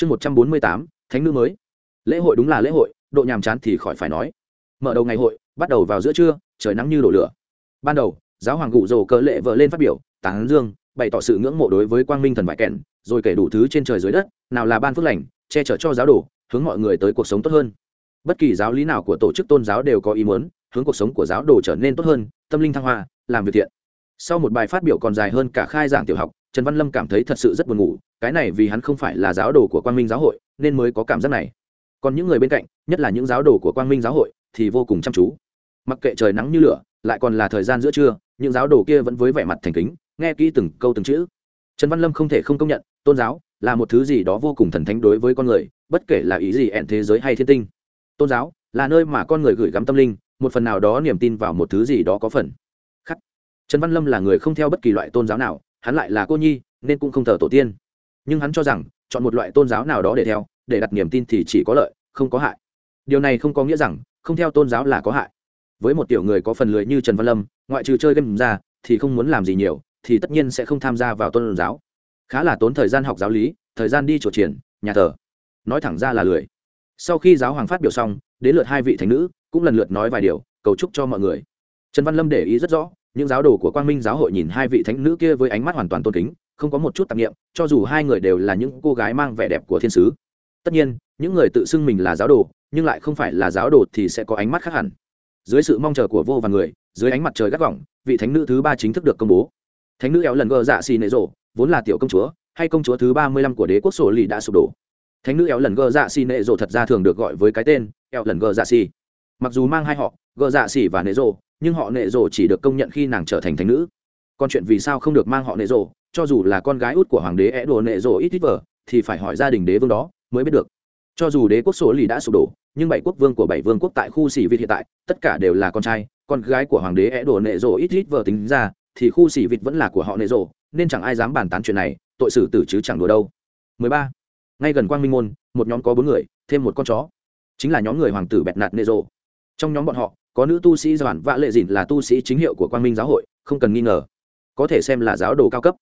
chương một trăm bốn mươi tám, thánh nữ mới. Lễ hội đúng là lễ hội, độ nhàm chán thì khỏi phải nói. Mở đầu ngày hội, bắt đầu vào giữa trưa, trời nắng như đổ lửa. Ban đầu, giáo hoàng gụ rồ cỡ lệ vợ lên phát biểu, tán dương, bày tỏ sự ngưỡng mộ đối với quang minh thần vải kèn, rồi kể đủ thứ trên trời dưới đất, nào là ban phước lành, che chở cho giáo đồ, hướng mọi người tới cuộc sống tốt hơn. Bất kỳ giáo lý nào của tổ chức tôn giáo đều có ý muốn, hướng cuộc sống của giáo đồ trở nên tốt hơn, tâm linh thăng hoa, làm việc thiện. Sau một bài phát biểu còn dài hơn cả khai giảng tiểu học trần văn lâm cảm thấy thật sự rất buồn ngủ, cái này vì hắn không phải là giáo đồ của quang minh giáo hội, nên mới có cảm giác này. Còn những người bên cạnh, nhất là những giáo đồ của quang minh giáo hội, thì vô cùng chăm chú. Mặc kệ trời nắng như lửa, lại còn là thời gian giữa trưa, những giáo đồ kia vẫn với vẻ mặt thành kính, nghe kỹ từng câu từng chữ. Trần văn lâm không thể không công nhận, tôn giáo là một thứ gì đó vô cùng thần thánh đối với con người, bất kể là ý gì ẹn thế giới hay thiên tinh. Tôn giáo là nơi mà con người gửi gắm tâm linh, một phần nào đó niềm tin vào một thứ gì đó có phần khắc trần văn lâm là người không theo bất kỳ loại tôn giáo nào hắn lại là cô nhi, nên cũng không thờ tổ tiên. Nhưng hắn cho rằng, chọn một loại tôn giáo nào đó để theo, để đặt niềm tin thì chỉ có lợi, không có hại. Điều này không có nghĩa rằng, không theo tôn giáo là có hại. Với một tiểu người có phần lười như trần văn lâm, ngoại trừ chơi game ra, thì không muốn làm gì nhiều, thì tất nhiên sẽ không tham gia vào tôn giáo. Khá là tốn thời gian học giáo lý, thời gian đi chỗ triển, nhà thờ. Nói thẳng ra là lười. Sau khi giáo hoàng phát biểu xong, đến lượt hai vị thánh nữ, cũng lần lượt nói vài điều, cầu chúc cho mọi người. Trần văn lâm để ý rất rõ những giáo đồ của quang minh giáo hội nhìn hai vị thánh nữ kia với ánh mắt hoàn toàn tôn kính, không có một chút tạp nghiệm cho dù hai người đều là những cô gái mang vẻ đẹp của thiên sứ. Tất nhiên, những người tự xưng mình là giáo đồ, nhưng lại không phải là giáo đồ thì sẽ có ánh mắt khác hẳn. Dưới sự mong chờ của vô và người, dưới ánh mặt trời gắt gỏng, vị thánh nữ thứ ba chính thức được công bố. Thánh nữ éo lần gờ dạ xì nệ rộ, vốn là tiểu công chúa, hay công chúa thứ ba mươi lăm của đế quốc sổ lì đã sụp đổ. Thánh nữ éo lần gờ dạ xì nệ rộ thật ra thường được gọi với cái tên éo lần gờ dạ xì. Mặc dù mang hai họ gờ dạ xì và nệ rộ nhưng họ nệ rồ chỉ được công nhận khi nàng trở thành thánh nữ còn chuyện vì sao không được mang họ nệ rồ, cho dù là con gái út của hoàng đế é đồ nệ rồ ít ít vờ thì phải hỏi gia đình đế vương đó mới biết được cho dù đế quốc số lì đã sụp đổ nhưng bảy quốc vương của bảy vương quốc tại khu xỉ vịt hiện tại tất cả đều là con trai con gái của hoàng đế é đồ nệ rồ ít ít vờ tính ra thì khu xỉ vịt vẫn là của họ nệ rồ. nên chẳng ai dám bàn tán chuyện này tội xử tử chứ chẳng đùa đâu 13. ngay gần quang minh môn một nhóm có bốn người thêm một con chó chính là nhóm người hoàng tử bẹt nạt nệ rồ. trong nhóm bọn họ có nữ tu sĩ doản vạ lệ dịn là tu sĩ chính hiệu của quang minh giáo hội, không cần nghi ngờ. Có thể xem là giáo đồ cao cấp.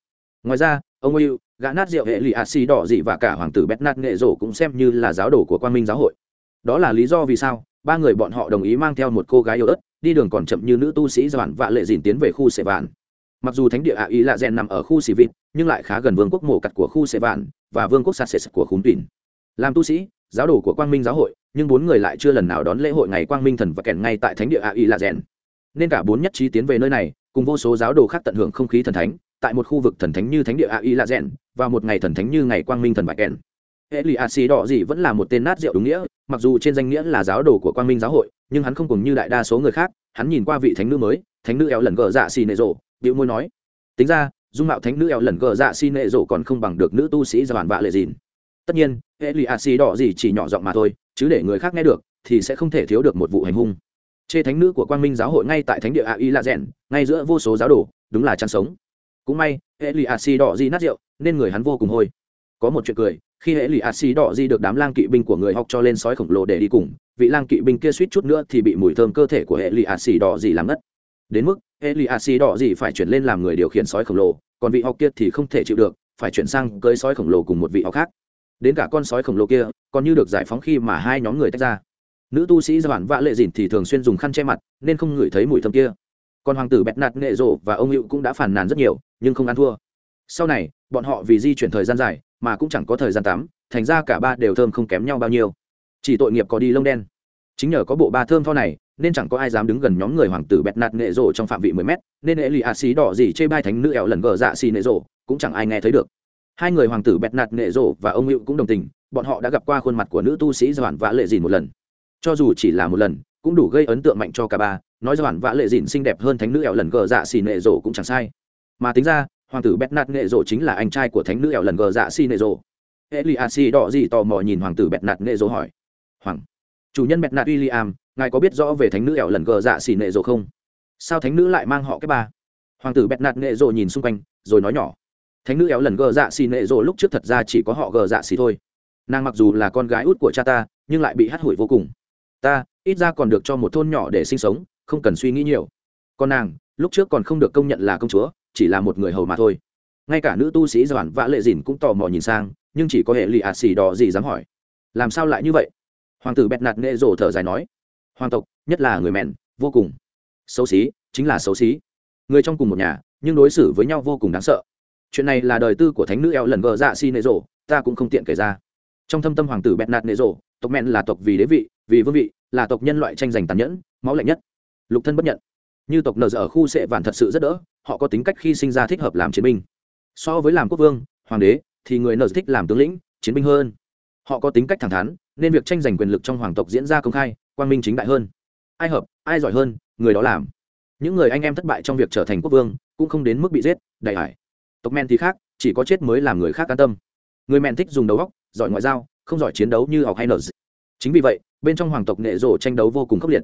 Ngoài ra, ông yêu gã nát rượu hệ lụy a xì đỏ dị và cả hoàng tử bét nát nghệ rổ cũng xem như là giáo đồ của quang minh giáo hội. Đó là lý do vì sao ba người bọn họ đồng ý mang theo một cô gái yêu ớt, đi đường còn chậm như nữ tu sĩ doản vạ lệ dìn tiến về khu sệ vạn. Mặc dù thánh địa ạ ý lạ rèn nằm ở khu xì vịt, nhưng lại khá gần vương quốc mổ cặt của khu sệ vạn và vương quốc sạt sệt của khún tùy làm tu sĩ, giáo đồ của quang minh giáo hội nhưng bốn người lại chưa lần nào đón lễ hội ngày quang minh thần và kèn ngay tại thánh địa a y là rèn. Nên cả bốn nhất trí tiến về nơi này, cùng vô số giáo đồ khác tận hưởng không khí thần thánh, tại một khu vực thần thánh như thánh địa a y là rèn, và một ngày thần thánh như ngày quang minh thần và kèn. Hệ lì a xì đỏ gì vẫn là một tên nát rượu đúng nghĩa, mặc dù trên danh nghĩa là giáo đồ của quang minh giáo hội, nhưng hắn không cùng như đại đa số người khác, hắn nhìn qua vị thánh nữ mới, thánh nữ eo lần gờ dạ xì nệ rộ điệu môi nói. Tính ra, dung mạo thánh nữ eo lần gờ dạ xì nệ rộ còn không bằng được nữ tu sĩ ra bản vạ lệ dìn tất nhiên hệ lì a xì đỏ gì chỉ nhỏ giọng mà thôi chứ để người khác nghe được thì sẽ không thể thiếu được một vụ hành hung. Chê thánh nữ của quang minh giáo hội ngay tại thánh địa a y la rèn ngay giữa vô số giáo đồ, đúng là chăn sống. Cũng may hệ lì a xì đỏ di nát rượu, nên người hắn vô cùng hôi. Có một chuyện cười, khi hệ lì a xì đỏ di được đám lang kỵ binh của người học cho lên sói khổng lồ để đi cùng, vị lang kỵ binh kia suýt chút nữa thì bị mùi thơm cơ thể của hệ lì a xì đỏ di làm ngất. Đến mức hệ lì a xì đỏ di phải chuyển lên làm người điều khiển sói khổng lồ, còn vị học kia thì không thể chịu được, phải chuyển sang cưới sói khổng lồ cùng một vị học khác đến cả con sói khổng lồ kia còn như được giải phóng khi mà hai nhóm người tách ra. Nữ tu sĩ gia bản vạ lệ dìn thì thường xuyên dùng khăn che mặt, nên không ngửi thấy mùi thơm kia. Còn hoàng tử bẹt nạt nghệ rộ và ông hữu cũng đã phản nàn rất nhiều, nhưng không ăn thua. Sau này, bọn họ vì di chuyển thời gian dài mà cũng chẳng có thời gian tắm, thành ra cả ba đều thơm không kém nhau bao nhiêu. Chỉ tội nghiệp có đi lông đen. Chính nhờ có bộ ba thơm tho này, nên chẳng có ai dám đứng gần nhóm người hoàng tử bẹt nạt nghệ rộ trong phạm vị mười mét, nên hệ lụy a xí đỏ gì chê bai thánh nữ ẻo lần gờ dạ xì nệ rộ, cũng chẳng ai nghe thấy được hai người hoàng tử bẹt nạt nghệ rộ và ông hữu cũng đồng tình bọn họ đã gặp qua khuôn mặt của nữ tu sĩ doản vã lệ dìn một lần. Cho dù chỉ là một lần cũng đủ gây ấn tượng mạnh cho cả ba nói doản vã lệ dìn xinh đẹp hơn thánh nữ ẻo lần gờ dạ xì nệ rộ cũng chẳng sai. Mà tính ra hoàng tử bẹt nạt nghệ rộ chính là anh trai của thánh nữ ẻo lần gờ dạ xì nệ rộ hệ lì a xì đỏ gì tò mò nhìn hoàng tử bẹt nạt nghệ rộ hỏi hoàng chủ nhân bẹt nạt William, ngài có biết rõ về thánh nữ ẻo lần gờ dạ xì nệ rộ không? Sao thánh nữ lại mang họ cái ba? Hoàng tử bẹt nạt nghệ rộ nhìn xung quanh rồi nói nhỏ thánh nữ éo lần gờ dạ xì nệ rộ lúc trước thật ra chỉ có họ gờ dạ xì thôi. Nàng mặc dù là con gái út của cha ta, nhưng lại bị hắt hủi vô cùng. Ta, ít ra còn được cho một thôn nhỏ để sinh sống, không cần suy nghĩ nhiều. Còn nàng, lúc trước còn không được công nhận là công chúa, chỉ là một người hầu mà thôi. Ngay cả nữ tu sĩ doản vã lệ dìn cũng tò mò nhìn sang, nhưng chỉ có hệ lì ạt xì đỏ gì dám hỏi. Làm sao lại như vậy? Hoàng tử bẹt nạt nệ rổ thở dài nói. Hoàng tộc, nhất là người mẹn, vô cùng. Xấu xí, chính là xấu xí. Người trong cùng một nhà, nhưng đối xử với nhau vô cùng đáng sợ chuyện này là đời tư của thánh nữ eo lần vợ dạ si nệ rổ ta cũng không tiện kể ra. Trong thâm tâm hoàng tử bẹt nạt nệ rổ tộc mẹn là tộc vì đế vị, vì vương vị, là tộc nhân loại tranh giành tàn nhẫn, máu lạnh nhất. Lục thân bất nhận. Như tộc nờ ở khu sệ vạn thật sự rất đỡ, họ có tính cách khi sinh ra thích hợp làm chiến binh. So với làm quốc vương, hoàng đế, thì người nờ thích làm tướng lĩnh, chiến binh hơn. Họ có tính cách thẳng thắn, nên việc tranh giành quyền lực trong hoàng tộc diễn ra công khai, quang minh chính đại hơn. Ai hợp, ai giỏi hơn, người đó làm. Những người anh em thất bại trong việc trở thành quốc vương, cũng không đến mức bị giết đại hải tộc men thì khác, chỉ có chết mới làm người khác an tâm. Người men thích dùng đầu góc giỏi ngoại giao, không giỏi chiến đấu như học hay nở chính vì vậy, bên trong hoàng tộc nệ rộ tranh đấu vô cùng khốc liệt.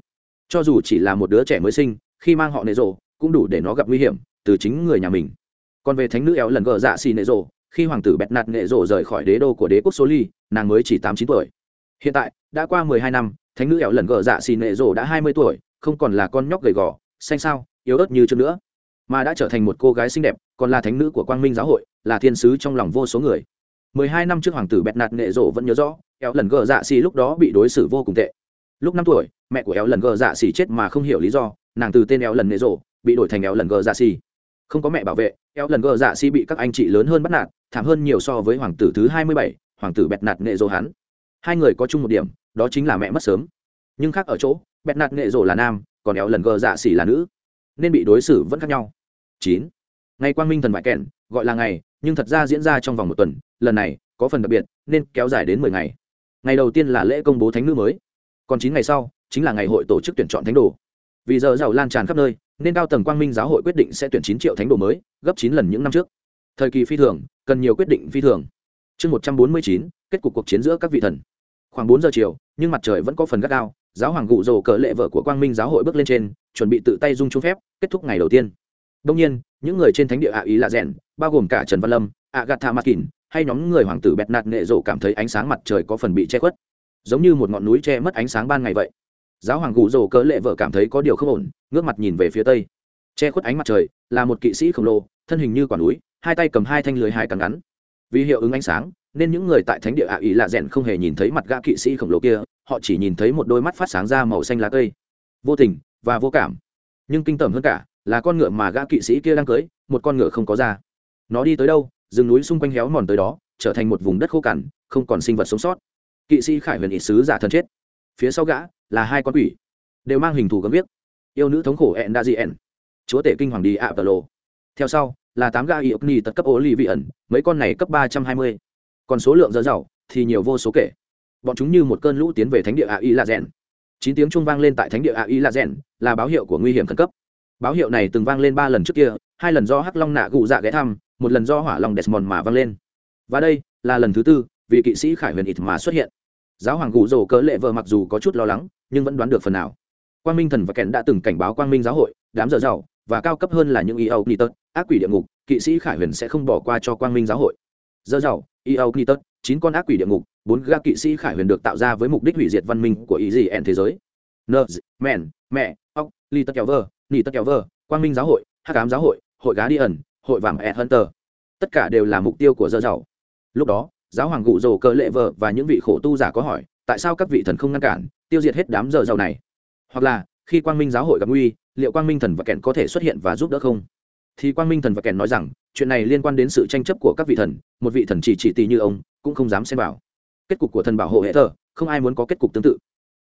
Cho dù chỉ là một đứa trẻ mới sinh, khi mang họ nệ rộ, cũng đủ để nó gặp nguy hiểm, từ chính người nhà mình. Còn về thánh nữ éo lần gờ dạ xì nệ rộ, khi hoàng tử bẹt nạt nệ rộ rời khỏi đế đô của đế quốc số ly nàng mới chỉ tám chín tuổi. Hiện tại, đã qua mười hai năm, thánh nữ éo lần gờ dạ xì nệ rộ đã hai mươi tuổi, không còn là con nhóc gầy gò, xanh sao yếu ớt như trước nữa mà đã trở thành một cô gái xinh đẹp, còn là thánh nữ của quang minh giáo hội, là thiên sứ trong lòng vô số người. Mười hai năm trước hoàng tử bẹt nạt nghệ rộ vẫn nhớ rõ éo lần gờ dạ xì lúc đó bị đối xử vô cùng tệ. Lúc năm tuổi, mẹ của éo lần gờ dạ xì chết mà không hiểu lý do, nàng từ tên éo lần nghệ rộ bị đổi thành éo lần gờ dạ xì. Không có mẹ bảo vệ éo lần gờ dạ xì bị các anh chị lớn hơn bắt nạt, thảm hơn nhiều so với hoàng tử thứ hai mươi bảy, hoàng tử bẹt nạt nghệ rộ hắn. Hai người có chung một điểm, đó chính là mẹ mất sớm. Nhưng khác ở chỗ bẹt nạt nghệ rộ là nam, còn éo lần gờ dạ xì là nữ. Nên bị đối xử vẫn khác nhau chín. Ngày quang minh thần bại kèn, gọi là ngày, nhưng thật ra diễn ra trong vòng một tuần, lần này có phần đặc biệt, nên kéo dài đến mười ngày. Ngày đầu tiên là lễ công bố thánh nữ mới, còn chín ngày sau, chính là ngày hội tổ chức tuyển chọn thánh đồ. Vì giờ giàu lan tràn khắp nơi, nên cao tầng quang minh giáo hội quyết định sẽ tuyển chín triệu thánh đồ mới, gấp chín lần những năm trước. Thời kỳ phi thường, cần nhiều quyết định phi thường. Chương một trăm bốn mươi chín, kết cục cuộc chiến giữa các vị thần. Khoảng bốn giờ chiều, nhưng mặt trời vẫn có phần gắt cao giáo hoàng gụ rồ cờ lệ vợ của quang minh giáo hội bước lên trên, chuẩn bị tự tay dung chung phép, kết thúc ngày đầu tiên đông nhiên, những người trên thánh địa ạ ý là rèn, bao gồm cả trần văn lâm Agatha gạt tha hay nhóm người hoàng tử bẹt nạt nệ rộ cảm thấy ánh sáng mặt trời có phần bị che khuất. Giống như một ngọn núi che mất ánh sáng ban ngày vậy. Giáo hoàng gù rồ cỡ lệ vợ cảm thấy có điều không ổn, ngước mặt nhìn về phía tây. Che khuất ánh mặt trời, là một kỵ sĩ khổng lồ, thân hình như quả núi, hai tay cầm hai thanh lưới hai càng ngắn. Vì hiệu ứng ánh sáng, nên những người tại thánh địa ạ ý lạ rèn không hề nhìn thấy mặt gã kỵ sĩ khổng lồ kia, họ chỉ nhìn thấy một đôi mắt phát sáng ra màu xanh lá cây. Vô tình và vô cảm. Nhưng kinh tởm hơn cả là con ngựa mà gã kỵ sĩ kia đang cưới, một con ngựa không có da. Nó đi tới đâu, rừng núi xung quanh héo mòn tới đó, trở thành một vùng đất khô cằn, không còn sinh vật sống sót. Kỵ sĩ khải huyền ít sứ giả thân chết. Phía sau gã là hai con quỷ, đều mang hình thù gấm viết yêu nữ thống khổ ẹn đa di ẹn. Chúa tể kinh hoàng đi ạ tờ lộ theo sau là tám gã y ni tật cấp ô ly vị ẩn, mấy con này cấp ba trăm hai mươi. Còn số lượng dở dầu thì nhiều vô số kể. Bọn chúng như một cơn lũ tiến về thánh địa a y la rèn chín tiếng trung vang lên tại thánh địa a y la rèn là báo hiệu của nguy hiểm khẩn cấp báo hiệu này từng vang lên ba lần trước kia, hai lần do hắc long nạ gụ dạ ghé thăm, một lần do hỏa long desmond mà vang lên. Và đây là lần thứ tư vị kỵ sĩ khải huyền ít mà xuất hiện. Giáo hoàng gụ rổ cỡ lệ vợ mặc dù có chút lo lắng, nhưng vẫn đoán được phần nào. Quang minh thần và kèn đã từng cảnh báo quang minh giáo hội, đám dở giàu và cao cấp hơn là những y âu ni ác quỷ địa ngục, kỵ sĩ khải huyền sẽ không bỏ qua cho quang minh giáo hội. Dở giàu y âu chín con ác quỷ địa ngục, bốn ga kỵ sĩ khải huyền được tạo ra với mục đích hủy diệt văn minh của ý gì ẻn thế giới. Nơ men mẹ, ốc, li tất kéo vơ nỉ tất kéo vơ, quang minh giáo hội, hắc ám giáo hội hội gá đi ẩn, hội vàng ed hunter. Tất cả đều là mục tiêu của dơ giàu. Lúc đó, giáo hoàng gụ rồ cơ lệ vợ và những vị khổ tu giả có hỏi, tại sao các vị thần không ngăn cản, tiêu diệt hết đám dơ giàu này? Hoặc là, khi quang minh giáo hội gặp nguy, liệu quang minh thần và kèn có thể xuất hiện và giúp đỡ không? Thì quang minh thần và kèn nói rằng, chuyện này liên quan đến sự tranh chấp của các vị thần, một vị thần chỉ chỉ tì như ông, cũng không dám xem vào. Kết cục của thần bảo hộ hệ thờ, không ai muốn có kết cục tương tự.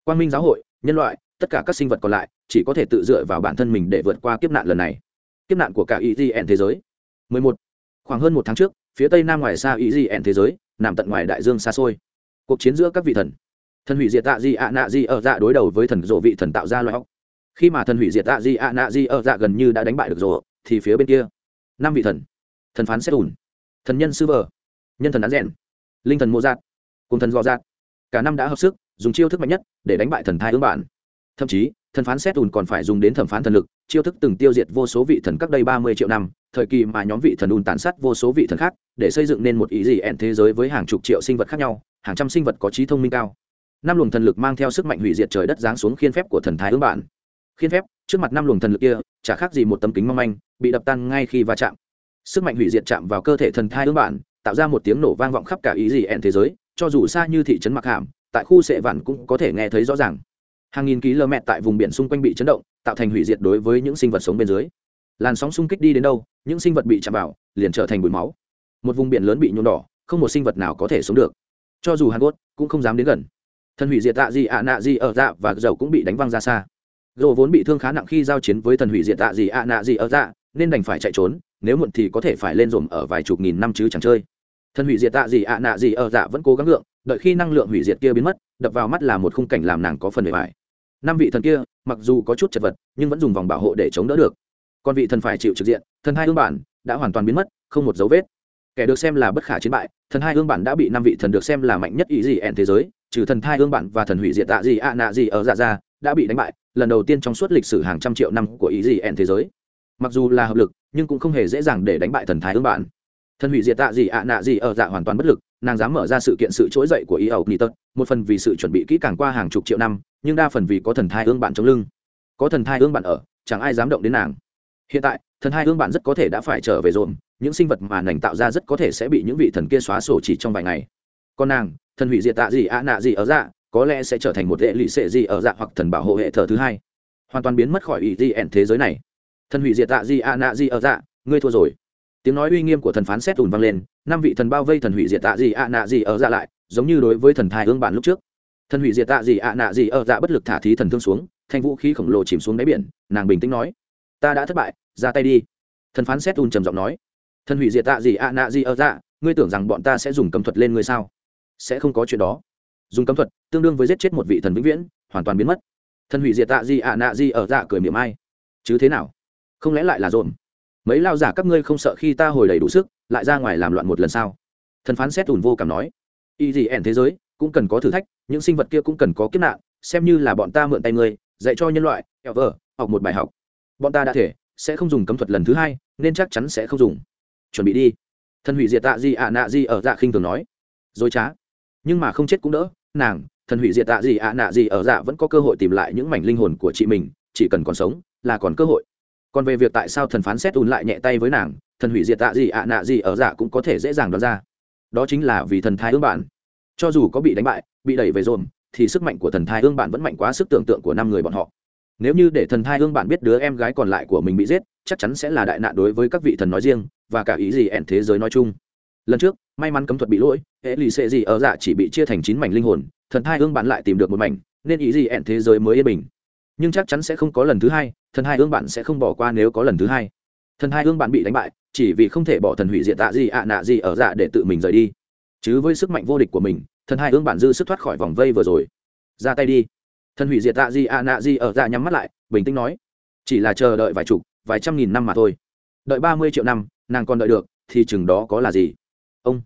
Quang minh giáo hội, nhân loại tất cả các sinh vật còn lại chỉ có thể tự dựa vào bản thân mình để vượt qua kiếp nạn lần này. Kiếp nạn của cả ý thế giới. 11. khoảng hơn một tháng trước, phía tây nam ngoài xa ý thế giới, nằm tận ngoài đại dương xa xôi. Cuộc chiến giữa các vị thần. Thần hủy diệt tạ di ạ nạ di ở dạ đối đầu với thần rộ vị thần tạo ra loại óc. Khi mà thần hủy diệt tạ di ạ nạ di ở dạ gần như đã đánh bại được rộ thì phía bên kia, năm vị thần. Thần phán xét ủn. Thần nhân sư vờ. Nhân thần án rèn. Linh thần mô giác cùng thần gò giác cả năm đã hợp sức, dùng chiêu thức mạnh nhất để đánh bại thần thai ương bản thậm chí, thần phán xét ùn còn phải dùng đến thẩm phán thần lực, chiêu thức từng tiêu diệt vô số vị thần cách đây ba mươi triệu năm, thời kỳ mà nhóm vị thần ùn tàn sát vô số vị thần khác, để xây dựng nên một ý gì ẹn thế giới với hàng chục triệu sinh vật khác nhau, hàng trăm sinh vật có trí thông minh cao. Năm luồng thần lực mang theo sức mạnh hủy diệt trời đất giáng xuống khiên phép của thần thái ứng bản khiên phép, trước mặt năm luồng thần lực kia, chả khác gì một tấm kính mong manh, bị đập tan ngay khi va chạm. Sức mạnh hủy diệt chạm vào cơ thể thần thai ứng bản tạo ra một tiếng nổ vang vọng khắp cả ý gì ẹn thế giới, cho dù xa như thị trấn mặc hàm, tại khu sệ vạn cũng có thể nghe thấy rõ ràng hàng nghìn km tại vùng biển xung quanh bị chấn động, tạo thành hủy diệt đối với những sinh vật sống bên dưới. Làn sóng xung kích đi đến đâu, những sinh vật bị chạm vào, liền trở thành bụi máu. Một vùng biển lớn bị nhuộm đỏ, không một sinh vật nào có thể sống được. Cho dù hàn quốc cũng không dám đến gần. Thần hủy diệt tạ gì ạ nạ gì ở dạ và dầu cũng bị đánh văng ra xa. Dầu vốn bị thương khá nặng khi giao chiến với thần hủy diệt tạ gì ạ nạ gì ở dạ nên đành phải chạy trốn, nếu muộn thì có thể phải lên dồn ở vài chục nghìn năm chứ chẳng chơi. Thần hủy diệt tạ gì ạ nạ gì ở dạ vẫn cố gắng lượng đợi khi năng lượng hủy diệt kia biến mất, đập vào mắt là một khung cảnh làm nàng có phần bề bài năm vị thần kia, mặc dù có chút chật vật, nhưng vẫn dùng vòng bảo hộ để chống đỡ được. Còn vị thần phải chịu trực diện, thần hai hương bản đã hoàn toàn biến mất, không một dấu vết. Kẻ được xem là bất khả chiến bại, thần hai hương bản đã bị năm vị thần được xem là mạnh nhất ý gì ẹn thế giới, trừ thần thai hương bản và thần hủy diệt tạ gì ạ nạ gì ở dạ ra, đã bị đánh bại, lần đầu tiên trong suốt lịch sử hàng trăm triệu năm của ý gì ẹn thế giới. Mặc dù là hợp lực, nhưng cũng không hề dễ dàng để đánh bại thần thái hương bản. Thần hủy diệt tạ gì ạ nạ gì ở dạ hoàn toàn bất lực nàng dám mở ra sự kiện sự trỗi dậy của ý ẩu ni tật, một phần vì sự chuẩn bị kỹ càng qua hàng chục triệu năm, nhưng đa phần vì có thần thai ương bạn chống lưng. Có thần thai ương bạn ở, chẳng ai dám động đến nàng. Hiện tại, thần thai ương bạn rất có thể đã phải trở về rồi những sinh vật mà nành tạo ra rất có thể sẽ bị những vị thần kia xóa sổ chỉ trong vài ngày. Còn nàng, thần hủy diệt tạ gì ạ nạ gì ở dạ có lẽ sẽ trở thành một hệ lụy sệ gì ở dạ hoặc thần bảo hộ hệ thờ thứ hai. Hoàn toàn biến mất khỏi ý gì ẻn thế giới này. Thần hủy diệt tạ gì ạ nạ gì ở dạ ngươi thua rồi tiếng nói uy nghiêm của thần phán xét ùn vang lên, năm vị thần bao vây thần hủy diệt tạ gì ạ nạ gì ở dạ lại, giống như đối với thần thai hương bản lúc trước. Thần hủy diệt tạ gì ạ nạ gì ở dạ bất lực thả thí thần thương xuống, thanh vũ khí khổng lồ chìm xuống đáy biển, nàng bình tĩnh nói, ta đã thất bại, ra tay đi. Thần phán xét ùn trầm giọng nói, thần hủy diệt tạ gì ạ nạ gì ở dạ ngươi tưởng rằng bọn ta sẽ dùng cấm thuật lên ngươi sao? Sẽ không có chuyện đó. Dùng cấm thuật, tương đương với giết chết một vị thần vĩnh viễn, hoàn toàn biến mất. Thần hủy diệt tạ gì ạ nạ gì ở dạ cười miệng ai, chứ thế nào? Không lẽ lại là dồn? Mấy lao giả các ngươi không sợ khi ta hồi đầy đủ sức, lại ra ngoài làm loạn một lần sao? Thần phán xét ùn vô cảm nói. Y gì ẻn thế giới, cũng cần có thử thách, những sinh vật kia cũng cần có kiếp nạn, xem như là bọn ta mượn tay ngươi, dạy cho nhân loại eo vờ học một bài học. Bọn ta đã thể, sẽ không dùng cấm thuật lần thứ hai, nên chắc chắn sẽ không dùng. Chuẩn bị đi. Thần hủy diệt tạ di ạ, nạ di ở dạ khinh thường nói. Dối trá. Nhưng mà không chết cũng đỡ, nàng, thần hủy diệt tạ gì ạ, nạ gì ở dạ vẫn có cơ hội tìm lại những mảnh linh hồn của chị mình, chỉ cần còn sống, là còn cơ hội còn về việc tại sao thần phán xét ùn lại nhẹ tay với nàng, thần hủy diệt tạ gì, ạ nạ gì ở dạ cũng có thể dễ dàng đoán ra. Đó chính là vì thần thái ương bản cho dù có bị đánh bại, bị đẩy về dồn, thì sức mạnh của thần thái ương bản vẫn mạnh quá sức tưởng tượng của năm người bọn họ. Nếu như để thần thai ương bản biết đứa em gái còn lại của mình bị giết, chắc chắn sẽ là đại nạn đối với các vị thần nói riêng, và cả ý gì ẻn thế giới nói chung. Lần trước, may mắn cấm thuật bị lỗi, hệ lì xệ gì ở dạ chỉ bị chia thành chín mảnh linh hồn, thần thai ương bản lại tìm được một mảnh, nên ý gì ẻn thế giới mới yên bình. Nhưng chắc chắn sẽ không có lần thứ hai thần hai ương bạn sẽ không bỏ qua nếu có lần thứ hai. Thần hai ương bạn bị đánh bại, chỉ vì không thể bỏ thần hủy diệt tạ gì ạ nạ gì ở dạ để tự mình rời đi. Chứ với sức mạnh vô địch của mình, thần hai ương bạn dư sức thoát khỏi vòng vây vừa rồi. Ra tay đi. Thần hủy diệt tạ gì ạ nạ gì ở dạ nhắm mắt lại, bình tĩnh nói. Chỉ là chờ đợi vài chục, vài trăm nghìn năm mà thôi. Đợi ba mươi triệu năm, nàng còn đợi được, thì chừng đó có là gì? Ông.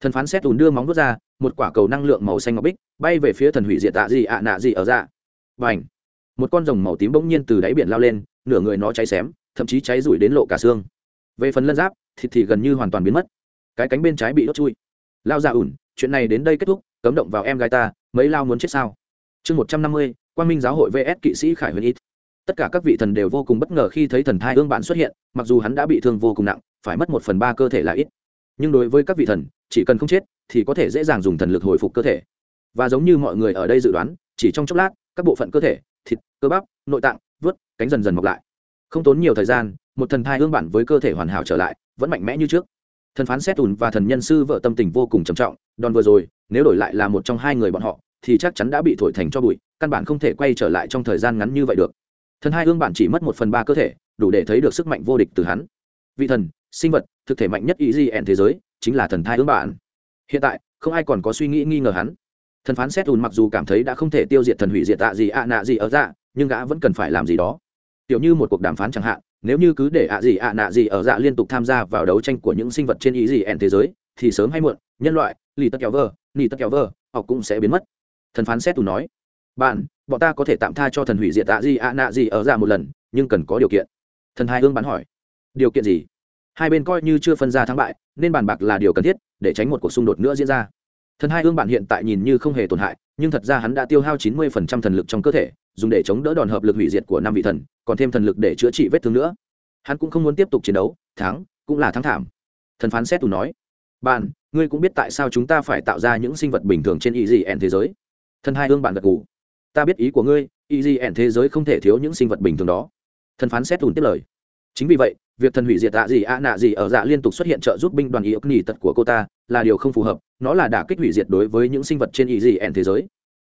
Thần phán xét ùn đưa móng vuốt ra, một quả cầu năng lượng màu xanh ngọc bích, bay về phía thần hủy diệt tạ gì ạ nạ gì ở dạ. Và ảnh một con rồng màu tím bỗng nhiên từ đáy biển lao lên, nửa người nó cháy xém, thậm chí cháy rủi đến lộ cả xương. Về phần lân giáp, thịt thì gần như hoàn toàn biến mất. Cái cánh bên trái bị đốt chui. Lao ra ủn, chuyện này đến đây kết thúc, cấm động vào em gái ta, mấy lao muốn chết sao? Chương một trăm năm mươi quan minh giáo hội vs kỵ sĩ khải huyền ít tất cả các vị thần đều vô cùng bất ngờ khi thấy thần thai ương bạn xuất hiện, mặc dù hắn đã bị thương vô cùng nặng, phải mất một phần ba cơ thể là ít. Nhưng đối với các vị thần, chỉ cần không chết, thì có thể dễ dàng dùng thần lực hồi phục cơ thể. Và giống như mọi người ở đây dự đoán, chỉ trong chốc lát, các bộ phận cơ thể thịt, cơ bắp, nội tạng, vớt, cánh dần dần mọc lại. Không tốn nhiều thời gian, một thần thai hương bản với cơ thể hoàn hảo trở lại, vẫn mạnh mẽ như trước. Thần phán xét ùn và thần nhân sư vợ tâm tình vô cùng trầm trọng, đòn vừa rồi, nếu đổi lại là một trong hai người bọn họ, thì chắc chắn đã bị thổi thành cho bụi, căn bản không thể quay trở lại trong thời gian ngắn như vậy được. Thần hai hương bản chỉ mất một phần ba cơ thể, đủ để thấy được sức mạnh vô địch từ hắn. Vị thần, sinh vật, thực thể mạnh nhất ý gì ẻn thế giới, chính là thần thai hương bản. Hiện tại, không ai còn có suy nghĩ nghi ngờ hắn thần phán xét ùn mặc dù cảm thấy đã không thể tiêu diệt thần hủy diệt tạ gì ạ nạ gì ở dạ nhưng gã vẫn cần phải làm gì đó. Tiểu như một cuộc đàm phán chẳng hạn, nếu như cứ để ạ gì ạ nạ gì ở dạ liên tục tham gia vào đấu tranh của những sinh vật trên ý gì ẹn thế giới, thì sớm hay muộn, nhân loại, lì tất kéo vơ lì tất kéo vơ, họ cũng sẽ biến mất. Thần phán xét ùn nói, bạn, bọn ta có thể tạm tha cho thần hủy diệt tạ gì ạ nạ gì ở dạ một lần, nhưng cần có điều kiện. Thần hai hương bán hỏi, điều kiện gì? Hai bên coi như chưa phân ra thắng bại, nên bàn bạc là điều cần thiết để tránh một cuộc xung đột nữa diễn ra thần hai ương bạn hiện tại nhìn như không hề tổn hại, nhưng thật ra hắn đã tiêu hao chín mươi phần trăm thần lực trong cơ thể, dùng để chống đỡ đòn hợp lực hủy diệt của năm vị thần, còn thêm thần lực để chữa trị vết thương nữa. Hắn cũng không muốn tiếp tục chiến đấu, thắng, cũng là thắng thảm. Thần phán xét tù nói, bạn, ngươi cũng biết tại sao chúng ta phải tạo ra những sinh vật bình thường trên ý gì ẻn thế giới? Thần hai ương bạn gật ngủ ta biết ý của ngươi ý gì ẻn thế giới không thể thiếu những sinh vật bình thường đó. Thần phán xét ùn tiếp lời, chính vì vậy, việc thần hủy diệt tạ gì ạ nạ gì ở dạ liên tục xuất hiện trợ giúp binh đoàn ý ức nhì tật của cô ta là điều không phù hợp nó là đả kích hủy diệt đối với những sinh vật trên ý gì ẻn thế giới.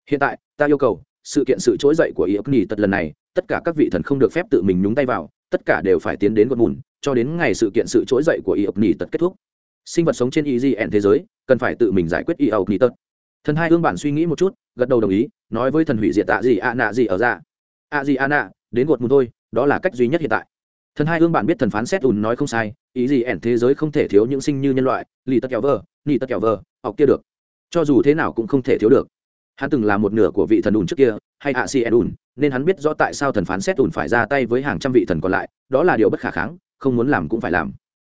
Hiện tại ta yêu cầu sự kiện sự trỗi dậy của ý ấp nghỉ tật lần này tất cả các vị thần không được phép tự mình nhúng tay vào tất cả đều phải tiến đến gọn bùn cho đến ngày sự kiện sự trỗi dậy của ý ấp nghỉ tật kết thúc. Sinh vật sống trên ý gì ẻn thế giới cần phải tự mình giải quyết ý ấp nghỉ tật. Thần hai hương bản suy nghĩ một chút gật đầu đồng ý nói với thần hủy diệt tạ gì ạ nạ gì ở ra, ạ gì ạ nạ đến gột mùn thôi đó là cách duy nhất hiện tại thần hai hương bạn biết thần phán xét ùn nói không sai ý gì ẻn thế giới không thể thiếu những sinh như nhân loại lì tất kẹo vờ, nỉ tất kẹo vờ, học kia được. Cho dù thế nào cũng không thể thiếu được. Hắn từng là một nửa của vị thần ùn trước kia hay hạ si ùn nên hắn biết rõ tại sao thần phán xét ùn phải ra tay với hàng trăm vị thần còn lại đó là điều bất khả kháng không muốn làm cũng phải làm.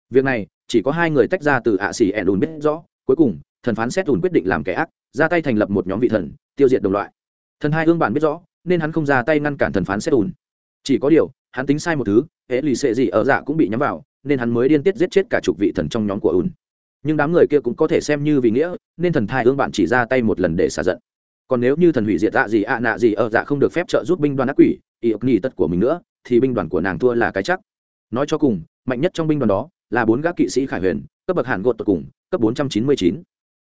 Việc này chỉ có hai người tách ra từ hạ si ùn biết rõ cuối cùng thần phán xét ùn quyết định làm kẻ ác ra tay thành lập một nhóm vị thần tiêu diệt đồng loại. Thần hai hương bản biết rõ nên hắn không ra tay ngăn cản thần phán xét ùn. Chỉ có điều hắn tính sai một thứ hễ lì xệ gì ở dạ cũng bị nhắm vào, nên hắn mới điên tiết giết chết cả chục vị thần trong nhóm của ùn. Nhưng đám người kia cũng có thể xem như vì nghĩa, nên thần thai ương bạn chỉ ra tay một lần để xả giận. Còn nếu như thần hủy diệt dạ gì ạ nạ gì ở dạ không được phép trợ giúp binh đoàn ác quỷ, ý ức nhì tất của mình nữa, thì binh đoàn của nàng thua là cái chắc. Nói cho cùng, mạnh nhất trong binh đoàn đó là bốn gác kỵ sĩ khải huyền, cấp bậc hàn gột tột cùng, cấp bốn trăm chín mươi chín.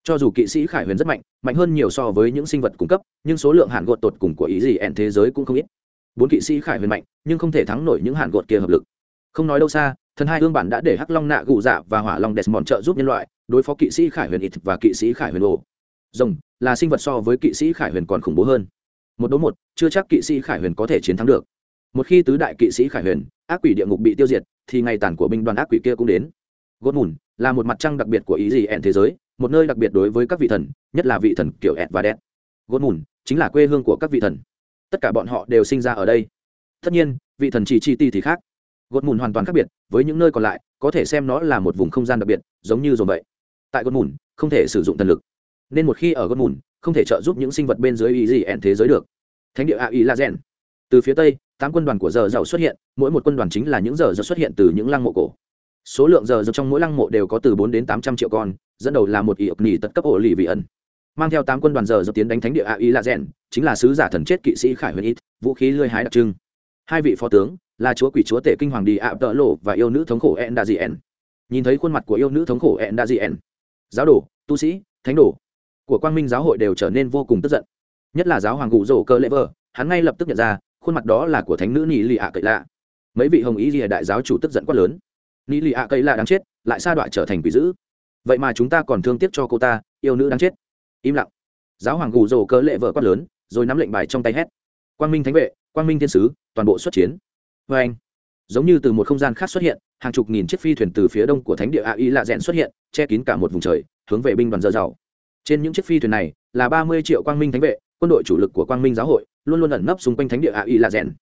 Cho dù kỵ sĩ khải huyền rất mạnh mạnh hơn nhiều so với những sinh vật cung cấp, nhưng số lượng hàn gột tột cùng của ý gì ẹn thế giới cũng không ít bốn kỵ sĩ khải huyền mạnh, nhưng không thể thắng nổi những hàn gột kia hợp lực. Không nói đâu xa, thần hai hương bản đã để hắc long nạ gù dạ và hỏa long desmond trợ giúp nhân loại, đối phó kỵ sĩ khải huyền ít và kỵ sĩ khải huyền ồ. Rồng, là sinh vật so với kỵ sĩ khải huyền còn khủng bố hơn. Một đấu một, chưa chắc kỵ sĩ khải huyền có thể chiến thắng được. Một khi tứ đại kỵ sĩ khải huyền, ác quỷ địa ngục bị tiêu diệt, thì ngày tàn của binh đoàn ác quỷ kia cũng đến. Gốt mùn, là một mặt trăng đặc biệt của ý gì ẹn thế giới, một nơi đặc biệt đối với các vị thần, nhất là vị thần kiểu ẹn và đen gốt mùn, chính là quê hương của các vị thần tất cả bọn họ đều sinh ra ở đây. Tất nhiên, vị thần chỉ chi ti thì khác. Gột mùn hoàn toàn khác biệt, với những nơi còn lại, có thể xem nó là một vùng không gian đặc biệt, giống như dồn vậy. Tại gột mùn, không thể sử dụng thần lực. Nên một khi ở gột mùn, không thể trợ giúp những sinh vật bên dưới ý gì ẹn thế giới được. Thánh địa a ý la rèn. từ phía tây, tám quân đoàn của giờ giàu xuất hiện, mỗi một quân đoàn chính là những giờ giàu xuất hiện từ những lăng mộ cổ. Số lượng giờ giàu trong mỗi lăng mộ đều có từ bốn đến tám trăm triệu con, dẫn đầu là một ỷ ập nỉ tật cấp ổ lì vị ẩn mang theo tám quân đoàn giờ giàu tiến đánh thánh địa a ý la gen, chính là sứ giả thần chết kỵ sĩ khải huyền ít vũ khí lưới hái đặc trưng. Hai vị phó tướng là chúa quỷ chúa tể kinh hoàng đi ạ tợ lộ và yêu nữ thống khổ en đa dien nhìn thấy khuôn mặt của yêu nữ thống khổ en đa dien giáo đồ, tu sĩ, thánh đồ của quang minh giáo hội đều trở nên vô cùng tức giận. Nhất là giáo hoàng gù rổ cơ lễ vơ, hắn ngay lập tức nhận ra, khuôn mặt đó là của thánh nữ nỉ lì ạ cậy lạ. Mấy vị hồng ý gì đại giáo chủ tức giận quá lớn nỉ lì ạ cậy lạ đáng chết, lại sa đọa trở thành quỷ dữ. Vậy mà chúng ta còn thương tiếc cho cô ta, yêu nữ đáng chết im lặng. Giáo hoàng gù rổ cơ lệ vợ quát lớn, rồi nắm lệnh bài trong tay hét. Quang minh thánh vệ, quang minh thiên sứ, toàn bộ xuất chiến. Vê anh. Giống như từ một không gian khác xuất hiện, hàng chục nghìn chiếc phi thuyền từ phía đông của thánh địa a y lạ rẽn xuất hiện, che kín cả một vùng trời, hướng về binh đoàn dơ dầu trên những chiếc phi thuyền này là ba mươi triệu quang minh thánh vệ, quân đội chủ lực của quang minh giáo hội, luôn luôn ẩn nấp xung quanh thánh địa a y lạ rẽn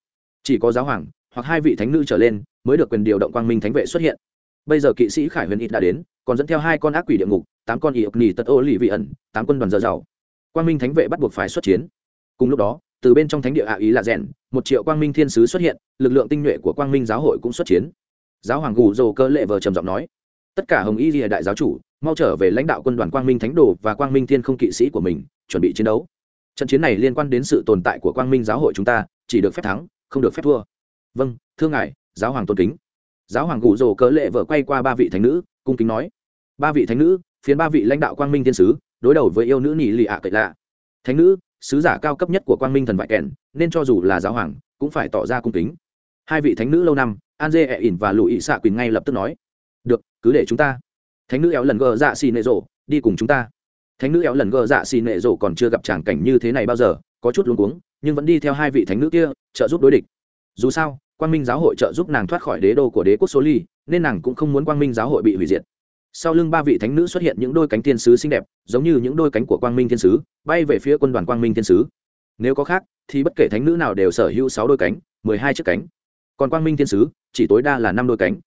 chỉ có giáo hoàng hoặc hai vị thánh nữ trở lên mới được quyền điều động quang minh thánh vệ xuất hiện bây giờ kỵ sĩ khải huyền ít đã đến, còn dẫn theo hai con ác quỷ địa ngục, tám con ỷ ộc nỉ tật ô lì vị ẩn, tám quân đoàn dơ giàu quang minh thánh vệ bắt buộc phải xuất chiến. Cùng lúc đó, từ bên trong thánh địa hạ ý là rèn, một triệu quang minh thiên sứ xuất hiện, lực lượng tinh nhuệ của quang minh giáo hội cũng xuất chiến. Giáo hoàng gù dồ cơ lệ vờ trầm giọng nói, tất cả hồng y lìa đại giáo chủ, mau trở về lãnh đạo quân đoàn quang minh thánh đồ và quang minh thiên không kỵ sĩ của mình, chuẩn bị chiến đấu. Trận chiến này liên quan đến sự tồn tại của quang minh giáo hội chúng ta, chỉ được phép thắng, không được phép thua. Vâng thưa ngài, giáo hoàng tôn kính giáo hoàng gù dồ cỡ lệ vợ quay qua ba vị thánh nữ, cung kính nói, ba vị thánh nữ, phiến ba vị lãnh đạo quang minh thiên sứ, đối đầu với yêu nữ nhị lì ạ cậy lạ. Thánh nữ, sứ giả cao cấp nhất của quang minh thần vại kèn, nên cho dù là giáo hoàng, cũng phải tỏ ra cung kính. Hai vị thánh nữ lâu năm, an dê ẹ ỉn và lụy xạ quỳnh ngay lập tức nói, được, cứ để chúng ta. Thánh nữ éo lần gờ dạ xì nệ rộ, đi cùng chúng ta. Thánh nữ éo lần gờ dạ xì nệ rộ còn chưa gặp tràng cảnh như thế này bao giờ, có chút luống cuống, nhưng vẫn đi theo hai vị thánh nữ kia, trợ giúp đối địch. Dù sao quang minh giáo hội trợ giúp nàng thoát khỏi đế đô của đế quốc số ly, nên nàng cũng không muốn quang minh giáo hội bị hủy diệt. Sau lưng ba vị thánh nữ xuất hiện những đôi cánh thiên sứ xinh đẹp, giống như những đôi cánh của quang minh thiên sứ, bay về phía quân đoàn quang minh thiên sứ. Nếu có khác, thì bất kể thánh nữ nào đều sở hữu sáu đôi cánh, mười hai chiếc cánh. Còn quang minh thiên sứ, chỉ tối đa là năm đôi cánh.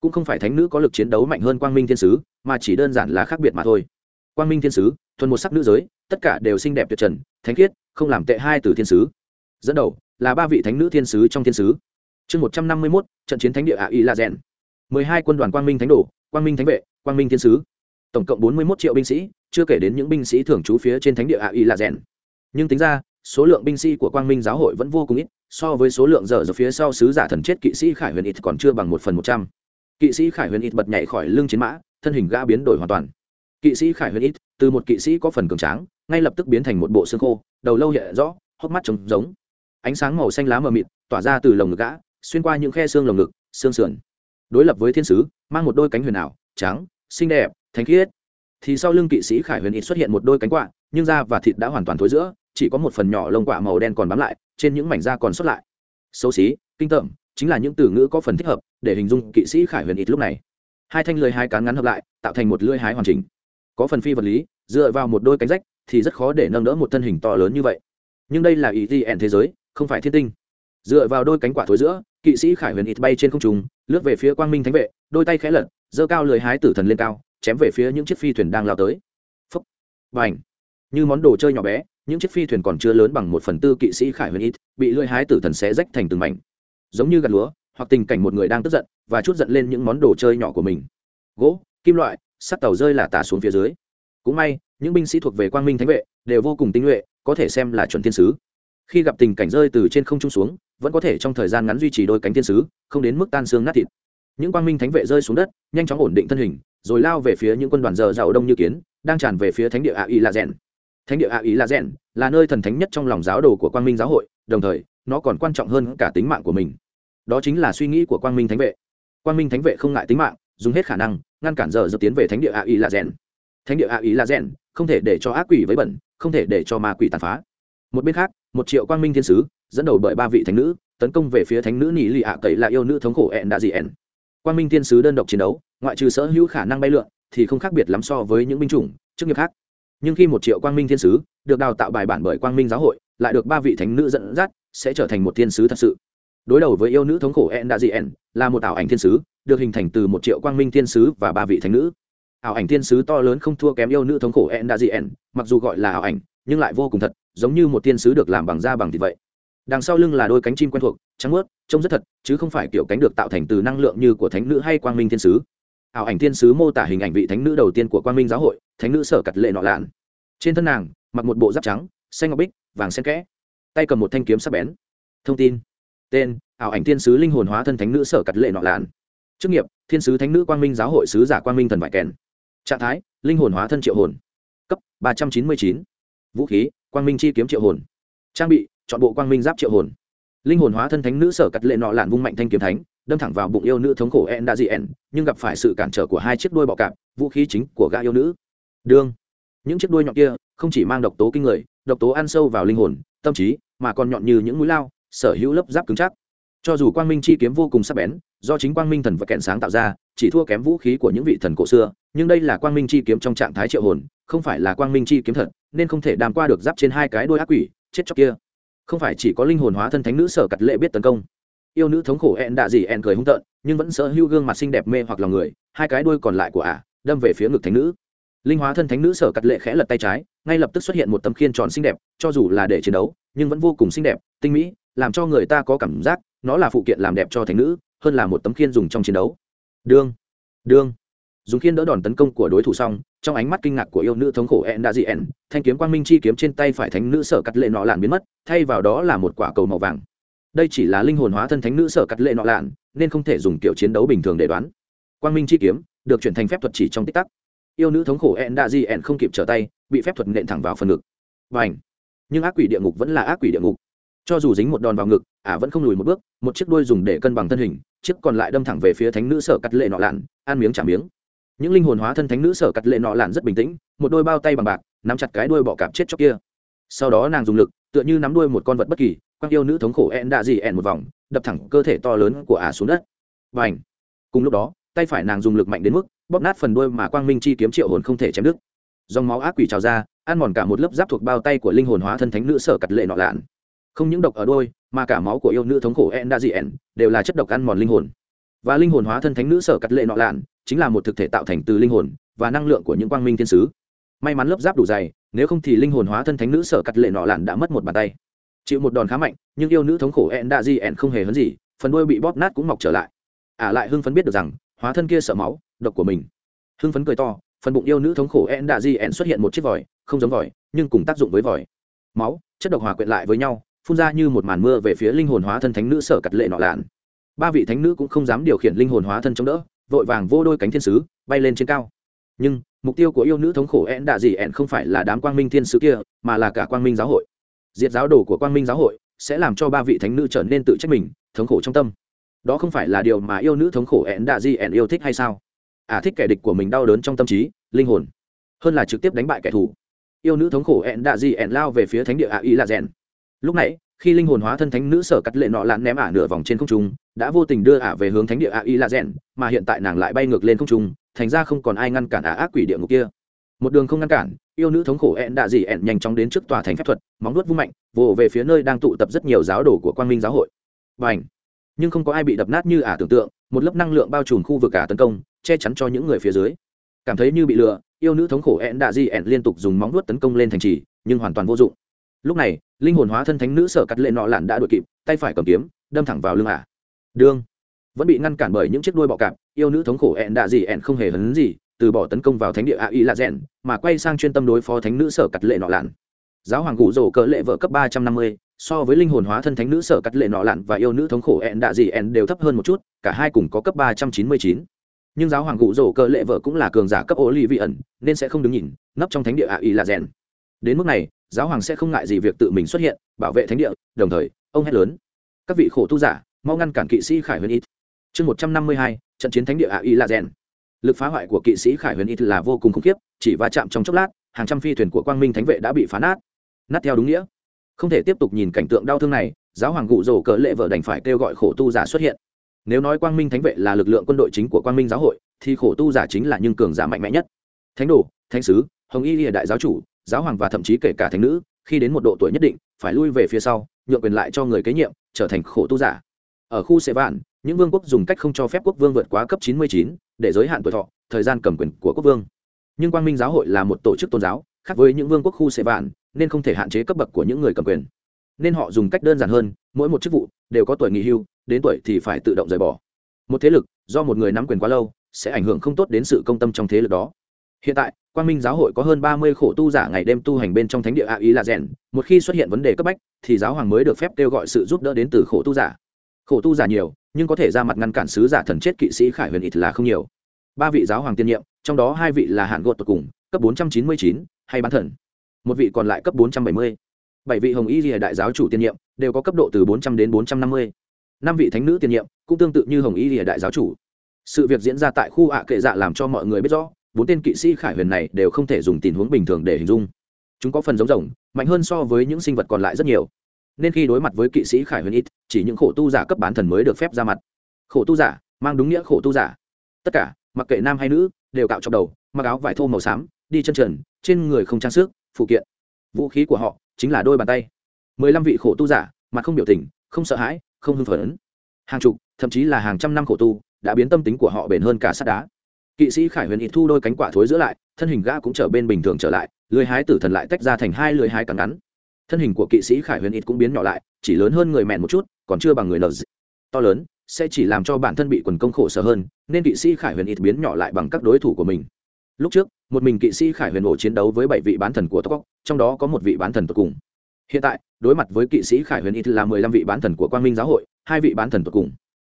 Cũng không phải thánh nữ có lực chiến đấu mạnh hơn quang minh thiên sứ, mà chỉ đơn giản là khác biệt mà thôi. Quang minh thiên sứ, thuần một sắc nữ giới, tất cả đều xinh đẹp tuyệt trần, thánh khiết, không làm tệ hai từ thiên sứ. Dẫn đầu là ba vị thánh nữ thiên sứ trong thiên sứ chương một trăm năm mươi mốt, trận chiến thánh địa ạ y la rèn mười hai quân đoàn quang minh thánh đồ, quang minh thánh vệ, quang minh thiên sứ. Tổng cộng bốn mươi 41 triệu binh sĩ, chưa kể đến những binh sĩ thường trú phía trên thánh địa a y rèn nhưng tính ra, số lượng binh sĩ của quang minh giáo hội vẫn vô cùng ít, so với số lượng giờ giờ phía sau sứ giả thần chết kỵ sĩ khải huyền ít còn chưa bằng một phần một trăm. Kỵ sĩ khải huyền ít bật nhảy khỏi lưng chiến mã, thân hình gã biến đổi hoàn toàn. Kỵ sĩ khải huyền ít từ một kỵ sĩ có phần cường tráng, ngay lập tức biến thành một bộ xương khô, đầu lâu hiện rõ, hốc mắt trống giống ánh sáng màu xanh lá mờ mịt, tỏa ra từ lồng ngực gã xuyên qua những khe xương lồng ngực, xương sườn. Đối lập với thiên sứ, mang một đôi cánh huyền ảo, trắng, xinh đẹp, thánh khiết. Thì sau lưng kỵ sĩ khải huyền ít xuất hiện một đôi cánh quạ, nhưng da và thịt đã hoàn toàn thối giữa, chỉ có một phần nhỏ lông quạ màu đen còn bám lại, trên những mảnh da còn xuất lại. Xấu xí, kinh tởm, chính là những từ ngữ có phần thích hợp để hình dung kỵ sĩ khải huyền ít lúc này. Hai thanh lưới hai cán ngắn hợp lại, tạo thành một lưỡi hái hoàn chỉnh. Có phần phi vật lý, dựa vào một đôi cánh rách, thì rất khó để nâng đỡ một thân hình to lớn như vậy. Nhưng đây là ý gn thế giới, không phải thiên tinh. Dựa vào đôi cánh quả thối giữa kỵ sĩ khải huyền ít bay trên không trung, lướt về phía quang minh thánh vệ đôi tay khẽ lật giơ cao lưới hái tử thần lên cao chém về phía những chiếc phi thuyền đang lao tới. Phấp và ảnh như món đồ chơi nhỏ bé những chiếc phi thuyền còn chưa lớn bằng một phần tư kỵ sĩ khải huyền ít bị lưỡi hái tử thần xé rách thành từng mảnh. Giống như gặt lúa hoặc tình cảnh một người đang tức giận và chút giận lên những món đồ chơi nhỏ của mình. Gỗ kim loại sắt tàu rơi là tả xuống phía dưới. Cũng may những binh sĩ thuộc về quang minh thánh vệ đều vô cùng tinh nhuệ có thể xem là chuẩn thiên sứ. Khi gặp tình cảnh rơi từ trên không trung xuống vẫn có thể trong thời gian ngắn duy trì đôi cánh thiên sứ, không đến mức tan xương nát thịt. Những quang minh thánh vệ rơi xuống đất, nhanh chóng ổn định thân hình, rồi lao về phía những quân đoàn dở giàu đông như kiến, đang tràn về phía thánh địa a ý la rèn. Thánh địa a ý la rèn là nơi thần thánh nhất trong lòng giáo đồ của quang minh giáo hội, đồng thời, nó còn quan trọng hơn cả tính mạng của mình. Đó chính là suy nghĩ của quang minh thánh vệ. Quang minh thánh vệ không ngại tính mạng, dùng hết khả năng, ngăn cản giờ giờ tiến về thánh địa a ý la rèn. Thánh địa ạ ý la rèn không thể để cho ác quỷ với bẩn, không thể để cho ma quỷ tàn phá. Một bên khác, một triệu quang minh thiên sứ dẫn đầu bởi ba vị thánh nữ, tấn công về phía thánh nữ nỉ lì ạ cậy là yêu nữ thống khổ ẹn đã dị ẹn. Quang minh thiên sứ đơn độc chiến đấu, ngoại trừ sở hữu khả năng bay lượn, thì không khác biệt lắm so với những binh chủng, chức nghiệp khác. Nhưng khi một triệu quang minh thiên sứ được đào tạo bài bản bởi quang minh giáo hội, lại được ba vị thánh nữ dẫn dắt, sẽ trở thành một thiên sứ thật sự. Đối đầu với yêu nữ thống khổ en đã dị en là một ảo ảnh thiên sứ, được hình thành từ một triệu quang minh thiên sứ và ba vị thánh nữ. Ảo ảnh thiên sứ to lớn không thua kém yêu nữ thống khổ en đã dị en mặc dù gọi là ảo ảnh, nhưng lại vô cùng thật, giống như một thiên sứ được làm bằng da bằng thịt vậy đằng sau lưng là đôi cánh chim quen thuộc, trắng ướt trông rất thật, chứ không phải kiểu cánh được tạo thành từ năng lượng như của thánh nữ hay quang minh thiên sứ. Ảo ảnh thiên sứ mô tả hình ảnh vị thánh nữ đầu tiên của quang minh giáo hội, thánh nữ sở cặt lệ nọ lạn. Trên thân nàng, mặc một bộ giáp trắng, xanh ngọc bích, vàng sen kẽ. Tay cầm một thanh kiếm sắc bén. Thông tin. Tên, ảo ảnh thiên sứ linh hồn hóa thân thánh nữ sở cặt lệ nọ lạn. Chức nghiệp, thiên sứ thánh nữ quang minh giáo hội sứ giả quang minh thần vải kèn. Trạng thái, linh hồn hóa thân triệu hồn. Cấp ba trăm chín mươi chín. Vũ khí, quang minh chi kiếm triệu hồn. Trang bị chọn bộ quang minh giáp triệu hồn. Linh hồn hóa thân thánh nữ sở cắt lệ nọ lạn vung mạnh thanh kiếm thánh, đâm thẳng vào bụng yêu nữ thống khổ en đã dị en, nhưng gặp phải sự cản trở của hai chiếc đuôi bọ cạp, vũ khí chính của gã yêu nữ. Đương, những chiếc đuôi nhọn kia không chỉ mang độc tố kinh người, độc tố ăn sâu vào linh hồn, tâm trí, mà còn nhọn như những mũi lao, sở hữu lớp giáp cứng chắc. Cho dù quang minh chi kiếm vô cùng sắc bén, do chính quang minh thần và kẹn sáng tạo ra, chỉ thua kém vũ khí của những vị thần cổ xưa, nhưng đây là quang minh chi kiếm trong trạng thái triệu hồn, không phải là quang minh chi kiếm thật, nên không thể đàm qua được giáp trên hai cái đôi ác quỷ, chết chóc kia không phải chỉ có linh hồn hóa thân thánh nữ sở cặt lệ biết tấn công. Yêu nữ thống khổ ẹn đạ gì ẹn cười hung tợn, nhưng vẫn sợ hưu gương mặt xinh đẹp mê hoặc lòng người, hai cái đuôi còn lại của ả, đâm về phía ngực thánh nữ. Linh hóa thân thánh nữ sở cặt lệ khẽ lật tay trái, ngay lập tức xuất hiện một tấm khiên tròn xinh đẹp, cho dù là để chiến đấu, nhưng vẫn vô cùng xinh đẹp, tinh mỹ, làm cho người ta có cảm giác nó là phụ kiện làm đẹp cho thánh nữ, hơn là một tấm khiên dùng trong chiến đấu. Đương đương dùng khiên đỡ đòn tấn công của đối thủ xong, trong ánh mắt kinh ngạc của yêu nữ thống khổ en đã dị en, thanh kiếm quang minh chi kiếm trên tay phải thánh nữ sở cắt lệ nọ lạn biến mất, thay vào đó là một quả cầu màu vàng. Đây chỉ là linh hồn hóa thân thánh nữ sở cắt lệ nọ lạn, nên không thể dùng kiểu chiến đấu bình thường để đoán. Quang minh chi kiếm, được chuyển thành phép thuật chỉ trong tích tắc. Yêu nữ thống khổ en đã dị en không kịp trở tay, bị phép thuật nện thẳng vào phần ngực. Và ảnh nhưng ác quỷ địa ngục vẫn là ác quỷ địa ngục. Cho dù dính một đòn vào ngực, ả vẫn không lùi một bước, một chiếc đuôi dùng để cân bằng thân hình, chiếc còn lại đâm thẳng về phía thánh nữ sở cắt lệ nọ lạn, ăn miếng trả miếng những linh hồn hóa thân thánh nữ sở cắt lệ nọ lạn rất bình tĩnh, một đôi bao tay bằng bạc, nắm chặt cái đuôi bọ cạp chết chóc kia. Sau đó nàng dùng lực, tựa như nắm đuôi một con vật bất kỳ quang yêu nữ thống khổ ẹn đạ dị ẹn một vòng, đập thẳng cơ thể to lớn của ả xuống đất. Và ảnh cùng lúc đó, tay phải nàng dùng lực mạnh đến mức, bóp nát phần đuôi mà quang minh chi kiếm triệu hồn không thể chém đứt. Dòng máu ác quỷ trào ra, ăn mòn cả một lớp giáp thuộc bao tay của linh hồn hóa thân thánh nữ sở cắt lệ nọ lạn. Không những độc ở đôi mà cả máu của yêu nữ thống khổ en đa dị en đều là chất độc ăn mòn linh hồn. Và linh hồn hóa thân thánh nữ sở cắt lệ nọ lạn chính là một thực thể tạo thành từ linh hồn và năng lượng của những quang minh thiên sứ. May mắn lớp giáp đủ dày, nếu không thì linh hồn hóa thân thánh nữ sở cắt lệ nọ lạn đã mất một bàn tay. Chịu một đòn khá mạnh, nhưng yêu nữ thống khổ ẹn đa di ẹn không hề hấn gì, phần đuôi bị bóp nát cũng mọc trở lại. Ả lại hưng phấn biết được rằng, hóa thân kia sợ máu, độc của mình. Hưng phấn cười to, phần bụng yêu nữ thống khổ ẹn đạ di ẹn xuất hiện một chiếc vòi, không giống vòi, nhưng cùng tác dụng với vòi. Máu, chất độc hòa quyện lại với nhau, phun ra như một màn mưa về phía linh hồn hóa thân thánh nữ sở cật lệ nọ lạn. Ba vị thánh nữ cũng không dám điều khiển linh hồn hóa thân chống đỡ vội vàng vô đôi cánh thiên sứ, bay lên trên cao. Nhưng, mục tiêu của yêu nữ thống khổ ẹn đạ gì ẹn không phải là đám quang minh thiên sứ kia, mà là cả quang minh giáo hội. Diệt giáo đồ của quang minh giáo hội sẽ làm cho ba vị thánh nữ trở nên tự trách mình, thống khổ trong tâm. Đó không phải là điều mà yêu nữ thống khổ ẹn đạ gì ẹn yêu thích hay sao? À thích kẻ địch của mình đau đớn trong tâm trí, linh hồn, hơn là trực tiếp đánh bại kẻ thù. Yêu nữ thống khổ ẹn đạ gì ẹn lao về phía thánh địa ạ ý là rèn. Lúc nãy khi linh hồn hóa thân thánh nữ sở cắt lệ nọ lạn ném ả nửa vòng trên không trung, đã vô tình đưa ả về hướng thánh địa ả Y là rèn, mà hiện tại nàng lại bay ngược lên không trung, thành ra không còn ai ngăn cản ả ác quỷ địa ngục kia. Một đường không ngăn cản, yêu nữ thống khổ ẹn đạ dị ẹn nhanh chóng đến trước tòa thành phép thuật, móng nuốt vung mạnh, vồ về phía nơi đang tụ tập rất nhiều giáo đồ của quang minh giáo hội. Và ảnh nhưng không có ai bị đập nát như ả tưởng tượng, một lớp năng lượng bao trùm khu vực ả tấn công, che chắn cho những người phía dưới. Cảm thấy như bị lừa, yêu nữ thống khổ ẹn đạ dị ẹn liên tục dùng móng nuốt tấn công lên thành trì, nhưng hoàn toàn vô dụng lúc này, linh hồn hóa thân thánh nữ sở cắt lệ nọ lạn đã đuổi kịp, tay phải cầm kiếm, đâm thẳng vào lưng ả đương. Vẫn bị ngăn cản bởi những chiếc đuôi bọ cạp, yêu nữ thống khổ ẹn đạ gì ẹn không hề hấn gì, từ bỏ tấn công vào thánh địa a y lạ rèn, mà quay sang chuyên tâm đối phó thánh nữ sở cắt lệ nọ lạn. Giáo hoàng cụ rổ cỡ lệ vợ cấp ba trăm năm mươi, so với linh hồn hóa thân thánh nữ sở cắt lệ nọ lạn và yêu nữ thống khổ ẹn đạ gì ẹn đều thấp hơn một chút, cả hai cùng có cấp ba trăm chín mươi chín. Nhưng giáo hoàng cụ rổ cỡ lệ vợ cũng là cường giả cấp ô ly vị ẩn, nên sẽ không đứng nhìn, nấp trong thánh địa a y lạ rèn đến mức này, giáo hoàng sẽ không ngại gì việc tự mình xuất hiện, bảo vệ thánh địa, đồng thời, ông hét lớn. Các vị khổ tu giả, mau ngăn cản kỵ sĩ khải huyền ít chương một trăm năm mươi hai, trận chiến thánh địa a y la rèn lực phá hoại của kỵ sĩ khải huyền ít là vô cùng khủng khiếp, chỉ va chạm trong chốc lát, hàng trăm phi thuyền của quang minh thánh vệ đã bị phá nát. Nát theo đúng nghĩa. Không thể tiếp tục nhìn cảnh tượng đau thương này, giáo hoàng gụ rổ cỡ lệ vợ đành phải kêu gọi khổ tu giả xuất hiện. Nếu nói quang minh thánh vệ là lực lượng quân đội chính của quang minh giáo hội, thì khổ tu giả chính là nhưng cường giả mạnh mẽ nhất. Thánh đồ, thánh sứ, hồng y lìa đại giáo chủ giáo hoàng và thậm chí kể cả thánh nữ khi đến một độ tuổi nhất định phải lui về phía sau nhượng quyền lại cho người kế nhiệm trở thành khổ tu giả. Ở khu sệ vạn những vương quốc dùng cách không cho phép quốc vương vượt quá cấp 99, để giới hạn tuổi thọ thời gian cầm quyền của quốc vương. Nhưng quang minh giáo hội là một tổ chức tôn giáo khác với những vương quốc khu sệ vạn nên không thể hạn chế cấp bậc của những người cầm quyền. Nên họ dùng cách đơn giản hơn mỗi một chức vụ đều có tuổi nghỉ hưu đến tuổi thì phải tự động rời bỏ. Một thế lực do một người nắm quyền quá lâu sẽ ảnh hưởng không tốt đến sự công tâm trong thế lực đó. Hiện tại quang minh giáo hội có hơn ba mươi khổ tu giả ngày đêm tu hành bên trong thánh địa a ý là rèn, một khi xuất hiện vấn đề cấp bách, thì giáo hoàng mới được phép kêu gọi sự giúp đỡ đến từ khổ tu giả. Khổ tu giả nhiều, nhưng có thể ra mặt ngăn cản sứ giả thần chết kỵ sĩ khải huyền ít là không nhiều. Ba vị giáo hoàng tiên nhiệm, trong đó hai vị là hạn gột tột cùng, cấp bốn trăm chín mươi chín, hay bán thần. Một vị còn lại cấp bốn trăm bảy mươi. Bảy vị hồng y rìa đại giáo chủ tiên nhiệm, đều có cấp độ từ bốn trăm đến bốn trăm năm mươi. Năm vị thánh nữ tiên nhiệm, cũng tương tự như hồng y rìa đại giáo chủ. Sự việc diễn ra tại khu ạ kệ dạ làm cho mọi người biết rõ bốn tên kỵ sĩ khải huyền này đều không thể dùng tình huống bình thường để hình dung. Chúng có phần giống rồng, mạnh hơn so với những sinh vật còn lại rất nhiều. Nên khi đối mặt với kỵ sĩ khải huyền ít, chỉ những khổ tu giả cấp bán thần mới được phép ra mặt. Khổ tu giả, mang đúng nghĩa khổ tu giả. Tất cả, mặc kệ nam hay nữ, đều cạo trong đầu, mặc áo vải thô màu xám, đi chân trần, trên người không trang sức, phụ kiện. Vũ khí của họ chính là đôi bàn tay. Mười lăm vị khổ tu giả, mặt không biểu tình, không sợ hãi, không hưng phấn. Hàng chục, thậm chí là hàng trăm năm khổ tu, đã biến tâm tính của họ bền hơn cả sắt đá kỵ sĩ khải huyền ít thu đôi cánh quả thối giữa lại, thân hình gã cũng trở bên bình thường trở lại lưới hái tử thần lại tách ra thành hai lưới hái càng ngắn. Thân hình của kỵ sĩ khải huyền ít cũng biến nhỏ lại, chỉ lớn hơn người mẹn một chút, còn chưa bằng người nờ to lớn, sẽ chỉ làm cho bản thân bị quần công khổ sở hơn, nên kỵ sĩ khải huyền ít biến nhỏ lại bằng các đối thủ của mình. Lúc trước, một mình kỵ sĩ khải huyền ổ chiến đấu với bảy vị bán thần của tóc trong đó có một vị bán thần tột cùng. Hiện tại, đối mặt với kỵ sĩ khải huyền ít là mười lăm vị bán thần của quang minh giáo hội, hai vị bán thần tột cùng.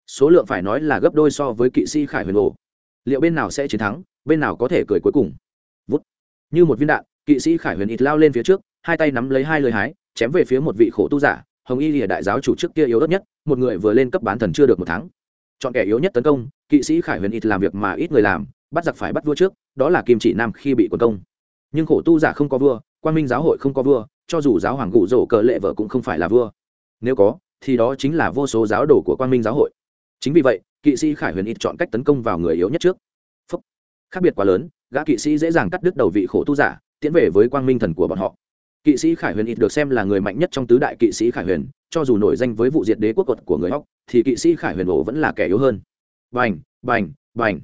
Số lượng phải nói là gấp đôi so với kỵ sĩ khải huyền ổ liệu bên nào sẽ chiến thắng, bên nào có thể cười cuối cùng. Vút. Như một viên đạn, kỵ sĩ khải huyền ít lao lên phía trước, hai tay nắm lấy hai lời hái, chém về phía một vị khổ tu giả, hồng y lìa đại giáo chủ trước kia yếu đất nhất, một người vừa lên cấp bán thần chưa được một tháng. Chọn kẻ yếu nhất tấn công, kỵ sĩ khải huyền ít làm việc mà ít người làm, bắt giặc phải bắt vua trước, đó là kim chỉ nam khi bị quân công. Nhưng khổ tu giả không có vua quan minh giáo hội không có vua, cho dù giáo hoàng cụ rổ cờ lệ vợ cũng không phải là vua. Nếu có, thì đó chính là vô số giáo đồ của quan minh giáo hội. Chính vì vậy kỵ sĩ khải huyền ít chọn cách tấn công vào người yếu nhất trước. Phúc. khác biệt quá lớn, gã kỵ sĩ dễ dàng cắt đứt đầu vị khổ tu giả, tiến về với quang minh thần của bọn họ. Kỵ sĩ khải huyền ít được xem là người mạnh nhất trong tứ đại kỵ sĩ khải huyền, cho dù nổi danh với vụ diệt đế quốc quật của người hóc thì kỵ sĩ khải huyền ổ vẫn là kẻ yếu hơn. Bành bành bành.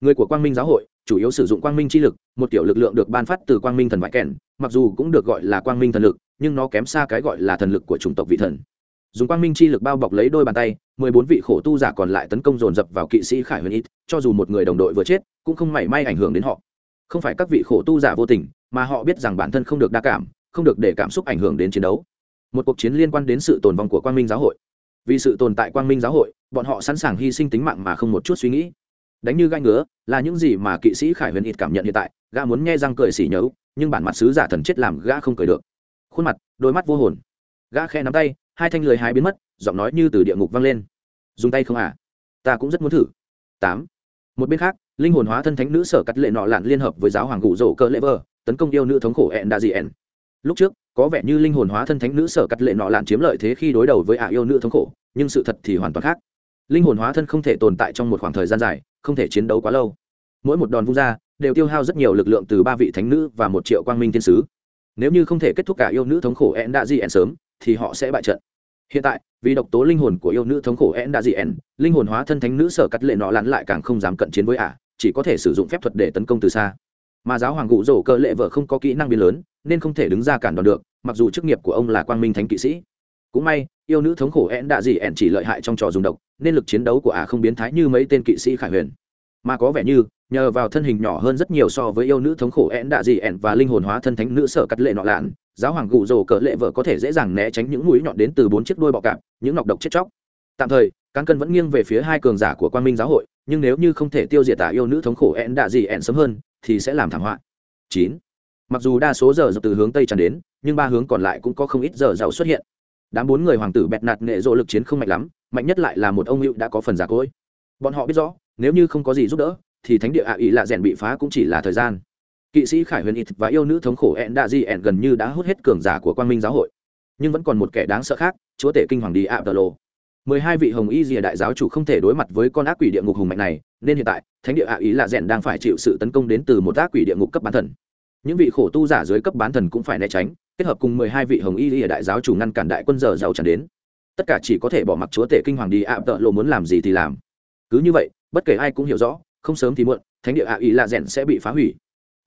Người của quang minh giáo hội, chủ yếu sử dụng quang minh chi lực, một tiểu lực lượng được ban phát từ quang minh thần vải kèn, mặc dù cũng được gọi là quang minh thần lực, nhưng nó kém xa cái gọi là thần lực của chủng tộc vị thần dùng quang minh chi lực bao bọc lấy đôi bàn tay, mười bốn vị khổ tu giả còn lại tấn công dồn dập vào kỵ sĩ khải huyền ít cho dù một người đồng đội vừa chết, cũng không mảy may ảnh hưởng đến họ. Không phải các vị khổ tu giả vô tình, mà họ biết rằng bản thân không được đa cảm, không được để cảm xúc ảnh hưởng đến chiến đấu. Một cuộc chiến liên quan đến sự tồn vong của quang minh giáo hội. Vì sự tồn tại quang minh giáo hội, bọn họ sẵn sàng hy sinh tính mạng mà không một chút suy nghĩ. Đánh như gai ngứa, là những gì mà kỵ sĩ khải huyền ít cảm nhận hiện tại, gã muốn nghe răng cười xỉ nhớ nhưng bản mặt sứ giả thần chết làm gã không cười được. Khuôn mặt, đôi mắt vô hồn. Gã khe nắm tay hai thanh lười hái biến mất, giọng nói như từ địa ngục vang lên. Dùng tay không à? Ta cũng rất muốn thử. Tám. Một bên khác, linh hồn hóa thân thánh nữ sở cắt lệ nọ lạn liên hợp với giáo hoàng cụ rổ cơ lễ vơ tấn công yêu nữ thống khổ ẹn đa dị ẹn. Lúc trước, có vẻ như linh hồn hóa thân thánh nữ sở cắt lệ nọ lạn chiếm lợi thế khi đối đầu với ả yêu nữ thống khổ, nhưng sự thật thì hoàn toàn khác. Linh hồn hóa thân không thể tồn tại trong một khoảng thời gian dài, không thể chiến đấu quá lâu. Mỗi một đòn vung ra, đều tiêu hao rất nhiều lực lượng từ ba vị thánh nữ và một triệu quang minh thiên sứ. Nếu như không thể kết thúc cả yêu nữ thống khổ ẹn đa dị ẹn sớm thì họ sẽ bại trận. Hiện tại, vì độc tố linh hồn của yêu nữ thống khổ en đã dị en linh hồn hóa thân thánh nữ sở cắt lệ nọ lặn lại càng không dám cận chiến với ả, chỉ có thể sử dụng phép thuật để tấn công từ xa. Mà giáo hoàng gụ rổ cơ lệ vợ không có kỹ năng biến lớn, nên không thể đứng ra cản đòn được, mặc dù chức nghiệp của ông là quang minh thánh kỵ sĩ. Cũng may, yêu nữ thống khổ en đã dị en chỉ lợi hại trong trò dùng độc, nên lực chiến đấu của ả không biến thái như mấy tên kỵ sĩ khải huyền. Mà có vẻ như nhờ vào thân hình nhỏ hơn rất nhiều so với yêu nữ thống khổ ẹn đạ dị ẹn và linh hồn hóa thân thánh nữ sở cắt lệ nọ lạn, giáo hoàng gù rồ cỡ lệ vợ có thể dễ dàng né tránh những mũi nhọn đến từ bốn chiếc đuôi bọ cạp, những nọc độc chết chóc. Tạm thời, cán cân vẫn nghiêng về phía hai cường giả của quan minh giáo hội, nhưng nếu như không thể tiêu diệt tả yêu nữ thống khổ ẹn đạ dị ẹn sớm hơn, thì sẽ làm thảm họa. Chín. Mặc dù đa số giờ từ hướng tây tràn đến, nhưng ba hướng còn lại cũng có không ít giờ giàu xuất hiện. Đám bốn người hoàng tử bẹt nạt nghệ dỗ lực chiến không mạnh lắm, mạnh nhất lại là một ông hữu đã có phần giả cỗi. Bọn họ biết rõ, nếu như không có gì giúp đỡ thì thánh địa ạ à ý lạ rèn bị phá cũng chỉ là thời gian. Kỵ sĩ khải huyền ít và yêu nữ thống khổ ẹn đạ di ẹn gần như đã hút hết cường giả của quang minh giáo hội. Nhưng vẫn còn một kẻ đáng sợ khác, chúa tể kinh hoàng đi ạ tờ lô mười hai vị hồng y rìa đại giáo chủ không thể đối mặt với con ác quỷ địa ngục hùng mạnh này, nên hiện tại, thánh địa ạ ý lạ rèn đang phải chịu sự tấn công đến từ một ác quỷ địa ngục cấp bán thần. Những vị khổ tu giả dưới cấp bán thần cũng phải né tránh, kết hợp cùng mười hai vị hồng y rìa đại giáo chủ ngăn cản đại quân giờ giàu tràn đến. Tất cả chỉ có thể bỏ mặc chúa tể kinh hoàng đi ạ tợ lộ muốn làm gì thì làm. Cứ như vậy, bất kể ai cũng hiểu rõ không sớm thì muộn, thánh địa ạ ý lạ rèn sẽ bị phá hủy.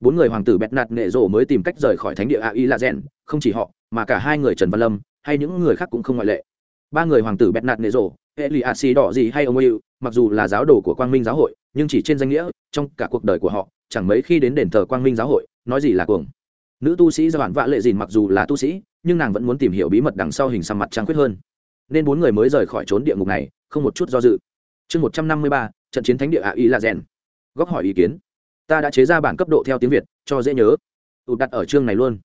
Bốn người hoàng tử bẹt nạt nệ rộ mới tìm cách rời khỏi thánh địa ạ ý la rèn không chỉ họ, mà cả hai người trần văn lâm, hay những người khác cũng không ngoại lệ. Ba người hoàng tử bẹt nạt nệ rộ hệ lì ạ xì đỏ gì hay ông yêu mặc dù là giáo đồ của quang minh giáo hội, nhưng chỉ trên danh nghĩa, trong cả cuộc đời của họ, chẳng mấy khi đến đền thờ quang minh giáo hội, nói gì là cuồng. Nữ tu sĩ do bản vạ lệ dìn mặc dù là tu sĩ, nhưng nàng vẫn muốn tìm hiểu bí mật đằng sau hình xăm mặt trăng khuyết hơn. Nên bốn người mới rời khỏi trốn địa ngục này, không một chút do dự chương một trăm năm mươi ba, trận chiến thánh địa ạ y là rèn góp hỏi ý kiến. Ta đã chế ra bản cấp độ theo tiếng việt, cho dễ nhớ. Tụt đặt ở chương này luôn.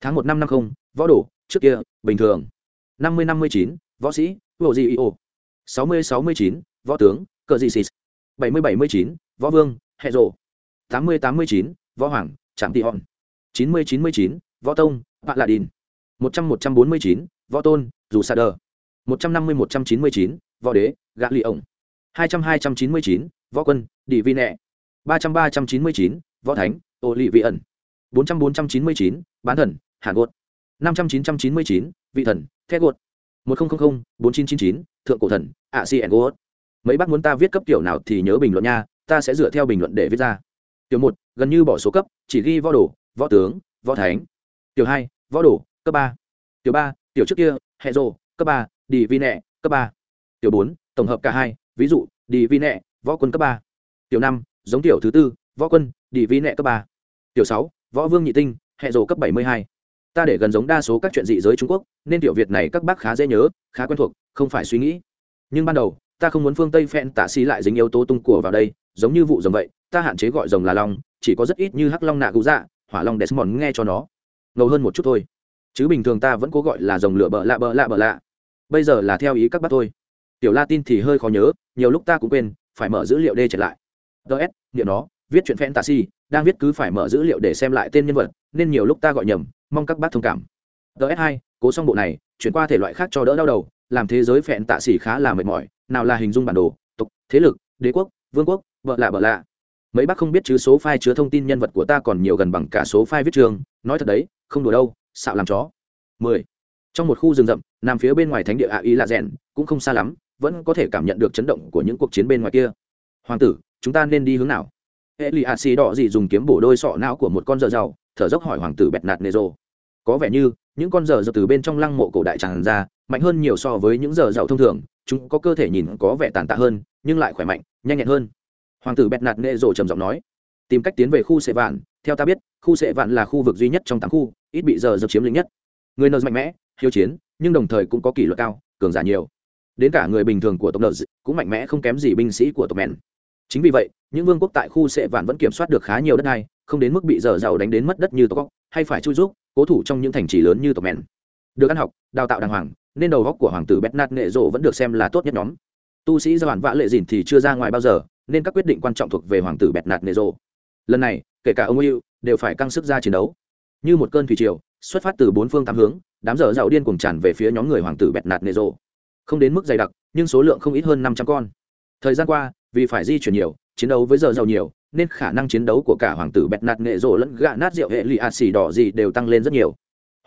Tháng một năm năm không, võ đổ trước kia, bình thường. năm mươi năm mươi chín, võ sĩ vô gì ô. sáu mươi sáu mươi chín, võ tướng, cờ gì xì. bảy mươi bảy mươi chín, võ vương hệ rộ tám mươi tám mươi chín, võ hoàng, trạm tị hòn. chín mươi chín mươi chín, võ tông bạn lạ đìn. một trăm một trăm bốn mươi chín, võ tôn, dù sa đờ. một trăm năm mươi một trăm chín mươi chín, võ đế gã lì ổng hai trăm hai trăm chín mươi chín, võ quân đi vi nẹ. ba trăm ba trăm chín mươi chín, võ thánh ô lị vị ẩn. bốn trăm bốn trăm chín mươi chín, bán thần, hàn gột. năm trăm chín trăm chín mươi chín, vị thần thét gột. một nghìn bốn chín chín chín, thượng cổ thần ạ si ẩn gột. Mấy bác muốn ta viết cấp kiểu nào thì nhớ bình luận nha, ta sẽ dựa theo bình luận để viết ra. Tiểu một, gần như bỏ số cấp, chỉ ghi võ đồ, võ tướng, võ thánh. Tiểu hai, võ đồ, cấp ba. Tiểu ba tiểu trước kia hệ rồ, cấp ba đi vi nẹ, cấp ba. Tiểu bốn, tổng hợp cả hai ví dụ đi vi nẹ, võ quân cấp ba. Tiểu năm, giống tiểu thứ tư, võ quân đi vi nẹ cấp ba. Tiểu sáu, võ vương nhị tinh hệ rồ cấp bảy mươi hai. Ta để gần giống đa số các chuyện dị giới trung quốc, nên tiểu việt này các bác khá dễ nhớ, khá quen thuộc, không phải suy nghĩ. Nhưng ban đầu, ta không muốn phương tây phen tạ xí lại dính yếu tố tung của vào đây, giống như vụ rồng vậy, ta hạn chế gọi rồng là long, chỉ có rất ít như hắc long nạ gú dạ hỏa long desmond nghe cho nó. Ngầu hơn một chút thôi. Chứ bình thường ta vẫn cố gọi là rồng lửa bợ lạ bợ lạ bợ lạ. Bây giờ là theo ý các bác thôi tiểu latin thì hơi khó nhớ, nhiều lúc ta cũng quên, phải mở dữ liệu đê trở lại. Ts niệm nó, viết chuyện fantasy đang viết cứ phải mở dữ liệu để xem lại tên nhân vật, nên nhiều lúc ta gọi nhầm, mong các bác thông cảm. Ts hai, cố xong bộ này, chuyển qua thể loại khác cho đỡ đau đầu, làm thế giới phẹn tạ xỉ khá là mệt mỏi, nào là hình dung bản đồ, tục, thế lực, đế quốc, vương quốc vợ lạ vợ lạ. Mấy bác không biết chứ số file chứa thông tin nhân vật của ta còn nhiều gần bằng cả số file viết trường, nói thật đấy, không đùa đâu, xạo làm chó. 10. trong một khu rừng rậm, nằm phía bên ngoài thánh địa ạ ý là rèn, cũng không xa lắm vẫn có thể cảm nhận được chấn động của những cuộc chiến bên ngoài kia. Hoàng tử, chúng ta nên đi hướng nào? Hệ lì a xì đỏ gì dùng kiếm bổ đôi sọ não của một con dở giàu thở dốc hỏi hoàng tử bẹt nạt nê rô có vẻ như, những con dở dầu từ bên trong lăng mộ cổ đại tràn ra, mạnh hơn nhiều so với những dở dầu thông thường, chúng có cơ thể nhìn có vẻ tàn tạ hơn, nhưng lại khỏe mạnh, nhanh nhẹn hơn. Hoàng tử bẹt nạt nê rô trầm giọng nói, tìm cách tiến về khu sệ vạn, theo ta biết, khu sệ vạn là khu vực duy nhất trong tám khu, ít bị giờ dập chiếm lĩnh nhất. Người nợ mạnh mẽ, hiếu chiến, nhưng đồng thời cũng có kỷ luật cao, cường giả nhiều đến cả người bình thường của tộc nợ cũng mạnh mẽ không kém gì binh sĩ của tộc mèn. Chính vì vậy, những vương quốc tại khu sệ vạn vẫn kiểm soát được khá nhiều đất đai, không đến mức bị dở giàu đánh đến mất đất như tộc hay phải chui giúp cố thủ trong những thành trì lớn như tộc mèn. Được ăn học, đào tạo đàng hoàng, nên đầu góc của hoàng tử bernard nghệ rộ vẫn được xem là tốt nhất nhóm. Tu sĩ do bản vã lệ dìn thì chưa ra ngoài bao giờ, nên các quyết định quan trọng thuộc về hoàng tử bernard nghệ rộ. Lần này, kể cả ông yêu đều phải căng sức ra chiến đấu. Như một cơn thủy triều, xuất phát từ bốn phương tám hướng, đám dở giàu điên cuồng tràn về phía nhóm người hoàng tử bernard nghệ rộ không đến mức dày đặc, nhưng số lượng không ít hơn năm trăm con. Thời gian qua, vì phải di chuyển nhiều, chiến đấu với giờ giàu nhiều, nên khả năng chiến đấu của cả hoàng tử bẹt nạt nghệ rổ lẫn gạ nát rượu hệ lì ạt xì đỏ gì đều tăng lên rất nhiều.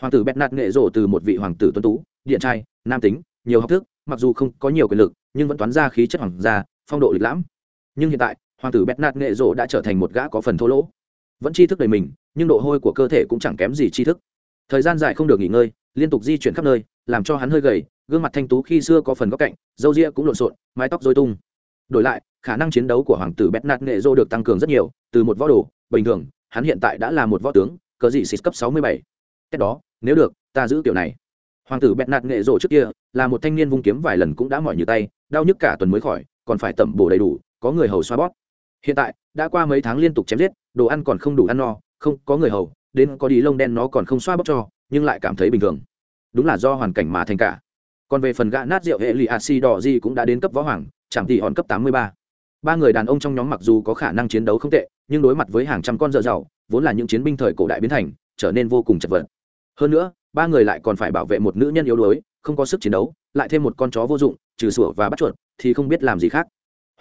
Hoàng tử bẹt nạt nghệ rổ từ một vị hoàng tử tuấn tú, điện trai, nam tính, nhiều học thức, mặc dù không có nhiều quyền lực, nhưng vẫn toán ra khí chất hoàng gia, phong độ lịch lãm. Nhưng hiện tại, hoàng tử bẹt nạt nghệ rổ đã trở thành một gã có phần thô lỗ. Vẫn tri thức đầy mình, nhưng độ hôi của cơ thể cũng chẳng kém gì tri thức. Thời gian dài không được nghỉ ngơi, liên tục di chuyển khắp nơi, làm cho hắn hơi gầy gương mặt thanh tú khi xưa có phần góc cạnh, râu ria cũng lộn xộn, mái tóc dối tung. Đổi lại, khả năng chiến đấu của hoàng tử bét nạt nghệ dô được tăng cường rất nhiều, từ một võ đồ, bình thường, hắn hiện tại đã là một võ tướng, cờ dị xịt cấp sáu mươi bảy. Cách đó, nếu được, ta giữ kiểu này. Hoàng tử bét nạt nghệ dô trước kia, là một thanh niên vung kiếm vài lần cũng đã mỏi như tay, đau nhức cả tuần mới khỏi, còn phải tẩm bổ đầy đủ, có người hầu xoa bóp. Hiện tại, đã qua mấy tháng liên tục chém giết, đồ ăn còn không đủ ăn no, không, có người hầu, đến có đi lông đen nó còn không xoa bóp cho, nhưng lại cảm thấy bình thường. Đúng là do hoàn cảnh mà thành cả còn về phần gã nát rượu hệ lì a si đỏ gì cũng đã đến cấp võ hoàng chẳng thì hòn cấp tám mươi ba. Ba người đàn ông trong nhóm mặc dù có khả năng chiến đấu không tệ, nhưng đối mặt với hàng trăm con dợ giàu vốn là những chiến binh thời cổ đại biến thành, trở nên vô cùng chật vật. Hơn nữa, ba người lại còn phải bảo vệ một nữ nhân yếu đuối, không có sức chiến đấu, lại thêm một con chó vô dụng, trừ sủa và bắt chuột, thì không biết làm gì khác.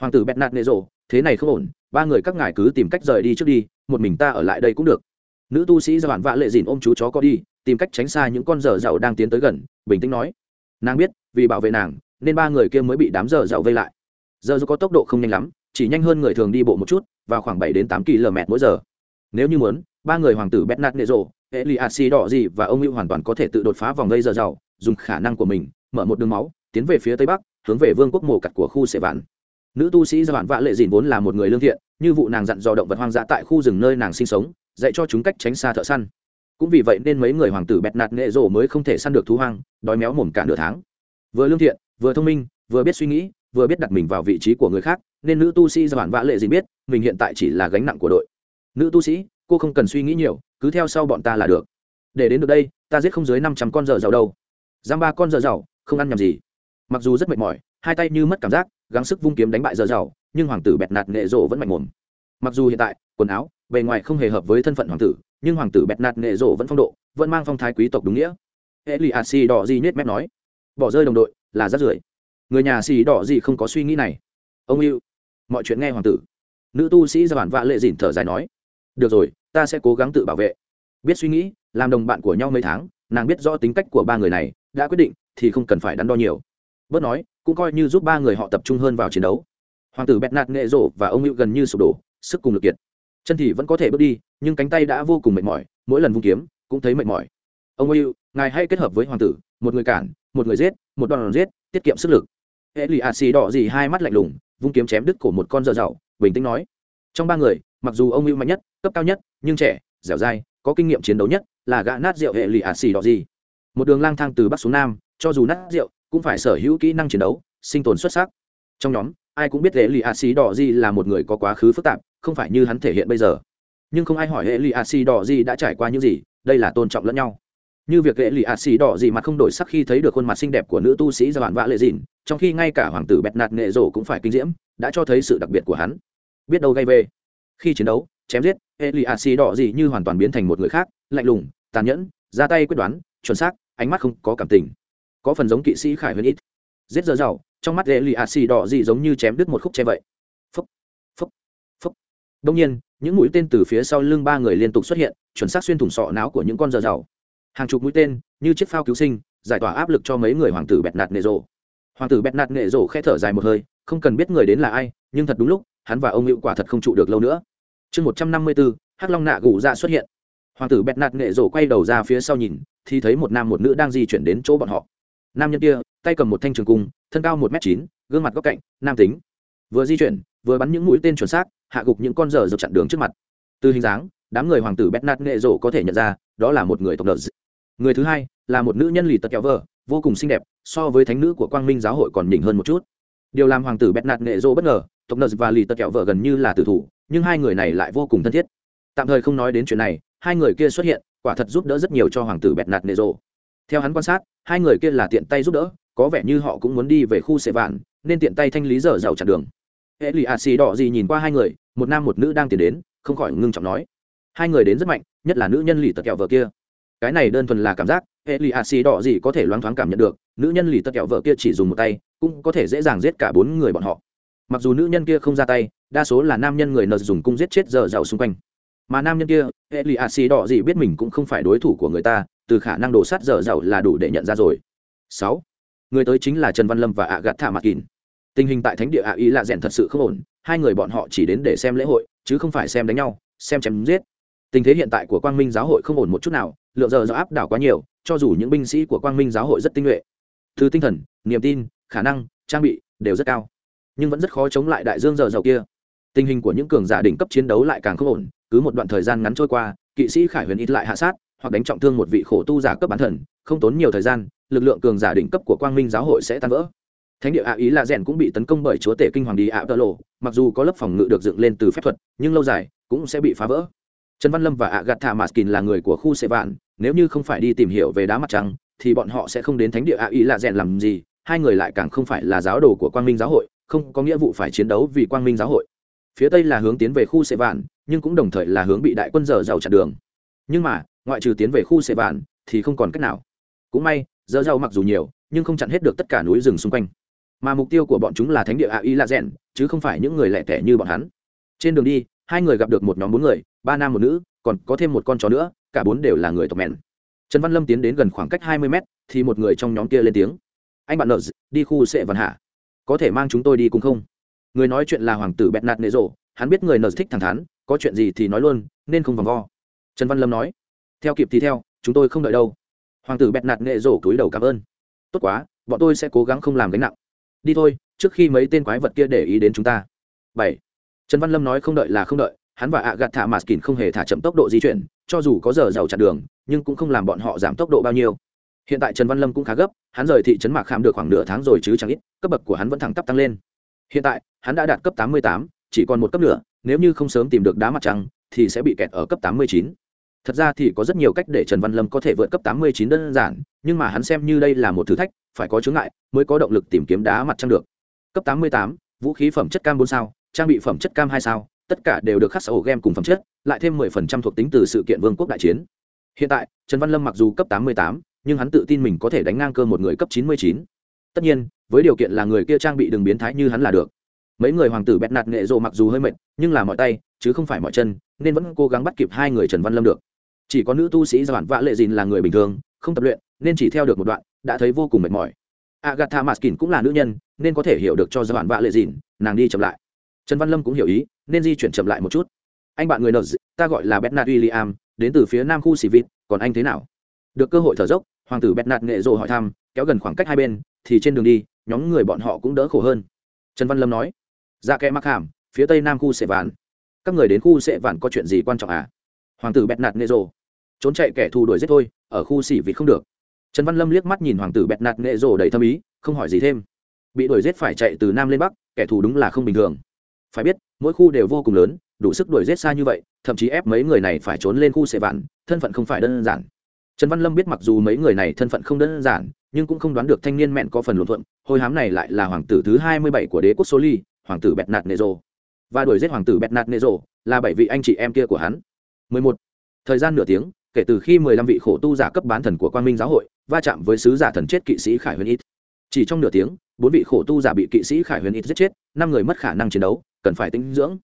Hoàng tử bẹt nạt nệ rộ, thế này không ổn, ba người các ngài cứ tìm cách rời đi trước đi, một mình ta ở lại đây cũng được. Nữ tu sĩ giản vạ lệ dìn ôm chú chó có đi, tìm cách tránh xa những con dở dậu đang tiến tới gần, bình tĩnh nói nàng biết, vì bảo vệ nàng, nên ba người kia mới bị đám dở dậu vây lại. Giờ dù có tốc độ không nhanh lắm, chỉ nhanh hơn người thường đi bộ một chút, vào khoảng bảy đến tám km mỗi giờ. Nếu như muốn, ba người hoàng tử bernard nệ rộ hệ lì xì đỏ gì và ông hữu hoàn toàn có thể tự đột phá vòng gây giờ giàu dùng khả năng của mình, mở một đường máu, tiến về phía tây bắc, hướng về vương quốc mổ cặt của khu sệ vạn. Nữ tu sĩ do bản vạ lệ dìn vốn là một người lương thiện, như vụ nàng dặn dò động vật hoang dã tại khu rừng nơi nàng sinh sống, dạy cho chúng cách tránh xa thợ săn cũng vì vậy nên mấy người hoàng tử bẹt nạt nghệ rổ mới không thể săn được thú hoang, đói méo mồm cả nửa tháng. Vừa lương thiện, vừa thông minh, vừa biết suy nghĩ, vừa biết đặt mình vào vị trí của người khác, nên nữ tu sĩ do bản vã lệ gì biết, mình hiện tại chỉ là gánh nặng của đội. Nữ tu sĩ, cô không cần suy nghĩ nhiều, cứ theo sau bọn ta là được. Để đến được đây, ta giết không dưới năm trăm con dở giàu đâu. Giam ba con dở giàu không ăn nhầm gì. Mặc dù rất mệt mỏi, hai tay như mất cảm giác, gắng sức vung kiếm đánh bại dở giàu nhưng hoàng tử bẹt nạt nghệ rộ vẫn mạnh mồm. Mặc dù hiện tại, quần áo, bề ngoài không hề hợp với thân phận hoàng tử nhưng hoàng tử bẹt nạt nghệ rộ vẫn phong độ, vẫn mang phong thái quý tộc đúng nghĩa. Hệ lì a xì đỏ di nhét mép nói, bỏ rơi đồng đội là rát rưởi. Người nhà xì đỏ gì không có suy nghĩ này. Ông yêu mọi chuyện nghe hoàng tử. Nữ tu sĩ ra bản vạ lệ dỉn thở dài nói, được rồi, ta sẽ cố gắng tự bảo vệ. Biết suy nghĩ, làm đồng bạn của nhau mấy tháng, nàng biết rõ tính cách của ba người này, đã quyết định thì không cần phải đắn đo nhiều. Bớt nói, cũng coi như giúp ba người họ tập trung hơn vào chiến đấu. Hoàng tử bẹt nạt nghệ rộ và ông hữu gần như sụp đổ, sức cùng lực kiệt chân thì vẫn có thể bước đi, nhưng cánh tay đã vô cùng mệt mỏi, mỗi lần vung kiếm cũng thấy mệt mỏi. Ông hữu ngài hay kết hợp với hoàng tử, một người cản, một người giết, một đòn giết, tiết kiệm sức lực. Hệ lì ạ xì đỏ gì hai mắt lạnh lùng, vung kiếm chém đứt cổ một con dở dạo bình tĩnh nói. Trong ba người, mặc dù ông hữu mạnh nhất, cấp cao nhất, nhưng trẻ, dẻo dai, có kinh nghiệm chiến đấu nhất là gã nát rượu hệ lì ạ xì đỏ gì một đường lang thang từ bắc xuống nam, cho dù nát rượu, cũng phải sở hữu kỹ năng chiến đấu, sinh tồn xuất sắc. Trong nhóm, ai cũng biết hệ lì ạ xì đỏ gì là một người có quá khứ phức tạp không phải như hắn thể hiện bây giờ. Nhưng không ai hỏi hệ lì a xì đỏ gì đã trải qua những gì, đây là tôn trọng lẫn nhau. Như việc hệ lì a xì đỏ gì mà không đổi sắc khi thấy được khuôn mặt xinh đẹp của nữ tu sĩ ra bản vã lệ dìn, trong khi ngay cả hoàng tử bẹt nạt nghệ rổ cũng phải kinh diễm, đã cho thấy sự đặc biệt của hắn. Biết đâu gây về. Khi chiến đấu, chém giết, hệ lì a xì đỏ gì như hoàn toàn biến thành một người khác, lạnh lùng, tàn nhẫn, ra tay quyết đoán, chuẩn xác, ánh mắt không có cảm tình. Có phần giống kỵ sĩ khải huyền ít. Giết dở giàu trong mắt hệ lì a xì đỏ gì giống như chém đứt một khúc che vậy đông nhiên, những mũi tên từ phía sau lưng ba người liên tục xuất hiện, chuẩn xác xuyên thủng sọ não của những con dở dở. hàng chục mũi tên, như chiếc phao cứu sinh, giải tỏa áp lực cho mấy người hoàng tử bẹt nạt nệ rộ. Hoàng tử bẹt nạt nệ rộ k h ẽ thở dài một hơi, không cần biết người đến là ai, nhưng thật đúng lúc, hắn và ông hữu quả thật không trụ được lâu nữa. Chương một trăm năm mươi bốn, hắc long nạ gù ra xuất hiện. Hoàng tử bẹt nạt nệ rộ quay đầu ra phía sau nhìn, thì thấy một nam một nữ đang di chuyển đến chỗ bọn họ. Nam nhân kia, tay cầm một thanh trường cung, thân cao một m chín, gương mặt góc cạnh, nam tính vừa di chuyển, vừa bắn những mũi tên chuẩn xác, hạ gục những con dở dập chặn đường trước mặt. Từ hình dáng, đám người hoàng tử bernard nghệ rộ có thể nhận ra, đó là một người tộc đợt người thứ hai là một nữ nhân lì tật kéo vợ, vô cùng xinh đẹp, so với thánh nữ của quang minh giáo hội còn nhỉnh hơn một chút. Điều làm hoàng tử bernard nghệ rộ bất ngờ, tộc đợt và lì tật kéo vợ gần như là tử thủ, nhưng hai người này lại vô cùng thân thiết. Tạm thời không nói đến chuyện này, hai người kia xuất hiện, quả thật giúp đỡ rất nhiều cho hoàng tử bernard nghệ rộ. Theo hắn quan sát, hai người kia là tiện tay giúp đỡ, có vẻ như họ cũng muốn đi về khu sệ vạn, nên tiện tay thanh lý dở dầu chặn đường hệ lụy a xì đỏ gì nhìn qua hai người, một nam một nữ đang tiến đến, không khỏi ngưng trọng nói. Hai người đến rất mạnh, nhất là nữ nhân lì tật kẹo vợ kia. Cái này đơn thuần là cảm giác hệ lụy a xì đỏ gì có thể loáng thoáng cảm nhận được, nữ nhân lì tật kẹo vợ kia chỉ dùng một tay, cũng có thể dễ dàng giết cả bốn người bọn họ. Mặc dù nữ nhân kia không ra tay, đa số là nam nhân người nợ dùng cung giết chết dở giàu xung quanh. Mà nam nhân kia hệ lụy a xì đỏ gì biết mình cũng không phải đối thủ của người ta, từ khả năng đổ sát dở giàu là đủ để nhận ra rồi. Sáu. Người tới chính là trần văn lâm và ạ gạt thả mặt kín tình hình tại thánh địa ạ ý là rèn thật sự không ổn, hai người bọn họ chỉ đến để xem lễ hội, chứ không phải xem đánh nhau, xem chém giết. Tình thế hiện tại của quang minh giáo hội không ổn một chút nào, lượng giờ do áp đảo quá nhiều, cho dù những binh sĩ của quang minh giáo hội rất tinh nhuệ. Từ tinh thần, niềm tin, khả năng, trang bị đều rất cao, nhưng vẫn rất khó chống lại đại dương giờ giàu kia. Tình hình của những cường giả đỉnh cấp chiến đấu lại càng không ổn, cứ một đoạn thời gian ngắn trôi qua, kỵ sĩ khải huyền ít lại hạ sát, hoặc đánh trọng thương một vị khổ tu giả cấp bán thần, không tốn nhiều thời gian, lực lượng cường giả đỉnh cấp của quang minh giáo hội sẽ tan vỡ thánh địa ạ ý là rèn cũng bị tấn công bởi chúa tể kinh hoàng đi ạ tơ lộ. Mặc dù có lớp phòng ngự được dựng lên từ phép thuật, nhưng lâu dài cũng sẽ bị phá vỡ. Trần văn lâm và ạ gạt thả maskin là người của khu sệ vạn. Nếu như không phải đi tìm hiểu về đá mặt trăng, thì bọn họ sẽ không đến thánh địa ạ ý là rèn làm gì? Hai người lại càng không phải là giáo đồ của quang minh giáo hội, không có nghĩa vụ phải chiến đấu vì quang minh giáo hội. Phía tây là hướng tiến về khu sệ vạn, nhưng cũng đồng thời là hướng bị đại quân dở giàu chặn đường. Nhưng mà, ngoại trừ tiến về khu sệ vạn thì không còn cách nào. Cũng may, dở giàu mặc dù nhiều, nhưng không chặn hết được tất cả núi rừng xung quanh mà mục tiêu của bọn chúng là thánh địa ạ y lạ rèn, chứ không phải những người lẻ tẻ như bọn hắn. Trên đường đi, hai người gặp được một nhóm bốn người, ba nam một nữ, còn có thêm một con chó nữa, cả bốn đều là người tộc mèn. Trần văn lâm tiến đến gần khoảng cách hai mươi mét, thì một người trong nhóm kia lên tiếng. Anh bạn nợ đi khu sệ văn hạ. Có thể mang chúng tôi đi cùng không? Người nói chuyện là hoàng tử bẹt nạt nệ rộ. Hắn biết người nợ thích thẳng thắn, có chuyện gì thì nói luôn, nên không vòng vo. Trần văn lâm nói. Theo kịp thì theo, chúng tôi không đợi đâu. Hoàng tử bẹt nạt nệ rộ cúi đầu cảm ơn. Tốt quá, bọn tôi sẽ cố gắng không làm gánh nặng đi thôi, trước khi mấy tên quái vật kia để ý đến chúng ta. Bảy. Trần văn lâm nói không đợi là không đợi, hắn và ạ gạt thả mạt kín không hề thả chậm tốc độ di chuyển, cho dù có giờ giàu chặn đường, nhưng cũng không làm bọn họ giảm tốc độ bao nhiêu. Hiện tại trần văn lâm cũng khá gấp, hắn rời thị trấn mạc khảm được khoảng nửa tháng rồi chứ chẳng ít, cấp bậc của hắn vẫn thẳng tắp tăng lên. Hiện tại, hắn đã đạt cấp tám mươi tám, chỉ còn một cấp nữa, nếu như không sớm tìm được đá mặt trăng, thì sẽ bị kẹt ở cấp tám mươi chín thật ra thì có rất nhiều cách để trần văn lâm có thể vượt cấp tám mươi chín đơn giản, nhưng mà hắn xem như đây là một thử thách, phải có chướng ngại mới có động lực tìm kiếm đá mặt trăng được. Cấp tám mươi tám, vũ khí phẩm chất cam bốn sao, trang bị phẩm chất cam hai sao, tất cả đều được khắc sổ game cùng phẩm chất, lại thêm mười phần trăm thuộc tính từ sự kiện vương quốc đại chiến. Hiện tại, trần văn lâm mặc dù cấp tám mươi tám, nhưng hắn tự tin mình có thể đánh ngang cơ một người cấp chín mươi chín. Tất nhiên, với điều kiện là người kia trang bị đừng biến thái như hắn là được. Mấy người hoàng tử bẹt nạt nghệ rộ mặc dù hơi mệt, nhưng là mọi tay, chứ không phải mọi chân, nên vẫn cố gắng bắt kịp hai người trần văn lâm được chỉ có nữ tu sĩ do bản vạ lệ dìn là người bình thường, không tập luyện, nên chỉ theo được một đoạn, đã thấy vô cùng mệt mỏi. Agatha maskin cũng là nữ nhân, nên có thể hiểu được cho do bản vạ lệ dìn, nàng đi chậm lại. Trần văn lâm cũng hiểu ý, nên di chuyển chậm lại một chút. Anh bạn người nợ ta gọi là bernard william, đến từ phía nam khu xì vịt, còn anh thế nào? Được cơ hội thở dốc, hoàng tử bernard nghệ rộ hỏi thăm, kéo gần khoảng cách hai bên, thì trên đường đi, nhóm người bọn họ cũng đỡ khổ hơn. Trần văn lâm nói dạ ra kẽ mắc hàm, phía tây nam khu sệ vạn. Các người đến khu sệ vạn có chuyện gì quan trọng à? Hoàng tử bẹt nạt nê rồ trốn chạy kẻ thù đuổi giết thôi, ở khu xỉ vịt không được. Trần văn lâm liếc mắt nhìn hoàng tử bẹt nạt nghệ rổ đầy thâm ý, không hỏi gì thêm. Bị đuổi giết phải chạy từ nam lên bắc, kẻ thù đúng là không bình thường. Phải biết, mỗi khu đều vô cùng lớn, đủ sức đuổi giết xa như vậy, thậm chí ép mấy người này phải trốn lên khu xệ vạn, thân phận không phải đơn giản. Trần văn lâm biết mặc dù mấy người này thân phận không đơn giản, nhưng cũng không đoán được thanh niên mẹn có phần luận thuận hồi hám này lại là hoàng tử thứ hai mươi bảy của đế quốc số ly, hoàng tử bẹt nạt nệ rồ. Và đuổi giết hoàng tử bẹt nạt nệ rồ là bảy vị anh chị em kia của hắn. 11. thời gian nửa tiếng kể từ khi mười lăm vị khổ tu giả cấp bán thần của quan minh giáo hội, va chạm với sứ giả thần chết kỵ sĩ khải huyền ít chỉ trong nửa tiếng, bốn vị khổ tu giả bị kỵ sĩ khải huyền ít giết chết, năm người mất khả năng chiến đấu, cần phải tinh dưỡng.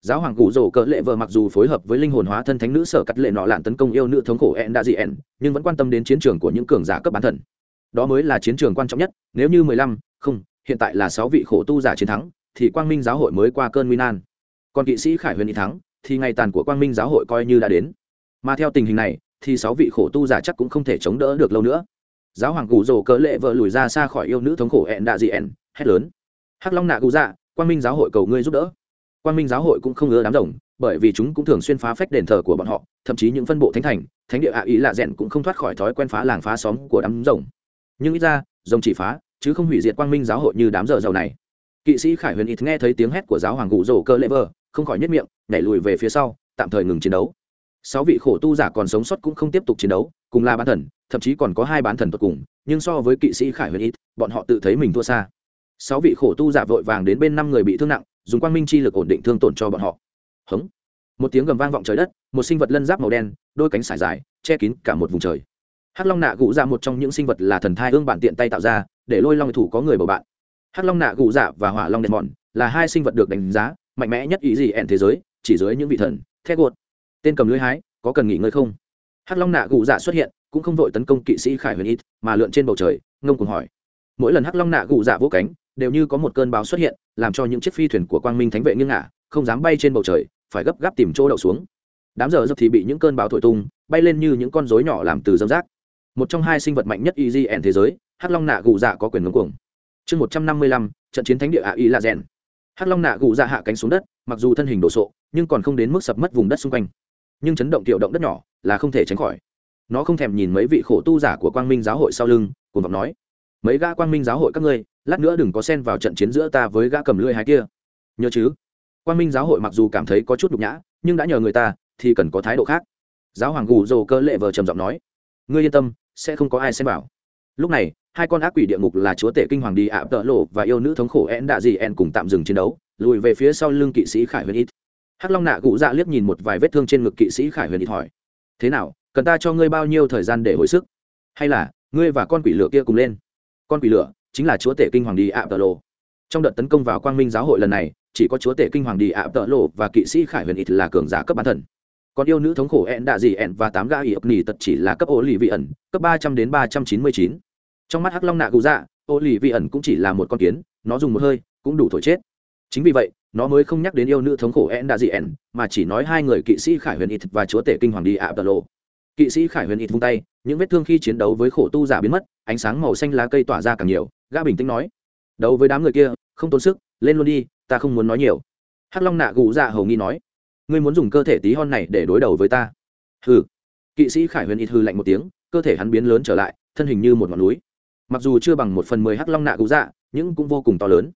Giáo hoàng cụ rổ cỡ lệ vợ mặc dù phối hợp với linh hồn hóa thân thánh nữ sở cắt lệ nọ lạn tấn công yêu nữ thống khổ en đã dị en nhưng vẫn quan tâm đến chiến trường của những cường giả cấp bán thần. Đó mới là chiến trường quan trọng nhất, nếu như mười lăm, không, hiện tại là sáu vị khổ tu giả chiến thắng, thì quang minh giáo hội mới qua cơn nguy nan. Còn kỵ sĩ khải huyền ít thắng, thì ngày tàn của quang minh giáo hội coi như đã đến mà theo tình hình này, thì sáu vị khổ tu giả chắc cũng không thể chống đỡ được lâu nữa. Giáo hoàng cụ rồ cỡ lệ vợ lùi ra xa khỏi yêu nữ thống khổ ẹn đạ dị ẹn, hét lớn. Hắc long nạ cụ dạ quan minh giáo hội cầu ngươi giúp đỡ. Quan minh giáo hội cũng không ngớ đám rồng, bởi vì chúng cũng thường xuyên phá phách đền thờ của bọn họ, thậm chí những phân bộ thánh thành, thánh địa ạ ý lạ rẽn cũng không thoát khỏi thói quen phá làng phá xóm của đám rồng. Nhưng ít ra, rồng chỉ phá, chứ không hủy diệt quang minh giáo hội như đám giờ giàu này. Kỵ sĩ khải huyền ít nghe thấy tiếng hét của giáo hoàng gù rổ cơ lệ vơ không khỏi nhất miệng, nhảy lùi về phía sau, tạm thời ngừng chiến đấu sáu vị khổ tu giả còn sống sót cũng không tiếp tục chiến đấu, cùng là bán thần, thậm chí còn có hai bán thần tột cùng, nhưng so với kỵ sĩ khải huyền ít bọn họ tự thấy mình thua xa. Sáu vị khổ tu giả vội vàng đến bên năm người bị thương nặng, dùng quang minh chi lực ổn định thương tổn cho bọn họ. Hống. Một tiếng gầm vang vọng trời đất, một sinh vật lân giáp màu đen, đôi cánh sải dài, che kín cả một vùng trời. Hắc long nạ gụ dạ một trong những sinh vật là thần thai ương bản tiện tay tạo ra, để lôi long thủ có người bầu bạn. Hắc long nạ gụ dạ và hỏa long đèn mòn là hai sinh vật được đánh giá mạnh mẽ nhất ý gì ẻn thế giới, chỉ dưới những vị thần thét gột tên cầm lưới hái, có cần nghỉ ngơi không? Hắc long nạ gù dạ xuất hiện, cũng không vội tấn công kỵ sĩ khải huyền ít mà lượn trên bầu trời, ngông cùng hỏi. Mỗi lần hắc long nạ gù dạ vỗ cánh, đều như có một cơn bão xuất hiện, làm cho những chiếc phi thuyền của quang minh thánh vệ nghiêng ngả, không dám bay trên bầu trời, phải gấp gáp tìm chỗ đậu xuống. Đám giờ giấc thì bị những cơn bão thổi tung, bay lên như những con rối nhỏ làm từ dâm rác. Một trong hai sinh vật mạnh nhất egn thế giới, hắc long nạ gù dạ có quyền ngông cuồng. Chương một trăm năm mươi lăm, trận chiến thánh địa ạ y là rèn. Hắc long nạ gù dạ hạ cánh xuống đất, mặc dù thân hình đồ sộ, nhưng còn không đến mức sập mất vùng đất xung quanh nhưng chấn động tiểu động đất nhỏ là không thể tránh khỏi. Nó không thèm nhìn mấy vị khổ tu giả của quang minh giáo hội sau lưng cùng vọng nói, mấy gã quang minh giáo hội các ngươi, lát nữa đừng có xen vào trận chiến giữa ta với gã cầm lưỡi hai kia. Nhớ chứ? Quang minh giáo hội mặc dù cảm thấy có chút nhục nhã, nhưng đã nhờ người ta thì cần có thái độ khác. Giáo hoàng gù dồ cơ lệ vờ trầm giọng nói, ngươi yên tâm, sẽ không có ai xem bảo lúc này, hai con ác quỷ địa ngục là chúa tể kinh hoàng đi ạ tợ lộ và yêu nữ thống khổ én đạ gì en cùng tạm dừng chiến đấu, lùi về phía sau lưng kỵ sĩ khải huyền ít hắc long nạ cụ dạ liếc nhìn một vài vết thương trên ngực kỵ sĩ khải huyền ít hỏi, thế nào, cần ta cho ngươi bao nhiêu thời gian để hồi sức? Hay là, ngươi và con quỷ lửa kia cùng lên? Con quỷ lửa chính là chúa tể kinh hoàng đi ạ tờ lộ trong đợt tấn công vào quang minh giáo hội lần này, chỉ có chúa tể kinh hoàng đi ạ tờ lộ và kỵ sĩ khải huyền ít là cường giả cấp bán thần. Còn yêu nữ thống khổ ẹn đạ dị ẹn và tám gã ỉ ập nỉ tật chỉ là cấp ô lì vị ẩn, cấp ba trăm đến ba trăm chín mươi chín. Trong mắt hắc long nạ cụ dạ ô lì vị ẩn cũng chỉ là một con kiến, nó dùng một hơi, cũng đủ thổi chết chính vì vậy, nó mới không nhắc đến yêu nữ thống khổ en đã dị en, mà chỉ nói hai người kỵ sĩ khải huyền ít và chúa tể kinh hoàng đi ạ tờ lộ. Kỵ sĩ khải huyền ít vung tay, những vết thương khi chiến đấu với khổ tu giả biến mất, ánh sáng màu xanh lá cây tỏa ra càng nhiều, gã bình tĩnh nói, đấu với đám người kia, không tốn sức, lên luôn đi, ta không muốn nói nhiều. Hắc long nạ gù dạ hầu nghi nói, ngươi muốn dùng cơ thể tí hon này để đối đầu với ta? Hừ. Kỵ sĩ khải huyền ít hư lạnh một tiếng, cơ thể hắn biến lớn trở lại, thân hình như một ngọn núi. Mặc dù chưa bằng một phần mười hắc long nạ gù dạ nhưng cũng vô cùng to lớn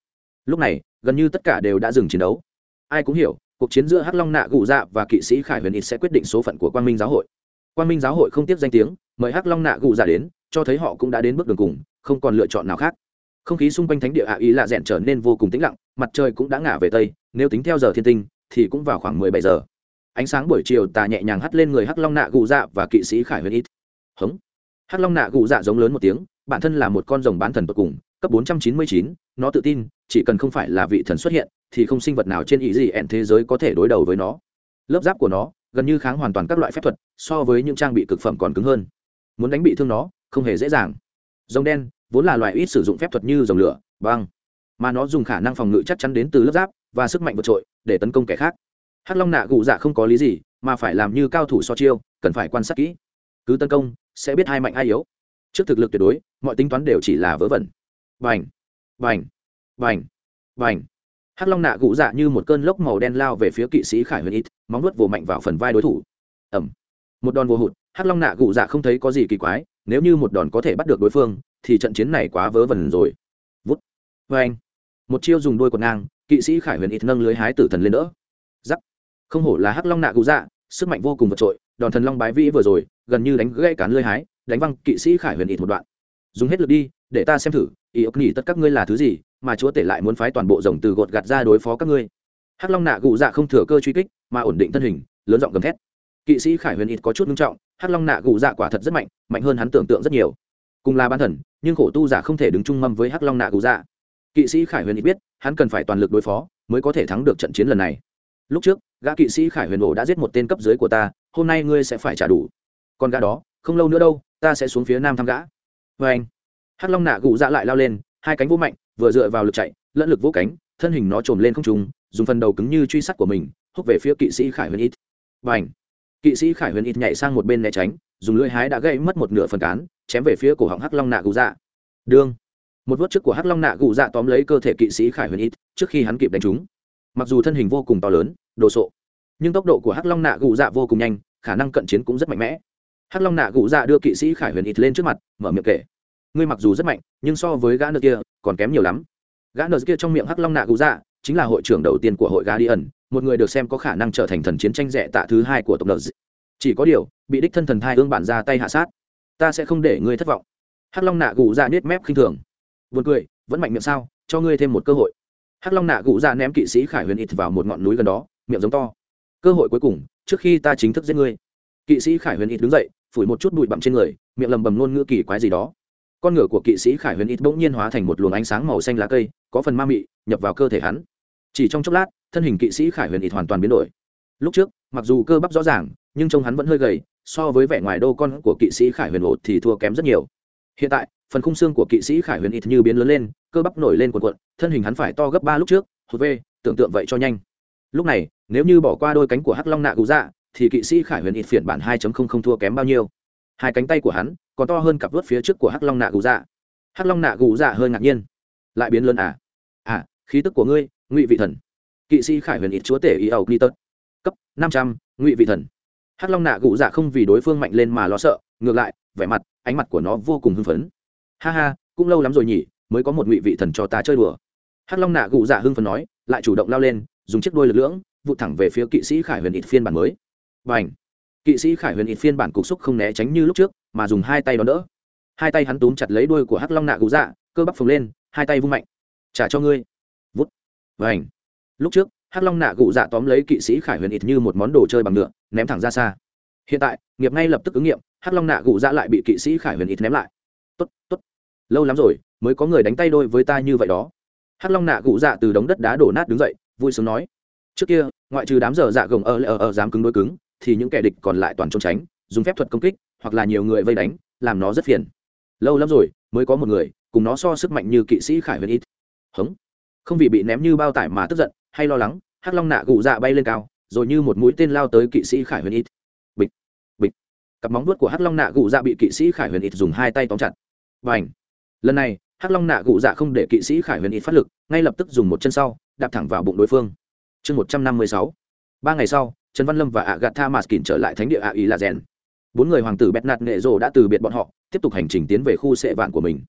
lúc này, gần như tất cả đều đã dừng chiến đấu. Ai cũng hiểu, cuộc chiến giữa hắc long nạ cụ dạ và kỵ sĩ khải huyền ít sẽ quyết định số phận của quang minh giáo hội. Quang minh giáo hội không tiếp danh tiếng, mời hắc long nạ cụ dạ đến, cho thấy họ cũng đã đến bước đường cùng, không còn lựa chọn nào khác. Không khí xung quanh thánh địa hạ ý lạ rẽn trở nên vô cùng tĩnh lặng, mặt trời cũng đã ngả về tây, nếu tính theo giờ thiên tinh, thì cũng vào khoảng mười bảy giờ. Ánh sáng buổi chiều tà nhẹ nhàng hắt lên người hắc long nạ gù dạ và kỵ sĩ khải huyền ít hống. Hắc long nạ gù dạ giống lớn một tiếng, bản thân là một con rồng bán thần tột cùng cấp bốn trăm chín mươi chín, nó tự tin, chỉ cần không phải là vị thần xuất hiện, thì không sinh vật nào trên ý gì ẹn thế giới có thể đối đầu với nó. Lớp giáp của nó, gần như kháng hoàn toàn các loại phép thuật, so với những trang bị cực phẩm còn cứng hơn. Muốn đánh bị thương nó, không hề dễ dàng. Rồng đen, vốn là loại ít sử dụng phép thuật như rồng lửa, băng. Mà nó dùng khả năng phòng ngự chắc chắn đến từ lớp giáp và sức mạnh vượt trội, để tấn công kẻ khác. Hắc long nạ gù dạ không có lý gì, mà phải làm như cao thủ so chiêu, cần phải quan sát kỹ. Cứ tấn công, sẽ biết hai mạnh ai yếu. Trước thực lực tuyệt đối, mọi tính toán đều chỉ là vớ vẩn vành vành vành vành hắc long nạ gụ dạ như một cơn lốc màu đen lao về phía kỵ sĩ khải huyền ít, móng nuốt vồ mạnh vào phần vai đối thủ. Ẩm một đòn vô hụt, hắc long nạ gụ dạ không thấy có gì kỳ quái, nếu như một đòn có thể bắt được đối phương, thì trận chiến này quá vớ vẩn rồi. Vút. Vê anh một chiêu dùng đôi quần ngang, kỵ sĩ khải huyền ít nâng lưới hái tử thần lên đỡ. Giắc. Không hổ là hắc long nạ gụ dạ sức mạnh vô cùng vượt trội, đòn thần long bái vĩ vừa rồi, gần như đánh gãy cán lưới hái, đánh văng kỵ sĩ khải huyền ít một đoạn dùng hết lực đi, để ta xem thử, ý ốc nghỉ tất các ngươi là thứ gì, mà chúa tể lại muốn phái toàn bộ rồng từ gột gạt ra đối phó các ngươi. Hắc long nạ cụ dạ không thừa cơ truy kích, mà ổn định thân hình, lớn giọng gầm thét. Kỵ sĩ khải huyền ít có chút nghiêm trọng, hắc long nạ cụ dạ quả thật rất mạnh mạnh hơn hắn tưởng tượng rất nhiều. Cùng là ban thần, nhưng khổ tu giả không thể đứng chung mâm với hắc long nạ cụ dạ. Kỵ sĩ khải huyền ít biết, hắn cần phải toàn lực đối phó, mới có thể thắng được trận chiến lần này. Lúc trước, gã kỵ sĩ khải huyền ổ đã giết một tên cấp dưới của ta, hôm nay ngươi sẽ phải trả đủ. Còn gã đó, không lâu nữa đâu, ta sẽ xuống phía nam thăm gã vê anh. Hắc long nạ gụ dạ lại lao lên, hai cánh vô mạnh, vừa dựa vào lực chạy, lẫn lực vô cánh, thân hình nó trồm lên không trung, dùng phần đầu cứng như truy sát của mình húc về phía kỵ sĩ khải huyền ít. Và ảnh kỵ sĩ khải huyền ít nhảy sang một bên né tránh, dùng lưỡi hái đã gây mất một nửa phần cán, chém về phía cổ họng hắc long nạ gù dạ. Đương. Một vớt trước của hắc long nạ gù dạ tóm lấy cơ thể kỵ sĩ khải huyền ít, trước khi hắn kịp đánh trúng mặc dù thân hình vô cùng to lớn, đồ sộ, nhưng tốc độ của hắc long nạ gù dạ vô cùng nhanh, khả năng cận chiến cũng rất mạnh mẽ hắc long nạ gụ dạ đưa kỵ sĩ khải huyền ít lên trước mặt, mở miệng kể. Ngươi mặc dù rất mạnh, nhưng so với gã nợ kia, còn kém nhiều lắm. Gã nợ kia trong miệng hắc long nạ gụ dạ chính là hội trưởng đầu tiên của hội gà đi ẩn, một người được xem có khả năng trở thành thần chiến tranh rẻ tạ thứ hai của tộc nợ chỉ có điều, bị đích thân thần thai ương bản ra tay hạ sát. Ta sẽ không để ngươi thất vọng. Hắc long nạ gụ dạ nết mép khinh thường. Vượt cười, vẫn mạnh miệng sao, cho ngươi thêm một cơ hội. Hắc long nạ gụ dạ ném kỵ sĩ khải huyền ít vào một ngọn núi gần đó, miệng giống to. Cơ hội cuối cùng, trước khi ta chính thức giết ngươi. Kỵ sĩ khải huyền ít đứng dậy phủi một chút bụi bặm trên người, miệng lầm bầm ngôn ngữ kỳ quái gì đó. Con ngựa của kỵ sĩ khải huyền ít bỗng nhiên hóa thành một luồng ánh sáng màu xanh lá cây, có phần ma mị, nhập vào cơ thể hắn. Chỉ trong chốc lát, thân hình kỵ sĩ khải huyền ít hoàn toàn biến đổi. Lúc trước, mặc dù cơ bắp rõ ràng, nhưng trông hắn vẫn hơi gầy, so với vẻ ngoài đô con của kỵ sĩ khải huyền ột thì thua kém rất nhiều. Hiện tại, phần khung xương của kỵ sĩ khải huyền ít như biến lớn lên, cơ bắp nổi lên cuộn cuộn, thân hình hắn phải to gấp ba lúc trước, hụt về tưởng tượng vậy cho nhanh. Lúc này, nếu như bỏ qua đôi cánh của hắc long nạ gù dạ thì kỵ sĩ khải huyền ít phiền bản hai không thua kém bao nhiêu. Hai cánh tay của hắn còn to hơn cặp vớt phía trước của hắc long nạ gù dạ. Hắc long nạ gù dạ hơi ngạc nhiên. Lại biến lớn à? À khí tức của ngươi, ngụy vị thần. Kỵ sĩ khải huyền ít chúa tể ý ẩu ni tớt. Cấp năm trăm, ngụy vị thần. Hắc long nạ gù dạ không vì đối phương mạnh lên mà lo sợ, ngược lại, vẻ mặt, ánh mặt của nó vô cùng hưng phấn. Ha ha, cũng lâu lắm rồi nhỉ, mới có một ngụy vị thần cho ta chơi đùa. Hắc long nạ gù dạ hưng phấn nói, lại chủ động lao lên, dùng chiếc đuôi lực lưỡng, vụt thẳng về phía kỵ sĩ khải huyền ít phiên bản mới và kỵ sĩ khải huyền ít phiên bản cục xúc không né tránh như lúc trước, mà dùng hai tay đón đỡ. Hai tay hắn túm chặt lấy đuôi của hắc long nạ Cụ dạ cơ bắp phồng lên, hai tay vung mạnh. Trả cho ngươi. Vút. Và lúc trước, hắc long nạ Cụ dạ tóm lấy kỵ sĩ khải huyền ít như một món đồ chơi bằng nhựa ném thẳng ra xa. Hiện tại, nghiệp ngay lập tức ứng nghiệm, hắc long nạ Cụ dạ lại bị kỵ sĩ khải huyền ít ném lại. Tốt tốt. Lâu lắm rồi, mới có người đánh tay đôi với ta như vậy đó. Hắc long nạ Cụ dạ từ đống đất đá đổ nát đứng dậy, vui sướng nói. Trước kia, ngoại trừ đám giờ dạ gồng ở ở ở dám cứng đối cứng thì những kẻ địch còn lại toàn trốn tránh, dùng phép thuật công kích, hoặc là nhiều người vây đánh, làm nó rất phiền. Lâu lắm rồi, mới có một người, cùng nó so sức mạnh như kỵ sĩ khải huyền ít. Hống. Không vì bị ném như bao tải mà tức giận, hay lo lắng, hắc long nạ gù dạ bay lên cao, rồi như một mũi tên lao tới kỵ sĩ khải huyền ít. Bịch bịch. Cặp móng vuốt của hắc long nạ gù dạ bị kỵ sĩ khải huyền ít dùng hai tay tóm chặt. Và ảnh lần này, hắc long nạ gù dạ không để kỵ sĩ khải huyền ít phát lực, ngay lập tức dùng một chân sau, đạp thẳng vào bụng đối phương. Chương một trăm năm mươi sáu ba ngày sau, trần văn lâm và ạ gạt tha trở lại thánh địa ạ ý là rèn bốn người hoàng tử bét nạt nghệ rồ đã từ biệt bọn họ, tiếp tục hành trình tiến về khu sệ vạn của mình.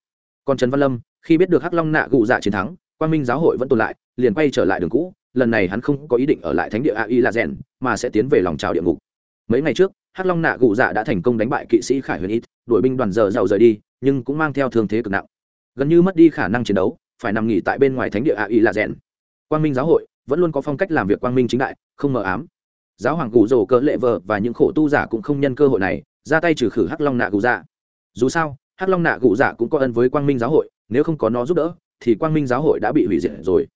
Còn trần văn lâm, khi biết được hắc long nạ gụ dạ chiến thắng, quang minh giáo hội vẫn tồn lại, liền quay trở lại đường cũ, lần này hắn không có ý định ở lại thánh địa a y la rèn mà sẽ tiến về lòng trào địa ngục. Mấy ngày trước, hắc long nạ gụ dạ đã thành công đánh bại kỵ sĩ khải huyền ít đuổi binh đoàn giờ giàu rời đi, nhưng cũng mang theo thương thế cực nặng. Gần như mất đi khả năng chiến đấu, phải nằm nghỉ tại bên ngoài thánh địa a y la rèn quang minh giáo hội vẫn luôn có phong cách làm việc quang minh chính đại, không mờ ám. Giáo hoàng cụ rồ cỡ lệ vợ và những khổ tu giả cũng không nhân cơ hội này, ra tay trừ khử hắc long nạ cụ dạ. Dù sao, hắc long nạ cụ dạ cũng có ân với quang minh giáo hội, nếu không có nó giúp đỡ, thì quang minh giáo hội đã bị hủy diệt rồi.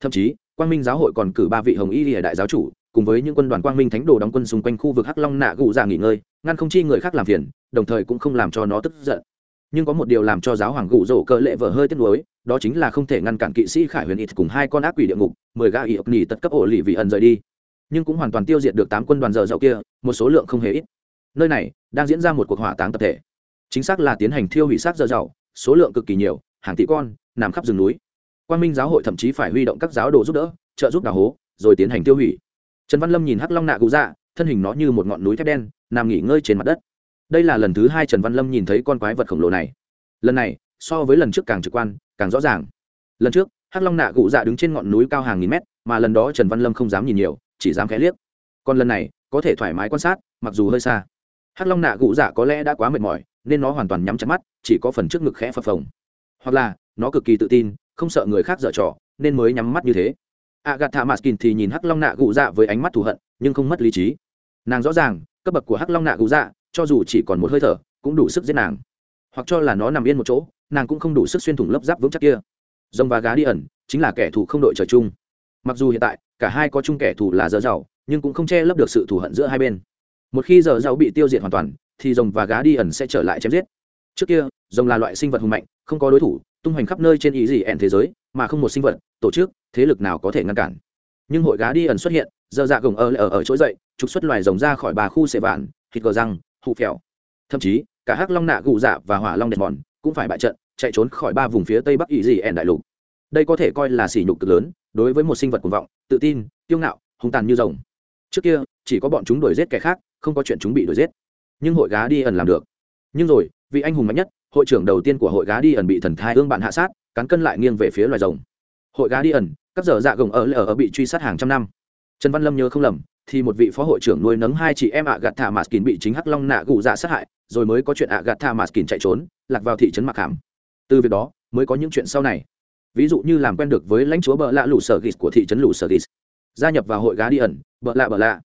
Thậm chí, quang minh giáo hội còn cử ba vị hồng y lìa đại giáo chủ, cùng với những quân đoàn quang minh thánh đồ đóng quân xung quanh khu vực hắc long nạ cụ dạ nghỉ ngơi, ngăn không chi người khác làm phiền, đồng thời cũng không làm cho nó tức giận nhưng có một điều làm cho giáo hoàng gủ rổ cờ lệ vợ hơi tiếc nuối, đó chính là không thể ngăn cản kỵ sĩ khải huyền ít cùng hai con ác quỷ địa ngục, mười ga ý ốc nỉ tật cấp ổ lì vị ẩn rời đi. Nhưng cũng hoàn toàn tiêu diệt được tám quân đoàn dở dậu kia, một số lượng không hề ít. Nơi này đang diễn ra một cuộc hỏa táng tập thể. Chính xác là tiến hành thiêu hủy xác dở dậu, số lượng cực kỳ nhiều, hàng tỷ con, nằm khắp rừng núi. Quan minh giáo hội thậm chí phải huy động các giáo đồ giúp đỡ, trợ giúp đào hố, rồi tiến hành tiêu hủy. Trần văn lâm nhìn hắc long nạ cụ dạ thân hình nó như một ngọn núi thép đen, nằm nghỉ ngơi trên mặt đất đây là lần thứ hai trần văn lâm nhìn thấy con quái vật khổng lồ này. Lần này, so với lần trước càng trực quan, càng rõ ràng. Lần trước, hắc long nạ cụ dạ đứng trên ngọn núi cao hàng nghìn mét, mà lần đó trần văn lâm không dám nhìn nhiều, chỉ dám khẽ liếc. Còn lần này, có thể thoải mái quan sát, mặc dù hơi xa. Hắc long nạ cụ dạ có lẽ đã quá mệt mỏi, nên nó hoàn toàn nhắm chặt mắt, chỉ có phần trước ngực khẽ phập phồng. Hoặc là, nó cực kỳ tự tin, không sợ người khác dở trò, nên mới nhắm mắt như thế. Agatha maskin thì nhìn hắc long nạ cụ dạ với ánh mắt thù hận, nhưng không mất lý trí. Nàng rõ ràng, cấp bậc của hắc long nạ cụ dạ cho dù chỉ còn một hơi thở, cũng đủ sức giết nàng. Hoặc cho là nó nằm yên một chỗ, nàng cũng không đủ sức xuyên thủng lớp giáp vững chắc kia. Rồng và gá đi ẩn, chính là kẻ thù không đội trời chung. Mặc dù hiện tại, cả hai có chung kẻ thù là dở giàu nhưng cũng không che lấp được sự thù hận giữa hai bên. Một khi dở giàu bị tiêu diệt hoàn toàn, thì rồng và gá đi ẩn sẽ trở lại chém giết. Trước kia, rồng là loại sinh vật hùng mạnh, không có đối thủ, tung hoành khắp nơi trên ý gì ẹn thế giới, mà không một sinh vật, tổ chức, thế lực nào có thể ngăn cản. Nhưng hội gá đi ẩn xuất hiện dơ dạ gồng ở ở ở trỗi dậy, trục xuất loài rồng ra khỏi bà khu sệ vạn, thịt gờ răng hụ phèo. Thậm chí, cả hắc long nạ gụ dạ và hỏa long đẹp mòn cũng phải bại trận, chạy trốn khỏi ba vùng phía tây bắc ý dị ẻn đại lục. Đây có thể coi là sỉ nhục cực lớn, đối với một sinh vật cuồng vọng, tự tin, kiêu ngạo, hung tàn như rồng. Trước kia, chỉ có bọn chúng đuổi giết kẻ khác, không có chuyện chúng bị đuổi giết. Nhưng hội gá đi ẩn làm được. Nhưng rồi, vị anh hùng mạnh nhất, hội trưởng đầu tiên của hội gá đi ẩn bị thần thai hương bạn hạ sát cắn cân lại nghiêng về phía loài rồng. Hội gá đi ẩn, các giờ dạ gồng ở lờ ở bị truy sát hàng trăm năm. Trần văn lâm nhớ không lầm thì một vị phó hội trưởng nuôi nấng hai chị em ạ gạt thả mạt kín bị chính hắc long nạ gù dạ sát hại, rồi mới có chuyện ạ gạt thả mạt kín chạy trốn, lạc vào thị trấn mặc hàm. Từ việc đó, mới có những chuyện sau này. Ví dụ như làm quen được với lãnh chúa bợ lạ lũ sở ghis của thị trấn lũ sở ghis gia nhập vào hội gá đi ẩn, bợ lạ bợ lạ.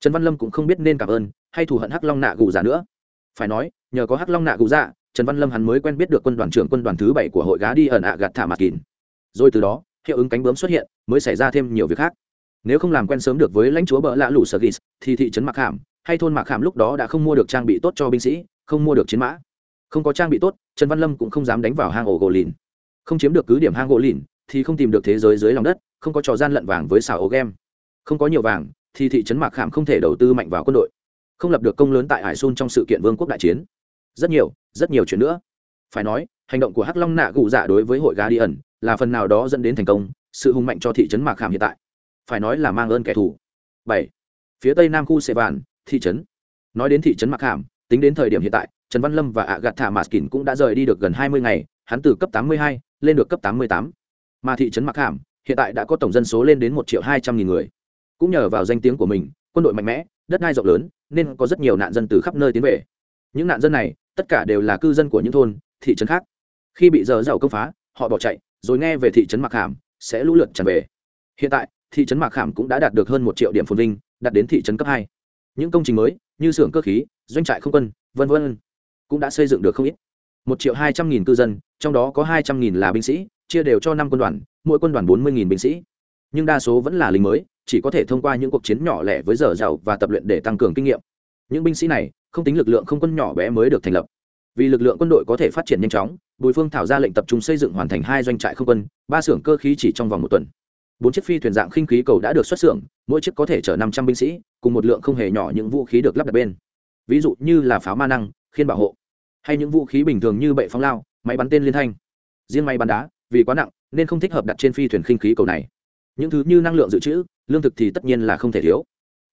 Trần văn lâm cũng không biết nên cảm ơn hay thù hận hắc long nạ gù dạ nữa. Phải nói, nhờ có hắc long nạ gù dạ trần văn lâm hắn mới quen biết được quân đoàn trưởng quân đoàn thứ bảy của hội gá đi ẩn ạ gạt thả mạt kín. Rồi từ đó, hiệu ứng cánh bướm xuất hiện, mới xảy ra thêm nhiều việc khác nếu không làm quen sớm được với lãnh chúa bợ lạ lũ sở ghis thì thị trấn mạc hàm, hay thôn mạc hàm lúc đó đã không mua được trang bị tốt cho binh sĩ, không mua được chiến mã. Không có trang bị tốt, trần văn lâm cũng không dám đánh vào hang ổ gỗ lìn. Không chiếm được cứ điểm hang gỗ lìn, thì không tìm được thế giới dưới lòng đất, không có trò gian lận vàng với xào ổ game không có nhiều vàng, thì thị trấn mạc hàm không thể đầu tư mạnh vào quân đội. Không lập được công lớn tại hải Xuân trong sự kiện vương quốc đại chiến. Rất nhiều rất nhiều chuyện nữa. Phải nói, hành động của hắc long nạ cụ dạ đối với hội gà đi ẩn là phần nào đó dẫn đến thành công, sự hùng mạnh cho thị trấn mạc hàm hiện tại phải nói là mang ơn kẻ thù. Bảy, phía tây nam khu sệ vạn, thị trấn. Nói đến thị trấn mạc hàm, tính đến thời điểm hiện tại, trần văn lâm và ạ gạt thả mạt kỳn cũng đã rời đi được gần hai mươi ngày, hắn từ cấp tám mươi hai lên được cấp tám mươi tám. Mà thị trấn mạc hàm, hiện tại đã có tổng dân số lên đến một triệu hai trăm nghìn người. Cũng nhờ vào danh tiếng của mình, quân đội mạnh mẽ, đất đai rộng lớn, nên có rất nhiều nạn dân từ khắp nơi tiến về. Những nạn dân này, tất cả đều là cư dân của những thôn, thị trấn khác. Khi bị giờ giàu công phá, họ bỏ chạy, rồi nghe về thị trấn mạc hàm, sẽ lũ lượt tràn về. Hiện tại thị trấn mạc khảm cũng đã đạt được hơn một triệu điểm phồn vinh, đạt đến thị trấn cấp hai. Những công trình mới như xưởng cơ khí, doanh trại không quân v v cũng đã xây dựng được không ít. Một triệu hai trăm nghìn cư dân, trong đó có hai trăm nghìn là binh sĩ, chia đều cho năm quân đoàn, mỗi quân đoàn bốn mươi nghìn binh sĩ. Nhưng đa số vẫn là lính mới, chỉ có thể thông qua những cuộc chiến nhỏ lẻ với giờ giàu và tập luyện để tăng cường kinh nghiệm. Những binh sĩ này, không tính lực lượng không quân nhỏ bé mới được thành lập. Vì lực lượng quân đội có thể phát triển nhanh chóng, bùi phương thảo ra lệnh tập trung xây dựng hoàn thành hai doanh trại không quân, ba xưởng cơ khí chỉ trong vòng một tuần bốn chiếc phi thuyền dạng khinh khí cầu đã được xuất xưởng, mỗi chiếc có thể chở năm trăm binh sĩ, cùng một lượng không hề nhỏ những vũ khí được lắp đặt bên. Ví dụ như là pháo ma năng, khiên bảo hộ, hay những vũ khí bình thường như bệ phóng lao, máy bắn tên liên thanh. Riêng máy bắn đá, vì quá nặng, nên không thích hợp đặt trên phi thuyền khinh khí cầu này. Những thứ như năng lượng dự trữ, lương thực thì tất nhiên là không thể thiếu.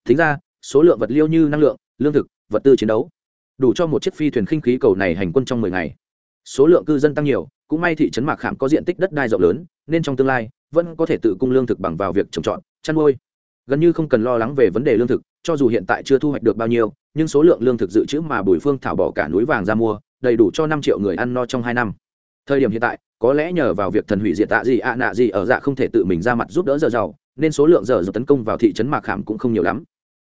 Thính ra, số lượng vật liêu như năng lượng, lương thực, vật tư chiến đấu, đủ cho một chiếc phi thuyền khinh khí cầu này hành quân trong mười ngày. Số lượng cư dân tăng nhiều, cũng may thị trấn mạc khảm có diện tích đất đai rộng lớn, nên trong tương lai vẫn có thể tự cung lương thực bằng vào việc trồng trọt, chăn nuôi. Gần như không cần lo lắng về vấn đề lương thực, cho dù hiện tại chưa thu hoạch được bao nhiêu, nhưng số lượng lương thực dự trữ mà bùi phương thảo bỏ cả núi vàng ra mua, đầy đủ cho năm triệu người ăn no trong hai năm. Thời điểm hiện tại, có lẽ nhờ vào việc thần hủy diệt tạ gì ạ nạ gì ở dạ không thể tự mình ra mặt giúp đỡ giờ giàu, nên số lượng giờ giàu tấn công vào thị trấn mạc khảm cũng không nhiều lắm.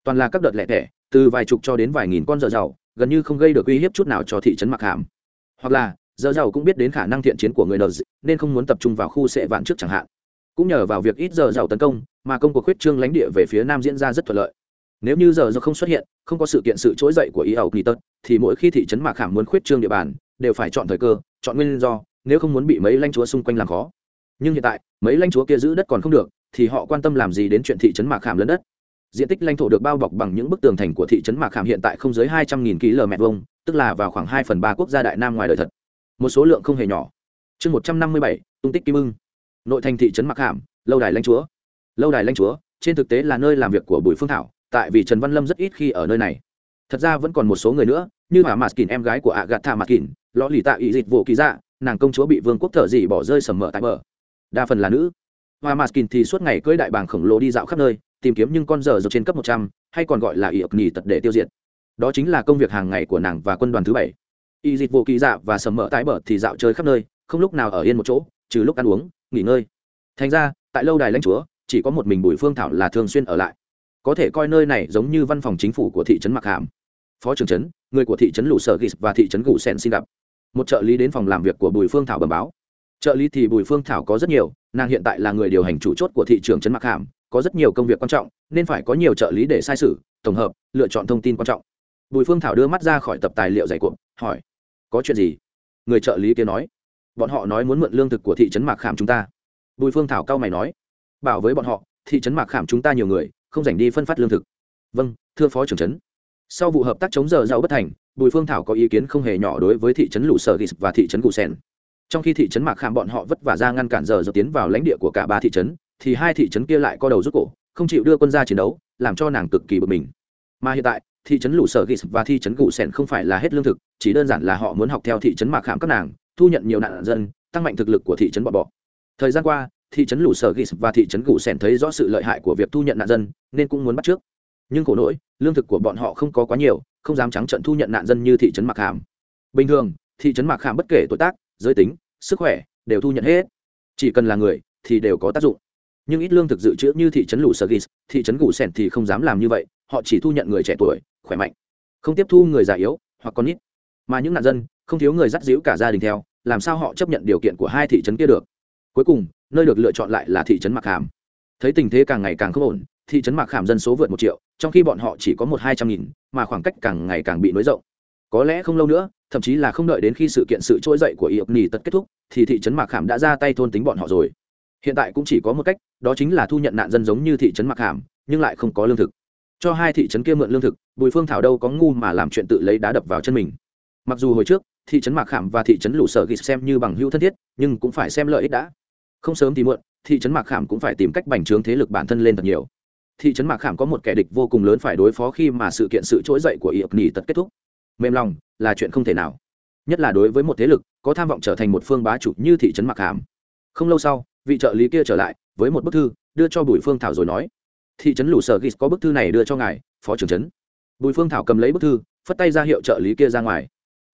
Toàn là các đợt lẻ tẻ, từ vài chục cho đến vài nghìn con giờ giàu, gần như không gây được uy hiếp chút nào cho thị trấn mạc khảm. Hoặc là, giờ giàu cũng biết đến khả năng thiện chiến của người nờ nên không muốn tập trung vào khu sệ vạn trước chẳng hạn cũng nhờ vào việc ít giờ giàu tấn công, mà công cuộc khuyết trương lãnh địa về phía nam diễn ra rất thuận lợi. Nếu như giờ giờ không xuất hiện, không có sự kiện sự trỗi dậy của ý ẩu kỳ tật, thì mỗi khi thị trấn mạc khảm muốn khuyết trương địa bàn, đều phải chọn thời cơ, chọn nguyên do, nếu không muốn bị mấy lãnh chúa xung quanh làm khó. Nhưng hiện tại, mấy lãnh chúa kia giữ đất còn không được, thì họ quan tâm làm gì đến chuyện thị trấn mạc khảm lẫn đất? Diện tích lãnh thổ được bao bọc bằng những bức tường thành của thị trấn mạc khảm hiện tại không dưới hai trăm nghìn km vuông, tức là vào khoảng hai phần ba quốc gia đại nam ngoài đời thật. Một số lượng không hề nhỏ. Chương một trăm năm mươi bảy, tung tích kim ưng nội thành thị trấn mặc hàm, lâu đài lãnh chúa. Lâu đài lãnh chúa, trên thực tế là nơi làm việc của bùi phương thảo, tại vì trần văn lâm rất ít khi ở nơi này. Thật ra vẫn còn một số người nữa, như hỏa mạt kín em gái của ạ gạt Thả mạt kín lõ lì tạ ý dịch vụ kỳ dạ nàng công chúa bị vương quốc thợ dị bỏ rơi sầm mỡ tại bờ. Đa phần là nữ. Hoa mạt kín thì suốt ngày cưỡi đại bàng khổng lồ đi dạo khắp nơi, tìm kiếm những con giờ dầu trên cấp một trăm, hay còn gọi là ý ực nhì tật để tiêu diệt. Đó chính là công việc hàng ngày của nàng và quân đoàn thứ bảy. Y dịch vụ kỳ dạ và sầm mỡ tại bờ thì dạo chơi khắp nơi, không lúc nào ở yên một chỗ, trừ lúc ăn uống nghỉ ngơi. Thành ra, tại lâu đài lãnh chúa, chỉ có một mình bùi phương thảo là thường xuyên ở lại. Có thể coi nơi này giống như văn phòng chính phủ của thị trấn mặc hàm. Phó trưởng trấn, người của thị trấn lũ sở ghis và thị trấn gù sen xin gặp. Một trợ lý đến phòng làm việc của bùi phương thảo bẩm báo. Trợ lý thì bùi phương thảo có rất nhiều, nàng hiện tại là người điều hành chủ chốt của thị trường trấn mặc hàm, có rất nhiều công việc quan trọng, nên phải có nhiều trợ lý để sai sử tổng hợp, lựa chọn thông tin quan trọng. Bùi phương thảo đưa mắt ra khỏi tập tài liệu dày cuộn hỏi, có chuyện gì? Người trợ lý kia nói bọn họ nói muốn mượn lương thực của thị trấn mạc khảm chúng ta. Bùi phương thảo cao mày nói, bảo với bọn họ, thị trấn mạc khảm chúng ta nhiều người, không dành đi phân phát lương thực. Vâng thưa phó trưởng trấn. Sau vụ hợp tác chống giờ giàu bất thành, bùi phương thảo có ý kiến không hề nhỏ đối với thị trấn lũ sở ghis và thị trấn cụ sen trong khi thị trấn mạc khảm bọn họ vất vả ra ngăn cản giờ dầu tiến vào lãnh địa của cả ba thị trấn, thì hai thị trấn kia lại co đầu rút cổ, không chịu đưa quân ra chiến đấu, làm cho nàng cực kỳ bực mình. Mà hiện tại, thị trấn lũ sở ghis và thị trấn cụ sẻn không phải là hết lương thực, chỉ đơn giản là họ muốn học theo thị trấn mạc khảm các nàng thu nhận nhiều nạn dân, tăng mạnh thực lực của thị trấn bọ bọ. Thời gian qua, thị trấn lũ sở gis và thị trấn gù sẻn thấy rõ sự lợi hại của việc thu nhận nạn dân, nên cũng muốn bắt trước. Nhưng khổ nỗi, lương thực của bọn họ không có quá nhiều, không dám trắng trận thu nhận nạn dân như thị trấn mạc hàm. bình thường, thị trấn mạc hàm bất kể tuổi tác, giới tính, sức khỏe, đều thu nhận hết. Chỉ cần là người, thì đều có tác dụng. Nhưng ít lương thực dự trữ như thị trấn lũ sở gis, thị trấn gù sẻn thì không dám làm như vậy, họ chỉ thu nhận người trẻ tuổi, khỏe mạnh. Không tiếp thu người già yếu, hoặc con ít mà những nạn dân không thiếu người dắt díu cả gia đình theo, làm sao họ chấp nhận điều kiện của hai thị trấn kia được? Cuối cùng, nơi được lựa chọn lại là thị trấn mạc hàm. Thấy tình thế càng ngày càng không ổn, thị trấn mạc hàm dân số vượt một triệu, trong khi bọn họ chỉ có một hai trăm nghìn, mà khoảng cách càng ngày càng bị nối rộng. Có lẽ không lâu nữa, thậm chí là không đợi đến khi sự kiện sự trỗi dậy của iộc nỉ tật kết thúc, thì thị trấn mạc hàm đã ra tay thôn tính bọn họ rồi. Hiện tại cũng chỉ có một cách, đó chính là thu nhận nạn dân giống như thị trấn mạc hàm, nhưng lại không có lương thực. Cho hai thị trấn kia mượn lương thực, bùi phương thảo đâu có ngu mà làm chuyện tự lấy đá đập vào chân mình. Mặc dù hồi trước thị trấn mạc khảm và thị trấn lũ sở ghi xem như bằng hữu thân thiết, nhưng cũng phải xem lợi ích đã. Không sớm thì muộn, thị trấn mạc khảm cũng phải tìm cách bành trướng thế lực bản thân lên thật nhiều. Thị trấn mạc khảm có một kẻ địch vô cùng lớn phải đối phó khi mà sự kiện sự trỗi dậy của iộc nỉ tật kết thúc. Mềm lòng là chuyện không thể nào. Nhất là đối với một thế lực có tham vọng trở thành một phương bá chủ như thị trấn mạc khảm. Không lâu sau, vị trợ lý kia trở lại, với một bức thư, đưa cho bùi phương thảo rồi nói, thị trấn lũ sở ghis có bức thư này đưa cho ngài, phó trưởng trấn. Bùi phương thảo cầm lấy bức thư, phất tay ra hiệu trợ lý kia ra ngoài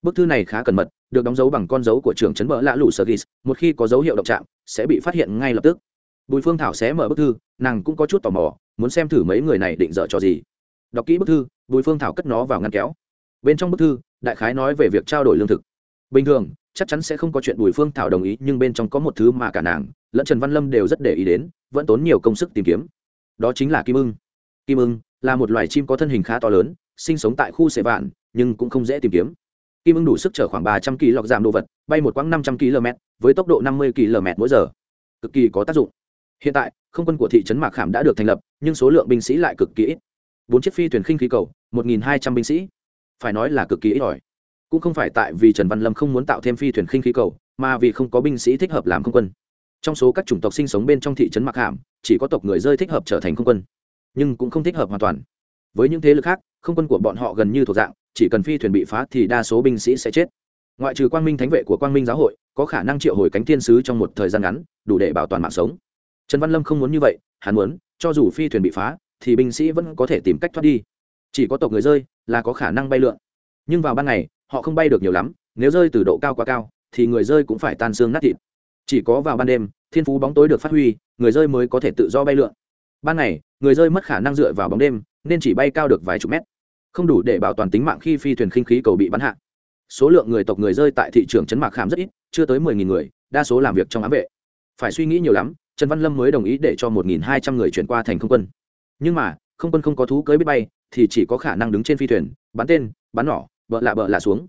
bức thư này khá cẩn mật, được đóng dấu bằng con dấu của trưởng trấn bỡ lạ lũ sơ ghis một khi có dấu hiệu động chạm, sẽ bị phát hiện ngay lập tức. Bùi phương thảo sẽ mở bức thư, nàng cũng có chút tò mò, muốn xem thử mấy người này định dở cho gì. Đọc kỹ bức thư, bùi phương thảo cất nó vào ngăn kéo. Bên trong bức thư, đại khái nói về việc trao đổi lương thực. Bình thường, chắc chắn sẽ không có chuyện bùi phương thảo đồng ý, nhưng bên trong có một thứ mà cả nàng lẫn trần văn lâm đều rất để ý đến, vẫn tốn nhiều công sức tìm kiếm. Đó chính là kim ưng. Kim ưng là một loài chim có thân hình khá to lớn, sinh sống tại khu sệ vạn, nhưng cũng không dễ tìm kiếm kim ưng đủ sức chở khoảng ba trăm lọc giảm đồ vật, bay một quãng năm trăm km, với tốc độ năm mươi km mỗi giờ. Cực kỳ có tác dụng. Hiện tại, không quân của thị trấn mạc khảm đã được thành lập, nhưng số lượng binh sĩ lại cực kỳ ít. Bốn chiếc phi thuyền khinh khí cầu, một nghìn hai trăm binh sĩ. Phải nói là cực kỳ ít ỏi. Cũng không phải tại vì trần văn lâm không muốn tạo thêm phi thuyền khinh khí cầu, mà vì không có binh sĩ thích hợp làm không quân. Trong số các chủng tộc sinh sống bên trong thị trấn mạc hàm chỉ có tộc người rơi thích hợp trở thành không quân, nhưng cũng không thích hợp hoàn toàn. Với những thế lực khác, không quân của bọn họ gần như thuộc dạng chỉ cần phi thuyền bị phá thì đa số binh sĩ sẽ chết. Ngoại trừ quang minh thánh vệ của quang minh giáo hội, có khả năng triệu hồi cánh thiên sứ trong một thời gian ngắn, đủ để bảo toàn mạng sống. Trần văn lâm không muốn như vậy, hắn muốn, cho dù phi thuyền bị phá, thì binh sĩ vẫn có thể tìm cách thoát đi. Chỉ có tộc người rơi là có khả năng bay lượn. Nhưng vào ban ngày, họ không bay được nhiều lắm, nếu rơi từ độ cao quá cao, thì người rơi cũng phải tan xương nát thịt. Chỉ có vào ban đêm, thiên phú bóng tối được phát huy, người rơi mới có thể tự do bay lượn. Ban ngày, người rơi mất khả năng dựa vào bóng đêm, nên chỉ bay cao được vài chục mét không đủ để bảo toàn tính mạng khi phi thuyền khinh khí cầu bị bắn hạ. Số lượng người tộc người rơi tại thị trường trấn mạc khảm rất ít, chưa tới mười nghìn người, đa số làm việc trong ám vệ. Phải suy nghĩ nhiều lắm, trần văn lâm mới đồng ý để cho một nghìn hai trăm người chuyển qua thành không quân. Nhưng mà, không quân không có thú cưới biết bay, thì chỉ có khả năng đứng trên phi thuyền, bắn tên, bắn nỏ, bợ lạ bợ lạ xuống.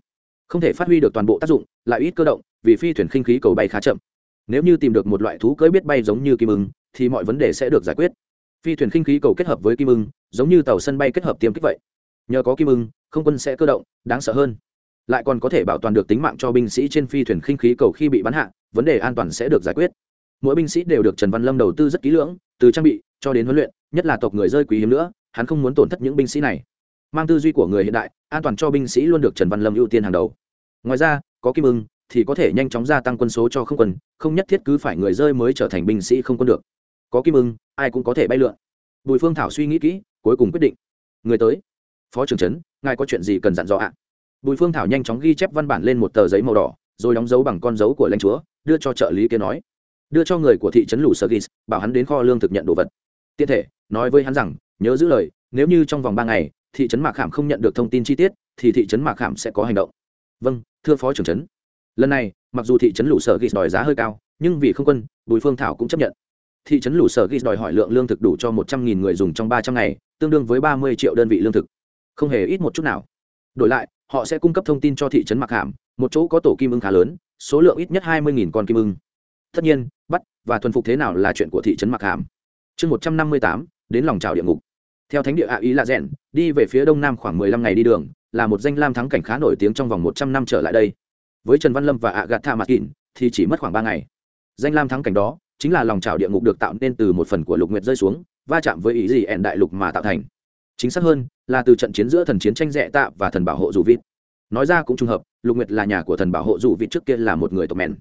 Không thể phát huy được toàn bộ tác dụng, lại ít cơ động, vì phi thuyền khinh khí cầu bay khá chậm. Nếu như tìm được một loại thú cưỡi biết bay giống như kim ưng, thì mọi vấn đề sẽ được giải quyết. Phi thuyền khinh khí cầu kết hợp với kim ưng, giống như tàu sân bay kết hợp tiêm kích vậy nhờ có kim ưng, không quân sẽ cơ động, đáng sợ hơn. Lại còn có thể bảo toàn được tính mạng cho binh sĩ trên phi thuyền khinh khí cầu khi bị bắn hạ, vấn đề an toàn sẽ được giải quyết. Mỗi binh sĩ đều được trần văn lâm đầu tư rất kỹ lưỡng, từ trang bị cho đến huấn luyện, nhất là tộc người rơi quý hiếm nữa, hắn không muốn tổn thất những binh sĩ này. Mang tư duy của người hiện đại, an toàn cho binh sĩ luôn được trần văn lâm ưu tiên hàng đầu. Ngoài ra, có kim ưng thì có thể nhanh chóng gia tăng quân số cho không quân, không nhất thiết cứ phải người rơi mới trở thành binh sĩ không quân được. Có kim ưng, ai cũng có thể bay lượn. Bùi phương thảo suy nghĩ kỹ, cuối cùng quyết định. Người tới phó trưởng trấn, ngài có chuyện gì cần dặn dò ạ? Bùi phương thảo nhanh chóng ghi chép văn bản lên một tờ giấy màu đỏ, rồi đóng dấu bằng con dấu của lãnh chúa, đưa cho trợ lý kia nói. Đưa cho người của thị trấn lũ sơ gis, bảo hắn đến kho lương thực nhận đồ vật. Tiện thể, nói với hắn rằng, nhớ giữ lời, nếu như trong vòng ba ngày, thị trấn mạc khảm không nhận được thông tin chi tiết, thì thị trấn mạc khảm sẽ có hành động. Vâng thưa phó trưởng trấn. Lần này, mặc dù thị trấn lũ sở ghis đòi giá hơi cao, nhưng vì không quân, bùi phương thảo cũng chấp nhận. Thị trấn lũ sở ghis đòi hỏi lượng lương thực đủ cho một trăm nghìn người dùng trong ba trăm ngày, tương đương với ba mươi triệu đơn vị lương thực không hề ít một chút nào. Đổi lại, họ sẽ cung cấp thông tin cho thị trấn mặc hàm, một chỗ có tổ kim ưng khá lớn, số lượng ít nhất hai mươi nghìn con kim ưng. Tất nhiên, bắt và thuần phục thế nào là chuyện của thị trấn mặc hàm. Chương một trăm năm mươi tám, đến lòng trào địa ngục. Theo thánh địa ạ ý là rèn, đi về phía đông nam khoảng mười lăm ngày đi đường, là một danh lam thắng cảnh khá nổi tiếng trong vòng một trăm năm trở lại đây. Với trần văn lâm và ạ gạt tha mặt kín thì chỉ mất khoảng ba ngày. Danh lam thắng cảnh đó, chính là lòng trào địa ngục được tạo nên từ một phần của lục nguyệt rơi xuống, va chạm với ý gì ẻn đại lục mà tạo thành chính xác hơn, là từ trận chiến giữa thần chiến tranh rẽ tạ và thần bảo hộ dù vịt. Nói ra cũng trùng hợp, lục nguyệt là nhà của thần bảo hộ dù vịt trước kia là một người tộc mèn.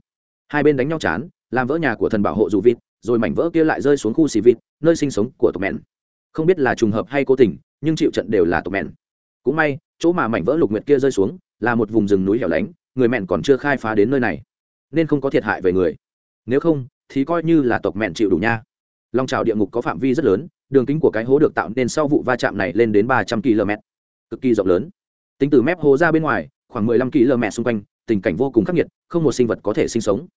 Hai bên đánh nhau chán, làm vỡ nhà của thần bảo hộ dù vịt, rồi mảnh vỡ kia lại rơi xuống khu xì vịt, nơi sinh sống của tộc mèn. Không biết là trùng hợp hay cố tình, nhưng chịu trận đều là tộc mèn. Cũng may, chỗ mà mảnh vỡ lục nguyệt kia rơi xuống, là một vùng rừng núi hẻo lánh, người mẹn còn chưa khai phá đến nơi này, nên không có thiệt hại về người. Nếu không, thì coi như là tộc mẹn chịu đủ nha. Lòng trào địa ngục có phạm vi rất lớn đường kính của cái hố được tạo nên sau vụ va chạm này lên đến ba trăm km, cực kỳ rộng lớn. Tính từ mép hố ra bên ngoài, khoảng mười lăm km xung quanh, tình cảnh vô cùng khắc nghiệt, không một sinh vật có thể sinh sống.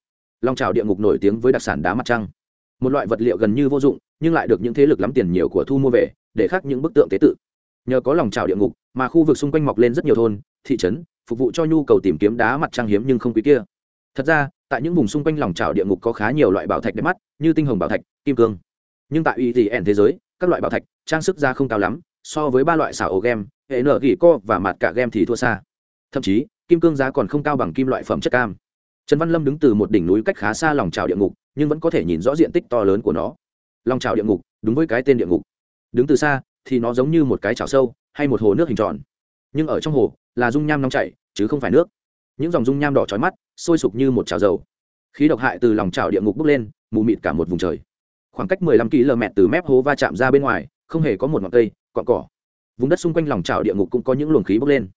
Lòng trào địa ngục nổi tiếng với đặc sản đá mặt trăng. Một loại vật liệu gần như vô dụng, nhưng lại được những thế lực lắm tiền nhiều của thu mua về, để khắc những bức tượng tế tự. Nhờ có lòng trào địa ngục, mà khu vực xung quanh mọc lên rất nhiều thôn, thị trấn, phục vụ cho nhu cầu tìm kiếm đá mặt trăng hiếm nhưng không quý kia. Thật ra, tại những vùng xung quanh lòng trào địa ngục có khá nhiều loại bảo thạch đẹp mắt, như tinh hồng bảo thạch, kim cương nhưng tại uy tỷ ẻn thế giới, các loại bảo thạch, trang sức ra không cao lắm, so với ba loại xảo ổ game hệ nở gỉ co và mặt cả game thì thua xa. Thậm chí, kim cương giá còn không cao bằng kim loại phẩm chất cam. Trần văn lâm đứng từ một đỉnh núi cách khá xa lòng trào địa ngục, nhưng vẫn có thể nhìn rõ diện tích to lớn của nó. Lòng trào địa ngục, đúng với cái tên địa ngục. Đứng từ xa, thì nó giống như một cái chảo sâu, hay một hồ nước hình tròn. Nhưng ở trong hồ, là dung nham nóng chảy, chứ không phải nước. Những dòng dung nham đỏ trói mắt, sôi sục như một chảo dầu. Khí độc hại từ lòng chảo địa ngục bốc lên, mù mịt cả một vùng trời khoảng cách 15 km từ mép hố va chạm ra bên ngoài, không hề có một ngọn cây, cọn cỏ. Vùng đất xung quanh lòng chảo địa ngục cũng có những luồng khí bốc lên.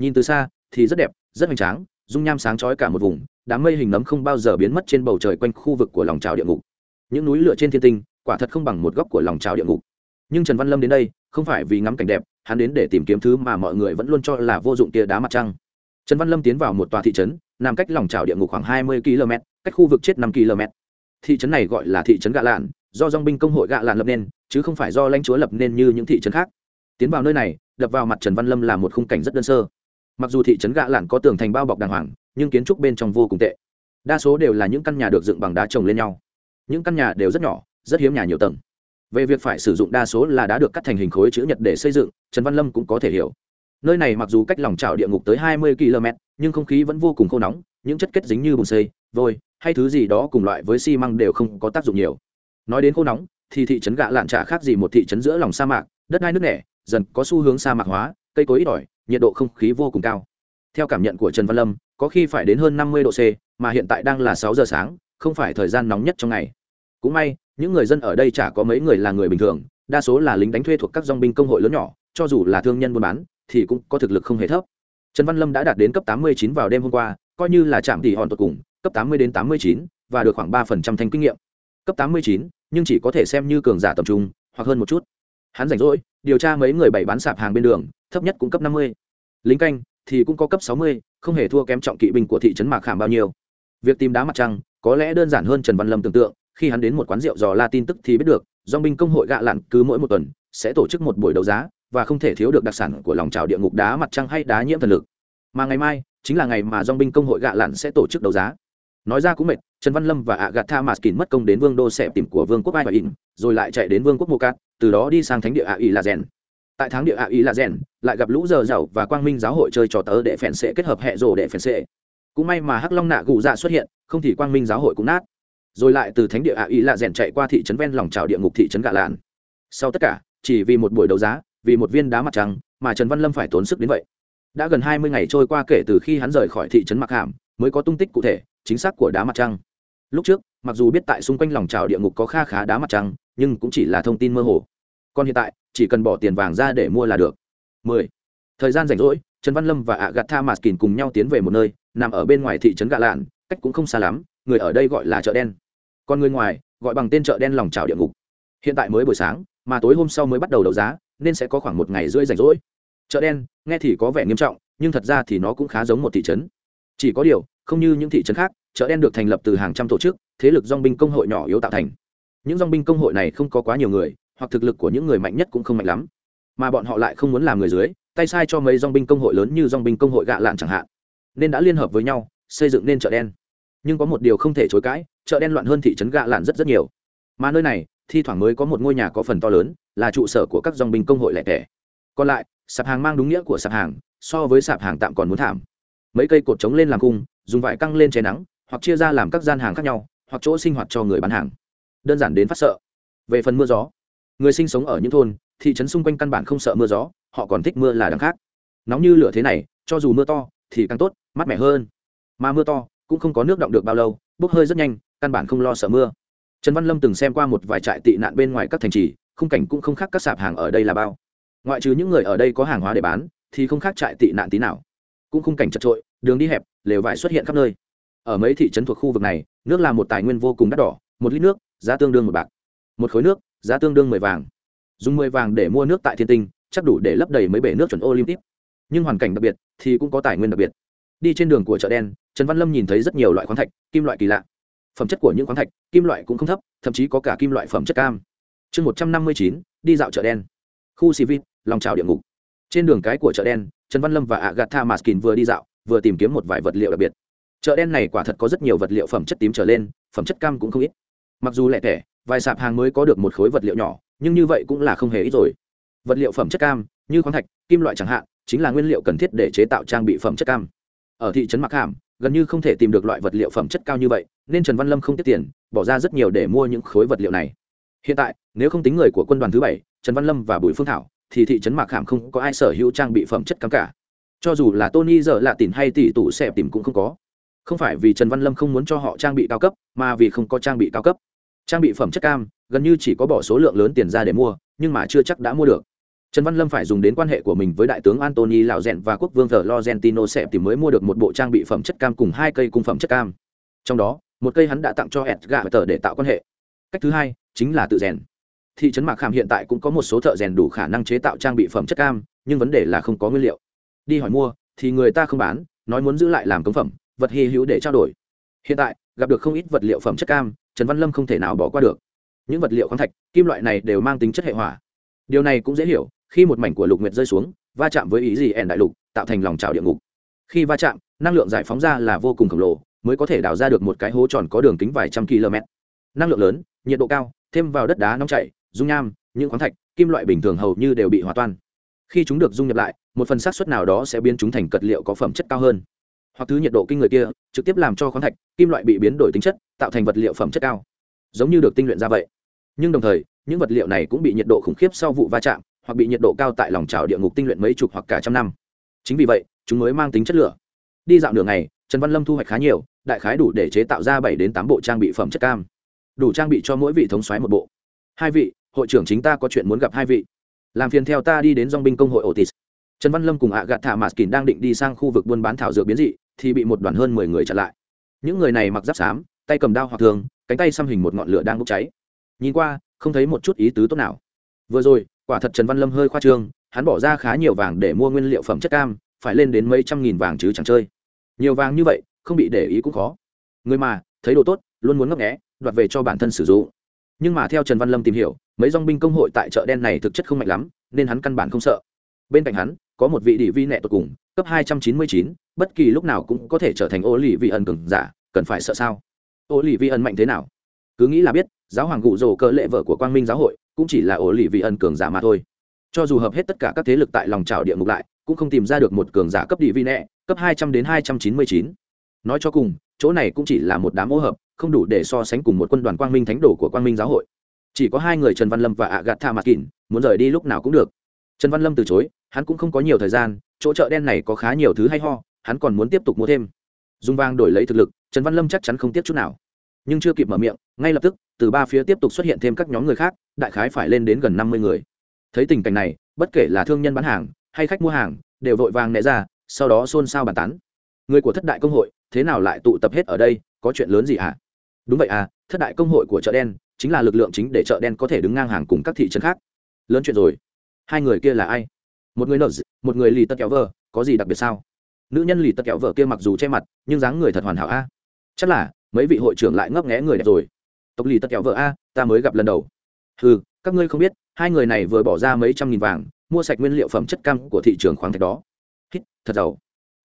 Nhìn từ xa, thì rất đẹp, rất hoành tráng, dung nham sáng chói cả một vùng, đám mây hình nấm không bao giờ biến mất trên bầu trời quanh khu vực của lòng chảo địa ngục. Những núi lửa trên thiên tinh, quả thật không bằng một góc của lòng chảo địa ngục. Nhưng trần văn lâm đến đây, không phải vì ngắm cảnh đẹp, hắn đến để tìm kiếm thứ mà mọi người vẫn luôn cho là vô dụng kia đá mặt trăng. Trần văn lâm tiến vào một tòa thị trấn, nằm cách lòng chảo địa ngục khoảng hai mươi km cách khu vực chết 5 km thị trấn này gọi là thị trấn gạ lạn do dong binh công hội gạ lạn lập nên, chứ không phải do lãnh chúa lập nên như những thị trấn khác. Tiến vào nơi này, đập vào mặt trần văn lâm là một khung cảnh rất đơn sơ. Mặc dù thị trấn gạ lạn có tường thành bao bọc đàng hoàng, nhưng kiến trúc bên trong vô cùng tệ. Đa số đều là những căn nhà được dựng bằng đá trồng lên nhau. Những căn nhà đều rất nhỏ, rất hiếm nhà nhiều tầng. Về việc phải sử dụng đa số là đã được cắt thành hình khối chữ nhật để xây dựng, trần văn lâm cũng có thể hiểu. Nơi này mặc dù cách lòng trào địa ngục tới hai mươi km nhưng không khí vẫn vô cùng khô nóng, những chất kết dính như bùn xây, vôi, hay thứ gì đó cùng loại với xi măng đều không có tác dụng nhiều nói đến khô nóng, thì thị trấn gạ lạn trả khác gì một thị trấn giữa lòng sa mạc, đất đai nước nẻ, dần có xu hướng sa mạc hóa, cây cối ít ỏi, nhiệt độ không khí vô cùng cao. Theo cảm nhận của trần văn lâm, có khi phải đến hơn năm mươi độ c, mà hiện tại đang là sáu giờ sáng, không phải thời gian nóng nhất trong ngày. Cũng may, những người dân ở đây chả có mấy người là người bình thường, đa số là lính đánh thuê thuộc các dong binh công hội lớn nhỏ, cho dù là thương nhân buôn bán, thì cũng có thực lực không hề thấp. Trần văn lâm đã đạt đến cấp tám mươi chín vào đêm hôm qua, coi như là chạm tỷ hòn tột cùng, cấp tám mươi đến tám mươi chín, và được khoảng ba phần trăm thanh kinh nghiệm cấp tám mươi chín, nhưng chỉ có thể xem như cường giả tầm trung, hoặc hơn một chút. Hắn rảnh rỗi, điều tra mấy người bày bán sạp hàng bên đường, thấp nhất cũng cấp năm mươi. Lính canh thì cũng có cấp sáu mươi, không hề thua kém trọng kỵ binh của thị trấn mạc khảm bao nhiêu. Việc tìm đá mặt trăng, có lẽ đơn giản hơn trần văn lâm tưởng tượng, khi hắn đến một quán rượu dò la tin tức thì biết được dong binh công hội gạ lặn cứ mỗi một tuần, sẽ tổ chức một buổi đấu giá, và không thể thiếu được đặc sản của lòng trào địa ngục đá mặt trăng hay đá nhiễm thần lực. Mà ngày mai, chính là ngày mà dong binh công hội gạ lặn sẽ tổ chức đấu giá. Nói ra cũng mệt trần văn lâm và agatha maskin mất công đến vương đô xẹp tìm của vương quốc ai và in rồi lại chạy đến vương quốc mô cát, từ đó đi sang thánh địa ạ ý là rèn tại tháng địa ạ ý là rèn lại gặp lũ giờ giàu và quang minh giáo hội chơi trò tớ để phèn sệ kết hợp hệ rồ để phèn sệ. Cũng may mà hắc long nạ gù dạ xuất hiện, không thì quang minh giáo hội cũng nát. Rồi lại từ thánh địa ạ ý là rèn chạy qua thị trấn ven lòng trào địa ngục thị trấn Gà lạn. Sau tất cả, chỉ vì một buổi đấu giá, vì một viên đá mặt trăng, mà trần văn lâm phải tốn sức đến vậy. Đã gần hai mươi ngày trôi qua kể từ khi hắn rời khỏi thị trấn mặc hàm, mới có tung tích cụ thể, chính xác của đá mặt trăng lúc trước, mặc dù biết tại xung quanh lòng trào địa ngục có kha khá đá mặt trăng, nhưng cũng chỉ là thông tin mơ hồ. Còn hiện tại, chỉ cần bỏ tiền vàng ra để mua là được. 10. thời gian rảnh rỗi, trần văn lâm và ạ gạt tha mạt kìn cùng nhau tiến về một nơi, nằm ở bên ngoài thị trấn gạ lạn, cách cũng không xa lắm, người ở đây gọi là chợ đen. Còn người ngoài, gọi bằng tên chợ đen lòng trào địa ngục. Hiện tại mới buổi sáng, mà tối hôm sau mới bắt đầu đấu giá, nên sẽ có khoảng một ngày rưỡi rảnh rỗi. Chợ đen, nghe thì có vẻ nghiêm trọng, nhưng thật ra thì nó cũng khá giống một thị trấn. Chỉ có điều, không như những thị trấn khác chợ đen được thành lập từ hàng trăm tổ chức, thế lực dong binh công hội nhỏ yếu tạo thành. Những dong binh công hội này không có quá nhiều người, hoặc thực lực của những người mạnh nhất cũng không mạnh lắm. Mà bọn họ lại không muốn làm người dưới, tay sai cho mấy dong binh công hội lớn như dong binh công hội gạ lạn chẳng hạn. Nên đã liên hợp với nhau, xây dựng nên chợ đen. Nhưng có một điều không thể chối cãi, chợ đen loạn hơn thị trấn gạ lạn rất rất nhiều. Mà nơi này, thi thoảng mới có một ngôi nhà có phần to lớn, là trụ sở của các dòng binh công hội lẻ tẻ. Còn lại, sạp hàng mang đúng nghĩa của sạp hàng, so với sạp hàng tạm còn muốn thảm. Mấy cây cột trống lên làm cung, dùng vải căng lên che nắng hoặc chia ra làm các gian hàng khác nhau, hoặc chỗ sinh hoạt cho người bán hàng. Đơn giản đến phát sợ. Về phần mưa gió, người sinh sống ở những thôn, thị trấn xung quanh căn bản không sợ mưa gió, họ còn thích mưa là đằng khác. Nóng như lửa thế này, cho dù mưa to, thì càng tốt, mát mẻ hơn. Mà mưa to, cũng không có nước động được bao lâu, bốc hơi rất nhanh, căn bản không lo sợ mưa. Trần văn lâm từng xem qua một vài trại tị nạn bên ngoài các thành trì, khung cảnh cũng không khác các sạp hàng ở đây là bao. Ngoại trừ những người ở đây có hàng hóa để bán, thì không khác trại tị nạn tí nào. Cũng khung cảnh chật trội, đường đi hẹp, lều vải xuất hiện khắp nơi ở mấy thị trấn thuộc khu vực này, nước là một tài nguyên vô cùng đắt đỏ, một lít nước, giá tương đương một bạc. Một khối nước, giá tương đương mười vàng. Dùng mười vàng để mua nước tại thiên tinh, chắc đủ để lấp đầy mấy bể nước chuẩn olympic. Nhưng hoàn cảnh đặc biệt thì cũng có tài nguyên đặc biệt. Đi trên đường của chợ đen, trần văn lâm nhìn thấy rất nhiều loại khoáng thạch, kim loại kỳ lạ. Phẩm chất của những khoáng thạch, kim loại cũng không thấp, thậm chí có cả kim loại phẩm chất cam. Chương một trăm năm mươi chín, đi dạo chợ đen. Khu civit, lòng trào địa ngục. Trên đường cái của chợ đen, trần văn lâm và agatha maskin vừa đi dạo, vừa tìm kiếm một vài vật liệu đặc biệt chợ đen này quả thật có rất nhiều vật liệu phẩm chất tím trở lên, phẩm chất cam cũng không ít. Mặc dù lẻ tẻ, vài sạp hàng mới có được một khối vật liệu nhỏ, nhưng như vậy cũng là không hề ít rồi. Vật liệu phẩm chất cam, như khoáng thạch, kim loại chẳng hạn, chính là nguyên liệu cần thiết để chế tạo trang bị phẩm chất cam. Ở thị trấn mặc hàm, gần như không thể tìm được loại vật liệu phẩm chất cao như vậy, nên trần văn lâm không tiết tiền, bỏ ra rất nhiều để mua những khối vật liệu này. Hiện tại, nếu không tính người của quân đoàn thứ bảy, trần văn lâm và bùi phương thảo, thì thị trấn mạc hàm không có ai sở hữu trang bị phẩm chất cam cả. Cho dù là tony giờ lạ tìm hay tỷ tủ xẹp tìm cũng không có không phải vì trần văn lâm không muốn cho họ trang bị cao cấp, mà vì không có trang bị cao cấp. Trang bị phẩm chất cam, gần như chỉ có bỏ số lượng lớn tiền ra để mua, nhưng mà chưa chắc đã mua được. Trần văn lâm phải dùng đến quan hệ của mình với đại tướng antony lạo rèn và quốc vương thờ lorentino sẽ tìm mới mua được một bộ trang bị phẩm chất cam cùng hai cây cung phẩm chất cam. Trong đó, một cây hắn đã tặng cho edgar tờ để tạo quan hệ. Cách thứ hai, chính là tự rèn. Thị trấn mạc khảm hiện tại cũng có một số thợ rèn đủ khả năng chế tạo trang bị phẩm chất cam, nhưng vấn đề là không có nguyên liệu. Đi hỏi mua, thì người ta không bán, nói muốn giữ lại làm cống phẩm vật hy hữu để trao đổi. Hiện tại, gặp được không ít vật liệu phẩm chất cam, trần văn lâm không thể nào bỏ qua được. Những vật liệu khoáng thạch, kim loại này đều mang tính chất hệ hỏa. Điều này cũng dễ hiểu, khi một mảnh của lục nguyệt rơi xuống, va chạm với ý gì ẻn đại lục, tạo thành lòng trào địa ngục. Khi va chạm, năng lượng giải phóng ra là vô cùng khổng lồ, mới có thể đào ra được một cái hố tròn có đường kính vài trăm km năng lượng lớn, nhiệt độ cao, thêm vào đất đá nóng chảy, dung nham, những khoáng thạch, kim loại bình thường hầu như đều bị hòa toan. Khi chúng được dung nhập lại, một phần xác suất nào đó sẽ biến chúng thành cật liệu có phẩm chất cao hơn hoặc thứ nhiệt độ kinh người kia, trực tiếp làm cho khoáng thạch, kim loại bị biến đổi tính chất, tạo thành vật liệu phẩm chất cao. Giống như được tinh luyện ra vậy. Nhưng đồng thời, những vật liệu này cũng bị nhiệt độ khủng khiếp sau vụ va chạm, hoặc bị nhiệt độ cao tại lòng trào địa ngục tinh luyện mấy chục hoặc cả trăm năm. Chính vì vậy, chúng mới mang tính chất lửa. Đi dạo đường này trần văn lâm thu hoạch khá nhiều, đại khái đủ để chế tạo ra bảy đến tám bộ trang bị phẩm chất cam. Đủ trang bị cho mỗi vị thống xoáy một bộ. Hai vị, hội trưởng chính ta có chuyện muốn gặp hai vị. Làm phiền theo ta đi đến dong binh công hội otis. Trần văn lâm cùng ạ gạt thả mạt kín đang định đi sang khu vực buôn bán thảo dược biến dị thì bị một đoàn hơn mười người chặn lại. Những người này mặc giáp xám, tay cầm đao hoặc thường, cánh tay xăm hình một ngọn lửa đang bốc cháy. Nhìn qua, không thấy một chút ý tứ tốt nào. Vừa rồi, quả thật trần văn lâm hơi khoa trương, hắn bỏ ra khá nhiều vàng để mua nguyên liệu phẩm chất cam, phải lên đến mấy trăm nghìn vàng chứ chẳng chơi. Nhiều vàng như vậy, không bị để ý cũng khó. Người mà, thấy đồ tốt, luôn muốn ngấp nghé, đoạt về cho bản thân sử dụng. Nhưng mà theo trần văn lâm tìm hiểu, mấy dong binh công hội tại chợ đen này thực chất không mạnh lắm, nên hắn căn bản không sợ. Bên cạnh hắn, có một vị đỉ vi nẹ tột cùng cấp hai trăm chín mươi chín, bất kỳ lúc nào cũng có thể trở thành ô lì vị ẩn cường giả, cần phải sợ sao? Ô lì vị ẩn mạnh thế nào? Cứ nghĩ là biết, giáo hoàng gụ rồ cỡ lệ vợ của quang minh giáo hội cũng chỉ là ổ lì vị ẩn cường giả mà thôi. Cho dù hợp hết tất cả các thế lực tại lòng trào địa ngục lại, cũng không tìm ra được một cường giả cấp địa vi nẹ cấp hai trăm đến hai trăm chín mươi chín. Nói cho cùng, chỗ này cũng chỉ là một đám ô hợp, không đủ để so sánh cùng một quân đoàn quang minh thánh đồ của quang minh giáo hội. Chỉ có hai người trần văn lâm và ạ gạt tha mặt kín muốn rời đi lúc nào cũng được trần văn lâm từ chối, hắn cũng không có nhiều thời gian, chỗ chợ đen này có khá nhiều thứ hay ho, hắn còn muốn tiếp tục mua thêm. Dùng vang đổi lấy thực lực, trần văn lâm chắc chắn không tiếp chút nào. Nhưng chưa kịp mở miệng, ngay lập tức, từ ba phía tiếp tục xuất hiện thêm các nhóm người khác, đại khái phải lên đến gần năm mươi người. Thấy tình cảnh này, bất kể là thương nhân bán hàng, hay khách mua hàng, đều vội vàng nẹ ra, sau đó xôn xao bàn tán. Người của thất đại công hội, thế nào lại tụ tập hết ở đây, có chuyện lớn gì ạ à? đúng vậy à thất đại công hội của chợ đen, chính là lực lượng chính để chợ đen có thể đứng ngang hàng cùng các thị trấn khác. Lớn chuyện rồi hai người kia là ai? Một người nợ một người lì tật kéo vợ, có gì đặc biệt sao? Nữ nhân lì tật kéo vợ kia mặc dù che mặt nhưng dáng người thật hoàn hảo a. Chắc là mấy vị hội trưởng lại ngấp nghé người đẹp rồi. Tộc lì tật kéo vợ a ta mới gặp lần đầu. Ừ các ngươi không biết hai người này vừa bỏ ra mấy trăm nghìn vàng mua sạch nguyên liệu phẩm chất cam của thị trường khoáng thạch đó. Hít thật giàu.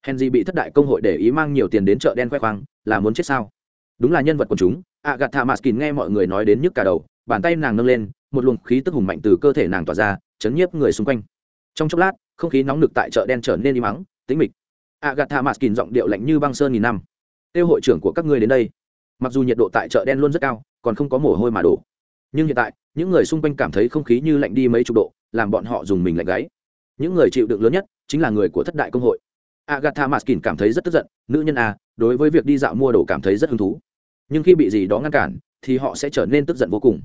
Henry bị thất đại công hội để ý mang nhiều tiền đến chợ đen khoe khoang là muốn chết sao? Đúng là nhân vật của chúng a gạt thả mạt kín nghe mọi người nói đến nhức cả đầu bàn tay nàng nâng lên một luồng khí tức hùng mạnh từ cơ thể nàng tỏa ra chấn nhiếp người xung quanh. Trong chốc lát không khí nóng nực tại chợ đen trở nên im mắng tĩnh mịch. Agatha Maskin giọng điệu lạnh như băng sơn nghìn năm. Tiêu hội trưởng của các ngươi đến đây. Mặc dù nhiệt độ tại chợ đen luôn rất cao còn không có mồ hôi mà đổ. Nhưng hiện tại những người xung quanh cảm thấy không khí như lạnh đi mấy chục độ làm bọn họ dùng mình lạnh gáy. Những người chịu đựng lớn nhất chính là người của thất đại công hội. Agatha maskin cảm thấy rất tức giận nữ nhân à, đối với việc đi dạo mua đồ cảm thấy rất hứng thú. Nhưng khi bị gì đó ngăn cản thì họ sẽ trở nên tức giận vô cùng.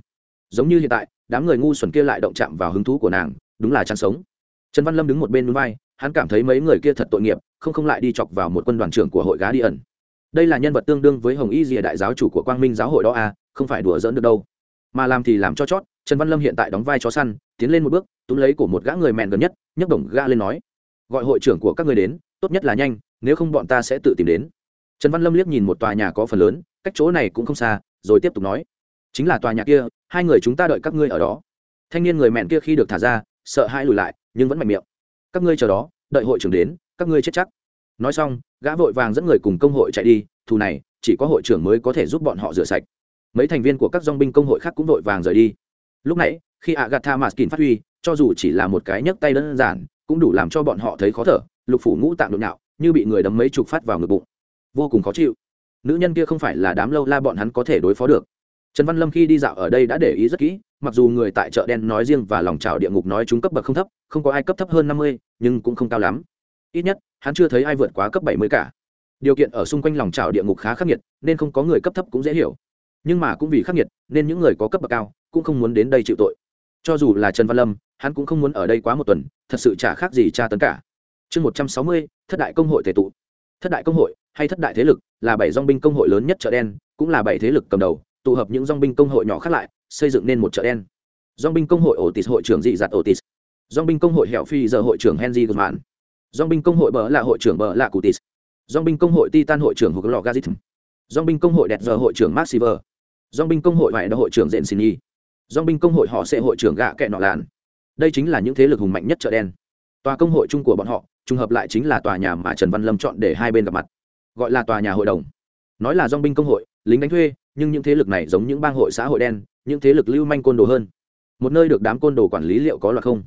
Giống như hiện tại đám người ngu xuẩn kia lại động chạm vào hứng thú của nàng, đúng là chăn sống. Trần văn lâm đứng một bên núi vai, hắn cảm thấy mấy người kia thật tội nghiệp, không không lại đi chọc vào một quân đoàn trưởng của hội gá đi ẩn. Đây là nhân vật tương đương với hồng y rìa đại giáo chủ của quang minh giáo hội đó a không phải đùa dỡn được đâu. Mà làm thì làm cho chót, trần văn lâm hiện tại đóng vai chó săn, tiến lên một bước, túm lấy của một gã người mẹn gần nhất, nhấc đồng ga lên nói, gọi hội trưởng của các người đến, tốt nhất là nhanh, nếu không bọn ta sẽ tự tìm đến. Trần văn lâm liếc nhìn một tòa nhà có phần lớn, cách chỗ này cũng không xa, rồi tiếp tục nói, chính là tòa nhà kia hai người chúng ta đợi các ngươi ở đó. Thanh niên người mẹn kia khi được thả ra, sợ hai lùi lại, nhưng vẫn mạnh miệng. Các ngươi chờ đó, đợi hội trưởng đến, các ngươi chết chắc. Nói xong, gã vội vàng dẫn người cùng công hội chạy đi, thù này, chỉ có hội trưởng mới có thể giúp bọn họ rửa sạch. Mấy thành viên của các dong binh công hội khác cũng vội vàng rời đi. Lúc nãy, khi agatha maskin phát huy, cho dù chỉ là một cái nhấc tay đơn giản, cũng đủ làm cho bọn họ thấy khó thở, lục phủ ngũ tạng đột nhạo, như bị người đấm mấy chục phát vào ngực bụng. Vô cùng khó chịu. Nữ nhân kia không phải là đám lâu la bọn hắn có thể đối phó được trần văn lâm khi đi dạo ở đây đã để ý rất kỹ, mặc dù người tại chợ đen nói riêng và lòng trào địa ngục nói chúng cấp bậc không thấp, không có ai cấp thấp hơn năm mươi, nhưng cũng không cao lắm. Ít nhất, hắn chưa thấy ai vượt quá cấp bảy mươi cả. Điều kiện ở xung quanh lòng trào địa ngục khá khắc nghiệt, nên không có người cấp thấp cũng dễ hiểu. Nhưng mà cũng vì khắc nghiệt, nên những người có cấp bậc cao cũng không muốn đến đây chịu tội. Cho dù là trần văn lâm, hắn cũng không muốn ở đây quá một tuần, thật sự chả khác gì tra tấn cả. Chương một trăm sáu mươi, thất đại công hội thể tụ. Thất đại công hội, hay thất đại thế lực, là bảy dong binh công hội lớn nhất chợ đen, cũng là bảy thế lực cầm đầu tụ hợp những dong binh công hội nhỏ khác lại, xây dựng nên một chợ đen. Dong binh công hội otis, hội trưởng dị giặt otis. Dong binh công hội hẻo phi giờ hội trưởng henry guzman. Dong binh công hội bờ là hội trưởng bờ là cutis. Dong binh công hội titan hội trưởng hục lò gazit dong binh công hội đẹp giờ hội trưởng mark siver dong binh công hội vải đ hội trưởng dện xin y dong binh công hội họ sẽ hội trưởng gạ kẹ nọ làn đây chính là những thế lực hùng mạnh nhất chợ đen. Tòa công hội chung của bọn họ, trùng hợp lại chính là tòa nhà mà trần văn lâm chọn để hai bên gặp mặt. Gọi là tòa nhà hội đồng. Nói là dong binh công hội, lính đánh thuê nhưng những thế lực này giống những bang hội xã hội đen, những thế lực lưu manh côn đồ hơn. Một nơi được đám côn đồ quản lý liệu có loạn không?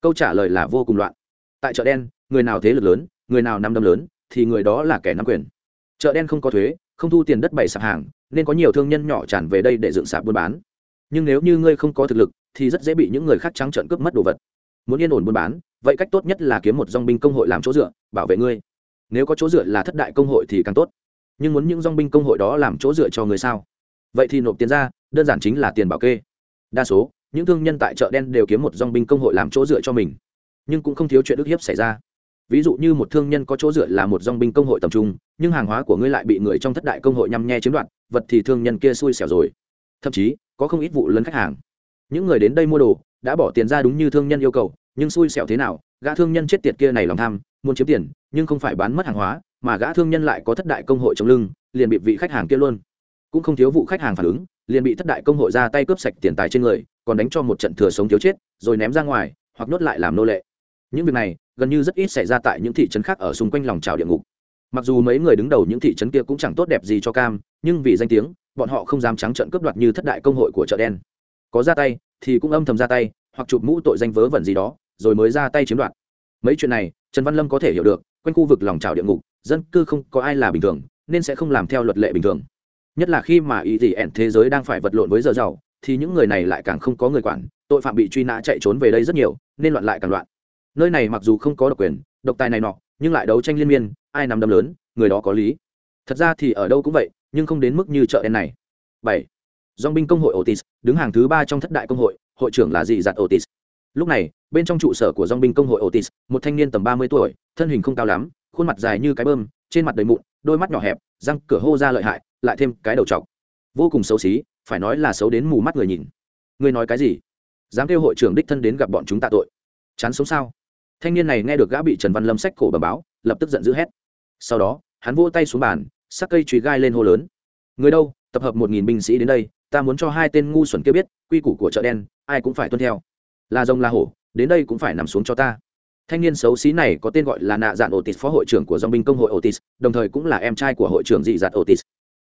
Câu trả lời là vô cùng loạn. Tại chợ đen, người nào thế lực lớn, người nào nắm đâm lớn, thì người đó là kẻ nắm quyền. Chợ đen không có thuế, không thu tiền đất bày sạp hàng, nên có nhiều thương nhân nhỏ tràn về đây để dựng sạp buôn bán. Nhưng nếu như ngươi không có thực lực, thì rất dễ bị những người khác trắng trợn cướp mất đồ vật. Muốn yên ổn buôn bán, vậy cách tốt nhất là kiếm một dong binh công hội làm chỗ dựa, bảo vệ ngươi. Nếu có chỗ dựa là thất đại công hội thì càng tốt nhưng muốn những dong binh công hội đó làm chỗ dựa cho người sao? Vậy thì nộp tiền ra, đơn giản chính là tiền bảo kê. Đa số, những thương nhân tại chợ đen đều kiếm một dong binh công hội làm chỗ dựa cho mình. Nhưng cũng không thiếu chuyện ức hiếp xảy ra. Ví dụ như một thương nhân có chỗ dựa là một dong binh công hội tầm trung, nhưng hàng hóa của ngươi lại bị người trong thất đại công hội nhăm nhe chiếm đoạt, vật thì thương nhân kia xui xẻo rồi. Thậm chí, có không ít vụ lấn khách hàng. Những người đến đây mua đồ, đã bỏ tiền ra đúng như thương nhân yêu cầu, nhưng xui xẻo thế nào? Gã thương nhân chết tiệt kia này lòng tham, muốn chiếm tiền, nhưng không phải bán mất hàng hóa mà gã thương nhân lại có thất đại công hội chống lưng, liền bị vị khách hàng kia luôn. Cũng không thiếu vụ khách hàng phản ứng, liền bị thất đại công hội ra tay cướp sạch tiền tài trên người, còn đánh cho một trận thừa sống thiếu chết, rồi ném ra ngoài, hoặc nhốt lại làm nô lệ. Những việc này, gần như rất ít xảy ra tại những thị trấn khác ở xung quanh lòng trào địa ngục. Mặc dù mấy người đứng đầu những thị trấn kia cũng chẳng tốt đẹp gì cho cam, nhưng vì danh tiếng, bọn họ không dám trắng trận cướp đoạt như thất đại công hội của chợ đen. Có ra tay, thì cũng âm thầm ra tay, hoặc chụp mũ tội danh vớ vẩn gì đó, rồi mới ra tay chiếm đoạt. Mấy chuyện này, trần văn lâm có thể hiểu được, quanh khu vực lòng trào địa ngục dân cư không có ai là bình thường, nên sẽ không làm theo luật lệ bình thường. Nhất là khi mà ý gì ẻn thế giới đang phải vật lộn với giờ giàu, thì những người này lại càng không có người quản, tội phạm bị truy nã chạy trốn về đây rất nhiều, nên loạn lại càng loạn. Nơi này mặc dù không có độc quyền, độc tài này nọ, nhưng lại đấu tranh liên miên, ai nắm đâm lớn, người đó có lý. Thật ra thì ở đâu cũng vậy, nhưng không đến mức như chợ đen này. Bảy. Dong binh công hội otis, đứng hàng thứ ba trong thất đại công hội hội trưởng là dị giặt otis. Lúc này, bên trong trụ sở của dong binh công hội otis, một thanh niên tầm ba mươi tuổi, thân hình không cao lắm khuôn mặt dài như cái bơm, trên mặt đầy mụn, đôi mắt nhỏ hẹp, răng cửa hô ra lợi hại, lại thêm cái đầu trọc. Vô cùng xấu xí, phải nói là xấu đến mù mắt người nhìn. Người nói cái gì? Dám kêu hội trưởng đích thân đến gặp bọn chúng tạ tội. Chán sống sao? Thanh niên này nghe được gã bị trần văn lâm sách cổ bầm báo, lập tức giận dữ hét. Sau đó, hắn vỗ tay xuống bàn, sắc cây chùy gai lên hô lớn. Người đâu, tập hợp một nghìn binh sĩ đến đây, ta muốn cho hai tên ngu xuẩn kia biết, quy củ của chợ đen, ai cũng phải tuân theo. Là rồng là hổ, đến đây cũng phải nằm xuống cho ta thanh niên xấu xí này có tên gọi là nạ dạn otis, phó hội trưởng của dòng binh công hội otis, đồng thời cũng là em trai của hội trưởng dị Dạn otis.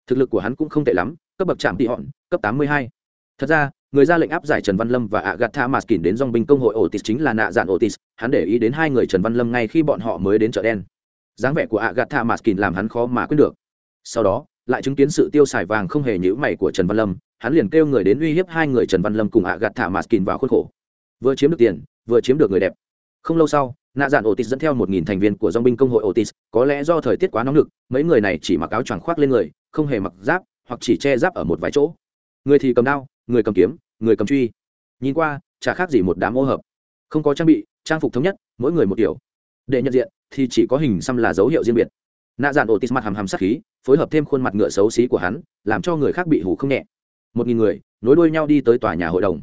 Thực lực của hắn cũng không tệ lắm, cấp bậc trạm tị hòn, cấp tám mươi hai. Thật ra, người ra lệnh áp giải trần văn lâm và agatha maskin đến dòng binh công hội otis chính là nạ dạn otis, hắn để ý đến hai người trần văn lâm ngay khi bọn họ mới đến chợ đen. Dáng vẻ của agatha maskin làm hắn khó mà quyết được. Sau đó, lại chứng kiến sự tiêu xài vàng không hề nhữ mày của trần văn lâm, hắn liền kêu người đến uy hiếp hai người trần văn lâm cùng agatha gạt thả mạt vào khuôn khổ. Vừa chiếm được tiền, vừa chiếm được người đẹp không lâu sau, nạ dạn otis dẫn theo một nghìn thành viên của dong binh công hội otis, có lẽ do thời tiết quá nóng lực mấy người này chỉ mặc áo choàng khoác lên người, không hề mặc giáp, hoặc chỉ che giáp ở một vài chỗ. Người thì cầm đao, người cầm kiếm, người cầm truy. Nhìn qua, chả khác gì một đám ô hợp. Không có trang bị, trang phục thống nhất, mỗi người một kiểu. Để nhận diện, thì chỉ có hình xăm là dấu hiệu riêng biệt. Nạ dạn otis mặt hàm hàm sắc khí, phối hợp thêm khuôn mặt ngựa xấu xí của hắn, làm cho người khác bị hủ không nhẹ. Một nghìn người, nối đuôi nhau đi tới tòa nhà hội đồng.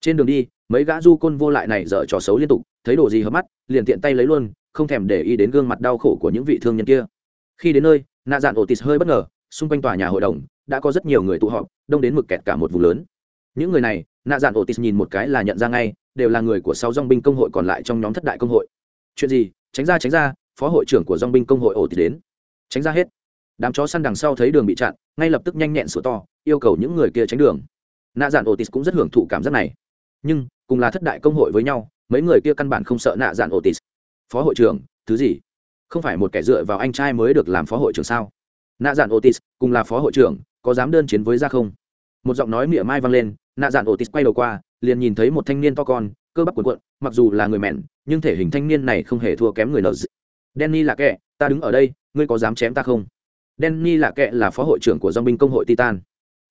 Trên đường đi mấy gã du côn vô lại này dở trò xấu liên tục, thấy đồ gì hợp mắt, liền tiện tay lấy luôn, không thèm để ý đến gương mặt đau khổ của những vị thương nhân kia. Khi đến nơi, nạ dạn otis hơi bất ngờ, xung quanh tòa nhà hội đồng, đã có rất nhiều người tụ họp, đông đến mực kẹt cả một vùng lớn. Những người này, nạ dạn otis nhìn một cái là nhận ra ngay, đều là người của sáu dong binh công hội còn lại trong nhóm thất đại công hội. Chuyện gì? Tránh ra tránh ra, phó hội trưởng của dong binh công hội otis đến. Tránh ra hết. Đám chó săn đằng sau thấy đường bị chặn, ngay lập tức nhanh nhẹn sủa to, yêu cầu những người kia tránh đường. Nạ dạn otis cũng rất hưởng thụ cảm giác này nhưng cùng là thất đại công hội với nhau, mấy người kia căn bản không sợ nạ dạn otis. Phó hội trưởng, thứ gì? Không phải một kẻ dựa vào anh trai mới được làm phó hội trưởng sao? Nạ dạn otis, cùng là phó hội trưởng, có dám đơn chiến với ra không? Một giọng nói mỉa mai vang lên, nạ dạn otis quay đầu qua, liền nhìn thấy một thanh niên to con, cơ bắp cuộn cuộn, mặc dù là người mẹn, nhưng thể hình thanh niên này không hề thua kém người nợ Danny là kẻ, ta đứng ở đây, ngươi có dám chém ta không? Denny là kẻ là phó hội trưởng của dong binh công hội titan.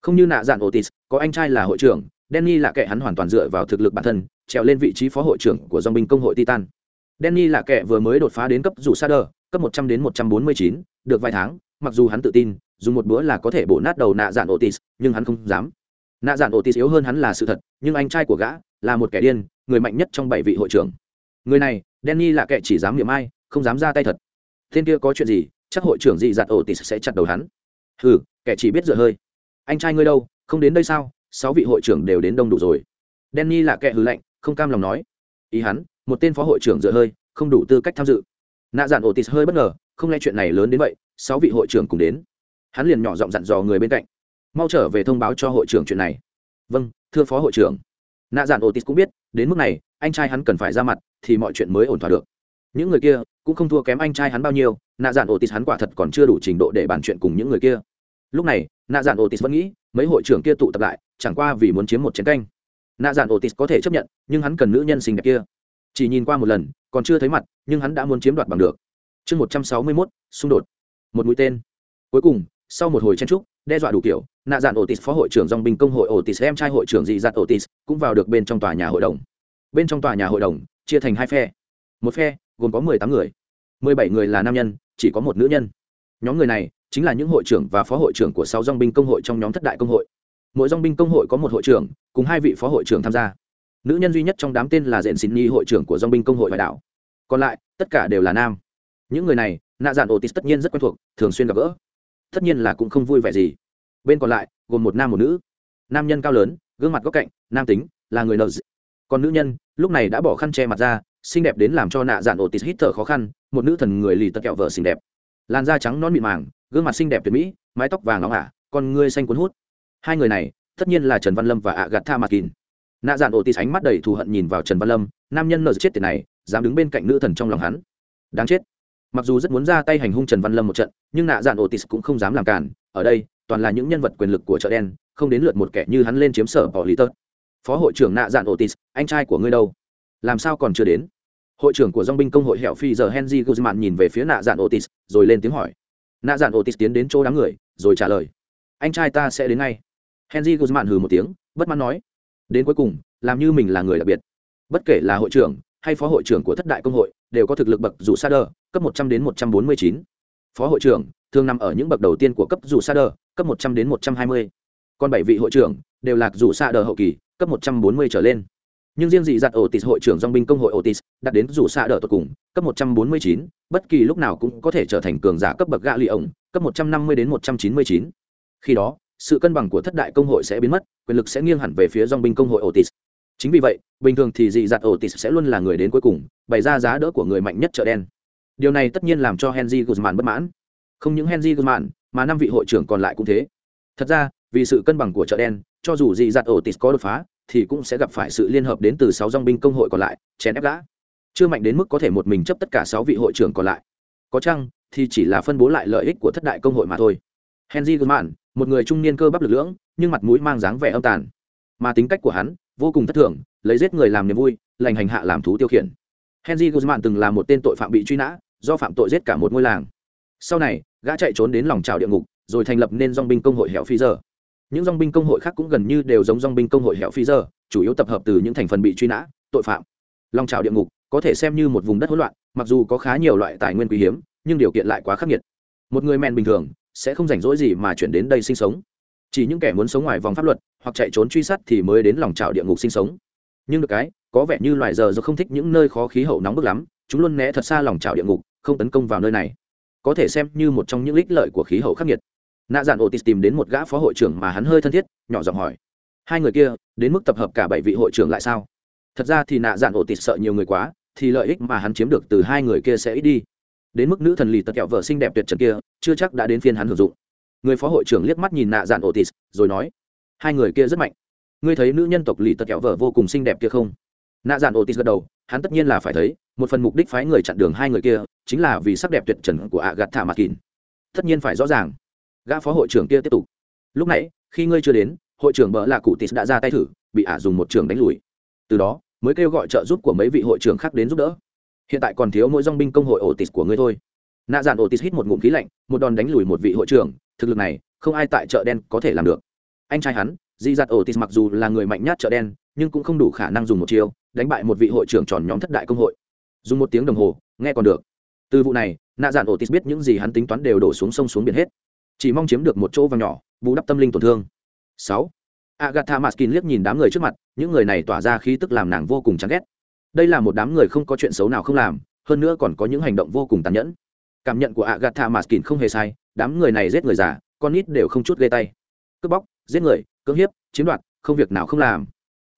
Không như nạ dạn otis, có anh trai là hội trưởng Danny là kẻ hắn hoàn toàn dựa vào thực lực bản thân trèo lên vị trí phó hội trưởng của dòng binh công hội titan. Danny là kẻ vừa mới đột phá đến cấp rủ Sader, cấp 100 đến 149, được vài tháng mặc dù hắn tự tin dùng một bữa là có thể bổ nát đầu nạ dạn otis nhưng hắn không dám. Nạ dạn otis yếu hơn hắn là sự thật nhưng anh trai của gã là một kẻ điên người mạnh nhất trong bảy vị hội trưởng. Người này Danny là kẻ chỉ dám miệng ai không dám ra tay thật. Tên kia có chuyện gì chắc hội trưởng gì dạn otis sẽ chặt đầu hắn. Hừ kẻ chỉ biết dựa hơi. Anh trai ngươi đâu không đến đây sao? Sáu vị hội trưởng đều đến đông đủ rồi. Denny là kẻ hừ lạnh không cam lòng nói. Ý hắn, một tên phó hội trưởng dựa hơi, không đủ tư cách tham dự. Nạ dạn otis hơi bất ngờ, không lẽ chuyện này lớn đến vậy, sáu vị hội trưởng cùng đến. Hắn liền nhỏ giọng dặn dò người bên cạnh. Mau trở về thông báo cho hội trưởng chuyện này. Vâng thưa phó hội trưởng. Nạ dạn otis cũng biết, đến mức này, anh trai hắn cần phải ra mặt, thì mọi chuyện mới ổn thỏa được. Những người kia, cũng không thua kém anh trai hắn bao nhiêu, nạ dạn otis hắn quả thật còn chưa đủ trình độ để bàn chuyện cùng những người kia. Lúc này, nạ dạn otis vẫn nghĩ mấy hội trưởng kia tụ tập lại, chẳng qua vì muốn chiếm một chiến canh. Nạ dạn otis có thể chấp nhận, nhưng hắn cần nữ nhân xinh đẹp kia. Chỉ nhìn qua một lần, còn chưa thấy mặt, nhưng hắn đã muốn chiếm đoạt bằng được. Chương một trăm sáu mươi mốt, xung đột. Một mũi tên. Cuối cùng, sau một hồi chen trúc đe dọa đủ kiểu, nạ dạn otis phó hội trưởng dòng binh công hội otis em trai hội trưởng dị dạn otis cũng vào được bên trong tòa nhà hội đồng. Bên trong tòa nhà hội đồng, chia thành hai phe. Một phe, gồm có mười tám người. Mười bảy người là nam nhân, chỉ có một nữ nhân. Nhóm người này chính là những hội trưởng và phó hội trưởng của sáu dòng binh công hội trong nhóm thất đại công hội. Mỗi dòng binh công hội có một hội trưởng, cùng hai vị phó hội trưởng tham gia. Nữ nhân duy nhất trong đám tên là dện xin nhi hội trưởng của dòng binh công hội hải đảo còn lại, tất cả đều là nam. Những người này, nạ dạn otis tất nhiên rất quen thuộc, thường xuyên gặp gỡ. Tất nhiên là cũng không vui vẻ gì. Bên còn lại, gồm một nam một nữ. Nam nhân cao lớn, gương mặt góc cạnh, nam tính, là người nợ còn nữ nhân, lúc này đã bỏ khăn che mặt ra, xinh đẹp đến làm cho nạ dạn otis hít thở khó khăn, một nữ thần người lì tật kẹo vợ xinh đẹp làn da trắng non mịn màng, gương mặt xinh đẹp tuyệt mỹ, mái tóc vàng nóng ả, con ngươi xanh cuốn hút. Hai người này, tất nhiên là trần văn lâm và ạ gạt tha mặt kín nạ dạn otis ánh mắt đầy thù hận nhìn vào trần văn lâm, nam nhân nợ chết tiền này, dám đứng bên cạnh nữ thần trong lòng hắn. Đáng chết. Mặc dù rất muốn ra tay hành hung trần văn lâm một trận, nhưng nạ dạn otis cũng không dám làm cản. Ở đây, toàn là những nhân vật quyền lực của chợ đen, không đến lượt một kẻ như hắn lên chiếm sở bỏ lý tớt phó hội trưởng nạ dạn otis anh trai của ngươi đâu? Làm sao còn chưa đến? Hội trưởng của dong binh công hội hẹo phi giờ henry guzman nhìn về phía nạ dạn otis rồi lên tiếng hỏi. Nạ dạn otis tiến đến chỗ đám người rồi trả lời. Anh trai ta sẽ đến ngay. Henry guzman hừ một tiếng bất mãn nói. Đến cuối cùng làm như mình là người đặc biệt. Bất kể là hội trưởng hay phó hội trưởng của thất đại công hội đều có thực lực bậc dù sa Đờ, cấp một trăm đến một trăm bốn mươi chín. Phó hội trưởng thường nằm ở những bậc đầu tiên của cấp dù sa Đờ, cấp một trăm đến một trăm hai mươi. Còn bảy vị hội trưởng đều là dù sa Đờ hậu kỳ cấp một trăm bốn mươi trở lên nhưng riêng dị giặt otis hội trưởng dong binh công hội otis đặt đến dù xa đỡ tột cùng, cấp một trăm bốn mươi chín, bất kỳ lúc nào cũng có thể trở thành cường giả cấp bậc gạ lì ổng, cấp một trăm năm mươi đến một trăm chín mươi chín. Khi đó, sự cân bằng của thất đại công hội sẽ biến mất, quyền lực sẽ nghiêng hẳn về phía dong binh công hội otis. Chính vì vậy, bình thường thì dị giặt otis sẽ luôn là người đến cuối cùng, bày ra giá đỡ của người mạnh nhất chợ đen. Điều này tất nhiên làm cho henry guzman bất mãn. Không những henry guzman, mà năm vị hội trưởng còn lại cũng thế. Thật ra, vì sự cân bằng của chợ đen, cho dù dị giặt otis có đột phá thì cũng sẽ gặp phải sự liên hợp đến từ sáu dòng binh công hội còn lại, chèn ép gã. Chưa mạnh đến mức có thể một mình chấp tất cả sáu vị hội trưởng còn lại. Có chăng thì chỉ là phân bố lại lợi ích của thất đại công hội mà thôi. Henry goodman một người trung niên cơ bắp lực lưỡng, nhưng mặt mũi mang dáng vẻ âm tàn. Mà tính cách của hắn vô cùng thất thường, lấy giết người làm niềm vui, lành hành hạ làm thú tiêu khiển. Henry guzman từng là một tên tội phạm bị truy nã, do phạm tội giết cả một ngôi làng. Sau này, gã chạy trốn đến lòng trào địa ngục, rồi thành lập nên dong binh công hội hẻo phi giờ những dong binh công hội khác cũng gần như đều giống dong binh công hội hẻo phi giờ, chủ yếu tập hợp từ những thành phần bị truy nã, tội phạm. Lòng trào địa ngục có thể xem như một vùng đất hỗn loạn, mặc dù có khá nhiều loại tài nguyên quý hiếm, nhưng điều kiện lại quá khắc nghiệt. Một người men bình thường sẽ không rảnh rỗi gì mà chuyển đến đây sinh sống. Chỉ những kẻ muốn sống ngoài vòng pháp luật hoặc chạy trốn truy sát thì mới đến lòng trào địa ngục sinh sống. Nhưng được cái, có vẻ như loài giờ do không thích những nơi khó khí hậu nóng bức lắm, chúng luôn né thật xa lòng trào địa ngục, không tấn công vào nơi này. Có thể xem như một trong những ích lợi của khí hậu khắc nghiệt nạ dạn otis tìm đến một gã phó hội trưởng mà hắn hơi thân thiết, nhỏ giọng hỏi, hai người kia, đến mức tập hợp cả bảy vị hội trưởng lại sao? Thật ra thì nạ dạn otis sợ nhiều người quá, thì lợi ích mà hắn chiếm được từ hai người kia sẽ ít đi. Đến mức nữ thần lì tật kẹo vợ xinh đẹp tuyệt trần kia, chưa chắc đã đến phiên hắn hưởng dụng. Người phó hội trưởng liếc mắt nhìn nạ dạn otis, rồi nói, hai người kia rất mạnh. Ngươi thấy nữ nhân tộc lì tật kẹo vợ vô cùng xinh đẹp kia không? Nạ dạn otis gật đầu, hắn tất nhiên là phải thấy, một phần mục đích phái người chặn đường hai người kia chính là vì sắc đẹp tuyệt trần của ạ gạt thả mặt kín tất nhiên phải rõ ràng gã phó hội trưởng kia tiếp tục. Lúc nãy, khi ngươi chưa đến, hội trưởng bỡ là cụ tis đã ra tay thử, bị ả dùng một trường đánh lùi. Từ đó, mới kêu gọi trợ giúp của mấy vị hội trưởng khác đến giúp đỡ. Hiện tại còn thiếu mỗi dong binh công hội ổ otis của ngươi thôi. Nạ dạn otis hít một ngụm khí lạnh, một đòn đánh lùi một vị hội trưởng, thực lực này, không ai tại chợ đen có thể làm được. Anh trai hắn, di giặt otis mặc dù là người mạnh nhất chợ đen, nhưng cũng không đủ khả năng dùng một chiêu, đánh bại một vị hội trưởng tròn nhóm thất đại công hội. Dùng một tiếng đồng hồ, nghe còn được. Từ vụ này, nạ dạn otis biết những gì hắn tính toán đều đổ xuống sông xuống biển hết chỉ mong chiếm được một chỗ vàng nhỏ, bù đắp tâm linh tổn thương. Sáu. Agatha maskin liếc nhìn đám người trước mặt, những người này tỏa ra khí tức làm nàng vô cùng chán ghét. Đây là một đám người không có chuyện xấu nào không làm, hơn nữa còn có những hành động vô cùng tàn nhẫn. Cảm nhận của agatha maskin không hề sai, đám người này giết người già, con nít đều không chút ghê tay. Cướp bóc, giết người, cưỡng hiếp, chiếm đoạt, không việc nào không làm.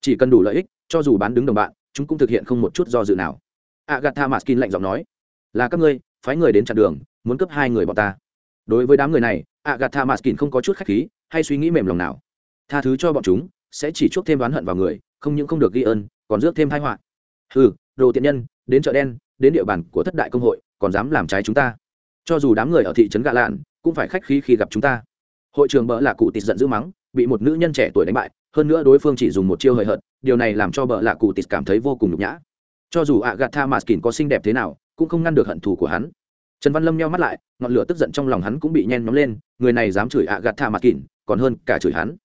Chỉ cần đủ lợi ích, cho dù bán đứng đồng bạn, chúng cũng thực hiện không một chút do dự nào. Agatha maskin lạnh giọng nói, là các ngươi, phái người đến chặn đường, muốn cướp hai người bọn ta. Đối với đám người này agatha maskin không có chút khách khí, hay suy nghĩ mềm lòng nào. Tha thứ cho bọn chúng, sẽ chỉ chuốc thêm oán hận vào người, không những không được ghi ơn, còn rước thêm tai họa. Ừ đồ tiện nhân, đến chợ đen, đến địa bàn của thất đại công hội, còn dám làm trái chúng ta. Cho dù đám người ở thị trấn gạ lạn, cũng phải khách khí khi gặp chúng ta. Hội trường bỡ là cụ tịt giận dữ mắng, bị một nữ nhân trẻ tuổi đánh bại, hơn nữa đối phương chỉ dùng một chiêu hời hợt, điều này làm cho bỡ là cụ tịt cảm thấy vô cùng nhục nhã. Cho dù ạ gạt tha maskin có xinh đẹp thế nào, cũng không ngăn được hận thù của hắn trần văn lâm nheo mắt lại, ngọn lửa tức giận trong lòng hắn cũng bị nhen nhóm lên, người này dám chửi ạ gạt tha kỉn, còn hơn cả chửi hắn.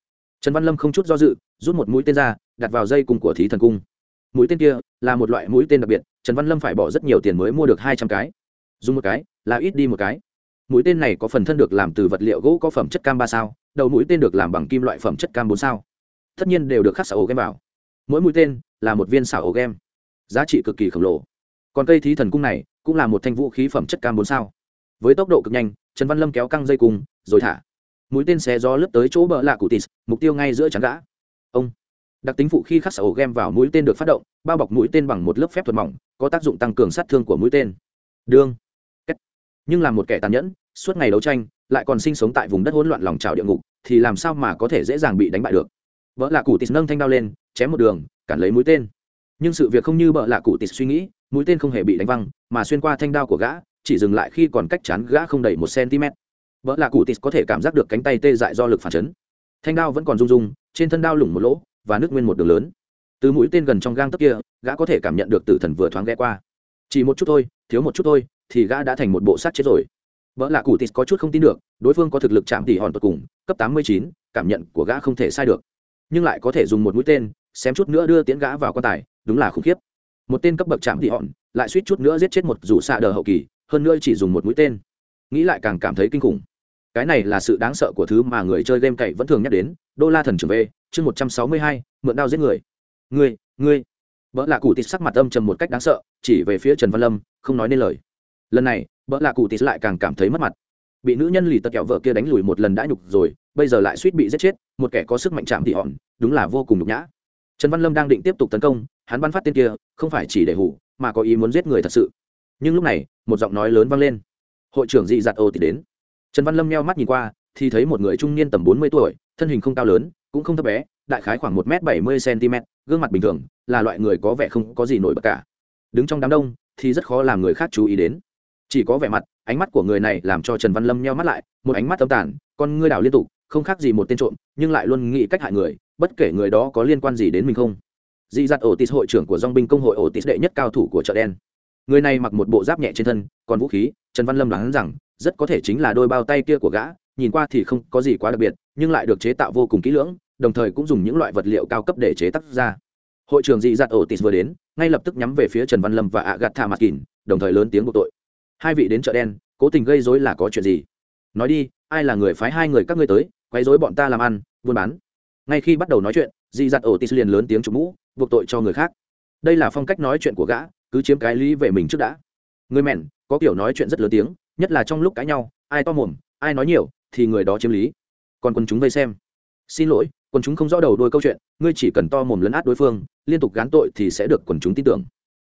Trần văn lâm không chút do dự, rút một mũi tên ra, đặt vào dây cung của thí thần cung. Mũi tên kia là một loại mũi tên đặc biệt, trần văn lâm phải bỏ rất nhiều tiền mới mua được hai trăm cái. Dùng một cái, là ít đi một cái. Mũi tên này có phần thân được làm từ vật liệu gỗ có phẩm chất cam ba sao, đầu mũi tên được làm bằng kim loại phẩm chất cam bốn sao. Tất nhiên đều được khắc xảo ổ game vào. Mỗi mũi tên là một viên xảo ổ game. Giá trị cực kỳ khổng lồ. Còn cây thí thần cung này cũng là một thanh vũ khí phẩm chất cam bốn sao. Với tốc độ cực nhanh, trần văn lâm kéo căng dây cung rồi thả. Mũi tên xé gió lướt tới chỗ bờ lạ cụ tis, mục tiêu ngay giữa trắng gã. Ông. Đặc tính phụ khi khắc sở ổ game vào mũi tên được phát động, bao bọc mũi tên bằng một lớp phép thuật mỏng, có tác dụng tăng cường sát thương của mũi tên. Đương. Nhưng là một kẻ tàn nhẫn, suốt ngày đấu tranh, lại còn sinh sống tại vùng đất hỗn loạn lòng trào địa ngục, thì làm sao mà có thể dễ dàng bị đánh bại được? Vợ lạ cụ tis nâng thanh đao lên, chém một đường, cản lấy mũi tên. Nhưng sự việc không như vợ lạ cụ tis suy nghĩ mũi tên không hề bị đánh văng, mà xuyên qua thanh đao của gã, chỉ dừng lại khi còn cách chán gã không đầy một cm. Vợ lạ cụ tis có thể cảm giác được cánh tay tê dại do lực phản chấn. Thanh đao vẫn còn rung rung, trên thân đao lủng một lỗ, và nước nguyên một đường lớn. Từ mũi tên gần trong gang tấc kia, gã có thể cảm nhận được tử thần vừa thoáng ghé qua. Chỉ một chút thôi, thiếu một chút thôi, thì gã đã thành một bộ sát chết rồi. Vợ lạ cụ tis có chút không tin được, đối phương có thực lực chạm tỉ hòn tột cùng, cấp tám mươi chín, cảm nhận của gã không thể sai được. Nhưng lại có thể dùng một mũi tên, xém chút nữa đưa tiến gã vào quan tài, đúng là khủng khiếp một tên cấp bậc chạm thị hòn, lại suýt chút nữa giết chết một rủ xạ đờ hậu kỳ, hơn nữa chỉ dùng một mũi tên. Nghĩ lại càng cảm thấy kinh khủng. Cái này là sự đáng sợ của thứ mà người chơi game cậy vẫn thường nhắc đến, đô la thần trường v chương một trăm sáu mươi hai, mượn đao giết người. Ngươi ngươi. Vợ là cụ tịt sắc mặt âm trầm một cách đáng sợ, chỉ về phía trần văn lâm, không nói nên lời. Lần này vợ là cụ tịt lại càng cảm thấy mất mặt. Bị nữ nhân lì tật kẹo vợ kia đánh lùi một lần đã nhục rồi, bây giờ lại suýt bị giết chết, một kẻ có sức mạnh chạm thị hòn, đúng là vô cùng nhục nhã. Trần văn lâm đang định tiếp tục tấn công hắn bắn phát tên kia, không phải chỉ để hủ, mà có ý muốn giết người thật sự. Nhưng lúc này, một giọng nói lớn vang lên. Hội trưởng dị Dạt ô thì đến. Trần văn lâm meo mắt nhìn qua, thì thấy một người trung niên tầm bốn mươi tuổi, thân hình không cao lớn, cũng không thấp bé, đại khái khoảng một m bảy mươi cm gương mặt bình thường, là loại người có vẻ không có gì nổi bật cả. Đứng trong đám đông, thì rất khó làm người khác chú ý đến. Chỉ có vẻ mặt, ánh mắt của người này làm cho trần văn lâm nheo mắt lại, một ánh mắt tâm tản con ngươi đảo liên tục, không khác gì một tên trộm, nhưng lại luôn nghĩ cách hại người, bất kể người đó có liên quan gì đến mình không dị giặt ổ tis hội trưởng của dong binh công hội ổ tis đệ nhất cao thủ của chợ đen. Người này mặc một bộ giáp nhẹ trên thân, còn vũ khí, trần văn lâm đoán rằng, rất có thể chính là đôi bao tay kia của gã, nhìn qua thì không có gì quá đặc biệt, nhưng lại được chế tạo vô cùng kỹ lưỡng, đồng thời cũng dùng những loại vật liệu cao cấp để chế tác ra. Hội trưởng dị giặt ổ tis vừa đến, ngay lập tức nhắm về phía trần văn lâm và ạ gạt thả mặt kín đồng thời lớn tiếng buộc tội. Hai vị đến chợ đen, cố tình gây dối là có chuyện gì? Nói đi, ai là người phái hai người các ngươi tới, quấy dối bọn ta làm ăn, buôn bán ngay khi bắt đầu nói chuyện dị giặt ổ tis liền lớn tiếng chủ mũ, buộc tội cho người khác. Đây là phong cách nói chuyện của gã, cứ chiếm cái lý về mình trước đã. Người mẹn, có kiểu nói chuyện rất lớn tiếng, nhất là trong lúc cãi nhau, ai to mồm, ai nói nhiều, thì người đó chiếm lý. Còn quân chúng vây xem. Xin lỗi, quần chúng không rõ đầu đôi câu chuyện, ngươi chỉ cần to mồm lấn át đối phương, liên tục gán tội thì sẽ được quần chúng tin tưởng.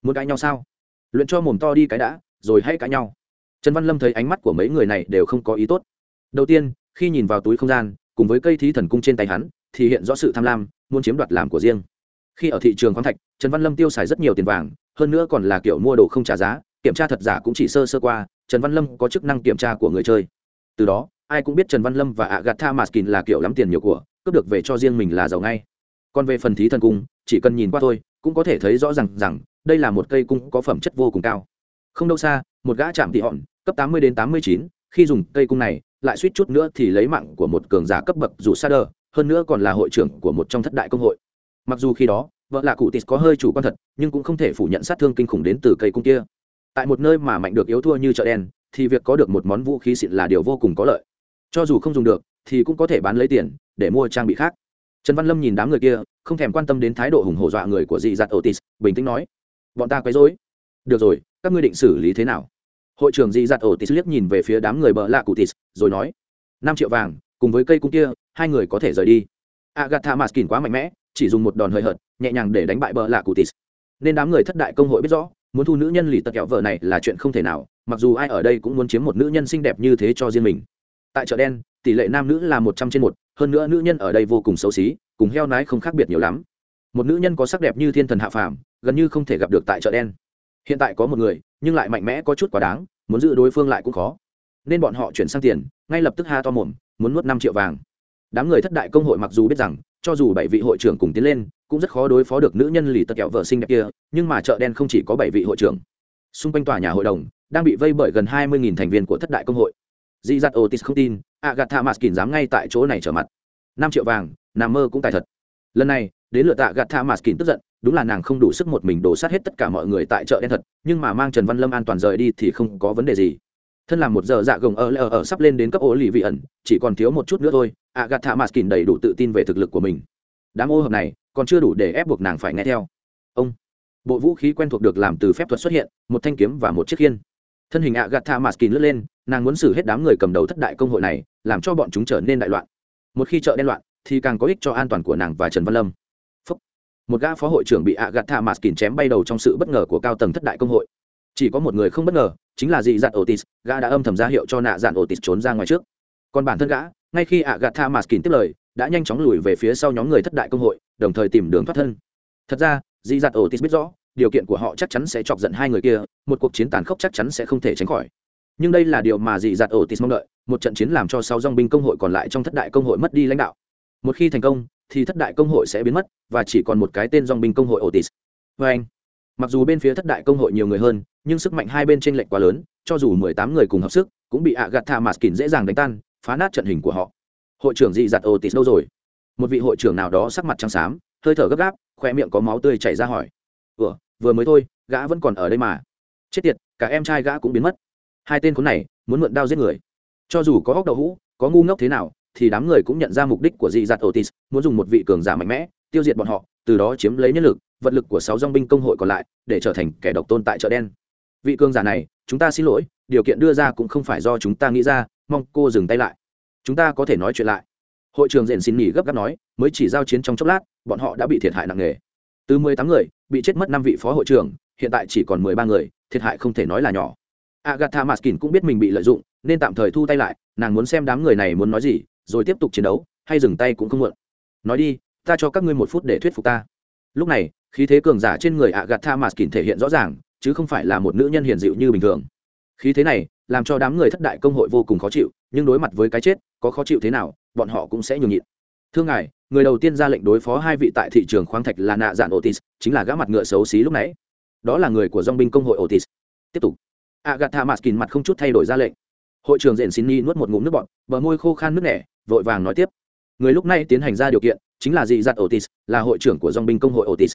Muốn cãi nhau sao? Luyện cho mồm to đi cái đã, rồi hãy cãi nhau. Trần văn lâm thấy ánh mắt của mấy người này đều không có ý tốt. Đầu tiên, khi nhìn vào túi không gian, cùng với cây thí thần cung trên tay hắn thì hiện rõ sự tham lam, muốn chiếm đoạt làm của riêng. Khi ở thị trường khoáng thạch, trần văn lâm tiêu xài rất nhiều tiền vàng, hơn nữa còn là kiểu mua đồ không trả giá, kiểm tra thật giả cũng chỉ sơ sơ qua, trần văn lâm có chức năng kiểm tra của người chơi. Từ đó, ai cũng biết trần văn lâm và agatha maskin là kiểu lắm tiền nhiều của, cướp được về cho riêng mình là giàu ngay. Còn về phần thí thần cung, chỉ cần nhìn qua thôi, cũng có thể thấy rõ rằng rằng, đây là một cây cung có phẩm chất vô cùng cao. Không đâu xa, một gã chạm thị hòn, cấp tám mươi đến tám mươi chín, khi dùng cây cung này, lại suýt chút nữa thì lấy mạng của một cường giả cấp bậc dù sa đờ hơn nữa còn là hội trưởng của một trong thất đại công hội. Mặc dù khi đó, vợ là cụ tis có hơi chủ quan thật, nhưng cũng không thể phủ nhận sát thương kinh khủng đến từ cây cung kia. Tại một nơi mà mạnh được yếu thua như chợ đen, thì việc có được một món vũ khí xịn là điều vô cùng có lợi. Cho dù không dùng được, thì cũng có thể bán lấy tiền, để mua trang bị khác. Trần văn lâm nhìn đám người kia, không thèm quan tâm đến thái độ hùng hổ dọa người của dị giặt otis, bình tĩnh nói, bọn ta quấy rối. Được rồi, các ngươi định xử lý thế nào? Hội trưởng dị giặt otis liếc nhìn về phía đám người bợ lạ cụ tis rồi nói, năm triệu vàng cùng với cây cung kia, hai người có thể rời đi. Agatha maskin quá mạnh mẽ, chỉ dùng một đòn hơi hợt, nhẹ nhàng để đánh bại bờ lạ cụ tis nên đám người thất đại công hội biết rõ, muốn thu nữ nhân lì tật kẹo vợ này là chuyện không thể nào, mặc dù ai ở đây cũng muốn chiếm một nữ nhân xinh đẹp như thế cho riêng mình. Tại chợ đen, tỷ lệ nam nữ là một trăm trên một, hơn nữa nữ nhân ở đây vô cùng xấu xí, cùng heo nái không khác biệt nhiều lắm. Một nữ nhân có sắc đẹp như thiên thần hạ phàm, gần như không thể gặp được tại chợ đen. Hiện tại có một người, nhưng lại mạnh mẽ có chút quá đáng, muốn giữ đối phương lại cũng khó. Nên bọn họ chuyển sang tiền, ngay lập tức ha to mồm muốn nuốt năm triệu vàng. Đám người thất đại công hội mặc dù biết rằng, cho dù bảy vị hội trưởng cùng tiến lên, cũng rất khó đối phó được nữ nhân lì tật kẹo vợ xinh đẹp kia, nhưng mà chợ đen không chỉ có bảy vị hội trưởng. Xung quanh tòa nhà hội đồng, đang bị vây bởi gần hai mươi thành viên của thất đại công hội. Dị giặt otis không tin agatha maskin dám ngay tại chỗ này trở mặt. Năm triệu vàng nằm mơ cũng tài thật. Lần này, đến lượt tạ gạt maskin tức giận, đúng là nàng không đủ sức một mình đổ sát hết tất cả mọi người tại chợ đen thật, nhưng mà mang trần văn lâm an toàn rời đi thì không có vấn đề gì thân làm một giờ dạ gồng ở ở, ở sắp lên đến cấp ô lì vị ẩn chỉ còn thiếu một chút nữa thôi agatha maskin đầy đủ tự tin về thực lực của mình. Đám ô hợp này còn chưa đủ để ép buộc nàng phải nghe theo. Ông bộ vũ khí quen thuộc được làm từ phép thuật xuất hiện một thanh kiếm và một chiếc khiên. Thân hình agatha maskin lướt lên nàng muốn xử hết đám người cầm đầu thất đại công hội này làm cho bọn chúng trở nên đại loạn. Một khi chợ đen loạn thì càng có ích cho an toàn của nàng và trần văn lâm. Phúc. một gã phó hội trưởng bị ạ gạt thả mạt kín chém bay đầu trong sự bất ngờ của cao tầng thất đại công hội. Chỉ có một người không bất ngờ chính là dị dạn otis, gã đã âm thầm ra hiệu cho nạ dạn otis trốn ra ngoài trước. Còn bản thân gã, ngay khi ạ gạt tha Maskin tiếp lời, đã nhanh chóng lùi về phía sau nhóm người thất đại công hội, đồng thời tìm đường thoát thân. Thật ra, dị dạn otis biết rõ, điều kiện của họ chắc chắn sẽ chọc giận hai người kia, một cuộc chiến tàn khốc chắc chắn sẽ không thể tránh khỏi. Nhưng đây là điều mà dị dạt otis mong đợi, một trận chiến làm cho sáu dòng binh công hội còn lại trong thất đại công hội mất đi lãnh đạo. Một khi thành công, thì thất đại công hội sẽ biến mất, và chỉ còn một cái tên dòng binh công hội otis. Vê anh mặc dù bên phía thất đại công hội nhiều người hơn nhưng sức mạnh hai bên t r ê n lệch quá lớn cho dù mười tám người cùng hợp sức cũng bị ạ gạt thả mạt kín dễ dàng đánh tan phá nát trận hình của họ. Hội trưởng dị dạt tít đâu rồi? Một vị hội trưởng nào đó sắc mặt trắng xám hơi thở gấp gáp khoe miệng có máu tươi chảy ra hỏi. Ừ, vừa mới thôi gã vẫn còn ở đây mà. Chết tiệt cả em trai gã cũng biến mất. Hai tên khốn này muốn mượn đao giết người. Cho dù có góc đầu hũ có ngu ngốc thế nào thì đám người cũng nhận ra mục đích của dị giặt otis muốn dùng một vị cường giả mạnh mẽ tiêu diệt bọn họ từ đó chiếm lấy nhân lực vật lực của sáu dong binh công hội còn lại để trở thành kẻ độc tôn tại chợ đen. Vị cường giả này, chúng ta xin lỗi, điều kiện đưa ra cũng không phải do chúng ta nghĩ ra, mong cô dừng tay lại. Chúng ta có thể nói chuyện lại. Hội trường diện xin nghỉ gấp gáp nói, mới chỉ giao chiến trong chốc lát, bọn họ đã bị thiệt hại nặng nề. Từ mười tám người, bị chết mất năm vị phó hội trưởng, hiện tại chỉ còn mười ba người, thiệt hại không thể nói là nhỏ. Agatha maskin cũng biết mình bị lợi dụng, nên tạm thời thu tay lại, nàng muốn xem đám người này muốn nói gì, rồi tiếp tục chiến đấu, hay dừng tay cũng không muộn. Nói đi, ta cho các ngươi một phút để thuyết phục ta. Lúc này khí thế cường giả trên người agatha maskin thể hiện rõ ràng, chứ không phải là một nữ nhân hiền dịu như bình thường. Khí thế này làm cho đám người thất đại công hội vô cùng khó chịu, nhưng đối mặt với cái chết, có khó chịu thế nào, bọn họ cũng sẽ nhường nhịn. Thương ngài, người đầu tiên ra lệnh đối phó hai vị tại thị trường khoáng thạch là nạ dạn otis chính là gã mặt ngựa xấu xí lúc nãy. Đó là người của dong binh công hội otis tiếp tục. Agatha maskin mặt không chút thay đổi ra lệnh. Hội trưởng rèn xin ni nuốt một ngụm nước bọt, bờ môi khô khan nước nẻ, vội vàng nói tiếp. Người lúc này tiến hành ra điều kiện, chính là dị giặt otis là hội trưởng của dong binh công hội otis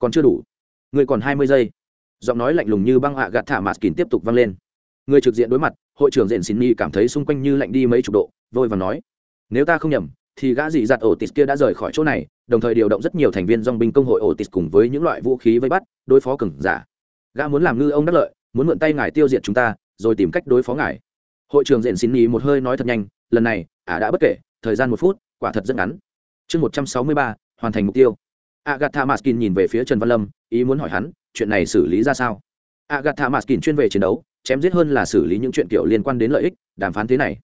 còn chưa đủ. Người còn hai mươi giây. Giọng nói lạnh lùng như băng hạ gạt thả maskin tiếp tục vang lên. Người trực diện đối mặt, hội trưởng diện xin ni cảm thấy xung quanh như lạnh đi mấy chục độ, vội vàng nói, nếu ta không nhầm, thì gã dị giặt tis kia đã rời khỏi chỗ này, đồng thời điều động rất nhiều thành viên dong binh công hội ổ tis cùng với những loại vũ khí vây bắt, đối phó cừng giả. Gã muốn làm ngư ông đắc lợi, muốn mượn tay ngài tiêu diệt chúng ta, rồi tìm cách đối phó ngài. Hội trưởng diện xin ý một hơi nói thật nhanh, lần này, ả đã bất kể, thời gian một phút, quả thật rất ngắn. Chương một trăm sáu mươi ba, hoàn thành mục tiêu agatha maskin nhìn về phía trần văn lâm, ý muốn hỏi hắn, chuyện này xử lý ra sao? Agatha maskin chuyên về chiến đấu, chém giết hơn là xử lý những chuyện kiểu liên quan đến lợi ích, đàm phán thế này.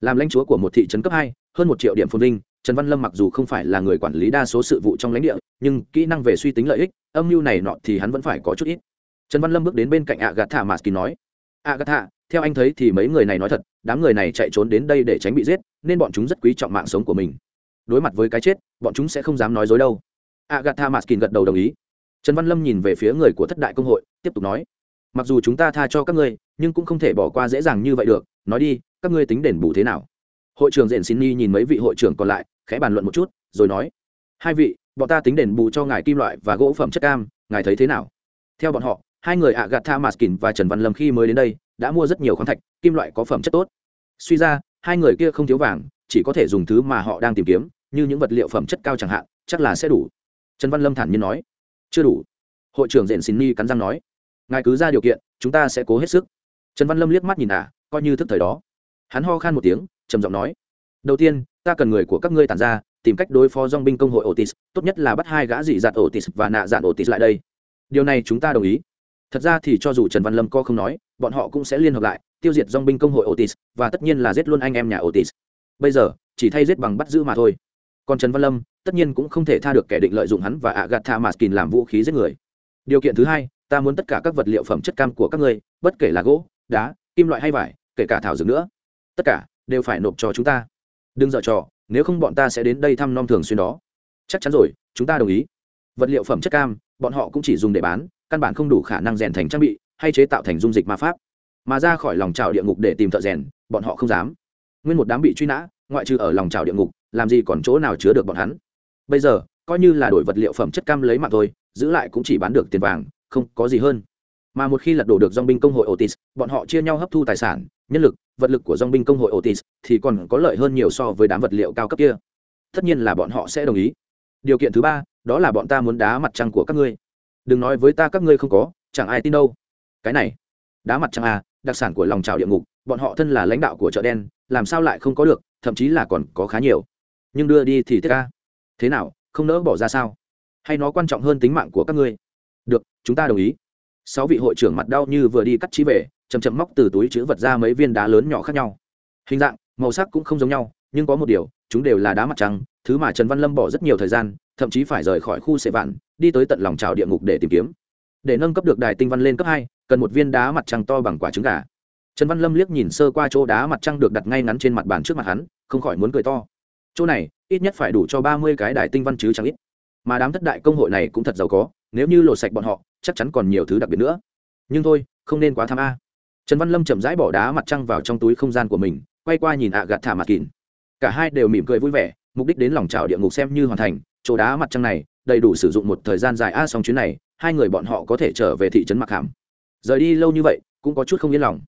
Làm lãnh chúa của một thị trấn cấp hai, hơn một triệu điểm phồn vinh, trần văn lâm mặc dù không phải là người quản lý đa số sự vụ trong lãnh địa, nhưng kỹ năng về suy tính lợi ích, âm mưu này nọ thì hắn vẫn phải có chút ít. Trần văn lâm bước đến bên cạnh agatha maskin nói, agatha, theo anh thấy thì mấy người này nói thật, đám người này chạy trốn đến đây để tránh bị giết, nên bọn chúng rất quý trọng mạng sống của mình. Đối mặt với cái chết, bọn chúng sẽ không dám nói dối đâu agatha maskin gật đầu đồng ý. Trần văn lâm nhìn về phía người của thất đại công hội, tiếp tục nói, mặc dù chúng ta tha cho các ngươi, nhưng cũng không thể bỏ qua dễ dàng như vậy được. Nói đi, các ngươi tính đền bù thế nào? Hội trưởng rèn xin ni nhìn mấy vị hội trưởng còn lại, khẽ bàn luận một chút, rồi nói, hai vị, bọn ta tính đền bù cho ngài kim loại và gỗ phẩm chất cam, ngài thấy thế nào? Theo bọn họ, hai người ạ gạt tha maskin và trần văn lâm khi mới đến đây, đã mua rất nhiều khoáng thạch, kim loại có phẩm chất tốt. Suy ra, hai người kia không thiếu vàng, chỉ có thể dùng thứ mà họ đang tìm kiếm, như những vật liệu phẩm chất cao chẳng hạn, chắc là sẽ đủ trần văn lâm thản nhiên nói. Chưa đủ. Hội trưởng rèn xin ni cắn răng nói. Ngài cứ ra điều kiện, chúng ta sẽ cố hết sức. Trần văn lâm liếc mắt nhìn ả coi như thức thời đó. Hắn ho khan một tiếng, trầm giọng nói. Đầu tiên, ta cần người của các ngươi tàn ra, tìm cách đối phó dong binh công hội otis, tốt nhất là bắt hai gã dị dạt otis và nạ dạn otis lại đây. Điều này chúng ta đồng ý. Thật ra thì cho dù trần văn lâm co không nói, bọn họ cũng sẽ liên hợp lại, tiêu diệt dong binh công hội otis, và tất nhiên là giết luôn anh em nhà otis. Bây giờ, chỉ thay giết bằng bắt giữ mà thôi còn trần văn lâm, tất nhiên cũng không thể tha được kẻ định lợi dụng hắn và agatha maskin làm vũ khí giết người. Điều kiện thứ hai, ta muốn tất cả các vật liệu phẩm chất cam của các ngươi, bất kể là gỗ, đá, kim loại hay vải, kể cả thảo dược nữa. Tất cả đều phải nộp cho chúng ta. Đừng dở trò, nếu không bọn ta sẽ đến đây thăm nom thường xuyên đó. Chắc chắn rồi, chúng ta đồng ý. Vật liệu phẩm chất cam, bọn họ cũng chỉ dùng để bán, căn bản không đủ khả năng rèn thành trang bị, hay chế tạo thành dung dịch ma pháp. Mà ra khỏi lòng trào địa ngục để tìm thợ rèn, bọn họ không dám. Nguyên một đám bị truy nã, ngoại trừ ở lòng trào địa ngục làm gì còn chỗ nào chứa được bọn hắn? Bây giờ, coi như là đổi vật liệu phẩm chất cam lấy mạng thôi, giữ lại cũng chỉ bán được tiền vàng, không có gì hơn. Mà một khi lật đổ được dong binh công hội otis, bọn họ chia nhau hấp thu tài sản, nhân lực, vật lực của dong binh công hội otis thì còn có lợi hơn nhiều so với đám vật liệu cao cấp kia. Tất nhiên là bọn họ sẽ đồng ý. Điều kiện thứ ba, đó là bọn ta muốn đá mặt trăng của các ngươi. Đừng nói với ta các ngươi không có, chẳng ai tin đâu. Cái này, đá mặt trăng à đặc sản của lòng trào địa ngục, bọn họ thân là lãnh đạo của chợ đen, làm sao lại không có được, thậm chí là còn có khá nhiều nhưng đưa đi thì tiếc ca. Thế nào, không nỡ bỏ ra sao? Hay nó quan trọng hơn tính mạng của các ngươi? Được, chúng ta đồng ý. Sáu vị hội trưởng mặt đau như vừa đi cắt trí về chầm chậm móc từ túi chữ vật ra mấy viên đá lớn nhỏ khác nhau. Hình dạng, màu sắc cũng không giống nhau, nhưng có một điều, chúng đều là đá mặt trăng, thứ mà trần văn lâm bỏ rất nhiều thời gian, thậm chí phải rời khỏi khu sệ vạn, đi tới tận lòng trào địa ngục để tìm kiếm. Để nâng cấp được đài tinh văn lên cấp hai, cần một viên đá mặt trăng to bằng quả trứng gà. Trần văn lâm liếc nhìn sơ qua chỗ đá mặt trăng được đặt ngay ngắn trên mặt bàn trước mặt hắn, không khỏi muốn cười to chỗ này ít nhất phải đủ cho ba mươi cái đài tinh văn chứ chẳng ít. Mà đám thất đại công hội này cũng thật giàu có nếu như lột sạch bọn họ chắc chắn còn nhiều thứ đặc biệt nữa. Nhưng thôi không nên quá tham a. Trần văn lâm chậm rãi bỏ đá mặt trăng vào trong túi không gian của mình quay qua nhìn ạ gạt thả mặt kín cả hai đều mỉm cười vui vẻ mục đích đến lòng trào địa ngục xem như hoàn thành chỗ đá mặt trăng này đầy đủ sử dụng một thời gian dài a à, xong chuyến này hai người bọn họ có thể trở về thị trấn mặc hàm. Rời đi lâu như vậy cũng có chút không yên lòng.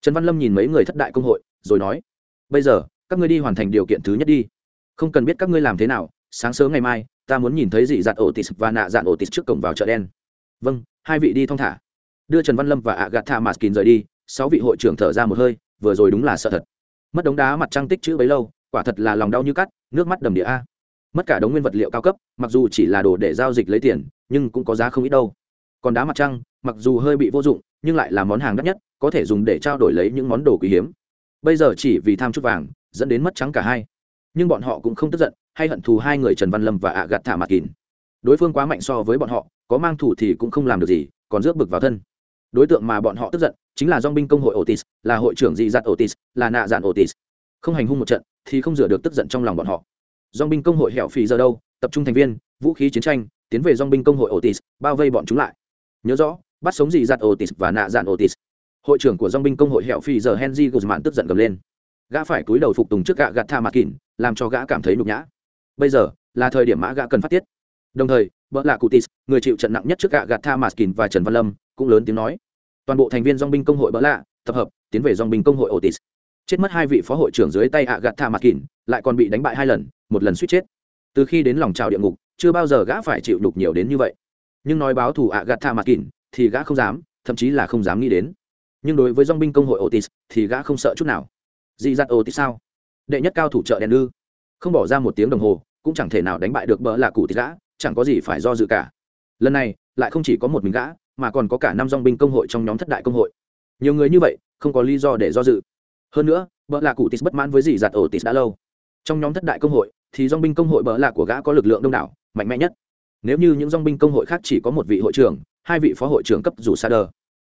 Trần văn lâm nhìn mấy người thất đại công hội rồi nói bây giờ các ngươi đi hoàn thành điều kiện thứ nhất đi không cần biết các ngươi làm thế nào, sáng sớm ngày mai, ta muốn nhìn thấy dị dạn ổ tis và nạ dạn ổ tis trước cổng vào chợ đen. Vâng hai vị đi thong thả. Đưa trần văn lâm và ạ gạt tha maskin rời đi, sáu vị hội trưởng thở ra một hơi, vừa rồi đúng là sợ thật. Mất đống đá mặt trăng tích chữ bấy lâu, quả thật là lòng đau như cắt, nước mắt đầm địa a. Mất cả đống nguyên vật liệu cao cấp, mặc dù chỉ là đồ để giao dịch lấy tiền, nhưng cũng có giá không ít đâu. Còn đá mặt trăng, mặc dù hơi bị vô dụng, nhưng lại là món hàng đắt nhất, có thể dùng để trao đổi lấy những món đồ quý hiếm. Bây giờ chỉ vì tham chút vàng, dẫn đến mất trắng cả hai nhưng bọn họ cũng không tức giận, hay hận thù hai người trần văn lâm và ạ gạt thả mặt kín. Đối phương quá mạnh so với bọn họ, có mang thủ thì cũng không làm được gì, còn rước bực vào thân. Đối tượng mà bọn họ tức giận chính là dong binh công hội otis, là hội trưởng dị Dặn otis, là nạ dạn otis. Không hành hung một trận thì không rửa được tức giận trong lòng bọn họ. Dong binh công hội hẻo phì giờ đâu, tập trung thành viên, vũ khí chiến tranh, tiến về dong binh công hội otis, bao vây bọn chúng lại. Nhớ rõ, bắt sống dị Dặn otis và nạ dạn otis. Hội trưởng của dong binh công hội hẻo phì giờ henry guzman tức giận gầm lên. Gã phải cúi đầu phục tùng trước gạ gạt tha mặt Kín làm cho gã cảm thấy nhục nhã. Bây giờ, là thời điểm mã gã cần phát tiết. Đồng thời vợ lạ cutis người chịu trận nặng nhất trước gã gạt tha và trần văn lâm, cũng lớn tiếng nói. Toàn bộ thành viên dong binh công hội bỡ lạ, tập hợp, tiến về dong binh công hội otis. Chết mất hai vị phó hội trưởng dưới tay ạ gạt tha lại còn bị đánh bại hai lần, một lần suýt chết. Từ khi đến lòng trào địa ngục, chưa bao giờ gã phải chịu đục nhiều đến như vậy. Nhưng nói báo thù ạ gạt tha thì gã không dám, thậm chí là không dám nghĩ đến. Nhưng đối với dong binh công hội otis, thì gã không sợ chút nào. Dị giặt otis sao? Đệ nhất cao thủ trợ đèn ư? Không bỏ ra một tiếng đồng hồ, cũng chẳng thể nào đánh bại được bỡ là cụ tít gã, chẳng có gì phải do dự cả. Lần này, lại không chỉ có một mình gã, mà còn có cả năm dong binh công hội trong nhóm thất đại công hội. Nhiều người như vậy, không có lý do để do dự. Hơn nữa bỡ là cụ tis bất mãn với dì giặt ổ tis đã lâu. Trong nhóm thất đại công hội, thì dong binh công hội bỡ là của gã có lực lượng đông đảo, mạnh mẽ nhất. Nếu như những dong binh công hội khác chỉ có một vị hội trưởng, hai vị phó hội trưởng cấp dù xa đờ,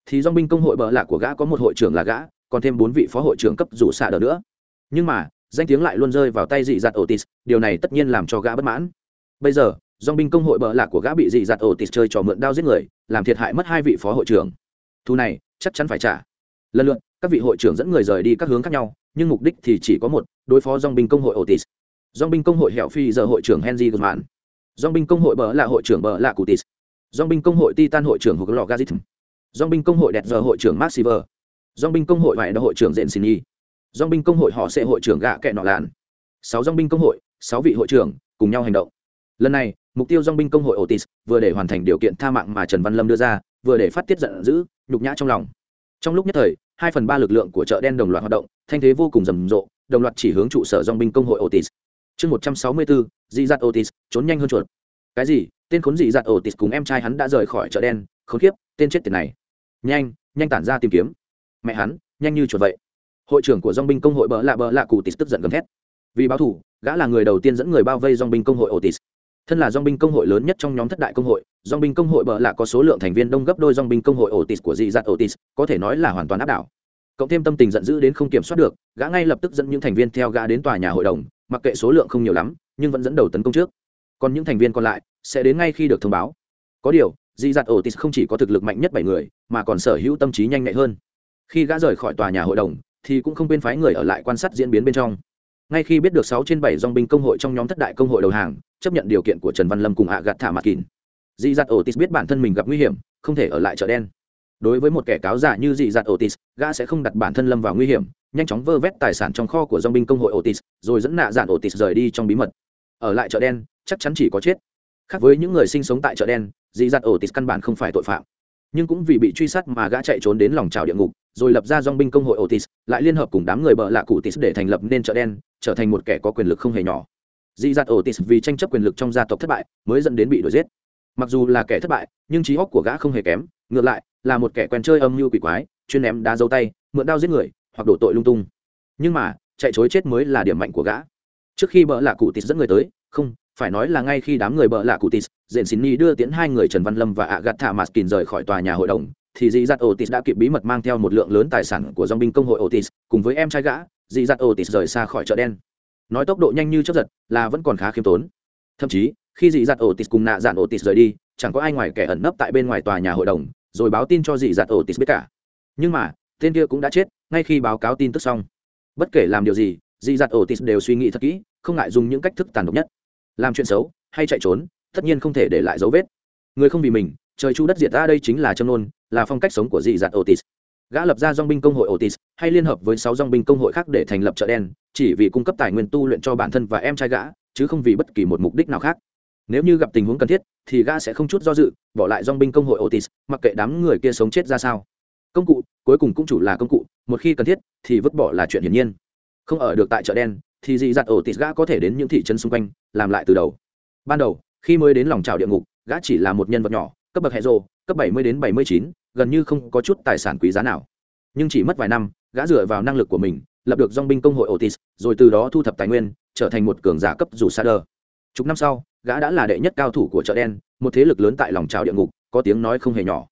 thì dong binh công hội bỡ là của gã có một hội trưởng là gã, còn thêm bốn vị phó hội trưởng cấp dù xa đờ nữa. Nhưng mà danh tiếng lại luôn rơi vào tay dị dạt otis, điều này tất nhiên làm cho gã bất mãn bây giờ, dòng binh công hội bợ lạc của gã bị dị dạt otis chơi trò mượn đao giết người, làm thiệt hại mất hai vị phó hội trưởng thu này, chắc chắn phải trả lần lượt, các vị hội trưởng dẫn người rời đi các hướng khác nhau, nhưng mục đích thì chỉ có một, đối phó dòng binh công hội otis Dòng binh công hội hẻo phi giờ hội trưởng henry Goodman. Dòng binh công hội bợ là hội trưởng bợ là cutis Dòng binh công hội titan hội trưởng Hugo lò gazit dong binh công hội Đẹt giờ hội trưởng Maxiver. Dòng binh công hội vải đ hội trưởng dện Sinny dong binh công hội họ sẽ hội trưởng gạ kẹ nọ làn sáu dong binh công hội, sáu vị hội trưởng cùng nhau hành động. Lần này, mục tiêu dong binh công hội otis vừa để hoàn thành điều kiện tha mạng mà trần văn lâm đưa ra, vừa để phát tiết giận dữ, nhục nhã trong lòng. Trong lúc nhất thời, hai phần ba lực lượng của chợ đen đồng loạt hoạt động, thanh thế vô cùng rầm rộ, đồng loạt chỉ hướng trụ sở dong binh công hội otis. Chương một trăm sáu mươi bốn, dị dạt otis, trốn nhanh hơn chuột. Cái gì? Tên khốn dị dạt otis cùng em trai hắn đã rời khỏi chợ đen, khốn kiếp, tên chết tiền này. Nhanh nhanh tản ra tìm kiếm. Mẹ hắn, nhanh như chuột vậy hội trưởng của dong binh công hội bỡ lạ bỡ lạ cụ tis tức giận gầm thét. Vì báo thủ gã là người đầu tiên dẫn người bao vây dong binh công hội otis. Thân là dong binh công hội lớn nhất trong nhóm thất đại công hội dong binh công hội bỡ lạ có số lượng thành viên đông gấp đôi dong binh công hội otis của dị dạt otis, có thể nói là hoàn toàn áp đảo. Cộng thêm tâm tình giận dữ đến không kiểm soát được, gã ngay lập tức dẫn những thành viên theo gã đến tòa nhà hội đồng, mặc kệ số lượng không nhiều lắm, nhưng vẫn dẫn đầu tấn công trước. Còn những thành viên còn lại sẽ đến ngay khi được thông báo. Có điều, dị dạt otis không chỉ có thực lực mạnh nhất bảy người, mà còn sở hữu tâm trí nhanh nhạy hơn. Khi gã rời khỏi tòa nhà hội đồng thì cũng không quên phái người ở lại quan sát diễn biến bên trong. Ngay khi biết được sáu trên bảy dong binh công hội trong nhóm thất đại công hội đầu hàng, chấp nhận điều kiện của trần văn lâm cùng ạ gạt thả mặt kín. Dị giặt otis biết bản thân mình gặp nguy hiểm, không thể ở lại chợ đen. Đối với một kẻ cáo giả như dị giặt otis gã sẽ không đặt bản thân lâm vào nguy hiểm, nhanh chóng vơ vét tài sản trong kho của dong binh công hội otis rồi dẫn nạ dạn otis rời đi trong bí mật. Ở lại chợ đen, chắc chắn chỉ có chết. Khác với những người sinh sống tại chợ đen, dị giặt otis căn bản không phải tội phạm nhưng cũng vì bị truy sát mà gã chạy trốn đến lòng trào địa ngục, rồi lập ra dong binh công hội otis, lại liên hợp cùng đám người bợ lạ cụ tis để thành lập nên chợ đen, trở thành một kẻ có quyền lực không hề nhỏ. Dị dạt otis vì tranh chấp quyền lực trong gia tộc thất bại, mới dẫn đến bị đuổi giết. Mặc dù là kẻ thất bại, nhưng trí óc của gã không hề kém, ngược lại, là một kẻ quen chơi âm mưu quỷ quái, chuyên ném đá dâu tay, mượn đao giết người, hoặc đổ tội lung tung. Nhưng mà, chạy chối chết mới là điểm mạnh của gã. Trước khi bợ lạ cụ tis dẫn người tới, không phải nói là ngay khi đám người bợ lạ cụ tis dện xin ni đưa tiến hai người trần văn lâm và ạ gạt thả maskin rời khỏi tòa nhà hội đồng, thì dị dắt otis đã kịp bí mật mang theo một lượng lớn tài sản của dòng binh công hội otis, cùng với em trai gã dị dắt otis rời xa khỏi chợ đen. Nói tốc độ nhanh như chấp giật là vẫn còn khá khiêm tốn. Thậm chí, khi dị dắt otis cùng nạ dạn otis rời đi, chẳng có ai ngoài kẻ ẩn nấp tại bên ngoài tòa nhà hội đồng, rồi báo tin cho dị dắt otis biết cả. Nhưng mà, tên kia cũng đã chết, ngay khi báo cáo tin tức xong. Bất kể làm điều gì dị dắt otis đều suy nghĩ thật kỹ, không ngại dùng những cách thức tàn độc nhất làm chuyện xấu, hay chạy trốn, tất nhiên không thể để lại dấu vết. Người không vì mình, trời chu đất diệt ta đây chính là châm nôn, là phong cách sống của dị dạt otis. Gã lập ra dong binh công hội otis, hay liên hợp với sáu dong binh công hội khác để thành lập chợ đen, chỉ vì cung cấp tài nguyên tu luyện cho bản thân và em trai gã, chứ không vì bất kỳ một mục đích nào khác. Nếu như gặp tình huống cần thiết, thì gã sẽ không chút do dự, bỏ lại dong binh công hội otis, mặc kệ đám người kia sống chết ra sao. Công cụ, cuối cùng cũng chủ là công cụ, một khi cần thiết, thì vứt bỏ là chuyện hiển nhiên. Không ở được tại chợ đen thì dị dạt tịt gã có thể đến những thị trấn xung quanh làm lại từ đầu. Ban đầu khi mới đến lòng trào địa ngục gã chỉ là một nhân vật nhỏ cấp bậc hệ rô, cấp 70 đến 79, gần như không có chút tài sản quý giá nào. Nhưng chỉ mất vài năm gã dựa vào năng lực của mình lập được dong binh công hội otis rồi từ đó thu thập tài nguyên trở thành một cường giả cấp dù sa đờ chục năm sau gã đã là đệ nhất cao thủ của chợ đen một thế lực lớn tại lòng trào địa ngục có tiếng nói không hề nhỏ.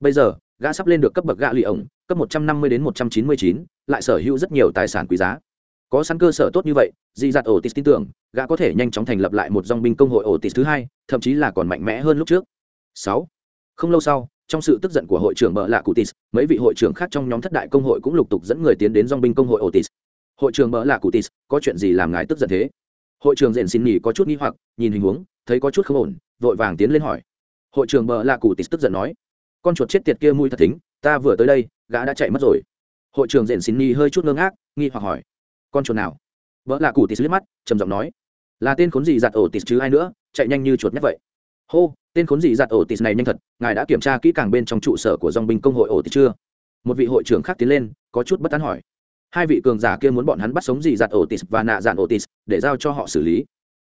Bây giờ gã sắp lên được cấp bậc gã lì ổng cấp một trăm năm mươi đến một trăm chín mươi chín lại sở hữu rất nhiều tài sản quý giá có sẵn cơ sở tốt như vậy, dị dạt ổ tis tin tưởng, gã có thể nhanh chóng thành lập lại một dòng binh công hội ổ tis thứ hai, thậm chí là còn mạnh mẽ hơn lúc trước. Sáu. Không lâu sau, trong sự tức giận của hội trưởng bợ lạ cụ tis mấy vị hội trưởng khác trong nhóm thất đại công hội cũng lục tục dẫn người tiến đến dòng binh công hội ổ tis hội trưởng bợ lạ cụ tis có chuyện gì làm ngài tức giận thế? Hội trưởng rèn xin nghỉ có chút nghi hoặc, nhìn hình huống, thấy có chút không ổn, vội vàng tiến lên hỏi. Hội trưởng bợ lạ cụ tis tức giận nói, con chuột chết tiệt kia mùi thật thính, ta vừa tới đây, gã đã chạy mất rồi. Hội trưởng rèn xin nhì hơi chút ngơ ngác, nghi hoặc hỏi con chuột nào? Vợ là cụ tis liếc mắt, trầm giọng nói. Là tên khốn gì giặt ổ tis chứ ai nữa, chạy nhanh như chuột nhắc vậy. Hô, tên khốn gì giặt ổ tis này nhanh thật, ngài đã kiểm tra kỹ càng bên trong trụ sở của dòng binh công hội ổ tis chưa? Một vị hội trưởng khác tiến lên, có chút bất tán hỏi. Hai vị cường giả kia muốn bọn hắn bắt sống gì giặt ổ tis và nạ dạn ổ tis để giao cho họ xử lý.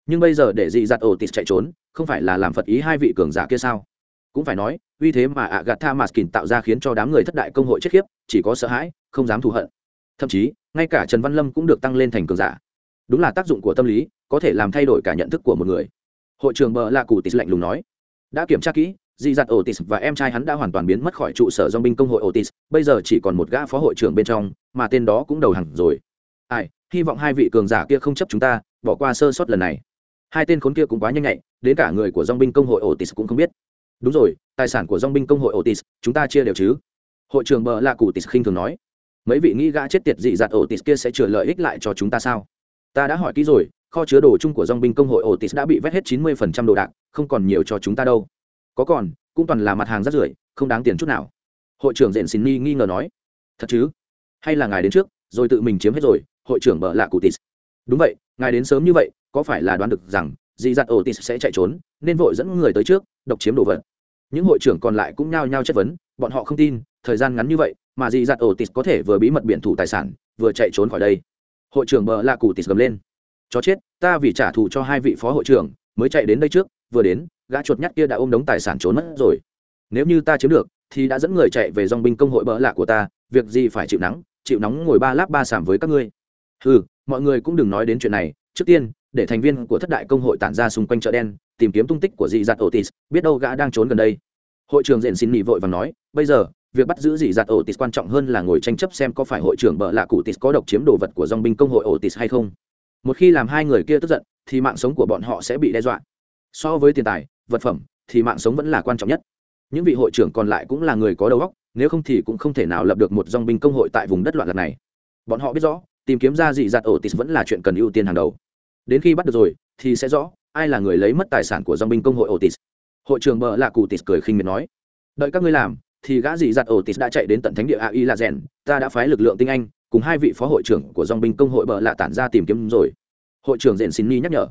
Nhưng bây giờ để dị giặt ổ tịt chạy trốn, không phải là làm phật ý hai vị cường giả kia sao? Cũng phải nói uy thế mà ạ gạt tha maskin tạo ra khiến cho đám người thất đại công hội chết khiếp, chỉ có sợ hãi, không dám thù hận. Thậm chí ngay cả trần văn lâm cũng được tăng lên thành cường giả. Đúng là tác dụng của tâm lý, có thể làm thay đổi cả nhận thức của một người. Hội trưởng bờ lạ cụ tis lạnh lùng nói. Đã kiểm tra kỹ di dặt otis và em trai hắn đã hoàn toàn biến mất khỏi trụ sở dong binh công hội otis, bây giờ chỉ còn một gã phó hội trưởng bên trong, mà tên đó cũng đầu hẳn rồi. Ai, hy vọng hai vị cường giả kia không chấp chúng ta, bỏ qua sơ sót lần này. Hai tên khốn kia cũng quá nhanh nhạy, đến cả người của dong binh công hội otis cũng không biết. Đúng rồi, tài sản của dong binh công hội otis, chúng ta chia đều chứ? Hội trưởng bờ lạ cụ tis khinh thường nói mấy vị nghĩ gã chết tiệt dị dạt otis kia sẽ chừa lợi ích lại cho chúng ta sao? Ta đã hỏi kỹ rồi, kho chứa đồ chung của dong binh công hội ổ tis đã bị vét hết chín mươi phần trăm đồ đạc, không còn nhiều cho chúng ta đâu. Có còn, cũng toàn là mặt hàng rác rưởi, không đáng tiền chút nào. Hội trưởng dện xin ni nghi ngờ nói. Thật chứ? Hay là ngài đến trước, rồi tự mình chiếm hết rồi, hội trưởng bợ lạ cụ tis đúng vậy, ngài đến sớm như vậy, có phải là đoán được rằng dị dạt otis sẽ chạy trốn, nên vội dẫn người tới trước, độc chiếm đồ vật. Những hội trưởng còn lại cũng nhao nhao chất vấn, bọn họ không tin, thời gian ngắn như vậy mà dị dạt tịt có thể vừa bí mật biện thủ tài sản, vừa chạy trốn khỏi đây. Hội trưởng bờ lạ cụ tịt gầm lên. Chó chết, ta vì trả thù cho hai vị phó hội trưởng, mới chạy đến đây trước, vừa đến, gã chuột nhắt kia đã ôm đống tài sản trốn mất rồi. Nếu như ta chiếm được, thì đã dẫn người chạy về dòng binh công hội bỡ lạ của ta, việc gì phải chịu nắng, chịu nóng ngồi ba láp ba sảm với các ngươi. Ừ mọi người cũng đừng nói đến chuyện này, trước tiên, để thành viên của thất đại công hội tản ra xung quanh chợ đen, tìm kiếm tung tích của dị giặt otis biết đâu gã đang trốn gần đây. Hội trưởng diện xin nghỉ vội và nói, bây giờ việc bắt giữ dị giặt otis quan trọng hơn là ngồi tranh chấp xem có phải hội trưởng bợ lạ cụ tis có độc chiếm đồ vật của dòng binh công hội otis hay không. Một khi làm hai người kia tức giận, thì mạng sống của bọn họ sẽ bị đe dọa. So với tiền tài, vật phẩm, thì mạng sống vẫn là quan trọng nhất. Những vị hội trưởng còn lại cũng là người có đầu óc, nếu không thì cũng không thể nào lập được một dòng binh công hội tại vùng đất loạn lạc này. Bọn họ biết rõ, tìm kiếm ra dị Dạt ổ tis vẫn là chuyện cần ưu tiên hàng đầu. Đến khi bắt được rồi, thì sẽ rõ, ai là người lấy mất tài sản của dòng binh công hội otis. Hội trưởng bợ lạ cụ tis cười khinh miệt nói, đợi các ngươi làm thì gã dị giặt otis đã chạy đến tận thánh địa a i rèn. Ta đã phái lực lượng tinh anh, cùng hai vị phó hội trưởng của dòng binh công hội bợ lạ tản ra tìm kiếm rồi. Hội trưởng rèn xin ni nhắc nhở.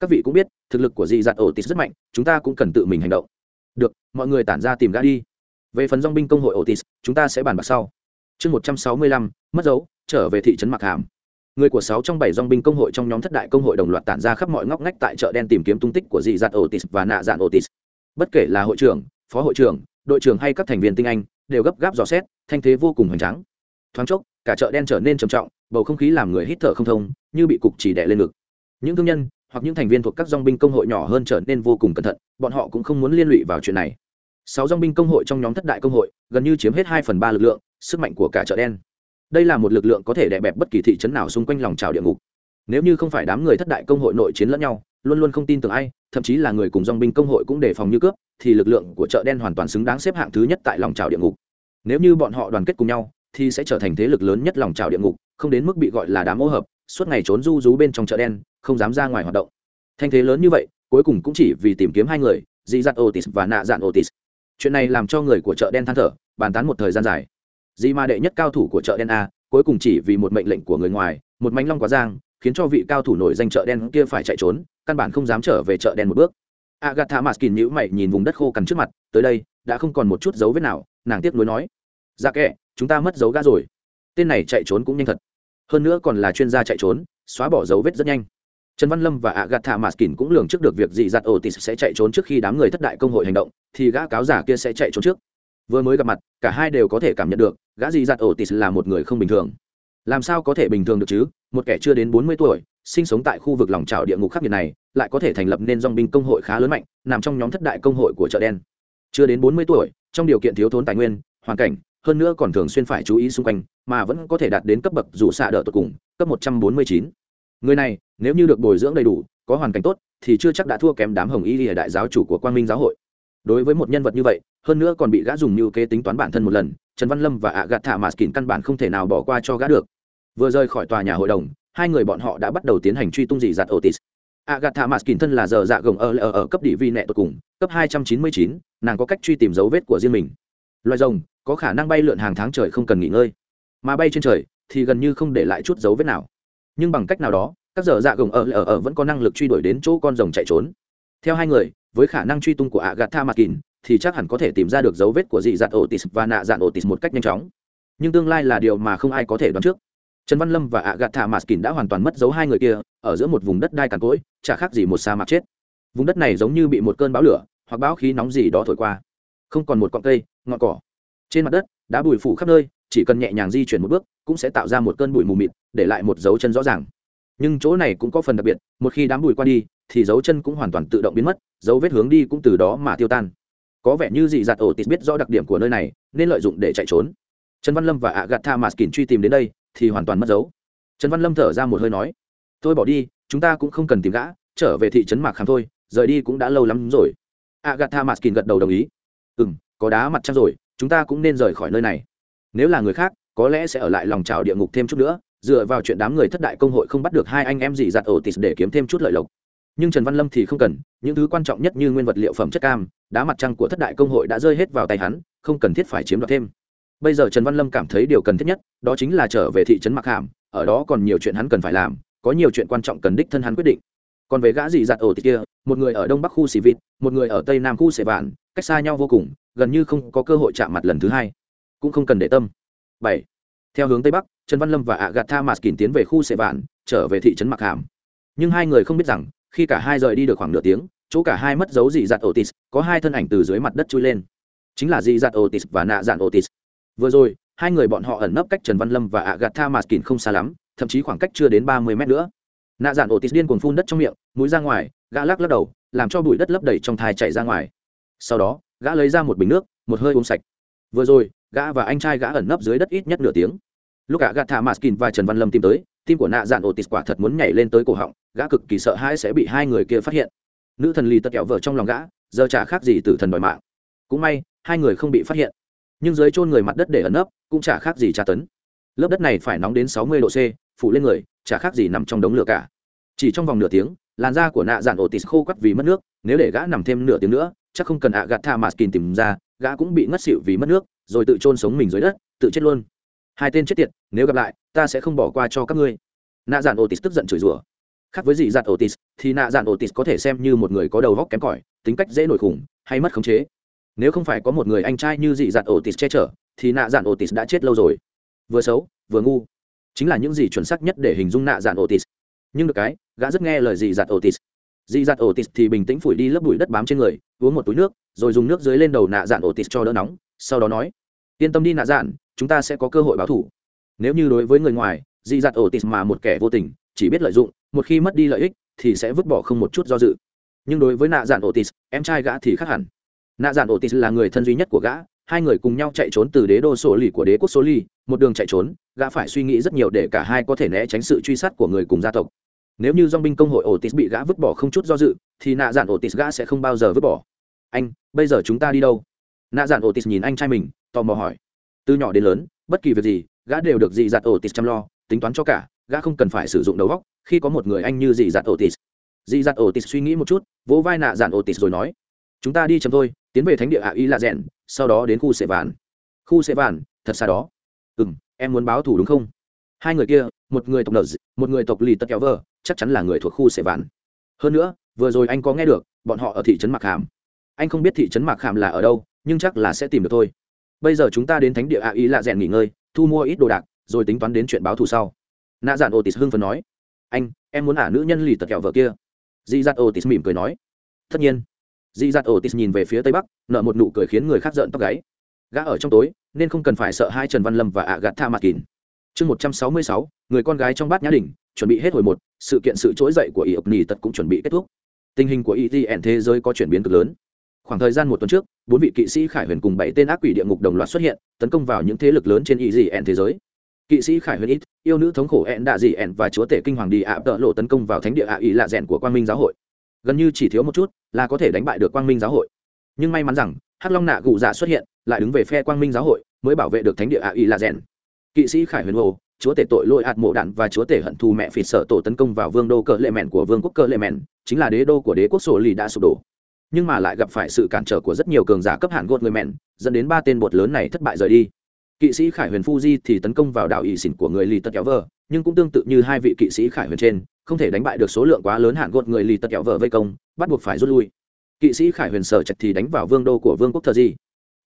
Các vị cũng biết, thực lực của dị giặt ổ tít rất mạnh, chúng ta cũng cần tự mình hành động. Được, mọi người tản ra tìm gã đi. Về phần dòng binh công hội ổ tít chúng ta sẽ bàn bạc sau. Chương một trăm sáu mươi lăm, mất dấu, trở về thị trấn mặc hàm. Người của sáu trong bảy dòng binh công hội trong nhóm thất đại công hội đồng loạt tản ra khắp mọi ngóc ngách tại chợ đen tìm kiếm tung tích của dị giặt ổ tít và nạ dạn ổ tít bất kể là hội trưởng, phó hội trưởng đội trưởng hay các thành viên tinh anh đều gấp gáp dò xét, thanh thế vô cùng hoành tráng. Thoáng chốc, cả chợ đen trở nên trầm trọng, bầu không khí làm người hít thở không thông, như bị cục chỉ đẻ lên ngực. Những thương nhân, hoặc những thành viên thuộc các dong binh công hội nhỏ hơn trở nên vô cùng cẩn thận, bọn họ cũng không muốn liên lụy vào chuyện này. Sáu dong binh công hội trong nhóm thất đại công hội, gần như chiếm hết hai phần ba lực lượng, sức mạnh của cả chợ đen. Đây là một lực lượng có thể đè bẹp bất kỳ thị trấn nào xung quanh lòng trào địa ngục. Nếu như không phải đám người thất đại công hội nội chiến lẫn nhau, luôn luôn không tin tưởng ai thậm chí là người cùng dong binh công hội cũng đề phòng như cướp, thì lực lượng của chợ đen hoàn toàn xứng đáng xếp hạng thứ nhất tại lòng trào địa ngục. Nếu như bọn họ đoàn kết cùng nhau, thì sẽ trở thành thế lực lớn nhất lòng trào địa ngục, không đến mức bị gọi là đám ô hợp, suốt ngày trốn du rú bên trong chợ đen, không dám ra ngoài hoạt động. Thanh thế lớn như vậy, cuối cùng cũng chỉ vì tìm kiếm hai người dị dặn otis và nạ dạn otis. Chuyện này làm cho người của chợ đen than thở, bàn tán một thời gian dài. Dị ma đệ nhất cao thủ của chợ đen a, cuối cùng chỉ vì một mệnh lệnh của người ngoài, một mánh long quá giang, khiến cho vị cao thủ nổi danh chợ đen kia phải chạy trốn căn bản không dám trở về chợ đen một bước. Agatha maskin nhữ mày nhìn vùng đất khô cằn trước mặt, tới đây, đã không còn một chút dấu vết nào, nàng tiếp nối nói. Ra dạ kệ, chúng ta mất dấu gã rồi. Tên này chạy trốn cũng nhanh thật. Hơn nữa còn là chuyên gia chạy trốn, xóa bỏ dấu vết rất nhanh. Trần văn lâm và agatha gạt maskin cũng lường trước được việc dị ổ otis sẽ chạy trốn trước khi đám người thất đại công hội hành động, thì gã cáo giả kia sẽ chạy trốn trước. Vừa mới gặp mặt, cả hai đều có thể cảm nhận được, gã dị ổ otis là một người không bình thường. Làm sao có thể bình thường được chứ? Một kẻ chưa đến bốn mươi tuổi, sinh sống tại khu vực lòng trào địa ngục khắc nghiệt này lại có thể thành lập nên dong binh công hội khá lớn mạnh, nằm trong nhóm thất đại công hội của chợ đen. Chưa đến bốn mươi tuổi, trong điều kiện thiếu thốn tài nguyên, hoàn cảnh, hơn nữa còn thường xuyên phải chú ý xung quanh, mà vẫn có thể đạt đến cấp bậc dù xạ đỡ tột cùng, cấp một trăm bốn mươi chín. Người này, nếu như được bồi dưỡng đầy đủ, có hoàn cảnh tốt, thì chưa chắc đã thua kém đám hồng y lìa đại giáo chủ của quang minh giáo hội. Đối với một nhân vật như vậy, hơn nữa còn bị gã dùng như kế tính toán bản thân một lần, trần văn lâm và ạ gạt thả mà skin căn bản không thể nào bỏ qua cho gã được. Vừa rời khỏi tòa nhà hội đồng, hai người bọn họ đã bắt đầu tiến hành truy tung dị giặt otis agatha maskin thân là giờ dạ gồng ở, ở ở cấp địa vi nẹ tột cùng cấp hai trăm chín mươi chín nàng có cách truy tìm dấu vết của riêng mình. Loài rồng có khả năng bay lượn hàng tháng trời không cần nghỉ ngơi mà bay trên trời thì gần như không để lại chút dấu vết nào. Nhưng bằng cách nào đó các giờ dạ gồng ở, ở ở vẫn có năng lực truy đuổi đến chỗ con rồng chạy trốn. Theo hai người với khả năng truy tung của agatha maskin thì chắc hẳn có thể tìm ra được dấu vết của dị dạng otis và nạ dạng otis một cách nhanh chóng. Nhưng tương lai là điều mà không ai có thể đoán trước trần văn lâm và ạ gạt thả mạt kín đã hoàn toàn mất dấu hai người kia, ở giữa một vùng đất đai cằn cỗi, chả khác gì một sa mạc chết. Vùng đất này giống như bị một cơn bão lửa, hoặc bão khí nóng gì đó thổi qua. Không còn một cọng cây, ngọn cỏ. Trên mặt đất, đá bụi phủ khắp nơi, chỉ cần nhẹ nhàng di chuyển một bước, cũng sẽ tạo ra một cơn bụi mù mịt, để lại một dấu chân rõ ràng. Nhưng chỗ này cũng có phần đặc biệt, một khi đám bụi qua đi, thì dấu chân cũng hoàn toàn tự động biến mất, dấu vết hướng đi cũng từ đó mà tiêu tan. Có vẻ như dị giặt ổ tít biết rõ đặc điểm của nơi này, nên lợi dụng để chạy trốn. Trần văn lâm và ạ gạt tha maskin truy tìm đến đây thì hoàn toàn mất dấu. Trần văn lâm thở ra một hơi nói tôi bỏ đi, chúng ta cũng không cần tìm gã, trở về thị trấn mạc khám thôi, rời đi cũng đã lâu lắm rồi. Agatha maskin gật đầu đồng ý. Ừ m có đá mặt trăng rồi, chúng ta cũng nên rời khỏi nơi này. Nếu là người khác, có lẽ sẽ ở lại lòng trào địa ngục thêm chút nữa, dựa vào chuyện đám người thất đại công hội không bắt được hai anh em gì giặt ổ tịt để kiếm thêm chút lợi lộc. Nhưng trần văn lâm thì không cần, những thứ quan trọng nhất như nguyên vật liệu phẩm chất cam, đá mặt trăng của thất đại công hội đã rơi hết vào tay hắn, không cần thiết phải chiếm đoạt thêm bây giờ trần văn lâm cảm thấy điều cần thiết nhất, đó chính là trở về thị trấn mặc hàm, ở đó còn nhiều chuyện hắn cần phải làm, có nhiều chuyện quan trọng cần đích thân hắn quyết định. Còn về gã dị giặt ổ thì kia, một người ở đông bắc khu xì vịt, một người ở tây nam khu xẻ vạn, cách xa nhau vô cùng, gần như không có cơ hội chạm mặt lần thứ hai. Cũng không cần để tâm. Bảy. Theo hướng tây bắc, trần văn lâm và ạ gạt tha maskin tiến về khu xẻ vạn, trở về thị trấn mặc hàm. Nhưng hai người không biết rằng, khi cả hai rời đi được khoảng nửa tiếng, chỗ cả hai mất dấu dị giặt otis có hai thân ảnh từ dưới mặt đất chui lên. Chính là dị giặt otis và nạ dạn otis vừa rồi, hai người bọn họ ẩn nấp cách trần văn lâm và ạ gạt tha mạt kín không xa lắm, thậm chí khoảng cách chưa đến ba mươi mét nữa. Nạ dạn ổ tít điên cuồng phun đất trong miệng, mũi ra ngoài, gã lắc lắc đầu, làm cho bụi đất lấp đầy trong thai chạy ra ngoài. Sau đó, gã lấy ra một bình nước, một hơi uống sạch. Vừa rồi, gã và anh trai gã ẩn nấp dưới đất ít nhất nửa tiếng. Lúc ạ gạt thả maskin và trần văn lâm tìm tới, tim của nạ dạn ổ tít quả thật muốn nhảy lên tới cổ họng, gã cực kỳ sợ hãi sẽ bị hai người kia phát hiện. Nữ thần lì tật kẹo vợ trong lòng gã, giờ chả khác gì từ thần đòi mạng. Cũng may, hai người không bị phát hiện nhưng dưới chôn người mặt đất để ẩn nấp, cũng chả khác gì tra tấn. Lớp đất này phải nóng đến sáu mươi độ c, phủ lên người, chả khác gì nằm trong đống lửa cả. Chỉ trong vòng nửa tiếng, làn da của nạ dạn ổ tịt khô quắt vì mất nước, nếu để gã nằm thêm nửa tiếng nữa, chắc không cần ạ gạt tha mà skin tìm ra, gã cũng bị ngất xịu vì mất nước, rồi tự chôn sống mình dưới đất, tự chết luôn. Hai tên chết tiệt, nếu gặp lại, ta sẽ không bỏ qua cho các ngươi. Nạ dạn otis tức giận chửi rủa. Khác với dị dạn otis thì nạ dạn otis có thể xem như một người có đầu góc kém cỏi, tính cách dễ nổi khủng, hay mất khống chế nếu không phải có một người anh trai như dị dạn otis che chở, thì nạ dạn otis đã chết lâu rồi. Vừa xấu, vừa ngu. Chính là những gì chuẩn xác nhất để hình dung nạ dạn otis. Nhưng được cái, gã rất nghe lời dị dạn otis. Dị dạn otis thì bình tĩnh phủi đi lớp bụi đất bám trên người, uống một túi nước, rồi dùng nước dưới lên đầu nạ dạn otis cho đỡ nóng, sau đó nói, yên tâm đi nạ dạn, chúng ta sẽ có cơ hội báo thủ. Nếu như đối với người ngoài, dị dạn otis mà một kẻ vô tình, chỉ biết lợi dụng, một khi mất đi lợi ích, thì sẽ vứt bỏ không một chút do dự. Nhưng đối với nạ dạn otis, em trai gã thì khác hẳn nạ dạn otis là người thân duy nhất của gã, hai người cùng nhau chạy trốn từ đế đô sổ lì của đế quốc số lì, một đường chạy trốn, gã phải suy nghĩ rất nhiều để cả hai có thể né tránh sự truy sát của người cùng gia tộc. Nếu như dong binh công hội otis bị gã vứt bỏ không chút do dự, thì nạ dạn otis gã sẽ không bao giờ vứt bỏ. Anh, bây giờ chúng ta đi đâu? Nạ dạn otis nhìn anh trai mình, tò mò hỏi. Từ nhỏ đến lớn, bất kỳ việc gì, gã đều được dị dạt otis chăm lo, tính toán cho cả, gã không cần phải sử dụng đầu óc, khi có một người anh như dị dạt otis dị dạt otis suy nghĩ một chút, vỗ vai nạ dạn otis rồi nói, chúng ta đi chậm thôi tiến về thánh địa ạ y lạ rèn, sau đó đến khu sệ vạn. Khu sệ vạn, thật xa đó. Ừ m em muốn báo thủ đúng không? Hai người kia, một người tộc nợ một người tộc lì tật kéo vờ chắc chắn là người thuộc khu sệ vạn. Hơn nữa, vừa rồi anh có nghe được, bọn họ ở thị trấn mạc hàm anh không biết thị trấn mạc hàm là ở đâu, nhưng chắc là sẽ tìm được thôi. Bây giờ chúng ta đến thánh địa ạ y lạ rèn nghỉ ngơi, thu mua ít đồ đạc, rồi tính toán đến chuyện báo thù sau. Nạ dạn ô otis hưng phần nói. Anh, em muốn ả nữ nhân lì tật kẹo vợ kia. Di dắt otis mỉm cười nói. Tất nhiên dị dạt ổ tis nhìn về phía tây bắc nợ một nụ cười khiến người khác giận tóc gáy. Gã ở trong tối, nên không cần phải sợ hai trần văn lâm và ạ gạt tha mặt kín chương một trăm sáu mươi sáu, người con gái trong bát nhã đình chuẩn bị hết hồi một, sự kiện sự trỗi dậy của y ộc nỉ tật cũng chuẩn bị kết thúc. Tình hình của itn thế giới có chuyển biến cực lớn. Khoảng thời gian một tuần trước, bốn vị kỵ sĩ khải huyền cùng bảy tên ác quỷ địa ngục đồng loạt xuất hiện, tấn công vào những thế lực lớn trên y gì ẹn thế giới. Kỵ sĩ khải huyền ít yêu nữ thống khổ ẹn đạ dị ẹn và chúa tể kinh hoàng đi ạ tợ lộ tấn công vào thánh địa ạ ý lạ rèn của quan minh giáo hội gần như chỉ thiếu một chút là có thể đánh bại được quang minh giáo hội. Nhưng may mắn rằng, hắc long nạ gù dạ xuất hiện, lại đứng về phe quang minh giáo hội, mới bảo vệ được thánh địa ạ y là rèn kỵ sĩ khải huyền hồ, chúa tể tội lỗi hạt mộ đạn và chúa tể hận thù mẹ phỉ sợ tổ tấn công vào vương đô cờ lệ mẹn của vương quốc cờ lệ mẹn, chính là đế đô của đế quốc sổ lì đã sụp đổ. Nhưng mà lại gặp phải sự cản trở của rất nhiều cường giả cấp hạn gột người mẹn, dẫn đến ba tên bột lớn này thất bại rời đi. Kỵ sĩ khải huyền fuji thì tấn công vào đảo ỵ xỉn của người lì tật kéo vờ nhưng cũng tương tự như hai vị kỵ sĩ khải huyền trên không thể đánh bại được số lượng quá lớn hạn gột người lì tật kẹo vợ vây công, bắt buộc phải rút lui. Kỵ sĩ khải huyền sở chặt thì đánh vào vương đô của vương quốc thờ di.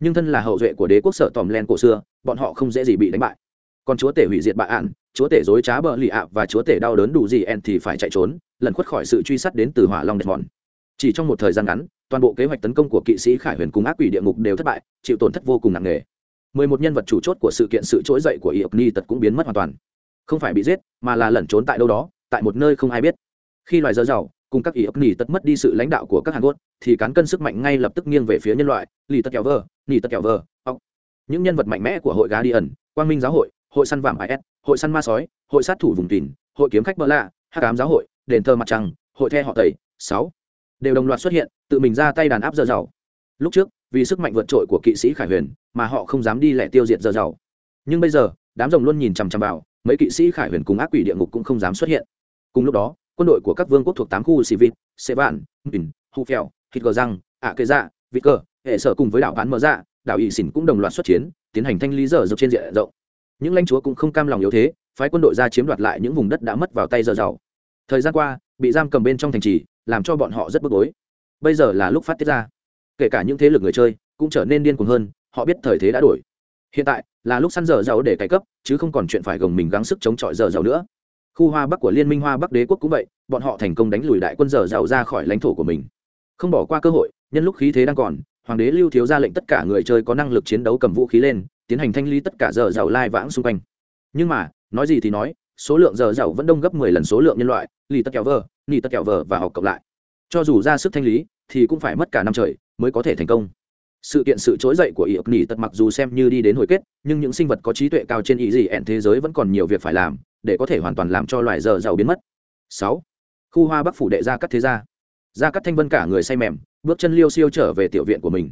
Nhưng thân là hậu duệ của đế quốc sở tòm len cổ xưa, bọn họ không dễ gì bị đánh bại. Còn chúa tể hủy diệt bạ ạn chúa tể dối trá bờ lì ạ và chúa tể đau đớn đủ gì en thì phải chạy trốn lần khuất khỏi sự truy sát đến từ hỏa long đẹp mòn. Chỉ trong một thời gian ngắn, toàn bộ kế hoạch tấn công của kỵ sĩ khải huyền cùng ác quỷ địa ngục đều thất bại, chịu tổn thất vô cùng nặng nề. Mười một nhân vật chủ chốt của sự kiện sự trỗi dậy của iộc ni tật cũng biến mất hoàn toàn. Không phải bị giết, mà là lẩn trốn tại đâu đó tại một nơi không ai biết. Khi loài dơ giàu cùng các ý ấp nỉ tật mất đi sự lãnh đạo của các hàn quốc, thì cán cân sức mạnh ngay lập tức nghiêng về phía nhân loại, lì tật kẹo vơ nỉ tật kẹo vơ, ốc. Những nhân vật mạnh mẽ của hội gá đi ẩn, quang minh giáo hội hội săn vàng is hội săn ma sói, hội sát thủ vùng tìn, hội kiếm khách bơ lạ hát cám giáo hội, đền thơ mặt trăng, hội the họ tẩy, sáu đều đồng loạt xuất hiện, tự mình ra tay đàn áp dơ giàu lúc trước, vì sức mạnh vượt trội của kỵ sĩ khải huyền, mà họ không dám đi lẻ tiêu diệt dơ giàu nhưng bây giờ, đám rồng luôn nhìn chằm chằm vào, mấy kỵ sĩ khải huyền cùng ác quỷ địa ngục cũng không dám xuất hiện cùng lúc đó, quân đội của các vương quốc thuộc tám khu xì vịt xê vạn mìn hu phèo thịt gờ răng ạ kê dạ vị cờ hệ sở cùng với đảo bán mở dạ đảo ỵ xỉn cũng đồng loạt xuất chiến, tiến hành thanh lý dở dọc trên diện rộng. Những lãnh chúa cũng không cam lòng yếu thế, phái quân đội ra chiếm đoạt lại những vùng đất đã mất vào tay dở giàu thời gian qua, bị giam cầm bên trong thành trì, làm cho bọn họ rất bức bối. Bây giờ là lúc phát tiết ra. Kể cả những thế lực người chơi cũng trở nên điên cuồng hơn, họ biết thời thế đã đổi. Hiện tại là lúc săn dở giàu để cải cấp, chứ không còn chuyện phải gồng mình gắng sức chống chọi dở giàu nữa khu hoa bắc của liên minh hoa bắc đế quốc cũng vậy, bọn họ thành công đánh lùi đại quân dở giàu ra khỏi lãnh thổ của mình. Không bỏ qua cơ hội, nhân lúc khí thế đang còn, hoàng đế lưu thiếu ra lệnh tất cả người chơi có năng lực chiến đấu cầm vũ khí lên, tiến hành thanh lý tất cả dở giàu lai vãng xung quanh. Nhưng mà, nói gì thì nói, số lượng dở giàu vẫn đông gấp mười lần số lượng nhân loại, lì tất kẹo vờ lì tất kẹo vờ và học cộng lại. Cho dù ra sức thanh lý, thì cũng phải mất cả năm trời mới có thể thành công. Sự kiện sự trỗi dậy của ý ốc nỉ tật mặc dù xem như đi đến hồi kết, nhưng những sinh vật có trí tuệ cao trên ý gì ẹn thế giới vẫn còn nhiều việc phải làm để có thể hoàn toàn làm cho loài dở giàu biến mất. Sáu. Khu hoa bắc phủ đệ ra cắt thế gia. Ra cắt thanh vân cả người say mềm, bước chân liêu siêu trở về tiểu viện của mình.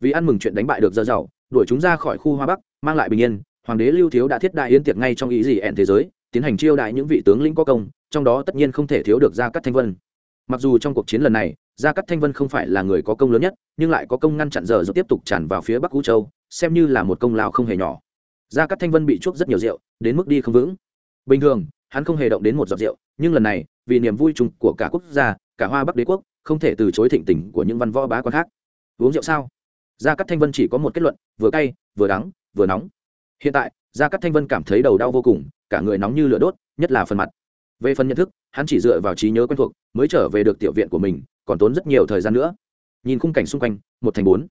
Vì ăn mừng chuyện đánh bại được dở giàu, đuổi chúng ra khỏi khu hoa bắc, mang lại bình yên, hoàng đế lưu thiếu đã thiết đại yến tiệc ngay trong ý gì ẹn thế giới, tiến hành chiêu đại những vị tướng lĩnh có công, trong đó tất nhiên không thể thiếu được gia cắt thanh vân. Mặc dù trong cuộc chiến lần này, gia cắt thanh vân không phải là người có công lớn nhất, nhưng lại có công ngăn chặn giờ rồi tiếp tục tràn vào phía bắc cú châu, xem như là một công lao không hề nhỏ. Gia cắt thanh vân bị chuốc rất nhiều rượu, đến mức đi không vững bình thường, hắn không hề động đến một giọt rượu, nhưng lần này, vì niềm vui chung của cả quốc gia, cả hoa bắc đế quốc, không thể từ chối thịnh tình của những văn võ bá quan khác. Uống rượu sao? Gia cắt thanh vân chỉ có một kết luận, vừa cay, vừa đắng, vừa nóng. Hiện tại, gia cắt thanh vân cảm thấy đầu đau vô cùng, cả người nóng như lửa đốt, nhất là phần mặt. Về phần nhận thức, hắn chỉ dựa vào trí nhớ quen thuộc mới trở về được tiểu viện của mình, còn tốn rất nhiều thời gian nữa. Nhìn khung cảnh xung quanh, một thành bốn.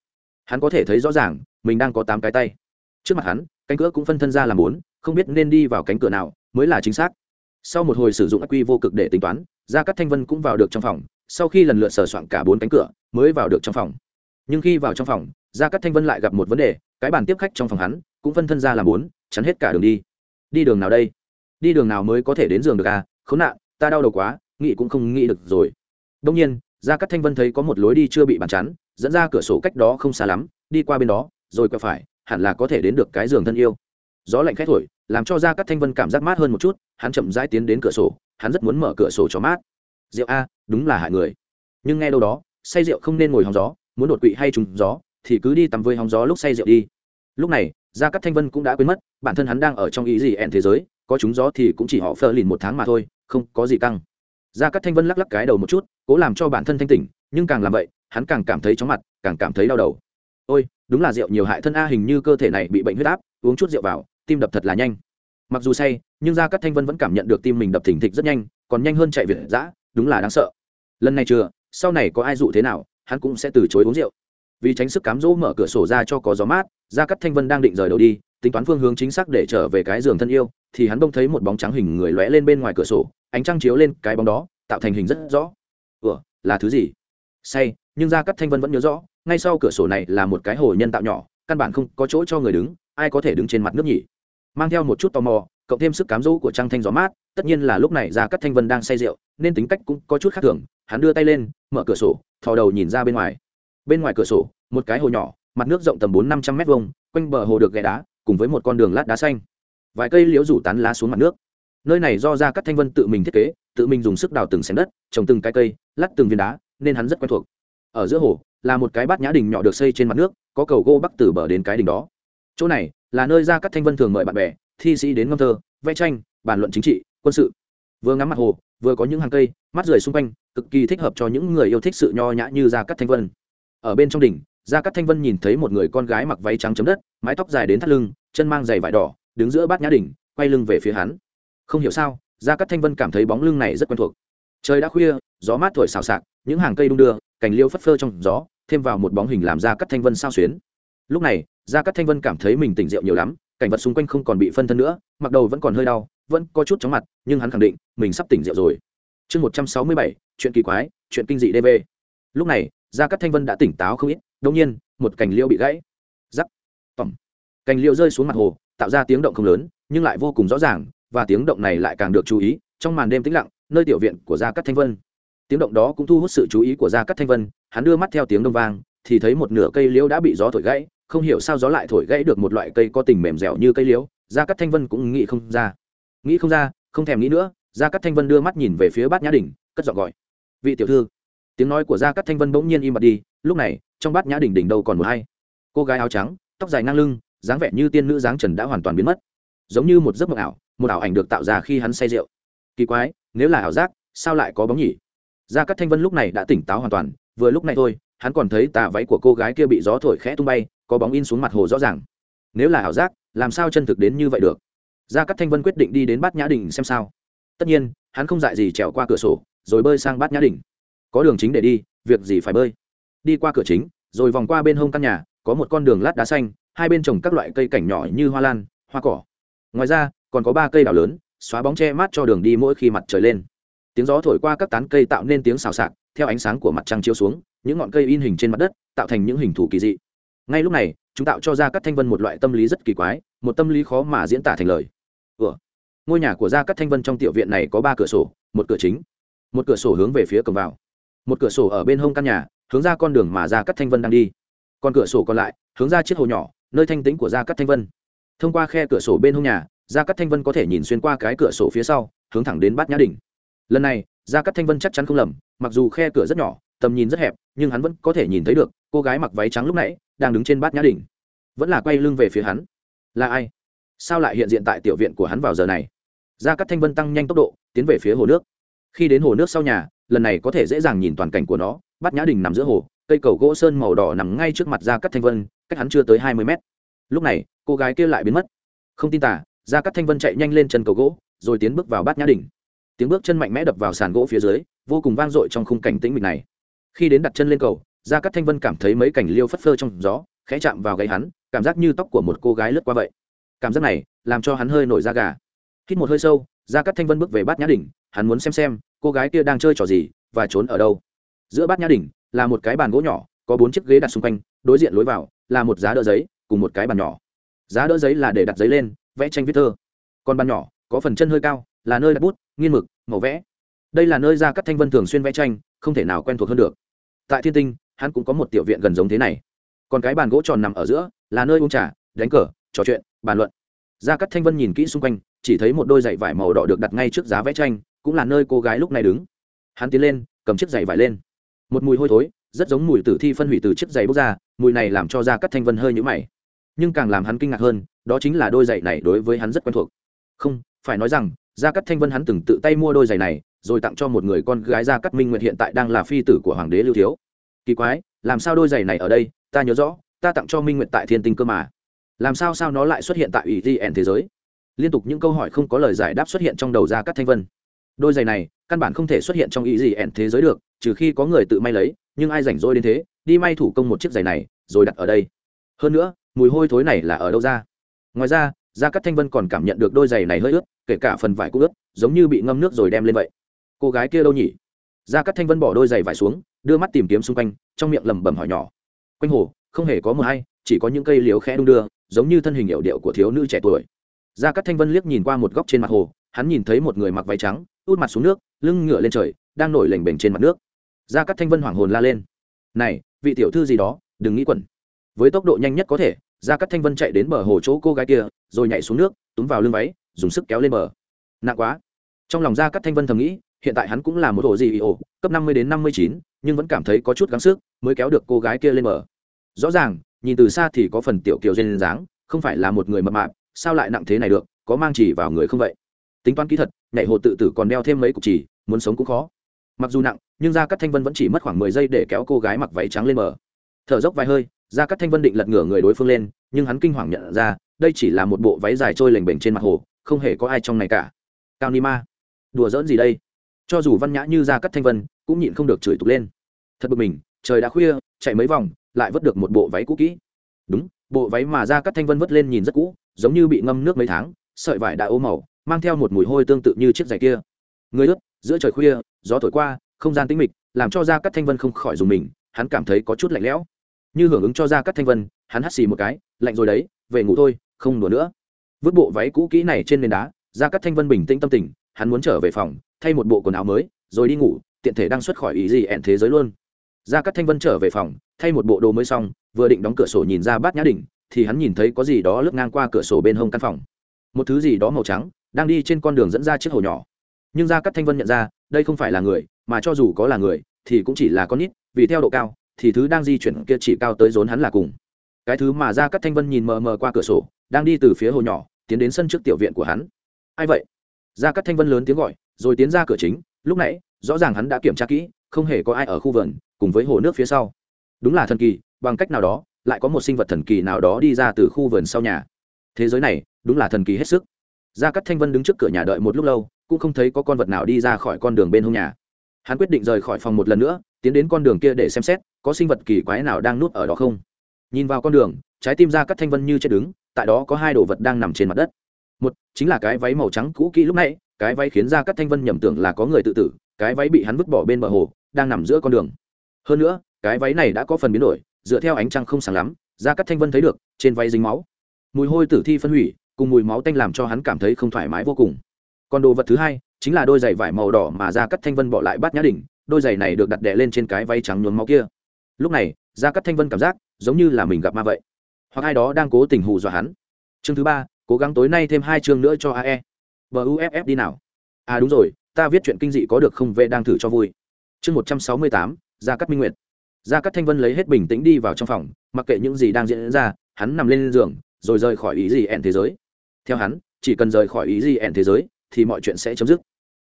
Hắn có thể thấy rõ ràng, mình đang có tám cái tay. Trước mặt hắn, cánh cửa cũng phân thân ra làm bốn, không biết nên đi vào cánh cửa nào mới là chính xác. Sau một hồi sử dụng ác quy vô cực để tính toán, gia cắt thanh vân cũng vào được trong phòng, sau khi lần lượt sờ soạn cả bốn cánh cửa, mới vào được trong phòng. Nhưng khi vào trong phòng, gia cắt thanh vân lại gặp một vấn đề, cái bàn tiếp khách trong phòng hắn cũng phân thân ra làm bốn, chắn hết cả đường đi. Đi đường nào đây? Đi đường nào mới có thể đến giường được à? Khốn nạn, ta đau đầu quá, nghĩ cũng không nghĩ được rồi. Đông nhiên, gia cắt thanh vân thấy có một lối đi chưa bị bàn chắn, dẫn ra cửa sổ cách đó không xa lắm, đi qua bên đó, rồi quẹo phải, hẳn là có thể đến được cái giường thân yêu. Gió lạnh khét thổi làm cho ra các thanh vân cảm giác mát hơn một chút, hắn chậm rãi tiến đến cửa sổ, hắn rất muốn mở cửa sổ cho mát. Rượu a, đúng là hại người. Nhưng nghe đâu đó, say rượu không nên ngồi hóng gió, muốn đột quỵ hay trùng gió, thì cứ đi tắm với hóng gió lúc say rượu đi. Lúc này, gia cắt thanh vân cũng đã quên mất, bản thân hắn đang ở trong ý gì ẹn thế giới, có trúng gió thì cũng chỉ họ phơ lìn một tháng mà thôi, không có gì căng. Gia cắt thanh vân lắc lắc cái đầu một chút, cố làm cho bản thân thanh tỉnh, nhưng càng làm vậy, hắn càng cảm thấy chóng mặt, càng cảm thấy đau đầu. Ôi, đúng là rượu nhiều hại thân a, hình như cơ thể này bị bệnh huyết áp, uống chút rượu vào tim đập thật là nhanh. Mặc dù say, nhưng gia cát thanh vân vẫn cảm nhận được tim mình đập thỉnh thịch rất nhanh, còn nhanh hơn chạy việt giã đúng là đáng sợ. Lần này chưa, sau này có ai dụ thế nào, hắn cũng sẽ từ chối uống rượu. Vì tránh sức cám dỗ mở cửa sổ ra cho có gió mát, gia cát thanh vân đang định rời đầu đi, tính toán phương hướng chính xác để trở về cái giường thân yêu, thì hắn bông thấy một bóng trắng hình người lóe lên bên ngoài cửa sổ, ánh trăng chiếu lên cái bóng đó, tạo thành hình rất rõ. Ủa, là thứ gì? Say, nhưng gia cát thanh vân vẫn nhớ rõ, ngay sau cửa sổ này là một cái hồ nhân tạo nhỏ, căn bản không có chỗ cho người đứng, ai có thể đứng trên mặt nước nhỉ? Mang theo một chút tò mò, cộng thêm sức cám dỗ của trăng thanh gió mát, tất nhiên là lúc này ra cắt thanh vân đang say rượu, nên tính cách cũng có chút khác thường, hắn đưa tay lên, mở cửa sổ, thò đầu nhìn ra bên ngoài. Bên ngoài cửa sổ, một cái hồ nhỏ, mặt nước rộng tầm bốn năm trăm m hai quanh bờ hồ được ghé đá, cùng với một con đường lát đá xanh. Vài cây liễu rủ tán lá xuống mặt nước. Nơi này do ra cắt thanh vân tự mình thiết kế, tự mình dùng sức đào từng xén đất, trồng từng cái cây lắt từng viên đá, nên hắn rất quen thuộc. Ở giữa hồ, là một cái bát nhã đình nhỏ được xây trên mặt nước, có cầu gỗ bắc từ bờ đến cái đình đó. Chỗ này là nơi ra các thanh vân thường mời bạn bè, thi sĩ đến ngâm thơ, vẽ tranh, bàn luận chính trị, quân sự. Vừa ngắm mặt hồ, vừa có những hàng cây, mắt rời xung quanh, cực kỳ thích hợp cho những người yêu thích sự nho nhã như gia cắt thanh vân. Ở bên trong đỉnh, gia cắt thanh vân nhìn thấy một người con gái mặc váy trắng chấm đất, mái tóc dài đến thắt lưng, chân mang giày vải đỏ, đứng giữa bát nhã đỉnh, quay lưng về phía hắn. Không hiểu sao, gia cắt thanh vân cảm thấy bóng lưng này rất quen thuộc. Trời đã khuya, gió mát thổi xào xạc, những hàng cây đung đưa, cành liêu phất phơ trong gió, thêm vào một bóng hình làm gia cắt thanh vân sao xuyến. Lúc này gia Cát thanh vân cảm thấy mình tỉnh rượu nhiều lắm, cảnh vật xung quanh không còn bị phân thân nữa, mặc đầu vẫn còn hơi đau, vẫn có chút chóng mặt, nhưng hắn khẳng định, mình sắp tỉnh rượu rồi. Chương một trăm sáu mươi bảy, chuyện kỳ quái, chuyện kinh dị dv lúc này, gia cát thanh vân đã tỉnh táo không ít đông nhiên, một cành liêu bị gãy. Giắc tỏng cành liêu rơi xuống mặt hồ, tạo ra tiếng động không lớn, nhưng lại vô cùng rõ ràng, và tiếng động này lại càng được chú ý, trong màn đêm tĩnh lặng, nơi tiểu viện của gia cát thanh vân. Tiếng động đó cũng thu hút sự chú ý của gia cát thanh vân, hắn đưa mắt theo tiếng đông vang, thì thấy một nửa cây liễu đã bị gió thổi gãy không hiểu sao gió lại thổi gãy được một loại cây có tình mềm dẻo như cây liễu, gia cát thanh vân cũng nghĩ không ra. Nghĩ không ra, không thèm nghĩ nữa, gia cát thanh vân đưa mắt nhìn về phía bát nhã đỉnh, cất giọng gọi. Vị tiểu thư. Tiếng nói của gia cát thanh vân bỗng nhiên im bặt đi, lúc này, trong bát nhã đỉnh đỉnh đâu còn một hay cô gái áo trắng, tóc dài ngang lưng, dáng vẻ như tiên nữ dáng trần đã hoàn toàn biến mất. Giống như một giấc mộng ảo, một ảo ảnh được tạo ra khi hắn say rượu. Kỳ quái, nếu là ảo giác, sao lại có bóng nhỉ? Gia cát thanh vân lúc này đã tỉnh táo hoàn toàn, vừa lúc này thôi, hắn còn thấy tà váy của cô gái kia bị gió thổi khẽ tung bay có bóng in xuống mặt hồ rõ ràng. Nếu là ảo giác, làm sao chân thực đến như vậy được? Gia cát thanh vân quyết định đi đến bát nhã đình xem sao. Tất nhiên, hắn không dại gì trèo qua cửa sổ, rồi bơi sang bát nhã đình. Có đường chính để đi, việc gì phải bơi? Đi qua cửa chính, rồi vòng qua bên hông căn nhà, có một con đường lát đá xanh, hai bên trồng các loại cây cảnh nhỏ như hoa lan, hoa cỏ. Ngoài ra, còn có ba cây đào lớn, xóa bóng che mát cho đường đi mỗi khi mặt trời lên. Tiếng gió thổi qua các tán cây tạo nên tiếng xào xạc, theo ánh sáng của mặt trăng chiếu xuống, những ngọn cây in hình trên mặt đất, tạo thành những hình thù kỳ dị ngay lúc này, chúng tạo cho ra các thanh vân một loại tâm lý rất kỳ quái, một tâm lý khó mà diễn tả thành lời. Ủa? ngôi nhà của gia cát thanh vân trong tiểu viện này có ba cửa sổ, một cửa chính, một cửa sổ hướng về phía cổng vào. Một cửa sổ ở bên hông căn nhà, hướng ra con đường mà gia cát thanh vân đang đi. Còn cửa sổ còn lại, hướng ra chiếc hồ nhỏ, nơi thanh tĩnh của gia cát thanh vân. Thông qua khe cửa sổ bên hông nhà, gia cát thanh vân có thể nhìn xuyên qua cái cửa sổ phía sau, hướng thẳng đến bát nhã đình. Lần này, gia cát thanh vân chắc chắn không lầm, mặc dù khe cửa rất nhỏ, tầm nhìn rất hẹp, nhưng hắn vẫn có thể nhìn thấy được, cô gái mặc váy trắng lúc nãy đang đứng trên bát nhã đỉnh, vẫn là quay lưng về phía hắn. Là ai? Sao lại hiện diện tại tiểu viện của hắn vào giờ này? Gia cát thanh vân tăng nhanh tốc độ tiến về phía hồ nước. Khi đến hồ nước sau nhà lần này có thể dễ dàng nhìn toàn cảnh của nó. Bát nhã đình nằm giữa hồ cây cầu gỗ sơn màu đỏ nằm ngay trước mặt gia cát thanh vân cách hắn chưa tới hai mươi mét. Lúc này cô gái kia lại biến mất. Không tin tả gia cát thanh vân chạy nhanh lên chân cầu gỗ rồi tiến bước vào bát nhã đình tiếng bước chân mạnh mẽ đập vào sàn gỗ phía dưới vô cùng vang dội trong khung cảnh tĩnh mịch này. Khi đến đặt chân lên cầu gia cát thanh vân cảm thấy mấy cảnh liêu phất phơ trong gió, khẽ chạm vào gáy hắn, cảm giác như tóc của một cô gái lướt qua vậy. Cảm giác này làm cho hắn hơi nổi da gà. Hít một hơi sâu gia cát thanh vân bước về bát nhã đỉnh, hắn muốn xem xem cô gái kia đang chơi trò gì và trốn ở đâu. Giữa bát nhã đỉnh là một cái bàn gỗ nhỏ, có bốn chiếc ghế đặt xung quanh, đối diện lối vào là một giá đỡ giấy cùng một cái bàn nhỏ. Giá đỡ giấy là để đặt giấy lên, vẽ tranh viết thơ. Còn bàn nhỏ có phần chân hơi cao, là nơi đặt bút, nghiên mực, màu vẽ. Đây là nơi gia cát thanh vân thường xuyên vẽ tranh, không thể nào quen thuộc hơn được. Tại thiên tinh hắn cũng có một tiểu viện gần giống thế này. Còn cái bàn gỗ tròn nằm ở giữa, là nơi uống trà, đánh cờ, trò chuyện, bàn luận. Gia cát thanh vân nhìn kỹ xung quanh, chỉ thấy một đôi giày vải màu đỏ được đặt ngay trước giá vẽ tranh, cũng là nơi cô gái lúc này đứng. Hắn tiến lên, cầm chiếc giày vải lên. Một mùi hôi thối, rất giống mùi tử thi phân hủy từ chiếc giày bốc ra, mùi này làm cho gia cát thanh vân hơi nhũ mày. Nhưng càng làm hắn kinh ngạc hơn, đó chính là đôi giày này đối với hắn rất quen thuộc. Không, phải nói rằng, gia cát thanh vân hắn từng tự tay mua đôi giày này, rồi tặng cho một người con gái gia cát minh nguyệt hiện tại đang là phi tử của hoàng đế lưu thiếu kỳ quái, làm sao đôi giày này ở đây, ta nhớ rõ, ta tặng cho minh nguyệt tại thiên tinh cơ mà. Làm sao sao nó lại xuất hiện tại ủy gn thế giới? Liên tục những câu hỏi không có lời giải đáp xuất hiện trong đầu ra các thanh vân. Đôi giày này, căn bản không thể xuất hiện trong ý gì ẻn thế giới được, trừ khi có người tự may lấy, nhưng ai rảnh rỗi đến thế, đi may thủ công một chiếc giày này, rồi đặt ở đây. Hơn nữa, mùi hôi thối này là ở đâu ra? Ngoài ra gia cát thanh vân còn cảm nhận được đôi giày này hơi ướt, kể cả phần vải cũng ướt, giống như bị ngâm nước rồi đem lên vậy. Cô gái kia đâu nhỉ? Gia cát thanh vân bỏ đôi giày vải xuống đưa mắt tìm kiếm xung quanh, trong miệng lẩm bẩm hỏi nhỏ. Quanh hồ, không hề có một hay, chỉ có những cây liếu khẽ đung đưa, giống như thân hình hiệu điệu của thiếu nữ trẻ tuổi. Gia cát thanh vân liếc nhìn qua một góc trên mặt hồ, hắn nhìn thấy một người mặc váy trắng, út mặt xuống nước, lưng ngựa lên trời, đang nổi lềnh bềnh trên mặt nước. Gia cát thanh vân hoảng hồn la lên. Này, vị tiểu thư gì đó, đừng nghĩ quẩn. Với tốc độ nhanh nhất có thể, gia cát thanh vân chạy đến bờ hồ chỗ cô gái kia, rồi nhảy xuống nước, túm vào lưng váy, dùng sức kéo lên bờ. Nặng quá. Trong lòng gia cát thanh vân thầm nghĩ hiện tại hắn cũng là một ổ gì ổ, cấp năm mươi đến năm mươi chín, nhưng vẫn cảm thấy có chút gắng sức mới kéo được cô gái kia lên mở rõ ràng, nhìn từ xa thì có phần tiểu kiều duyên dáng, không phải là một người mập mạp, sao lại nặng thế này được, có mang chỉ vào người không vậy? Tính toán kỹ thật nhảy hồ tự tử còn đeo thêm mấy cục chỉ, muốn sống cũng khó. Mặc dù nặng, nhưng gia cát thanh vân vẫn chỉ mất khoảng mười giây để kéo cô gái mặc váy trắng lên mở thở dốc vài hơi, gia cát thanh vân định lật ngửa người đối phương lên, nhưng hắn kinh hoàng nhận ra, đây chỉ là một bộ váy dài trôi lềnh bềnh trên mặt hồ, không hề có ai trong này cả. Cao ni ma, đùa giỡn gì đây? Cho dù văn nhã như gia cát thanh vân, cũng nhịn không được chửi tục lên. Thật bực mình, trời đã khuya, chạy mấy vòng, lại vớt được một bộ váy cũ kỹ. Đúng, bộ váy mà gia cát thanh vân vớt lên nhìn rất cũ, giống như bị ngâm nước mấy tháng, sợi vải đã ô màu, mang theo một mùi hôi tương tự như chiếc giày kia. Người ướt, giữa trời khuya, gió thổi qua, không gian tĩnh mịch, làm cho gia cát thanh vân không khỏi dùng mình, hắn cảm thấy có chút lạnh lẽo. Như hưởng ứng cho gia cát thanh vân, hắn hắt xì một cái, lạnh rồi đấy, về ngủ thôi, không đùa nữa. Vứt bộ váy cũ kỹ này trên nền đá gia cát thanh vân bình tĩnh tâm tình hắn muốn trở về phòng, thay một bộ quần áo mới, rồi đi ngủ, tiện thể đang xuất khỏi ý gì ẹn thế giới luôn. Gia cát thanh vân trở về phòng, thay một bộ đồ mới xong, vừa định đóng cửa sổ nhìn ra bát nhã đỉnh, thì hắn nhìn thấy có gì đó lướt ngang qua cửa sổ bên hông căn phòng. Một thứ gì đó màu trắng, đang đi trên con đường dẫn ra chiếc hồ nhỏ. Nhưng gia cát thanh vân nhận ra, đây không phải là người, mà cho dù có là người, thì cũng chỉ là con nít, vì theo độ cao, thì thứ đang di chuyển kia chỉ cao tới rốn hắn là cùng. Cái thứ mà gia cát thanh vân nhìn mờ mờ qua cửa sổ, đang đi từ phía hồ nhỏ, tiến đến sân trước tiểu viện của hắn. Ai vậy? Gia cát thanh vân lớn tiếng gọi, rồi tiến ra cửa chính. Lúc nãy, rõ ràng hắn đã kiểm tra kỹ, không hề có ai ở khu vườn, cùng với hồ nước phía sau. Đúng là thần kỳ, bằng cách nào đó, lại có một sinh vật thần kỳ nào đó đi ra từ khu vườn sau nhà. Thế giới này, đúng là thần kỳ hết sức. Gia cát thanh vân đứng trước cửa nhà đợi một lúc lâu, cũng không thấy có con vật nào đi ra khỏi con đường bên hông nhà. Hắn quyết định rời khỏi phòng một lần nữa, tiến đến con đường kia để xem xét, có sinh vật kỳ quái nào đang núp ở đó không. Nhìn vào con đường, trái tim gia cát thanh vân như chết đứng, tại đó có hai đồ vật đang nằm trên mặt đất một, chính là cái váy màu trắng cũ kỹ lúc nãy, cái váy khiến gia cát thanh vân nhầm tưởng là có người tự tử, cái váy bị hắn vứt bỏ bên bờ hồ, đang nằm giữa con đường. Hơn nữa, cái váy này đã có phần biến đổi, dựa theo ánh trăng không sáng lắm, gia cát thanh vân thấy được, trên váy dính máu. Mùi hôi tử thi phân hủy, cùng mùi máu tanh làm cho hắn cảm thấy không thoải mái vô cùng. Còn đồ vật thứ hai, chính là đôi giày vải màu đỏ mà gia cát thanh vân bỏ lại bát nhã đỉnh, đôi giày này được đặt đè lên trên cái váy trắng nhuốm máu kia. Lúc này, gia cát thanh vân cảm giác giống như là mình gặp ma vậy, hoặc ai đó đang cố tình hù dọa hắn. Chương thứ ba cố gắng tối nay thêm hai chương nữa cho ae buff đi nào. À đúng rồi, ta viết chuyện kinh dị có được không, Vệ đang thử cho vui. Chương một trăm sáu mươi tám, gia cát minh nguyệt. Gia cát thanh vân lấy hết bình tĩnh đi vào trong phòng, mặc kệ những gì đang diễn ra, hắn nằm lên giường, rồi rời khỏi ý gì ẻn thế giới. Theo hắn, chỉ cần rời khỏi ý gì ẻn thế giới, thì mọi chuyện sẽ chấm dứt.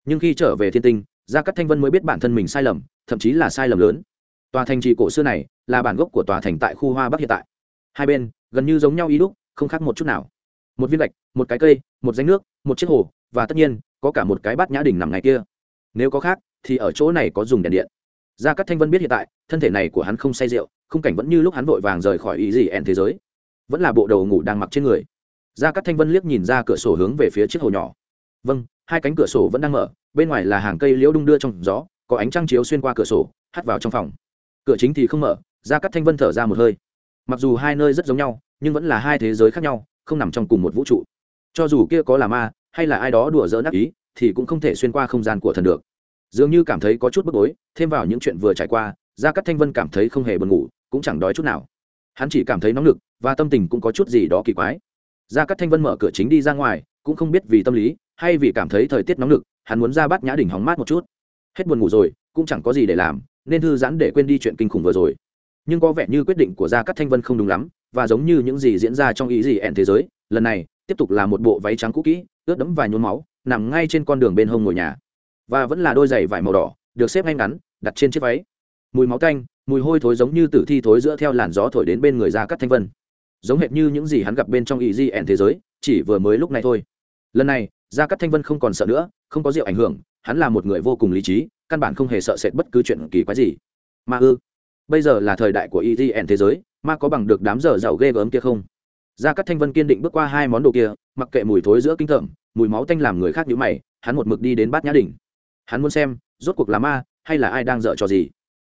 Nhưng khi trở về thiên tinh, gia cát thanh vân mới biết bản thân mình sai lầm, thậm chí là sai lầm lớn. Tòa thành trì cổ xưa này là bản gốc của tòa thành tại khu hoa bắc hiện tại. Hai bên gần như giống nhau ý đúc, không khác một chút nào một viên gạch, một cái cây, một danh nước, một chiếc hồ, và tất nhiên, có cả một cái bát nhã đỉnh nằm ngày kia. Nếu có khác, thì ở chỗ này có dùng đèn điện. Gia cát thanh vân biết hiện tại, thân thể này của hắn không say rượu, khung cảnh vẫn như lúc hắn vội vàng rời khỏi ý gì ẹn thế giới. Vẫn là bộ đầu ngủ đang mặc trên người. Gia cát thanh vân liếc nhìn ra cửa sổ hướng về phía chiếc hồ nhỏ. Vâng hai cánh cửa sổ vẫn đang mở, bên ngoài là hàng cây liễu đung đưa trong gió, có ánh trăng chiếu xuyên qua cửa sổ, hắt vào trong phòng. Cửa chính thì không mở, gia cát thanh vân thở ra một hơi. Mặc dù hai nơi rất giống nhau, nhưng vẫn là hai thế giới khác nhau không nằm trong cùng một vũ trụ. Cho dù kia có là ma, hay là ai đó đùa dỡ nắc ý, thì cũng không thể xuyên qua không gian của thần được. Dường như cảm thấy có chút bức bối, thêm vào những chuyện vừa trải qua, gia cát thanh vân cảm thấy không hề buồn ngủ, cũng chẳng đói chút nào. Hắn chỉ cảm thấy nóng lực và tâm tình cũng có chút gì đó kỳ quái. Gia cát thanh vân mở cửa chính đi ra ngoài, cũng không biết vì tâm lý, hay vì cảm thấy thời tiết nóng lực hắn muốn ra bát nhã đỉnh hóng mát một chút. Hết buồn ngủ rồi, cũng chẳng có gì để làm, nên thư giãn để quên đi chuyện kinh khủng vừa rồi. Nhưng có vẻ như quyết định của gia cát thanh vân không đúng lắm và giống như những gì diễn ra trong ý gì ẹn thế giới, lần này, tiếp tục là một bộ váy trắng cũ kỹ, ướt đẫm và nhốn máu, nằm ngay trên con đường bên hông ngồi nhà. Và vẫn là đôi giày vải màu đỏ, được xếp ngay ngắn, đặt trên chiếc váy. Mùi máu tanh, mùi hôi thối giống như tử thi thối giữa theo làn gió thổi đến bên người gia cát thanh vân. Giống hệt như những gì hắn gặp bên trong ý gì ẻn thế giới, chỉ vừa mới lúc này thôi. Lần này, gia cát thanh vân không còn sợ nữa, không có rượu ảnh hưởng, hắn là một người vô cùng lý trí, căn bản không hề sợ sệt bất cứ chuyện kỳ quái gì. Mà ư? Bây giờ là thời đại của ý thế giới ma có bằng được đám giờ giàu ghê gớm kia không? Gia cát thanh vân kiên định bước qua hai món đồ kia, mặc kệ mùi thối giữa kinh tởm mùi máu tanh làm người khác nhíu mày, hắn một mực đi đến bát nhã đỉnh. Hắn muốn xem, rốt cuộc là ma, hay là ai đang dở trò gì?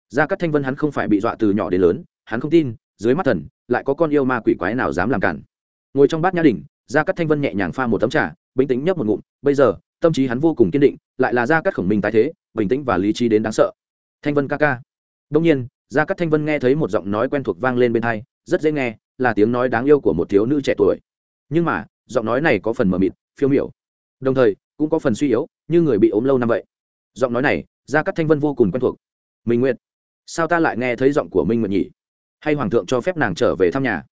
Gia cát thanh vân hắn không phải bị dọa từ nhỏ đến lớn, hắn không tin, dưới mắt thần, lại có con yêu ma quỷ quái nào dám làm cản. Ngồi trong bát nhã đỉnh, gia Cát thanh vân nhẹ nhàng pha một tấm trà, bình tĩnh nhấp một ngụm, bây giờ, tâm trí hắn vô cùng kiên định, lại là gia Cát khổng minh tái thế, bình tĩnh và lý trí đến đáng sợ. Thanh vân ca ca. Đông nhiên gia cát thanh vân nghe thấy một giọng nói quen thuộc vang lên bên tai, rất dễ nghe, là tiếng nói đáng yêu của một thiếu nữ trẻ tuổi. Nhưng mà, giọng nói này có phần mờ mịt, phiêu miểu. Đồng thời, cũng có phần suy yếu, như người bị ốm lâu năm vậy. Giọng nói này, gia cát thanh vân vô cùng quen thuộc. Minh nguyệt. Sao ta lại nghe thấy giọng của minh nguyệt nhỉ? Hay hoàng thượng cho phép nàng trở về thăm nhà?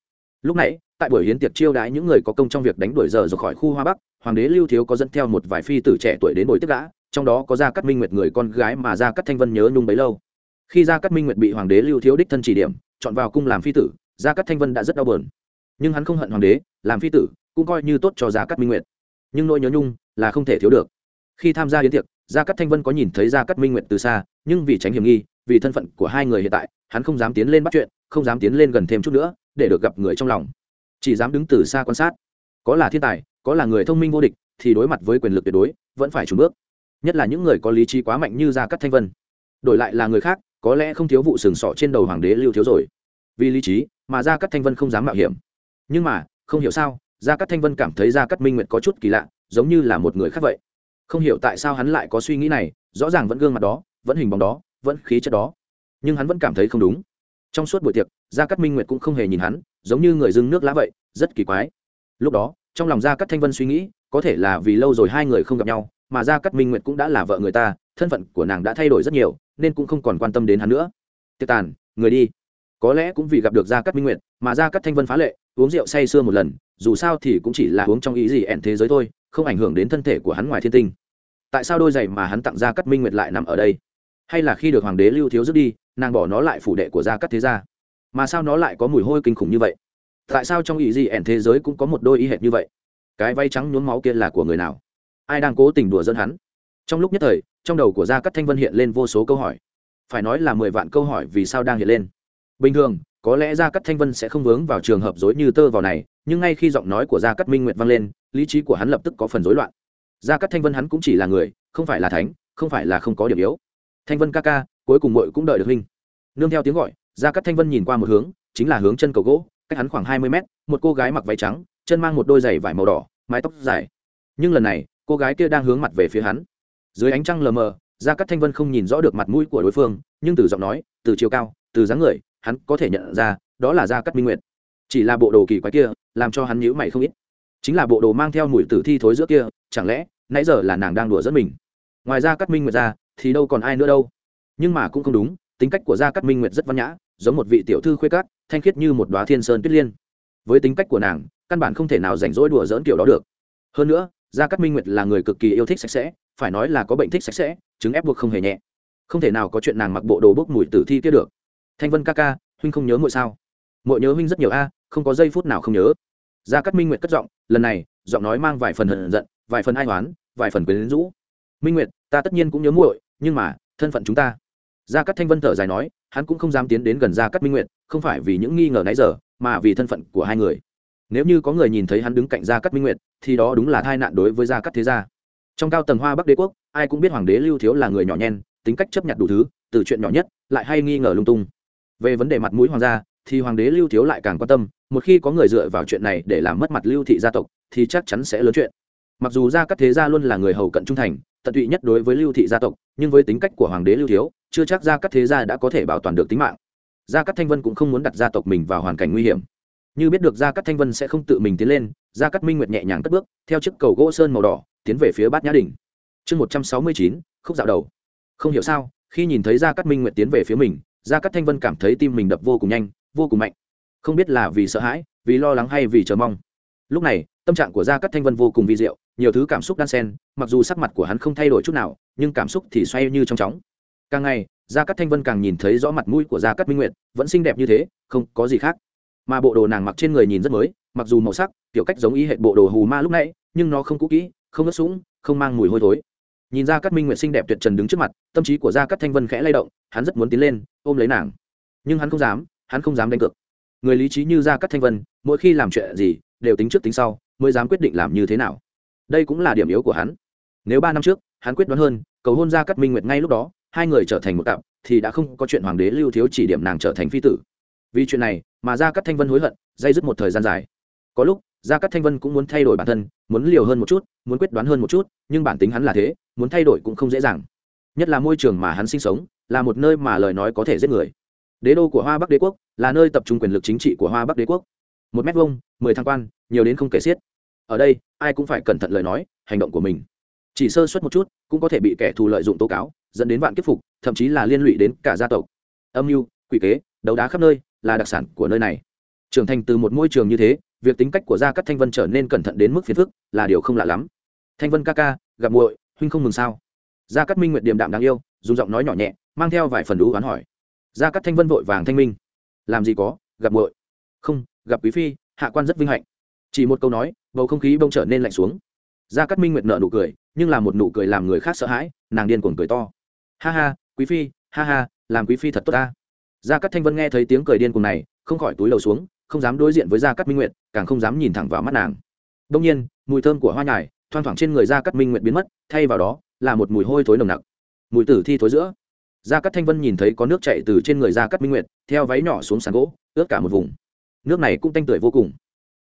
Lúc nãy, tại buổi hiến tiệc chiêu đãi những người có công trong việc đánh đuổi giờ rồi khỏi khu hoa bắc, hoàng đế lưu thiếu có dẫn theo một vài phi tử trẻ tuổi đến buổi tiếp gã, trong đó có gia cát minh nguyệt người con gái mà gia cát thanh vân nhớ nhung bấy lâu khi gia cát minh nguyệt bị hoàng đế lưu thiếu đích thân chỉ điểm, chọn vào cung làm phi tử, gia cát thanh vân đã rất đau buồn. Nhưng hắn không hận hoàng đế, làm phi tử cũng coi như tốt cho gia cát minh nguyệt. Nhưng nỗi nhớ nhung là không thể thiếu được. Khi tham gia yến tiệc, gia cát thanh vân có nhìn thấy gia cát minh nguyệt từ xa, nhưng vì tránh hiểm nghi, vì thân phận của hai người hiện tại, hắn không dám tiến lên bắt chuyện, không dám tiến lên gần thêm chút nữa, để được gặp người trong lòng. Chỉ dám đứng từ xa quan sát. Có là thiên tài, có là người thông minh vô địch, thì đối mặt với quyền lực tuyệt đối, vẫn phải trùn bước. Nhất là những người có lý trí quá mạnh như gia cát thanh vân. Đổi lại là người khác có lẽ không thiếu vụ sừng sọ trên đầu hoàng đế lưu thiếu rồi. Vì lý trí mà gia cắt thanh vân không dám mạo hiểm. Nhưng mà, không hiểu sao, gia cắt thanh vân cảm thấy gia cắt minh nguyệt có chút kỳ lạ, giống như là một người khác vậy. Không hiểu tại sao hắn lại có suy nghĩ này, rõ ràng vẫn gương mặt đó, vẫn hình bóng đó, vẫn khí chất đó. Nhưng hắn vẫn cảm thấy không đúng. Trong suốt buổi tiệc, gia cát minh nguyệt cũng không hề nhìn hắn, giống như người dưng nước lá vậy, rất kỳ quái. Lúc đó, trong lòng gia cát thanh vân suy nghĩ, có thể là vì lâu rồi hai người không gặp nhau, mà gia cát minh nguyệt cũng đã là vợ người ta, thân phận của nàng đã thay đổi rất nhiều nên cũng không còn quan tâm đến hắn nữa. Tiệc tàn, người đi. Có lẽ cũng vì gặp được gia cát minh nguyệt mà gia cát thanh vân phá lệ, uống rượu say sưa một lần, dù sao thì cũng chỉ là uống trong ý gì ẹn thế giới thôi, không ảnh hưởng đến thân thể của hắn ngoài thiên tinh. Tại sao đôi giày mà hắn tặng gia cát minh nguyệt lại nằm ở đây? Hay là khi được hoàng đế lưu thiếu rước đi, nàng bỏ nó lại phủ đệ của gia cát thế gia? Mà sao nó lại có mùi hôi kinh khủng như vậy? Tại sao trong ý gì ẻn thế giới cũng có một đôi y hệt như vậy? Cái váy trắng nhuốm máu kia là của người nào? Ai đang cố tình đùa dẫn hắn? Trong lúc nhất thời, trong đầu của gia cát thanh vân hiện lên vô số câu hỏi. Phải nói là mười vạn câu hỏi vì sao đang hiện lên. Bình thường, có lẽ gia cát thanh vân sẽ không vướng vào trường hợp dối như tơ vào này, nhưng ngay khi giọng nói của gia cát minh nguyệt vang lên, lý trí của hắn lập tức có phần rối loạn. Gia cát thanh vân hắn cũng chỉ là người, không phải là thánh, không phải là không có điểm yếu. Thanh vân ca ca, cuối cùng mội cũng đợi được huynh. Nương theo tiếng gọi, gia cát thanh vân nhìn qua một hướng, chính là hướng chân cầu gỗ, cách hắn khoảng hai mươi mét, một cô gái mặc váy trắng, chân mang một đôi giày vải màu đỏ, mái tóc dài. Nhưng lần này, cô gái kia đang hướng mặt về phía hắn dưới ánh trăng lờ mờ, gia cát thanh vân không nhìn rõ được mặt mũi của đối phương, nhưng từ giọng nói, từ chiều cao, từ dáng người, hắn có thể nhận ra, đó là gia cát minh nguyệt. Chỉ là bộ đồ kỳ quái kia, làm cho hắn nhíu mày không ít. Chính là bộ đồ mang theo mùi tử thi thối giữa kia, chẳng lẽ, nãy giờ là nàng đang đùa dẫn mình? Ngoài ra cát minh nguyệt ra, thì đâu còn ai nữa đâu. Nhưng mà cũng không đúng, tính cách của gia cát minh nguyệt rất văn nhã, giống một vị tiểu thư khuê cát thanh khiết như một đoá thiên sơn tuyết liên. Với tính cách của nàng, căn bản không thể nào rảnh rỗi đùa dỡn kiểu đó được. Hơn nữa, gia cát minh nguyệt là người cực kỳ yêu thích sạch sẽ phải nói là có bệnh thích sạch sẽ, chứng ép buộc không hề nhẹ. Không thể nào có chuyện nàng mặc bộ đồ bốc mùi tử thi kia được. Thanh vân ca ca, huynh không nhớ muội sao? Muội nhớ huynh rất nhiều a, không có giây phút nào không nhớ. Gia cát minh nguyệt cất giọng, lần này, giọng nói mang vài phần hận giận, vài phần ai oán, vài phần quyến rũ. Minh nguyệt, ta tất nhiên cũng nhớ muội, nhưng mà, thân phận chúng ta. Gia cát thanh vân thở dài nói, hắn cũng không dám tiến đến gần gia cát minh nguyệt, không phải vì những nghi ngờ nãy giờ, mà vì thân phận của hai người. Nếu như có người nhìn thấy hắn đứng cạnh gia cát minh nguyệt, thì đó đúng là tai nạn đối với gia cát thế gia trong cao tầng hoa bắc đế quốc, ai cũng biết hoàng đế lưu thiếu là người nhỏ nhen, tính cách chấp nhận đủ thứ, từ chuyện nhỏ nhất, lại hay nghi ngờ lung tung. Về vấn đề mặt mũi hoàng gia, thì hoàng đế lưu thiếu lại càng quan tâm, một khi có người dựa vào chuyện này để làm mất mặt lưu thị gia tộc, thì chắc chắn sẽ lớn chuyện. Mặc dù gia cát thế gia luôn là người hầu cận trung thành, tận tụy nhất đối với lưu thị gia tộc, nhưng với tính cách của hoàng đế lưu thiếu, chưa chắc gia cát thế gia đã có thể bảo toàn được tính mạng. Gia cát thanh vân cũng không muốn đặt gia tộc mình vào hoàn cảnh nguy hiểm. Như biết được gia cát thanh vân sẽ không tự mình tiến lên, gia cát minh nguyệt nhẹ nhàng cất bước, theo chiếc cầu gỗ sơn màu đỏ tiến về phía bát nhã đình. Chương một trăm sáu mươi chín, khúc dạo đầu. Không hiểu sao, khi nhìn thấy gia cát minh nguyệt tiến về phía mình, gia cát thanh vân cảm thấy tim mình đập vô cùng nhanh, vô cùng mạnh. Không biết là vì sợ hãi, vì lo lắng hay vì chờ mong. Lúc này, tâm trạng của gia cát thanh vân vô cùng vi diệu, nhiều thứ cảm xúc đan xen, mặc dù sắc mặt của hắn không thay đổi chút nào, nhưng cảm xúc thì xoay như trong chóng. Càng ngày, gia cát thanh vân càng nhìn thấy rõ mặt mũi của gia cát minh nguyệt, vẫn xinh đẹp như thế, không có gì khác. Mà bộ đồ nàng mặc trên người nhìn rất mới, mặc dù màu sắc, kiểu cách giống y hệ bộ đồ hù ma lúc nãy, nhưng nó không cũ kỹ không ướt sũng, không mang mùi hôi thối. Nhìn ra cát minh nguyện xinh đẹp tuyệt trần đứng trước mặt, tâm trí của gia cát thanh vân khẽ lay động, hắn rất muốn tiến lên, ôm lấy nàng. Nhưng hắn không dám, hắn không dám đánh cược. Người lý trí như gia cát thanh vân, mỗi khi làm chuyện gì, đều tính trước tính sau, mới dám quyết định làm như thế nào. Đây cũng là điểm yếu của hắn. Nếu ba năm trước, hắn quyết đoán hơn, cầu hôn gia cát minh nguyệt ngay lúc đó, hai người trở thành một cặp, thì đã không có chuyện hoàng đế lưu thiếu chỉ điểm nàng trở thành phi tử. Vì chuyện này, mà gia cắt thanh vân hối hận, dây dứt một thời gian dài. Có lúc gia cát thanh vân cũng muốn thay đổi bản thân, muốn liều hơn một chút, muốn quyết đoán hơn một chút, nhưng bản tính hắn là thế, muốn thay đổi cũng không dễ dàng. Nhất là môi trường mà hắn sinh sống, là một nơi mà lời nói có thể giết người. Đế đô của hoa bắc đế quốc là nơi tập trung quyền lực chính trị của hoa bắc đế quốc. Một mét vuông, mười thang quan, nhiều đến không kể xiết. Ở đây, ai cũng phải cẩn thận lời nói, hành động của mình. Chỉ sơ suất một chút, cũng có thể bị kẻ thù lợi dụng tố cáo, dẫn đến vạn kiếp phục, thậm chí là liên lụy đến cả gia tộc. Âm mưu, quỷ kế, đấu đá khắp nơi, là đặc sản của nơi này. Trưởng thành từ một môi trường như thế việc tính cách của gia cắt thanh vân trở nên cẩn thận đến mức phiền phức, là điều không lạ lắm. Thanh vân ca ca, gặp muội, huynh không mừng sao? Gia cắt minh nguyệt điềm đạm đáng yêu, dùng giọng nói nhỏ nhẹ, mang theo vài phần đũ oán hỏi. Gia cắt thanh vân vội vàng thanh minh. Làm gì có, gặp muội. Không, gặp quý phi, hạ quan rất vinh hạnh. Chỉ một câu nói, bầu không khí bông trở nên lạnh xuống. Gia cắt minh nguyệt nở nụ cười, nhưng là một nụ cười làm người khác sợ hãi, nàng điên cuồng cười to. Ha ha, quý phi, ha ha, làm quý phi thật tốt ta. Gia cắt thanh vân nghe thấy tiếng cười điên cuồng này, không khỏi túi đầu xuống không dám đối diện với gia cát minh nguyệt, càng không dám nhìn thẳng vào mắt nàng. Đông nhiên, mùi thơm của hoa nhài, thoang thoảng trên người gia cát minh nguyệt biến mất, thay vào đó, là một mùi hôi thối nồng nặc. Mùi tử thi thối giữa. Gia cát thanh vân nhìn thấy có nước chạy từ trên người gia cát minh nguyệt, theo váy nhỏ xuống sàn gỗ, ướt cả một vùng. Nước này cũng tanh tưởi vô cùng.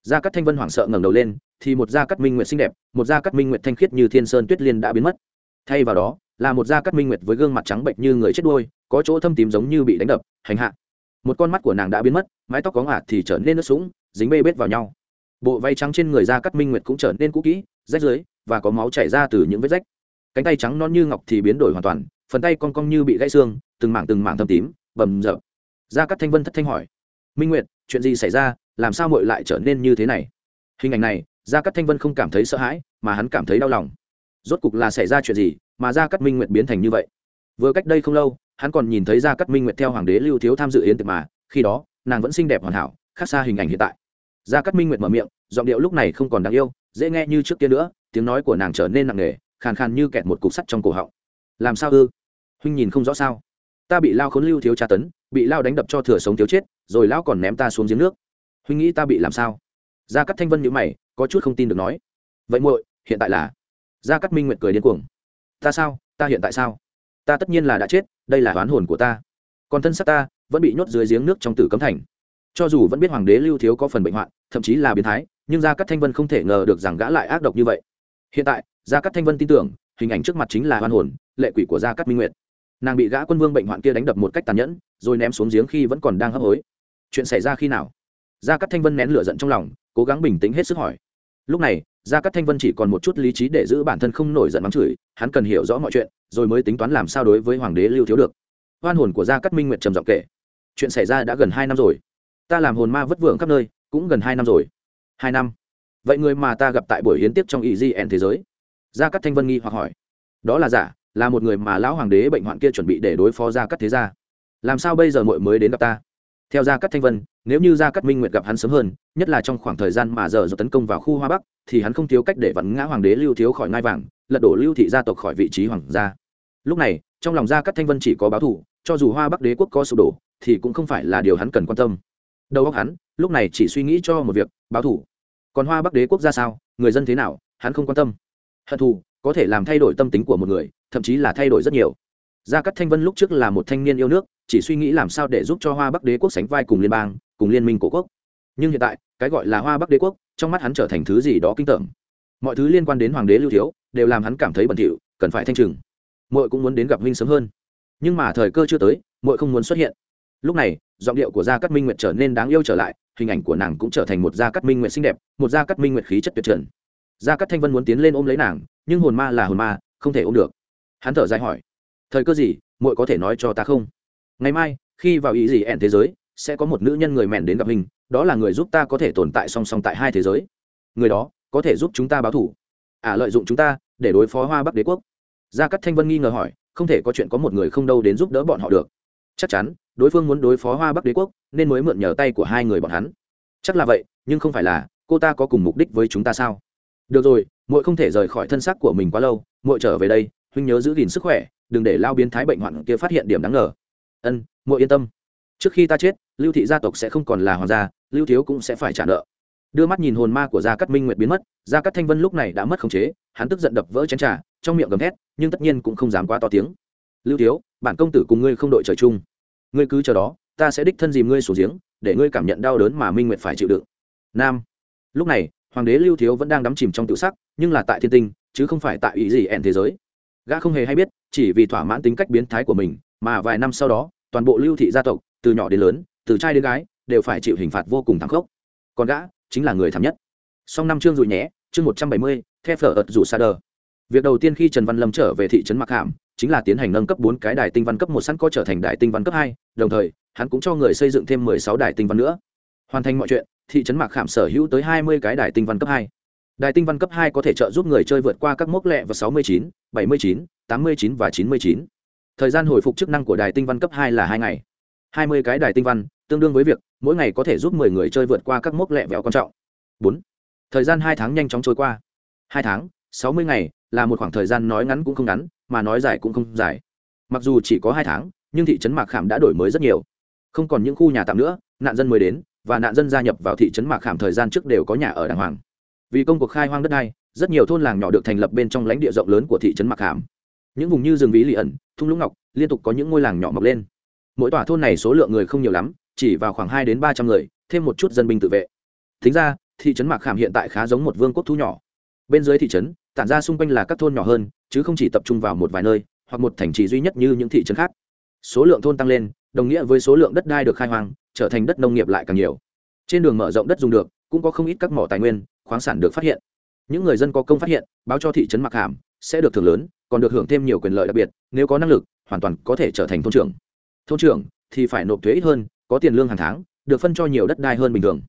Gia cát thanh vân hoảng sợ ngẩng đầu lên, thì một gia cát minh nguyệt xinh đẹp, một gia cát minh nguyệt thanh khiết như thiên sơn tuyết liên đã biến mất. Thay vào đó, là một gia cát minh nguyệt với gương mặt trắng bệnh như người chết đuôi, có chỗ thâm tím giống như bị đánh đập, hành hạ một con mắt của nàng đã biến mất, mái tóc có ngả thì trở nên nước sũng, dính bê bết vào nhau. Bộ váy trắng trên người gia cắt minh nguyệt cũng trở nên cũ kỹ, rách dưới và có máu chảy ra từ những vết rách. Cánh tay trắng non như ngọc thì biến đổi hoàn toàn, phần tay cong cong như bị gãy xương, từng mảng từng mảng thâm tím, bầm rợp gia cắt thanh vân thất thanh hỏi, minh nguyệt, chuyện gì xảy ra? Làm sao mội lại trở nên như thế này? Hình ảnh này gia cắt thanh vân không cảm thấy sợ hãi, mà hắn cảm thấy đau lòng. Rốt cục là xảy ra chuyện gì mà gia cắt minh nguyệt biến thành như vậy? Vừa cách đây không lâu, hắn còn nhìn thấy gia cắt minh nguyệt theo hoàng đế lưu thiếu tham dự yến tiệc mà, khi đó, nàng vẫn xinh đẹp hoàn hảo, khác xa hình ảnh hiện tại. Gia cắt minh nguyệt mở miệng, giọng điệu lúc này không còn đáng yêu, dễ nghe như trước kia nữa, tiếng nói của nàng trở nên nặng nề, khàn khàn như kẹt một cục sắt trong cổ họng. Làm sao ư? Huynh nhìn không rõ sao? Ta bị lao khốn lưu thiếu tra tấn, bị lao đánh đập cho thừa sống thiếu chết, rồi lão còn ném ta xuống giếng nước. Huynh nghĩ ta bị làm sao? Gia cắt thanh vân nhữ mày, có chút không tin được nói. Vậy muội, hiện tại là? Gia cắt minh nguyệt cười điên cuồng. Ta sao? Ta hiện tại sao? Ta tất nhiên là đã chết, đây là oán hồn của ta. Còn thân xác ta vẫn bị nhốt dưới giếng nước trong tử cấm thành. Cho dù vẫn biết hoàng đế lưu thiếu có phần bệnh hoạn, thậm chí là biến thái, nhưng gia cát thanh vân không thể ngờ được rằng gã lại ác độc như vậy. Hiện tại, gia cát thanh vân tin tưởng, hình ảnh trước mặt chính là oan hồn, lệ quỷ của gia cát minh nguyệt. Nàng bị gã quân vương bệnh hoạn kia đánh đập một cách tàn nhẫn, rồi ném xuống giếng khi vẫn còn đang hấp hối. Chuyện xảy ra khi nào? Gia cát thanh vân nén lửa giận trong lòng, cố gắng bình tĩnh hết sức hỏi lúc này, gia cát thanh vân chỉ còn một chút lý trí để giữ bản thân không nổi giận mắng chửi, hắn cần hiểu rõ mọi chuyện, rồi mới tính toán làm sao đối với hoàng đế lưu thiếu được. Hoan hồn của gia cát minh nguyệt trầm giọng kể, chuyện xảy ra đã gần hai năm rồi. Ta làm hồn ma vất vưởng khắp nơi, cũng gần hai năm rồi. Hai năm? Vậy người mà ta gặp tại buổi hiến tiếp trong ý di ẻn thế giới? Gia cát thanh vân nghi hoặc hỏi. Đó là giả, là một người mà lão hoàng đế bệnh hoạn kia chuẩn bị để đối phó gia cát thế gia. Làm sao bây giờ muội mới đến gặp ta? Theo gia cắt thanh vân, nếu như gia cắt minh nguyệt gặp hắn sớm hơn, nhất là trong khoảng thời gian mà giờ do tấn công vào khu hoa bắc, thì hắn không thiếu cách để vặn ngã hoàng đế lưu thiếu khỏi ngai vàng, lật đổ lưu thị gia tộc khỏi vị trí hoàng gia. Lúc này, trong lòng gia cắt thanh vân chỉ có báo thù, cho dù hoa bắc đế quốc có sụp đổ, thì cũng không phải là điều hắn cần quan tâm. Đầu óc hắn, lúc này chỉ suy nghĩ cho một việc, báo thù. Còn hoa bắc đế quốc ra sao, người dân thế nào, hắn không quan tâm. Hận thù, có thể làm thay đổi tâm tính của một người, thậm chí là thay đổi rất nhiều gia cắt thanh vân lúc trước là một thanh niên yêu nước, chỉ suy nghĩ làm sao để giúp cho hoa bắc đế quốc sánh vai cùng liên bang, cùng liên minh cổ quốc. Nhưng hiện tại, cái gọi là hoa bắc đế quốc, trong mắt hắn trở thành thứ gì đó kinh tởm. Mọi thứ liên quan đến hoàng đế lưu thiếu, đều làm hắn cảm thấy bẩn thỉu, cần phải thanh trừng. Muội cũng muốn đến gặp huynh sớm hơn. Nhưng mà thời cơ chưa tới, muội không muốn xuất hiện. Lúc này, giọng điệu của gia cát minh nguyệt trở nên đáng yêu trở lại, hình ảnh của nàng cũng trở thành một gia cát minh nguyệt xinh đẹp, một gia cát minh nguyệt khí chất tuyệt trần. Gia cát thanh vân muốn tiến lên ôm lấy nàng, nhưng hồn ma là hồn ma, không thể ôm được. Hắn thở dài hỏi thời cơ gì muội có thể nói cho ta không? Ngày mai khi vào ý gì ẹn thế giới sẽ có một nữ nhân người mẹn đến gặp mình, đó là người giúp ta có thể tồn tại song song tại hai thế giới. Người đó có thể giúp chúng ta báo thủ. À lợi dụng chúng ta để đối phó hoa bắc đế quốc. Gia cát thanh vân nghi ngờ hỏi không thể có chuyện có một người không đâu đến giúp đỡ bọn họ được. Chắc chắn đối phương muốn đối phó hoa bắc đế quốc nên mới mượn nhờ tay của hai người bọn hắn. Chắc là vậy nhưng không phải là cô ta có cùng mục đích với chúng ta sao? Được rồi muội không thể rời khỏi thân xác của mình quá lâu muội trở về đây huynh nhớ giữ gìn sức khỏe đừng để lao biến thái bệnh hoạn kia phát hiện điểm đáng ngờ. Ân, muội yên tâm. Trước khi ta chết, lưu thị gia tộc sẽ không còn là hoàng gia, lưu thiếu cũng sẽ phải trả nợ. Đưa mắt nhìn hồn ma của gia cát minh nguyệt biến mất, gia cát thanh vân lúc này đã mất khống chế, hắn tức giận đập vỡ chén trà, trong miệng gầm thét, nhưng tất nhiên cũng không dám quá to tiếng. Lưu thiếu, bản công tử cùng ngươi không đội trời chung. Ngươi cứ chờ đó, ta sẽ đích thân dìm ngươi xuống giếng, để ngươi cảm nhận đau đớn mà minh nguyệt phải chịu đựng. Nam. Lúc này, hoàng đế lưu thiếu vẫn đang đắm chìm trong tự sắc, nhưng là tại thiên tinh, chứ không phải tại ý gì ẻn thế giới. Gã không hề hay biết chỉ vì thỏa mãn tính cách biến thái của mình, mà vài năm sau đó, toàn bộ lưu thị gia tộc, từ nhỏ đến lớn, từ trai đến gái, đều phải chịu hình phạt vô cùng thảm khốc. Còn gã, chính là người thảm nhất. Song năm chương rồi nhé chương một trăm bảy mươi theo phở ợt rủ sa đờ. Việc đầu tiên khi trần văn lâm trở về thị trấn mặc hàm chính là tiến hành nâng cấp bốn cái đài tinh văn cấp một sẵn có trở thành đài tinh văn cấp hai, đồng thời, hắn cũng cho người xây dựng thêm mười sáu đài tinh văn nữa. Hoàn thành mọi chuyện, thị trấn mạc khảm sở hữu tới hai mươi cái đài tinh văn cấp hai đài tinh văn cấp hai có thể trợ giúp người chơi vượt qua các mốc lẹ và sáu mươi chín, bảy mươi chín, tám mươi chín và chín mươi chín. Thời gian hồi phục chức năng của đài tinh văn cấp hai là hai ngày. hai mươi cái đài tinh văn, tương đương với việc mỗi ngày có thể giúp mười người chơi vượt qua các mốc lẹ vẹo quan trọng. bốn. Thời gian hai tháng nhanh chóng trôi qua. hai tháng, sáu mươi ngày là một khoảng thời gian nói ngắn cũng không ngắn, mà nói dài cũng không dài. Mặc dù chỉ có hai tháng, nhưng thị trấn mạc khảm đã đổi mới rất nhiều. Không còn những khu nhà tạm nữa, nạn dân mới đến, và nạn dân gia nhập vào thị trấn mạc khảm thời gian trước đều có nhà ở đàng hoàng vì công cuộc khai hoang đất đai, rất nhiều thôn làng nhỏ được thành lập bên trong lãnh địa rộng lớn của thị trấn mạc Hàm. những vùng như rừng ví lì ẩn, thung lũng ngọc liên tục có những ngôi làng nhỏ mọc lên. Mỗi tòa thôn này số lượng người không nhiều lắm, chỉ vào khoảng hai đến ba trăm người, thêm một chút dân binh tự vệ. Thính ra, thị trấn mạc khảm hiện tại khá giống một vương quốc thu nhỏ. Bên dưới thị trấn, tản ra xung quanh là các thôn nhỏ hơn, chứ không chỉ tập trung vào một vài nơi, hoặc một thành trì duy nhất như những thị trấn khác. Số lượng thôn tăng lên, đồng nghĩa với số lượng đất đai được khai hoang, trở thành đất nông nghiệp lại càng nhiều. Trên đường mở rộng đất dùng được, cũng có không ít các mỏ tài nguyên khoáng sản được phát hiện. Những người dân có công phát hiện báo cho thị trấn mặc hàm sẽ được thưởng lớn còn được hưởng thêm nhiều quyền lợi đặc biệt nếu có năng lực hoàn toàn có thể trở thành thôn trưởng. Thôn trưởng thì phải nộp thuế ít hơn có tiền lương hàng tháng được phân cho nhiều đất đai hơn bình thường.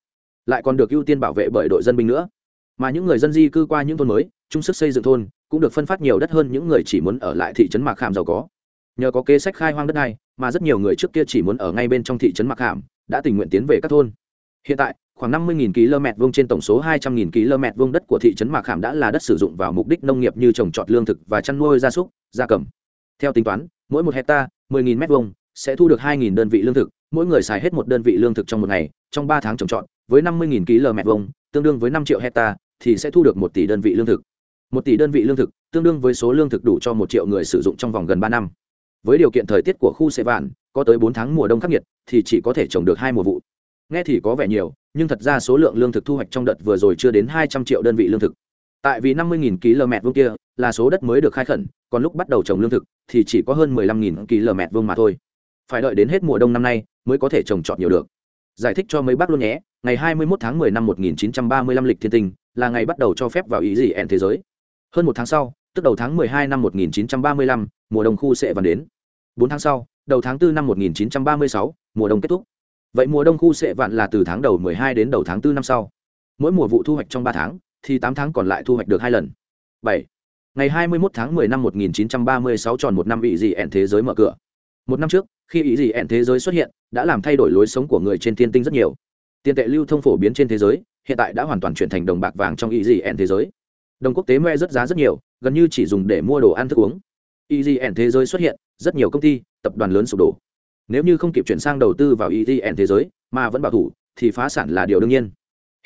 Lại còn được ưu tiên bảo vệ bởi đội dân binh nữa. Mà những người dân di cư qua những thôn mới chung sức xây dựng thôn cũng được phân phát nhiều đất hơn những người chỉ muốn ở lại thị trấn mạc Hàm giàu có. Nhờ có kế sách khai hoang đất đai mà rất nhiều người trước kia chỉ muốn ở ngay bên trong thị trấn mạc Hàm, đã tình nguyện tiến về các thôn. Hiện tại khoảng 50.000 km vuông trên tổng số 200.000 km vuông đất của thị trấn mạc khảm đã là đất sử dụng vào mục đích nông nghiệp như trồng trọt lương thực và chăn nuôi gia súc, gia cầm. Theo tính toán, mỗi một hecta 10.000 m vuông sẽ thu được 2.000 đơn vị lương thực, mỗi người xài hết một đơn vị lương thực trong một ngày, trong 3 tháng trồng trọt, với 50.000 km vuông, tương đương với 5 triệu hecta thì sẽ thu được 1 tỷ đơn vị lương thực. 1 tỷ đơn vị lương thực, tương đương với số lương thực đủ cho 1 triệu người sử dụng trong vòng gần 3 năm. Với điều kiện thời tiết của khu Sê vạn, có tới 4 tháng mùa đông khắc nghiệt thì chỉ có thể trồng được 2 mùa vụ nghe thì có vẻ nhiều nhưng thật ra số lượng lương thực thu hoạch trong đợt vừa rồi chưa đến hai trăm triệu đơn vị lương thực. Tại vì năm mươi km vuông kia là số đất mới được khai khẩn còn lúc bắt đầu trồng lương thực thì chỉ có hơn mười lăm km vuông mà thôi. Phải đợi đến hết mùa đông năm nay mới có thể trồng trọt nhiều được. Giải thích cho mấy bác luôn nhé ngày 21 tháng 10 năm 1935 lịch thiên tinh là ngày bắt đầu cho phép vào ý gì ẹn thế giới. Hơn một tháng sau tức đầu tháng 12 năm 1935, mùa đông khu sẽ vào đến. Bốn tháng sau đầu tháng 4 năm 1936, mùa đông kết thúc vậy mùa đông khu sẽ vạn là từ tháng đầu 12 đến đầu tháng 4 năm sau. Mỗi mùa vụ thu hoạch trong ba tháng thì tám tháng còn lại thu hoạch được hai lần. Bảy. Ngày 21 tháng 10 năm 1936 tròn một năm ý gì ẹn thế giới mở cửa. Một năm trước khi ý gì ẹn thế giới xuất hiện đã làm thay đổi lối sống của người trên thiên tinh rất nhiều. Tiền tệ lưu thông phổ biến trên thế giới hiện tại đã hoàn toàn chuyển thành đồng bạc vàng trong ý gì ẹn thế giới. Đồng quốc tế me rất giá rất nhiều gần như chỉ dùng để mua đồ ăn thức uống. EGN thế giới xuất hiện, rất nhiều công ty, tập đoàn lớn sụp đổ. Nếu như không kịp chuyển sang đầu tư vào etn thế giới, mà vẫn bảo thủ, thì phá sản là điều đương nhiên.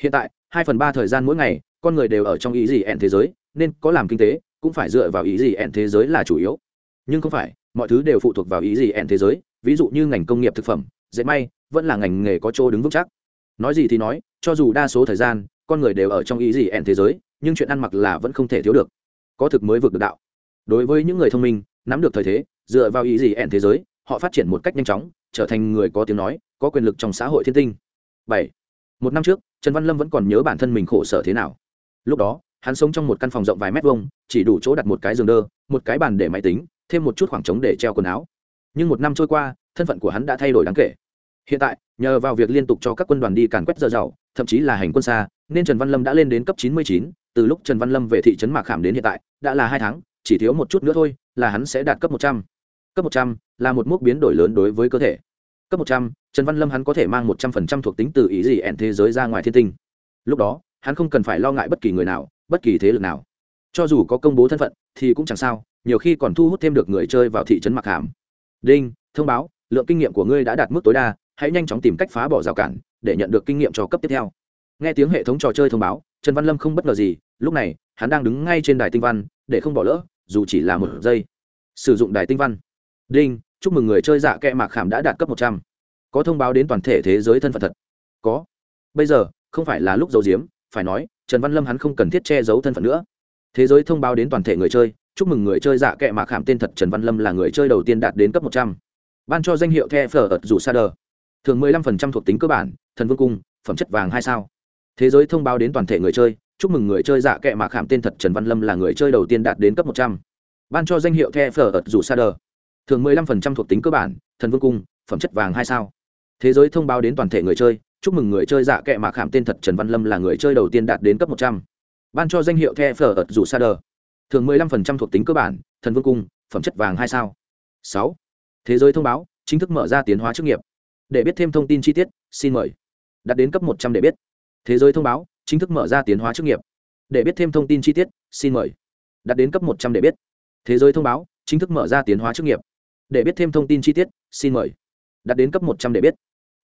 Hiện tại, hai phần ba thời gian mỗi ngày, con người đều ở trong EGN thế giới, nên có làm kinh tế, cũng phải dựa vào EGN thế giới là chủ yếu. Nhưng không phải, mọi thứ đều phụ thuộc vào EGN thế giới, ví dụ như ngành công nghiệp thực phẩm, dệt may, vẫn là ngành nghề có chỗ đứng vững chắc. Nói gì thì nói, cho dù đa số thời gian, con người đều ở trong EGN thế giới, nhưng chuyện ăn mặc là vẫn không thể thiếu được. Có thực mới vượt được đạo đối với những người thông minh nắm được thời thế dựa vào ý gì ẹn thế giới họ phát triển một cách nhanh chóng, trở thành người có tiếng nói, có quyền lực trong xã hội thiên tinh. Bảy, một năm trước, trần văn lâm vẫn còn nhớ bản thân mình khổ sở thế nào. Lúc đó, hắn sống trong một căn phòng rộng vài mét vuông, chỉ đủ chỗ đặt một cái giường đơ, một cái bàn để máy tính, thêm một chút khoảng trống để treo quần áo. Nhưng một năm trôi qua, thân phận của hắn đã thay đổi đáng kể. Hiện tại, nhờ vào việc liên tục cho các quân đoàn đi càn quét dơ giàu, thậm chí là hành quân xa, nên trần văn lâm đã lên đến cấp chín mươi chín, từ lúc trần văn lâm về thị trấn mạc khảm đến hiện tại, đã là hai tháng, chỉ thiếu một chút nữa thôi, là hắn sẽ đạt cấp một trăm cấp một trăm là một mức biến đổi lớn đối với cơ thể. Cấp một trăm, trần văn lâm hắn có thể mang một trăm phần trăm thuộc tính từ ý gì ẹn thế giới ra ngoài thiên tinh. Lúc đó, hắn không cần phải lo ngại bất kỳ người nào, bất kỳ thế lực nào. Cho dù có công bố thân phận, thì cũng chẳng sao, nhiều khi còn thu hút thêm được người chơi vào thị trấn mặc hàm. Đinh, thông báo, lượng kinh nghiệm của ngươi đã đạt mức tối đa, hãy nhanh chóng tìm cách phá bỏ rào cản, để nhận được kinh nghiệm cho cấp tiếp theo. Nghe tiếng hệ thống trò chơi thông báo, trần văn lâm không bất ngờ gì, lúc này, hắn đang đứng ngay trên đài tinh văn, để không bỏ lỡ, dù chỉ là một giây. Sử dụng đài tinh văn đinh, chúc mừng người chơi dạ kẽ mạc khảm đã đạt cấp một trăm. Có thông báo đến toàn thể thế giới thân phận thật. Có. Bây giờ, không phải là lúc giấu giếm, phải nói, trần văn lâm hắn không cần thiết che giấu thân phận nữa. Thế giới thông báo đến toàn thể người chơi, chúc mừng người chơi dạ kệ mạc khảm tên thật trần văn lâm là người chơi đầu tiên đạt đến cấp một trăm. Ban cho danh hiệu the phở ợt dù sa đờ thường mười lăm phần trăm thuộc tính cơ bản, thần vương cung, phẩm chất vàng hai sao. Thế giới thông báo đến toàn thể người chơi, chúc mừng người chơi dạ kệ mạc khảm tên thật trần văn lâm là người chơi đầu tiên đạt đến cấp một trăm. Ban cho danh hiệu the phở ợt dù sa đờ thường mười lăm phần trăm thuộc tính cơ bản, thần vương cung, phẩm chất vàng hai sao. Thế giới thông báo đến toàn thể người chơi, chúc mừng người chơi dạ kệ mạc khảm tên thật trần văn lâm là người chơi đầu tiên đạt đến cấp một trăm. Ban cho danh hiệu the phở ợt dù sa đờ. Thường mười lăm phần trăm thuộc tính cơ bản, thần vương cung, phẩm chất vàng hai sao. Sáu. Thế giới thông báo, chính thức mở ra tiến hóa chức nghiệp. Để biết thêm thông tin chi tiết, xin mời. Đạt đến cấp một trăm để biết. Thế giới thông báo, chính thức mở ra tiến hóa chức nghiệp. Để biết thêm thông tin chi tiết, xin mời. Đạt đến cấp một trăm để biết. Thế giới thông báo, chính thức mở ra tiến hóa chức nghiệp để biết thêm thông tin chi tiết, xin mời. Đặt đến cấp một trăm để biết.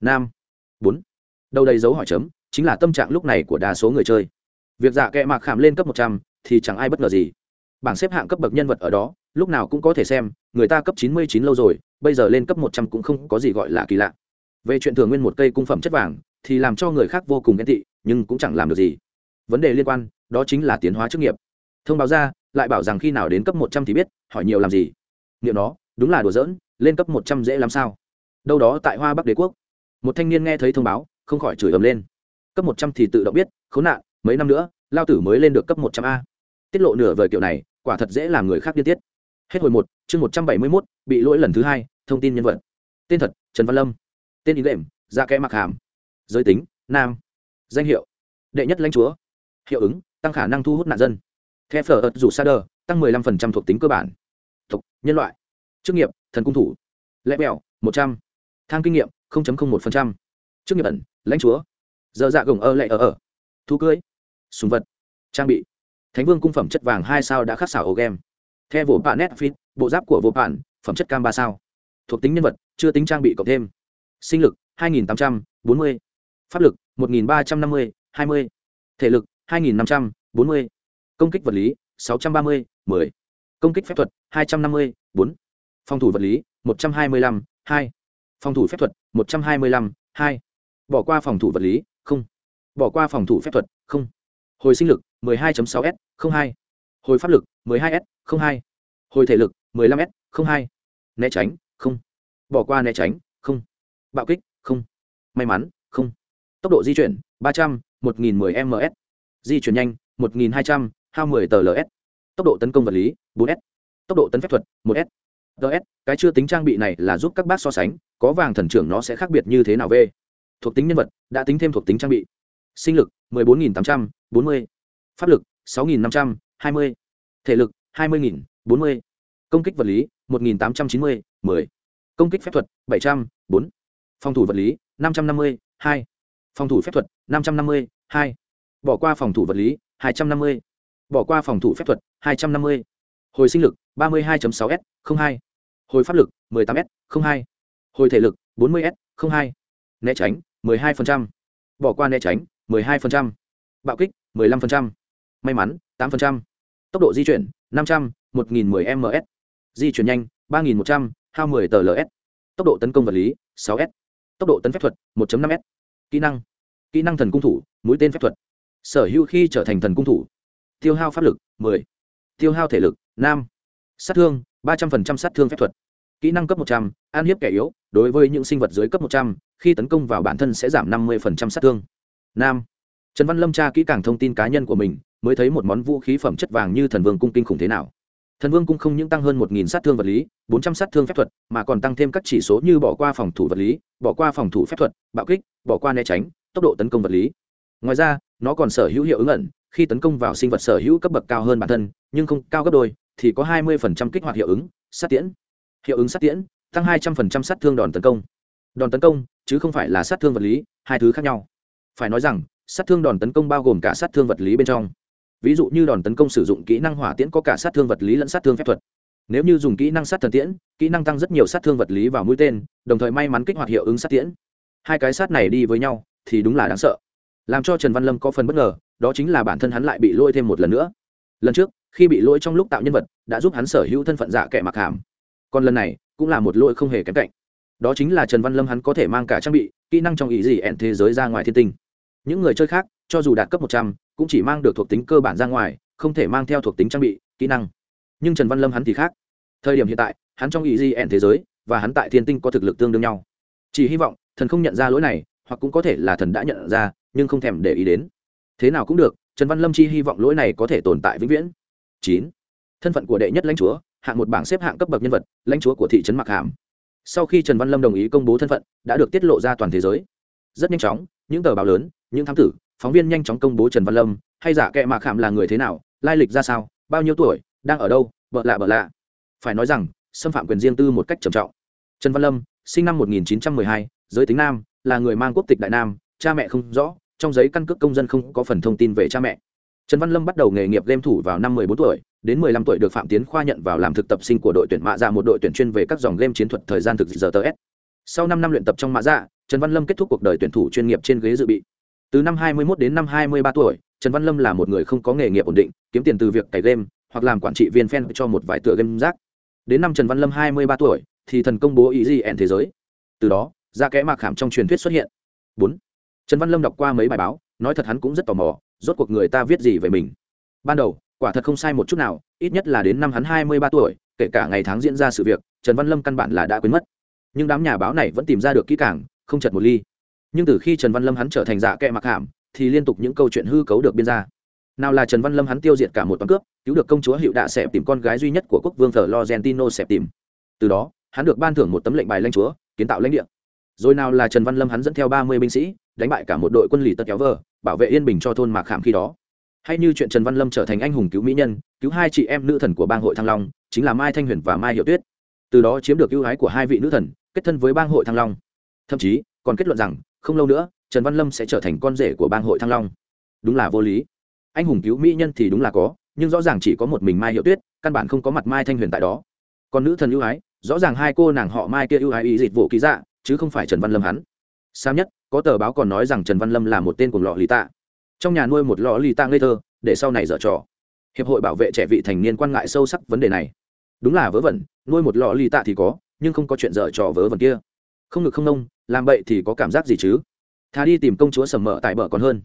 Nam. Bốn. Đầu đầy dấu hỏi chấm, chính là tâm trạng lúc này của đa số người chơi. Việc dạ kệ mạc khảm lên cấp một trăm thì chẳng ai bất ngờ gì. Bảng xếp hạng cấp bậc nhân vật ở đó, lúc nào cũng có thể xem, người ta cấp chín mươi chín lâu rồi, bây giờ lên cấp một trăm cũng không có gì gọi là kỳ lạ. Về chuyện thường nguyên một cây cung phẩm chất vàng, thì làm cho người khác vô cùng ghen tị, nhưng cũng chẳng làm được gì. Vấn đề liên quan, đó chính là tiến hóa chức nghiệp. Thông báo ra, lại bảo rằng khi nào đến cấp một trăm thì biết, hỏi nhiều làm gì. Nghiệm đó đúng là đùa giỡn, lên cấp một trăm dễ làm sao. Đâu đó tại hoa bắc đế quốc, một thanh niên nghe thấy thông báo, không khỏi chửi ầm lên. Cấp một trăm thì tự động biết, khốn nạn, mấy năm nữa, lao tử mới lên được cấp một trăm a. Tiết lộ nửa vời kiểu này, quả thật dễ làm người khác điên tiết. Hết hồi một, chương một trăm bảy mươi mốt, bị lỗi lần thứ hai, thông tin nhân vật. Tên thật, trần văn lâm. Tên ý đệm da kẽ mặc hàm. Giới tính, nam. Danh hiệu, đệ nhất lãnh chúa. Hiệu ứng, tăng khả năng thu hút nạn dân. Theo phở ợt dù sa đờ, tăng mười lăm phần trăm thuộc tính cơ bản. Thuộc, nhân loại chức nghiệp thần cung thủ. Lẽ bèo một trăm. Thang kinh nghiệm một phần trăm. Chức nghiệp ẩn lãnh chúa. Giờ dạ gồng ơ lệ ở ở thú cưới. Súng vật. Trang bị. Thánh vương cung phẩm chất vàng hai sao đã khắc xảo ổ game. Theo vô bạn netflix bộ giáp của vô bạn phẩm chất cam ba sao. Thuộc tính nhân vật chưa tính trang bị cộng thêm. Sinh lực 2840, pháp lực 1350, 20, thể lực 2540, công kích vật lý 630, 10, công kích phép thuật 250, 4, phòng thủ vật lý 125, 2, phòng thủ phép thuật 125, 2, bỏ qua phòng thủ vật lý không. Bỏ qua phòng thủ phép thuật không. Hồi sinh lực 12.6 s 02, hồi pháp lực 12 s 02, hồi thể lực 15 s 02, né tránh không. Bỏ qua né tránh không. Bạo kích không. May mắn không. Tốc độ di chuyển 300, 1010 ms di chuyển nhanh 1200, hao 10 tls tốc độ tấn công vật lý 4 s. Tốc độ tấn phép thuật 1 s ts cái chưa tính trang bị này là giúp các bác so sánh có vàng thần trưởng nó sẽ khác biệt như thế nào v? Thuộc tính nhân vật đã tính thêm thuộc tính trang bị. Sinh lực 14.840, pháp lực 6.520, thể lực 20.040, công kích vật lý 1.890, 10, công kích phép thuật 700, 4, phòng thủ vật lý 550, 2, phòng thủ phép thuật 550, 2, bỏ qua phòng thủ vật lý 250, bỏ qua phòng thủ phép thuật 250, hồi sinh lực 32.6 s 02, hồi pháp lực 18 s 02, hồi thể lực 40 s 02, né tránh 12%, bỏ qua né tránh 12%, bạo kích 15%, may mắn 8%, tốc độ di chuyển 500, 1010 ms di chuyển nhanh 3100, hao 10 tls tốc độ tấn công vật lý 6 s. Tốc độ tấn phép thuật 1.5 s. Kỹ năng. Kỹ năng thần cung thủ mũi tên phép thuật. Sở hữu khi trở thành thần cung thủ. Tiêu hao pháp lực 10, tiêu hao thể lực 5. sát thương 300% sát thương phép thuật. Kỹ năng cấp 100, an hiếp kẻ yếu đối với những sinh vật dưới cấp 100, khi tấn công vào bản thân sẽ giảm 50% sát thương. Nam. Trần văn lâm tra kỹ càng thông tin cá nhân của mình mới thấy một món vũ khí phẩm chất vàng như thần vương cung kinh khủng thế nào. Thần vương cung không những tăng hơn một nghìn sát thương vật lý bốn trăm sát thương phép thuật mà còn tăng thêm các chỉ số như bỏ qua phòng thủ vật lý bỏ qua phòng thủ phép thuật bạo kích bỏ qua né tránh tốc độ tấn công vật lý. Ngoài ra nó còn sở hữu hiệu ứng ẩn khi tấn công vào sinh vật sở hữu cấp bậc cao hơn bản thân nhưng không cao gấp đôi thì có hai mươi kích hoạt hiệu ứng, sát tiễn. Hiệu ứng sát tiễn, tăng hai trăm linh sát thương đòn tấn công. Đòn tấn công, chứ không phải là sát thương vật lý, hai thứ khác nhau. Phải nói rằng, sát thương đòn tấn công bao gồm cả sát thương vật lý bên trong. Ví dụ như đòn tấn công sử dụng kỹ năng hỏa tiễn có cả sát thương vật lý lẫn sát thương phép thuật. Nếu như dùng kỹ năng sát thần tiễn, kỹ năng tăng rất nhiều sát thương vật lý vào mũi tên, đồng thời may mắn kích hoạt hiệu ứng sát tiễn. Hai cái sát này đi với nhau, thì đúng là đáng sợ. Làm cho trần văn lâm có phần bất ngờ, đó chính là bản thân hắn lại bị lôi thêm một lần nữa lần trước, khi bị lỗi trong lúc tạo nhân vật, đã giúp hắn sở hữu thân phận dạ kẻ mặc hàm. Còn lần này, cũng là một lỗi không hề kém cạnh. Đó chính là trần văn lâm hắn có thể mang cả trang bị, kỹ năng trong ý gì ẹn thế giới ra ngoài thiên tinh. Những người chơi khác, cho dù đạt cấp một trăm, cũng chỉ mang được thuộc tính cơ bản ra ngoài, không thể mang theo thuộc tính trang bị, kỹ năng. Nhưng trần văn lâm hắn thì khác. Thời điểm hiện tại, hắn trong ý gì ẹn thế giới, và hắn tại thiên tinh có thực lực tương đương nhau. Chỉ hy vọng, thần không nhận ra lỗi này, hoặc cũng có thể là thần đã nhận ra, nhưng không thèm để ý đến thế nào cũng được trần văn lâm chi hy vọng lỗi này có thể tồn tại vĩnh viễn. Chín. Thân phận của đệ nhất lãnh chúa hạng một bảng xếp hạng cấp bậc nhân vật lãnh chúa của thị trấn mặc hàm. Sau khi trần văn lâm đồng ý công bố thân phận đã được tiết lộ ra toàn thế giới. Rất nhanh chóng những tờ báo lớn những thám tử phóng viên nhanh chóng công bố trần văn lâm hay giả kệ mạc hàm là người thế nào lai lịch ra sao bao nhiêu tuổi đang ở đâu bợ lạ bợ lạ. Phải nói rằng xâm phạm quyền riêng tư một cách trầm trọng. Trần văn lâm sinh năm 1912, giới tính nam là người mang quốc tịch đại nam cha mẹ không rõ trong giấy căn cước công dân không có phần thông tin về cha mẹ. Trần văn lâm bắt đầu nghề nghiệp game thủ vào năm 14 tuổi, đến 15 tuổi được phạm tiến khoa nhận vào làm thực tập sinh của đội tuyển mạ dạ một đội tuyển chuyên về các dòng game chiến thuật thời gian thực giờ ts sau 5 năm luyện tập trong mạ dạ trần văn lâm kết thúc cuộc đời tuyển thủ chuyên nghiệp trên ghế dự bị. Từ năm 21 đến năm 23 tuổi, trần văn lâm là một người không có nghề nghiệp ổn định, kiếm tiền từ việc cày game, hoặc làm quản trị viên fan cho một vài tựa game rác. Đến năm trần văn lâm 23 tuổi, thì thần công bố ý gì ẻn thế giới. Từ đó, ra kẽ mạc khảm trong truyền thuyết xuất hiện. Bốn trần văn lâm đọc qua mấy bài báo, nói thật hắn cũng rất tò mò, rốt cuộc người ta viết gì về mình. Ban đầu, quả thật không sai một chút nào, ít nhất là đến năm hắn hai mươi ba tuổi, kể cả ngày tháng diễn ra sự việc, trần văn lâm căn bản là đã quên mất. Nhưng đám nhà báo này vẫn tìm ra được kỹ càng, không chật một ly. Nhưng từ khi trần văn lâm hắn trở thành dạ giả kệ mặc hàm, thì liên tục những câu chuyện hư cấu được biên ra. Nào là trần văn lâm hắn tiêu diệt cả một toán cướp, cứu được công chúa hiệu đạ xẹp tìm con gái duy nhất của quốc vương thờ logentino xẹp tìm. Từ đó, hắn được ban thưởng một tấm lệnh bài lãnh chúa, kiến tạo lãnh địa. Rồi nào là trần văn lâm hắn dẫn theo ba mươi binh sĩ đánh bại cả một đội quân lì tật kéo vờ, bảo vệ yên bình cho thôn mạc khảm khi đó. Hay như chuyện trần văn lâm trở thành anh hùng cứu mỹ nhân, cứu hai chị em nữ thần của bang hội thăng long, chính là mai thanh huyền và mai hiệu tuyết. Từ đó chiếm được ưu ái của hai vị nữ thần, kết thân với bang hội thăng long. Thậm chí, còn kết luận rằng, không lâu nữa, trần văn lâm sẽ trở thành con rể của bang hội thăng long. Đúng là vô lý. Anh hùng cứu mỹ nhân thì đúng là có, nhưng rõ ràng chỉ có một mình mai hiệu tuyết, căn bản không có mặt mai thanh huyền tại đó. Còn nữ thần ưu ái, rõ ràng hai cô nàng họ mai kia ưu ái ý dịch vụ ký dạ chứ không phải trần văn lâm hắn. Sao nhất có tờ báo còn nói rằng trần văn lâm là một tên cùng lọ lì tạ. Trong nhà nuôi một lọ lì tạ ngây thơ, để sau này dở trò. Hiệp hội bảo vệ trẻ vị thành niên quan ngại sâu sắc vấn đề này. Đúng là vớ vẩn, nuôi một lọ lì tạ thì có, nhưng không có chuyện dở trò vớ vẩn kia. Không được không nông, làm bậy thì có cảm giác gì chứ? Thà đi tìm công chúa sầm mỡ tại bờ còn hơn.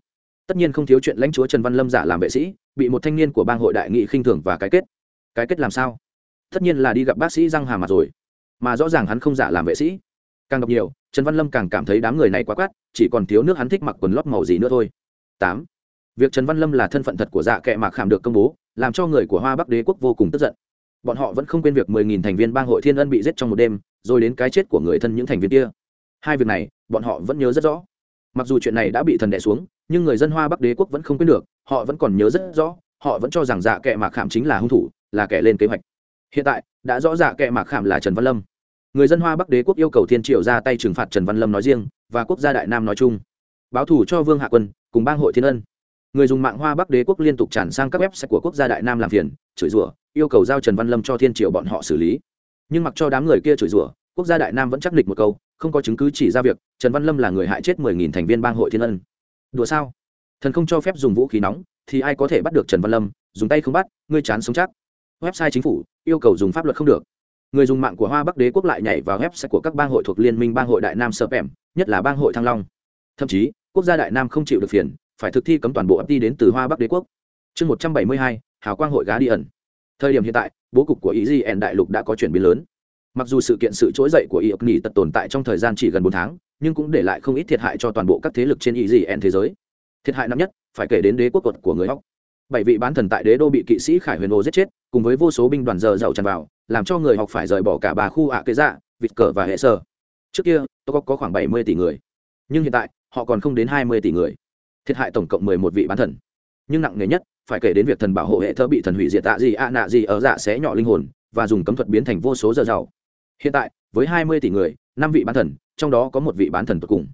Tất nhiên không thiếu chuyện lãnh chúa trần văn lâm giả làm vệ sĩ, bị một thanh niên của bang hội đại nghị khinh thường và cái kết. Cái kết làm sao? Tất nhiên là đi gặp bác sĩ răng hà mặt rồi. Mà rõ ràng hắn không giả làm vệ sĩ càng đọc nhiều, trần văn lâm càng cảm thấy đám người này quá quát, chỉ còn thiếu nước hắn thích mặc quần lót màu gì nữa thôi. Tám, việc trần văn lâm là thân phận thật của dạ kệ mạc khảm được công bố, làm cho người của hoa bắc đế quốc vô cùng tức giận. Bọn họ vẫn không quên việc mười nghìn thành viên bang hội thiên ân bị giết trong một đêm, rồi đến cái chết của người thân những thành viên kia. Hai việc này, bọn họ vẫn nhớ rất rõ. Mặc dù chuyện này đã bị thần đẻ xuống, nhưng người dân hoa bắc đế quốc vẫn không quên được, họ vẫn còn nhớ rất rõ, họ vẫn cho rằng dạ kệ mạc khảm chính là hung thủ, là kẻ lên kế hoạch. Hiện tại, đã rõ dạ kệ mạc khảm là trần văn lâm người dân hoa bắc đế quốc yêu cầu thiên triều ra tay trừng phạt trần văn lâm nói riêng và quốc gia đại nam nói chung báo thủ cho vương hạ quân cùng bang hội thiên ân người dùng mạng hoa bắc đế quốc liên tục tràn sang các website của quốc gia đại nam làm phiền chửi rủa yêu cầu giao trần văn lâm cho thiên triều bọn họ xử lý nhưng mặc cho đám người kia chửi rủa quốc gia đại nam vẫn chắc địch một câu không có chứng cứ chỉ ra việc trần văn lâm là người hại chết mười nghìn thành viên bang hội thiên ân đùa sao thần không cho phép dùng vũ khí nóng thì ai có thể bắt được trần văn lâm dùng tay không bắt ngươi chán sống chắc website chính phủ yêu cầu dùng pháp luật không được người dùng mạng của hoa bắc đế quốc lại nhảy vào website của các bang hội thuộc liên minh bang hội đại nam sơ pèm nhất là bang hội thăng long. Thậm chí, quốc gia đại nam không chịu được phiền, phải thực thi cấm toàn bộ ấp đi đến từ hoa bắc đế quốc. Chương một trăm bảy mươi hai, hào quang hội gá đi ẩn. Thời điểm hiện tại, bố cục của ý gì ẻn đại lục đã có chuyển biến lớn. Mặc dù sự kiện sự trỗi dậy của ý ốc nghỉ tật tồn tại trong thời gian chỉ gần bốn tháng, nhưng cũng để lại không ít thiệt hại cho toàn bộ các thế lực trên ý gì ẻn thế giới. Thiệt hại nặng nhất phải kể đến đế quốc quật của người hóc bảy vị bán thần tại đế đô bị kỵ sĩ khải huyền ô giết chết, cùng với vô số binh đoàn giờ giàu tràn vào làm cho người học phải rời bỏ cả bà khu ạ kế dạ vịt cờ và hệ sơ trước kia tôi có, có khoảng bảy mươi tỷ người. Nhưng hiện tại họ còn không đến hai mươi tỷ người. Thiệt hại tổng cộng mười một vị bán thần. Nhưng nặng nề nhất phải kể đến việc thần bảo hộ hệ thơ bị thần hủy diệt tạ gì ạ nạ gì ở dạ xé nhỏ linh hồn và dùng cấm thuật biến thành vô số giờ giàu hiện tại với hai mươi tỷ người năm vị bán thần trong đó có một vị bán thần tột cùng.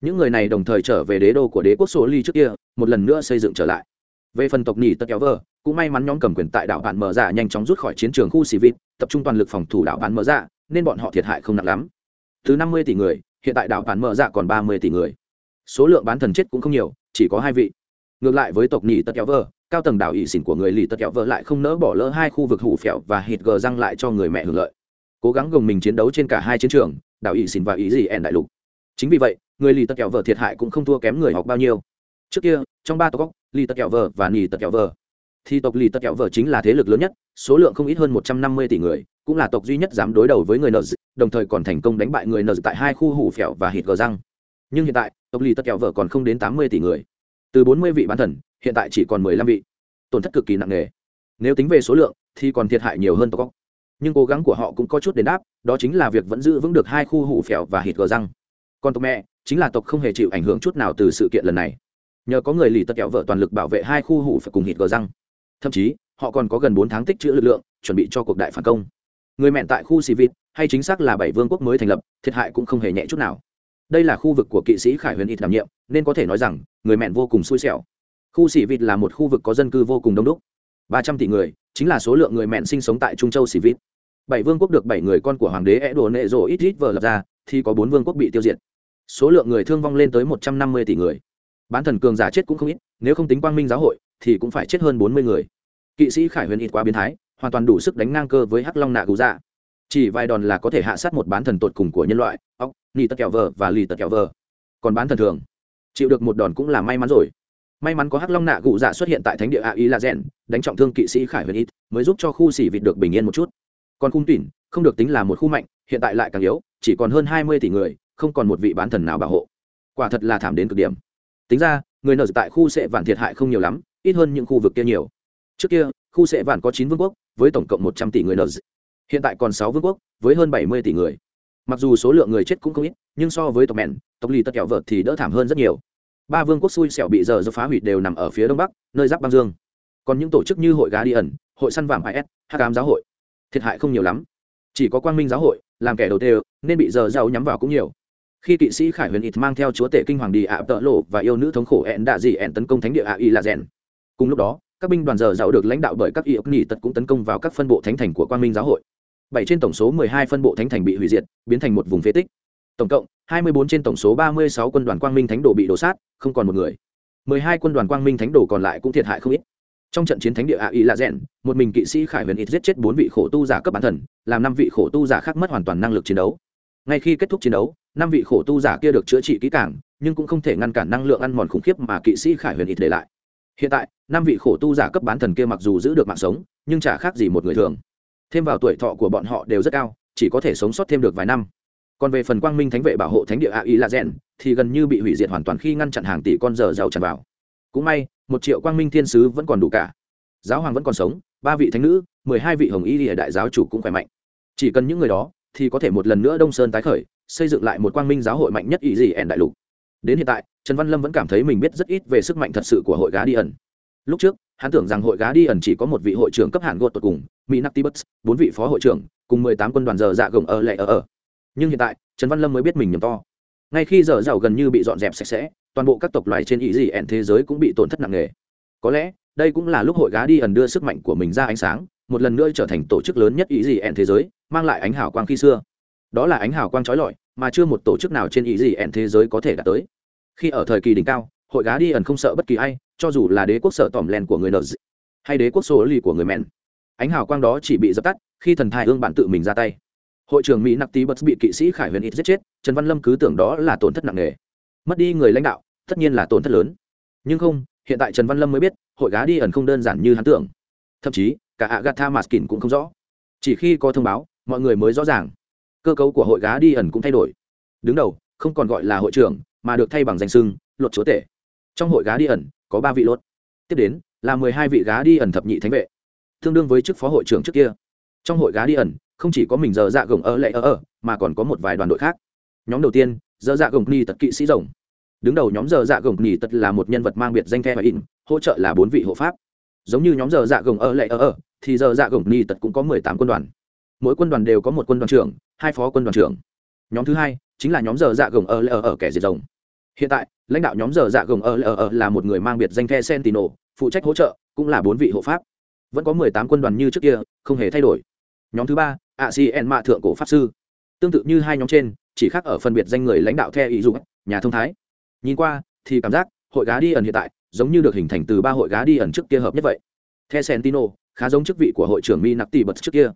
Những người này đồng thời trở về đế đô của đế quốc số ly trước kia một lần nữa xây dựng trở lại. Về phần tộc nỉ tật kéo vơ cũng may mắn nhóm cầm quyền tại đảo bạn mở ra dạ nhanh chóng rút khỏi chiến trường khu xì vịt, tập trung toàn lực phòng thủ đảo bạn mở ra dạ, nên bọn họ thiệt hại không nặng lắm. Từ năm mươi tỷ người hiện tại đảo bạn mở ra dạ còn ba mươi tỷ người. Số lượng bán thần chết cũng không nhiều chỉ có hai vị. Ngược lại với tộc nhì tất kéo vơ cao tầng đảo ỵ xỉn của người lì tất kéo vơ lại không nỡ bỏ lỡ hai khu vực hủ phèo và hít gờ răng lại cho người mẹ hưởng lợi. Cố gắng gồng mình chiến đấu trên cả hai chiến trường đảo ý xỉn và ý gì ẻn đại lục. Chính vì vậy người lì tật kéo vợ thiệt hại cũng không thua kém người học bao nhiêu. Trước kia trong ba tộc lì tật kéo vợ và nhì tật kéo vợ thì tộc lì tật kẹo vợ chính là thế lực lớn nhất, số lượng không ít hơn một trăm năm mươi tỷ người, cũng là tộc duy nhất dám đối đầu với người nợ đồng thời còn thành công đánh bại người nợ tại hai khu hủ phèo và hít gờ răng. Nhưng hiện tại, tộc lì tật kẹo vợ còn không đến tám mươi tỷ người. Từ bốn mươi vị bán thần, hiện tại chỉ còn mười lăm vị. Tổn thất cực kỳ nặng nề. Nếu tính về số lượng, thì còn thiệt hại nhiều hơn tộc. Nhưng cố gắng của họ cũng có chút đền đáp, đó chính là việc vẫn giữ vững được hai khu hủ phèo và hít gờ răng. Còn tộc mẹ, chính là tộc không hề chịu ảnh hưởng chút nào từ sự kiện lần này. Nhờ có người lì tật kẹo vợ toàn lực bảo vệ hai khu hủ phải cùng hít gờ răng thậm chí, họ còn có gần bốn tháng tích trữ lực lượng, chuẩn bị cho cuộc đại phản công. Người mẹn tại khu xì vịt, hay chính xác là bảy vương quốc mới thành lập, thiệt hại cũng không hề nhẹ chút nào. Đây là khu vực của kỵ sĩ khải huyền ít đảm nhiệm, nên có thể nói rằng, người mẹn vô cùng xui xẻo. Khu xì vịt là một khu vực có dân cư vô cùng đông đúc. Ba trăm tỷ người, chính là số lượng người mẹn sinh sống tại trung châu xì vịt. Bảy vương quốc được bảy người con của hoàng đế é đồ nệ rộ ít ít vờ lập ra, thì có bốn vương quốc bị tiêu diệt. Số lượng người thương vong lên tới một trăm năm mươi tỷ người. Bán thần cường giả chết cũng không ít, nếu không tính quang minh giáo hội thì cũng phải chết hơn bốn mươi người. Kỵ sĩ khải huyền ít quá biến thái, hoàn toàn đủ sức đánh ngang cơ với hắc long nạ Cú dạ. Chỉ vài đòn là có thể hạ sát một bán thần tột cùng của nhân loại, ốc nỉ tật kẹo vờ và lì tật kẹo vờ. Còn bán thần thường, chịu được một đòn cũng là may mắn rồi. May mắn có hắc long nạ Cú dạ xuất hiện tại thánh địa a ý là rèn đánh trọng thương kỵ sĩ khải huyền ít, mới giúp cho khu xỉ vịt được bình yên một chút. Còn khung tỉn không được tính là một khu mạnh, hiện tại lại càng yếu, chỉ còn hơn hai mươi tỷ người, không còn một vị bán thần nào bảo hộ. Quả thật là thảm đến cực điểm. Tính ra, người nợ tại khu sẽ vạn thiệt hại không nhiều lắm ít hơn những khu vực kia nhiều. Trước kia khu sẽ vạn có chín vương quốc với tổng cộng một trăm tỷ người nợ hiện tại còn sáu vương quốc với hơn bảy mươi tỷ người. Mặc dù số lượng người chết cũng không ít nhưng so với tộc mẹn tộc lì tất kẹo vợt thì đỡ thảm hơn rất nhiều. Ba vương quốc xui xẻo bị giờ do phá hủy đều nằm ở phía đông bắc nơi giáp băng dương. Còn những tổ chức như hội gá đi ẩn hội săn vàng is h cám giáo hội thiệt hại không nhiều lắm. Chỉ có quang minh giáo hội làm kẻ đầu tê, nên bị giờ giàu nhắm vào cũng nhiều. Khi kỵ sĩ khải huyền ít mang theo chúa tể kinh hoàng đi ạ tợ lộ và yêu nữ thống khổ ẹn đạ dị ẹn tấn công thánh địa ạ y là rèn cùng lúc đó, các binh đoàn giờ giàu được lãnh đạo bởi các y ốc nghỉ tật cũng tấn công vào các phân bộ thánh thành của quang minh giáo hội. Bảy trên tổng số mười hai phân bộ thánh thành bị hủy diệt, biến thành một vùng phế tích. Tổng cộng, hai mươi bốn trên tổng số ba mươi sáu quân đoàn quang minh thánh đồ bị đổ sát, không còn một người. mười hai quân đoàn quang minh thánh đồ còn lại cũng thiệt hại không ít. Trong trận chiến thánh địa a y là rèn, một mình kỵ sĩ khải huyền ít giết chết bốn vị khổ tu giả cấp bản thần, làm năm vị khổ tu giả khác mất hoàn toàn năng lực chiến đấu. Ngay khi kết thúc chiến đấu, năm vị khổ tu giả kia được chữa trị kỹ càng, nhưng cũng không thể ngăn cản năng lượng ăn mòn khủng khiếp mà kỵ sĩ khải huyền ít để lại hiện tại, năm vị khổ tu giả cấp bán thần kia mặc dù giữ được mạng sống, nhưng chả khác gì một người thường. Thêm vào tuổi thọ của bọn họ đều rất cao, chỉ có thể sống sót thêm được vài năm. Còn về phần quang minh thánh vệ bảo hộ thánh địa a y là rèn thì gần như bị hủy diệt hoàn toàn khi ngăn chặn hàng tỷ con giờ giàu tràn vào. Cũng may, một triệu quang minh thiên sứ vẫn còn đủ cả. Giáo hoàng vẫn còn sống, ba vị thánh nữ, mười hai vị hồng y lìa đại giáo chủ cũng khỏe mạnh. Chỉ cần những người đó, thì có thể một lần nữa đông sơn tái khởi, xây dựng lại một quang minh giáo hội mạnh nhất ý gì ẻn đại lục đến hiện tại, trần văn lâm vẫn cảm thấy mình biết rất ít về sức mạnh thật sự của hội gá đi ẩn. Lúc trước, hắn tưởng rằng hội gá đi ẩn chỉ có một vị hội trưởng cấp hạn gột tột cùng mỹ nactibus bốn vị phó hội trưởng, cùng mười tám quân đoàn giờ dạ gồng ở lệ ở ở. Nhưng hiện tại, trần văn lâm mới biết mình nhầm to. Ngay khi giờ giàu gần như bị dọn dẹp sạch sẽ, toàn bộ các tộc loài trên ý gì ẻn thế giới cũng bị tổn thất nặng nề. Có lẽ, đây cũng là lúc hội gá đi ẩn đưa sức mạnh của mình ra ánh sáng, một lần nữa trở thành tổ chức lớn nhất ý gì ẻn thế giới, mang lại ánh hào quang khi xưa. Đó là ánh hào quang trói lọi mà chưa một tổ chức nào trên ý gì ẻn thế giới có thể đạt tới. Khi ở thời kỳ đỉnh cao, hội gá đi ẩn không sợ bất kỳ ai, cho dù là đế quốc sợ tỏm len của người nợ hay đế quốc số lì của người mẹn. Ánh hào quang đó chỉ bị dập tắt khi thần thai hương bạn tự mình ra tay. Hội trưởng mỹ nặc tí bất bị kỵ sĩ khải huyền ít giết chết, trần văn lâm cứ tưởng đó là tổn thất nặng nề. Mất đi người lãnh đạo, tất nhiên là tổn thất lớn. Nhưng không, hiện tại trần văn lâm mới biết, hội gá đi ẩn không đơn giản như hắn tưởng. Thậm chí, cả agatha maskin cũng không rõ. Chỉ khi có thông báo, mọi người mới rõ ràng cơ cấu của hội gá đi ẩn cũng thay đổi. Đứng đầu, không còn gọi là hội trưởng, mà được thay bằng danh sưng luật chúa tể. Trong hội gá đi ẩn, có ba vị luật. Tiếp đến, là mười hai vị gá đi ẩn thập nhị thánh vệ. Tương đương với chức phó hội trưởng trước kia. Trong hội gá đi ẩn, không chỉ có mình giờ dạ gồng ở lệ ở ở, mà còn có một vài đoàn đội khác. Nhóm đầu tiên, giờ dạ gồng ni tật kỵ sĩ rồng. Đứng đầu nhóm giờ dạ gồng ni tật là một nhân vật mang biệt danh the và in hỗ trợ là bốn vị hộ pháp. Giống như nhóm giờ dạ gồng ở lệ ở ở, thì giờ dạ gồng ni tật cũng có mười tám quân đoàn mỗi quân đoàn đều có một quân đoàn trưởng, hai phó quân đoàn trưởng. Nhóm thứ hai chính là nhóm giờ dạ gồng ở lờ ở ở kẻ diệt rồng. Hiện tại, lãnh đạo nhóm giờ dạ gồng ở lờ ở ở là một người mang biệt danh the sentinel, phụ trách hỗ trợ cũng là bốn vị hộ pháp. Vẫn có mười tám quân đoàn như trước kia, không hề thay đổi. Nhóm thứ ba, a si en mạ thượng cổ pháp sư. Tương tự như hai nhóm trên, chỉ khác ở phân biệt danh người lãnh đạo theo ý dụng, nhà thông thái. Nhìn qua, thì cảm giác hội gá đi ẩn hiện tại, giống như được hình thành từ ba hội gá đi ẩn trước kia hợp nhất vậy. The sentino khá giống chức vị của hội trưởng mi nặc tỷ bật trước kia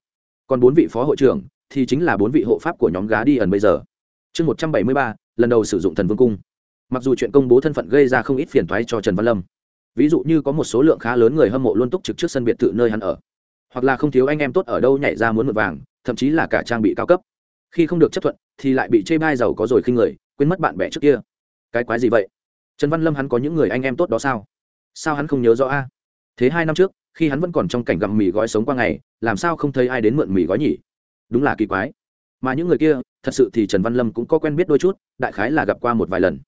còn bốn vị phó hội trưởng thì chính là bốn vị hộ pháp của nhóm gá đi ẩn bây giờ. Chương một trăm bảy mươi ba, lần đầu sử dụng thần vương cung. Mặc dù chuyện công bố thân phận gây ra không ít phiền toái cho trần văn lâm, ví dụ như có một số lượng khá lớn người hâm mộ luôn túc trực trước sân biệt thự nơi hắn ở, hoặc là không thiếu anh em tốt ở đâu nhảy ra muốn mượn vàng, thậm chí là cả trang bị cao cấp. Khi không được chấp thuận, thì lại bị chê bai giàu có rồi khi người, quên mất bạn bè trước kia. Cái quái gì vậy? Trần văn lâm hắn có những người anh em tốt đó sao? Sao hắn không nhớ rõ a? Thế hai năm trước, khi hắn vẫn còn trong cảnh gặm mì gói sống qua ngày làm sao không thấy ai đến mượn mì gói nhỉ? Đúng là kỳ quái. Mà những người kia, thật sự thì trần văn lâm cũng có quen biết đôi chút, đại khái là gặp qua một vài lần.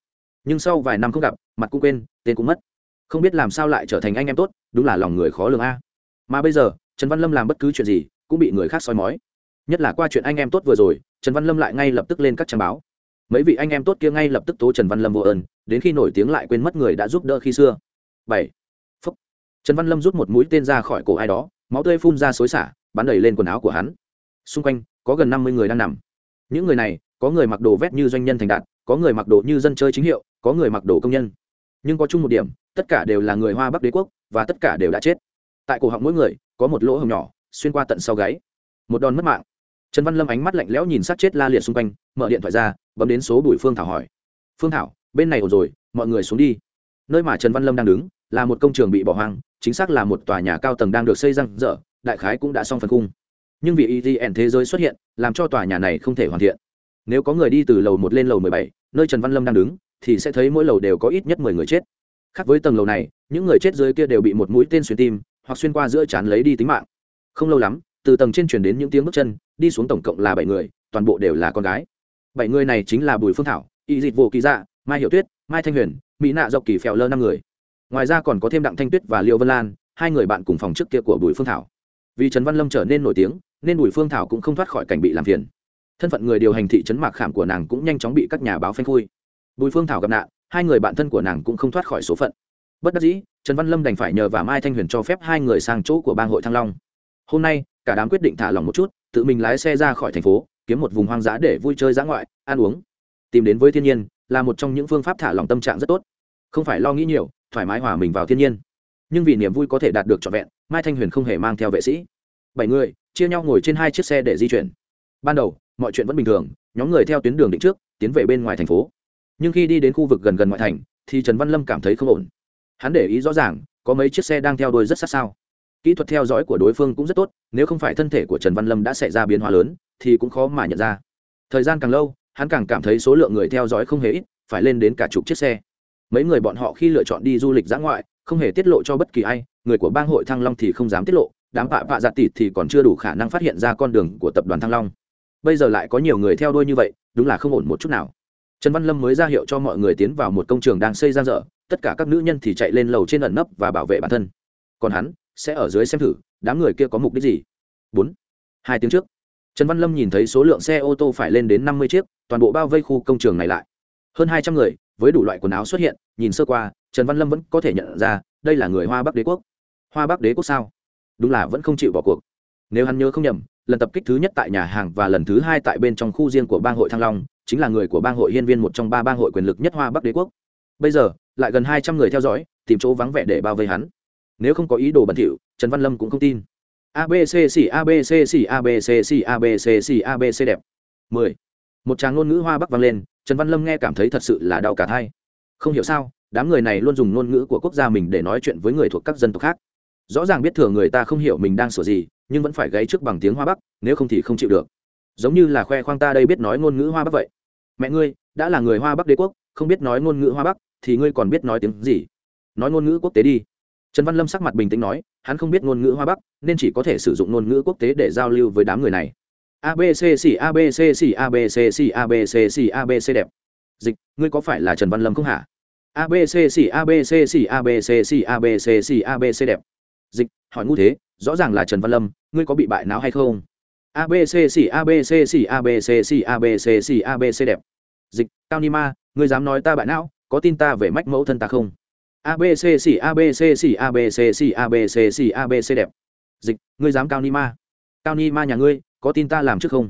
Nhưng sau vài năm không gặp, mặt cũng quên, tên cũng mất. Không biết làm sao lại trở thành anh em tốt, đúng là lòng người khó lường a. Mà bây giờ, trần văn lâm làm bất cứ chuyện gì, cũng bị người khác soi mói. Nhất là qua chuyện anh em tốt vừa rồi, trần văn lâm lại ngay lập tức lên các trang báo. Mấy vị anh em tốt kia ngay lập tức tố trần văn lâm vô ơn, đến khi nổi tiếng lại quên mất người đã giúp đỡ khi xưa. Bảy. Phúc. Trần văn lâm rút một mũi tên ra khỏi cổ ai đó máu tươi phun ra xối xả, bắn đầy lên quần áo của hắn. Xung quanh, có gần năm mươi người đang nằm. Những người này, có người mặc đồ vét như doanh nhân thành đạt, có người mặc đồ như dân chơi chính hiệu, có người mặc đồ công nhân. Nhưng có chung một điểm, tất cả đều là người hoa bắc đế quốc, và tất cả đều đã chết. Tại cổ họng mỗi người, có một lỗ hồng nhỏ, xuyên qua tận sau gáy. Một đòn mất mạng. Trần văn lâm ánh mắt lạnh lẽo nhìn sát chết la liệt xung quanh, mở điện thoại ra, bấm đến số bùi phương thảo hỏi. Phương thảo, bên này ổn rồi, mọi người xuống đi. Nơi mà trần văn lâm đang đứng là một công trường bị bỏ hoang chính xác là một tòa nhà cao tầng đang được xây răng Dở, đại khái cũng đã xong phần cung nhưng vì etn thế giới xuất hiện làm cho tòa nhà này không thể hoàn thiện. Nếu có người đi từ lầu một lên lầu mười bảy nơi trần văn lâm đang đứng thì sẽ thấy mỗi lầu đều có ít nhất mười người chết. Khác với tầng lầu này những người chết dưới kia đều bị một mũi tên xuyên tim hoặc xuyên qua giữa chán lấy đi tính mạng. Không lâu lắm từ tầng trên chuyển đến những tiếng bước chân đi xuống tổng cộng là bảy người toàn bộ đều là con gái. Bảy người này chính là bùi phương thảo y dịch vô kỳ dạ mai hiệu tuyết mai thanh huyền mỹ nạ dọc kỳ phèo lơ năm người ngoài ra còn có thêm đặng thanh tuyết và liệu vân lan, hai người bạn cùng phòng trước kia của bùi phương thảo. Vì trần văn lâm trở nên nổi tiếng, nên bùi phương thảo cũng không thoát khỏi cảnh bị làm phiền. Thân phận người điều hành thị trấn mạc khảm của nàng cũng nhanh chóng bị các nhà báo phanh phui. Bùi phương thảo gặp nạn, hai người bạn thân của nàng cũng không thoát khỏi số phận. Bất đắc dĩ, trần văn lâm đành phải nhờ và mai thanh huyền cho phép hai người sang chỗ của bang hội thăng long. Hôm nay, cả đám quyết định thả lòng một chút, tự mình lái xe ra khỏi thành phố, kiếm một vùng hoang dã để vui chơi dã ngoại, ăn uống. Tìm đến với thiên nhiên là một trong những phương pháp thả lòng tâm trạng rất tốt. Không phải lo nghĩ nhiều thoải mái hòa mình vào thiên nhiên. Nhưng vì niềm vui có thể đạt được trọn vẹn, mai thanh huyền không hề mang theo vệ sĩ. Bảy người, chia nhau ngồi trên hai chiếc xe để di chuyển. Ban đầu, mọi chuyện vẫn bình thường, nhóm người theo tuyến đường định trước, tiến về bên ngoài thành phố. Nhưng khi đi đến khu vực gần gần ngoại thành, thì trần văn lâm cảm thấy không ổn. Hắn để ý rõ ràng, có mấy chiếc xe đang theo đuôi rất sát sao. Kỹ thuật theo dõi của đối phương cũng rất tốt, nếu không phải thân thể của trần văn lâm đã xảy ra biến hóa lớn, thì cũng khó mà nhận ra. Thời gian càng lâu, hắn càng cảm thấy số lượng người theo dõi không hề ít, phải lên đến cả chục chiếc xe mấy người bọn họ khi lựa chọn đi du lịch dã ngoại, không hề tiết lộ cho bất kỳ ai, người của bang hội thăng long thì không dám tiết lộ, đám vạ vạ giặt tịt thì còn chưa đủ khả năng phát hiện ra con đường của tập đoàn thăng long. Bây giờ lại có nhiều người theo đuôi như vậy, đúng là không ổn một chút nào. Trần văn lâm mới ra hiệu cho mọi người tiến vào một công trường đang xây ra dở, tất cả các nữ nhân thì chạy lên lầu trên ẩn nấp và bảo vệ bản thân. Còn hắn, sẽ ở dưới xem thử, đám người kia có mục đích gì? Bốn. Hai tiếng trước, trần văn lâm nhìn thấy số lượng xe ô tô phải lên đến năm mươi chiếc, toàn bộ bao vây khu công trường này lại. Hơn hai trăm người với đủ loại quần áo xuất hiện, nhìn sơ qua, trần văn lâm vẫn có thể nhận ra, đây là người hoa bắc đế quốc. Hoa bắc đế quốc sao? Đúng là vẫn không chịu bỏ cuộc. Nếu hắn nhớ không nhầm, lần tập kích thứ nhất tại nhà hàng và lần thứ hai tại bên trong khu riêng của bang hội thăng long, chính là người của bang hội hiên viên một trong ba bang hội quyền lực nhất hoa bắc đế quốc. Bây giờ, lại gần hai trăm người theo dõi, tìm chỗ vắng vẻ để bao vây hắn. Nếu không có ý đồ bẩn thỉu, trần văn lâm cũng không tin. Abc xì abc xì abc xì abc xì abc đẹp. Mười. Một tràng ngôn ngữ hoa bắc vang lên trần văn lâm nghe cảm thấy thật sự là đau cả thai. Không hiểu sao, đám người này luôn dùng ngôn ngữ của quốc gia mình để nói chuyện với người thuộc các dân tộc khác. Rõ ràng biết thừa người ta không hiểu mình đang sửa gì, nhưng vẫn phải gáy trước bằng tiếng hoa bắc, nếu không thì không chịu được. Giống như là khoe khoang ta đây biết nói ngôn ngữ hoa bắc vậy. Mẹ ngươi, đã là người hoa bắc đế quốc, không biết nói ngôn ngữ hoa bắc, thì ngươi còn biết nói tiếng gì? Nói ngôn ngữ quốc tế đi. Trần văn lâm sắc mặt bình tĩnh nói, hắn không biết ngôn ngữ hoa bắc, nên chỉ có thể sử dụng ngôn ngữ quốc tế để giao lưu với đám người này abc xì abc xì abc xì abc xì abc đẹp dịch ngươi có phải là trần văn lâm không hả abc xì abc xì abc xì abc xì abc đẹp dịch hỏi ngu thế rõ ràng là trần văn lâm ngươi có bị bại não hay không abc xì abc xì abc xì abc xì abc đẹp dịch cao ni ma ngươi dám nói ta bại não có tin ta về mách mẫu thân ta không abc xì abc xì abc xì abc xì abc đẹp dịch ngươi dám cao ni ma cao ni ma nhà ngươi có tin ta làm trước không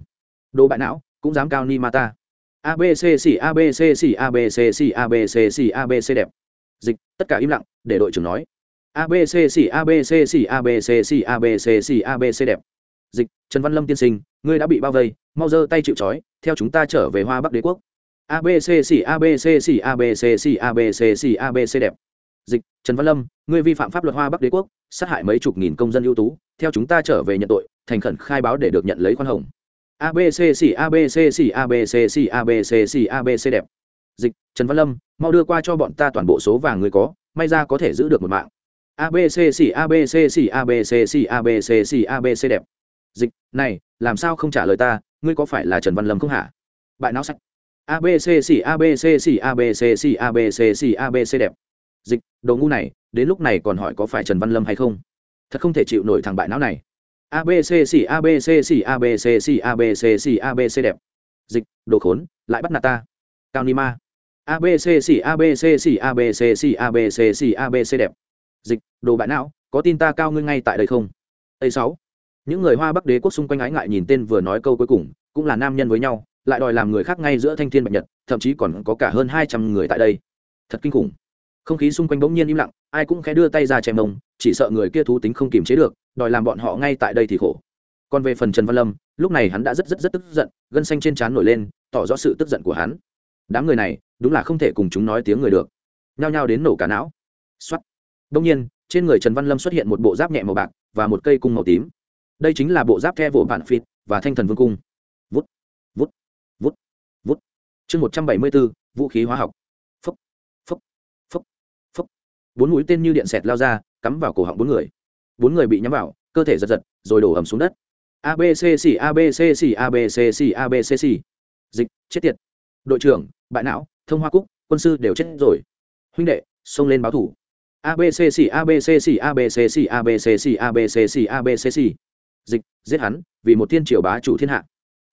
đồ bại não cũng dám cao ni ma ta abc xì abc xì abc xì abc xì abc đẹp dịch tất cả im lặng để đội trưởng nói abc xì abc xì abc xì abc xì abc đẹp dịch trần văn lâm tiên sinh ngươi đã bị bao vây mau giơ tay chịu trói theo chúng ta trở về hoa bắc đế quốc abc abc abc abc abc đẹp dịch trần văn lâm ngươi vi phạm pháp luật hoa bắc đế quốc sát hại mấy chục nghìn công dân ưu tú theo chúng ta trở về nhận tội thành khẩn khai báo để được nhận lấy khoan hồng abc abc abc abc abc đẹp dịch trần văn lâm mau đưa qua cho bọn ta toàn bộ số vàng người có may ra có thể giữ được một mạng abc abc abc abc abc đẹp dịch này làm sao không trả lời ta ngươi có phải là trần văn lâm không hả bại não sách abc abc abc abc abc đẹp dịch đồ ngu này đến lúc này còn hỏi có phải trần văn lâm hay không thật không thể chịu nổi thằng bại não này abc xì abc xì abc xì abc xì abc đẹp dịch đồ khốn lại bắt nạt ta cao ni ma abc xì abc xì abc abc abc đẹp dịch đồ bại não có tin ta cao ngươi ngay tại đây không a sáu những người hoa bắc đế quốc xung quanh ái ngại nhìn tên vừa nói câu cuối cùng cũng là nam nhân với nhau lại đòi làm người khác ngay giữa thanh thiên bạch nhật thậm chí còn có cả hơn hai trăm người tại đây thật kinh khủng không khí xung quanh bỗng nhiên im lặng, ai cũng khẽ đưa tay ra chèm mông chỉ sợ người kia thú tính không kiềm chế được, đòi làm bọn họ ngay tại đây thì khổ. Còn về phần trần văn lâm, lúc này hắn đã rất rất rất tức giận, gân xanh trên trán nổi lên, tỏ rõ sự tức giận của hắn. Đám người này, đúng là không thể cùng chúng nói tiếng người được. Nhao nhao đến nổ cả não. Xuất đông nhiên, trên người trần văn lâm xuất hiện một bộ giáp nhẹ màu bạc và một cây cung màu tím. Đây chính là bộ giáp the vỗ bản phịt và thanh thần vương cung. Vút. Vút. Vút. Vút chương một trăm bảy mươi bốn vũ khí hóa học phốc phốc phốc phốc bốn mũi tên như điện xẹt lao ra cắm vào cổ họng bốn người bốn người bị nhắm vào cơ thể giật giật rồi đổ ẩm xuống đất abc xì abc xì abc xì abc xì dịch chết tiệt đội trưởng bại não thông hoa cúc quân sư đều chết rồi huynh đệ xông lên báo thủ abc xì abc xì abc xì abc xì abc xì abc xì dịch giết hắn vì một thiên triều bá chủ thiên hạ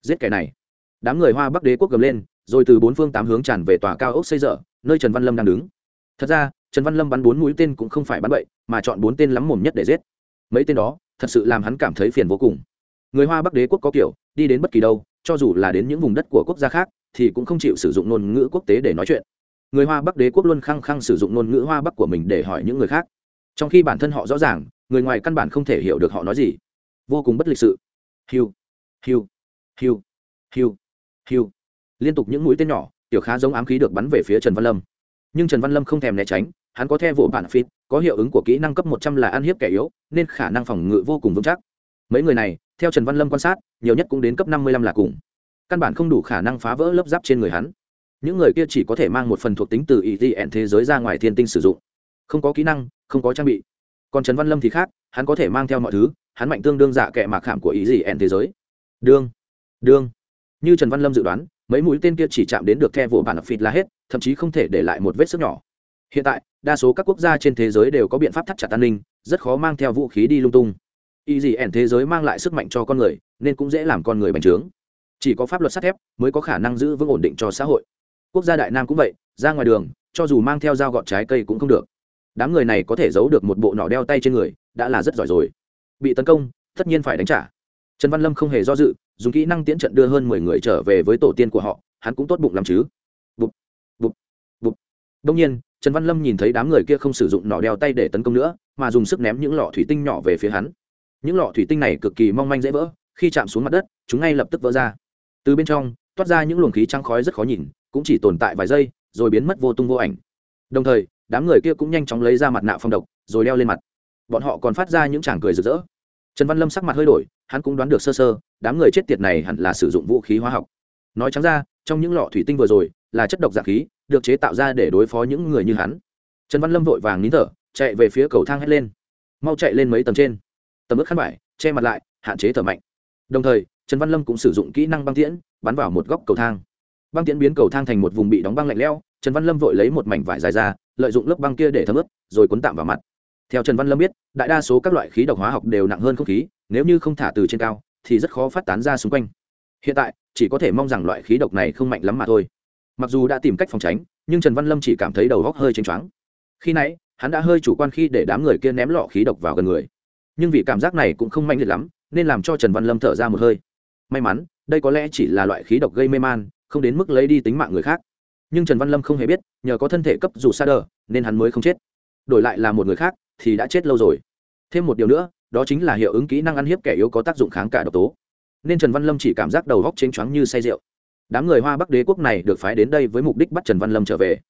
giết kẻ này đám người hoa bắc đế quốc gầm lên rồi từ bốn phương tám hướng tràn về tòa cao ốc xây dở nơi trần văn lâm đang đứng thật ra trần văn lâm bắn bốn mũi tên cũng không phải bắn bậy, mà chọn bốn tên lắm mồm nhất để giết. Mấy tên đó, thật sự làm hắn cảm thấy phiền vô cùng. Người hoa bắc đế quốc có kiểu, đi đến bất kỳ đâu, cho dù là đến những vùng đất của quốc gia khác, thì cũng không chịu sử dụng ngôn ngữ quốc tế để nói chuyện. Người hoa bắc đế quốc luôn khăng khăng sử dụng ngôn ngữ hoa bắc của mình để hỏi những người khác. Trong khi bản thân họ rõ ràng, người ngoài căn bản không thể hiểu được họ nói gì. Vô cùng bất lịch sự. Hiu hiu hiu hiu hiu. Liên tục những mũi tên nhỏ tiểu khá giống ám khí được bắn về phía trần văn lâm nhưng trần văn lâm không thèm né tránh, hắn có the vụ bản phít có hiệu ứng của kỹ năng cấp một trăm là ăn hiếp kẻ yếu, nên khả năng phòng ngự vô cùng vững chắc. Mấy người này, theo trần văn lâm quan sát, nhiều nhất cũng đến cấp năm mươi lăm là cùng. Căn bản không đủ khả năng phá vỡ lớp giáp trên người hắn. Những người kia chỉ có thể mang một phần thuộc tính từ ý dị ẹn thế giới ra ngoài thiên tinh sử dụng. Không có kỹ năng, không có trang bị. Còn trần văn lâm thì khác, hắn có thể mang theo mọi thứ, hắn mạnh tương đương dạ kệ mạc khảm của ý gì ẹn thế giới. Đương đương. Như trần văn lâm dự đoán, mấy mũi tên kia chỉ chạm đến được the vụ bản phịt là hết thậm chí không thể để lại một vết sức nhỏ. Hiện tại, đa số các quốc gia trên thế giới đều có biện pháp thắt chặt an ninh, rất khó mang theo vũ khí đi lung tung. Y gì ẻn thế giới mang lại sức mạnh cho con người, nên cũng dễ làm con người bành trướng. Chỉ có pháp luật sắt thép mới có khả năng giữ vững ổn định cho xã hội. Quốc gia đại nam cũng vậy, ra ngoài đường, cho dù mang theo dao gọt trái cây cũng không được. Đám người này có thể giấu được một bộ nỏ đeo tay trên người, đã là rất giỏi rồi. Bị tấn công, tất nhiên phải đánh trả. Trần văn lâm không hề do dự, dùng kỹ năng tiễn trận đưa hơn mười người trở về với tổ tiên của họ, hắn cũng tốt bụng làm chứ đông nhiên, trần văn lâm nhìn thấy đám người kia không sử dụng nỏ đeo tay để tấn công nữa, mà dùng sức ném những lọ thủy tinh nhỏ về phía hắn. Những lọ thủy tinh này cực kỳ mong manh dễ vỡ, khi chạm xuống mặt đất, chúng ngay lập tức vỡ ra. Từ bên trong, toát ra những luồng khí trắng khói rất khó nhìn, cũng chỉ tồn tại vài giây, rồi biến mất vô tung vô ảnh. Đồng thời, đám người kia cũng nhanh chóng lấy ra mặt nạ phong độc, rồi đeo lên mặt. Bọn họ còn phát ra những tràng cười rực rỡ. Trần văn lâm sắc mặt hơi đổi, hắn cũng đoán được sơ sơ, đám người chết tiệt này hẳn là sử dụng vũ khí hóa học. Nói trắng ra, trong những lọ thủy tinh vừa rồi là chất độc dạng khí được chế tạo ra để đối phó những người như hắn. Trần văn lâm vội vàng nín thở, chạy về phía cầu thang hét lên. Mau chạy lên mấy tầng trên. Tầm ướp khăn vải, che mặt lại, hạn chế thở mạnh. Đồng thời, trần văn lâm cũng sử dụng kỹ năng băng tiễn, bắn vào một góc cầu thang. Băng tiễn biến cầu thang thành một vùng bị đóng băng lạnh lẽo, trần văn lâm vội lấy một mảnh vải dài ra, lợi dụng lớp băng kia để thấm ướp rồi cuốn tạm vào mặt. Theo trần văn lâm biết, đại đa số các loại khí độc hóa học đều nặng hơn không khí, nếu như không thả từ trên cao, thì rất khó phát tán ra xung quanh. Hiện tại, chỉ có thể mong rằng loại khí độc này không mạnh lắm mà thôi mặc dù đã tìm cách phòng tránh, nhưng trần văn lâm chỉ cảm thấy đầu góc hơi chênh choáng. Khi nãy, hắn đã hơi chủ quan khi để đám người kia ném lọ khí độc vào gần người. Nhưng vì cảm giác này cũng không mạnh liệt lắm, nên làm cho trần văn lâm thở ra một hơi. May mắn, đây có lẽ chỉ là loại khí độc gây mê man, không đến mức lấy đi tính mạng người khác. Nhưng trần văn lâm không hề biết, nhờ có thân thể cấp dù xa đờ, nên hắn mới không chết. Đổi lại là một người khác, thì đã chết lâu rồi. Thêm một điều nữa, đó chính là hiệu ứng kỹ năng ăn hiếp kẻ yếu có tác dụng kháng cả độc tố. Nên trần văn lâm chỉ cảm giác đầu góc chênh choáng như say rượu đám người hoa bắc đế quốc này được phái đến đây với mục đích bắt trần văn lâm trở về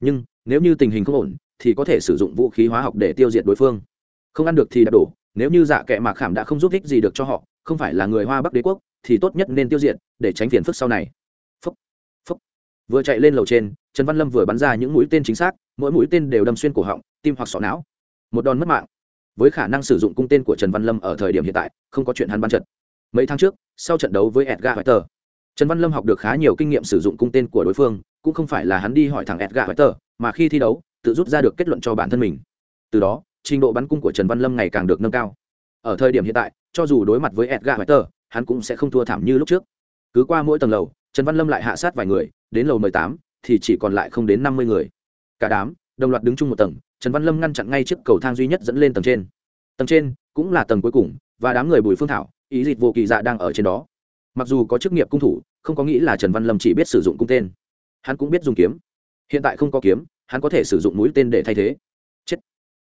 nhưng nếu như tình hình không ổn thì có thể sử dụng vũ khí hóa học để tiêu diệt đối phương không ăn được thì đã đổ nếu như dạ kệ mạc khảm đã không giúp ích gì được cho họ không phải là người hoa bắc đế quốc thì tốt nhất nên tiêu diệt để tránh phiền phức sau này phúc, phúc. vừa chạy lên lầu trên trần văn lâm vừa bắn ra những mũi tên chính xác mỗi mũi tên đều đâm xuyên cổ họng tim hoặc sọ não một đòn mất mạng với khả năng sử dụng cung tên của trần văn lâm ở thời điểm hiện tại không có chuyện hắn bắn trận mấy tháng trước sau trận đấu với edgar Whiter, trần văn lâm học được khá nhiều kinh nghiệm sử dụng cung tên của đối phương cũng không phải là hắn đi hỏi thằng edgar Whiter, mà khi thi đấu tự rút ra được kết luận cho bản thân mình. Từ đó trình độ bắn cung của trần văn lâm ngày càng được nâng cao. Ở thời điểm hiện tại cho dù đối mặt với edgar Whiter, hắn cũng sẽ không thua thảm như lúc trước. Cứ qua mỗi tầng lầu trần văn lâm lại hạ sát vài người đến lầu mười tám thì chỉ còn lại không đến năm mươi người. Cả đám đồng loạt đứng chung một tầng trần văn lâm ngăn chặn ngay trước cầu thang duy nhất dẫn lên tầng trên. Tầng trên cũng là tầng cuối cùng và đám người bùi phương thảo ý dịch vô kỳ dạ đang ở trên đó mặc dù có chức nghiệp cung thủ, không có nghĩ là trần văn lâm chỉ biết sử dụng cung tên. Hắn cũng biết dùng kiếm. Hiện tại không có kiếm, hắn có thể sử dụng mũi tên để thay thế. Chết.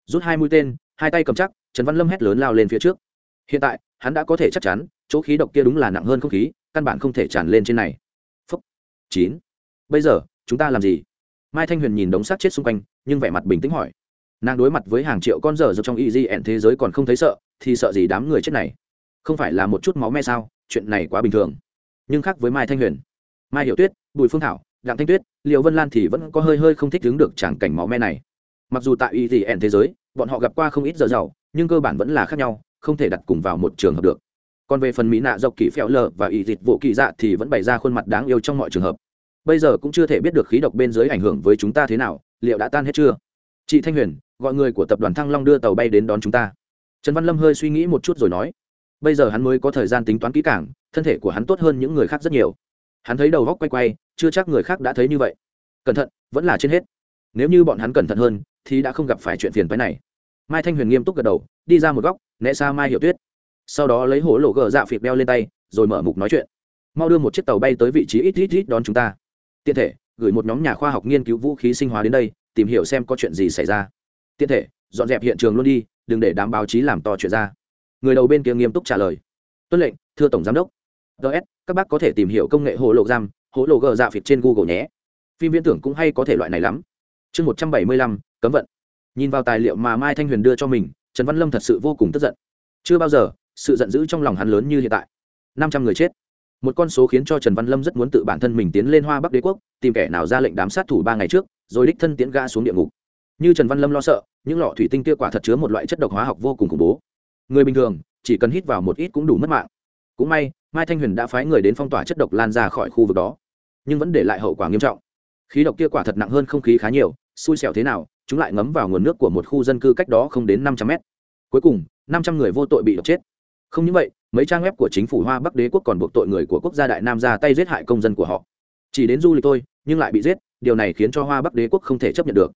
Rút hai mũi tên, hai tay cầm chắc, trần văn lâm hét lớn lao lên phía trước. Hiện tại, hắn đã có thể chắc chắn, chỗ khí độc kia đúng là nặng hơn không khí, căn bản không thể tràn lên trên này. Phúc. Chín. Bây giờ, chúng ta làm gì? Mai thanh huyền nhìn đống xác chết xung quanh, nhưng vẻ mặt bình tĩnh hỏi. Nàng đối mặt với hàng triệu con dở dọc trong y di ẹn thế giới còn không thấy sợ, thì sợ gì đám người chết này? Không phải là một chút máu me sao? Chuyện này quá bình thường. Nhưng khác với mai thanh huyền, mai hiểu tuyết, bùi phương thảo, đặng thanh tuyết liệu vân lan thì vẫn có hơi hơi không thích đứng được tràng cảnh máu me này. Mặc dù tại y thì ẻn thế giới, bọn họ gặp qua không ít giờ giàu, nhưng cơ bản vẫn là khác nhau, không thể đặt cùng vào một trường hợp được. Còn về phần mỹ nạ dọc kỳ phèo lờ và y dịch vụ kỳ dạ thì vẫn bày ra khuôn mặt đáng yêu trong mọi trường hợp. Bây giờ cũng chưa thể biết được khí độc bên dưới ảnh hưởng với chúng ta thế nào, liệu đã tan hết chưa? Chị thanh huyền, gọi người của tập đoàn thăng long đưa tàu bay đến đón chúng ta. Trần văn lâm hơi suy nghĩ một chút rồi nói bây giờ hắn mới có thời gian tính toán kỹ càng, thân thể của hắn tốt hơn những người khác rất nhiều. Hắn thấy đầu góc quay quay, chưa chắc người khác đã thấy như vậy. Cẩn thận, vẫn là trên hết. Nếu như bọn hắn cẩn thận hơn, thì đã không gặp phải chuyện phiền phái này. Mai thanh huyền nghiêm túc gật đầu, đi ra một góc, né xa mai hiểu tuyết. Sau đó lấy hổ lộ gờ dạ phịt đeo lên tay, rồi mở mục nói chuyện. Mau đưa một chiếc tàu bay tới vị trí ít ít ít đón chúng ta. Tiện thể, gửi một nhóm nhà khoa học nghiên cứu vũ khí sinh hóa đến đây, tìm hiểu xem có chuyện gì xảy ra. Tiện thể, dọn dẹp hiện trường luôn đi, đừng để đám báo chí làm to chuyện ra người đầu bên kia nghiêm túc trả lời. Tuân lệnh, thưa tổng giám đốc. Ts các bác có thể tìm hiểu công nghệ hồ lộ giam hỗ lộ gờ dạ phịt trên google nhé. Phim viễn tưởng cũng hay có thể loại này lắm. Chương một trăm bảy mươi lăm, cấm vận. Nhìn vào tài liệu mà mai thanh huyền đưa cho mình, trần văn lâm thật sự vô cùng tức giận. Chưa bao giờ, sự giận dữ trong lòng hắn lớn như hiện tại. năm trăm người chết. Một con số khiến cho trần văn lâm rất muốn tự bản thân mình tiến lên hoa bắc đế quốc, tìm kẻ nào ra lệnh đám sát thủ ba ngày trước, rồi đích thân tiễn ga xuống địa ngục. Như trần văn lâm lo sợ, những lọ thủy tinh kia quả thật chứa một loại chất độc hóa học vô cùng khủng bố người bình thường, chỉ cần hít vào một ít cũng đủ mất mạng. Cũng may, mai thanh huyền đã phái người đến phong tỏa chất độc lan ra khỏi khu vực đó. Nhưng vẫn để lại hậu quả nghiêm trọng. Khí độc kia quả thật nặng hơn không khí khá nhiều, xui xẻo thế nào, chúng lại ngấm vào nguồn nước của một khu dân cư cách đó không đến năm trăm mét. Cuối cùng, năm trăm người vô tội bị độc chết. Không những vậy, mấy trang web của chính phủ hoa bắc đế quốc còn buộc tội người của quốc gia đại nam ra tay giết hại công dân của họ. Chỉ đến du lịch thôi, nhưng lại bị giết, điều này khiến cho hoa bắc đế quốc không thể chấp nhận được.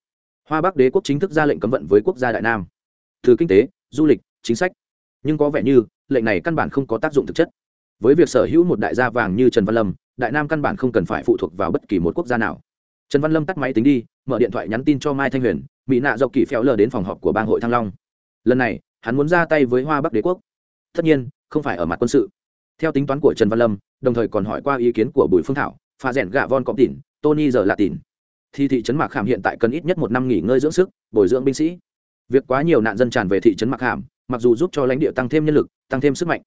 Hoa bắc đế quốc chính thức ra lệnh cấm vận với quốc gia đại nam. Từ kinh tế, du lịch, chính sách nhưng có vẻ như, lệnh này căn bản không có tác dụng thực chất. Với việc sở hữu một đại gia vàng như trần văn lâm, đại nam căn bản không cần phải phụ thuộc vào bất kỳ một quốc gia nào. Trần văn lâm tắt máy tính đi, mở điện thoại nhắn tin cho mai thanh huyền, mỹ nạ dọc kỳ phéo lờ đến phòng họp của bang hội thăng long. Lần này, hắn muốn ra tay với hoa bắc đế quốc. Tất nhiên, không phải ở mặt quân sự. Theo tính toán của trần văn lâm, đồng thời còn hỏi qua ý kiến của bùi phương thảo, pha rèn gạ von cọp tỉn, tony giờ là tỉn. Thì thị trấn mạc hàm hiện tại cần ít nhất một năm nghỉ ngơi dưỡng sức, bồi dưỡng binh sĩ. Việc quá nhiều nạn dân tràn về thị trấn mạc hàm mặc dù giúp cho lãnh địa tăng thêm nhân lực, tăng thêm sức mạnh,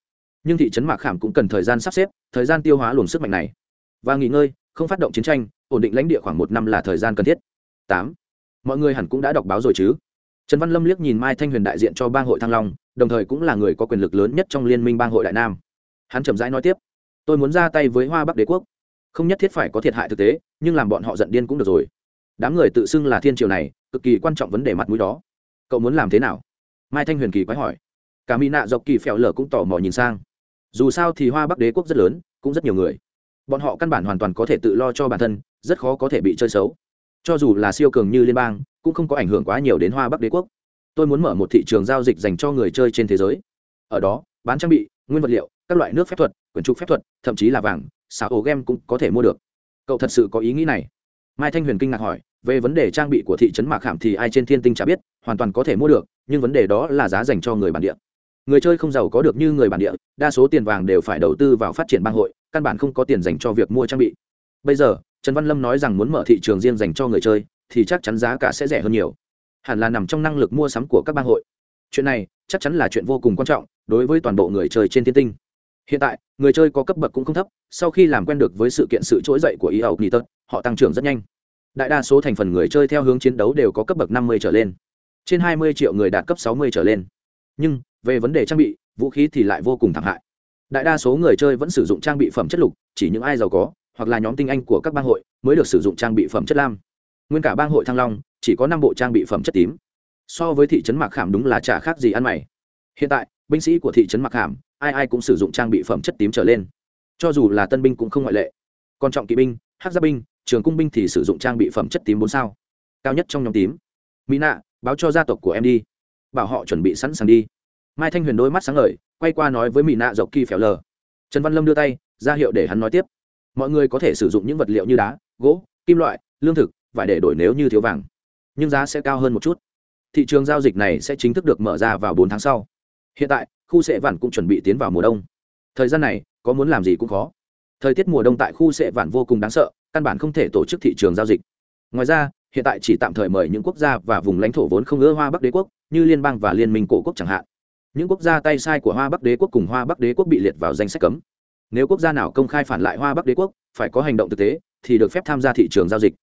nhưng thị trấn mạc Khảm cũng cần thời gian sắp xếp, thời gian tiêu hóa luồng sức mạnh này. Và nghỉ ngơi, không phát động chiến tranh, ổn định lãnh địa khoảng một năm là thời gian cần thiết. Tám. Mọi người hẳn cũng đã đọc báo rồi chứ? Trần văn lâm liếc nhìn mai thanh huyền đại diện cho bang hội thăng long, đồng thời cũng là người có quyền lực lớn nhất trong liên minh bang hội đại nam. Hắn chậm rãi nói tiếp, tôi muốn ra tay với hoa bắc đế quốc. Không nhất thiết phải có thiệt hại thực tế, nhưng làm bọn họ giận điên cũng được rồi. Đám người tự xưng là thiên triều này, cực kỳ quan trọng vấn đề mặt mũi đó. Cậu muốn làm thế nào? Mai thanh huyền kỳ quái hỏi. Cả mỹ nạ dọc kỳ phèo lở cũng tò mò nhìn sang. Dù sao thì hoa bắc đế quốc rất lớn, cũng rất nhiều người. Bọn họ căn bản hoàn toàn có thể tự lo cho bản thân, rất khó có thể bị chơi xấu. Cho dù là siêu cường như liên bang, cũng không có ảnh hưởng quá nhiều đến hoa bắc đế quốc. Tôi muốn mở một thị trường giao dịch dành cho người chơi trên thế giới. Ở đó, bán trang bị, nguyên vật liệu, các loại nước phép thuật, quyển trục phép thuật, thậm chí là vàng xà ổ game cũng có thể mua được. Cậu thật sự có ý nghĩ này? Mai thanh huyền kinh ngạc hỏi về vấn đề trang bị của thị trấn mạc hàm thì ai trên thiên tinh chả biết, hoàn toàn có thể mua được, nhưng vấn đề đó là giá dành cho người bản địa. Người chơi không giàu có được như người bản địa, đa số tiền vàng đều phải đầu tư vào phát triển bang hội, căn bản không có tiền dành cho việc mua trang bị. Bây giờ, trần văn lâm nói rằng muốn mở thị trường riêng dành cho người chơi, thì chắc chắn giá cả sẽ rẻ hơn nhiều. Hẳn là nằm trong năng lực mua sắm của các bang hội. Chuyện này, chắc chắn là chuyện vô cùng quan trọng đối với toàn bộ người chơi trên thiên tinh. Hiện tại, người chơi có cấp bậc cũng không thấp, sau khi làm quen được với sự kiện sự trỗi dậy của ý ẩu nỉ tật họ tăng trưởng rất nhanh đại đa số thành phần người chơi theo hướng chiến đấu đều có cấp bậc năm mươi trở lên, trên hai mươi triệu người đạt cấp sáu mươi trở lên. Nhưng, về vấn đề trang bị, vũ khí thì lại vô cùng thảm hại. Đại đa số người chơi vẫn sử dụng trang bị phẩm chất lục, chỉ những ai giàu có, hoặc là nhóm tinh anh của các bang hội mới được sử dụng trang bị phẩm chất lam. Nguyên cả bang hội thăng long chỉ có năm bộ trang bị phẩm chất tím. So với thị trấn mạc khảm đúng là chả khác gì ăn mày. Hiện tại, binh sĩ của thị trấn mạc khảm, ai ai cũng sử dụng trang bị phẩm chất tím trở lên. Cho dù là tân binh cũng không ngoại lệ. Còn trọng kỵ binh hát giáp binh trường cung binh thì sử dụng trang bị phẩm chất tím bốn sao. Cao nhất trong nhóm tím. Mỹ nạ, báo cho gia tộc của em đi. Bảo họ chuẩn bị sẵn sàng đi. Mai thanh huyền đôi mắt sáng ngời, quay qua nói với mỹ nạ dọc kỳ phèo lờ. Trần văn lâm đưa tay, ra hiệu để hắn nói tiếp. Mọi người có thể sử dụng những vật liệu như đá, gỗ, kim loại, lương thực, vải để đổi nếu như thiếu vàng. Nhưng giá sẽ cao hơn một chút. Thị trường giao dịch này sẽ chính thức được mở ra vào bốn tháng sau. Hiện tại, khu sệ vản cũng chuẩn bị tiến vào mùa đông. Thời gian này, có muốn làm gì cũng khó thời tiết mùa đông tại khu sệ vạn vô cùng đáng sợ, căn bản không thể tổ chức thị trường giao dịch. Ngoài ra, hiện tại chỉ tạm thời mời những quốc gia và vùng lãnh thổ vốn không ưa hoa bắc đế quốc, như liên bang và liên minh cổ quốc chẳng hạn. Những quốc gia tay sai của hoa bắc đế quốc cùng hoa bắc đế quốc bị liệt vào danh sách cấm. Nếu quốc gia nào công khai phản lại hoa bắc đế quốc, phải có hành động thực tế, thì được phép tham gia thị trường giao dịch.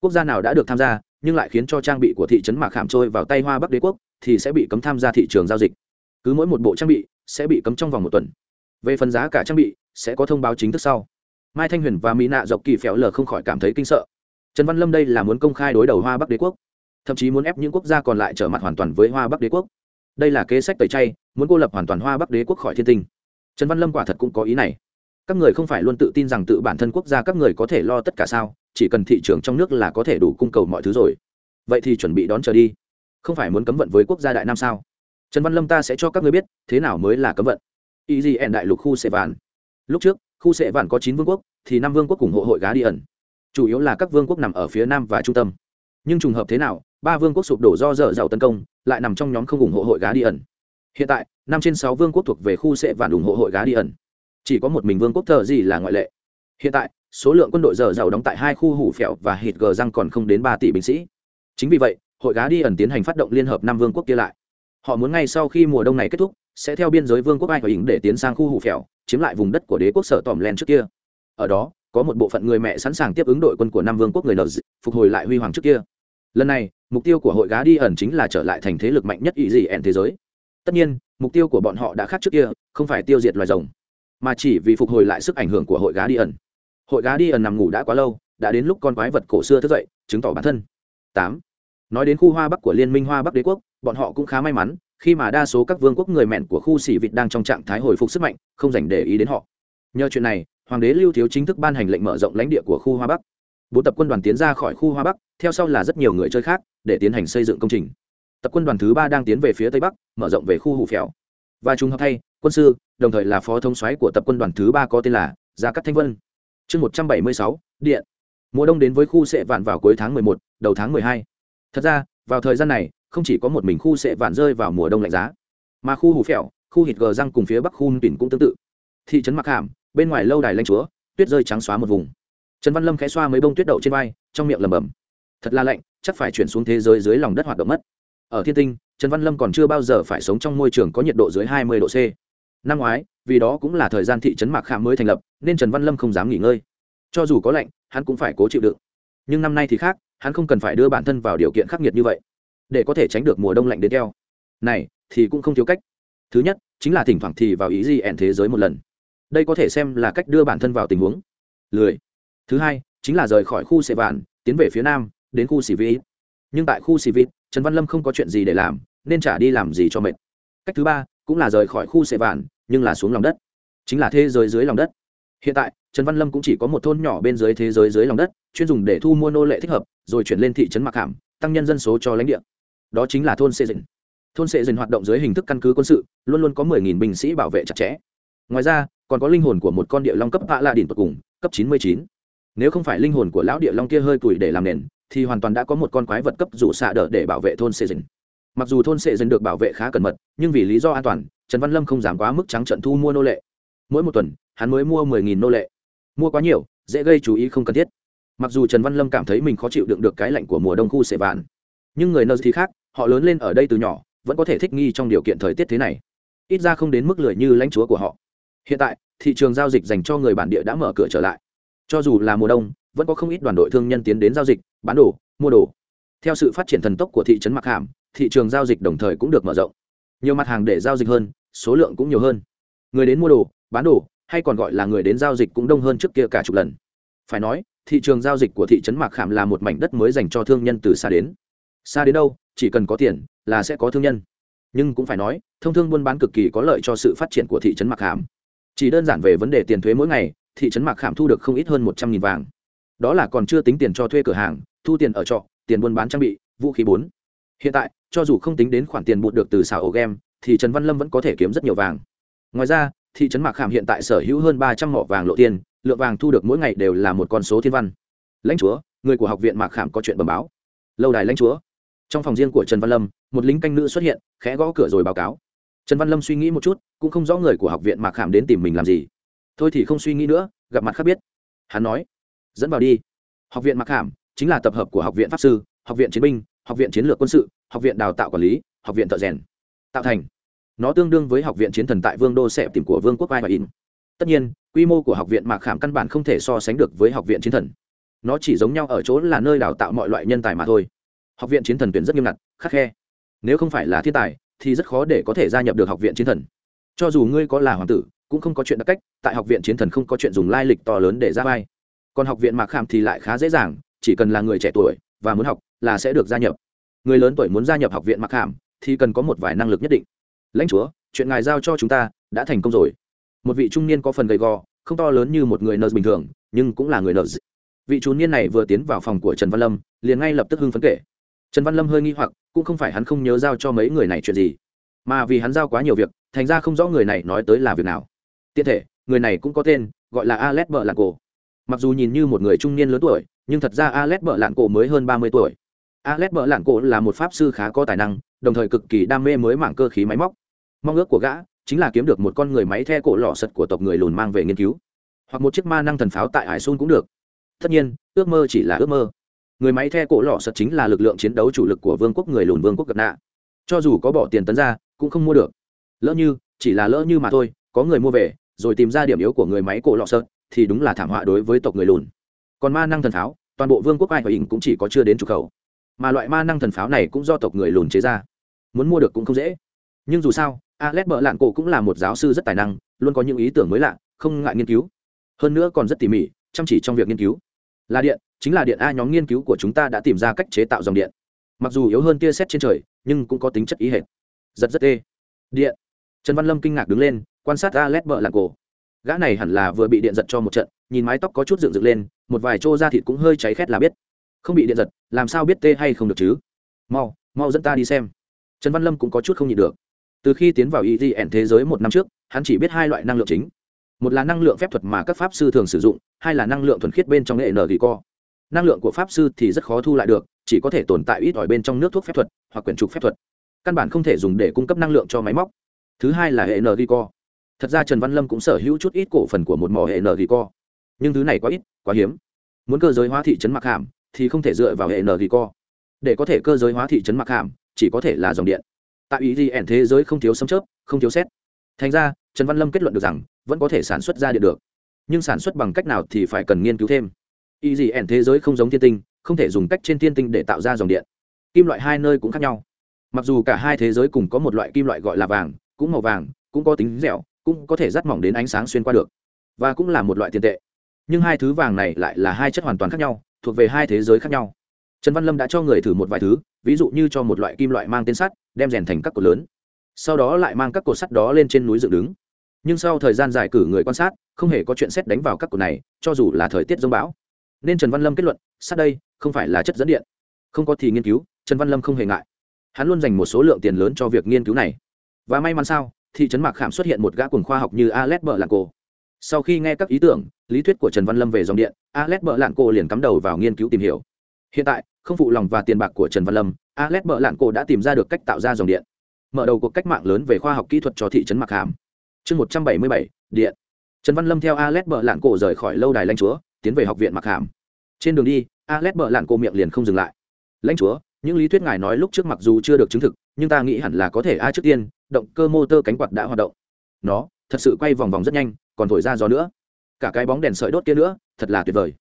Quốc gia nào đã được tham gia, nhưng lại khiến cho trang bị của thị trấn mạc hàm trôi vào tay hoa bắc đế quốc, thì sẽ bị cấm tham gia thị trường giao dịch. Cứ mỗi một bộ trang bị sẽ bị cấm trong vòng một tuần. Về phần giá cả trang bị sẽ có thông báo chính thức sau. Mai thanh huyền và mỹ nạ dọc kỳ phéo lờ không khỏi cảm thấy kinh sợ. Trần văn lâm đây là muốn công khai đối đầu hoa bắc đế quốc, thậm chí muốn ép những quốc gia còn lại trở mặt hoàn toàn với hoa bắc đế quốc. Đây là kế sách tẩy chay, muốn cô lập hoàn toàn hoa bắc đế quốc khỏi thiên tinh. Trần văn lâm quả thật cũng có ý này. Các người không phải luôn tự tin rằng tự bản thân quốc gia các người có thể lo tất cả sao, chỉ cần thị trường trong nước là có thể đủ cung cầu mọi thứ rồi. Vậy thì chuẩn bị đón chờ đi. Không phải muốn cấm vận với quốc gia đại nam sao? Trần văn lâm ta sẽ cho các người biết, thế nào mới là cấm vận? Ý gì ẹn đại lục khu sệ vạn? Lúc trước, khu sệ vạn có chín vương quốc, thì năm vương quốc ủng hộ hội gá đi ẩn. Chủ yếu là các vương quốc nằm ở phía nam và trung tâm. Nhưng trùng hợp thế nào, ba vương quốc sụp đổ do dở giàu tấn công, lại nằm trong nhóm không ủng hộ hội gá đi ẩn. Hiện tại, năm trên sáu vương quốc thuộc về khu sệ vạn ủng hộ hội gá đi ẩn. Chỉ có một mình vương quốc thờ gì là ngoại lệ. Hiện tại, số lượng quân đội dở giàu đóng tại hai khu hủ phèo và hít gờ răng còn không đến ba tỷ binh sĩ. Chính vì vậy, hội gá đi ẩn tiến hành phát động liên hợp năm vương quốc kia lại. Họ muốn ngay sau khi mùa đông này kết thúc sẽ theo biên giới vương quốc ai và ỉng để tiến sang khu hủ phèo, chiếm lại vùng đất của đế quốc sở tòm len trước kia. Ở đó, có một bộ phận người mẹ sẵn sàng tiếp ứng đội quân của năm vương quốc người nờ phục hồi lại huy hoàng trước kia. Lần này, mục tiêu của hội gá đi ẩn chính là trở lại thành thế lực mạnh nhất ý gì ẻn thế giới. Tất nhiên, mục tiêu của bọn họ đã khác trước kia, không phải tiêu diệt loài rồng, mà chỉ vì phục hồi lại sức ảnh hưởng của hội gá đi ẩn. Hội gá đi ẩn nằm ngủ đã quá lâu, đã đến lúc con quái vật cổ xưa thức dậy, chứng tỏ bản thân. Tám, nói đến khu hoa bắc của liên minh hoa bắc đế quốc, bọn họ cũng khá may mắn khi mà đa số các vương quốc người mẹn của khu xỉ vịt đang trong trạng thái hồi phục sức mạnh, không dành để ý đến họ. Nhờ chuyện này, hoàng đế lưu thiếu chính thức ban hành lệnh mở rộng lãnh địa của khu hoa bắc. Bốn tập quân đoàn tiến ra khỏi khu hoa bắc, theo sau là rất nhiều người chơi khác, để tiến hành xây dựng công trình. Tập quân đoàn thứ ba đang tiến về phía tây bắc, mở rộng về khu hủ phèo. Và trùng hợp thay, quân sư, đồng thời là phó thống soái của tập quân đoàn thứ ba có tên là gia cát thanh vân. Chương một trăm bảy mươi sáu, điện. Mùa đông đến với khu sệ vạn vào cuối tháng mười một, đầu tháng mười hai. Thật ra, vào thời gian này không chỉ có một mình khu sẽ vạn rơi vào mùa đông lạnh giá, mà khu hủ phèo, khu hít gờ răng cùng phía bắc khu tỉnh cũng tương tự. Thị trấn mặc hàm, bên ngoài lâu đài lanh chúa, tuyết rơi trắng xóa một vùng. Trần văn lâm khẽ xoa mấy bông tuyết đậu trên vai, trong miệng lầm bầm thật là lạnh, chắc phải chuyển xuống thế giới dưới lòng đất hoạt động mất. Ở thiên tinh, trần văn lâm còn chưa bao giờ phải sống trong môi trường có nhiệt độ dưới hai mươi độ c. Năm ngoái, vì đó cũng là thời gian thị trấn mạc khảm mới thành lập, nên trần văn lâm không dám nghỉ ngơi. Cho dù có lạnh, hắn cũng phải cố chịu đựng. Nhưng năm nay thì khác, hắn không cần phải đưa bản thân vào điều kiện khắc nghiệt như vậy để có thể tránh được mùa đông lạnh đến keo. Này, thì cũng không thiếu cách. Thứ nhất, chính là thỉnh thoảng thì vào ý gì ẻn thế giới một lần. Đây có thể xem là cách đưa bản thân vào tình huống. Lười. Thứ hai, chính là rời khỏi khu sệ vạn, tiến về phía nam, đến khu xì vĩ nhưng tại khu xì vĩ trần văn lâm không có chuyện gì để làm, nên trả đi làm gì cho mệt. Cách thứ ba, cũng là rời khỏi khu sệ vạn, nhưng là xuống lòng đất. Chính là thế giới dưới lòng đất. Hiện tại, trần văn lâm cũng chỉ có một thôn nhỏ bên dưới thế giới dưới lòng đất, chuyên dùng để thu mua nô lệ thích hợp, rồi chuyển lên thị trấn mặc hàm, tăng nhân dân số cho lãnh địa đó chính là thôn xê dình thôn xê dình hoạt động dưới hình thức căn cứ quân sự, luôn luôn có mười nghìn binh sĩ bảo vệ chặt chẽ. Ngoài ra, còn có linh hồn của một con địa long cấp hạ la đỉnh tột cùng, cấp chín mươi chín. Nếu không phải linh hồn của lão địa long kia hơi củi để làm nền, thì hoàn toàn đã có một con quái vật cấp rủ xạ đỡ để bảo vệ thôn xê dình mặc dù thôn xê dình được bảo vệ khá cẩn mật, nhưng vì lý do an toàn, trần văn lâm không giảm quá mức trắng trận thu mua nô lệ. Mỗi một tuần, hắn mới mua mười nghìn nô lệ. Mua quá nhiều, dễ gây chú ý không cần thiết. Mặc dù trần văn lâm cảm thấy mình khó chịu đựng được cái lạnh của mùa đông khu sệ vạn nhưng người nơ thì khác, họ lớn lên ở đây từ nhỏ, vẫn có thể thích nghi trong điều kiện thời tiết thế này. Ít ra không đến mức lười như lãnh chúa của họ. Hiện tại, thị trường giao dịch dành cho người bản địa đã mở cửa trở lại. Cho dù là mùa đông, vẫn có không ít đoàn đội thương nhân tiến đến giao dịch, bán đồ, mua đồ. Theo sự phát triển thần tốc của thị trấn mặc hàm, thị trường giao dịch đồng thời cũng được mở rộng. Nhiều mặt hàng để giao dịch hơn, số lượng cũng nhiều hơn. Người đến mua đồ, bán đồ, hay còn gọi là người đến giao dịch cũng đông hơn trước kia cả chục lần. Phải nói, thị trường giao dịch của thị trấn mạc khảm là một mảnh đất mới dành cho thương nhân từ xa đến xa đến đâu, chỉ cần có tiền là sẽ có thương nhân. Nhưng cũng phải nói, thông thương buôn bán cực kỳ có lợi cho sự phát triển của thị trấn mạc hàm chỉ đơn giản về vấn đề tiền thuế mỗi ngày, thị trấn mạc hàm thu được không ít hơn một trăm nghìn vàng. Đó là còn chưa tính tiền cho thuê cửa hàng, thu tiền ở trọ, tiền buôn bán trang bị, vũ khí bốn. Hiện tại, cho dù không tính đến khoản tiền bụt được từ xào ổ game, thì trần văn lâm vẫn có thể kiếm rất nhiều vàng. Ngoài ra, thị trấn mạc khảm hiện tại sở hữu hơn ba trăm mỏ vàng lộ tiền, lượng vàng thu được mỗi ngày đều là một con số thiên văn. Lãnh chúa, người của học viện mạc khảm có chuyện bẩm báo. Lâu đài lãnh chúa trong phòng riêng của trần văn lâm, một lính canh nữ xuất hiện, khẽ gõ cửa rồi báo cáo. Trần văn lâm suy nghĩ một chút, cũng không rõ người của học viện mạc khảm đến tìm mình làm gì. Thôi thì không suy nghĩ nữa, gặp mặt khác biết. Hắn nói, dẫn vào đi. Học viện mạc khảm chính là tập hợp của học viện pháp sư, học viện chiến binh, học viện chiến lược quân sự, học viện đào tạo quản lý, học viện thợ rèn, tạo thành. Nó tương đương với học viện chiến thần tại vương đô xẹp tìm của vương quốc ai và in tất nhiên, quy mô của học viện mạc khảm căn bản không thể so sánh được với học viện chiến thần. Nó chỉ giống nhau ở chỗ là nơi đào tạo mọi loại nhân tài mà thôi học viện chiến thần tuyển rất nghiêm ngặt, khắc khe. Nếu không phải là thiên tài, thì rất khó để có thể gia nhập được học viện chiến thần. Cho dù ngươi có là hoàng tử, cũng không có chuyện đặc cách, tại học viện chiến thần không có chuyện dùng lai lịch to lớn để ra vai. Còn học viện mạc khảm thì lại khá dễ dàng, chỉ cần là người trẻ tuổi và muốn học là sẽ được gia nhập. Người lớn tuổi muốn gia nhập học viện mạc khảm thì cần có một vài năng lực nhất định. Lãnh chúa, chuyện ngài giao cho chúng ta đã thành công rồi. Một vị trung niên có phần gầy gò, không to lớn như một người nợ bình thường, nhưng cũng là người nợ vị chú niên này vừa tiến vào phòng của trần văn lâm, liền ngay lập tức hưng phấn kể trần văn lâm hơi nghi hoặc, cũng không phải hắn không nhớ giao cho mấy người này chuyện gì. Mà vì hắn giao quá nhiều việc, thành ra không rõ người này nói tới là việc nào. Tiện thể, người này cũng có tên, gọi là alex Bợ lạn cổ mặc dù nhìn như một người trung niên lớn tuổi, nhưng thật ra alex Bợ lạn cổ mới hơn ba mươi tuổi. Alex Bợ lạn cổ là một pháp sư khá có tài năng, đồng thời cực kỳ đam mê mới mảng cơ khí máy móc. Mong ước của gã chính là kiếm được một con người máy the cổ lọ sật của tộc người lùn mang về nghiên cứu. Hoặc một chiếc ma năng thần pháo tại hải xun cũng được. Tất nhiên, ước mơ chỉ là ước mơ người máy the cổ lọ sật chính là lực lượng chiến đấu chủ lực của vương quốc người lùn vương quốc gặp nạ. Cho dù có bỏ tiền tấn ra, cũng không mua được. Lỡ như, chỉ là lỡ như mà thôi, có người mua về, rồi tìm ra điểm yếu của người máy cổ lọ sật, thì đúng là thảm họa đối với tộc người lùn. Còn ma năng thần pháo, toàn bộ vương quốc ai hòa ỉnh cũng chỉ có chưa đến trục khẩu. Mà loại ma năng thần pháo này cũng do tộc người lùn chế ra. Muốn mua được cũng không dễ. Nhưng dù sao, alex bợ lạn cổ cũng là một giáo sư rất tài năng, luôn có những ý tưởng mới lạ, không ngại nghiên cứu. Hơn nữa còn rất tỉ mỉ, chăm chỉ trong việc nghiên cứu là điện, chính là điện a nhóm nghiên cứu của chúng ta đã tìm ra cách chế tạo dòng điện. Mặc dù yếu hơn tia xét trên trời, nhưng cũng có tính chất ý hệt. Giật rất ê. Điện. Trần văn lâm kinh ngạc đứng lên, quan sát alex bợ làng cổ. Gã này hẳn là vừa bị điện giật cho một trận, nhìn mái tóc có chút dựng dựng lên, một vài chỗ da thịt cũng hơi cháy khét là biết. Không bị điện giật, làm sao biết tê hay không được chứ? Mau mau dẫn ta đi xem. Trần văn lâm cũng có chút không nhịn được. Từ khi tiến vào EGN thế giới một năm trước, hắn chỉ biết hai loại năng lượng chính một là năng lượng phép thuật mà các pháp sư thường sử dụng, hai là năng lượng thuần khiết bên trong hệ nở ghi co năng lượng của pháp sư thì rất khó thu lại được, chỉ có thể tồn tại ít ỏi bên trong nước thuốc phép thuật hoặc quyển trục phép thuật. Căn bản không thể dùng để cung cấp năng lượng cho máy móc. Thứ hai là hệ nở ghi co thật ra trần văn lâm cũng sở hữu chút ít cổ phần của một mỏ hệ nở ghi co nhưng thứ này quá ít, quá hiếm. Muốn cơ giới hóa thị trấn mặc hàm thì không thể dựa vào hệ nở ghi co để có thể cơ giới hóa thị trấn mặc hàm, chỉ có thể là dòng điện. Tại ý gì ẻn thế giới không thiếu sấm chớp, không thiếu xét thành ra, trần văn lâm kết luận được rằng vẫn có thể sản xuất ra điện được. Nhưng sản xuất bằng cách nào thì phải cần nghiên cứu thêm. Ý gì ẻn thế giới không giống thiên tinh, không thể dùng cách trên thiên tinh để tạo ra dòng điện. Kim loại hai nơi cũng khác nhau. Mặc dù cả hai thế giới cùng có một loại kim loại gọi là vàng, cũng màu vàng, cũng có tính dẻo, cũng có thể rắt mỏng đến ánh sáng xuyên qua được. Và cũng là một loại tiền tệ. Nhưng hai thứ vàng này lại là hai chất hoàn toàn khác nhau, thuộc về hai thế giới khác nhau. Trần văn lâm đã cho người thử một vài thứ, ví dụ như cho một loại kim loại mang tên sắt, đem rèn thành các cột lớn. Sau đó lại mang các cột sắt đó lên trên núi dựng đứng nhưng sau thời gian giải cử người quan sát, không hề có chuyện xét đánh vào các cột này, cho dù là thời tiết dông bão. Nên trần văn lâm kết luận sắt đây, không phải là chất dẫn điện. Không có thì nghiên cứu, trần văn lâm không hề ngại. Hắn luôn dành một số lượng tiền lớn cho việc nghiên cứu này. Và may mắn sao, thị trấn mạc khảm xuất hiện một gã quần khoa học như alex bờ lạng cổ sau khi nghe các ý tưởng, lý thuyết của trần văn lâm về dòng điện, alex bờ lạng cổ liền cắm đầu vào nghiên cứu tìm hiểu. Hiện tại, không phụ lòng và tiền bạc của trần văn lâm, alex bợ Lạng cổ đã tìm ra được cách tạo ra dòng điện. Mở đầu cuộc cách mạng lớn về khoa học kỹ thuật cho thị trấn mặc khảm chương một trăm bảy mươi bảy, điện. Trần văn lâm theo alex bợ lạn cổ rời khỏi lâu đài lãnh chúa, tiến về học viện mặc hàm. Trên đường đi, alex bợ lạn cổ miệng liền không dừng lại. Lãnh chúa, những lý thuyết ngài nói lúc trước mặc dù chưa được chứng thực, nhưng ta nghĩ hẳn là có thể A trước tiên, động cơ motor cánh quạt đã hoạt động. Nó, thật sự quay vòng vòng rất nhanh, còn thổi ra gió nữa. Cả cái bóng đèn sợi đốt kia nữa, thật là tuyệt vời.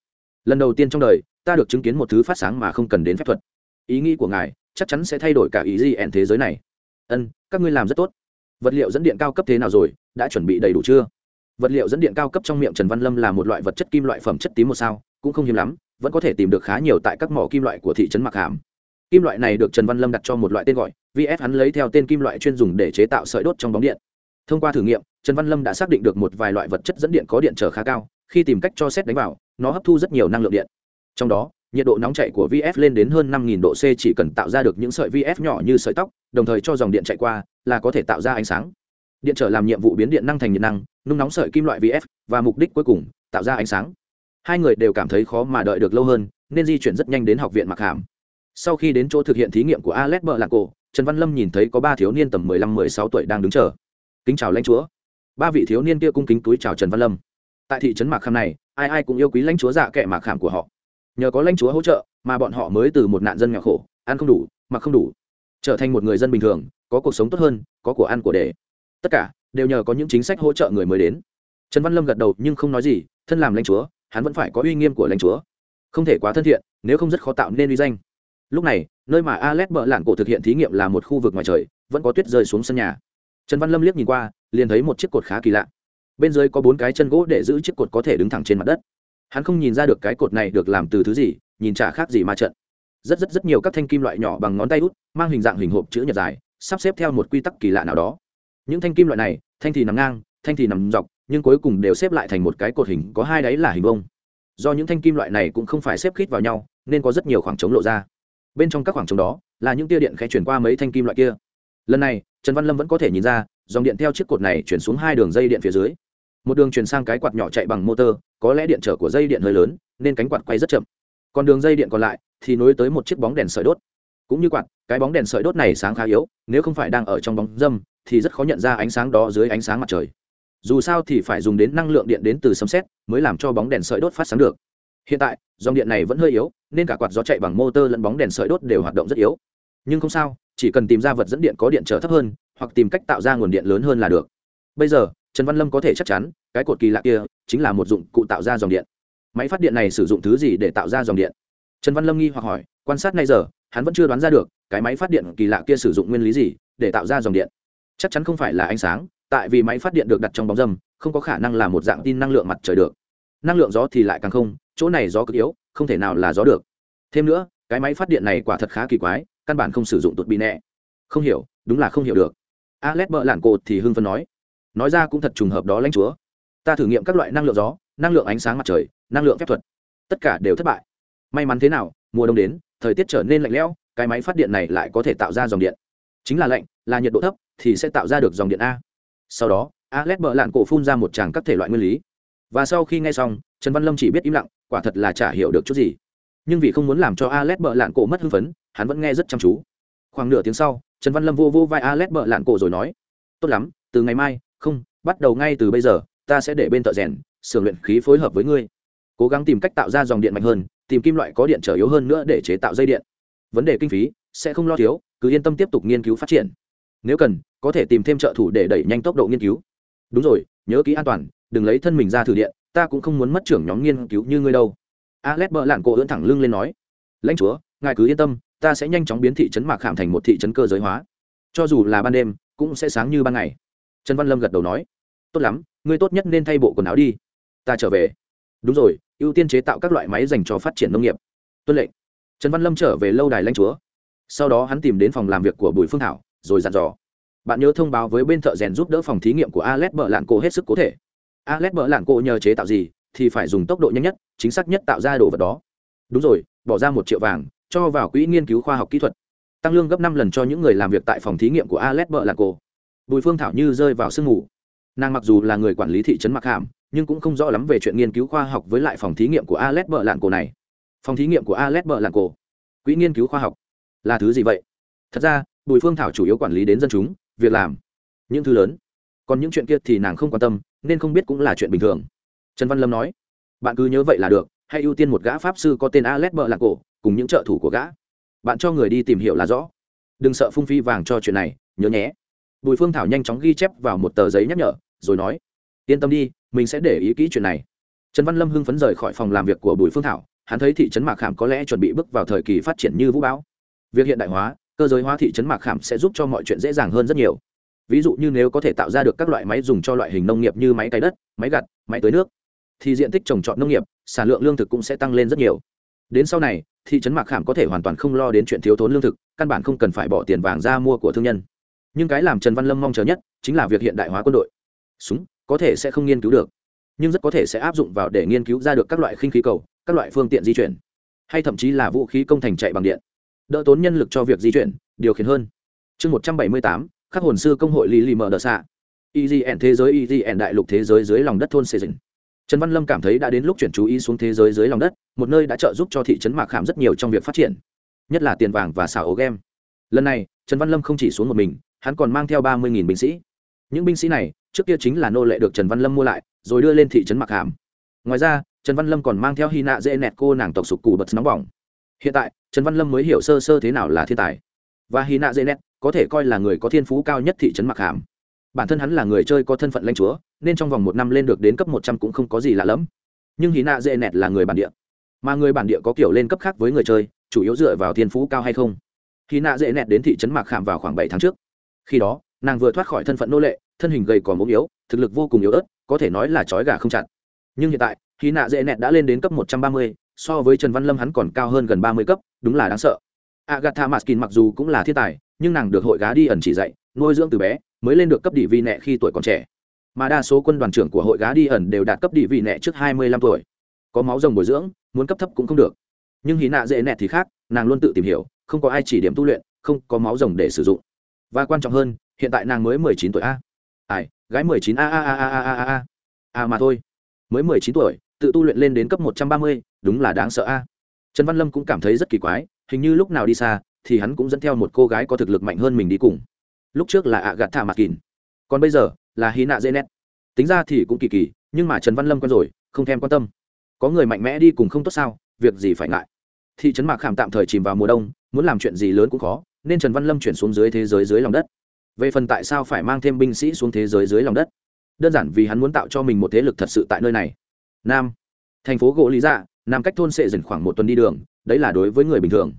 Lần đầu tiên trong đời, ta được chứng kiến một thứ phát sáng mà không cần đến phép thuật. Ý nghĩ của ngài, chắc chắn sẽ thay đổi cả ý gì thế giới này. Ân, các ngươi làm rất tốt. Vật liệu dẫn điện cao cấp thế nào rồi? Đã chuẩn bị đầy đủ chưa? Vật liệu dẫn điện cao cấp trong miệng trần văn lâm là một loại vật chất kim loại phẩm chất tím một sao, cũng không hiếm lắm, vẫn có thể tìm được khá nhiều tại các mỏ kim loại của thị trấn mặc hàm. Kim loại này được trần văn lâm đặt cho một loại tên gọi vs hắn lấy theo tên kim loại chuyên dùng để chế tạo sợi đốt trong bóng điện. Thông qua thử nghiệm, trần văn lâm đã xác định được một vài loại vật chất dẫn điện có điện trở khá cao, khi tìm cách cho xét đánh vào, nó hấp thu rất nhiều năng lượng điện. Trong đó, nhiệt độ nóng chạy của vf lên đến hơn 5.000 độ c chỉ cần tạo ra được những sợi vf nhỏ như sợi tóc, đồng thời cho dòng điện chạy qua, là có thể tạo ra ánh sáng điện trở làm nhiệm vụ biến điện năng thành nhiệt năng, nung nóng sợi kim loại vf và mục đích cuối cùng, tạo ra ánh sáng. Hai người đều cảm thấy khó mà đợi được lâu hơn, nên di chuyển rất nhanh đến học viện mặc hàm. Sau khi đến chỗ thực hiện thí nghiệm của alex bờ lạc cổ trần văn lâm nhìn thấy có ba thiếu niên tầm mười lăm mười sáu tuổi đang đứng chờ. Kính chào lãnh chúa. Ba vị thiếu niên kia cung kính túi chào trần văn lâm. Tại thị trấn mạc kham này, ai ai cũng yêu quý lãnh chúa dạ kệ mạc khảm của họ. Nhờ có lãnh chúa hỗ trợ, mà bọn họ mới từ một nạn dân nghèo khổ, ăn không đủ, mặc không đủ, trở thành một người dân bình thường, có cuộc sống tốt hơn, có của ăn của để tất cả đều nhờ có những chính sách hỗ trợ người mới đến. Trần văn lâm gật đầu nhưng không nói gì, thân làm lãnh chúa, hắn vẫn phải có uy nghiêm của lãnh chúa. Không thể quá thân thiện, nếu không rất khó tạo nên uy danh. Lúc này, nơi mà alex bợ lạn cổ thực hiện thí nghiệm là một khu vực ngoài trời, vẫn có tuyết rơi xuống sân nhà. Trần văn lâm liếc nhìn qua, liền thấy một chiếc cột khá kỳ lạ. Bên dưới có bốn cái chân gỗ để giữ chiếc cột có thể đứng thẳng trên mặt đất. Hắn không nhìn ra được cái cột này được làm từ thứ gì, nhìn chả khác gì ma trận. Rất rất rất nhiều các thanh kim loại nhỏ bằng ngón tay út, mang hình dạng hình hộp chữ nhật dài, sắp xếp theo một quy tắc kỳ lạ nào đó những thanh kim loại này, thanh thì nằm ngang, thanh thì nằm dọc, nhưng cuối cùng đều xếp lại thành một cái cột hình, có hai đáy là hình vông do những thanh kim loại này cũng không phải xếp khít vào nhau, nên có rất nhiều khoảng trống lộ ra. Bên trong các khoảng trống đó, là những tia điện khẽ chuyển qua mấy thanh kim loại kia. Lần này, trần văn lâm vẫn có thể nhìn ra, dòng điện theo chiếc cột này chuyển xuống hai đường dây điện phía dưới. Một đường chuyển sang cái quạt nhỏ chạy bằng motor, có lẽ điện trở của dây điện hơi lớn, nên cánh quạt quay rất chậm. Còn đường dây điện còn lại, thì nối tới một chiếc bóng đèn sợi đốt. Cũng như quạt, cái bóng đèn sợi đốt này sáng khá yếu, nếu không phải đang ở trong bóng dâm thì rất khó nhận ra ánh sáng đó dưới ánh sáng mặt trời. Dù sao thì phải dùng đến năng lượng điện đến từ sấm xét mới làm cho bóng đèn sợi đốt phát sáng được. Hiện tại, dòng điện này vẫn hơi yếu, nên cả quạt gió chạy bằng motor lẫn bóng đèn sợi đốt đều hoạt động rất yếu. Nhưng không sao, chỉ cần tìm ra vật dẫn điện có điện trở thấp hơn, hoặc tìm cách tạo ra nguồn điện lớn hơn là được. Bây giờ, trần văn lâm có thể chắc chắn, cái cột kỳ lạ kia chính là một dụng cụ tạo ra dòng điện. Máy phát điện này sử dụng thứ gì để tạo ra dòng điện? Trần văn lâm nghi hoặc hỏi, quan sát nay giờ, hắn vẫn chưa đoán ra được, cái máy phát điện kỳ lạ kia sử dụng nguyên lý gì để tạo ra dòng điện? Chắc chắn không phải là ánh sáng, tại vì máy phát điện được đặt trong bóng dâm, không có khả năng là một dạng tin năng lượng mặt trời được. Năng lượng gió thì lại càng không, chỗ này gió cực yếu, không thể nào là gió được. Thêm nữa, cái máy phát điện này quả thật khá kỳ quái, căn bản không sử dụng tụt bị nẹ. Không hiểu, đúng là không hiểu được. Alex bợ lản cột thì hưng phân nói. Nói ra cũng thật trùng hợp đó lãnh chúa. Ta thử nghiệm các loại năng lượng gió, năng lượng ánh sáng mặt trời, năng lượng phép thuật. Tất cả đều thất bại. May mắn thế nào, mùa đông đến, thời tiết trở nên lạnh lẽo, cái máy phát điện này lại có thể tạo ra dòng điện chính là lạnh, là nhiệt độ thấp, thì sẽ tạo ra được dòng điện a. Sau đó, alex bợ lạn cổ phun ra một tràng các thể loại nguyên lý. Và sau khi nghe xong, trần văn lâm chỉ biết im lặng, quả thật là chả hiểu được chút gì. Nhưng vì không muốn làm cho alex bợ lạn cổ mất hưng phấn, hắn vẫn nghe rất chăm chú. Khoảng nửa tiếng sau, trần văn lâm vô vô vai alex bợ lạn cổ rồi nói, tốt lắm, từ ngày mai, không, bắt đầu ngay từ bây giờ, ta sẽ để bên thợ rèn sưởng luyện khí phối hợp với ngươi. Cố gắng tìm cách tạo ra dòng điện mạnh hơn, tìm kim loại có điện trở yếu hơn nữa để chế tạo dây điện. Vấn đề kinh phí sẽ không lo thiếu cứ yên tâm tiếp tục nghiên cứu phát triển. Nếu cần, có thể tìm thêm trợ thủ để đẩy nhanh tốc độ nghiên cứu. Đúng rồi, nhớ kỹ an toàn, đừng lấy thân mình ra thử điện, ta cũng không muốn mất trưởng nhóm nghiên cứu như ngươi đâu. Alex bợ lạn cổ ưỡn thẳng lưng lên nói. Lãnh chúa, ngài cứ yên tâm, ta sẽ nhanh chóng biến thị trấn mạc khảm thành một thị trấn cơ giới hóa. Cho dù là ban đêm, cũng sẽ sáng như ban ngày. Trần văn lâm gật đầu nói. Tốt lắm, ngươi tốt nhất nên thay bộ quần áo đi. Ta trở về. Đúng rồi, ưu tiên chế tạo các loại máy dành cho phát triển nông nghiệp. Tuân lệnh. Trần văn lâm trở về lâu đài lãnh chúa sau đó hắn tìm đến phòng làm việc của bùi phương thảo, rồi dặn dò. Bạn nhớ thông báo với bên thợ rèn giúp đỡ phòng thí nghiệm của alex bợ lạn cổ hết sức có thể. Alex bợ lạn cổ nhờ chế tạo gì thì phải dùng tốc độ nhanh nhất, chính xác nhất tạo ra đồ vật đó. Đúng rồi, bỏ ra một triệu vàng, cho vào quỹ nghiên cứu khoa học kỹ thuật. Tăng lương gấp năm lần cho những người làm việc tại phòng thí nghiệm của alex bợ lạn cổ bùi phương thảo như rơi vào sương ngủ nàng mặc dù là người quản lý thị trấn mặc hàm, nhưng cũng không rõ lắm về chuyện nghiên cứu khoa học với lại phòng thí nghiệm của alex bợ lạn cổ này. Phòng thí nghiệm của alex bợ lạn cổ quỹ nghiên cứu khoa học là thứ gì vậy? Thật ra, bùi phương thảo chủ yếu quản lý đến dân chúng, việc làm, những thứ lớn. Còn những chuyện kia thì nàng không quan tâm, nên không biết cũng là chuyện bình thường. Trần văn lâm nói, bạn cứ nhớ vậy là được hay ưu tiên một gã pháp sư có tên alex bờ lạc cổ cùng những trợ thủ của gã. Bạn cho người đi tìm hiểu là rõ. Đừng sợ phung phi vàng cho chuyện này, nhớ nhé. Bùi phương thảo nhanh chóng ghi chép vào một tờ giấy nhắc nhở, rồi nói, yên tâm đi, mình sẽ để ý kỹ chuyện này. Trần văn lâm hưng phấn rời khỏi phòng làm việc của bùi phương thảo, hắn thấy thị trấn mạc khảm có lẽ chuẩn bị bước vào thời kỳ phát triển như vũ bão việc hiện đại hóa, cơ giới hóa thị trấn mạc khảm sẽ giúp cho mọi chuyện dễ dàng hơn rất nhiều. Ví dụ như nếu có thể tạo ra được các loại máy dùng cho loại hình nông nghiệp như máy cày đất, máy gặt, máy tưới nước, thì diện tích trồng trọt nông nghiệp, sản lượng lương thực cũng sẽ tăng lên rất nhiều. Đến sau này, thị trấn mạc khảm có thể hoàn toàn không lo đến chuyện thiếu thốn lương thực, căn bản không cần phải bỏ tiền vàng ra mua của thương nhân. Nhưng cái làm trần văn lâm mong chờ nhất chính là việc hiện đại hóa quân đội. Súng, có thể sẽ không nghiên cứu được, nhưng rất có thể sẽ áp dụng vào để nghiên cứu ra được các loại khinh khí cầu, các loại phương tiện di chuyển, hay thậm chí là vũ khí công thành chạy bằng điện đỡ tốn nhân lực cho việc di chuyển, điều khiển hơn. Chương một trăm bảy mươi tám các hồn sư công hội lý lì mở đờ xạ. Egn thế giới egn đại lục thế giới dưới lòng đất thôn xây dựng trần văn lâm cảm thấy đã đến lúc chuyển chú ý xuống thế giới dưới lòng đất, một nơi đã trợ giúp cho thị trấn mạc khảm rất nhiều trong việc phát triển, nhất là tiền vàng và xảo ố game lần này, trần văn lâm không chỉ xuống một mình, hắn còn mang theo ba mươi binh sĩ. Những binh sĩ này, trước kia chính là nô lệ được trần văn lâm mua lại, rồi đưa lên thị trấn mạc hàm ngoài ra, trần văn lâm còn mang theo hy nạ dễ nẹt cô nàng tộc sục cù bật nóng bỏng hiện tại, trần văn lâm mới hiểu sơ sơ thế nào là thiên tài. Và hy nạ dễ nẹt có thể coi là người có thiên phú cao nhất thị trấn Mặc hàm. Bản thân hắn là người chơi có thân phận lãnh chúa, nên trong vòng một năm lên được đến cấp một trăm cũng không có gì lạ lẫm. Nhưng hy nạ dễ nẹt là người bản địa. Mà người bản địa có kiểu lên cấp khác với người chơi, chủ yếu dựa vào thiên phú cao hay không? Hy nạ dễ nẹt đến thị trấn mạc khảm vào khoảng bảy tháng trước. Khi đó, nàng vừa thoát khỏi thân phận nô lệ, thân hình gầy còn ốm yếu, thực lực vô cùng yếu ớt, có thể nói là trói gà không chặt. Nhưng hiện tại hy nạ dễ nẹt đã lên đến cấp một trăm ba mươi so với trần văn lâm hắn còn cao hơn gần ba mươi cấp, đúng là đáng sợ. Agatha maskin mặc dù cũng là thiên tài, nhưng nàng được hội gá đi ẩn chỉ dạy, nuôi dưỡng từ bé, mới lên được cấp địa vị nẹ khi tuổi còn trẻ. Mà đa số quân đoàn trưởng của hội gá đi ẩn đều đạt cấp địa vị nẹ trước hai mươi lăm tuổi. Có máu rồng bồi dưỡng, muốn cấp thấp cũng không được. Nhưng hí nạ dễ nẹt thì khác, nàng luôn tự tìm hiểu, không có ai chỉ điểm tu luyện, không có máu rồng để sử dụng. Và quan trọng hơn, hiện tại nàng mới mười chín tuổi a. Ai, gái mười chín a a a a a a a a. À mà thôi. Mới mười chín tuổi, tự tu luyện lên đến cấp một trăm ba mươi đúng là đáng sợ a. Trần văn lâm cũng cảm thấy rất kỳ quái, hình như lúc nào đi xa thì hắn cũng dẫn theo một cô gái có thực lực mạnh hơn mình đi cùng. Lúc trước là ạ gạt thả mặt kín còn bây giờ là hí nạ dễ nét tính ra thì cũng kỳ kỳ, nhưng mà trần văn lâm quen rồi, không thèm quan tâm. Có người mạnh mẽ đi cùng không tốt sao, việc gì phải ngại. Thị trấn mạc khảm tạm thời chìm vào mùa đông, muốn làm chuyện gì lớn cũng khó, nên trần văn lâm chuyển xuống dưới thế giới dưới lòng đất. Về phần tại sao phải mang thêm binh sĩ xuống thế giới dưới lòng đất? Đơn giản vì hắn muốn tạo cho mình một thế lực thật sự tại nơi này. Nam, thành phố gỗ lý dạ nằm cách thôn sệ dần khoảng một tuần đi đường, đấy là đối với người bình thường.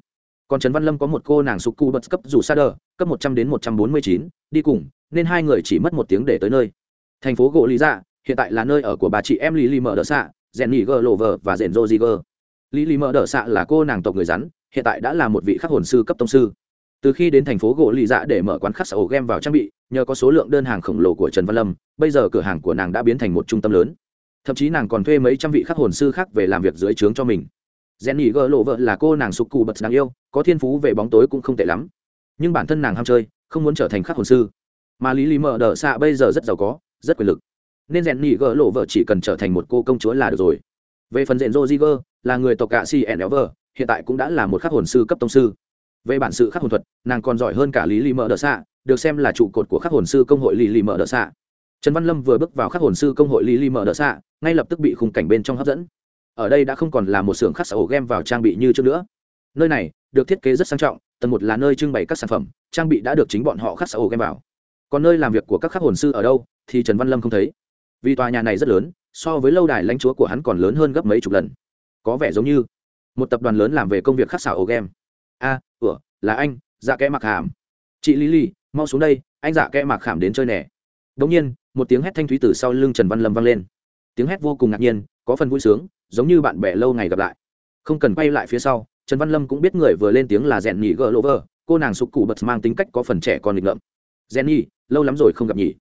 Còn trần văn lâm có một cô nàng sục cu bật cấp dù sa đờ, cấp một trăm đến một trăm bốn mươi chín, đi cùng, nên hai người chỉ mất một tiếng để tới nơi. Thành phố gỗ lý dạ hiện tại là nơi ở của bà chị em lily mở đỡ xạ rèn nhì gờ lộ vờ và rèn rô di gờ lily mở đỡ xạ là cô nàng tộc người rắn, hiện tại đã là một vị khắc hồn sư cấp tông sư. Từ khi đến thành phố gỗ lì dạ để mở quán khắc sổ game vào trang bị, nhờ có số lượng đơn hàng khổng lồ của trần văn lâm, bây giờ cửa hàng của nàng đã biến thành một trung tâm lớn thậm chí nàng còn thuê mấy trăm vị khắc hồn sư khác về làm việc dưới trướng cho mình. Jenny gỡ lộ vợ là cô nàng sục cù bật đáng yêu, có thiên phú về bóng tối cũng không tệ lắm. Nhưng bản thân nàng ham chơi, không muốn trở thành khắc hồn sư. Mà lý lý mợ đỡ xạ bây giờ rất giàu có, rất quyền lực. Nên rèn nhị gỡ lộ vợ chỉ cần trở thành một cô công chúa là được rồi. Về phần rèn joziger là người tộc cạ si ẩn hiện tại cũng đã là một khắc hồn sư cấp tông sư. Về bản sự khắc hồn thuật, nàng còn giỏi hơn cả lý lì mợ đỡ xạ được xem là trụ cột của khắc hồn sư công hội lý lì mợ đỡ xạ trần văn lâm vừa bước vào khắc hồn sư công hội lý mở mợ đỡ xạ ngay lập tức bị khung cảnh bên trong hấp dẫn. Ở đây đã không còn là một xưởng khắc xã ổ game vào trang bị như trước nữa. Nơi này được thiết kế rất sang trọng tầng một là nơi trưng bày các sản phẩm trang bị đã được chính bọn họ khắc xã ổ game vào. Còn nơi làm việc của các khắc hồn sư ở đâu thì trần văn lâm không thấy. Vì tòa nhà này rất lớn so với lâu đài lãnh chúa của hắn còn lớn hơn gấp mấy chục lần. Có vẻ giống như một tập đoàn lớn làm về công việc khắc xảo ổ game. A à, ủa là anh dạ kẽ mặc hàm. Chị lý mau xuống đây anh dạ kẽ mặc hàm đến chơi nè. Đống nhiên một tiếng hét thanh thúy từ sau lưng trần văn lâm vang lên. Tiếng hét vô cùng ngạc nhiên, có phần vui sướng, giống như bạn bè lâu ngày gặp lại. Không cần quay lại phía sau, trần văn lâm cũng biết người vừa lên tiếng là rèn nhị gỡ lỗ vơ, cô nàng sụp cụ bật mang tính cách có phần trẻ còn nghịch ngợm. Rèn nhị lâu lắm rồi không gặp nhỉ?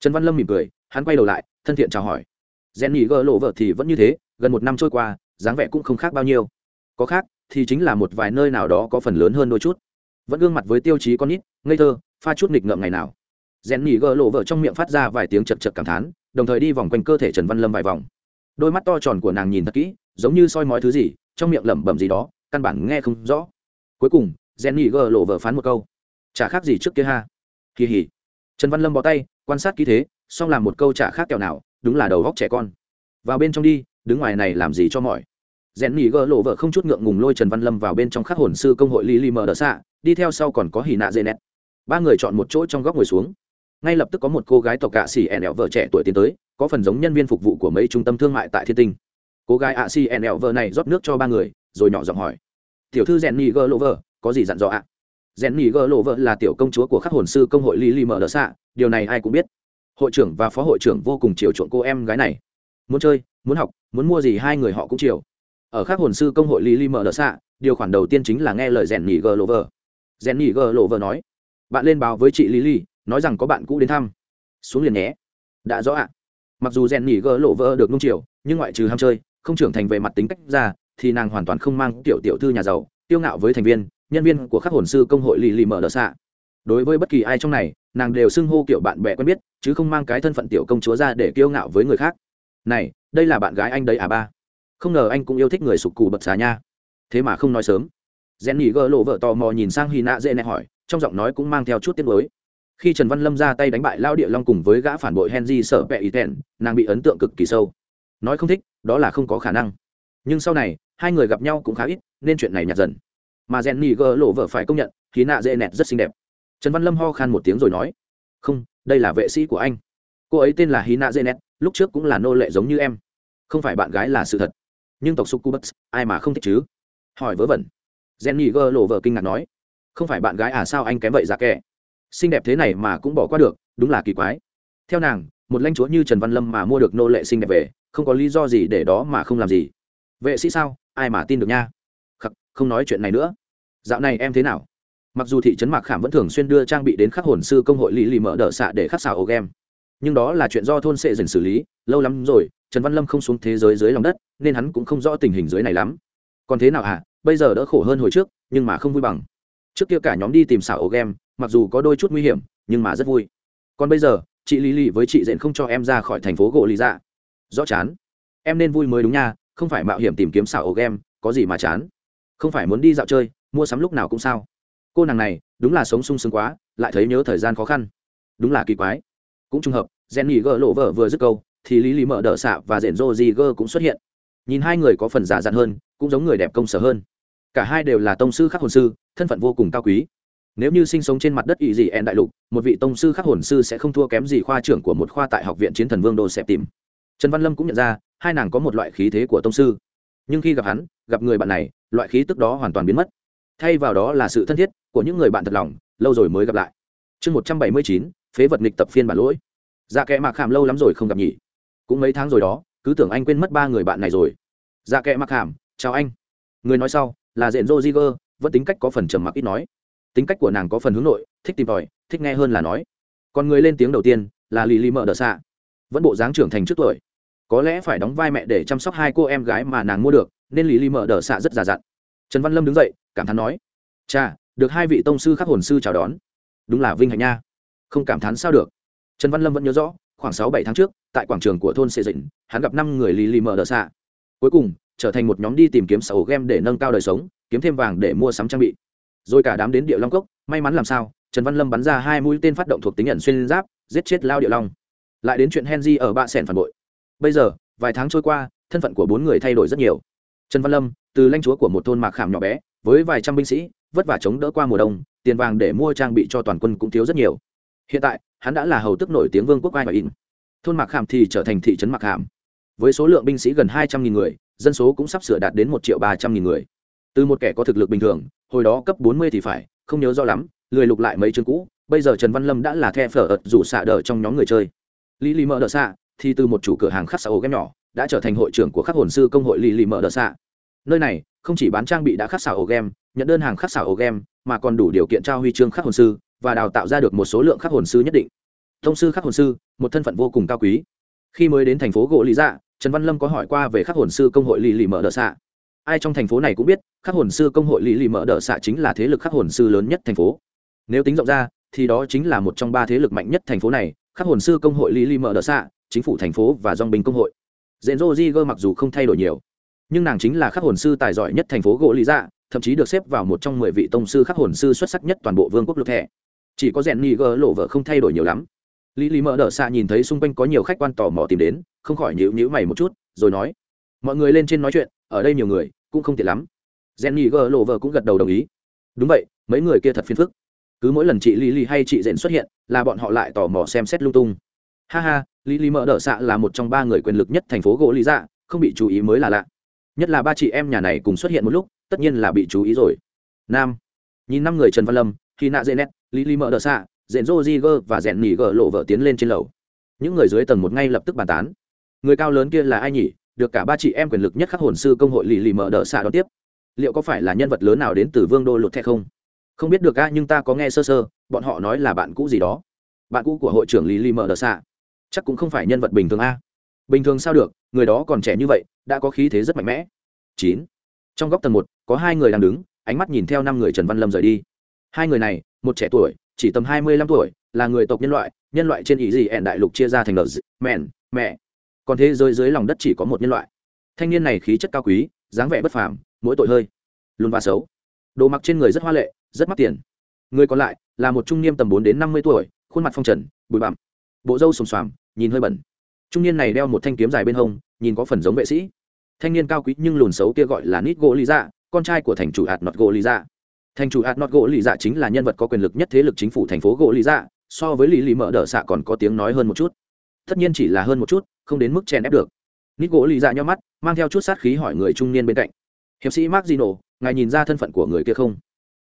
Trần văn lâm mỉm cười, hắn quay đầu lại, thân thiện chào hỏi. Rèn nhị gỡ lỗ vợ thì vẫn như thế, gần một năm trôi qua, dáng vẻ cũng không khác bao nhiêu. Có khác, thì chính là một vài nơi nào đó có phần lớn hơn đôi chút. Vẫn gương mặt với tiêu chí con nít, ngây thơ, pha chút nghịch ngợm ngày nào rèn nhỉ gỡ lộ vợ trong miệng phát ra vài tiếng chật chật cảm thán, đồng thời đi vòng quanh cơ thể trần văn lâm vài vòng. Đôi mắt to tròn của nàng nhìn thật kỹ, giống như soi mói thứ gì, trong miệng lẩm bẩm gì đó, căn bản nghe không rõ. Cuối cùng, rèn nhỉ gỡ lộ vợ phán một câu. Chả khác gì trước kia ha. Kỳ hỉ. Trần văn lâm bỏ tay, quan sát kỹ thế, xong làm một câu chả khác kẹo nào, đúng là đầu góc trẻ con. Vào bên trong đi, đứng ngoài này làm gì cho mỏi. Rèn nhì gỡ lộ vợ không chút ngượng ngùng lôi trần văn lâm vào bên trong khắc hồn sư công hội lý lì mờ đỡ xạ đi theo sau còn có hì nạ dê nét ba người chọn một chỗ trong góc ngồi xuống ngay lập tức có một cô gái tộc cạ xỉ ẻn ẹo vợ trẻ tuổi tiến tới, có phần giống nhân viên phục vụ của mấy trung tâm thương mại tại thiên tinh. Cô gái ạ xỉ ẻn ẹo vợ này rót nước cho ba người, rồi nhỏ giọng hỏi. Tiểu thư rèn nhì gơ lộ vợ có gì dặn dò ạ? Rèn nhì gơ lộ vợ là tiểu công chúa của khắc hồn sư công hội lý lì mờ đỡ xạ điều này ai cũng biết. Hội trưởng và phó hội trưởng vô cùng chiều chuộng cô em gái này. Muốn chơi, muốn học, muốn mua gì hai người họ cũng chiều. Ở khắc hồn sư công hội lý li đỡ xạ điều khoản đầu tiên chính là nghe lời rèn nhì gơ lộ vợ rèn nhì gơ lộ vợ nói, bạn lên báo với chị lý li nói rằng có bạn cũ đến thăm. Xuống liền nhé. Đã rõ ạ. Mặc dù rèn nỉ gỡ lộ vỡ được nung chiều, nhưng ngoại trừ ham chơi, không trưởng thành về mặt tính cách ra, thì nàng hoàn toàn không mang tiểu tiểu thư nhà giàu tiêu ngạo với thành viên, nhân viên của các hồn sư công hội lì lì mở đỡ xạ. Đối với bất kỳ ai trong này, nàng đều xưng hô kiểu bạn bè quen biết, chứ không mang cái thân phận tiểu công chúa ra để kiêu ngạo với người khác. Này, đây là bạn gái anh đấy à ba? Không ngờ anh cũng yêu thích người sụp cù bật xà nha. Thế mà không nói sớm. Rèn nỉ gỡ lộ vợ tò mò nhìn sang hy nạ dễ nẹ hỏi, trong giọng nói cũng mang theo chút tiết mới khi trần văn lâm ra tay đánh bại lao địa long cùng với gã phản bội henry sợ vẹ ý tèn, nàng bị ấn tượng cực kỳ sâu. Nói không thích, đó là không có khả năng. Nhưng sau này, hai người gặp nhau cũng khá ít, nên chuyện này nhạt dần. Mà rèn nhỉ gỡ lộ vợ phải công nhận, khí nạ dễ nẹt rất xinh đẹp. Trần văn lâm ho khan một tiếng rồi nói, không, đây là vệ sĩ của anh. Cô ấy tên là hí nạ dễ nẹt, lúc trước cũng là nô lệ giống như em. Không phải bạn gái là sự thật. Nhưng tộc succubus, ai mà không thích chứ? Hỏi vớ vẩn. Jenny gỡ lộ vợ kinh ngạc nói, không phải bạn gái à sao anh kém vậy dạ ra kẻ xinh đẹp thế này mà cũng bỏ qua được đúng là kỳ quái. Theo nàng một lãnh chúa như trần văn lâm mà mua được nô lệ xinh đẹp về không có lý do gì để đó mà không làm gì. Vệ sĩ sao? Ai mà tin được nha? Khắc, không nói chuyện này nữa. Dạo này em thế nào? Mặc dù thị trấn mạc khảm vẫn thường xuyên đưa trang bị đến khắc hồn sư công hội Lì lì mở đỡ xạ để khắc xào ô game. Nhưng đó là chuyện do thôn sệ dần xử lý lâu lắm rồi trần văn lâm không xuống thế giới dưới lòng đất nên hắn cũng không rõ tình hình dưới này lắm. Còn thế nào hả? À? bây giờ đỡ khổ hơn hồi trước nhưng mà không vui bằng. Trước kia cả nhóm đi tìm xảo ổ game mặc dù có đôi chút nguy hiểm, nhưng mà rất vui. Còn bây giờ, chị lý lì với chị dện không cho em ra khỏi thành phố gỗ lý dạ. Rõ chán. Em nên vui mới đúng nha, không phải mạo hiểm tìm kiếm xảo ổ game có gì mà chán. Không phải muốn đi dạo chơi, mua sắm lúc nào cũng sao. Cô nàng này, đúng là sống sung sướng quá, lại thấy nhớ thời gian khó khăn. Đúng là kỳ quái. Cũng trùng hợp, jenny gỡ lộ vợ vừa dứt câu, thì lý lý mở đỡ xạ và rện rô di gơ cũng xuất hiện. Nhìn hai người có phần giả dặn hơn, cũng giống người đẹp công sở hơn. Cả hai đều là tông sư khắc hồn sư, thân phận vô cùng cao quý nếu như sinh sống trên mặt đất ỵ dị ẹn đại lục, một vị tông sư khắc hồn sư sẽ không thua kém gì khoa trưởng của một khoa tại học viện chiến thần vương đô xẹp tìm. Trần văn lâm cũng nhận ra, hai nàng có một loại khí thế của tông sư. Nhưng khi gặp hắn, gặp người bạn này, loại khí tức đó hoàn toàn biến mất. Thay vào đó là sự thân thiết của những người bạn thật lòng, lâu rồi mới gặp lại. Chương một trăm bảy mươi chín, phế vật nghịch tập phiên bản lỗi. Dạ kệ mạc khảm lâu lắm rồi không gặp nhỉ. Cũng mấy tháng rồi đó, cứ tưởng anh quên mất ba người bạn này rồi. Dạ kệ mạc khảm, chào anh. Người nói sau là Diện rô di gơ vẫn tính cách có phần trầm mặc ít nói tính cách của nàng có phần hướng nội, thích tìm tòi, thích nghe hơn là nói. Còn người lên tiếng đầu tiên là lì lì Mở đờ xạ vẫn bộ dáng trưởng thành trước tuổi. Có lẽ phải đóng vai mẹ để chăm sóc hai cô em gái mà nàng mua được, nên lì lì Mở đờ xạ rất già dặn. Trần văn lâm đứng dậy, cảm thán nói cha được hai vị tông sư khắc hồn sư chào đón. Đúng là vinh hạnh nha. Không cảm thán sao được. Trần văn lâm vẫn nhớ rõ, khoảng sáu bảy tháng trước, tại quảng trường của thôn xê dịnh hắn gặp năm người lì lì Mở đờ xạ cuối cùng, trở thành một nhóm đi tìm kiếm sở game để nâng cao đời sống, kiếm thêm vàng để mua sắm trang bị rồi cả đám đến địa long cốc may mắn làm sao trần văn lâm bắn ra hai mũi tên phát động thuộc tính nhận xuyên giáp giết chết lao địa long. Lại đến chuyện henry ở bạ sẻn phản bội. Bây giờ vài tháng trôi qua thân phận của bốn người thay đổi rất nhiều. Trần văn lâm từ lãnh chúa của một thôn mạc khảm nhỏ bé với vài trăm binh sĩ vất vả chống đỡ qua mùa đông tiền vàng để mua trang bị cho toàn quân cũng thiếu rất nhiều. Hiện tại hắn đã là hầu tức nổi tiếng vương quốc ai và in thôn mạc Khảm thì trở thành thị trấn mạc Khảm, với số lượng binh sĩ gần hai trăm nghìn người dân số cũng sắp sửa đạt đến một triệu ba trăm nghìn người. Từ một kẻ có thực lực bình thường hồi đó cấp bốn mươi thì phải, không nhớ rõ lắm, lười lục lại mấy chương cũ, bây giờ trần văn lâm đã là the phở ợt rủ xạ đờ trong nhóm người chơi. Lý lý Mở đờ xạ thì từ một chủ cửa hàng khắc xã ổ game nhỏ, đã trở thành hội trưởng của khắc hồn sư công hội lý lý Mở đờ xạ. Nơi này, không chỉ bán trang bị đã khắc xạ ổ game, nhận đơn hàng khắc xạ ổ game, mà còn đủ điều kiện trao huy chương khắc hồn sư và đào tạo ra được một số lượng khắc hồn sư nhất định. Thông sư khắc hồn sư, một thân phận vô cùng cao quý. Khi mới đến thành phố gỗ lý dạ trần văn lâm có hỏi qua về khắc hồn sư công hội lì lì mở đờ xạ ai trong thành phố này cũng biết, khắc hồn sư công hội lì lì mở đờ xạ chính là thế lực khắc hồn sư lớn nhất thành phố. Nếu tính rộng ra, thì đó chính là một trong ba thế lực mạnh nhất thành phố này, khắc hồn sư công hội lì lì mở đờ xạ, chính phủ thành phố và dong binh công hội. Dện dô di gơ mặc dù không thay đổi nhiều, nhưng nàng chính là khắc hồn sư tài giỏi nhất thành phố gỗ lý dạ thậm chí được xếp vào một trong mười vị tông sư khắc hồn sư xuất sắc nhất toàn bộ vương quốc lục thẻ chỉ có rèn ni gơ lộ vợ không thay đổi nhiều lắm. Lý lý mở đỡ xạ nhìn thấy xung quanh có nhiều khách quan tò mò tìm đến, không khỏi nhíu nhíu mày một chút, rồi nói, mọi người lên trên nói chuyện ở đây nhiều người, cũng không tiện lắm. Jenny gờ lộ vợ cũng gật đầu đồng ý. Đúng vậy, mấy người kia thật phiền phức. Cứ mỗi lần chị lily hay chị dện xuất hiện, là bọn họ lại tò mò xem xét lung tung. Ha ha, lily đ ợ xạ là một trong ba người quyền lực nhất thành phố gỗ lý dạ không bị chú ý mới là lạ. Nhất là ba chị em nhà này cùng xuất hiện một lúc, tất nhiên là bị chú ý rồi. Nam, nhìn năm người trần văn lâm khi nạ dễ nét lily đ ợ xạ dện rô di gơ và dẹn nỉ gờ lộ vợ tiến lên trên lầu. Những người dưới tầng một ngay lập tức bàn tán. Người cao lớn kia là ai nhỉ? Được cả ba chị em quyền lực nhất khắc hồn sư công hội lì lì mở đỡ xạ đón tiếp. Liệu có phải là nhân vật lớn nào đến từ vương đô lột thẹ không? Không biết được ca nhưng ta có nghe sơ sơ, bọn họ nói là bạn cũ gì đó. Bạn cũ của hội trưởng lì lì mở đỡ xạ. Chắc cũng không phải nhân vật bình thường a. Bình thường sao được, người đó còn trẻ như vậy, đã có khí thế rất mạnh mẽ. Chín. Trong góc tầng một, có hai người đang đứng, ánh mắt nhìn theo năm người trần văn lâm rời đi. Hai người này, một trẻ tuổi, chỉ tầm hai mươi lăm tuổi, là người tộc nhân loại nhân loại trên ý gì ẹn đại lục chia ra thành nợ mẹn, mẹ còn thế giới dưới lòng đất chỉ có một nhân loại. Thanh niên này khí chất cao quý, dáng vẻ bất phàm, mỗi tội hơi. Luôn và xấu. Đồ mặc trên người rất hoa lệ, rất mắc tiền. Người còn lại là một trung niên tầm bốn đến năm mươi tuổi, khuôn mặt phong trần, bụi bặm. Bộ râu xồm xoàm, nhìn hơi bẩn. Trung niên này đeo một thanh kiếm dài bên hông, nhìn có phần giống vệ sĩ. Thanh niên cao quý nhưng lùn xấu kia gọi là nít gỗ lý dạ con trai của thành chủ hạt nọt gỗ lý dạ. Thành chủ hạt nọt gỗ lý dạ chính là nhân vật có quyền lực nhất thế lực chính phủ thành phố gỗ lý dạ so với lý lý mở đỡ xạ còn có tiếng nói hơn một chút. Tất nhiên chỉ là hơn một chút không đến mức chèn ép được. Nít gỗ lì dạ nhau mắt, mang theo chút sát khí hỏi người trung niên bên cạnh. Hiệp sĩ mark dino ngài nhìn ra thân phận của người kia không?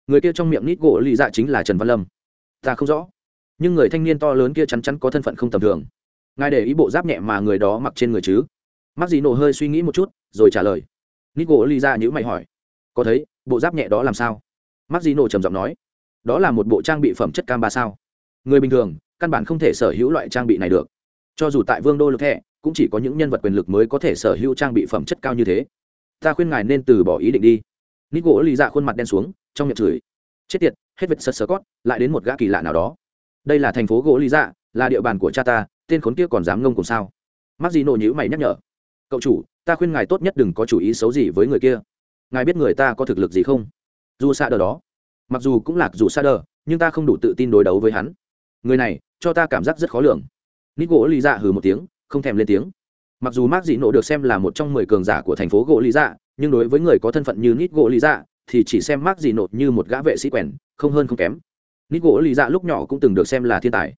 Người kia trong miệng nít gỗ lì dạ chính là trần văn lâm. Ta không rõ. Nhưng người thanh niên to lớn kia chắn chắn có thân phận không tầm thường. Ngài để ý bộ giáp nhẹ mà người đó mặc trên người chứ? Mark dino hơi suy nghĩ một chút, rồi trả lời. Nít gỗ lì dạ nhữ mày hỏi. Có thấy, bộ giáp nhẹ đó làm sao? Mark dino trầm giọng nói. Đó là một bộ trang bị phẩm chất cam ba sao? Người bình thường, căn bản không thể sở hữu loại trang bị này được. Cho dù tại vương đô lực thẹ cũng chỉ có những nhân vật quyền lực mới có thể sở hữu trang bị phẩm chất cao như thế. Ta khuyên ngài nên từ bỏ ý định đi. Nít gỗ lì dạ khuôn mặt đen xuống, trong miệng chửi. Chết tiệt, hết vệt sật sờ cót, lại đến một gã kỳ lạ nào đó. Đây là thành phố gỗ lì dạ là địa bàn của cha ta, tên khốn kia còn dám ngông cùng sao? Mắc gì nổ nhữ mày nhắc nhở. Cậu chủ, ta khuyên ngài tốt nhất đừng có chủ ý xấu gì với người kia. Ngài biết người ta có thực lực gì không? Dù xa đờ đó. Mặc dù cũng lạc dù xa đờ, nhưng ta không đủ tự tin đối đấu với hắn. Người này, cho ta cảm giác rất khó lường. Nít gỗ lì dạ hừ một tiếng không thèm lên tiếng. Mặc dù mark dị nộ được xem là một trong mười cường giả của thành phố gỗ lý dạ nhưng đối với người có thân phận như nít gỗ lý dạ thì chỉ xem mark dị nộ như một gã vệ sĩ quèn, không hơn không kém. Nít gỗ lý dạ lúc nhỏ cũng từng được xem là thiên tài.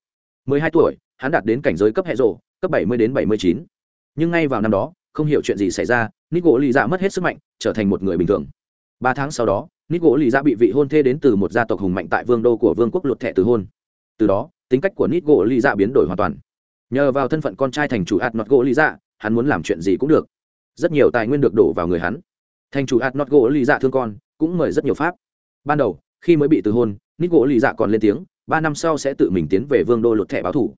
mười hai tuổi, hắn đạt đến cảnh giới cấp hệ rộ cấp bảy mươi đến bảy mươi chín. Nhưng ngay vào năm đó, không hiểu chuyện gì xảy ra nít gỗ lý dạ mất hết sức mạnh, trở thành một người bình thường. Ba tháng sau đó nít gỗ lý dạ bị vị hôn thê đến từ một gia tộc hùng mạnh tại vương đô của vương quốc luật thẻ từ hôn. Từ đó, tính cách của nít gỗ lý dạ biến đổi hoàn toàn nhờ vào thân phận con trai thành chủ ạt nọt gỗ lý dạ hắn muốn làm chuyện gì cũng được. Rất nhiều tài nguyên được đổ vào người hắn. Thành chủ ạt nọt gỗ lý dạ thương con, cũng mời rất nhiều pháp. Ban đầu, khi mới bị từ hôn, nít gỗ lý dạ còn lên tiếng, ba năm sau sẽ tự mình tiến về vương đô lột thẻ báo thủ.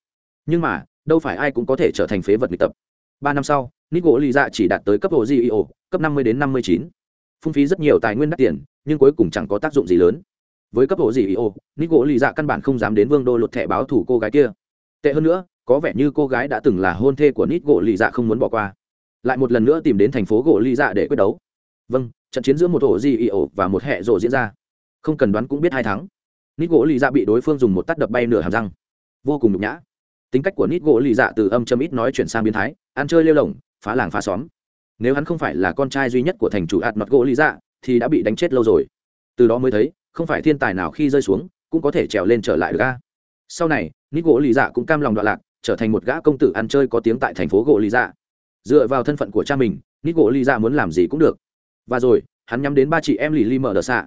Nhưng mà, đâu phải ai cũng có thể trở thành phế vật nghịch tập. Ba năm sau, nít gỗ lý dạ chỉ đạt tới cấp độ geo cấp năm mươi đến năm mươi chín. Phung phí rất nhiều tài nguyên đắt tiền, nhưng cuối cùng chẳng có tác dụng gì lớn. Với cấp độ geo nít gỗ lý dạ căn bản không dám đến vương đô lột thẻ báo thủ cô gái kia. Tệ hơn nữa có vẻ như cô gái đã từng là hôn thê của nít gỗ lì dạ không muốn bỏ qua. Lại một lần nữa tìm đến thành phố gỗ lì dạ để quyết đấu. Vâng trận chiến giữa một ổ di ỉ ổ và một hệ rộ diễn ra. Không cần đoán cũng biết hai thắng. Nít gỗ lì dạ bị đối phương dùng một tắt đập bay nửa hàm răng. Vô cùng nhục nhã. Tính cách của nít gỗ lì dạ từ âm châm ít nói chuyển sang biến thái, ăn chơi lêu lồng, phá làng phá xóm. Nếu hắn không phải là con trai duy nhất của thành chủ ạt nọt gỗ lì dạ thì đã bị đánh chết lâu rồi. Từ đó mới thấy, không phải thiên tài nào khi rơi xuống, cũng có thể trèo lên trở lại được ca sau này, nít gỗ lì dạ cũng cam lòng đoạn lạc trở thành một gã công tử ăn chơi có tiếng tại thành phố gỗ lý dạ. Dựa vào thân phận của cha mình nít gỗ lý dạ muốn làm gì cũng được. Và rồi, hắn nhắm đến ba chị em lì lì mở đờ xạ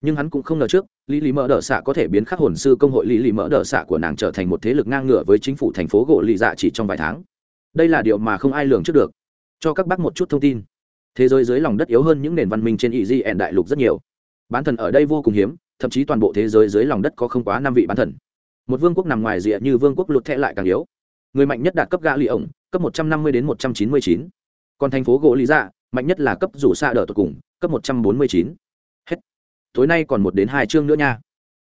nhưng hắn cũng không ngờ trước lý lý mở đờ xạ có thể biến khắc hồn sư công hội lý lý mở đờ xạ của nàng trở thành một thế lực ngang ngửa với chính phủ thành phố gỗ lì dạ chỉ trong vài tháng. Đây là điều mà không ai lường trước được. Cho các bác một chút thông tin. Thế giới dưới lòng đất yếu hơn những nền văn minh trên ý di ẹn đại lục rất nhiều. Bán thần ở đây vô cùng hiếm, thậm chí toàn bộ thế giới dưới lòng đất có không quá năm vị bán thần. Một vương quốc nằm ngoài rìa như vương quốc lụt thẹ lại càng yếu người mạnh nhất đạt cấp gã lì ổng, cấp một trăm năm mươi đến một trăm chín mươi chín. Còn thành phố gỗ lý dạ mạnh nhất là cấp rủ xa đỡ tột cùng, cấp một trăm bốn mươi chín. Hết. Tối nay còn một đến hai chương nữa nha.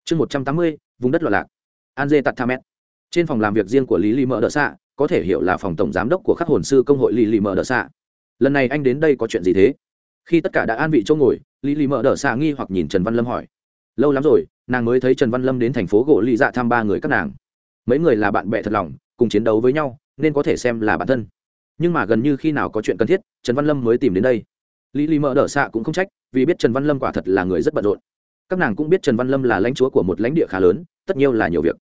Chương một trăm tám mươi, vùng đất loạn lạc. An dê tạt thamet trên phòng làm việc riêng của lý lì mợ đỡ xạ, có thể hiểu là phòng tổng giám đốc của các hồn sư công hội lý lì mợ đỡ xạ. Lần này anh đến đây có chuyện gì thế? Khi tất cả đã an vị chỗ ngồi, lý lì mợ đỡ xạ nghi hoặc nhìn trần văn lâm hỏi. Lâu lắm rồi, nàng mới thấy trần văn lâm đến thành phố gỗ lì dạ thăm ba người các nàng. Mấy người là bạn bè thật lòng cùng chiến đấu với nhau, nên có thể xem là bản thân. Nhưng mà gần như khi nào có chuyện cần thiết, trần văn lâm mới tìm đến đây. Lý lý Mở đỡ xạ cũng không trách, vì biết trần văn lâm quả thật là người rất bận rộn. Các nàng cũng biết trần văn lâm là lãnh chúa của một lãnh địa khá lớn, tất nhiên là nhiều việc.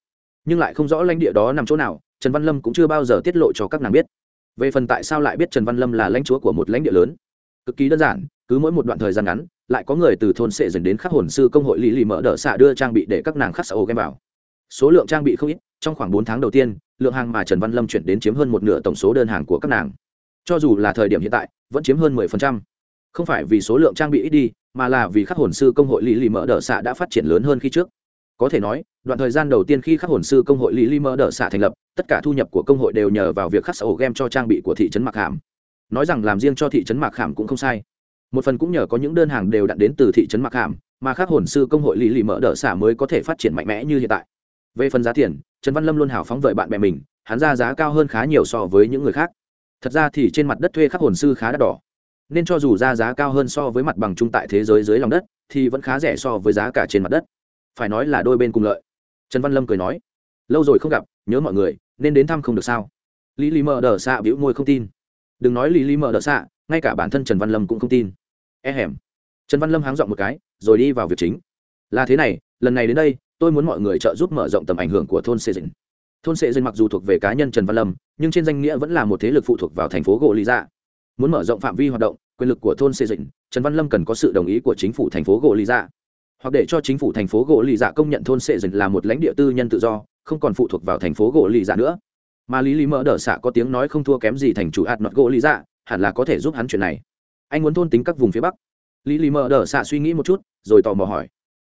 Nhưng lại không rõ lãnh địa đó nằm chỗ nào, trần văn lâm cũng chưa bao giờ tiết lộ cho các nàng biết. Về phần tại sao lại biết trần văn lâm là lãnh chúa của một lãnh địa lớn? Cực kỳ đơn giản, cứ mỗi một đoạn thời gian ngắn, lại có người từ thôn sệ dần đến khắc hồn sư công hội lý lì Mở đỡ xạ đưa trang bị để các nàng khắc xã ô game vào. Số lượng trang bị không ít, trong khoảng bốn tháng đầu tiên lượng hàng mà trần văn lâm chuyển đến chiếm hơn một nửa tổng số đơn hàng của các nàng. Cho dù là thời điểm hiện tại, vẫn chiếm hơn 10%. không phải vì số lượng trang bị ít đi, mà là vì khắc hồn sư công hội lý lì Mở đỡ xạ đã phát triển lớn hơn khi trước. Có thể nói, đoạn thời gian đầu tiên khi khắc hồn sư công hội lý lý Mở đỡ xạ thành lập, tất cả thu nhập của công hội đều nhờ vào việc khắc sổ game cho trang bị của thị trấn mạc hàm. Nói rằng làm riêng cho thị trấn mạc hàm cũng không sai. Một phần cũng nhờ có những đơn hàng đều đặn đến từ thị trấn mạc hàm, mà khắc hồn sư công hội lý lý Mở đỡ xạ mới có thể phát triển mạnh mẽ như hiện tại. Về phần giá tiền trần văn lâm luôn hào phóng vợi bạn bè mình, hắn ra giá cao hơn khá nhiều so với những người khác. Thật ra thì trên mặt đất thuê khắc hồn sư khá đắt đỏ. Nên cho dù ra giá cao hơn so với mặt bằng chung tại thế giới dưới lòng đất, thì vẫn khá rẻ so với giá cả trên mặt đất. Phải nói là đôi bên cùng lợi. Trần văn lâm cười nói, lâu rồi không gặp, nhớ mọi người, nên đến thăm không được sao? Lý lý mờ đờ xạ bĩu môi không tin. Đừng nói lý lý mờ đờ xạ ngay cả bản thân trần văn lâm cũng không tin. E hẻm trần văn lâm háng dọn một cái, rồi đi vào việc chính. Là thế này, lần này đến đây tôi muốn mọi người trợ giúp mở rộng tầm ảnh hưởng của thôn xê dinh thôn xê dinh mặc dù thuộc về cá nhân trần văn lâm, nhưng trên danh nghĩa vẫn là một thế lực phụ thuộc vào thành phố gỗ lý dạ. Muốn mở rộng phạm vi hoạt động, quyền lực của thôn xê dinh trần văn lâm cần có sự đồng ý của chính phủ thành phố gỗ lý dạ. Hoặc để cho chính phủ thành phố gỗ lý dạ công nhận thôn xê dần là một lãnh địa tư nhân tự do, không còn phụ thuộc vào thành phố gỗ lý dạ nữa. Mà lý lý mỡ đỡ xạ có tiếng nói không thua kém gì thành chủ hạt nọt gỗ lý dạ hẳn là có thể giúp hắn chuyện này. Anh muốn thôn tính các vùng phía bắc. Lý lý Mở Đờ xạ suy nghĩ một chút, rồi tò mò hỏi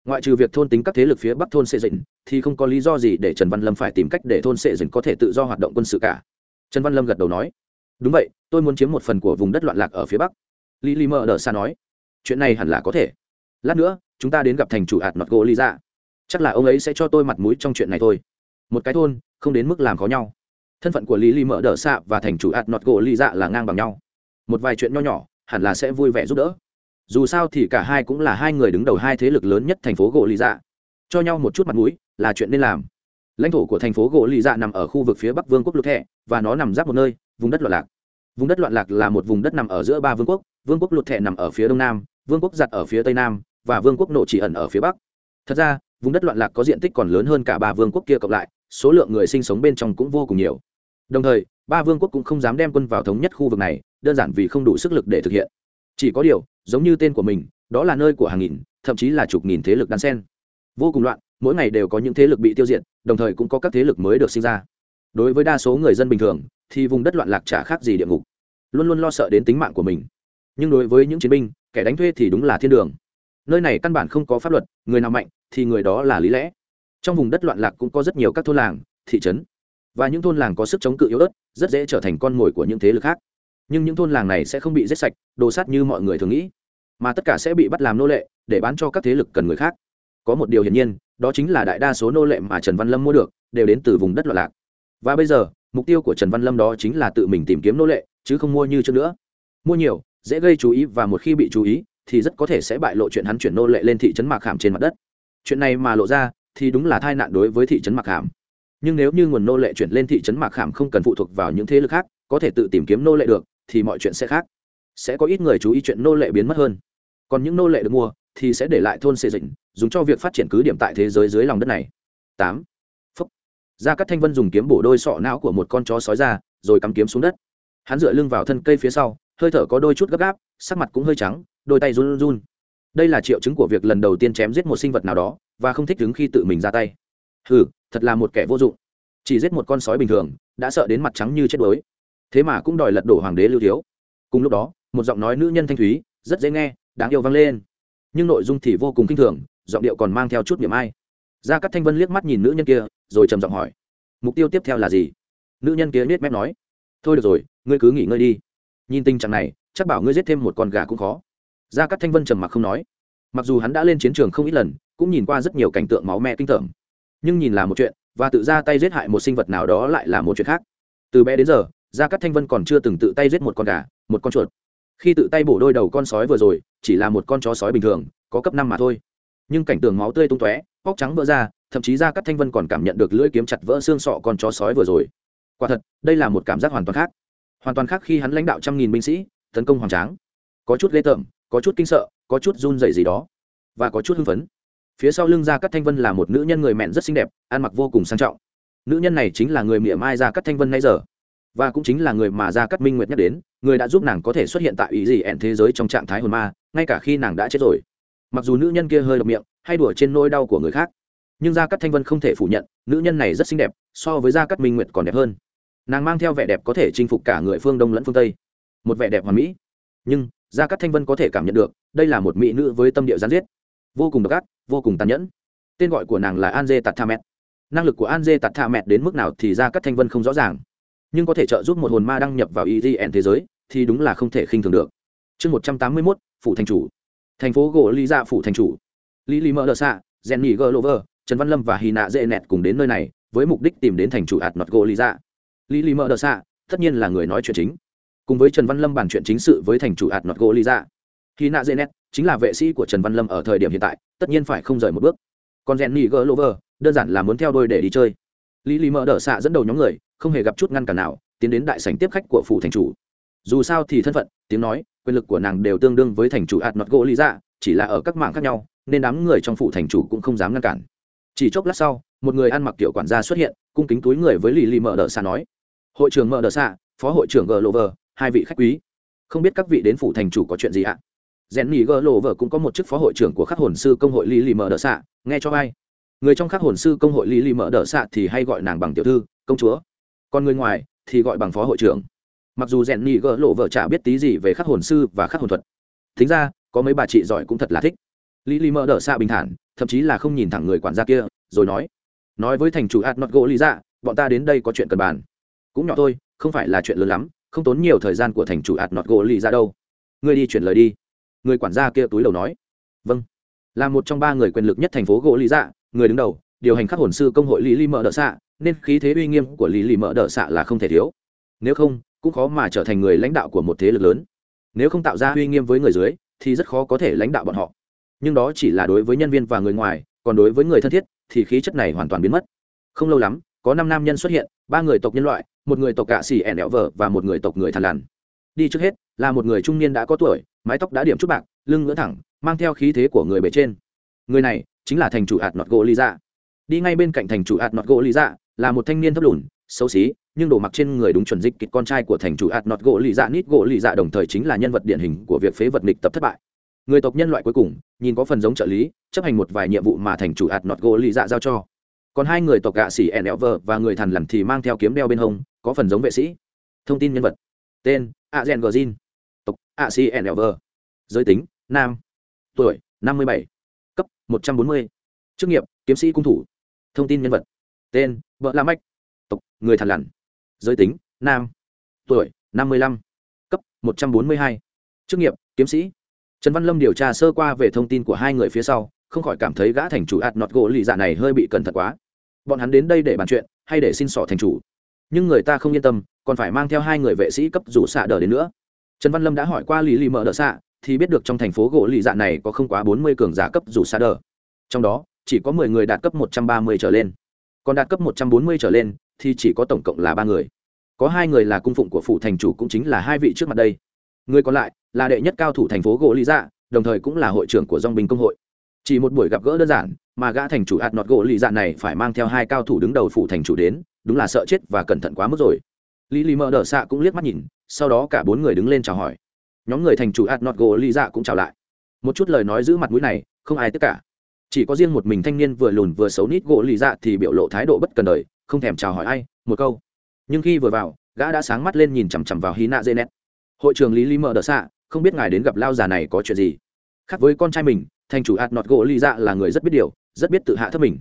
ngoại trừ việc thôn tính các thế lực phía bắc thôn sệ dịnh thì không có lý do gì để trần văn lâm phải tìm cách để thôn sệ dịnh có thể tự do hoạt động quân sự cả. Trần văn lâm gật đầu nói, đúng vậy, tôi muốn chiếm một phần của vùng đất loạn lạc ở phía bắc. Lý lý mỡ đờ xa nói, chuyện này hẳn là có thể. Lát nữa, chúng ta đến gặp thành chủ hạt nọt gỗ lý dạ. Chắc là ông ấy sẽ cho tôi mặt mũi trong chuyện này thôi. Một cái thôn, không đến mức làm khó nhau. Thân phận của lý lý mỡ đờ xa và thành chủ hạt nọt gỗ lý dạ là ngang bằng nhau. Một vài chuyện nho nhỏ, hẳn là sẽ vui vẻ giúp đỡ dù sao thì cả hai cũng là hai người đứng đầu hai thế lực lớn nhất thành phố gỗ lý dạ. Cho nhau một chút mặt mũi là chuyện nên làm. Lãnh thổ của thành phố gỗ lý dạ nằm ở khu vực phía bắc vương quốc lục thẹ và nó nằm giáp một nơi, vùng đất loạn lạc. Vùng đất loạn lạc là một vùng đất nằm ở giữa ba vương quốc vương quốc lục thẹ nằm ở phía đông nam, vương quốc giặt ở phía tây nam, và vương quốc nộ chỉ ẩn ở phía bắc. Thật ra, vùng đất loạn lạc có diện tích còn lớn hơn cả ba vương quốc kia cộng lại, số lượng người sinh sống bên trong cũng vô cùng nhiều. Đồng thời, ba vương quốc cũng không dám đem quân vào thống nhất khu vực này, đơn giản vì không đủ sức lực để thực hiện chỉ có điều, giống như tên của mình, đó là nơi của hàng nghìn, thậm chí là chục nghìn thế lực đan sen. Vô cùng loạn, mỗi ngày đều có những thế lực bị tiêu diệt, đồng thời cũng có các thế lực mới được sinh ra. Đối với đa số người dân bình thường, thì vùng đất loạn lạc chả khác gì địa ngục. Luôn luôn lo sợ đến tính mạng của mình. Nhưng đối với những chiến binh, kẻ đánh thuê thì đúng là thiên đường. Nơi này căn bản không có pháp luật, người nào mạnh, thì người đó là lý lẽ. Trong vùng đất loạn lạc cũng có rất nhiều các thôn làng, thị trấn. Và những thôn làng có sức chống cự yếu ớt, rất dễ trở thành con mồi của những thế lực khác nhưng những thôn làng này sẽ không bị giết sạch, đồ sát như mọi người thường nghĩ. Mà tất cả sẽ bị bắt làm nô lệ, để bán cho các thế lực cần người khác. Có một điều hiển nhiên, đó chính là đại đa số nô lệ mà trần văn lâm mua được, đều đến từ vùng đất loạn lạc. Và bây giờ, mục tiêu của trần văn lâm đó chính là tự mình tìm kiếm nô lệ, chứ không mua như trước nữa. Mua nhiều, dễ gây chú ý và một khi bị chú ý, thì rất có thể sẽ bại lộ chuyện hắn chuyển nô lệ lên thị trấn mạc hàm trên mặt đất. Chuyện này mà lộ ra, thì đúng là tai nạn đối với thị trấn mạc hàm. Nhưng nếu như nguồn nô lệ chuyển lên thị trấn mạc hàm không cần phụ thuộc vào những thế lực khác, có thể tự tìm kiếm nô lệ được thì mọi chuyện sẽ khác. Sẽ có ít người chú ý chuyện nô lệ biến mất hơn. Còn những nô lệ được mua thì sẽ để lại thôn xây dựng dùng cho việc phát triển cứ điểm tại thế giới dưới lòng đất này. Tám. Phúc. Gia cắt thanh vân dùng kiếm bổ đôi sọ não của một con chó sói ra, rồi cắm kiếm xuống đất. Hắn dựa lưng vào thân cây phía sau, hơi thở có đôi chút gấp gáp, sắc mặt cũng hơi trắng, đôi tay run run. Đây là triệu chứng của việc lần đầu tiên chém giết một sinh vật nào đó, và không thích đứng khi tự mình ra tay. Ừ thật là một kẻ vô dụng. Chỉ giết một con sói bình thường, đã sợ đến mặt trắng như chết đuối thế mà cũng đòi lật đổ hoàng đế lưu thiếu. Cùng lúc đó, một giọng nói nữ nhân thanh thúy, rất dễ nghe, đáng yêu vang lên. Nhưng nội dung thì vô cùng kinh thường, giọng điệu còn mang theo chút niềm ai. Gia cắt thanh vân liếc mắt nhìn nữ nhân kia, rồi trầm giọng hỏi, mục tiêu tiếp theo là gì? Nữ nhân kia nết mép nói, thôi được rồi, ngươi cứ nghỉ ngơi đi. Nhìn tình trạng này, chắc bảo ngươi giết thêm một con gà cũng khó. Gia cát thanh vân trầm mặc không nói. Mặc dù hắn đã lên chiến trường không ít lần, cũng nhìn qua rất nhiều cảnh tượng máu me kinh tởm. Nhưng nhìn là một chuyện, và tự ra tay giết hại một sinh vật nào đó lại là một chuyện khác. Từ bé đến giờ gia cát thanh vân còn chưa từng tự tay giết một con gà, một con chuột. Khi tự tay bổ đôi đầu con sói vừa rồi, chỉ là một con chó sói bình thường, có cấp năm mà thôi. Nhưng cảnh tượng máu tươi tung tóe, óc trắng vỡ ra, thậm chí gia cát thanh vân còn cảm nhận được lưỡi kiếm chặt vỡ xương sọ con chó sói vừa rồi. Quả thật, đây là một cảm giác hoàn toàn khác. Hoàn toàn khác khi hắn lãnh đạo trăm nghìn binh sĩ, tấn công hoàng tráng. Có chút ghê tởm, có chút kinh sợ, có chút run dậy gì đó, và có chút hưng phấn. Phía sau lưng gia cát thanh vân là một nữ nhân người mẹn rất xinh đẹp, ăn mặc vô cùng sang trọng. Nữ nhân này chính là người mỉa mai gia cát thanh vân ngay giờ và cũng chính là người mà gia cắt minh nguyệt nhắc đến, người đã giúp nàng có thể xuất hiện tại ý gì ẹn thế giới trong trạng thái hồn ma, ngay cả khi nàng đã chết rồi. Mặc dù nữ nhân kia hơi độc miệng, hay đùa trên nỗi đau của người khác, nhưng gia cắt thanh vân không thể phủ nhận, nữ nhân này rất xinh đẹp, so với gia cắt minh nguyệt còn đẹp hơn. Nàng mang theo vẻ đẹp có thể chinh phục cả người phương đông lẫn phương tây, một vẻ đẹp hoàn mỹ. Nhưng, gia cắt thanh vân có thể cảm nhận được, đây là một mỹ nữ với tâm địa gián giết, vô cùng độc ác, vô cùng tàn nhẫn. Tên gọi của nàng là an dê tạt tha mẹt. Năng lực của an dê tạt tha mẹt đến mức nào thì gia cắt thanh vân không rõ ràng nhưng có thể trợ giúp một hồn ma đăng nhập vào EZN thế giới thì đúng là không thể khinh thường được. Chương một trăm tám mươi mốt phủ thành chủ. Thành phố gỗ lý dạ phủ thành chủ. Lý lý mơ đờ Sạ, jenny glover trần văn lâm và Hina Dệ nẹt cùng đến nơi này với mục đích tìm đến thành chủ ạt nọt gỗ lý dạ. Lý lý mơ đờ Sạ, tất nhiên là người nói chuyện chính. Cùng với trần văn lâm bàn chuyện chính sự với thành chủ ạt nọt gỗ lý dạ. Hina Dệ nẹt chính là vệ sĩ của trần văn lâm ở thời điểm hiện tại tất nhiên phải không rời một bước. Còn jenny glover đơn giản là muốn theo đôi để đi chơi. Lý lý mơ đờ Sạ dẫn đầu nhóm người không hề gặp chút ngăn cản nào, tiến đến đại sảnh tiếp khách của phủ thành chủ. Dù sao thì thân phận, tiếng nói, quyền lực của nàng đều tương đương với thành chủ hạt nọt gỗ lý dạ chỉ là ở các mạng khác nhau, nên đám người trong phủ thành chủ cũng không dám ngăn cản. Chỉ chốc lát sau, một người ăn mặc kiểu quản gia xuất hiện, cung kính túi người với lì lì mở đờ xạ nói, hội trưởng mở đờ xạ, phó hội trưởng g lộ vờ hai vị khách quý. Không biết các vị đến phủ thành chủ có chuyện gì ạ? Rèn nhì g lộ vờ cũng có một chức phó hội trưởng của khắc hồn sư công hội lì lì mở đờ xạ. Nghe cho ai người trong khắc hồn sư công hội lì lì mở đờ xạ thì hay gọi nàng bằng tiểu thư, công chúa còn người ngoài thì gọi bằng phó hội trưởng. Mặc dù rèn nhì gỡ lộ vợ chả biết tí gì về khắc hồn sư và khắc hồn thuật. Thính ra, có mấy bà chị giỏi cũng thật là thích. Lý lý mơ đỡ xa bình thản, thậm chí là không nhìn thẳng người quản gia kia, rồi nói nói với thành chủ ạt nọt gỗ lý dạ bọn ta đến đây có chuyện cần bàn. Cũng nhỏ thôi, không phải là chuyện lớn lắm, không tốn nhiều thời gian của thành chủ ạt nọt gỗ lý dạ đâu. Ngươi đi chuyển lời đi. Người quản gia kia túi đầu nói vâng. Là một trong ba người quyền lực nhất thành phố gỗ lý dạ người đứng đầu, điều hành khắc hồn sư công hội lý lý mơ đỡ xạ nên khí thế uy nghiêm của lý Lì mợ đỡ xạ là không thể thiếu. Nếu không, cũng khó mà trở thành người lãnh đạo của một thế lực lớn. Nếu không tạo ra uy nghiêm với người dưới, thì rất khó có thể lãnh đạo bọn họ. Nhưng đó chỉ là đối với nhân viên và người ngoài, còn đối với người thân thiết, thì khí chất này hoàn toàn biến mất. Không lâu lắm, có năm nam nhân xuất hiện, ba người tộc nhân loại, một người tộc gạ xì ẻn đẹo vợ và một người tộc người thằn lằn. Đi trước hết, là một người trung niên đã có tuổi, mái tóc đã điểm chút bạc, lưng ngỡ thẳng, mang theo khí thế của người bề trên. Người này chính là thành chủ hạt nọt gỗ lý dạ đi ngay bên cạnh thành chủ hạt nọt gỗ lý dạ là một thanh niên thấp lùn, xấu xí, nhưng đồ mặc trên người đúng chuẩn dịch kịch con trai của thành chủ hạt nọt gỗ lì dạ nít. Gỗ lì dạ đồng thời chính là nhân vật điển hình của việc phế vật nghịch tập thất bại. Người tộc nhân loại cuối cùng, nhìn có phần giống trợ lý, chấp hành một vài nhiệm vụ mà thành chủ hạt nọt gỗ lì dạ giao cho. Còn hai người tộc gạ xỉ ẻn đẹo vờ và người thằn lằn thì mang theo kiếm đeo bên hông, có phần giống vệ sĩ. Thông tin nhân vật. Tên a gen gờ tộc a xỉ ẻn đẹo vờ giới tính, nam. Tuổi, năm mươi bảy. Cấp, một trăm bốn mươi. Chức nghiệp, kiếm sĩ cung thủ. Thông tin nhân vật. Tên vợ la Mạch, tộc người thằn lằn. Giới tính nam. Tuổi năm mươi lăm. Cấp một trăm bốn mươi hai. Chức nghiệp kiếm sĩ. Trần văn lâm điều tra sơ qua về thông tin của hai người phía sau không khỏi cảm thấy gã thành chủ ạt nọt gỗ lì dạ này hơi bị cẩn thận quá. Bọn hắn đến đây để bàn chuyện hay để xin sỏ thành chủ. Nhưng người ta không yên tâm còn phải mang theo hai người vệ sĩ cấp rủ xạ đờ đến nữa. Trần văn lâm đã hỏi qua lì lì mở đờ xạ thì biết được trong thành phố gỗ lì dạ này có không quá bốn mươi cường giả cấp rủ xạ đờ trong đó chỉ có mười người đạt cấp một trăm ba mươi trở lên còn đạt cấp một trăm bốn mươi trở lên, thì chỉ có tổng cộng là ba người. Có hai người là cung phụng của phủ thành chủ cũng chính là hai vị trước mặt đây. Người còn lại là đệ nhất cao thủ thành phố gỗ lý dạ đồng thời cũng là hội trưởng của dong binh công hội. Chỉ một buổi gặp gỡ đơn giản, mà gã thành chủ hạt nọt gỗ lý dạ này phải mang theo hai cao thủ đứng đầu phủ thành chủ đến, đúng là sợ chết và cẩn thận quá mức rồi. Lý lý mở đờ xạ cũng liếc mắt nhìn, sau đó cả bốn người đứng lên chào hỏi. Nhóm người thành chủ hạt nọt gỗ lý dạ cũng chào lại. Một chút lời nói giữ mặt mũi này, không ai tất cả chỉ có riêng một mình thanh niên vừa lùn vừa xấu nít gỗ lì dạ thì biểu lộ thái độ bất cần đời, không thèm chào hỏi ai, một câu. Nhưng khi vừa vào, gã đã sáng mắt lên nhìn chằm chằm vào hy nạ dê nét hội trường lý lý mờ đờ xạ không biết ngài đến gặp lao già này có chuyện gì? Khác với con trai mình thành chủ hạt nọt gỗ lì dạ là người rất biết điều, rất biết tự hạ thấp mình.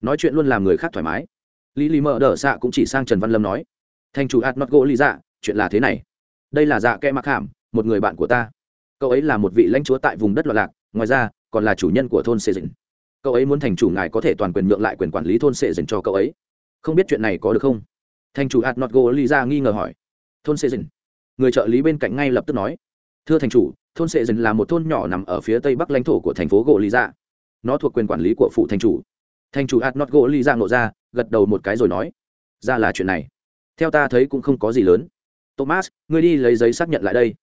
Nói chuyện luôn làm người khác thoải mái. Lý lý mờ đờ xạ cũng chỉ sang trần văn lâm nói thành chủ hạt nọt gỗ lì dạ chuyện là thế này. Đây là dạ kẽ mặc hàm, một người bạn của ta. Cậu ấy là một vị lãnh chúa tại vùng đất loạn lạc, ngoài ra còn là chủ nhân của thôn sê dình cậu ấy muốn thành chủ ngài có thể toàn quyền nhượng lại quyền quản lý thôn sệ dình cho cậu ấy. Không biết chuyện này có được không? Thành chủ hạt nọt gỗ lý ra nghi ngờ hỏi. Thôn sệ dình người trợ lý bên cạnh ngay lập tức nói. Thưa thành chủ, thôn sệ dình là một thôn nhỏ nằm ở phía tây bắc lãnh thổ của thành phố gỗ lý ra nó thuộc quyền quản lý của phụ thành chủ. Thành chủ hạt nọt gỗ lý ra ra gật đầu một cái rồi nói. Ra là chuyện này. Theo ta thấy cũng không có gì lớn. Thomas, ngươi đi lấy giấy xác nhận lại đây.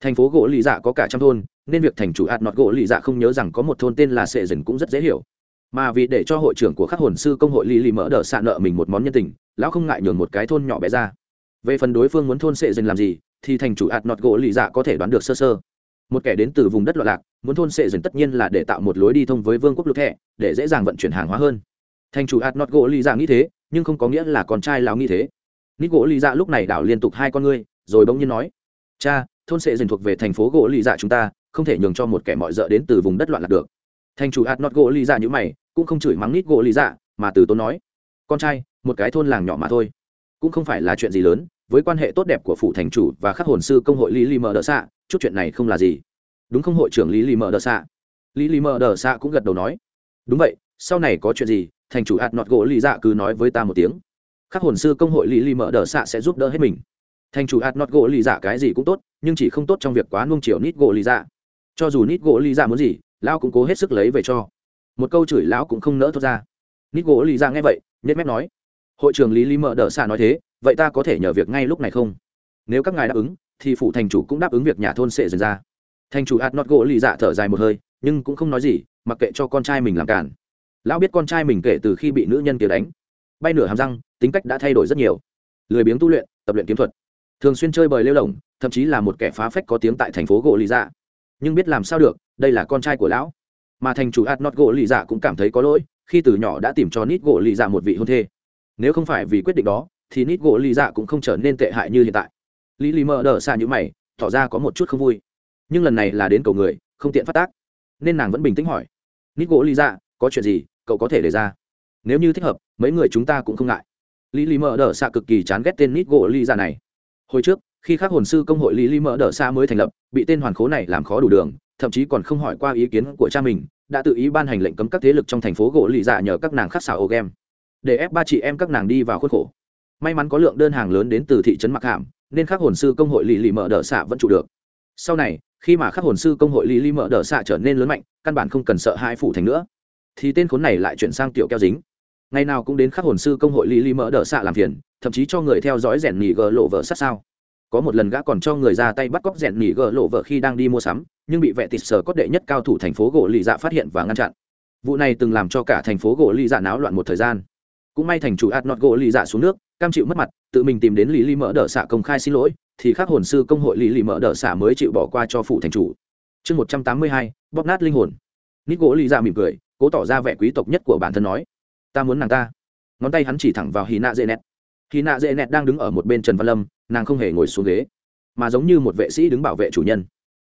Thành phố gỗ lý dạ có cả trăm thôn nên việc thành chủ ạt nọt gỗ lì dạ không nhớ rằng có một thôn tên là sệ dần cũng rất dễ hiểu. Mà vì để cho hội trưởng của các hồn sư công hội lì lì mỡ đỡ xạ nợ mình một món nhân tình, lão không ngại nhường một cái thôn nhỏ bé ra. Về phần đối phương muốn thôn sệ dần làm gì, thì thành chủ ạt nọt gỗ lì dạ có thể đoán được sơ sơ. Một kẻ đến từ vùng đất loạn lạc, muốn thôn sệ dần tất nhiên là để tạo một lối đi thông với vương quốc lục thẻ, để dễ dàng vận chuyển hàng hóa hơn. Thành chủ ạt nọt gỗ lì dạ nghĩ thế, nhưng không có nghĩa là con trai lão nghĩ thế. Nít gỗ lì dạ lúc này đảo liên tục hai con ngươi, rồi bỗng nhiên nói, cha, thôn sệ dần thuộc về thành phố gỗ lì dạ chúng ta không thể nhường cho một kẻ mọi d đến từ vùng đất loạn lạc được. Thành chủ hạt nọt gỗ lý dạ như mày, cũng không chửi mắng nít gỗ lý dạ mà từ tốn nói, con trai, một cái thôn làng nhỏ mà thôi. Cũng không phải là chuyện gì lớn, với quan hệ tốt đẹp của phủ thành chủ và khắc hồn sư công hội lý lý mờ đỡ xạ chút chuyện này không là gì. Đúng không hội trưởng lý lý mờ đỡ xạ lý lý mờ đỡ xạ cũng gật đầu nói, đúng vậy, sau này có chuyện gì, thành chủ hạt nọt gỗ lý dạ cứ nói với ta một tiếng. Khắc hồn sư công hội lý lý mờ đỡ xạ sẽ giúp đỡ hết mình. Thành chủ hạt nọt gỗ lý dạ cái gì cũng tốt, nhưng chỉ không tốt trong việc quá nung chiều nít gỗ lý dạ cho dù nít gỗ Lý dạ muốn gì, lão cũng cố hết sức lấy về cho. Một câu chửi lão cũng không nỡ thốt ra. Nít gỗ lý ra dạ nghe vậy nhất mép nói, hội trưởng lý lý mở đỡ xạ nói thế, vậy ta có thể nhờ việc ngay lúc này không? Nếu các ngài đáp ứng, thì phụ thành chủ cũng đáp ứng việc nhà thôn sẽ dần ra. Thành chủ hạt nót gỗ lì dạ thở dài một hơi, nhưng cũng không nói gì, mặc kệ cho con trai mình làm cản lão biết con trai mình kể từ khi bị nữ nhân kia đánh. Bay nửa hàm răng, tính cách đã thay đổi rất nhiều. Lười biếng tu luyện, tập luyện kiếm thuật. Thường xuyên chơi bời lêu lỏng, thậm chí là một kẻ phá phách có tiếng tại thành phố gỗ lì dạ nhưng biết làm sao được, đây là con trai của lão. Mà thành chủ ạt gỗ lì dạ cũng cảm thấy có lỗi, khi từ nhỏ đã tìm cho nít gỗ lì dạ một vị hôn thê. Nếu không phải vì quyết định đó, thì nít gỗ lì dạ cũng không trở nên tệ hại như hiện tại. Lý lì mờ đờ xa như mày, tỏ ra có một chút không vui. Nhưng lần này là đến cầu người, không tiện phát tác. Nên nàng vẫn bình tĩnh hỏi, nít gỗ lì dạ có chuyện gì, cậu có thể đề ra? Nếu như thích hợp, mấy người chúng ta cũng không ngại. Lý lì mờ đờ xa cực kỳ chán ghét tên nít gỗ lì dạ này. Hồi trước khi các hồn sư công hội lý lì Mở đờ xa mới thành lập, bị tên hoàn khố này làm khó đủ đường, thậm chí còn không hỏi qua ý kiến của cha mình, đã tự ý ban hành lệnh cấm các thế lực trong thành phố gỗ lì dạ nhờ các nàng khắc xảo ô game để ép ba chị em các nàng đi vào khuất khổ. May mắn có lượng đơn hàng lớn đến từ thị trấn mặc hàm nên khắc hồn sư công hội lì lì mở đỡ xạ vẫn trụ được. Sau này, khi mà khắc hồn sư công hội lì lì mở đỡ xạ trở nên lớn mạnh, căn bản không cần sợ hai phủ thành nữa. Thì tên khốn này lại chuyển sang tiểu keo dính. Ngày nào cũng đến khắc hồn sư công hội lì lì mở đỡ xạ làm phiền, thậm chí cho người theo dõi rèn nhì gờ lộ vợ sát sao có một lần gã còn cho người ra tay bắt cóc rèn nỉ gờ lộ vợ khi đang đi mua sắm, nhưng bị vệ tịt sở cốt đệ nhất cao thủ thành phố gỗ lì dạ phát hiện và ngăn chặn. Vụ này từng làm cho cả thành phố gỗ lì dạ náo loạn một thời gian. Cũng may thành chủ ạt nọt gỗ lì dạ xuống nước, cam chịu mất mặt, tự mình tìm đến lý lý mỡ đỡ xạ công khai xin lỗi, thì khác hồn sư công hội lý lý mỡ đỡ xạ mới chịu bỏ qua cho phụ thành chủ. Chương một trăm tám mươi hai, bóp nát linh hồn. Nít gỗ lì dạ mỉm cười, cố tỏ ra vẻ quý tộc nhất của bản thân nói, ta muốn nàng ta. Ngón tay hắn chỉ thẳng vào hì nạ dễ nẹt. Hì nạ dễ nẹt đang đứng ở một bên trần văn lâm nàng không hề ngồi xuống ghế, mà giống như một vệ sĩ đứng bảo vệ chủ nhân.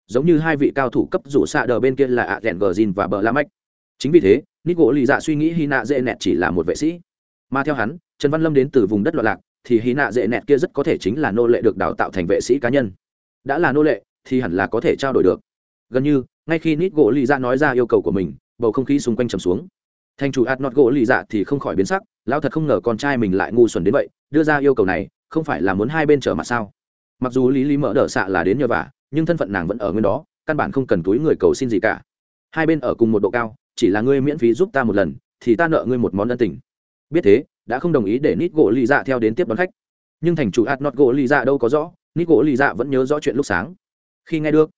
Giống như hai vị cao thủ cấp rủ xạ đờ bên kia là ạ đèn gờ zin và bờ la mách. Chính vì thế nít gỗ lì dạ suy nghĩ hy nạ dễ nẹt chỉ là một vệ sĩ. Mà theo hắn, trần văn lâm đến từ vùng đất loạn lạc, thì hy nạ dễ nẹt kia rất có thể chính là nô lệ được đào tạo thành vệ sĩ cá nhân. Đã là nô lệ, thì hẳn là có thể trao đổi được. Gần như, ngay khi nít gỗ lì dạ nói ra yêu cầu của mình, bầu không khí xung quanh trầm xuống. Thành chủ ạt nọt gỗ lì dạ thì không khỏi biến sắc, lão thật không ngờ con trai mình lại ngu xuẩn đến vậy, đưa ra yêu cầu này không phải là muốn hai bên trở mặt sao? Mặc dù lý lý mở đỡ xạ là đến nhờ vả, nhưng thân phận nàng vẫn ở nguyên đó, căn bản không cần túi người cầu xin gì cả. Hai bên ở cùng một độ cao, chỉ là ngươi miễn phí giúp ta một lần, thì ta nợ ngươi một món ân tình. Biết thế, đã không đồng ý để nít gỗ lì dạ theo đến tiếp đón khách. Nhưng thành chủ ạt nọt gỗ lì dạ đâu có rõ, nít gỗ lì dạ vẫn nhớ rõ chuyện lúc sáng. Khi nghe được,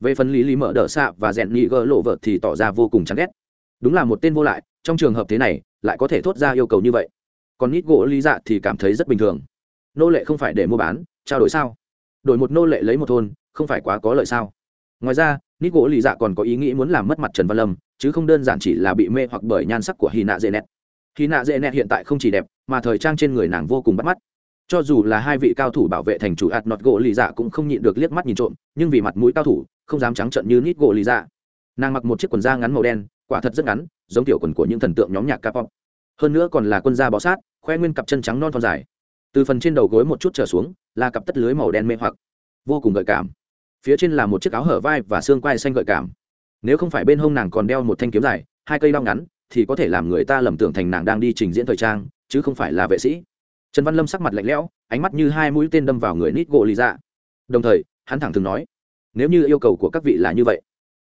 về phần lý lý mở đỡ xạ và rèn nhị gỡ lộ vợt thì tỏ ra vô cùng chán ghét. Đúng là một tên vô lại, trong trường hợp thế này, lại có thể thốt ra yêu cầu như vậy. Còn nít gỗ lý dạ thì cảm thấy rất bình thường nô lệ không phải để mua bán, trao đổi sao? Đổi một nô lệ lấy một thôn, không phải quá có lợi sao? Ngoài ra nít gỗ Lì dạ còn có ý nghĩ muốn làm mất mặt trần văn lâm, chứ không đơn giản chỉ là bị mê hoặc bởi nhan sắc của hy nạ dễ nẹt. Hy nạ dễ nẹt hiện tại không chỉ đẹp, mà thời trang trên người nàng vô cùng bắt mắt. Cho dù là hai vị cao thủ bảo vệ thành chủ ạt nọt gỗ lì dạ cũng không nhịn được liếc mắt nhìn trộm, nhưng vì mặt mũi cao thủ, không dám trắng trận như nít gỗ lì dạ. Nàng mặc một chiếc quần da ngắn màu đen, quả thật rất ngắn, giống tiểu quần của những thần tượng nhóm nhạc ca pop hơn nữa còn là quân da bó sát, khoe nguyên cặp chân trắng non thon dài từ phần trên đầu gối một chút trở xuống, là cặp tất lưới màu đen mê hoặc. Vô cùng gợi cảm. Phía trên là một chiếc áo hở vai và xương quai xanh gợi cảm. Nếu không phải bên hông nàng còn đeo một thanh kiếm dài, hai cây đao ngắn, thì có thể làm người ta lầm tưởng thành nàng đang đi trình diễn thời trang, chứ không phải là vệ sĩ. Trần văn lâm sắc mặt lạnh lẽo, ánh mắt như hai mũi tên đâm vào người nít gỗ lý dạ. Đồng thời, hắn thẳng thường nói, nếu như yêu cầu của các vị là như vậy,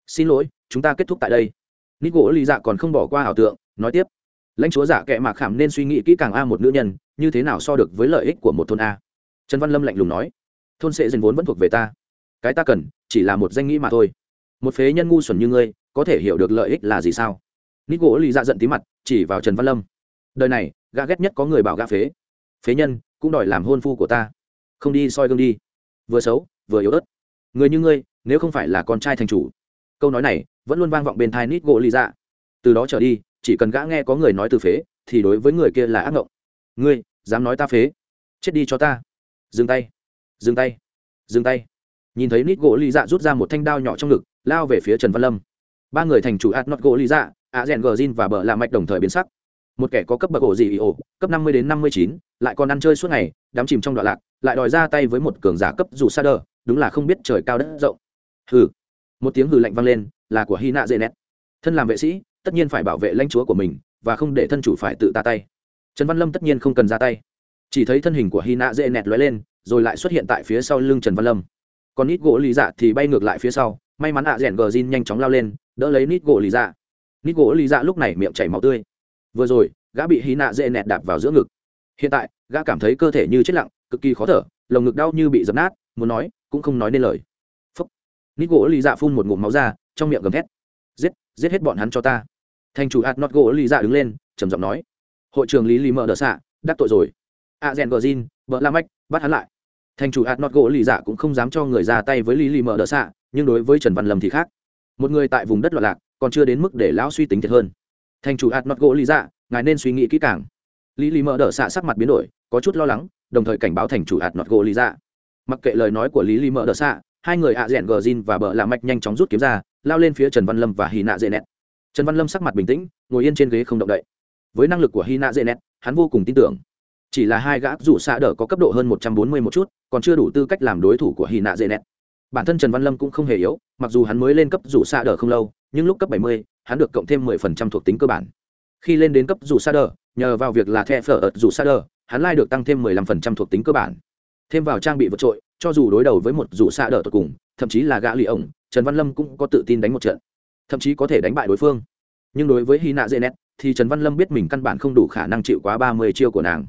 xin lỗi, chúng ta kết thúc tại đây. Nít gỗ lý dạ còn không bỏ qua ảo tượng, nói tiếp lãnh chúa giả kệ mạc khảm nên suy nghĩ kỹ càng a một nữ nhân, như thế nào so được với lợi ích của một thôn a? Trần văn lâm lạnh lùng nói. Thôn sẽ dành vốn vẫn thuộc về ta. Cái ta cần, chỉ là một danh nghĩ mà thôi. Một phế nhân ngu xuẩn như ngươi, có thể hiểu được lợi ích là gì sao? Nít gỗ lì dạ giận tí mặt, chỉ vào trần văn lâm. Đời này, gã ghét nhất có người bảo gã phế. Phế nhân, cũng đòi làm hôn phu của ta. Không đi soi gương đi. Vừa xấu, vừa yếu ớt. Người như ngươi, nếu không phải là con trai thành chủ. Câu nói này, vẫn luôn vang vọng bên thai nít gỗ lì dạ. Từ đó trở đi chỉ cần gã nghe có người nói từ phế, thì đối với người kia là ác ngộng. Ngươi, dám nói ta phế? Chết đi cho ta. Dừng tay. Dừng tay. Dừng tay. Nhìn thấy nít gỗ lì dạ rút ra một thanh đao nhỏ trong ngực, lao về phía trần văn lâm. Ba người thành chủ ạt nót gỗ lì dạ a rèn gờ zin và bờ lạ mạch đồng thời biến sắc. Một kẻ có cấp bậc ổ gì ổ, cấp năm mươi đến năm mươi chín, lại còn ăn chơi suốt ngày đám chìm trong đoạn lạc, lại đòi ra tay với một cường giả cấp dù xa đờ, đúng là không biết trời cao đất rộng. Hừ. Một tiếng hừ lạnh vang lên, là của hy nạ dễ nét thân làm vệ sĩ tất nhiên phải bảo vệ lãnh chúa của mình, và không để thân chủ phải tự ta tay. Trần văn lâm tất nhiên không cần ra tay. Chỉ thấy thân hình của hy nạ dễ nẹt lóe lên, rồi lại xuất hiện tại phía sau lưng trần văn lâm. Còn nít gỗ lì dạ thì bay ngược lại phía sau, may mắn ạ à rèn gờ zin nhanh chóng lao lên, đỡ lấy nít gỗ lì dạ. Nít gỗ lì dạ lúc này miệng chảy máu tươi. Vừa rồi, gã bị hy nạ dễ nẹt đạp vào giữa ngực. Hiện tại, gã cảm thấy cơ thể như chết lặng, cực kỳ khó thở, lồng ngực đau như bị dập nát, muốn nói, cũng không nói nên lời. Phúc. Nít gỗ lì dạ phun một ngụm máu ra, trong miệng gầm thét giết hết bọn hắn cho ta. Thành chủ hạt nót gỗ lì dạ đứng lên, trầm giọng nói. Hội trưởng lý lì mờ đỡ xạ đắc tội rồi. A rèn gờ zin vợ la mách, bắt hắn lại. Thành chủ hạt nót gỗ lì dạ cũng không dám cho người ra tay với lý lì mờ đỡ xạ nhưng đối với trần văn lâm thì khác. Một người tại vùng đất loạn lạc, còn chưa đến mức để lão suy tính thiệt hơn. Thành chủ hạt nót gỗ lì dạ ngài nên suy nghĩ kỹ càng. Lý lì mờ đỡ xạ sắc mặt biến đổi, có chút lo lắng, đồng thời cảnh báo thành chủ hạt nót gỗ lì dạ. Mặc kệ lời nói của lý lì mờ đỡ xạ hai người ạ rèn gờ zin và bờ lạ mạch nhanh chóng rút kiếm ra lao lên phía trần văn lâm và hy nạ dễ nẹt. Trần văn lâm sắc mặt bình tĩnh, ngồi yên trên ghế không động đậy. Với năng lực của hy nạ dễ nẹt, hắn vô cùng tin tưởng. Chỉ là hai gã rủ xạ đỡ có cấp độ hơn một trăm bốn mươi một chút, còn chưa đủ tư cách làm đối thủ của hy nạ dễ nẹt. Bản thân trần văn lâm cũng không hề yếu, mặc dù hắn mới lên cấp rủ xạ đỡ không lâu, nhưng lúc cấp bảy mươi, hắn được cộng thêm mười phần trăm thuộc tính cơ bản. Khi lên đến cấp rủ xạ đỡ, nhờ vào việc là the phở ợt rủ xạ đỡ, hắn lai được tăng thêm mười lăm phần trăm thuộc tính cơ bản. Thêm vào trang bị vượt trội, cho dù đối đầu với một rủ xạ đỡ tột cùng thậm chí là gã lì ổng, trần văn lâm cũng có tự tin đánh một trận. Thậm chí có thể đánh bại đối phương. Nhưng đối với hy nạ dê nét thì trần văn lâm biết mình căn bản không đủ khả năng chịu quá ba mươi chiêu của nàng.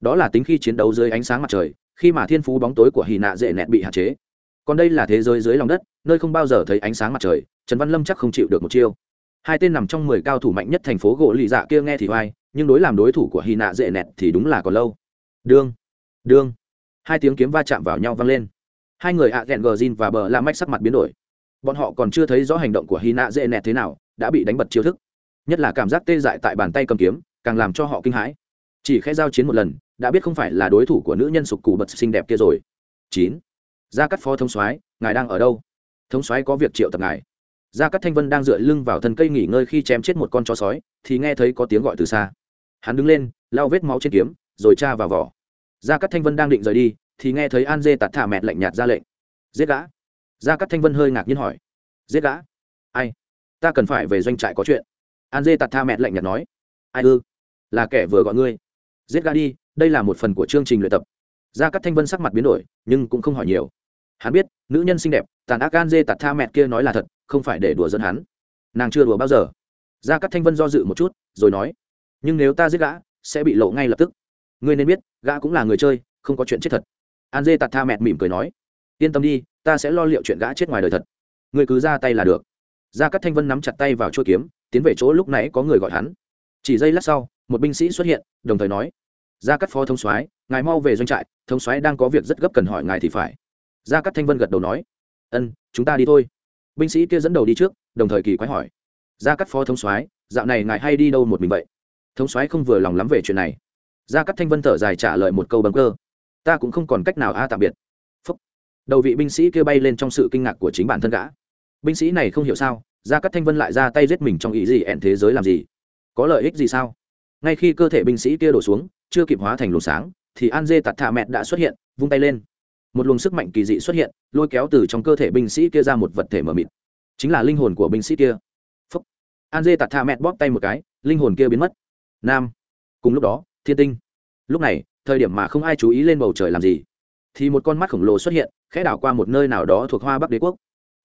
Đó là tính khi chiến đấu dưới ánh sáng mặt trời, khi mà thiên phú bóng tối của hy nạ dễ nét bị hạn chế. Còn đây là thế giới dưới lòng đất, nơi không bao giờ thấy ánh sáng mặt trời, trần văn lâm chắc không chịu được một chiêu. Hai tên nằm trong mười cao thủ mạnh nhất thành phố gỗ lì dạ kia nghe thì oai, nhưng đối làm đối thủ của hy nạ dễ nẹt thì đúng là còn lâu. Đương đương. Hai tiếng kiếm va chạm vào nhau vang lên hai người ạ ghẹn gờ zin và bờ la mách sắc mặt biến đổi. Bọn họ còn chưa thấy rõ hành động của hy nạ dễ nẹt thế nào, đã bị đánh bật chiêu thức. Nhất là cảm giác tê dại tại bàn tay cầm kiếm, càng làm cho họ kinh hãi. Chỉ khẽ giao chiến một lần, đã biết không phải là đối thủ của nữ nhân sục cù bật xinh đẹp kia rồi. Chín. Gia cắt phó thông soái, ngài đang ở đâu? Thống soái có việc triệu tập ngài. Gia cắt thanh vân đang dựa lưng vào thân cây nghỉ ngơi khi chém chết một con chó sói, thì nghe thấy có tiếng gọi từ xa. Hắn đứng lên, lau vết máu trên kiếm, rồi tra vào vỏ. Gia cắt thanh vân đang định rời đi thì nghe thấy an dê tạt thả mẹt lạnh nhạt ra lệnh. Giết gã. Gia cắt thanh vân hơi ngạc nhiên hỏi. Giết gã? Ai? Ta cần phải về doanh trại có chuyện. An dê tạt tha mẹt lạnh nhạt nói. Ai ư? Là kẻ vừa gọi ngươi. Giết gã đi, đây là một phần của chương trình luyện tập. Gia cắt thanh vân sắc mặt biến đổi, nhưng cũng không hỏi nhiều. Hắn biết, nữ nhân xinh đẹp, tàn ác an dê tạt tha mẹt kia nói là thật, không phải để đùa dẫn hắn. Nàng chưa đùa bao giờ. Gia cắt thanh vân do dự một chút, rồi nói. Nhưng nếu ta giết gã, sẽ bị lộ ngay lập tức. Ngươi nên biết, gã cũng là người chơi, không có chuyện chết thật an dê tạt tha mẹt mỉm cười nói, yên tâm đi, ta sẽ lo liệu chuyện gã chết ngoài đời thật. Ngươi cứ ra tay là được. Gia cắt thanh vân nắm chặt tay vào chuôi kiếm, tiến về chỗ lúc nãy có người gọi hắn. Chỉ giây lát sau, một binh sĩ xuất hiện, đồng thời nói, gia cắt phó thông soái, ngài mau về doanh trại thông soái đang có việc rất gấp cần hỏi ngài thì phải. Gia cắt thanh vân gật đầu nói, ân, chúng ta đi thôi. Binh sĩ kia dẫn đầu đi trước, đồng thời kỳ quái hỏi, gia cắt phó thông soái, dạo này ngài hay đi đâu một mình vậy? Thông soái không vừa lòng lắm về chuyện này. Gia cắt thanh vân thở dài trả lời một câu bấm cơ ta cũng không còn cách nào a tạm biệt. Phúc. đầu vị binh sĩ kia bay lên trong sự kinh ngạc của chính bản thân gã. Binh sĩ này không hiểu sao, gia cắt thanh vân lại ra tay giết mình trong ý gì, ẹn thế giới làm gì? Có lợi ích gì sao? Ngay khi cơ thể binh sĩ kia đổ xuống, chưa kịp hóa thành luồng sáng, thì an dê tạt thạ mẹt đã xuất hiện, vung tay lên. Một luồng sức mạnh kỳ dị xuất hiện, lôi kéo từ trong cơ thể binh sĩ kia ra một vật thể mờ mịt. Chính là linh hồn của binh sĩ kia. Phúc. An dê tạt thạ mẹt bóp tay một cái, linh hồn kia biến mất. Nam. Cùng lúc đó, thiên tinh. Lúc này thời điểm mà không ai chú ý lên bầu trời làm gì, thì một con mắt khổng lồ xuất hiện, khẽ đảo qua một nơi nào đó thuộc hoa bắc đế quốc.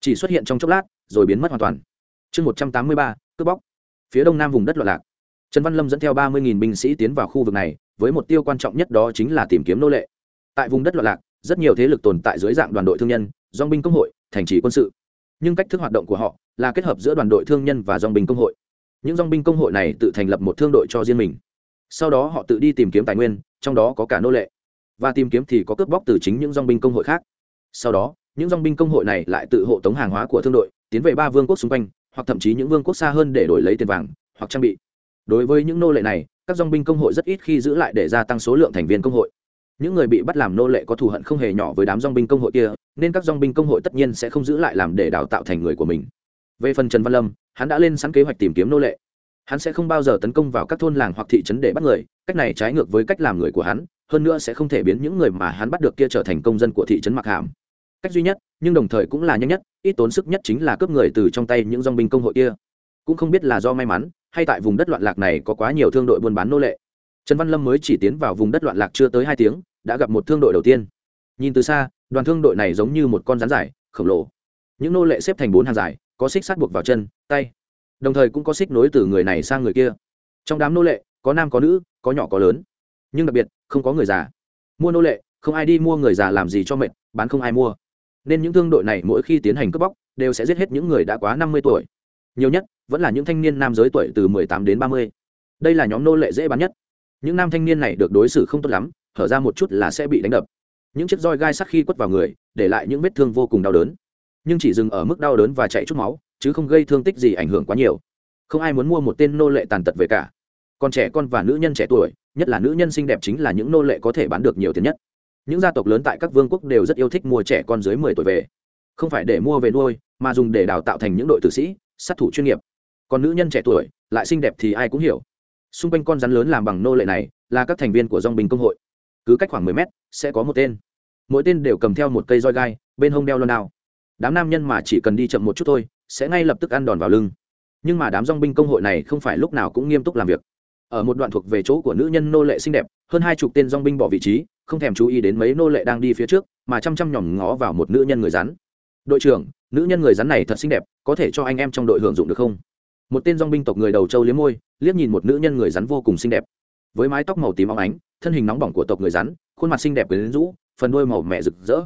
Chỉ xuất hiện trong chốc lát, rồi biến mất hoàn toàn. Chương một trăm tám mươi ba, cướp bóc. Phía đông nam vùng đất loạn lạc. Trần văn lâm dẫn theo ba mươi binh sĩ tiến vào khu vực này, với mục tiêu quan trọng nhất đó chính là tìm kiếm nô lệ. Tại vùng đất loạn lạc, rất nhiều thế lực tồn tại dưới dạng đoàn đội thương nhân dong binh công hội, thành trì quân sự. Nhưng cách thức hoạt động của họ là kết hợp giữa đoàn đội thương nhân và dong binh công hội. Những dong binh công hội này tự thành lập một thương đội cho riêng mình. Sau đó họ tự đi tìm kiếm tài nguyên trong đó có cả nô lệ. Và tìm kiếm thì có cướp bóc từ chính những dong binh công hội khác. Sau đó, những dong binh công hội này lại tự hộ tống hàng hóa của thương đội, tiến về ba vương quốc xung quanh, hoặc thậm chí những vương quốc xa hơn để đổi lấy tiền vàng, hoặc trang bị. Đối với những nô lệ này, các dong binh công hội rất ít khi giữ lại để gia tăng số lượng thành viên công hội. Những người bị bắt làm nô lệ có thù hận không hề nhỏ với đám dong binh công hội kia, nên các dong binh công hội tất nhiên sẽ không giữ lại làm để đào tạo thành người của mình. Về phần trần văn lâm, hắn đã lên sẵn kế hoạch tìm kiếm nô lệ hắn sẽ không bao giờ tấn công vào các thôn làng hoặc thị trấn để bắt người, cách này trái ngược với cách làm người của hắn, hơn nữa sẽ không thể biến những người mà hắn bắt được kia trở thành công dân của thị trấn mặc hàm. Cách duy nhất, nhưng đồng thời cũng là nhanh nhất, ít tốn sức nhất chính là cướp người từ trong tay những dong binh công hội kia. Cũng không biết là do may mắn, hay tại vùng đất loạn lạc này có quá nhiều thương đội buôn bán nô lệ. Trần văn lâm mới chỉ tiến vào vùng đất loạn lạc chưa tới hai tiếng, đã gặp một thương đội đầu tiên. Nhìn từ xa, đoàn thương đội này giống như một con rắn dài, khổng lồ. Những nô lệ xếp thành bốn hàng dài, có xích sắt buộc vào chân, tay đồng thời cũng có xích nối từ người này sang người kia. Trong đám nô lệ, có nam có nữ, có nhỏ có lớn. Nhưng đặc biệt, không có người già. Mua nô lệ, không ai đi mua người già làm gì cho mệt, bán không ai mua. Nên những thương đội này mỗi khi tiến hành cướp bóc, đều sẽ giết hết những người đã quá năm mươi tuổi. Nhiều nhất, vẫn là những thanh niên nam giới tuổi từ mười tám đến ba mươi. Đây là nhóm nô lệ dễ bán nhất. Những nam thanh niên này được đối xử không tốt lắm hở ra một chút là sẽ bị đánh đập. Những chiếc roi gai sắc khi quất vào người, để lại những vết thương vô cùng đau đớn. Nhưng chỉ dừng ở mức đau đớn và chạy chút máu chứ không gây thương tích gì ảnh hưởng quá nhiều. Không ai muốn mua một tên nô lệ tàn tật về cả. Còn trẻ con và nữ nhân trẻ tuổi, nhất là nữ nhân xinh đẹp chính là những nô lệ có thể bán được nhiều tiền nhất. Những gia tộc lớn tại các vương quốc đều rất yêu thích mua trẻ con dưới mười tuổi về. Không phải để mua về nuôi, mà dùng để đào tạo thành những đội tử sĩ, sát thủ chuyên nghiệp. Còn nữ nhân trẻ tuổi, lại xinh đẹp thì ai cũng hiểu. Xung quanh con rắn lớn làm bằng nô lệ này là các thành viên của dong bình công hội. Cứ cách khoảng mười mét, sẽ có một tên. Mỗi tên đều cầm theo một cây roi gai, bên hông đeo lon nào đám nam nhân mà chỉ cần đi chậm một chút thôi sẽ ngay lập tức ăn đòn vào lưng. Nhưng mà đám dong binh công hội này không phải lúc nào cũng nghiêm túc làm việc. Ở một đoạn thuộc về chỗ của nữ nhân nô lệ xinh đẹp, hơn hai chục tên dong binh bỏ vị trí, không thèm chú ý đến mấy nô lệ đang đi phía trước, mà chăm chăm nhòm ngó vào một nữ nhân người rắn. Đội trưởng, nữ nhân người rắn này thật xinh đẹp, có thể cho anh em trong đội hưởng dụng được không? Một tên dong binh tộc người đầu châu liếm môi, liếc nhìn một nữ nhân người rắn vô cùng xinh đẹp. Với mái tóc màu tím óng ánh, thân hình nóng bỏng của tộc người rắn, khuôn mặt xinh đẹp quyến rũ, phần đôi màu mẹ rực rỡ.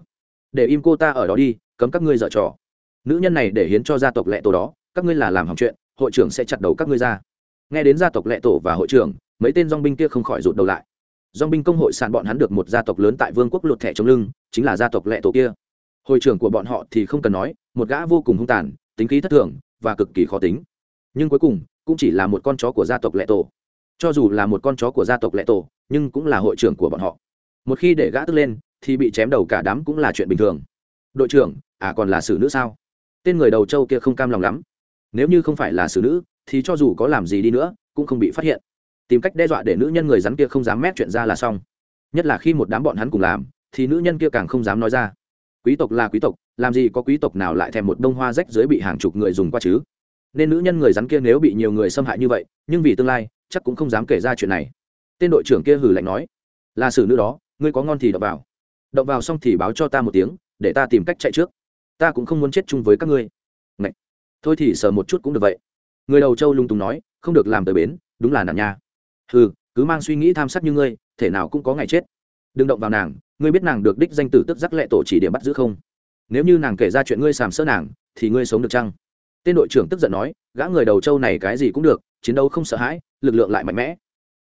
Để im cô ta ở đó đi, cấm các ngươi dở trò nữ nhân này để hiến cho gia tộc lệ tổ đó, các ngươi là làm hỏng chuyện, hội trưởng sẽ chặt đầu các ngươi ra. Nghe đến gia tộc lệ tổ và hội trưởng, mấy tên dong binh kia không khỏi rụt đầu lại. Dong binh công hội sàn bọn hắn được một gia tộc lớn tại vương quốc lột thẻ chống lưng, chính là gia tộc lệ tổ kia. Hội trưởng của bọn họ thì không cần nói, một gã vô cùng hung tàn, tính khí thất thường, và cực kỳ khó tính. Nhưng cuối cùng, cũng chỉ là một con chó của gia tộc lệ tổ. Cho dù là một con chó của gia tộc lệ tổ, nhưng cũng là hội trưởng của bọn họ. Một khi để gã tức lên, thì bị chém đầu cả đám cũng là chuyện bình thường. Đội trưởng à còn là xử nữ sao? Tên người đầu châu kia không cam lòng lắm. Nếu như không phải là xử nữ, thì cho dù có làm gì đi nữa, cũng không bị phát hiện. Tìm cách đe dọa để nữ nhân người rắn kia không dám mét chuyện ra là xong. Nhất là khi một đám bọn hắn cùng làm, thì nữ nhân kia càng không dám nói ra. Quý tộc là quý tộc, làm gì có quý tộc nào lại thèm một đông hoa rách dưới bị hàng chục người dùng qua chứ? Nên nữ nhân người rắn kia nếu bị nhiều người xâm hại như vậy, nhưng vì tương lai, chắc cũng không dám kể ra chuyện này. Tên đội trưởng kia hử lạnh nói, là xử nữ đó, ngươi có ngon thì đập vào. Đập vào xong thì báo cho ta một tiếng, để ta tìm cách chạy trước ta cũng không muốn chết chung với các ngươi. Ngậy! thôi thì sờ một chút cũng được vậy. Người đầu châu lung tùng nói, không được làm tới bến, đúng là nàng nha. Ừ cứ mang suy nghĩ tham sắc như ngươi, thể nào cũng có ngày chết. Đừng động vào nàng, ngươi biết nàng được đích danh tử tức giác lệ tổ chỉ điểm bắt giữ không? Nếu như nàng kể ra chuyện ngươi sàm sỡ nàng, thì ngươi sống được chăng? Tên đội trưởng tức giận nói, gã người đầu châu này cái gì cũng được, chiến đấu không sợ hãi, lực lượng lại mạnh mẽ.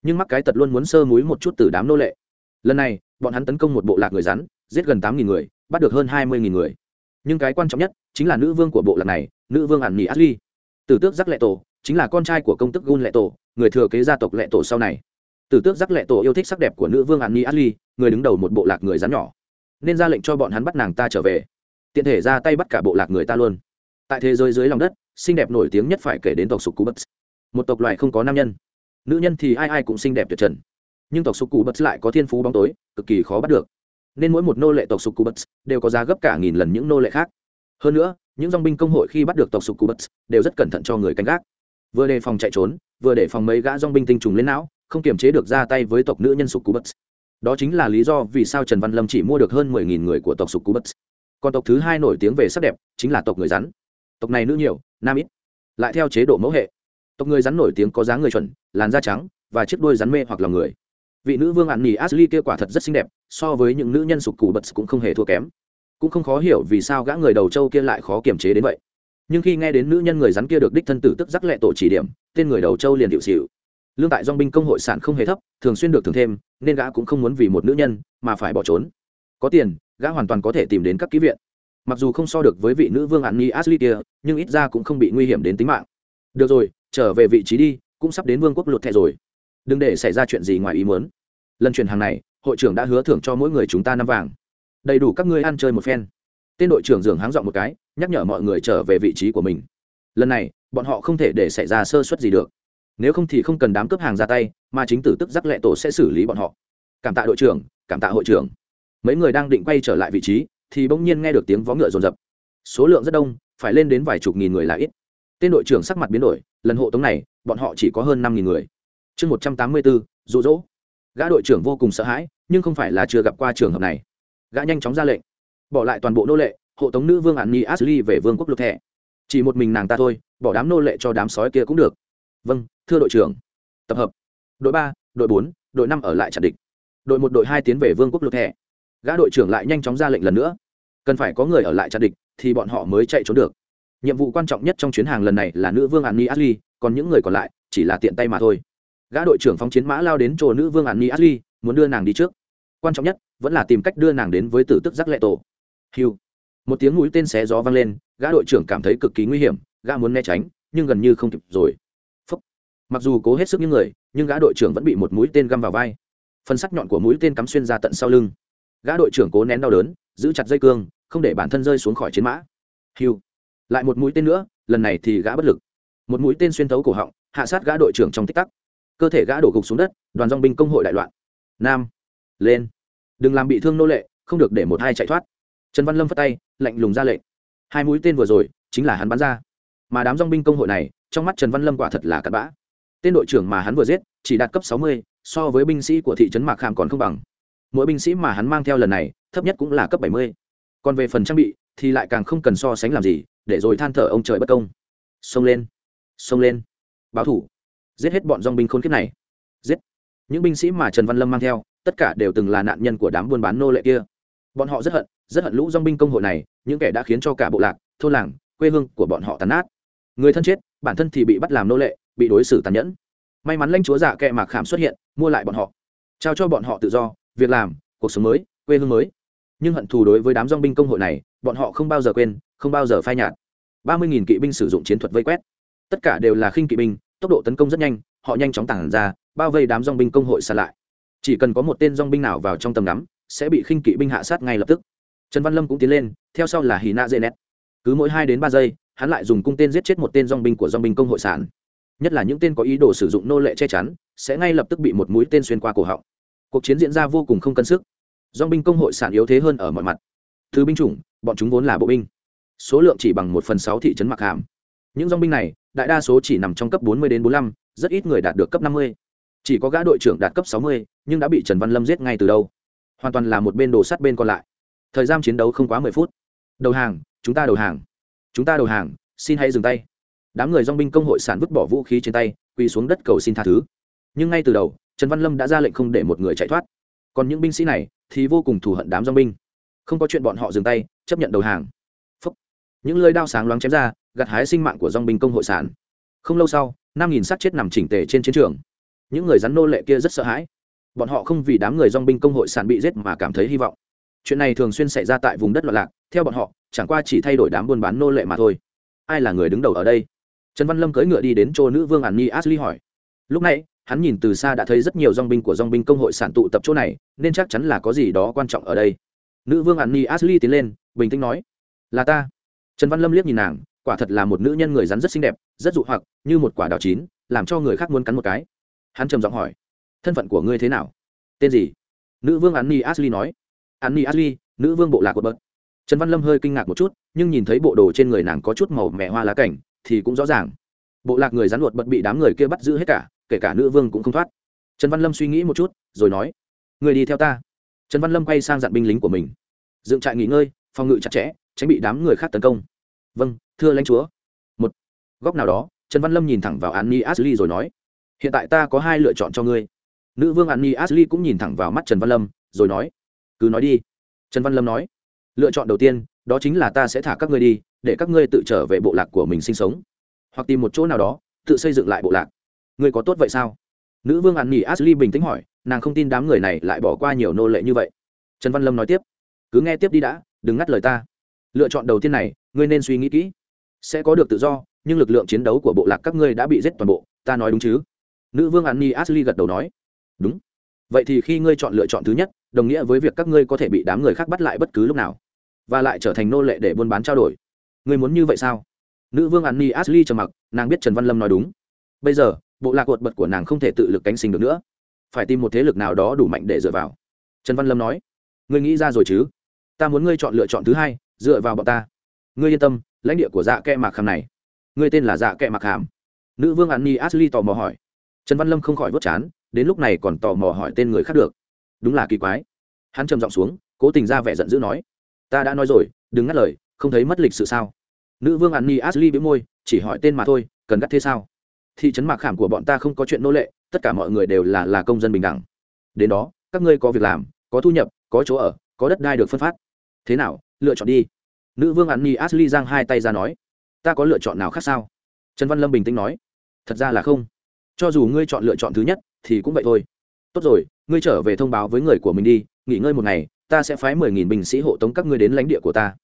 Nhưng mắc cái tật luôn muốn sơ múi một chút từ đám nô lệ. Lần này, bọn hắn tấn công một bộ lạc người rắn, giết gần tám nghìn người, bắt được hơn hai mươi nghìn người nhưng cái quan trọng nhất chính là nữ vương của bộ lạc này, nữ vương ạn nỉ ashley tử tước giác lệ tổ chính là con trai của công tức gun lệ tổ, người thừa kế gia tộc lệ tổ sau này. Tử tước giác lệ tổ yêu thích sắc đẹp của nữ vương ạn nỉ ashley người đứng đầu một bộ lạc người rắn nhỏ. Nên ra lệnh cho bọn hắn bắt nàng ta trở về. Tiện thể ra tay bắt cả bộ lạc người ta luôn. Tại thế giới dưới lòng đất, xinh đẹp nổi tiếng nhất phải kể đến tộc sục cú bất một tộc loài không có nam nhân. Nữ nhân thì ai ai cũng xinh đẹp tuyệt trần. Nhưng tộc sục cú bất lại có thiên phú bóng tối, cực kỳ khó bắt được nên mỗi một nô lệ tộc succubus đều có giá gấp cả nghìn lần những nô lệ khác. Hơn nữa, những dòng binh công hội khi bắt được tộc succubus đều rất cẩn thận cho người canh gác. Vừa đề phòng chạy trốn, vừa để phòng mấy gã dòng binh tinh trùng lên não, không kiềm chế được ra tay với tộc nữ nhân succubus. đó chính là lý do vì sao trần văn lâm chỉ mua được hơn mười nghìn người của tộc succubus. còn tộc thứ hai nổi tiếng về sắc đẹp chính là tộc người rắn. Tộc này nữ nhiều, nam ít, lại theo chế độ mẫu hệ. Tộc người rắn nổi tiếng có dáng người chuẩn, làn da trắng và chiếc đuôi rắn mê hoặc lòng người vị nữ vương ạn nỉ ashley kia quả thật rất xinh đẹp, so với những nữ nhân sục củ bật cũng không hề thua kém. Cũng không khó hiểu vì sao gã người đầu châu kia lại khó kiềm chế đến vậy. Nhưng khi nghe đến nữ nhân người rắn kia được đích thân tử tức rắc lệ tổ chỉ điểm, tên người đầu châu liền hiệu xịu lương tại dong binh công hội sản không hề thấp, thường xuyên được thưởng thêm, nên gã cũng không muốn vì một nữ nhân mà phải bỏ trốn. Có tiền, gã hoàn toàn có thể tìm đến các ký viện. Mặc dù không so được với vị nữ vương an ni ashley kia, nhưng ít ra cũng không bị nguy hiểm đến tính mạng. Được rồi, trở về vị trí đi, cũng sắp đến vương quốc lụt thẹ rồi. Đừng để xảy ra chuyện gì ngoài ý muốn lần chuyển hàng này, hội trưởng đã hứa thưởng cho mỗi người chúng ta năm vàng. Đầy đủ các ngươi ăn chơi một phen. Tên đội trưởng dường háng dọn một cái, nhắc nhở mọi người trở về vị trí của mình. Lần này, bọn họ không thể để xảy ra sơ suất gì được. Nếu không thì không cần đám cướp hàng ra tay, mà chính tử tức giác lệ tổ sẽ xử lý bọn họ. Cảm tạ đội trưởng, cảm tạ hội trưởng. Mấy người đang định quay trở lại vị trí, thì bỗng nhiên nghe được tiếng vó ngựa rồn rập số lượng rất đông, phải lên đến vài chục nghìn người là ít. Tên đội trưởng sắc mặt biến đổi, lần hộ tống này, bọn họ chỉ có hơn năm nghìn người. Chương một trăm tám mươi bốn rụ rỗ gã đội trưởng vô cùng sợ hãi, nhưng không phải là chưa gặp qua trường hợp này. Gã nhanh chóng ra lệnh, bỏ lại toàn bộ nô lệ, hộ tống nữ vương ạn nhi ashley về vương quốc lục thẻ. Chỉ một mình nàng ta thôi, bỏ đám nô lệ cho đám sói kia cũng được. Vâng thưa đội trưởng. Tập hợp. Đội ba, đội bốn, đội năm ở lại chặn địch. Đội một, đội hai tiến về vương quốc lục thẻ. Gã đội trưởng lại nhanh chóng ra lệnh lần nữa. Cần phải có người ở lại chặn địch, thì bọn họ mới chạy trốn được. Nhiệm vụ quan trọng nhất trong chuyến hàng lần này là nữ vương an ni ashley, còn những người còn lại chỉ là tiện tay mà thôi gã đội trưởng phóng chiến mã lao đến chỗ nữ vương an ni ashley, muốn đưa nàng đi trước. Quan trọng nhất, vẫn là tìm cách đưa nàng đến với tử tức giác lệ tổ. Hiu một tiếng mũi tên xé gió vang lên, gã đội trưởng cảm thấy cực kỳ nguy hiểm, gã muốn né tránh, nhưng gần như không kịp rồi. Phúc. mặc dù cố hết sức những người, nhưng gã đội trưởng vẫn bị một mũi tên găm vào vai. Phần sắc nhọn của mũi tên cắm xuyên ra tận sau lưng. Gã đội trưởng cố nén đau đớn, giữ chặt dây cương, không để bản thân rơi xuống khỏi chiến mã. Hiu lại một mũi tên nữa, lần này thì gã bất lực. Một mũi tên xuyên thấu cổ họng, hạ sát gã đội trưởng trong tích tắc cơ thể gã đổ gục xuống đất, đoàn dong binh công hội đại loạn. Nam, lên. Đừng làm bị thương nô lệ, không được để một hai chạy thoát. Trần văn lâm phất tay, lạnh lùng ra lệnh. Hai mũi tên vừa rồi, chính là hắn bắn ra. Mà đám dong binh công hội này, trong mắt trần văn lâm quả thật là cặn bã. Tên đội trưởng mà hắn vừa giết, chỉ đạt cấp sáu mươi, so với binh sĩ của thị trấn mạc khảm còn không bằng. Mỗi binh sĩ mà hắn mang theo lần này, thấp nhất cũng là cấp bảy mươi. Còn về phần trang bị, thì lại càng không cần so sánh làm gì, để rồi than thở ông trời bất công. Xông lên. Xông lên. Báo thủ giết hết bọn dong binh khốn kiếp này. Giết. Những binh sĩ mà trần văn lâm mang theo, tất cả đều từng là nạn nhân của đám buôn bán nô lệ kia. Bọn họ rất hận rất hận lũ dong binh công hội này, những kẻ đã khiến cho cả bộ lạc, thôn làng, quê hương của bọn họ tàn nát. Người thân chết, bản thân thì bị bắt làm nô lệ, bị đối xử tàn nhẫn. May mắn lãnh chúa dạ kệ mạc khảm xuất hiện, mua lại bọn họ. Trao cho bọn họ tự do, việc làm, cuộc sống mới, quê hương mới. Nhưng hận thù đối với đám dong binh công hội này, bọn họ không bao giờ quên, không bao giờ phai nhạt. Ba mươi nghìn kỵ binh sử dụng chiến thuật vây quét. Tất cả đều là khinh kỵ binh tốc độ tấn công rất nhanh, họ nhanh chóng tản ra, bao vây đám dong binh công hội xa lại. Chỉ cần có một tên dong binh nào vào trong tầm ngắm, sẽ bị khinh kỵ binh hạ sát ngay lập tức. Trần văn lâm cũng tiến lên, theo sau là hì na dê nét. Cứ mỗi hai đến ba giây, hắn lại dùng cung tên giết chết một tên dong binh của dong binh công hội sản nhất là những tên có ý đồ sử dụng nô lệ che chắn, sẽ ngay lập tức bị một mũi tên xuyên qua cổ họng. Cuộc chiến diễn ra vô cùng không cân sức. Dong binh công hội sản yếu thế hơn ở mọi mặt. Thứ binh chủng, bọn chúng vốn là bộ binh. Số lượng chỉ bằng một phần sáu thị trấn mặc hàm những dong binh này đại đa số chỉ nằm trong cấp bốn mươi đến bốn mươi lăm rất ít người đạt được cấp năm mươi. Chỉ có gã đội trưởng đạt cấp sáu mươi nhưng đã bị trần văn lâm giết ngay từ đầu, hoàn toàn là một bên đồ sắt bên còn lại. Thời gian chiến đấu không quá mười phút. Đầu hàng chúng ta đầu hàng. Chúng ta đầu hàng xin hãy dừng tay. Đám người dong binh công hội sản vứt bỏ vũ khí trên tay quỳ xuống đất cầu xin tha thứ. Nhưng ngay từ đầu trần văn lâm đã ra lệnh không để một người chạy thoát. Còn những binh sĩ này thì vô cùng thù hận đám dong binh. Không có chuyện bọn họ dừng tay chấp nhận đầu hàng. Phúc. những lưỡi đao sáng loáng chém ra gặt hái sinh mạng của dong binh công hội sản. Không lâu sau, năm nghìn sát chết nằm chỉnh tề trên chiến trường. Những người rắn nô lệ kia rất sợ hãi. Bọn họ không vì đám người dong binh công hội sản bị giết mà cảm thấy hy vọng. Chuyện này thường xuyên xảy ra tại vùng đất loạn lạc, theo bọn họ, chẳng qua chỉ thay đổi đám buôn bán nô lệ mà thôi. Ai là người đứng đầu ở đây? Trần văn lâm cưỡi ngựa đi đến chỗ nữ vương ản ni ashley hỏi. Lúc này, hắn nhìn từ xa đã thấy rất nhiều dong binh của dong binh công hội sản tụ tập chỗ này, nên chắc chắn là có gì đó quan trọng ở đây. Nữ vương ản ni ashley tiến lên, bình tĩnh nói. Là ta. Trần văn lâm liếc nhìn nàng quả thật là một nữ nhân người rắn rất xinh đẹp, rất dụ hoặc, như một quả đào chín, làm cho người khác muốn cắn một cái. Hắn trầm giọng hỏi, thân phận của ngươi thế nào? Tên gì? Nữ vương an ni ashley nói. An ni ashley, nữ vương bộ lạc của bậc trần văn lâm hơi kinh ngạc một chút, nhưng nhìn thấy bộ đồ trên người nàng có chút màu mẹ hoa lá cảnh, thì cũng rõ ràng. Bộ lạc người rắn luật bật bị đám người kia bắt giữ hết cả, kể cả nữ vương cũng không thoát. Trần văn lâm suy nghĩ một chút, rồi nói, người đi theo ta. Trần văn lâm quay sang dặn binh lính của mình. Dựng trại nghỉ ngơi, phòng ngự chặt chẽ, tránh bị đám người khác tấn công vâng thưa lãnh chúa. Một, góc nào đó, trần văn lâm nhìn thẳng vào an ni ashley rồi nói, hiện tại ta có hai lựa chọn cho ngươi. Nữ vương an ni ashley cũng nhìn thẳng vào mắt trần văn lâm, rồi nói, cứ nói đi. Trần văn lâm nói, lựa chọn đầu tiên, đó chính là ta sẽ thả các ngươi đi, để các ngươi tự trở về bộ lạc của mình sinh sống. Hoặc tìm một chỗ nào đó, tự xây dựng lại bộ lạc. Ngươi có tốt vậy sao? Nữ vương an nghỉ ashley bình tĩnh hỏi, nàng không tin đám người này lại bỏ qua nhiều nô lệ như vậy. Trần văn lâm nói tiếp, cứ nghe tiếp đi đã, đừng ngắt lời ta lựa chọn đầu tiên này, ngươi nên suy nghĩ kỹ. Sẽ có được tự do, nhưng lực lượng chiến đấu của bộ lạc các ngươi đã bị giết toàn bộ, ta nói đúng chứ? Nữ vương an ni ashley gật đầu nói. Đúng. Vậy thì khi ngươi chọn lựa chọn thứ nhất, đồng nghĩa với việc các ngươi có thể bị đám người khác bắt lại bất cứ lúc nào, và lại trở thành nô lệ để buôn bán trao đổi. Ngươi muốn như vậy sao? Nữ vương an ni ashley trầm mặc, nàng biết trần văn lâm nói đúng. Bây giờ, bộ lạc cột bật của nàng không thể tự lực cánh sinh được nữa. Phải tìm một thế lực nào đó đủ mạnh để dựa vào. Trần văn lâm nói. Ngươi nghĩ ra rồi chứ? Ta muốn ngươi chọn lựa chọn thứ hai dựa vào bọn ta. Ngươi yên tâm, lãnh địa của dạ kẹ mạc hàm này. Ngươi tên là dạ kẹ mạc hàm. Nữ vương an ni ashley tò mò hỏi. Trần văn lâm không khỏi vớt chán, đến lúc này còn tò mò hỏi tên người khác được. Đúng là kỳ quái. Hắn trầm giọng xuống, cố tình ra vẻ giận dữ nói. Ta đã nói rồi, đừng ngắt lời, không thấy mất lịch sự sao? Nữ vương an ni ashley bĩu môi, chỉ hỏi tên mà thôi, cần gắt thế sao? Thị trấn mạc khảm của bọn ta không có chuyện nô lệ, tất cả mọi người đều là là công dân bình đẳng. Đến đó, các ngươi có việc làm, có thu nhập, có chỗ ở, có đất đai được phân phát. Thế nào lựa chọn đi. Nữ vương ăn ni ashley giang hai tay ra nói, ta có lựa chọn nào khác sao? Trần văn lâm bình tĩnh nói, thật ra là không. Cho dù ngươi chọn lựa chọn thứ nhất thì cũng vậy thôi. Tốt rồi, ngươi trở về thông báo với người của mình đi, nghỉ ngơi một ngày, ta sẽ phái mười nghìn binh sĩ hộ tống các ngươi đến lãnh địa của ta.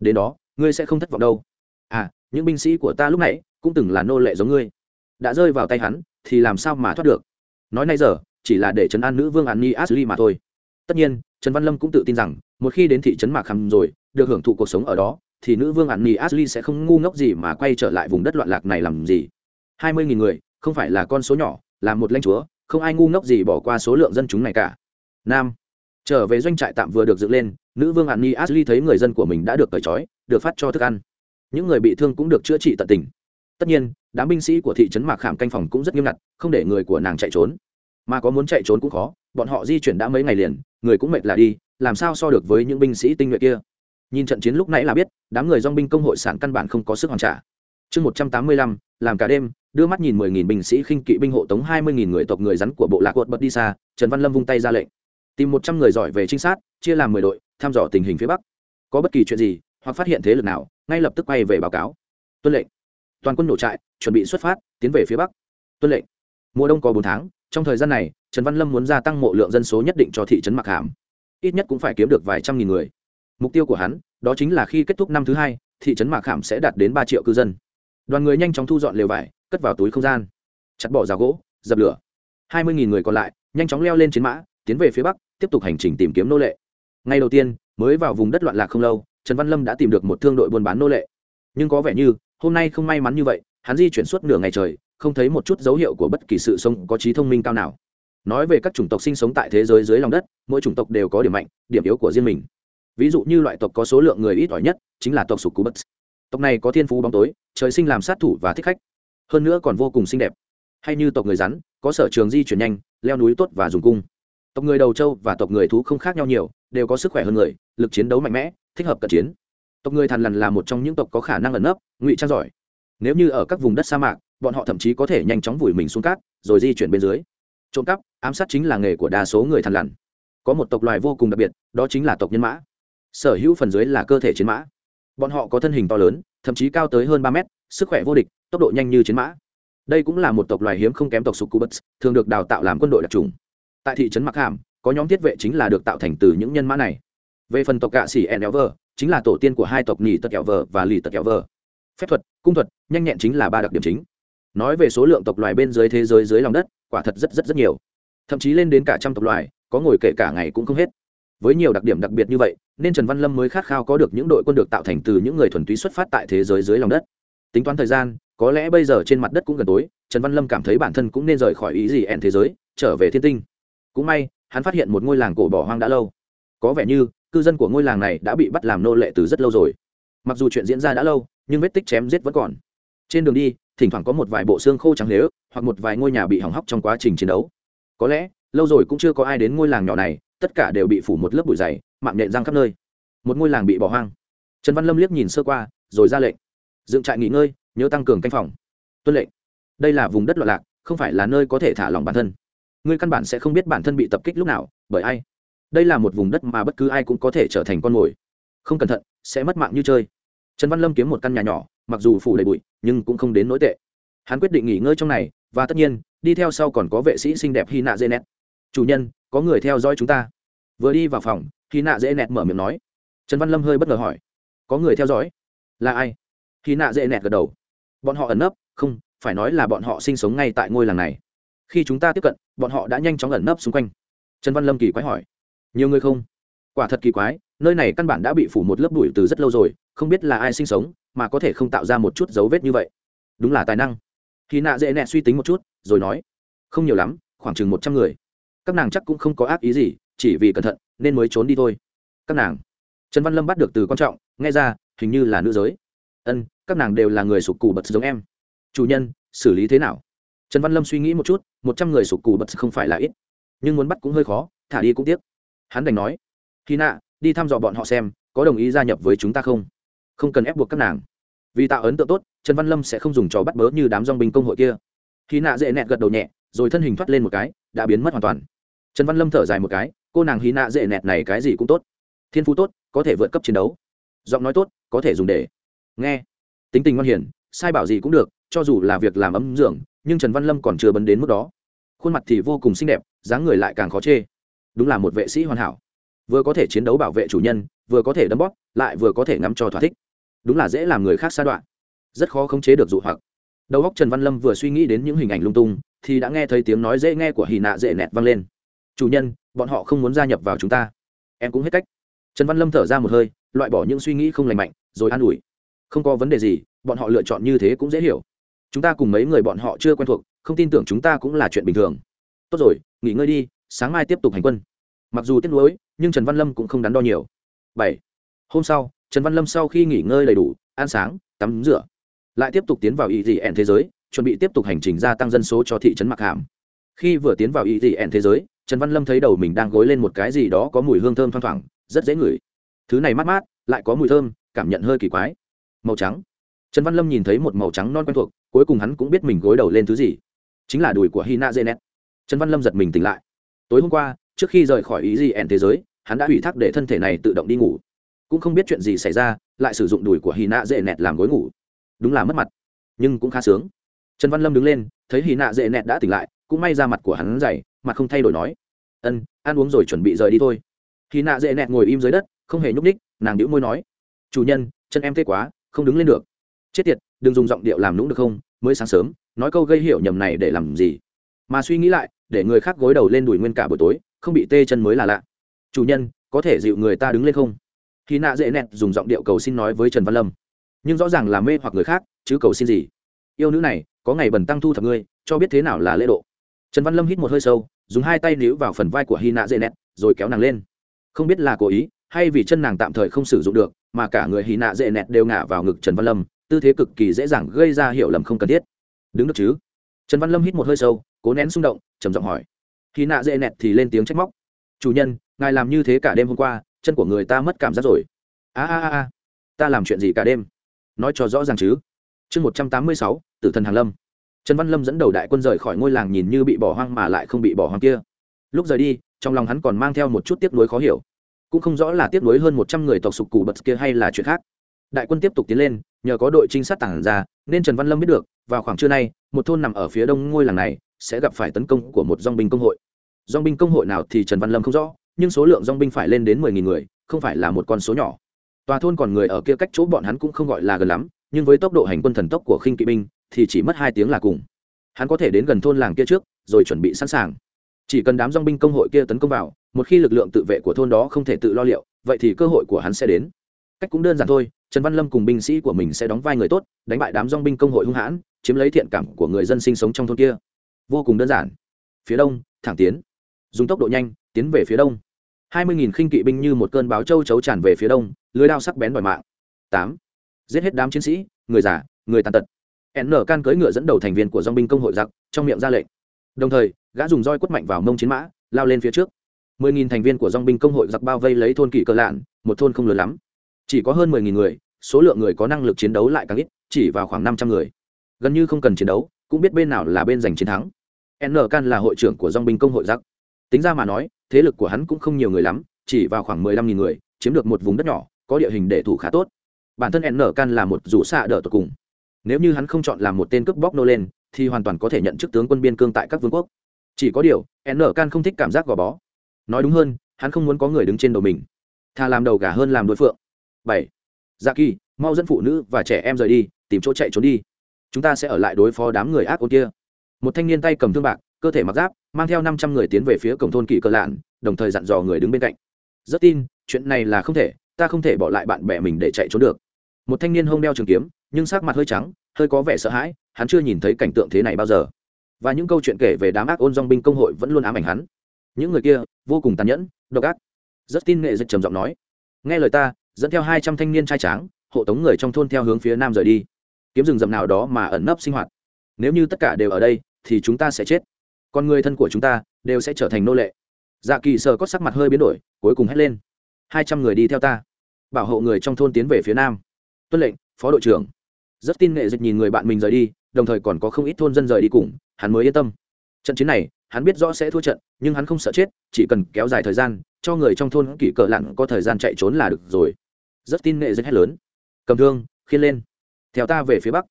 Đến đó, ngươi sẽ không thất vọng đâu. À những binh sĩ của ta lúc nãy cũng từng là nô lệ giống ngươi. Đã rơi vào tay hắn thì làm sao mà thoát được? Nói nay giờ, chỉ là để trấn an nữ vương an ni ashley mà thôi. Tất nhiên, trần văn lâm cũng tự tin rằng, một khi đến thị trấn mạc khăm rồi được hưởng thụ cuộc sống ở đó, thì nữ vương ạn ni ashley sẽ không ngu ngốc gì mà quay trở lại vùng đất loạn lạc này làm gì? Hai mươi nghìn người, không phải là con số nhỏ, là một lãnh chúa, không ai ngu ngốc gì bỏ qua số lượng dân chúng này cả. Nam, trở về doanh trại tạm vừa được dựng lên, nữ vương ạn ni ashley thấy người dân của mình đã được cởi trói, được phát cho thức ăn. Những người bị thương cũng được chữa trị tận tình. Tất nhiên, đám binh sĩ của thị trấn mạc khảm canh phòng cũng rất nghiêm ngặt, không để người của nàng chạy trốn. Mà có muốn chạy trốn cũng khó, bọn họ di chuyển đã mấy ngày liền, người cũng mệt là đi, làm sao so được với những binh sĩ tinh nhuệ kia? Nhìn trận chiến lúc nãy là biết, đám người dong binh công hội sản căn bản không có sức hoàn trả. Chương một trăm tám mươi lăm, làm cả đêm, đưa mắt nhìn mười nghìn binh sĩ khinh kỵ binh hộ tống hai mươi nghìn người tộc người rắn của bộ lạc quật bật đi xa, trần văn lâm vung tay ra lệnh. Tìm một trăm người giỏi về trinh sát, chia làm mười đội, thăm dò tình hình phía bắc. Có bất kỳ chuyện gì, hoặc phát hiện thế lực nào, ngay lập tức quay về báo cáo. Tuân lệnh. Toàn quân nổ trại, chuẩn bị xuất phát, tiến về phía bắc. Tuân lệnh. Mùa đông có bốn tháng, trong thời gian này, trần văn lâm muốn gia tăng mộ lượng dân số nhất định cho thị trấn mặc hàm. Ít nhất cũng phải kiếm được vài trăm nghìn người mục tiêu của hắn, đó chính là khi kết thúc năm thứ hai, thị trấn mạc Khảm sẽ đạt đến ba triệu cư dân. Đoàn người nhanh chóng thu dọn lều vải, cất vào túi không gian. Chặt bỏ rào gỗ, dập lửa. Hai mươi người còn lại, nhanh chóng leo lên chiến mã, tiến về phía bắc, tiếp tục hành trình tìm kiếm nô lệ. Ngay đầu tiên, mới vào vùng đất loạn lạc không lâu, trần văn lâm đã tìm được một thương đội buôn bán nô lệ. Nhưng có vẻ như, hôm nay không may mắn như vậy, hắn di chuyển suốt nửa ngày trời, không thấy một chút dấu hiệu của bất kỳ sự sống có trí thông minh cao nào. Nói về các chủng tộc sinh sống tại thế giới dưới lòng đất, mỗi chủng tộc đều có điểm mạnh, điểm yếu của riêng mình ví dụ như loại tộc có số lượng người ít ỏi nhất, chính là tộc sục cú bất tộc này có thiên phú bóng tối, trời sinh làm sát thủ và thích khách. Hơn nữa còn vô cùng xinh đẹp. Hay như tộc người rắn, có sở trường di chuyển nhanh, leo núi tốt và dùng cung. Tộc người đầu trâu và tộc người thú không khác nhau nhiều, đều có sức khỏe hơn người, lực chiến đấu mạnh mẽ, thích hợp cận chiến. Tộc người thằn lằn là một trong những tộc có khả năng ẩn nấp, ngụy trang giỏi. Nếu như ở các vùng đất sa mạc, bọn họ thậm chí có thể nhanh chóng vùi mình xuống cát, rồi di chuyển bên dưới. Trộm cắp, ám sát chính là nghề của đa số người thằn lằn. Có một tộc loài vô cùng đặc biệt, đó chính là tộc nhân mã sở hữu phần dưới là cơ thể chiến mã. Bọn họ có thân hình to lớn thậm chí cao tới hơn ba mét sức khỏe vô địch tốc độ nhanh như chiến mã. Đây cũng là một tộc loài hiếm không kém tộc succubus thường được đào tạo làm quân đội đặc trùng tại thị trấn mặc hàm có nhóm thiết vệ chính là được tạo thành từ những nhân mã này. Về phần tộc cạ sĩ Elver, chính là tổ tiên của hai tộc nỉ tật kẹo vờ và lì tật kẹo vờ. Phép thuật cung thuật nhanh nhẹn chính là ba đặc điểm chính. Nói về số lượng tộc loài bên dưới thế giới dưới lòng đất quả thật rất rất rất nhiều. Thậm chí lên đến cả trăm tộc loài có ngồi kể cả ngày cũng không hết với nhiều đặc điểm đặc biệt như vậy, nên trần văn lâm mới khát khao có được những đội quân được tạo thành từ những người thuần túy xuất phát tại thế giới dưới lòng đất. Tính toán thời gian, có lẽ bây giờ trên mặt đất cũng gần tối, trần văn lâm cảm thấy bản thân cũng nên rời khỏi ý gì ẹn thế giới, trở về thiên tinh. Cũng may, hắn phát hiện một ngôi làng cổ bỏ hoang đã lâu. Có vẻ như, cư dân của ngôi làng này đã bị bắt làm nô lệ từ rất lâu rồi. Mặc dù chuyện diễn ra đã lâu, nhưng vết tích chém giết vẫn còn. Trên đường đi, thỉnh thoảng có một vài bộ xương khô trắng lế hoặc một vài ngôi nhà bị hỏng hóc trong quá trình chiến đấu. Có lẽ, lâu rồi cũng chưa có ai đến ngôi làng nhỏ này tất cả đều bị phủ một lớp bụi dày, mạng nhện răng khắp nơi. Một ngôi làng bị bỏ hoang. Trần văn lâm liếc nhìn sơ qua, rồi ra lệnh. Dựng trại nghỉ ngơi, nhớ tăng cường canh phòng. Tuân lệnh. Đây là vùng đất loạn lạc, không phải là nơi có thể thả lỏng bản thân. Ngươi căn bản sẽ không biết bản thân bị tập kích lúc nào, bởi ai. Đây là một vùng đất mà bất cứ ai cũng có thể trở thành con mồi. Không cẩn thận, sẽ mất mạng như chơi. Trần văn lâm kiếm một căn nhà nhỏ, mặc dù phủ đầy bụi, nhưng cũng không đến nỗi tệ. Hắn quyết định nghỉ ngơi trong này, và tất nhiên, đi theo sau còn có vệ sĩ xinh đẹp hy nạ dê nét chủ nhân có người theo dõi chúng ta. Vừa đi vào phòng khi nạ dễ nẹt mở miệng nói. Trần văn lâm hơi bất ngờ hỏi, có người theo dõi? Là ai? Khi nạ dễ nẹt gật đầu. Bọn họ ẩn nấp, không, phải nói là bọn họ sinh sống ngay tại ngôi làng này. Khi chúng ta tiếp cận, bọn họ đã nhanh chóng ẩn nấp xung quanh. Trần văn lâm kỳ quái hỏi, nhiều người không? Quả thật kỳ quái, nơi này căn bản đã bị phủ một lớp bụi từ rất lâu rồi, không biết là ai sinh sống mà có thể không tạo ra một chút dấu vết như vậy. Đúng là tài năng. Khi nạ dễ nẹ suy tính một chút, rồi nói, không nhiều lắm, khoảng chừng một trăm người các nàng chắc cũng không có ác ý gì, chỉ vì cẩn thận, nên mới trốn đi thôi. Các nàng. Trần văn lâm bắt được từ quan trọng, nghe ra, hình như là nữ giới. Ân, các nàng đều là người sụp cù bật giống em. Chủ nhân, xử lý thế nào? Trần văn lâm suy nghĩ một chút, một trăm người sụp cù bật không phải là ít. Nhưng muốn bắt cũng hơi khó, thả đi cũng tiếc. Hắn đành nói khi nạ, đi thăm dò bọn họ xem, có đồng ý gia nhập với chúng ta không? Không cần ép buộc các nàng. Vì tạo ấn tượng tốt, trần văn lâm sẽ không dùng trò bắt bớ như đám dong binh công hội kia. Khi nạ dễ nẹt gật đầu nhẹ rồi thân hình thoát lên một cái, đã biến mất hoàn toàn. Trần văn lâm thở dài một cái, cô nàng hí nạ dễ nẹt này cái gì cũng tốt. Thiên phú tốt, có thể vượt cấp chiến đấu. Giọng nói tốt, có thể dùng để. Nghe. Tính tình ngoan hiển sai bảo gì cũng được, cho dù là việc làm ấm dưỡng, nhưng trần văn lâm còn chưa bấn đến mức đó. Khuôn mặt thì vô cùng xinh đẹp, dáng người lại càng khó chê. Đúng là một vệ sĩ hoàn hảo. Vừa có thể chiến đấu bảo vệ chủ nhân, vừa có thể đấm bóp, lại vừa có thể ngắm cho thỏa thích. Đúng là dễ làm người khác xa đoạn rất khó khống chế được dụ hoặc. Đầu óc trần văn lâm vừa suy nghĩ đến những hình ảnh lung tung thì đã nghe thấy tiếng nói dễ nghe của hì nạ dễ nẹt vang lên. Chủ nhân, bọn họ không muốn gia nhập vào chúng ta. Em cũng hết cách. Trần văn lâm thở ra một hơi, loại bỏ những suy nghĩ không lành mạnh, rồi an ủi. Không có vấn đề gì, bọn họ lựa chọn như thế cũng dễ hiểu. Chúng ta cùng mấy người bọn họ chưa quen thuộc, không tin tưởng chúng ta cũng là chuyện bình thường. Tốt rồi, nghỉ ngơi đi, sáng mai tiếp tục hành quân. Mặc dù tiếc nuối, nhưng trần văn lâm cũng không đắn đo nhiều. Bảy, hôm sau, trần văn lâm sau khi nghỉ ngơi đầy đủ, ăn sáng, tắm rửa, lại tiếp tục tiến vào ý dị ẹn thế giới chuẩn bị tiếp tục hành trình gia tăng dân số cho thị trấn mặc hàm. Khi vừa tiến vào Y dị ẻn thế giới, trần văn lâm thấy đầu mình đang gối lên một cái gì đó có mùi hương thơm thoang thoảng, rất dễ ngửi. Thứ này mát mát, lại có mùi thơm, cảm nhận hơi kỳ quái. Màu trắng. Trần văn lâm nhìn thấy một màu trắng non quen thuộc, cuối cùng hắn cũng biết mình gối đầu lên thứ gì. Chính là đùi của hina genet trần văn lâm giật mình tỉnh lại. Tối hôm qua, trước khi rời khỏi ý gì ẻn thế giới, hắn đã ủy thác để thân thể này tự động đi ngủ. Cũng không biết chuyện gì xảy ra, lại sử dụng đùi của Hina nạ dễ nẹt làm gối ngủ. Đúng là mất mặt, nhưng cũng khá sướng trần văn lâm đứng lên, thấy hì nạ dễ nẹt đã tỉnh lại, cũng may ra mặt của hắn dày, mặt không thay đổi nói. Ân, ăn uống rồi chuẩn bị rời đi thôi. Hì nạ dễ nẹt ngồi im dưới đất, không hề nhúc ních nàng đĩu môi nói. Chủ nhân, chân em tê quá, không đứng lên được. Chết tiệt, đừng dùng giọng điệu làm lũng được không? Mới sáng sớm, nói câu gây hiểu nhầm này để làm gì? Mà suy nghĩ lại, để người khác gối đầu lên đùi nguyên cả buổi tối, không bị tê chân mới là lạ. Chủ nhân, có thể dịu người ta đứng lên không? Khi nạ dễ nẹt dùng giọng điệu cầu xin nói với trần văn lâm. Nhưng rõ ràng là mê hoặc người khác, chứ cầu xin gì? Yêu nữ này có ngày bần tăng thu thập ngươi, cho biết thế nào là lễ độ. Trần văn lâm hít một hơi sâu, dùng hai tay níu vào phần vai của hy nạ dễ nét rồi kéo nàng lên. Không biết là cố ý, hay vì chân nàng tạm thời không sử dụng được, mà cả người hy nạ dễ nét đều ngả vào ngực trần văn lâm, tư thế cực kỳ dễ dàng gây ra hiểu lầm không cần thiết. Đứng được chứ? Trần văn lâm hít một hơi sâu, cố nén xung động, trầm giọng hỏi. Hy nạ dễ nét thì lên tiếng trách móc. Chủ nhân, ngài làm như thế cả đêm hôm qua, chân của người ta mất cảm giác rồi. A a a, ta làm chuyện gì cả đêm? Nói cho rõ ràng chứ. Chương một trăm tám mươi sáu tử thần hàn lâm. Trần văn lâm dẫn đầu đại quân rời khỏi ngôi làng nhìn như bị bỏ hoang mà lại không bị bỏ hoang kia. Lúc rời đi, trong lòng hắn còn mang theo một chút tiếc nuối khó hiểu. Cũng không rõ là tiếc nuối hơn một trăm người tộc sục cù bật kia hay là chuyện khác. Đại quân tiếp tục tiến lên, nhờ có đội trinh sát tản ra, nên trần văn lâm biết được, vào khoảng trưa nay, một thôn nằm ở phía đông ngôi làng này, sẽ gặp phải tấn công của một dong binh công hội. Dong binh công hội nào thì trần văn lâm không rõ, nhưng số lượng dong binh phải lên đến mười nghìn người, không phải là một con số nhỏ. Tòa thôn còn người ở kia cách chỗ bọn hắn cũng không gọi là gần lắm, nhưng với tốc độ hành quân thần tốc của khinh kỵ binh thì chỉ mất hai tiếng là cùng. Hắn có thể đến gần thôn làng kia trước, rồi chuẩn bị sẵn sàng. Chỉ cần đám dong binh công hội kia tấn công vào, một khi lực lượng tự vệ của thôn đó không thể tự lo liệu, vậy thì cơ hội của hắn sẽ đến. Cách cũng đơn giản thôi, trần văn lâm cùng binh sĩ của mình sẽ đóng vai người tốt, đánh bại đám dong binh công hội hung hãn, chiếm lấy thiện cảm của người dân sinh sống trong thôn kia. Vô cùng đơn giản. Phía đông, thẳng tiến. Dùng tốc độ nhanh, tiến về phía đông. Hai mươi nghìn khinh kỵ binh như một cơn báo châu chấu tràn về phía đông, lưới đao sắc bén đòi mạng. Tám. Giết hết đám chiến sĩ, người già, người tàn tật n can cưỡi ngựa dẫn đầu thành viên của dong binh công hội giặc, trong miệng ra lệnh. Đồng thời, gã dùng roi quất mạnh vào mông chiến mã, lao lên phía trước. Mười nghìn thành viên của dong binh công hội giặc bao vây lấy thôn kỳ cơ lạn, một thôn không lớn lắm. Chỉ có hơn mười nghìn người, số lượng người có năng lực chiến đấu lại càng ít, chỉ vào khoảng năm trăm người. Gần như không cần chiến đấu, cũng biết bên nào là bên giành chiến thắng. N can là hội trưởng của dong binh công hội giặc. Tính ra mà nói, thế lực của hắn cũng không nhiều người lắm, chỉ vào khoảng mười lăm nghìn người, chiếm được một vùng đất nhỏ, có địa hình để thủ khá tốt. Bản thân n can là một rủ xạ đỡ tột cùng nếu như hắn không chọn làm một tên cướp bóc nô lên, thì hoàn toàn có thể nhận chức tướng quân biên cương tại các vương quốc. Chỉ có điều, n can không thích cảm giác gò bó. Nói đúng hơn, hắn không muốn có người đứng trên đầu mình. Thà làm đầu gà hơn làm đối phượng. Bảy. Dạ kỳ, mau dẫn phụ nữ và trẻ em rời đi, tìm chỗ chạy trốn đi. Chúng ta sẽ ở lại đối phó đám người ác ôn kia. Một thanh niên tay cầm thương bạc, cơ thể mặc giáp, mang theo năm trăm người tiến về phía cổng thôn kỵ cơ lạn, đồng thời dặn dò người đứng bên cạnh. Rất tin, chuyện này là không thể, ta không thể bỏ lại bạn bè mình để chạy trốn được. Một thanh niên hông đeo trường kiếm nhưng sắc mặt hơi trắng, hơi có vẻ sợ hãi, hắn chưa nhìn thấy cảnh tượng thế này bao giờ. Và những câu chuyện kể về đám ác ôn dong binh công hội vẫn luôn ám ảnh hắn. Những người kia, vô cùng tàn nhẫn, độc ác. Rất tin nghệ dịch trầm giọng nói, nghe lời ta, dẫn theo hai trăm thanh niên trai tráng, hộ tống người trong thôn theo hướng phía nam rời đi. Kiếm rừng rậm nào đó mà ẩn nấp sinh hoạt. Nếu như tất cả đều ở đây, thì chúng ta sẽ chết. Còn người thân của chúng ta, đều sẽ trở thành nô lệ. Dạ kỳ sờ có sắc mặt hơi biến đổi, cuối cùng hét lên, hai trăm người đi theo ta, bảo hộ người trong thôn tiến về phía nam. Tuân lệnh, phó đội trưởng rất tin nghệ dịch nhìn người bạn mình rời đi, đồng thời còn có không ít thôn dân rời đi cùng, hắn mới yên tâm. Trận chiến này, hắn biết rõ sẽ thua trận, nhưng hắn không sợ chết, chỉ cần kéo dài thời gian, cho người trong thôn kỷ cờ lặn có thời gian chạy trốn là được rồi. Rất tin nghệ dịch hét lớn. Cầm thương, khiên lên. Theo ta về phía bắc.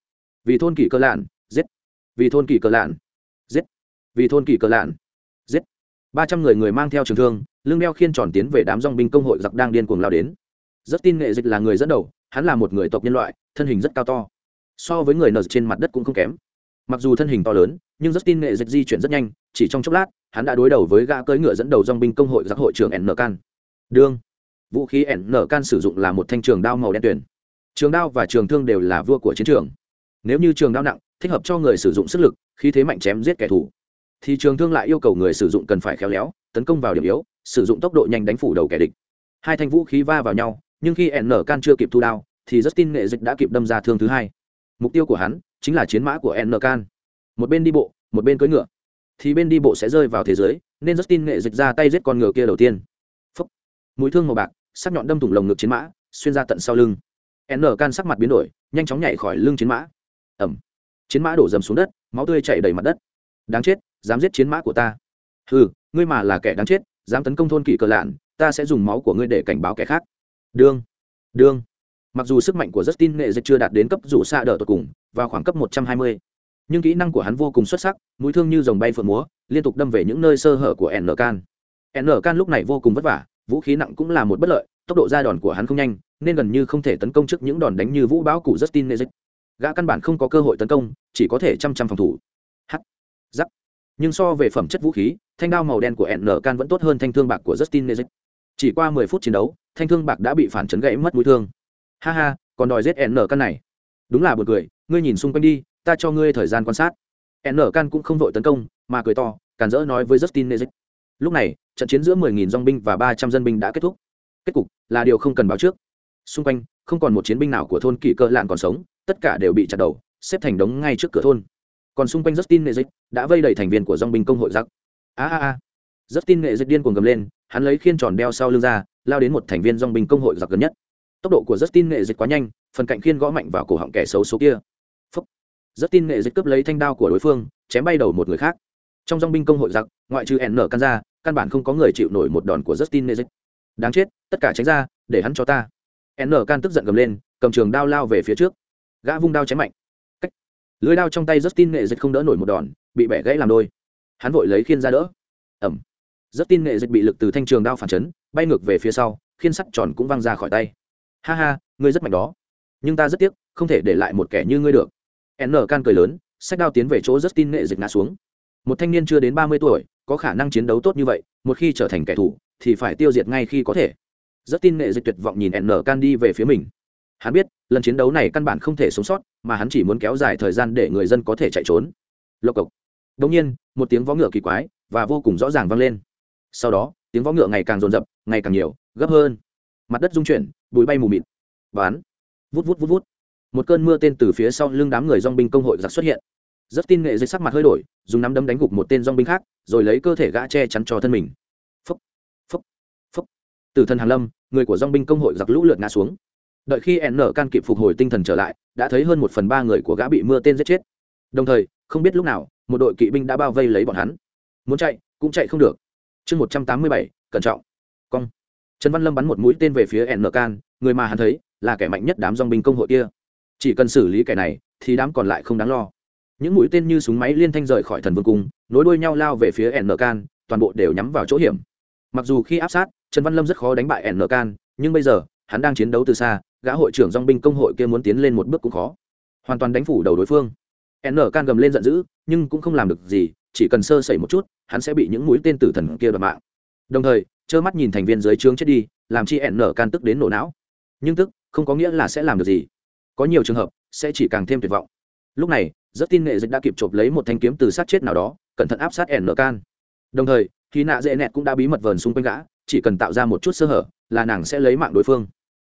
Vì thôn kỷ cờ lạn giết. Vì thôn kỷ cờ lạn giết. Vì thôn kỷ cờ lạn giết. Ba trăm người người mang theo trường thương, lưng đeo khiên tròn tiến về đám dong binh công hội giặc đang điên cuồng lao đến. Rất tin nghệ dịch là người dẫn đầu, hắn là một người tộc nhân loại, thân hình rất cao to so với người nợ trên mặt đất cũng không kém. Mặc dù thân hình to lớn, nhưng Justin nghệ dịch di chuyển rất nhanh, chỉ trong chốc lát, hắn đã đối đầu với gã cưỡi ngựa dẫn đầu dong binh công hội giặc hội trưởng n can. Đương, vũ khí n can sử dụng là một thanh trường đao màu đen tuyển trường đao và trường thương đều là vua của chiến trường. Nếu như trường đao nặng, thích hợp cho người sử dụng sức lực khi thế mạnh chém giết kẻ thù. Thì trường thương lại yêu cầu người sử dụng cần phải khéo léo, tấn công vào điểm yếu, sử dụng tốc độ nhanh đánh phủ đầu kẻ địch. Hai thanh vũ khí va vào nhau, nhưng khi n can chưa kịp thu đao, thì justin nghệ dịch đã kịp đâm ra thương thứ hai mục tiêu của hắn chính là chiến mã của n can một bên đi bộ, một bên cưỡi ngựa. Thì bên đi bộ sẽ rơi vào thế giới, nên justin nghệ dịch ra tay giết con ngựa kia đầu tiên. Phúc. mũi thương màu bạc, sắc nhọn đâm thủng lồng ngực chiến mã, xuyên ra tận sau lưng. N can sắc mặt biến đổi, nhanh chóng nhảy khỏi lưng chiến mã. Ẩm. Chiến mã đổ dầm xuống đất, máu tươi chảy đầy mặt đất. Đáng chết, dám giết chiến mã của ta. Ừ ngươi mà là kẻ đáng chết, dám tấn công thôn kỵ cờ lạn, ta sẽ dùng máu của ngươi để cảnh báo kẻ khác. Đương. Đương mặc dù sức mạnh của justin nghệ dịch chưa đạt đến cấp rủ xa đỡ tột cùng, vào khoảng cấp một trăm hai mươi, nhưng kỹ năng của hắn vô cùng xuất sắc, mũi thương như dòng bay phượng múa, liên tục đâm về những nơi sơ hở của n can. N can lúc này vô cùng vất vả, vũ khí nặng cũng là một bất lợi, tốc độ ra đòn của hắn không nhanh, nên gần như không thể tấn công trước những đòn đánh như vũ bão của justin nghệ dịch. Gã căn bản không có cơ hội tấn công, chỉ có thể chăm chăm phòng thủ. H giắc. Nhưng so về phẩm chất vũ khí, thanh đao màu đen của n can vẫn tốt hơn thanh thương bạc của justin nezik chỉ qua mười phút chiến đấu, thanh thương bạc đã bị phản chấn gãy mất mũi thương ha ha còn đòi giết n can này đúng là b u ồ n cười ngươi nhìn xung quanh đi ta cho ngươi thời gian quan sát n can cũng không vội tấn công mà cười to càn dỡ nói với justin Nezic. lúc này trận chiến giữa mười nghìn dong binh và ba trăm dân binh đã kết thúc kết cục là điều không cần báo trước xung quanh không còn một chiến binh nào của thôn kỳ cơ lạn còn sống tất cả đều bị chặt đầu xếp thành đống ngay trước cửa thôn còn xung quanh Justin Nezic đã vây đầy thành viên của dong binh công hội giặc. A a a. Justin Nezic điên cuồng gầm lên, hắn lấy khiên tròn đeo sau lưng ra, lao đến một thành viên dong binh công hội giặc gần nhất. Tốc độ của Justin Nghệ Dịch quá nhanh, phần cạnh khiên gõ mạnh vào cổ họng kẻ xấu số kia. Phúc. Justin Nghệ Dịch cướp lấy thanh đao của đối phương, chém bay đầu một người khác. Trong dòng binh công hội giặc, ngoại trừ N can ra, căn bản không có người chịu nổi một đòn của Justin Nghệ Dịch. Đáng chết, tất cả tránh ra, để hắn cho ta. N can tức giận gầm lên, cầm trường đao lao về phía trước. Gã vung đao chém mạnh Lưỡi đao trong tay Justin nghệ dịch không đỡ nổi một đòn, bị bẻ gãy làm đôi. Hắn vội lấy khiên ra đỡ. Ẩm. Justin nghệ dịch bị lực từ thanh trường đao phản chấn, bay ngược về phía sau, khiên sắt tròn cũng văng ra khỏi tay. Ha ha, ngươi rất mạnh đó. Nhưng ta rất tiếc, không thể để lại một kẻ như ngươi được. N can cười lớn, sách đao tiến về chỗ rất tin nghệ dịch ngã xuống. Một thanh niên chưa đến ba mươi tuổi, có khả năng chiến đấu tốt như vậy, một khi trở thành kẻ thù, thì phải tiêu diệt ngay khi có thể. Rất tin nghệ dịch tuyệt vọng nhìn N can đi về phía mình hắn biết lần chiến đấu này căn bản không thể sống sót mà hắn chỉ muốn kéo dài thời gian để người dân có thể chạy trốn lộc cộc đ ỗ n g nhiên một tiếng vó ngựa kỳ quái và vô cùng rõ ràng vang lên sau đó tiếng vó ngựa ngày càng rồn rập ngày càng nhiều gấp hơn mặt đất rung chuyển bụi bay mù mịt. Bán vút vút vút vút. Một cơn mưa tên từ phía sau lưng đám người dong binh công hội giặc xuất hiện. Rất tin nghệ dưới sắc mặt hơi đổi, dùng nắm đấm đánh gục một tên dong binh khác, rồi lấy cơ thể gã che chắn cho thân mình. Phúc phúc phúc từ thân hàn lâm, người của dong binh công hội giặc lũ lượt ngã xuống. Đợi khi n can kịp phục hồi tinh thần trở lại, đã thấy hơn một phần ba người của gã bị mưa tên giết chết. Đồng thời, không biết lúc nào, một đội kỵ binh đã bao vây lấy bọn hắn. Muốn chạy, cũng chạy không được. Chương một trăm tám mươi bảy, cẩn trọng. Cong trần văn lâm bắn một mũi tên về phía n can, người mà hắn thấy là kẻ mạnh nhất đám dong binh công hội kia. Chỉ cần xử lý kẻ này, thì đám còn lại không đáng lo. Những mũi tên như súng máy liên thanh rời khỏi thần vương cung, nối đuôi nhau lao về phía n can, toàn bộ đều nhắm vào chỗ hiểm. Mặc dù khi áp sát, trần văn lâm rất khó đánh bại n can, nhưng bây giờ, hắn đang chiến đấu từ xa, gã hội trưởng dong binh công hội kia muốn tiến lên một bước cũng khó. Hoàn toàn đánh phủ đầu đối phương. N can gầm lên giận dữ, nhưng cũng không làm được gì, chỉ cần sơ sẩy một chút, hắn sẽ bị những mũi tên tử thần kia đoạt mạng. Đồng thời trơ mắt nhìn thành viên dưới trướng chết đi, làm chi n can tức đến nổ não. Nhưng tức, không có nghĩa là sẽ làm được gì. Có nhiều trường hợp, sẽ chỉ càng thêm tuyệt vọng. Lúc này rất tin nghệ dịch đã kịp chộp lấy một thanh kiếm từ sát chết nào đó, cẩn thận áp sát n can. Đồng thời, khi nạ dễ nẹt cũng đã bí mật vờn xung quanh gã, chỉ cần tạo ra một chút sơ hở, là nàng sẽ lấy mạng đối phương.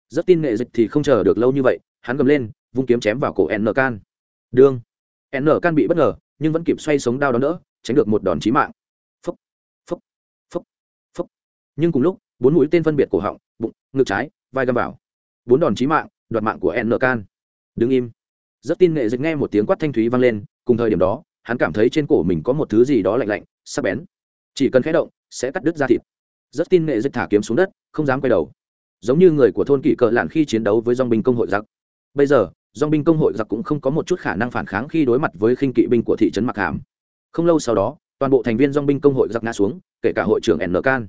Rất tin nghệ dịch thì không chờ được lâu như vậy, hắn gầm lên, vung kiếm chém vào cổ n can. Đương n can bị bất ngờ, nhưng vẫn kịp xoay sống đao đó nữa tránh được một đòn chí mạng phúc phúc phúc phúc nhưng cùng lúc, bốn mũi tên phân biệt cổ họng, bụng, ngực trái, vai găm vào. Bốn đòn chí mạng, đoạt mạng của n can. Đứng im. Rất tin nghệ dịch nghe một tiếng quát thanh thúy vang lên, cùng thời điểm đó, hắn cảm thấy trên cổ mình có một thứ gì đó lạnh lạnh, sắc bén. Chỉ cần khẽ động, sẽ cắt đứt da thịt. Rất tin nghệ dịch thả kiếm xuống đất, không dám quay đầu. Giống như người của thôn kỷ cờ lạn khi chiến đấu với dong binh công hội giặc. Bây giờ dong binh công hội giặc cũng không có một chút khả năng phản kháng khi đối mặt với khinh kỵ binh của thị trấn mặc hàm. Không lâu sau đó, toàn bộ thành viên dong binh công hội giặc ngã xuống, kể cả hội trưởng n can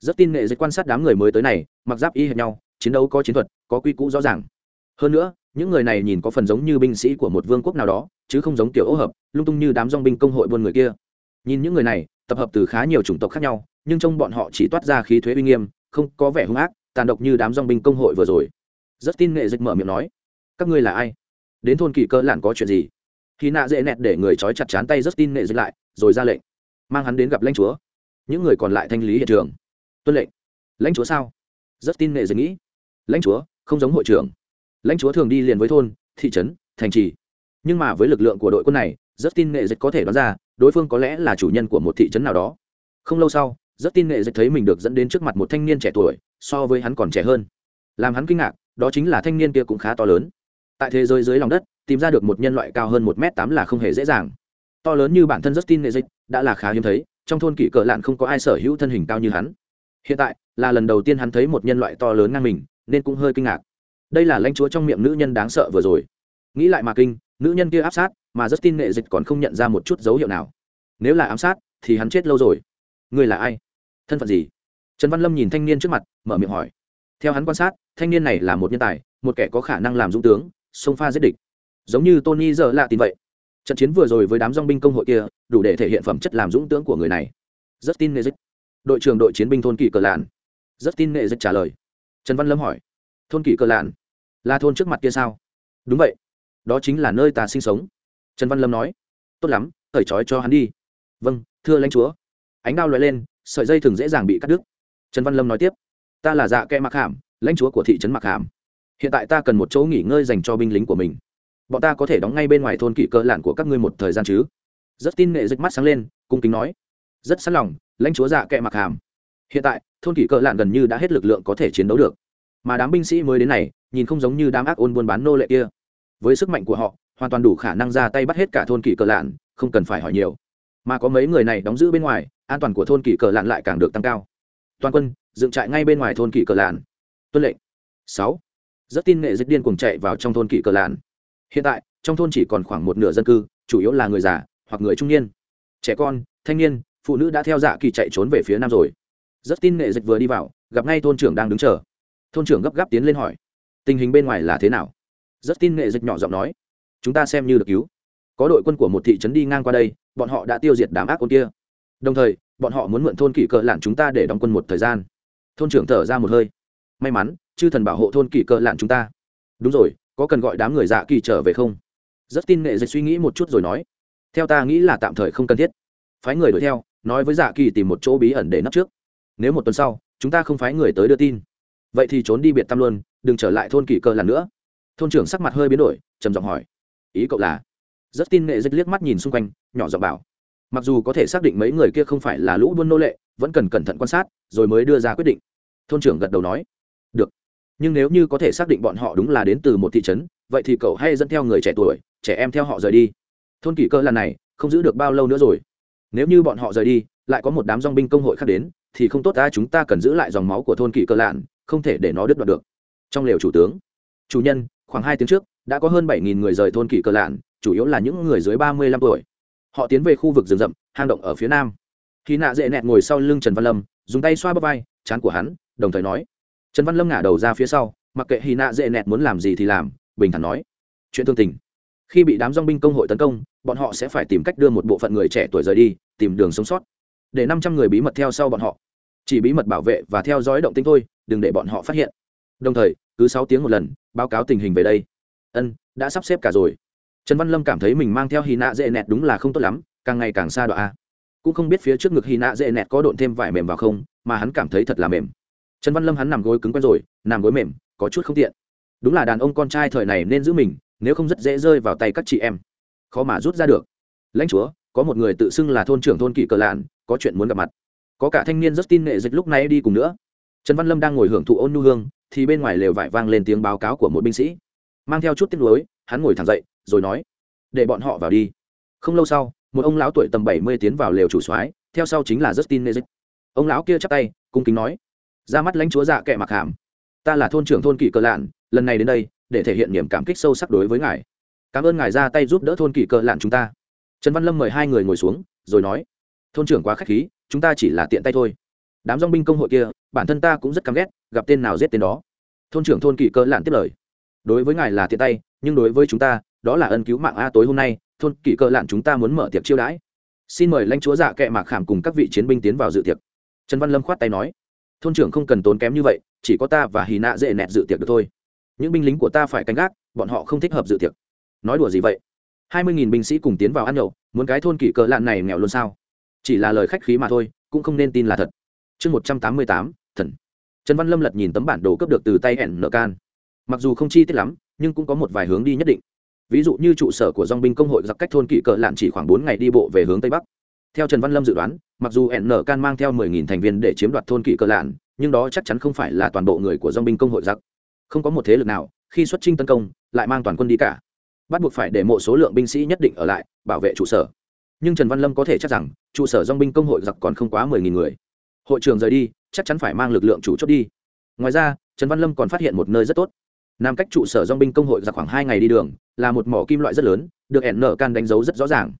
rất tin nghệ dịch quan sát đám người mới tới này, mặc giáp y hệt nhau, chiến đấu có chiến thuật, có quy cũ rõ ràng. Hơn nữa, những người này nhìn có phần giống như binh sĩ của một vương quốc nào đó, chứ không giống kiểu ô hợp, lung tung như đám dong binh công hội buôn người kia. Nhìn những người này, tập hợp từ khá nhiều chủng tộc khác nhau, nhưng trong bọn họ chỉ toát ra khí thuế uy nghiêm, không có vẻ hung ác, tàn độc như đám dong binh công hội vừa rồi. Rất tin nghệ dịch mở miệng nói, các ngươi là ai? Đến thôn kỳ cơ lạn có chuyện gì? Khi nạ dễ nẹt để người trói chặt chán tay rất tin nghệ dịch lại, rồi ra lệnh, mang hắn đến gặp lãnh chúa. Những người còn lại thanh lý hiện trường tuân lệnh. Lãnh chúa sao? Rất tin nghệ dịch nghĩ. Lãnh chúa, không giống hội trưởng. Lãnh chúa thường đi liền với thôn, thị trấn, thành trì. Nhưng mà với lực lượng của đội quân này, rất tin nghệ dịch có thể đoán ra, đối phương có lẽ là chủ nhân của một thị trấn nào đó. Không lâu sau, rất tin nghệ dịch thấy mình được dẫn đến trước mặt một thanh niên trẻ tuổi, so với hắn còn trẻ hơn. Làm hắn kinh ngạc, đó chính là thanh niên kia cũng khá to lớn. Tại thế giới dưới lòng đất, tìm ra được một nhân loại cao hơn một m tám là không hề dễ dàng. To lớn như bản thân justin nghệ dịch, đã là khá hiếm thấy, trong thôn kỷ cờ lạn không có ai sở hữu thân hình cao như hắn hiện tại, là lần đầu tiên hắn thấy một nhân loại to lớn ngang mình, nên cũng hơi kinh ngạc. Đây là lãnh chúa trong miệng nữ nhân đáng sợ vừa rồi. Nghĩ lại mà kinh, nữ nhân kia áp sát, mà rất tin nghệ dịch còn không nhận ra một chút dấu hiệu nào. Nếu là ám sát, thì hắn chết lâu rồi. Người là ai? Thân phận gì? Trần văn lâm nhìn thanh niên trước mặt, mở miệng hỏi. Theo hắn quan sát, thanh niên này là một nhân tài, một kẻ có khả năng làm dũng tướng sông pha giết địch. Giống như tony giờ lạ tin vậy. Trận chiến vừa rồi với đám dong binh công hội kia, đủ để thể hiện phẩm chất làm dũng tướng của người này. Rất tin nghệ dịch đội trưởng đội chiến binh thôn kỳ cờ lạn. Rất tin nghệ dịch trả lời. Trần văn lâm hỏi, thôn kỳ cờ lạn là thôn trước mặt kia sao? Đúng vậy, đó chính là nơi ta sinh sống. Trần văn lâm nói, tốt lắm cởi trói cho hắn đi. Vâng thưa lãnh chúa. Ánh đao loại lên, sợi dây thường dễ dàng bị cắt đứt. Trần văn lâm nói tiếp, ta là dạ kẽ mặc hàm, lãnh chúa của thị trấn mặc hàm. Hiện tại ta cần một chỗ nghỉ ngơi dành cho binh lính của mình. Bọn ta có thể đóng ngay bên ngoài thôn kỵ cơ lạn của các ngươi một thời gian chứ? Rất tin nghệ dịch mắt sáng lên, cung kính nói, rất sẵn lòng lãnh chúa dạ kệ mặc hàm. Hiện tại, thôn kỵ cỡ lạn gần như đã hết lực lượng có thể chiến đấu được. Mà đám binh sĩ mới đến này, nhìn không giống như đám ác ôn buôn bán nô lệ kia. Với sức mạnh của họ, hoàn toàn đủ khả năng ra tay bắt hết cả thôn kỵ Cờ lạn, không cần phải hỏi nhiều. Mà có mấy người này đóng giữ bên ngoài, an toàn của thôn kỵ cờ lạn lại càng được tăng cao. Toàn quân, dựng trại ngay bên ngoài thôn kỵ cờ lạn. Tuân lệnh. Sáu. Rất tin nghệ dịch điên cuồng chạy vào trong thôn kỵ cờ lạn. Hiện tại, trong thôn chỉ còn khoảng một nửa dân cư, chủ yếu là người già hoặc người trung niên. Trẻ con, thanh niên phụ nữ đã theo dạ kỳ chạy trốn về phía nam rồi. Rất tin nghệ dịch vừa đi vào, gặp ngay thôn trưởng đang đứng chờ. Thôn trưởng gấp gáp tiến lên hỏi, tình hình bên ngoài là thế nào? Rất tin nghệ dịch nhỏ giọng nói, chúng ta xem như được cứu. Có đội quân của một thị trấn đi ngang qua đây, bọn họ đã tiêu diệt đám ác ôn kia. Đồng thời, bọn họ muốn mượn thôn kỷ cờ lạn chúng ta để đóng quân một thời gian. Thôn trưởng thở ra một hơi, may mắn, chư thần bảo hộ thôn kỷ cờ lạn chúng ta. Đúng rồi, có cần gọi đám người dạ kỳ trở về không? Rất tin nghệ dịch suy nghĩ một chút rồi nói, theo ta nghĩ là tạm thời không cần thiết. Phái người đuổi theo nói với dạ kỳ tìm một chỗ bí ẩn để nấp trước. Nếu một tuần sau, chúng ta không phái người tới đưa tin. Vậy thì trốn đi biệt tâm luôn, đừng trở lại thôn kỳ cờ lần nữa. Thôn trưởng sắc mặt hơi biến đổi, trầm giọng hỏi. Ý cậu là? Rất tin nghệ dịch liếc mắt nhìn xung quanh, nhỏ giọng bảo. Mặc dù có thể xác định mấy người kia không phải là lũ buôn nô lệ, vẫn cần cẩn thận quan sát, rồi mới đưa ra quyết định. Thôn trưởng gật đầu nói. Được. Nhưng nếu như có thể xác định bọn họ đúng là đến từ một thị trấn, vậy thì cậu hay dẫn theo người trẻ tuổi, trẻ em theo họ rời đi. Thôn kỳ cơ lần này, không giữ được bao lâu nữa rồi nếu như bọn họ rời đi, lại có một đám dong binh công hội khác đến, thì không tốt ta, chúng ta cần giữ lại dòng máu của thôn kỵ cơ lạn, không thể để nó đứt đoạn được. Trong lều chủ tướng, chủ nhân, khoảng hai tiếng trước, đã có hơn bảy nghìn người rời thôn kỵ cơ lạn, chủ yếu là những người dưới ba mươi lăm tuổi. Họ tiến về khu vực rừng rậm, hang động ở phía nam. Khi nạ dễ nẹt ngồi sau lưng trần văn lâm, dùng tay xoa bắp vai, chán của hắn, đồng thời nói. Trần văn lâm ngả đầu ra phía sau, mặc kệ hy nạ dễ nẹt muốn làm gì thì làm, bình thản nói. Chuyện thương tình khi bị đám dong binh công hội tấn công, bọn họ sẽ phải tìm cách đưa một bộ phận người trẻ tuổi rời đi, tìm đường sống sót. Để năm trăm người bí mật theo sau bọn họ. Chỉ bí mật bảo vệ và theo dõi động tinh thôi, đừng để bọn họ phát hiện. Đồng thời, cứ sáu tiếng một lần, báo cáo tình hình về đây. Ân, đã sắp xếp cả rồi. Trần văn lâm cảm thấy mình mang theo hy nạ dễ nẹt đúng là không tốt lắm, càng ngày càng xa đoạn a cũng không biết phía trước ngực hy nạ dễ nẹt có độn thêm vải mềm vào không, mà hắn cảm thấy thật là mềm. Trần văn lâm hắn nằm gối cứng quen rồi, nằm gối mềm, có chút không tiện. Đúng là đàn ông con trai thời này nên giữ mình nếu không rất dễ rơi vào tay các chị em. Khó mà rút ra được. Lãnh chúa, có một người tự xưng là thôn trưởng thôn kỵ cờ lạn, có chuyện muốn gặp mặt. Có cả thanh niên rất tin nghệ dịch lúc này đi cùng nữa. Trần văn lâm đang ngồi hưởng thụ ôn nu hương, thì bên ngoài lều vải vang lên tiếng báo cáo của một binh sĩ. Mang theo chút tiếc nuối, hắn ngồi thẳng dậy, rồi nói, để bọn họ vào đi. Không lâu sau, một ông lão tuổi tầm bảy mươi tiến vào lều chủ soái, theo sau chính là justin nezik ông lão kia chắp tay, cung kính nói, ra mắt lãnh chúa dạ kệ mặc hàm. Ta là thôn trưởng thôn kỵ cờ lạn, lần này đến đây để thể hiện niềm cảm kích sâu sắc đối với ngài. Cảm ơn ngài ra tay giúp đỡ thôn kỵ cờ lạn chúng ta. Trần văn lâm mời hai người ngồi xuống, rồi nói, thôn trưởng quá k h á c h khí, chúng ta chỉ là tiện tay thôi. Đám dong binh công hội kia, bản thân ta cũng rất căm ghét, gặp tên nào giết tên đó. Thôn trưởng thôn kỵ cờ lạn tiếp lời, đối với ngài là tiện tay, nhưng đối với chúng ta, đó là ân cứu mạng a tối hôm nay, thôn kỵ cờ lạn chúng ta muốn mở tiệc chiêu đãi. Xin mời lãnh chúa dạ kệ mạc khảm cùng các vị chiến binh tiến vào dự tiệc. Trần văn lâm khoát tay nói, thôn trưởng không cần tốn kém như vậy, chỉ có ta và hì nạ dễ nẹt dự tiệc được thôi những binh lính của ta phải canh gác, bọn họ không thích hợp dự tiệc. Nói đùa gì vậy? Hai mươi nghìn binh sĩ cùng tiến vào ăn nhậu, muốn cái thôn kỷ cờ lạn này nghèo luôn sao? Chỉ là lời khách khí mà thôi, cũng không nên tin là thật. Chương một trăm tám mươi tám, thần. Trần văn lâm lật nhìn tấm bản đồ cấp được từ tay hẹn nợ can. Mặc dù không chi tiết lắm, nhưng cũng có một vài hướng đi nhất định. Ví dụ như trụ sở của dong binh công hội giặc cách thôn kỵ cờ lạn chỉ khoảng bốn ngày đi bộ về hướng tây bắc. Theo trần văn lâm dự đoán, mặc dù hẹn nợ can mang theo mười nghìn thành viên để chiếm đoạt thôn kỵ cờ lạn, nhưng đó chắc chắn không phải là toàn bộ người của dong binh công hội giặc không có một thế lực nào, khi xuất trinh tấn công, lại mang toàn quân đi cả. Bắt buộc phải để một số lượng binh sĩ nhất định ở lại, bảo vệ trụ sở. Nhưng trần văn lâm có thể chắc rằng, trụ sở dong binh công hội giặc còn không quá mười nghìn người. Hội trường rời đi, chắc chắn phải mang lực lượng chủ chốt đi. Ngoài ra, trần văn lâm còn phát hiện một nơi rất tốt. Nằm cách trụ sở dong binh công hội giặc khoảng hai ngày đi đường, là một mỏ kim loại rất lớn, được ẻn nở can đánh dấu rất rõ ràng.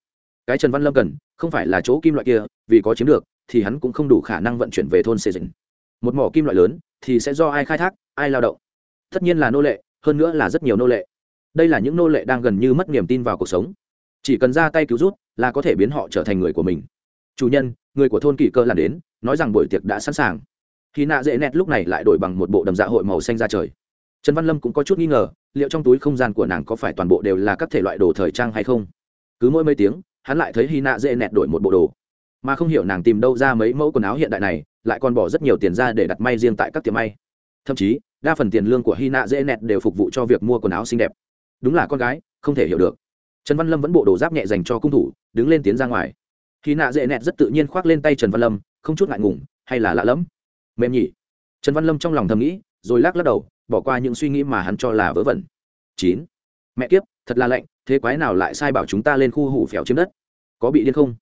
Cái trần văn lâm cần, không phải là chỗ kim loại kia, vì có chiếm được, thì hắn cũng không đủ khả năng vận chuyển về thôn xây dựng một mỏ kim loại lớn, thì sẽ do ai khai thác, ai lao động tất nhiên là nô lệ, hơn nữa là rất nhiều nô lệ. Đây là những nô lệ đang gần như mất niềm tin vào cuộc sống. Chỉ cần ra tay cứu rút là có thể biến họ trở thành người của mình. Chủ nhân, người của thôn kỳ cơ làm đến, nói rằng buổi tiệc đã sẵn sàng. Khi nạ dễ nẹt lúc này lại đổi bằng một bộ đầm dạ hội màu xanh ra trời. Trần văn lâm cũng có chút nghi ngờ, liệu trong túi không gian của nàng có phải toàn bộ đều là các thể loại đồ thời trang hay không? Cứ mỗi mấy tiếng, hắn lại thấy hy nạ dễ nẹt đổi một bộ đồ. Mà không hiểu nàng tìm đâu ra mấy mẫu quần áo hiện đại này, lại còn bỏ rất nhiều tiền ra để đặt may riêng tại các tiệm may. Thậm chí đa phần tiền lương của hy nạ dễ nẹt đều phục vụ cho việc mua quần áo xinh đẹp. Đúng là con gái, không thể hiểu được. Trần văn lâm vẫn bộ đồ giáp nhẹ dành cho cung thủ, đứng lên tiến ra ngoài. Hy nạ dễ nẹt rất tự nhiên khoác lên tay trần văn lâm, không chút ngại ngùng, hay là lạ lẫm. Mềm nhỉ. Trần văn lâm trong lòng thầm nghĩ, rồi lắc lắc đầu, bỏ qua những suy nghĩ mà hắn cho là vớ vẩn. Chín. Mẹ kiếp, thật là lạnh, thế quái nào lại sai bảo chúng ta lên khu hủ phèo chiếm đất? Có bị điên không?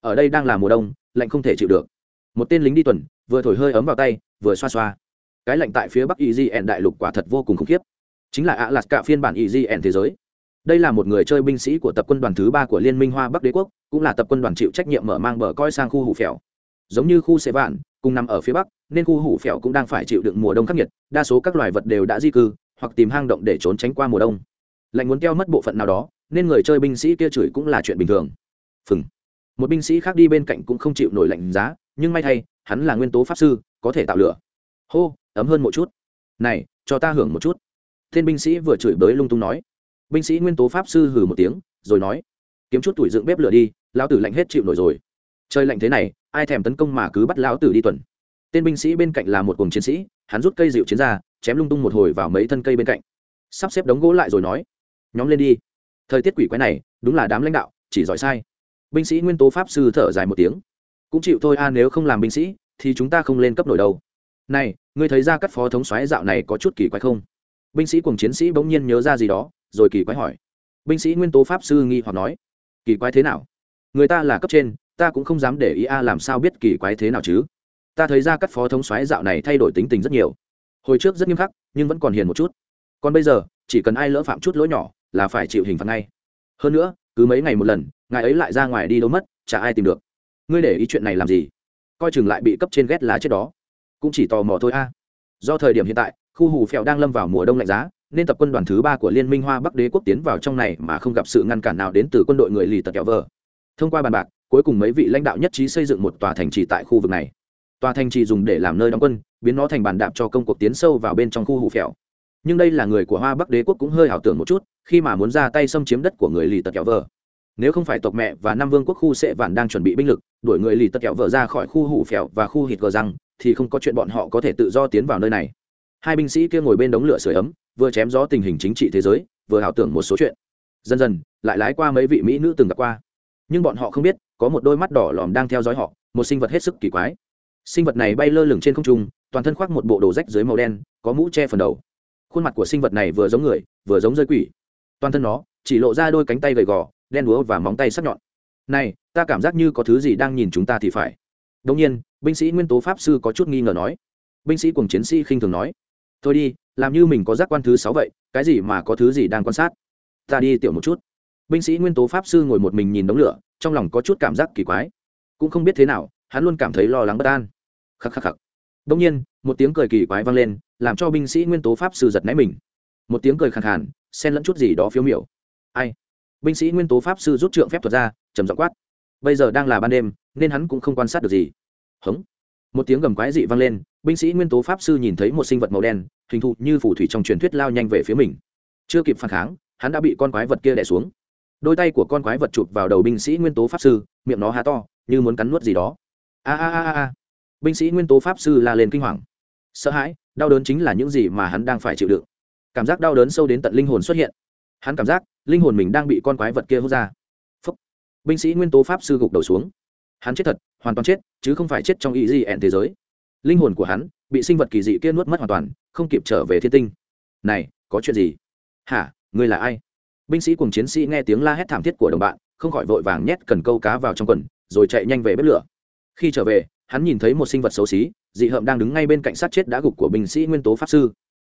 Ở đây đang là mùa đông, lạnh không thể chịu được. Một tên lính đi tuần, vừa thổi hơi ấm vào tay, vừa xoa xoa cái lạnh tại phía bắc egn đại lục quả thật vô cùng khủng khiếp. Chính là ạ lạt cả phiên bản egn thế giới. Đây là một người chơi binh sĩ của tập quân đoàn thứ ba của liên minh hoa bắc đế quốc, cũng là tập quân đoàn chịu trách nhiệm mở mang bờ coi sang khu hủ phèo. Giống như khu xe vạn, cùng nằm ở phía bắc, nên khu hủ phèo cũng đang phải chịu đựng mùa đông khắc nghiệt, đa số các loài vật đều đã di cư, hoặc tìm hang động để trốn tránh qua mùa đông. Lạnh muốn keo mất bộ phận nào đó, nên người chơi binh sĩ kia chửi cũng là chuyện bình thường. Phừng. Một binh sĩ khác đi bên cạnh cũng không chịu nổi lạnh giá, nhưng may thay, hắn là nguyên tố pháp sư, có thể tạo lửa. Hô ấm hơn một chút. Này, cho ta hưởng một chút. Tên binh sĩ vừa chửi bới lung tung nói. Binh sĩ nguyên tố pháp sư hừ một tiếng, rồi nói. Kiếm chút tuổi dựng bếp lửa đi, lão tử lạnh hết chịu nổi rồi. Chơi lạnh thế này, ai thèm tấn công mà cứ bắt lão tử đi tuần. Tên binh sĩ bên cạnh là một cùng chiến sĩ, hắn rút cây dịu chiến ra, chém lung tung một hồi vào mấy thân cây bên cạnh. Sắp xếp đống gỗ lại rồi nói. Nhóm lên đi. Thời tiết quỷ quái này, đúng là đám lãnh đạo, chỉ giỏi sai. Binh sĩ nguyên tố pháp sư thở dài một tiếng. Cũng chịu thôi a, nếu không làm binh sĩ, thì chúng ta không lên cấp nổi đâu. Này ngươi thấy ra các phó thống xoáy dạo này có chút kỳ quái không? Binh sĩ cùng chiến sĩ bỗng nhiên nhớ ra gì đó, rồi kỳ quái hỏi. Binh sĩ nguyên tố pháp sư nghi hoặc nói, kỳ quái thế nào? Người ta là cấp trên, ta cũng không dám để ý a, làm sao biết kỳ quái thế nào chứ? Ta thấy ra các phó thống soái dạo này thay đổi tính tình rất nhiều. Hồi trước rất nghiêm khắc, nhưng vẫn còn hiền một chút. Còn bây giờ, chỉ cần ai lỡ phạm chút lỗi nhỏ, là phải chịu hình phạt ngay. Hơn nữa, cứ mấy ngày một lần, ngài ấy lại ra ngoài đi đâu mất, chả ai tìm được. Ngươi để ý chuyện này làm gì? Coi chừng lại bị cấp trên ghét lá chết đó cũng chỉ tò mò thôi a. Do thời điểm hiện tại, khu hù phèo đang lâm vào mùa đông lạnh giá, nên tập quân đoàn thứ ba của liên minh hoa bắc đế quốc tiến vào trong này mà không gặp sự ngăn cản nào đến từ quân đội người lì tật kẹo vờ. Thông qua bàn bạc, cuối cùng mấy vị lãnh đạo nhất trí xây dựng một tòa thành trì tại khu vực này. Tòa thành trì dùng để làm nơi đóng quân, biến nó thành bàn đạp cho công cuộc tiến sâu vào bên trong khu hù phèo. Nhưng đây là người của hoa bắc đế quốc cũng hơi ảo tưởng một chút, khi mà muốn ra tay xâm chiếm đất của người lì tật kẹo vờ. Nếu không phải tộc mẹ và năm vương quốc khu sẽ vạn đang chuẩn bị binh lực, đuổi người lì tật kẹo vờ ra khỏi khu hủ phèo và khu hịt gờ răng thì không có chuyện bọn họ có thể tự do tiến vào nơi này. Hai binh sĩ kia ngồi bên đống lửa sưởi ấm, vừa chém gió tình hình chính trị thế giới, vừa ảo tưởng một số chuyện. Dần dần, lại lái qua mấy vị mỹ nữ từng gặp qua. Nhưng bọn họ không biết, có một đôi mắt đỏ lòm đang theo dõi họ, một sinh vật hết sức kỳ quái. Sinh vật này bay lơ lửng trên không trung, toàn thân khoác một bộ đồ rách dưới màu đen, có mũ che phần đầu. Khuôn mặt của sinh vật này vừa giống người, vừa giống rơi quỷ. Toàn thân nó, chỉ lộ ra đôi cánh tay gầy gò, đen đúa và móng tay sắc nhọn. Này, ta cảm giác như có thứ gì đang nhìn chúng ta thì phải. Đông nhiên binh sĩ nguyên tố pháp sư có chút nghi ngờ nói. Binh sĩ cùng chiến sĩ khinh thường nói. Thôi đi, làm như mình có giác quan thứ sáu vậy, cái gì mà có thứ gì đang quan sát? Ta đi tiểu một chút. Binh sĩ nguyên tố pháp sư ngồi một mình nhìn đống lửa, trong lòng có chút cảm giác kỳ quái. Cũng không biết thế nào, hắn luôn cảm thấy lo lắng bất an. Khắc khắc khắc. Đông nhiên, một tiếng cười kỳ quái vang lên, làm cho binh sĩ nguyên tố pháp sư giật nảy mình. Một tiếng cười khàn khàn, xen lẫn chút gì đó phiếu miểu. Ai? Binh sĩ nguyên tố pháp sư rút trượng phép thuật ra, trầm giọng quát. Bây giờ đang là ban đêm, nên hắn cũng không quan sát được gì hống. Một tiếng gầm quái dị vang lên, binh sĩ nguyên tố pháp sư nhìn thấy một sinh vật màu đen, hình thù như phù thủy trong truyền thuyết lao nhanh về phía mình. Chưa kịp phản kháng, hắn đã bị con quái vật kia đè xuống. Đôi tay của con quái vật chụp vào đầu binh sĩ nguyên tố pháp sư, miệng nó há to, như muốn cắn nuốt gì đó. A a a a binh sĩ nguyên tố pháp sư la lên kinh hoàng. Sợ hãi, đau đớn chính là những gì mà hắn đang phải chịu đựng. Cảm giác đau đớn sâu đến tận linh hồn xuất hiện. Hắn cảm giác, linh hồn mình đang bị con quái vật kia hút ra. Phúc. binh sĩ nguyên tố pháp sư gục đầu xuống hắn chết thật, hoàn toàn chết, chứ không phải chết trong ý gì ẹn thế giới. Linh hồn của hắn bị sinh vật kỳ dị kia nuốt mất hoàn toàn, không kịp trở về thiên tinh. Này, có chuyện gì? Hả, ngươi là ai? Binh sĩ cùng chiến sĩ nghe tiếng la hét thảm thiết của đồng bạn, không khỏi vội vàng nhét cần câu cá vào trong quần, rồi chạy nhanh về bếp lửa. Khi trở về, hắn nhìn thấy một sinh vật xấu xí, dị hợm đang đứng ngay bên cạnh sát chết đã gục của binh sĩ nguyên tố pháp sư.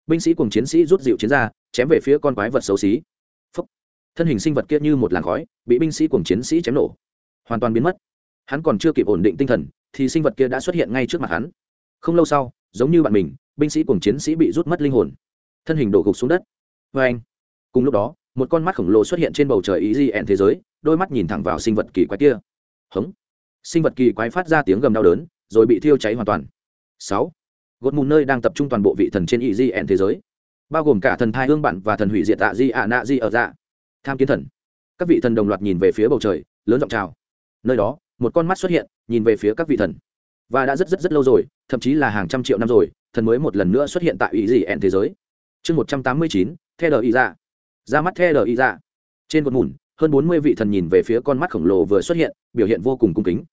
Binh sĩ cùng chiến sĩ rút dịu chiến ra, chém về phía con quái vật xấu xí. Phúc. thân hình sinh vật kia như một làn khói, bị binh sĩ cùng chiến sĩ chém nổ. Hoàn toàn biến mất hắn còn chưa kịp ổn định tinh thần, thì sinh vật kia đã xuất hiện ngay trước mặt hắn. Không lâu sau, giống như bạn mình, binh sĩ cùng chiến sĩ bị rút mất linh hồn. Thân hình đổ gục xuống đất. Vê anh, cùng lúc đó, một con mắt khổng lồ xuất hiện trên bầu trời ý di ẹn thế giới, đôi mắt nhìn thẳng vào sinh vật kỳ quái kia. Hống. Sinh vật kỳ quái phát ra tiếng gầm đau đớn, rồi bị thiêu cháy hoàn toàn. Sáu. Gột mùn nơi đang tập trung toàn bộ vị thần trên ý di ẹn thế giới. Bao gồm cả thần thai hương bản và thần hủy diệt tạ di ạ nạ di ở dạ. Tham kiến thần. Các vị thần đồng loạt nhìn về phía bầu trời, lớn giọng chào. Nơi đó một con mắt xuất hiện, nhìn về phía các vị thần. Và đã rất rất rất lâu rồi, thậm chí là hàng trăm triệu năm rồi, thần mới một lần nữa xuất hiện tại ý gì ẹn thế giới. Chương một trăm tám mươi chín đờ ý dạ ra mắt The đờ ý dạ trên cột mùn, hơn bốn mươi vị thần nhìn về phía con mắt khổng lồ vừa xuất hiện, biểu hiện vô cùng cung kính.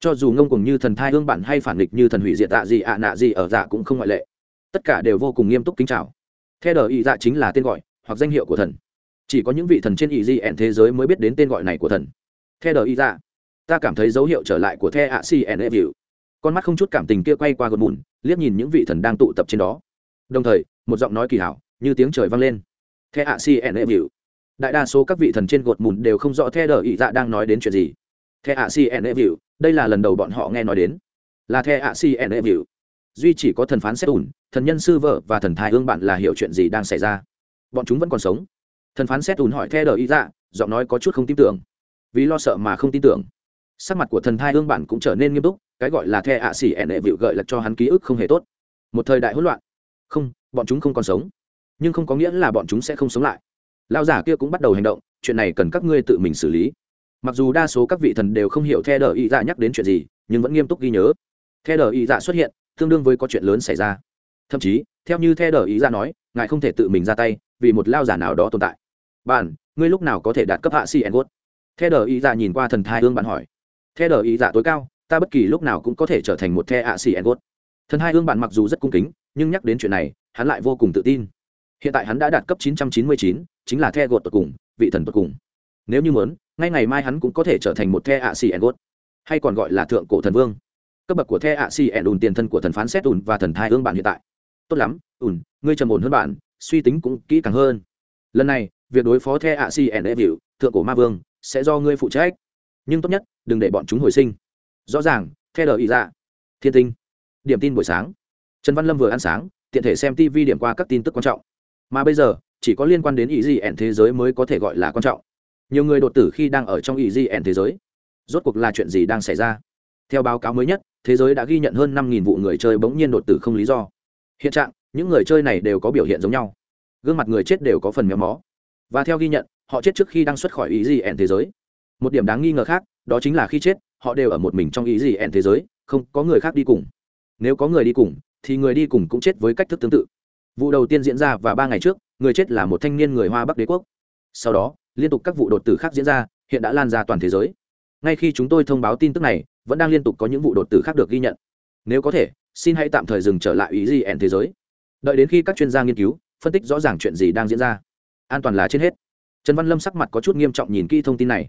Cho dù ngông cùng như thần thai hương bản hay phản nghịch như thần hủy diệt tạ gì ạ nạ gì ở dạ cũng không ngoại lệ. Tất cả đều vô cùng nghiêm túc kính chào. The đờ ý dạ chính là tên gọi, hoặc danh hiệu của thần. Chỉ có những vị thần trên ý gì ẹn thế giới mới biết đến tên gọi này của thần. The đờ ý dạ ta cảm thấy dấu hiệu trở lại của the ạ si en e view. Con mắt không chút cảm tình kia quay qua gột bùn liếc nhìn những vị thần đang tụ tập trên đó. Đồng thời, một giọng nói kỳ hảo, như tiếng trời vang lên. The ạ si en e view. Đại đa số các vị thần trên gột mùn đều không rõ the đờ ị dạ đang nói đến chuyện gì. The ạ si en e view, đây là lần đầu bọn họ nghe nói đến. Là the ạ si en e view. Duy chỉ có thần phán xét ủn thần nhân sư vợ và thần thái hương bạn là hiểu chuyện gì đang xảy ra. Bọn chúng vẫn còn sống. Thần phán xét ủn hỏi the đờ ị dạ giọng nói có chút không tin tưởng. Vì lo sợ mà không tin tưởng sắc mặt của thần thai hương bản cũng trở nên nghiêm túc, cái gọi là the ạ xỉ ẻn đệ vịu gợi là cho hắn ký ức không hề tốt. Một thời đại hỗn loạn. Không, bọn chúng không còn sống. Nhưng không có nghĩa là bọn chúng sẽ không sống lại. Lao giả kia cũng bắt đầu hành động, chuyện này cần các ngươi tự mình xử lý. Mặc dù đa số các vị thần đều không hiểu the đờ ý dạ nhắc đến chuyện gì, nhưng vẫn nghiêm túc ghi nhớ. The đờ ý dạ xuất hiện, tương đương với có chuyện lớn xảy ra. Thậm chí, theo như the đờ ý dạ nói, ngài không thể tự mình ra tay, vì một lao giả nào đó tồn tại. Bạn, ngươi lúc nào có thể đạt cấp hạ si en gốt? The đờ ý dạ nhìn qua thần thai hương bạn hỏi theo đờ ý dạ tối cao ta bất kỳ lúc nào cũng có thể trở thành một the ạ xì engot thần hai hương bản mặc dù rất cung kính nhưng nhắc đến chuyện này hắn lại vô cùng tự tin. Hiện tại hắn đã đạt cấp 999, chính là the gột tột cùng vị thần tột cùng. Nếu như muốn ngay ngày mai hắn cũng có thể trở thành một the ạ xì engot hay còn gọi là thượng cổ thần vương. Cấp bậc của the ạ xì ẻn tiền thân của thần phán xét ùn và thần thai hương bạn hiện tại. Tốt lắm ùn ngươi trầm ổn hơn bạn suy tính cũng kỹ càng hơn. Lần này việc đối phó the ạ xì ẻn thượng cổ ma vương sẽ do ngươi phụ trách. Nhưng tốt nhất đừng để bọn chúng hồi sinh. Rõ ràng, theo lời ý dạ thiên tinh, điểm tin buổi sáng. Trần văn lâm vừa ăn sáng, tiện thể xem tv điểm qua các tin tức quan trọng. Mà bây giờ, chỉ có liên quan đến ý gì ẻn thế giới mới có thể gọi là quan trọng. Nhiều người đột tử khi đang ở trong ý gì ẻn thế giới. Rốt cuộc là chuyện gì đang xảy ra? Theo báo cáo mới nhất, thế giới đã ghi nhận hơn năm vụ người chơi bỗng nhiên đột tử không lý do. Hiện trạng, những người chơi này đều có biểu hiện giống nhau. Gương mặt người chết đều có phần méo mó. Và theo ghi nhận, họ chết trước khi đang xuất khỏi ý gì ẻn thế giới. Một điểm đáng nghi ngờ khác đó chính là khi chết, họ đều ở một mình trong ý gì ẹn thế giới, không có người khác đi cùng. Nếu có người đi cùng, thì người đi cùng cũng chết với cách thức tương tự. Vụ đầu tiên diễn ra và ba ngày trước, người chết là một thanh niên người hoa bắc đế quốc. Sau đó, liên tục các vụ đột tử khác diễn ra, hiện đã lan ra toàn thế giới. Ngay khi chúng tôi thông báo tin tức này, vẫn đang liên tục có những vụ đột tử khác được ghi nhận. Nếu có thể, xin hãy tạm thời dừng trở lại ý gì ẻn thế giới. Đợi đến khi các chuyên gia nghiên cứu, phân tích rõ ràng chuyện gì đang diễn ra. An toàn là trên hết. Trần văn lâm sắc mặt có chút nghiêm trọng nhìn kỹ thông tin này.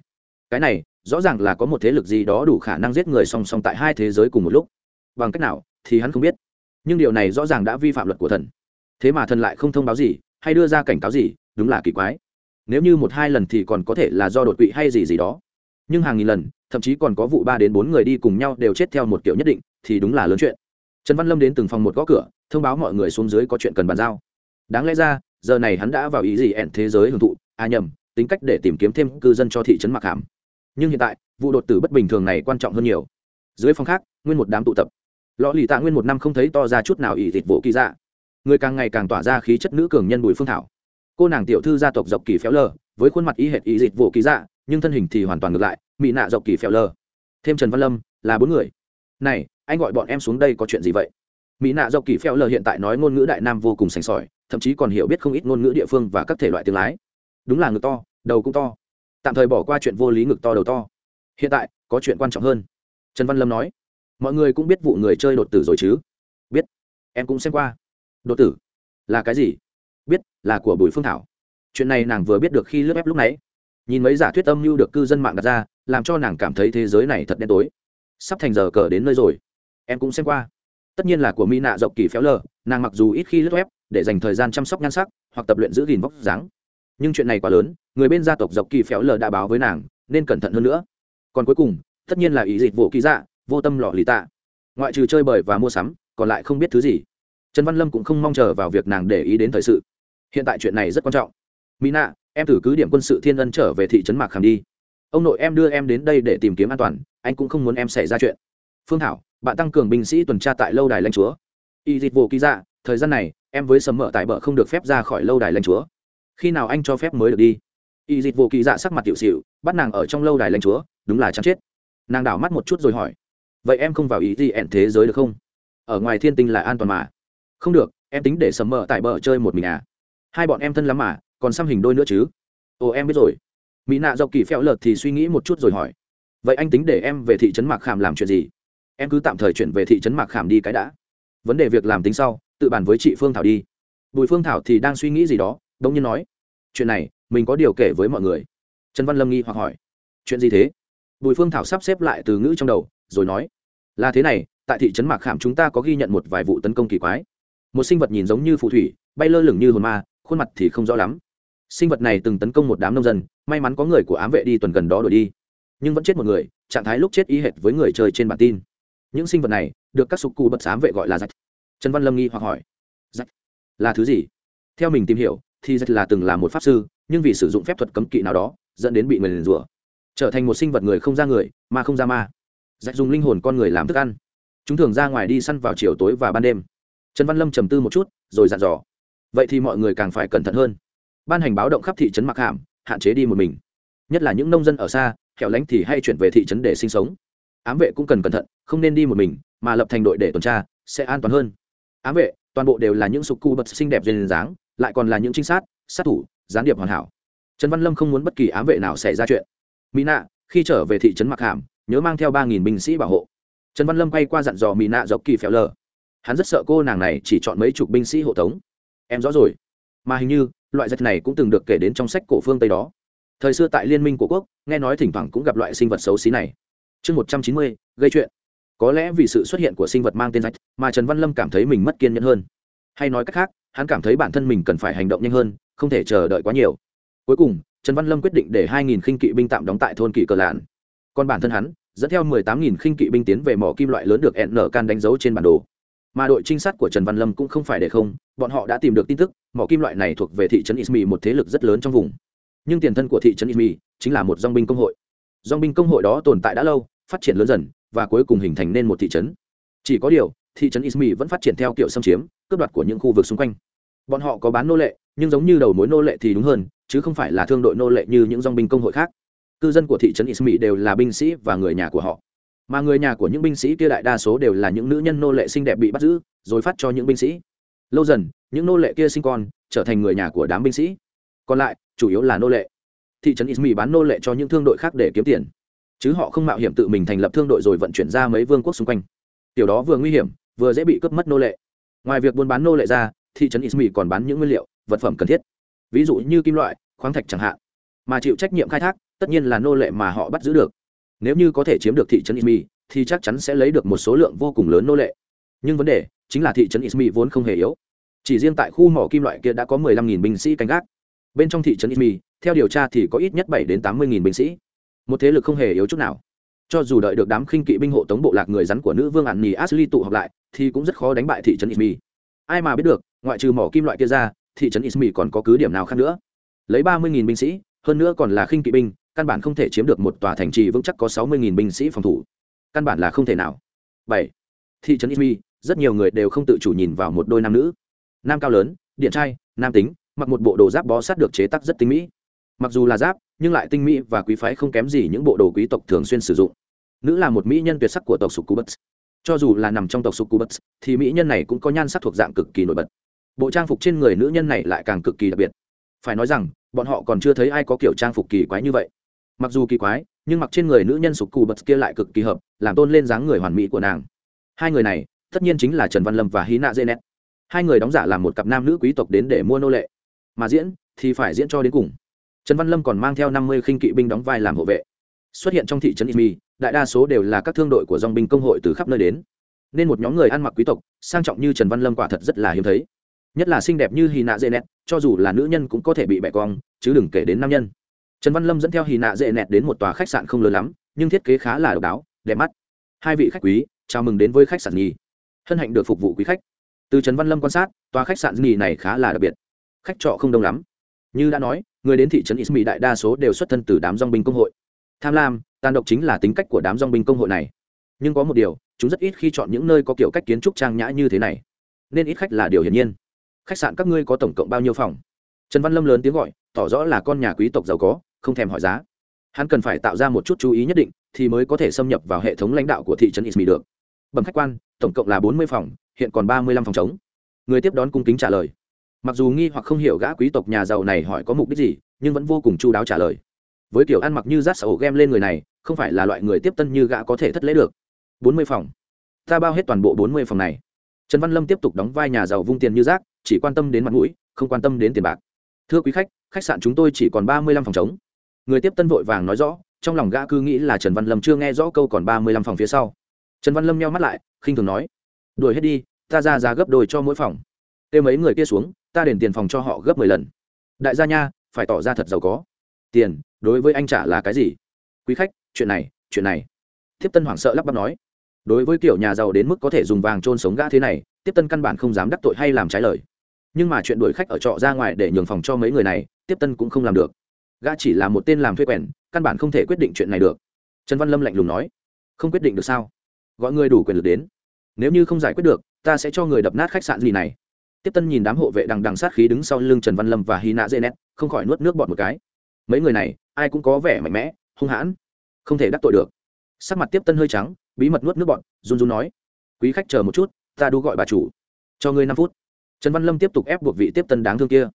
Cái này rõ ràng là có một thế lực gì đó đủ khả năng giết người song song tại hai thế giới cùng một lúc. Bằng cách nào, thì hắn không biết. Nhưng điều này rõ ràng đã vi phạm luật của thần. Thế mà thần lại không thông báo gì, hay đưa ra cảnh cáo gì, đúng là kỳ quái. Nếu như một hai lần thì còn có thể là do đột quỵ hay gì gì đó. Nhưng hàng nghìn lần, thậm chí còn có vụ ba đến bốn người đi cùng nhau đều chết theo một kiểu nhất định, thì đúng là lớn chuyện. Trần văn lâm đến từng phòng một gõ cửa, thông báo mọi người xuống dưới có chuyện cần bàn giao. Đáng lẽ ra, giờ này hắn đã vào ý gì ẹn thế giới hưởng thụ à nhầm, tính cách để tìm kiếm thêm cư dân cho thị trấn mặc hàm nhưng hiện tại, vụ đột tử bất bình thường này quan trọng hơn nhiều. Dưới phòng khác, nguyên một đám tụ tập. Lọ lì tạ nguyên một năm không thấy to ra chút nào ỷ thịt vỗ kỳ dạ. Người càng ngày càng tỏa ra khí chất nữ cường nhân bùi phương thảo. Cô nàng tiểu thư gia tộc dọc kỳ phéo lờ, với khuôn mặt y hệt ý dịch vỗ kỳ dạ nhưng thân hình thì hoàn toàn ngược lại mỹ nạ dọc kỳ phéo lờ. Thêm trần văn lâm, là bốn người. Này, anh gọi bọn em xuống đây có chuyện gì vậy? Mỹ nạ dọc kỳ phéo lờ hiện tại nói ngôn ngữ đại nam vô cùng sành sỏi, thậm chí còn hiểu biết không ít ngôn ngữ địa phương và các thể loại tiếng lái. Đúng là ngực to, đầu cũng to tạm thời bỏ qua chuyện vô lý ngực to đầu to. Hiện tại, có chuyện quan trọng hơn. Trần văn lâm nói, mọi người cũng biết vụ người chơi đột tử rồi chứ? Biết. Em cũng xem qua. Đột tử? Là cái gì? Biết, là của bùi phương thảo. Chuyện này nàng vừa biết được khi lướt ép lúc nãy. Nhìn mấy giả thuyết âm mưu được cư dân mạng đặt ra, làm cho nàng cảm thấy thế giới này thật đen tối. Sắp thành giờ cờ đến nơi rồi. Em cũng xem qua. Tất nhiên là của mỹ nạ dọc kỳ phéo lờ, nàng mặc dù ít khi lướt web, để dành thời gian chăm sóc nhan sắc, hoặc tập luyện giữ gìn vóc dáng nhưng chuyện này quá lớn, người bên gia tộc dọc kỳ phéo lờ đã báo với nàng, nên cẩn thận hơn nữa. Còn cuối cùng, tất nhiên là ý dịch vụ kỳ dạ vô tâm lọ lì tạ. Ngoại trừ chơi bời và mua sắm, còn lại không biết thứ gì. Trần văn lâm cũng không mong chờ vào việc nàng để ý đến thời sự. Hiện tại chuyện này rất quan trọng. Mỹ nạ em thử cứ điểm quân sự thiên ân trở về thị trấn mạc khảm đi. Ông nội em đưa em đến đây để tìm kiếm an toàn, anh cũng không muốn em xảy ra chuyện. Phương thảo, bạn tăng cường binh sĩ tuần tra tại lâu đài lãnh chúa. Y dịch vụ ký dạ thời gian này, em với sầm mỡ tại bờ không được phép ra khỏi lâu đài lãnh chúa khi nào anh cho phép mới được đi? Y dịch vô kỳ dạ sắc mặt tiểu xịu bắt nàng ở trong lâu đài lãnh chúa, đúng là chán chết. Nàng đảo mắt một chút rồi hỏi, vậy em không vào ý gì ẹn thế giới được không? Ở ngoài thiên tinh là an toàn mà. Không được, em tính để sầm mờ tại bờ chơi một mình à? Hai bọn em thân lắm mà, còn xăm hình đôi nữa chứ? Ồ, em biết rồi. Mỹ nạ dọc kỳ phèo lợt thì suy nghĩ một chút rồi hỏi, vậy anh tính để em về thị trấn mạc khảm làm chuyện gì? Em cứ tạm thời chuyển về thị trấn mạc khảm đi cái đã. Vấn đề việc làm tính sau, tự bàn với chị phương thảo đi. Bùi phương thảo thì đang suy nghĩ gì đó đông nhiên nói, chuyện này, mình có điều kể với mọi người. Trần văn lâm nghi hoặc hỏi, chuyện gì thế? Bùi phương thảo sắp xếp lại từ ngữ trong đầu, rồi nói, là thế này, tại thị trấn mạc khảm chúng ta có ghi nhận một vài vụ tấn công kỳ quái. Một sinh vật nhìn giống như phù thủy, bay lơ lửng như hồn ma, khuôn mặt thì không rõ lắm. Sinh vật này từng tấn công một đám nông dân, may mắn có người của ám vệ đi tuần gần đó đuổi đi. Nhưng vẫn chết một người, trạng thái lúc chết y hệt với người chơi trên bản tin. Những sinh vật này, được các sục cụ bật ám vệ gọi là rạch trần văn lâm nghi hoặc hỏi rạch là thứ gì? Theo mình tìm hiểu thì rất là từng là một pháp sư, nhưng vì sử dụng phép thuật cấm kỵ nào đó, dẫn đến bị người liền rủa, trở thành một sinh vật người không ra người, mà không ra ma. Rạch dùng linh hồn con người làm thức ăn. Chúng thường ra ngoài đi săn vào chiều tối và ban đêm. Trần văn lâm trầm tư một chút, rồi dặn dò. Vậy thì mọi người càng phải cẩn thận hơn. Ban hành báo động khắp thị trấn mặc hàm, hạn chế đi một mình. Nhất là những nông dân ở xa hẻo lánh thì hay chuyển về thị trấn để sinh sống. Ám vệ cũng cần cẩn thận, không nên đi một mình, mà lập thành đội để tuần tra, sẽ an toàn hơn. Ám vệ, toàn bộ đều là những sục cu bật xinh đẹp duyên dáng lại còn là những trinh sát sát thủ gián điệp hoàn hảo. Trần văn lâm không muốn bất kỳ ám vệ nào xảy ra chuyện. Mỹ nạ khi trở về thị trấn mặc hàm nhớ mang theo ba nghìn binh sĩ bảo hộ. Trần văn lâm quay qua dặn dò mỹ nạ dọc kỳ phèo lờ. Hắn rất sợ cô nàng này chỉ chọn mấy chục binh sĩ hộ tống. Em rõ rồi. Mà hình như loại giật này cũng từng được kể đến trong sách cổ phương tây đó. Thời xưa tại liên minh của quốc nghe nói thỉnh thoảng cũng gặp loại sinh vật xấu xí này. Chương một trăm chín mươi gây chuyện. Có lẽ vì sự xuất hiện của sinh vật mang tên rạch, mà trần văn lâm cảm thấy mình mất kiên nhẫn hơn. Hay nói cách khác hắn cảm thấy bản thân mình cần phải hành động nhanh hơn, không thể chờ đợi quá nhiều. Cuối cùng, trần văn lâm quyết định để hai nghìn khinh kỵ binh tạm đóng tại thôn kỵ cờ lạn. Còn bản thân hắn, dẫn theo mười tám nghìn khinh kỵ binh tiến về mỏ kim loại lớn được ẹn nở can đánh dấu trên bản đồ. Mà đội trinh sát của trần văn lâm cũng không phải để không, bọn họ đã tìm được tin tức, mỏ kim loại này thuộc về thị trấn ismi một thế lực rất lớn trong vùng. Nhưng tiền thân của thị trấn ismi chính là một dong binh công hội. Dong binh công hội đó tồn tại đã lâu, phát triển lớn dần, và cuối cùng hình thành nên một thị trấn. Chỉ có điều, thị trấn ismi vẫn phát triển theo kiểu xâm chiếm, cướp đoạt của những khu vực xung quanh bọn họ có bán nô lệ, nhưng giống như đầu mối nô lệ thì đúng hơn, chứ không phải là thương đội nô lệ như những dong binh công hội khác. Cư dân của thị trấn ismi đều là binh sĩ và người nhà của họ. Mà người nhà của những binh sĩ kia đại đa số đều là những nữ nhân nô lệ xinh đẹp bị bắt giữ, rồi phát cho những binh sĩ. Lâu dần, những nô lệ kia sinh con, trở thành người nhà của đám binh sĩ. Còn lại, chủ yếu là nô lệ. Thị trấn ismi bán nô lệ cho những thương đội khác để kiếm tiền. Chứ họ không mạo hiểm tự mình thành lập thương đội rồi vận chuyển ra mấy vương quốc xung quanh. Tiểu đó vừa nguy hiểm, vừa dễ bị cướp mất nô lệ. Ngoài việc buôn bán nô lệ ra thị trấn ismi còn bán những nguyên liệu, vật phẩm cần thiết. Ví dụ như kim loại, khoáng thạch chẳng hạn. Mà chịu trách nhiệm khai thác, tất nhiên là nô lệ mà họ bắt giữ được. Nếu như có thể chiếm được thị trấn ismi thì chắc chắn sẽ lấy được một số lượng vô cùng lớn nô lệ. Nhưng vấn đề chính là thị trấn ismi vốn không hề yếu. Chỉ riêng tại khu mỏ kim loại kia đã có 15.000 binh sĩ canh gác. Bên trong thị trấn ismi theo điều tra thì có ít nhất bảy đến tám mươi nghìn binh sĩ. Một thế lực không hề yếu chút nào. Cho dù đợi được đám khinh kỵ binh hộ tống bộ lạc người rắn của nữ vương ạn nhì ashley tụ họp lại, thì cũng rất khó đánh bại thị trấn ismi ai mà biết được, ngoại trừ mỏ kim loại kia ra, thị trấn ismi còn có cứ điểm nào khác nữa? Lấy ba mươi nghìn binh sĩ, hơn nữa còn là khinh kỵ binh, căn bản không thể chiếm được một tòa thành trì vững chắc có sáu mươi nghìn binh sĩ phòng thủ. Căn bản là không thể nào. Bảy. Thị trấn ismi rất nhiều người đều không tự chủ nhìn vào một đôi nam nữ. Nam cao lớn, điện trai, nam tính, mặc một bộ đồ giáp bó sát được chế tác rất tinh mỹ. Mặc dù là giáp, nhưng lại tinh mỹ và quý phái không kém gì những bộ đồ quý tộc thường xuyên sử dụng. Nữ là một mỹ nhân tuyệt sắc của tộc sục cubus cho dù là nằm trong tộc sục cubus thì mỹ nhân này cũng có nhan sắc thuộc dạng cực kỳ nổi bật. Bộ trang phục trên người nữ nhân này lại càng cực kỳ đặc biệt. Phải nói rằng, bọn họ còn chưa thấy ai có kiểu trang phục kỳ quái như vậy. Mặc dù kỳ quái, nhưng mặc trên người nữ nhân sục cù bật kia lại cực kỳ hợp, làm tôn lên dáng người hoàn mỹ của nàng. Hai người này, tất nhiên chính là trần văn lâm và hí nạ dê nét hai người đóng giả làm một cặp nam nữ quý tộc đến để mua nô lệ. Mà diễn, thì phải diễn cho đến cùng. Trần văn lâm còn mang theo năm mươi khinh kỵ binh đóng vai làm hộ vệ. Xuất hiện trong thị trấn imi đại đa số đều là các thương đội của dòng binh công hội từ khắp nơi đến. Nên một nhóm người ăn mặc quý tộc, sang trọng như trần văn lâm quả thật rất là hiếm thấy. Nhất là xinh đẹp như hy nạ dễ nẹt, cho dù là nữ nhân cũng có thể bị bẻ cong, chứ đừng kể đến nam nhân. Trần văn lâm dẫn theo hy nạ dễ nẹt đến một tòa khách sạn không lớn lắm, nhưng thiết kế khá là độc đáo, đẹp mắt. Hai vị khách quý, chào mừng đến với khách sạn nhì hân hạnh được phục vụ quý khách. Từ trần văn lâm quan sát, tòa khách sạn nhì này khá là đặc biệt. Khách trọ không đông lắm. Như đã nói, người đến thị trấn ismi đại đa số đều xuất thân từ đám dong binh công hội tham lam, tàn độc chính là tính cách của đám dong binh công hội này. Nhưng có một điều, chúng rất ít khi chọn những nơi có kiểu cách kiến trúc trang nhã như thế này. Nên ít khách là điều hiển nhiên. Khách sạn các ngươi có tổng cộng bao nhiêu phòng? Trần văn lâm lớn tiếng gọi, tỏ rõ là con nhà quý tộc giàu có, không thèm hỏi giá. Hắn cần phải tạo ra một chút chú ý nhất định, thì mới có thể xâm nhập vào hệ thống lãnh đạo của thị trấn ismi được. Bẩm khách quan, tổng cộng là bốn mươi phòng, hiện còn ba mươi lăm phòng chống người tiếp đón cung kính trả lời. Mặc dù nghi hoặc không hiểu gã quý tộc nhà giàu này hỏi có mục đích gì, nhưng vẫn vô cùng chu đáo trả lời với kiểu ăn mặc như rát sầu game lên người này, không phải là loại người tiếp tân như gã có thể thất lễ được. Bốn mươi phòng. Ta bao hết toàn bộ bốn mươi phòng này. Trần văn lâm tiếp tục đóng vai nhà giàu vung tiền như rác, chỉ quan tâm đến mặt mũi, không quan tâm đến tiền bạc. Thưa quý khách khách sạn chúng tôi chỉ còn ba mươi lăm phòng chống người tiếp tân vội vàng nói rõ, trong lòng gã cứ nghĩ là trần văn lâm chưa nghe rõ câu còn ba mươi lăm phòng phía sau. Trần văn lâm nheo mắt lại, khinh thường nói, đuổi hết đi, ta ra giá gấp đôi cho mỗi phòng. Kêu mấy người kia xuống, ta đền tiền phòng cho họ gấp mười lần. Đại gia nha, phải tỏ ra thật giàu có tiền, đối với anh trả là cái gì? Quý khách, chuyện này chuyện này. Tiếp tân hoảng sợ lắp bắp nói. Đối với kiểu nhà giàu đến mức có thể dùng vàng trôn sống gã thế này tiếp tân căn bản không dám đắc tội hay làm trái lời. Nhưng mà chuyện đuổi khách ở trọ ra ngoài để nhường phòng cho mấy người này tiếp tân cũng không làm được. Gã chỉ là một tên làm thuê quèn, căn bản không thể quyết định chuyện này được. Trần văn lâm lạnh lùng nói. Không quyết định được sao? Gọi người đủ quyền lực đến. Nếu như không giải quyết được, ta sẽ cho người đập nát khách sạn gì này. Tiếp tân nhìn đám hộ vệ đằng đằng sát khí đứng sau lưng trần văn lâm và hy nạ dê nét không khỏi nuốt nước bọt một cái mấy người này, ai cũng có vẻ mạnh mẽ, hung hãn. Không thể đắc tội được. Sắc mặt tiếp tân hơi trắng, bí mật nuốt nước bọt run run nói. Quý khách chờ một chút, ta đu gọi bà chủ. Cho ngươi năm phút. Trần văn lâm tiếp tục ép buộc vị tiếp tân đáng thương kia.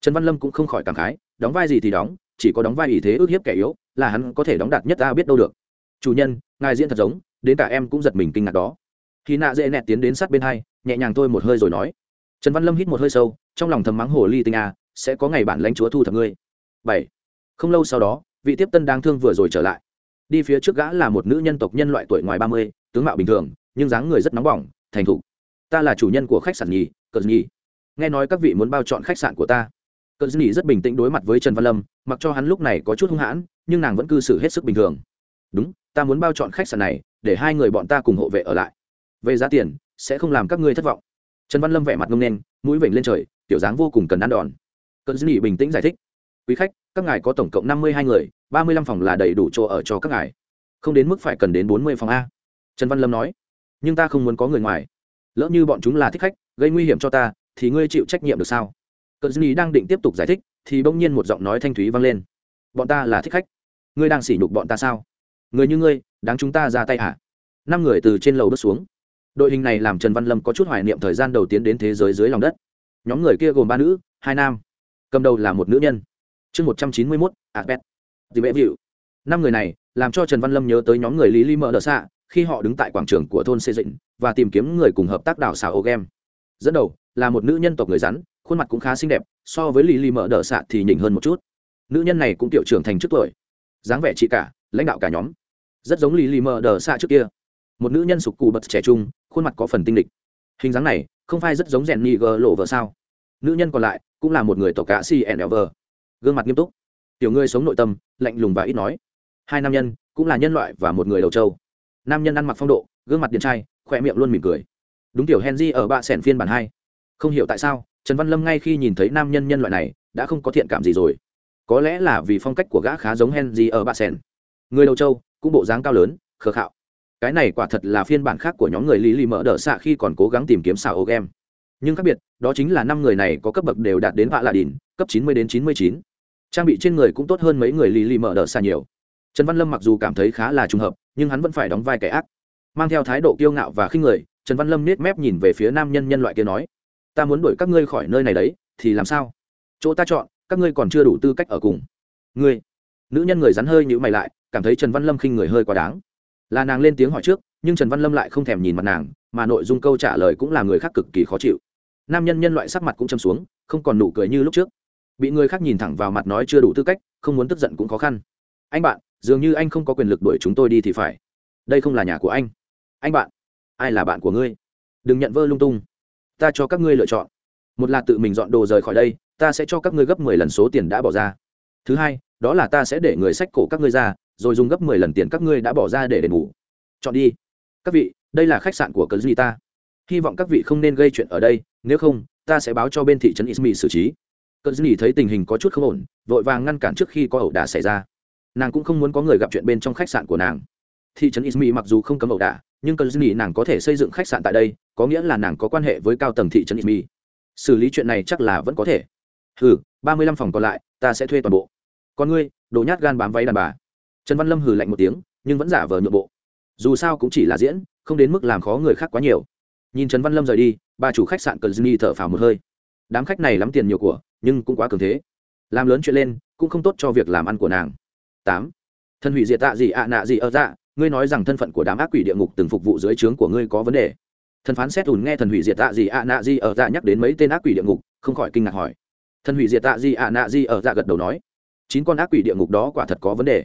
Trần văn lâm cũng không khỏi cảm khái, đóng vai gì thì đóng, chỉ có đóng vai ý thế ước hiếp kẻ yếu, là hắn có thể đóng đạt nhất ta biết đâu được. Chủ nhân, ngài diễn thật giống, đến cả em cũng giật mình kinh ngạc đó. Khi nạ dễ nẹt tiến đến sát bên hai, nhẹ nhàng thôi một hơi rồi nói. Trần văn lâm hít một hơi sâu, trong lòng thầm mắng hồ ly tinh a, sẽ có ngày bản lãnh chúa thu thập ngươi. Bảy không lâu sau đó, vị tiếp tân đáng thương vừa rồi trở lại. Đi phía trước gã là một nữ nhân tộc nhân loại tuổi ngoài ba mươi, tướng mạo bình thường, nhưng dáng người rất nóng bỏng, thành thục. Ta là chủ nhân của khách sạn nhì, cờ nhì. Nghe nói các vị muốn bao chọn khách sạn của ta. Cờ nhì rất bình tĩnh đối mặt với trần văn lâm, mặc cho hắn lúc này có chút hung hãn, nhưng nàng vẫn cư xử hết sức bình thường. Đúng, ta muốn bao chọn khách sạn này, để hai người bọn ta cùng hộ vệ ở lại. Về giá tiền, sẽ không làm các ngươi thất vọng. Trần văn lâm vẻ mặt ngông đen mũi vểnh lên trời, tiểu dáng vô cùng cần ăn đòn. Cờ nhì bình tĩnh giải thích. Quý khách các ngài có tổng cộng năm mươi hai người, ba mươi lăm phòng là đầy đủ chỗ ở cho các ngài. Không đến mức phải cần đến bốn mươi phòng a. Trần văn lâm nói. Nhưng ta không muốn có người ngoài. Lỡ như bọn chúng là thích khách, gây nguy hiểm cho ta, thì ngươi chịu trách nhiệm được sao? Cờ dini đang định tiếp tục giải thích, thì bỗng nhiên một giọng nói thanh thúy vang lên. Bọn ta là thích khách. Ngươi đang sỉ nhục bọn ta sao? Người như ngươi, đáng chúng ta ra tay hả? Năm người từ trên lầu bước xuống. Đội hình này làm trần văn lâm có chút hoài niệm thời gian đầu tiến đến thế giới dưới lòng đất. Nhóm người kia gồm ba nữ, hai nam. Cầm đầu là một nữ nhân chương một trăm chín mươi mốt adbet dì bệ vịu. Năm người này, làm cho trần văn lâm nhớ tới nhóm người lý lý mỡ Đờ xạ, khi họ đứng tại quảng trường của thôn xây dựng và tìm kiếm người cùng hợp tác đảo xào ô game dẫn đầu, là một nữ nhân tộc người rắn, khuôn mặt cũng khá xinh đẹp, so với lý lý mỡ Đờ xạ thì nhỉnh hơn một chút. Nữ nhân này cũng tiểu trưởng thành trước tuổi, dáng vẻ chị cả, lãnh đạo cả nhóm. Rất giống lý lý mỡ Đờ xạ trước kia. Một nữ nhân sục cù bật trẻ trung, khuôn mặt có phần tinh lịch. Hình dáng này, không phải rất giống rèn nhì gờ lộ vợ sao? Nữ nhân còn lại, cũng là một người tộc cả cnlv gương mặt nghiêm túc. Tiểu ngươi sống nội tâm, lạnh lùng và ít nói. Hai nam nhân, cũng là nhân loại và một người đầu trâu. Nam nhân ăn mặc phong độ, gương mặt điện trai, khỏe miệng luôn mỉm cười. Đúng tiểu henry ở bạ sẻn phiên bản hai. Không hiểu tại sao, trần văn lâm ngay khi nhìn thấy nam nhân nhân loại này, đã không có thiện cảm gì rồi. Có lẽ là vì phong cách của gã khá giống henry ở bạ sẻn. Người đầu trâu, cũng bộ dáng cao lớn, khờ khạo. Cái này quả thật là phiên bản khác của nhóm người lý lì mở đỡ xạ khi còn cố gắng tìm kiếm xào ô game nhưng khác biệt, đó chính là năm người này có cấp bậc đều đạt đến vạ lạ đỉnh cấp chín mươi đến chín mươi chín trang bị trên người cũng tốt hơn mấy người lì lì mở đờ xa nhiều. Trần văn lâm mặc dù cảm thấy khá là trùng hợp, nhưng hắn vẫn phải đóng vai kẻ ác. Mang theo thái độ kiêu ngạo và khinh người, trần văn lâm nết mép nhìn về phía nam nhân nhân loại kia nói, ta muốn đuổi các ngươi khỏi nơi này đấy, thì làm sao? Chỗ ta chọn, các ngươi còn chưa đủ tư cách ở cùng. Ngươi? Nữ nhân người rắn hơi nhữ mày lại, cảm thấy trần văn lâm khinh người hơi quá đáng. Là nàng lên tiếng hỏi trước, nhưng trần văn lâm lại không thèm nhìn mặt nàng, mà nội dung câu trả lời cũng là người khác cực kỳ khó chịu. Nam nhân nhân loại sắc mặt cũng châm xuống, không còn nụ cười như lúc trước bị người khác nhìn thẳng vào mặt nói chưa đủ tư cách, không muốn tức giận cũng khó khăn. Anh bạn, dường như anh không có quyền lực đuổi chúng tôi đi thì phải. Đây không là nhà của anh. Anh bạn, ai là bạn của ngươi? Đừng nhận vơ lung tung. Ta cho các ngươi lựa chọn. Một là tự mình dọn đồ rời khỏi đây, ta sẽ cho các ngươi gấp mười lần số tiền đã bỏ ra. Thứ hai, đó là ta sẽ để người sách cổ các ngươi ra, rồi dùng gấp mười lần tiền các ngươi đã bỏ ra để đền bù. Chọn đi. Các vị, đây là khách sạn của cờ duy ta. Hy vọng các vị không nên gây chuyện ở đây, nếu không, ta sẽ báo cho bên thị trấn ismi xử trí cờ dĩ thấy tình hình có chút không ổn, vội vàng ngăn cản trước khi có ẩu đả xảy ra. Nàng cũng không muốn có người gặp chuyện bên trong khách sạn của nàng. Thị trấn ismi mặc dù không cấm ẩu đả, nhưng cờ dĩ nàng có thể xây dựng khách sạn tại đây, có nghĩa là nàng có quan hệ với cao tầng thị trấn ismi xử lý chuyện này chắc là vẫn có thể. Hừ, ba mươi lăm phòng còn lại, ta sẽ thuê toàn bộ. Còn ngươi, đồ nhát gan bám váy đàn bà. Trần văn lâm hừ lạnh một tiếng, nhưng vẫn giả vờ nhượng bộ. Dù sao cũng chỉ là diễn, không đến mức làm khó người khác quá nhiều. Nhìn trần văn lâm rời đi bà chủ khách sạn cần dini thở phào một hơi. Đám khách này lắm tiền nhiều của nhưng cũng quá cường thế. Làm lớn chuyện lên, cũng không tốt cho việc làm ăn của nàng. Tám. Thân hủy diệt tạ gì ạ, nạ gì ở dạ ngươi nói rằng thân phận của đám ác quỷ địa ngục từng phục vụ dưới trướng của ngươi có vấn đề. Thần phán xét ùn nghe thần hủy diệt tạ gì ạ, nạ gì ở dạ nhắc đến mấy tên ác quỷ địa ngục, không khỏi kinh ngạc hỏi. Thần hủy diệt tạ gì ạ, nạ gì ở dạ gật đầu nói. Chín con ác quỷ địa ngục đó quả thật có vấn đề.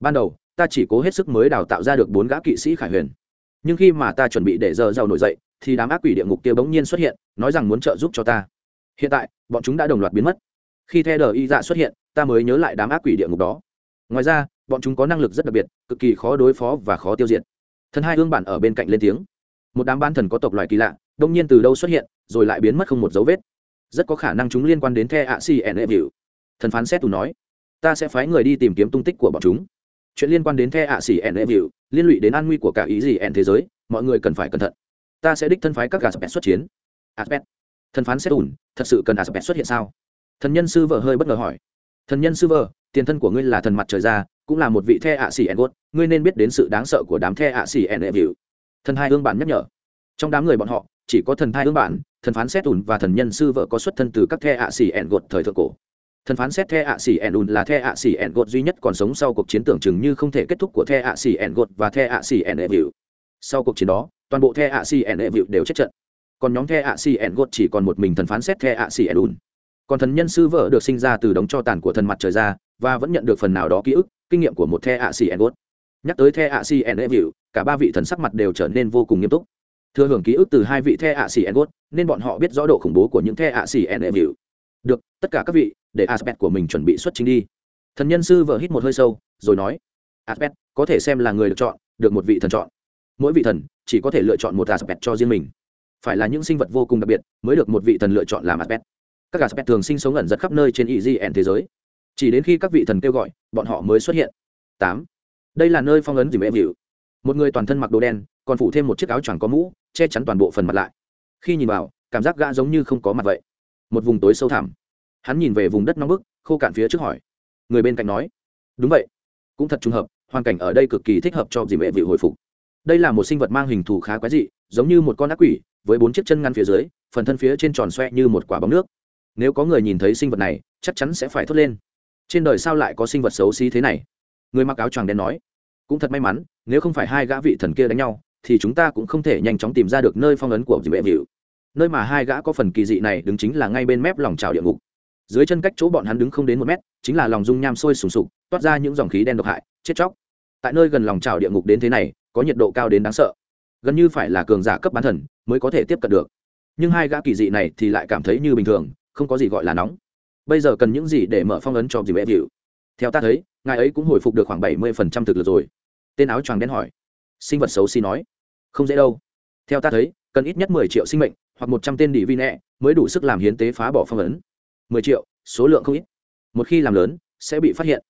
Ban đầu, ta chỉ cố hết sức mới đào tạo ra được bốn gã kỵ sĩ khải huyền. Nhưng khi mà ta chuẩn bị để giờ giàu nổi dậy, thì đám ác quỷ địa ngục kia bỗng nhiên xuất hiện, nói rằng muốn trợ giúp cho ta hiện tại, bọn chúng đã đồng loạt biến mất. Khi the đờ y dạ xuất hiện, ta mới nhớ lại đám ác quỷ địa ngục đó. Ngoài ra, bọn chúng có năng lực rất đặc biệt, cực kỳ khó đối phó và khó tiêu diệt. Thần hai hương bản ở bên cạnh lên tiếng. Một đám ban thần có tộc loài kỳ lạ, đông nhiên từ đâu xuất hiện, rồi lại biến mất không một dấu vết. Rất có khả năng chúng liên quan đến the ạ si ệ vịu thần phán xét tù nói, ta sẽ phái người đi tìm kiếm tung tích của bọn chúng. Chuyện liên quan đến the ạ xỉ ệ vịu liên lụy đến an nguy của cả ý gì ẩn thế giới, mọi người cần phải cẩn thận. Ta sẽ đích thân phái các gà xuất chiến. Aspect thần phán xét ủn, thật sự cần aspet xuất hiện sao? Thần nhân sư vợ hơi bất ngờ hỏi. Thần nhân sư vợ, tiền thân của ngươi là thần mặt trời ra, cũng là một vị the ạ xỉ ẩn gốt ngươi nên biết đến sự đáng sợ của đám the ạ xỉ ẩn vịu thần hai hương bản nhắc nhở. Trong đám người bọn họ, chỉ có thần hai hương bản, thần phán xét ủn và thần nhân sư vợ có xuất thân từ các the ạ xỉ ẩn gột thời thượng cổ. Thần phán xét the ạ xỉ ẻn ùn là the ạ xỉ ẻn gột duy nhất còn sống sau cuộc chiến tưởng chừng như không thể kết thúc của the ạ xỉ ẻn gột và the ạ xỉ ẻn ẹ vịu sau cuộc chiến đó, toàn bộ the ạ xỉ ẻn ẹ vịu đều chết trận còn nhóm the ạ xì ẻn gột chỉ còn một mình thần phán xét the ạ xì ẻn ùn còn thần nhân sư vợ được sinh ra từ đống cho tàn của thần mặt trời ra, và vẫn nhận được phần nào đó ký ức, kinh nghiệm của một the ạ xì ẻn gột nhắc tới the ạ xì ẻn e vịu, cả ba vị thần sắc mặt đều trở nên vô cùng nghiêm túc. Thừa hưởng ký ức từ hai vị the ạ xì ẻn gột nên bọn họ biết rõ độ khủng bố của những the ạ xì ẻn e vịu. Được, tất cả các vị, để aspect của mình chuẩn bị xuất trình đi. Thần nhân sư vợ hít một hơi sâu, rồi nói aspect có thể xem là người được chọn, được một vị thần chọn. Mỗi vị thần chỉ có thể lựa chọn một aspect cho riêng mình phải là những sinh vật vô cùng đặc biệt mới được một vị thần lựa chọn làm aspect các aspect thường sinh sống ẩn giật khắp nơi trên egn thế giới. Chỉ đến khi các vị thần kêu gọi, bọn họ mới xuất hiện. Tám. Đây là nơi phong ấn dìm em hiệu một người toàn thân mặc đồ đen, còn phủ thêm một chiếc áo choàng có mũ, che chắn toàn bộ phần mặt lại. Khi nhìn vào, cảm giác gã giống như không có mặt vậy. Một vùng tối sâu thẳm. Hắn nhìn về vùng đất nóng bức, khô cạn phía trước hỏi. Người bên cạnh nói. Đúng vậy. Cũng thật trùng hợp, hoàn cảnh ở đây cực kỳ thích hợp cho dìm Mẹ vị hồi phục đây là một sinh vật mang hình thù khá quái dị, giống như một con ác quỷ, với bốn chiếc chân ngăn phía dưới, phần thân phía trên tròn xoe như một quả bóng nước. Nếu có người nhìn thấy sinh vật này, chắc chắn sẽ phải thốt lên. Trên đời sao lại có sinh vật xấu xí thế này? Người mặc áo choàng đen nói. Cũng thật may mắn, nếu không phải hai gã vị thần kia đánh nhau, thì chúng ta cũng không thể nhanh chóng tìm ra được nơi phong ấn của dịp vệ vịu nơi mà hai gã có phần kỳ dị này đứng chính là ngay bên mép lòng trào địa ngục. Dưới chân cách chỗ bọn hắn đứng không đến một mét, chính là lòng dung nham sôi sùng sục, toát ra những dòng khí đen độc hại, chết chóc tại nơi gần lòng trào địa ngục đến thế này, có nhiệt độ cao đến đáng sợ. Gần như phải là cường giả cấp bán thần mới có thể tiếp cận được. Nhưng hai gã kỳ dị này thì lại cảm thấy như bình thường, không có gì gọi là nóng. Bây giờ cần những gì để mở phong ấn cho dịp vệ vịu theo ta thấy, ngài ấy cũng hồi phục được khoảng bảy mươi phần trăm thực lực rồi. Tên áo choàng đen hỏi. Sinh vật xấu xí nói. Không dễ đâu. Theo ta thấy, cần ít nhất mười triệu sinh mệnh, hoặc một trăm tên đỉ vi nẹ, mới đủ sức làm hiến tế phá bỏ phong ấn. mười triệu, số lượng không ít. Một khi làm lớn, sẽ bị phát hiện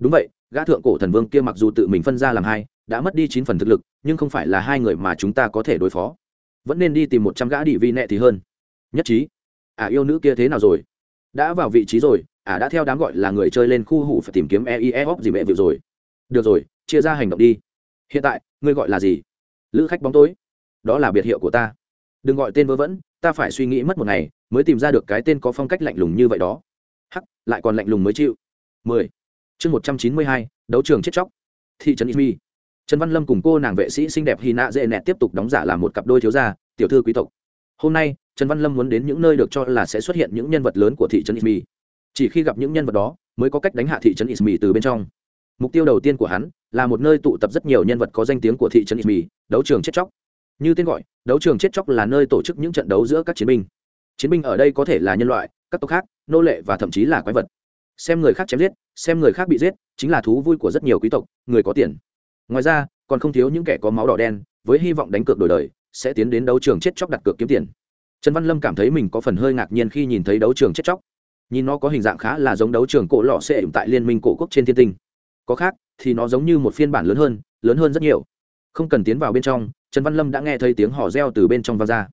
đúng vậy, gã thượng cổ thần vương kia mặc dù tự mình phân ra làm hai, đã mất đi chín phần thực lực, nhưng không phải là hai người mà chúng ta có thể đối phó. Vẫn nên đi tìm một trăm gã đỉ vi nẹ thì hơn. Nhất trí. À yêu nữ kia thế nào rồi? Đã vào vị trí rồi à đã theo đám gọi là người chơi lên khu hủ phải tìm kiếm eie hóc gì mẹ việc rồi. Được rồi, chia ra hành động đi. Hiện tại, ngươi gọi là gì? Lữ khách bóng tối. Đó là biệt hiệu của ta. Đừng gọi tên vớ vẩn, ta phải suy nghĩ mất một ngày, mới tìm ra được cái tên có phong cách lạnh lùng như vậy đó. Hắc, lại còn lạnh lùng mới chịu. Mười chương một trăm chín mươi hai, đấu trường chết chóc. Thị trấn ismi trần văn lâm cùng cô nàng vệ sĩ xinh đẹp hy nạ dễ nẹt tiếp tục đóng giả làm một cặp đôi thiếu gia, tiểu thư quý tộc. Hôm nay, trần văn lâm muốn đến những nơi được cho là sẽ xuất hiện những nhân vật lớn của thị trấn ismi chỉ khi gặp những nhân vật đó, mới có cách đánh hạ thị trấn ismi từ bên trong. Mục tiêu đầu tiên của hắn là một nơi tụ tập rất nhiều nhân vật có danh tiếng của thị trấn ismi đấu trường chết chóc. Như tên gọi, đấu trường chết chóc là nơi tổ chức những trận đấu giữa các chiến binh. Chiến binh ở đây có thể là nhân loại, các tộc khác, nô lệ và thậm chí là quái vật xem người khác chém giết, xem người khác bị giết, chính là thú vui của rất nhiều quý tộc, người có tiền. Ngoài ra, còn không thiếu những kẻ có máu đỏ đen, với hy vọng đánh cược đổi đời, sẽ tiến đến đấu trường chết chóc đặt cược kiếm tiền. Trần văn lâm cảm thấy mình có phần hơi ngạc nhiên khi nhìn thấy đấu trường chết chóc. Nhìn nó có hình dạng khá là giống đấu trường cổ lọ xệ tại liên minh cổ quốc trên thiên tinh. Có khác, thì nó giống như một phiên bản lớn hơn lớn hơn rất nhiều. Không cần tiến vào bên trong, trần văn lâm đã nghe thấy tiếng hò reo từ bên trong vang ra.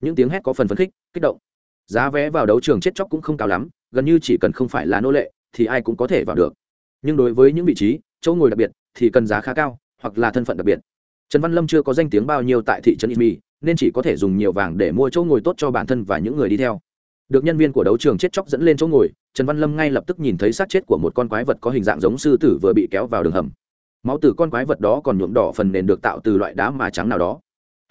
Những tiếng hét có phần phấn khích, kích động. Giá vé vào đấu trường chết chóc cũng không cao lắm gần như chỉ cần không phải là nô lệ, thì ai cũng có thể vào được. Nhưng đối với những vị trí, chỗ ngồi đặc biệt, thì cần giá khá cao, hoặc là thân phận đặc biệt. Trần văn lâm chưa có danh tiếng bao nhiêu tại thị trấn ismi nên chỉ có thể dùng nhiều vàng để mua chỗ ngồi tốt cho bản thân và những người đi theo. Được nhân viên của đấu trường chết chóc dẫn lên chỗ ngồi, trần văn lâm ngay lập tức nhìn thấy xác chết của một con quái vật có hình dạng giống sư tử vừa bị kéo vào đường hầm. Máu từ con quái vật đó còn nhuộm đỏ phần nền được tạo từ loại đá mà trắng nào đó.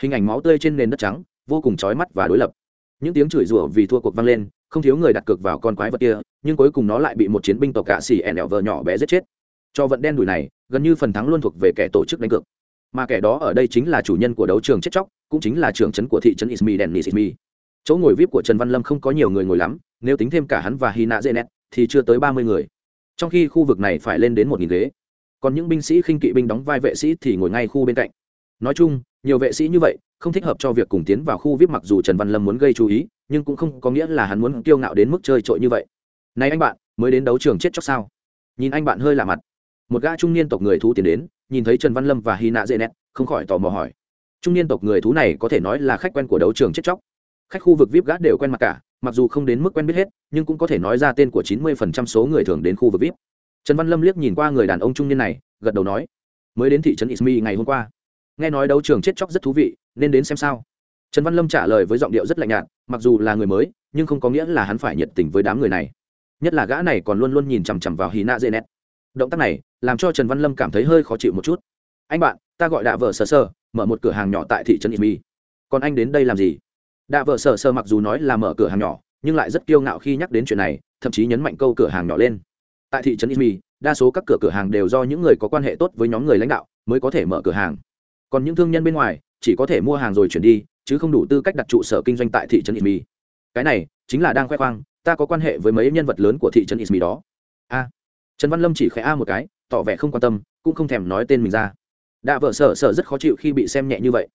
Hình ảnh máu tươi trên nền đất trắng, vô cùng chói mắt và đối lập. Những tiếng chửi rủa vì thua cuộc vang lên không thiếu người đặt cược vào con quái vật kia, nhưng cuối cùng nó lại bị một chiến binh tộc cạ xỉ ẻn ẻo vờ nhỏ bé giết chết. Cho vận đen đùi này, gần như phần thắng luôn thuộc về kẻ tổ chức đánh cược. Mà kẻ đó ở đây chính là chủ nhân của đấu trường chết chóc, cũng chính là trưởng trấn của thị trấn ismi đèn ismi chỗ ngồi vip của trần văn lâm không có nhiều người ngồi lắm, nếu tính thêm cả hắn và hina zenet, thì chưa tới ba mươi người. Trong khi khu vực này phải lên đến một nghìn ghế. Còn những binh sĩ khinh kỵ binh đóng vai vệ sĩ thì ngồi ngay khu bên cạnh. Nói chung nhiều vệ sĩ như vậy, không thích hợp cho việc cùng tiến vào khu vip mặc dù trần văn lâm muốn gây chú ý, nhưng cũng không có nghĩa là hắn muốn kiêu ngạo đến mức chơi trội như vậy. Này anh bạn, mới đến đấu trường chết chóc sao? Nhìn anh bạn hơi lạ mặt. Một gã trung niên tộc người thú tiến đến, nhìn thấy trần văn lâm và hy nạ dễ nét không khỏi tò mò hỏi. Trung niên tộc người thú này có thể nói là khách quen của đấu trường chết chóc. Khách khu vực vip gã đều quen mặt cả, mặc dù không đến mức quen biết hết, nhưng cũng có thể nói ra tên của chín mươi phần trăm số người thường đến khu vực vip. Trần văn lâm liếc nhìn qua người đàn ông trung niên này, gật đầu nói, mới đến thị trấn ismi ngày hôm qua nghe nói đấu trường chết chóc rất thú vị, nên đến xem sao. Trần văn lâm trả lời với giọng điệu rất lạnh nhạt, mặc dù là người mới, nhưng không có nghĩa là hắn phải nhiệt tình với đám người này. Nhất là gã này còn luôn luôn nhìn chằm chằm vào hì nạ dê nét động tác này làm cho trần văn lâm cảm thấy hơi khó chịu một chút. Anh bạn, ta gọi đạ vợ sờ sơ mở một cửa hàng nhỏ tại thị trấn ismi còn anh đến đây làm gì? Đạ vợ sờ sơ mặc dù nói là mở cửa hàng nhỏ, nhưng lại rất kiêu ngạo khi nhắc đến chuyện này, thậm chí nhấn mạnh câu cửa hàng nhỏ lên. Tại thị trấn ismi đa số các cửa cửa hàng đều do những người có quan hệ tốt với nhóm người lãnh đạo mới có thể mở cửa hàng còn những thương nhân bên ngoài, chỉ có thể mua hàng rồi chuyển đi, chứ không đủ tư cách đặt trụ sở kinh doanh tại thị trấn ismi cái này, chính là đang khoe khoang, ta có quan hệ với mấy nhân vật lớn của thị trấn ismi đó. A. Trần văn lâm chỉ khẽ a một cái, tỏ vẻ không quan tâm, cũng không thèm nói tên mình ra. Đạ vợ sở sở rất khó chịu khi bị xem nhẹ như vậy.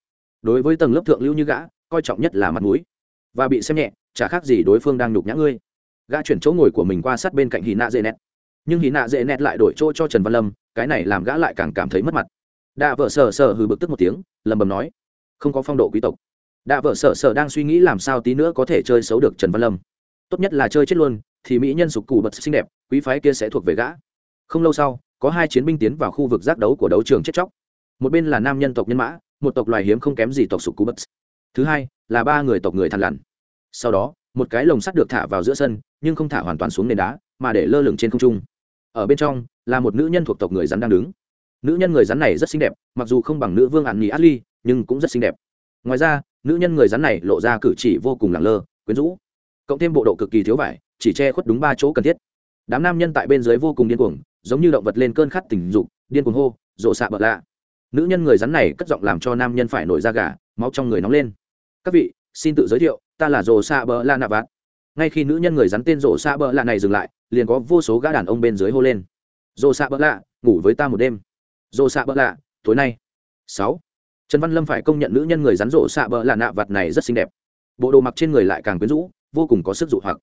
Đối với tầng lớp thượng lưu như gã, coi trọng nhất là mặt mũi. Và bị xem nhẹ, chả khác gì đối phương đang nhục nhã ngươi. Gã chuyển chỗ ngồi của mình qua sát bên cạnh hì nạ dễ nét nhưng hì nạ dễ nét lại đổi chỗ cho trần văn lâm, cái này làm gã lại càng cảm thấy mất mặt đạ vợ sở sở hừ bực tức một tiếng, lầm bầm nói, không có phong độ quý tộc. Đạ vợ sở sở đang suy nghĩ làm sao tí nữa có thể chơi xấu được trần văn lâm. Tốt nhất là chơi chết luôn, thì mỹ nhân sục cù bật xinh đẹp, quý phái kia sẽ thuộc về gã. Không lâu sau, có hai chiến binh tiến vào khu vực giác đấu của đấu trường chết chóc. Một bên là nam nhân tộc nhân mã, một tộc loài hiếm không kém gì tộc sục cú bật. Thứ hai, là ba người tộc người thằn lằn. Sau đó, một cái lồng sắt được thả vào giữa sân, nhưng không thả hoàn toàn xuống nền đá, mà để lơ lửng trên không trung. Ở bên trong, là một nữ nhân thuộc tộc người rắn đang đứng nữ nhân người rắn này rất xinh đẹp, mặc dù không bằng nữ vương ạn nhì ly, nhưng cũng rất xinh đẹp. Ngoài ra, nữ nhân người rắn này lộ ra cử chỉ vô cùng lẳng lơ, quyến rũ. Cộng thêm bộ độ cực kỳ thiếu vải, chỉ che khuất đúng ba chỗ cần thiết. Đám nam nhân tại bên dưới vô cùng điên cuồng, giống như động vật lên cơn khát tình dục, điên cuồng hô, rộ xạ bợt lạ. Nữ nhân người rắn này cất giọng làm cho nam nhân phải nổi da gà, máu trong người nóng lên. Các vị, xin tự giới thiệu, ta là rồ xạ bờ la nạ vạt. Ngay khi nữ nhân người rắn tên rồ xạ bờ lạ này dừng lại, liền có vô số gã đàn ông bên dưới hô lên. Rồ xạ bờ lạ, ngủ với ta một đêm rộ xạ bỡ lạ, tối nay. Sáu. Trần văn lâm phải công nhận nữ nhân người rắn rộ xạ bỡ lạ nạ vặt này rất xinh đẹp. Bộ đồ mặc trên người lại càng quyến rũ, vô cùng có sức dụ hoặc.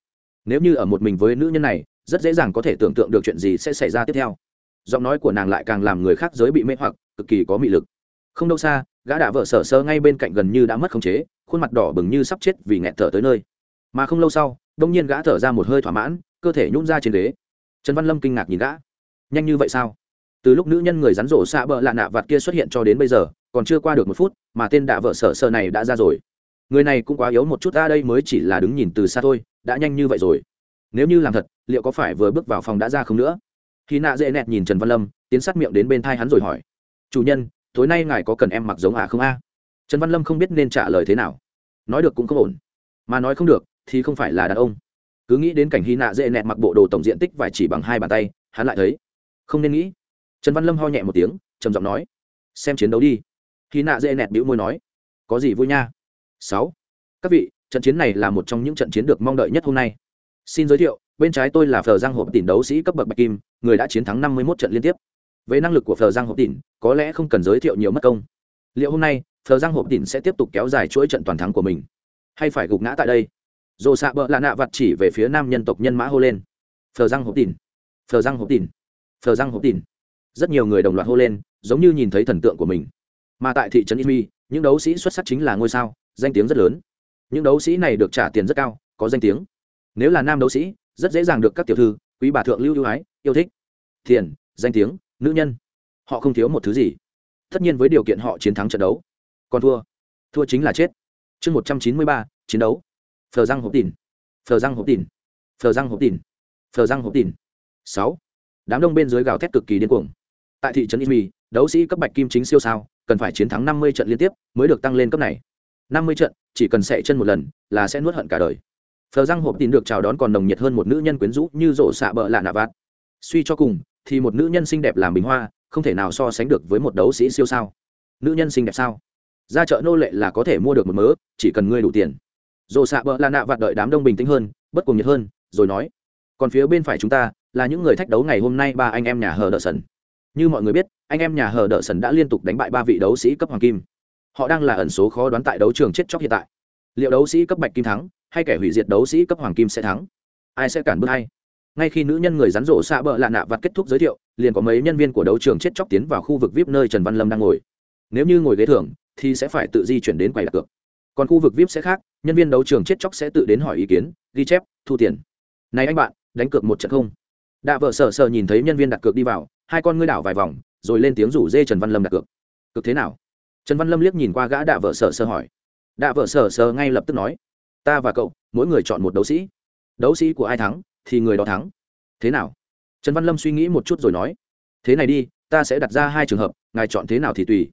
Nếu như ở một mình với nữ nhân này, rất dễ dàng có thể tưởng tượng được chuyện gì sẽ xảy ra tiếp theo. Giọng nói của nàng lại càng làm người khác giới bị mê hoặc, cực kỳ có mị lực. Không đâu xa, gã đạ vợ sở sơ ngay bên cạnh gần như đã mất khống chế, khuôn mặt đỏ bừng như sắp chết vì nghẹt thở tới nơi. Mà không lâu sau, đông nhiên gã thở ra một hơi thỏa mãn, cơ thể nhún ra trên ghế. Trần văn lâm kinh ngạc nhìn gã. Nhanh như vậy sao? Từ lúc nữ nhân người rắn rổ xạ bờ lạ nạ vạt kia xuất hiện cho đến bây giờ, còn chưa qua được một phút, mà tên đạ vợ sở sơ này đã ra rồi. Người này cũng quá yếu một chút ra đây mới chỉ là đứng nhìn từ xa thôi, đã nhanh như vậy rồi. Nếu như làm thật, liệu có phải vừa bước vào phòng đã ra không nữa? Khi nạ dễ nẹt nhìn trần văn lâm, tiến sát miệng đến bên thai hắn rồi hỏi. Chủ nhân, tối nay ngài có cần em mặc giống à không a? Trần văn lâm không biết nên trả lời thế nào. Nói được cũng không ổn. Mà nói không được, thì không phải là đàn ông. Cứ nghĩ đến cảnh hy nạ dễ nẹt mặc bộ đồ tổng diện tích vải chỉ bằng hai bàn tay, hắn lại thấy. Không nên nghĩ trần văn lâm ho nhẹ một tiếng, trầm giọng nói, xem chiến đấu đi. Khi nạ dễ nẹt bĩu môi nói, có gì vui nha? Sáu, các vị, trận chiến này là một trong những trận chiến được mong đợi nhất hôm nay. Xin giới thiệu, bên trái tôi là phờ giang hộp tỉn đấu sĩ cấp bậc bạch kim, người đã chiến thắng năm mươi 51 trận liên tiếp. Về năng lực của phờ giang hộp tỉn, có lẽ không cần giới thiệu nhiều mất công. Liệu hôm nay phờ giang hộp tỉn sẽ tiếp tục kéo dài chuỗi trận toàn thắng của mình? Hay phải gục ngã tại đây? Dồ xạ bợ lạ nạ vặt chỉ về phía nam nhân tộc nhân mã hô lên. Phờ giang hộp tỉn phờ giang hộp tỉn phờ giang hộp tỉn rất nhiều người đồng loạt hô lên giống như nhìn thấy thần tượng của mình. Mà tại thị trấn Izmi, những đấu sĩ xuất sắc chính là ngôi sao danh tiếng rất lớn. Những đấu sĩ này được trả tiền rất cao có danh tiếng. Nếu là nam đấu sĩ rất dễ dàng được các tiểu thư quý bà thượng lưu ưu ái yêu thích. Thiền danh tiếng nữ nhân. Họ không thiếu một thứ gì. Tất nhiên với điều kiện họ chiến thắng trận đấu. Còn thua. Thua chính là chết. Chương một trăm chín mươi ba chiến đấu. Phờ răng hộp tìn phờ răng hộp tìn phờ răng hộp tìn phờ răng hộp tìn sáu. Đám đông bên dưới gào thét cực kỳ điên cuồng tại thị trấn Izmi, đấu sĩ cấp bạch kim chính siêu sao cần phải chiến thắng năm mươi trận liên tiếp mới được tăng lên cấp này. Năm mươi trận chỉ cần sệ chân một lần là sẽ nuốt hận cả đời. Phờ răng hộp tin được chào đón còn nồng nhiệt hơn một nữ nhân quyến rũ như rổ xạ bợ lạ nạ vạt. Suy cho cùng thì một nữ nhân xinh đẹp làm bình hoa không thể nào so sánh được với một đấu sĩ siêu sao. Nữ nhân xinh đẹp sao? Ra chợ nô lệ là có thể mua được một mớ chỉ cần ngươi đủ tiền. Rổ xạ bợ lạ nạ vạt đợi đám đông bình tĩnh hơn bất cùng nhiệt hơn rồi nói còn phía bên phải chúng ta là những người thách đấu ngày hôm nay ba anh em nhà hờ đỡ sần như mọi người biết, anh em nhà hờ đợ sần đã liên tục đánh bại ba vị đấu sĩ cấp hoàng kim. Họ đang là ẩn số khó đoán tại đấu trường chết chóc hiện tại. Liệu đấu sĩ cấp bạch kim thắng, hay kẻ hủy diệt đấu sĩ cấp hoàng kim sẽ thắng? Ai sẽ cản bước hay? Ngay khi nữ nhân người rắn rổ xạ bợ lạ nạ vặt kết thúc giới thiệu, liền có mấy nhân viên của đấu trường chết chóc tiến vào khu vực vip nơi trần văn lâm đang ngồi. Nếu như ngồi ghế thưởng, thì sẽ phải tự di chuyển đến quầy đặt cược. Còn khu vực vip sẽ khác, nhân viên đấu trường chết chóc sẽ tự đến hỏi ý kiến, ghi chép, thu tiền. Này anh bạn, đánh cược một trận không? Đạ vợ sờ sờ nhìn thấy nhân viên đặt cược đi vào hai con ngươi đảo vài vòng, rồi lên tiếng rủ dê trần văn lâm đặt cược. Cực thế nào? Trần văn lâm liếc nhìn qua gã đạ vợ sở sơ hỏi. Đạ vợ sở sơ ngay lập tức nói, ta và cậu, mỗi người chọn một đấu sĩ. Đấu sĩ của ai thắng, thì người đó thắng. Thế nào? Trần văn lâm suy nghĩ một chút rồi nói, thế này đi, ta sẽ đặt ra hai trường hợp, ngài chọn thế nào thì tùy.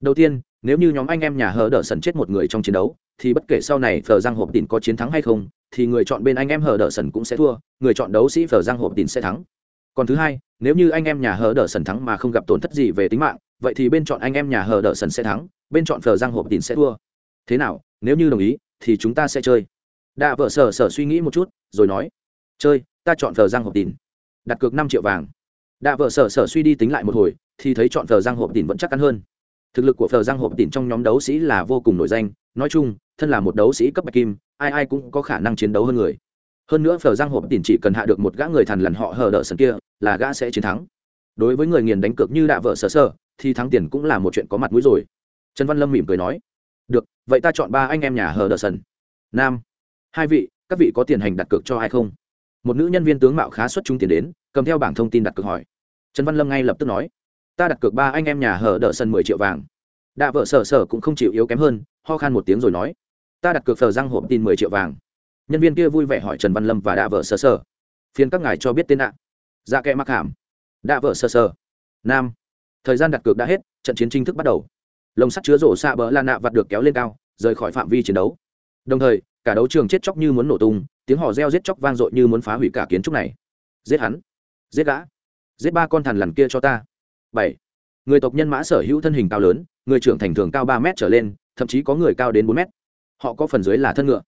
Đầu tiên, nếu như nhóm anh em nhà hờ đỡ sần chết một người trong chiến đấu, thì bất kể sau này phờ giang hộp tín có chiến thắng hay không, thì người chọn bên anh em hờ đỡ sần cũng sẽ thua, người chọn đấu sĩ phờ giang hộp tín sẽ thắng còn thứ hai, nếu như anh em nhà hờ đỡ sần thắng mà không gặp tổn thất gì về tính mạng, vậy thì bên chọn anh em nhà hờ đờ sần sẽ thắng, bên chọn phờ giang hộp tín sẽ thua. Thế nào, nếu như đồng ý, thì chúng ta sẽ chơi. Đạ vợ sở sở suy nghĩ một chút, rồi nói. Chơi, ta chọn phờ giang hộp tín đặt cược năm triệu vàng. Đạ vợ sở sở suy đi tính lại một hồi, thì thấy chọn phờ giang hộp tín vẫn chắc ăn hơn. Thực lực của phờ giang hộp tín trong nhóm đấu sĩ là vô cùng nổi danh. Nói chung, thân là một đấu sĩ cấp bạch kim, ai ai cũng có khả năng chiến đấu hơn người hơn nữa phờ giang hộp tín chỉ cần hạ được một gã người thằn lằn họ hờ đỡ sân kia, là gã sẽ chiến thắng. Đối với người nghiền đánh cược như đạ vợ sở sở, thì thắng tiền cũng là một chuyện có mặt mũi rồi. Trần văn lâm mỉm cười nói, được, vậy ta chọn ba anh em nhà hờ đờ sân nam, hai vị, các vị có tiền hành đặt cược cho ai không? Một nữ nhân viên tướng mạo khá xuất chúng tiền đến, cầm theo bảng thông tin đặt cược hỏi. Trần văn lâm ngay lập tức nói, ta đặt cược ba anh em nhà hờ đờ sân mười triệu vàng. Đạ vợ sở sở cũng không chịu yếu kém hơn, ho khan một tiếng rồi nói, ta đặt cược phờ răng hộp tin mười triệu vàng nhân viên kia vui vẻ hỏi trần văn lâm và đạ vợ sơ sơ. phiên các ngài cho biết tên ạ. Dạ kệ mặc hàm. Đạ vợ sơ sơ. nam. Thời gian đặt cược đã hết, trận chiến chính thức bắt đầu. Lồng sắt chứa rổ xạ bờ lan nạ vặt được kéo lên cao, rời khỏi phạm vi chiến đấu. Đồng thời, cả đấu trường chết chóc như muốn nổ tung, tiếng hò reo giết chóc vang dội như muốn phá hủy cả kiến trúc này. Giết hắn. Giết gã. Giết ba con thằn lằn kia cho ta. Bảy. Người tộc nhân mã sở hữu thân hình cao lớn, người trưởng thành thường cao ba m trở lên, thậm chí có người cao đến bốn m họ có phần dưới là thân ngựa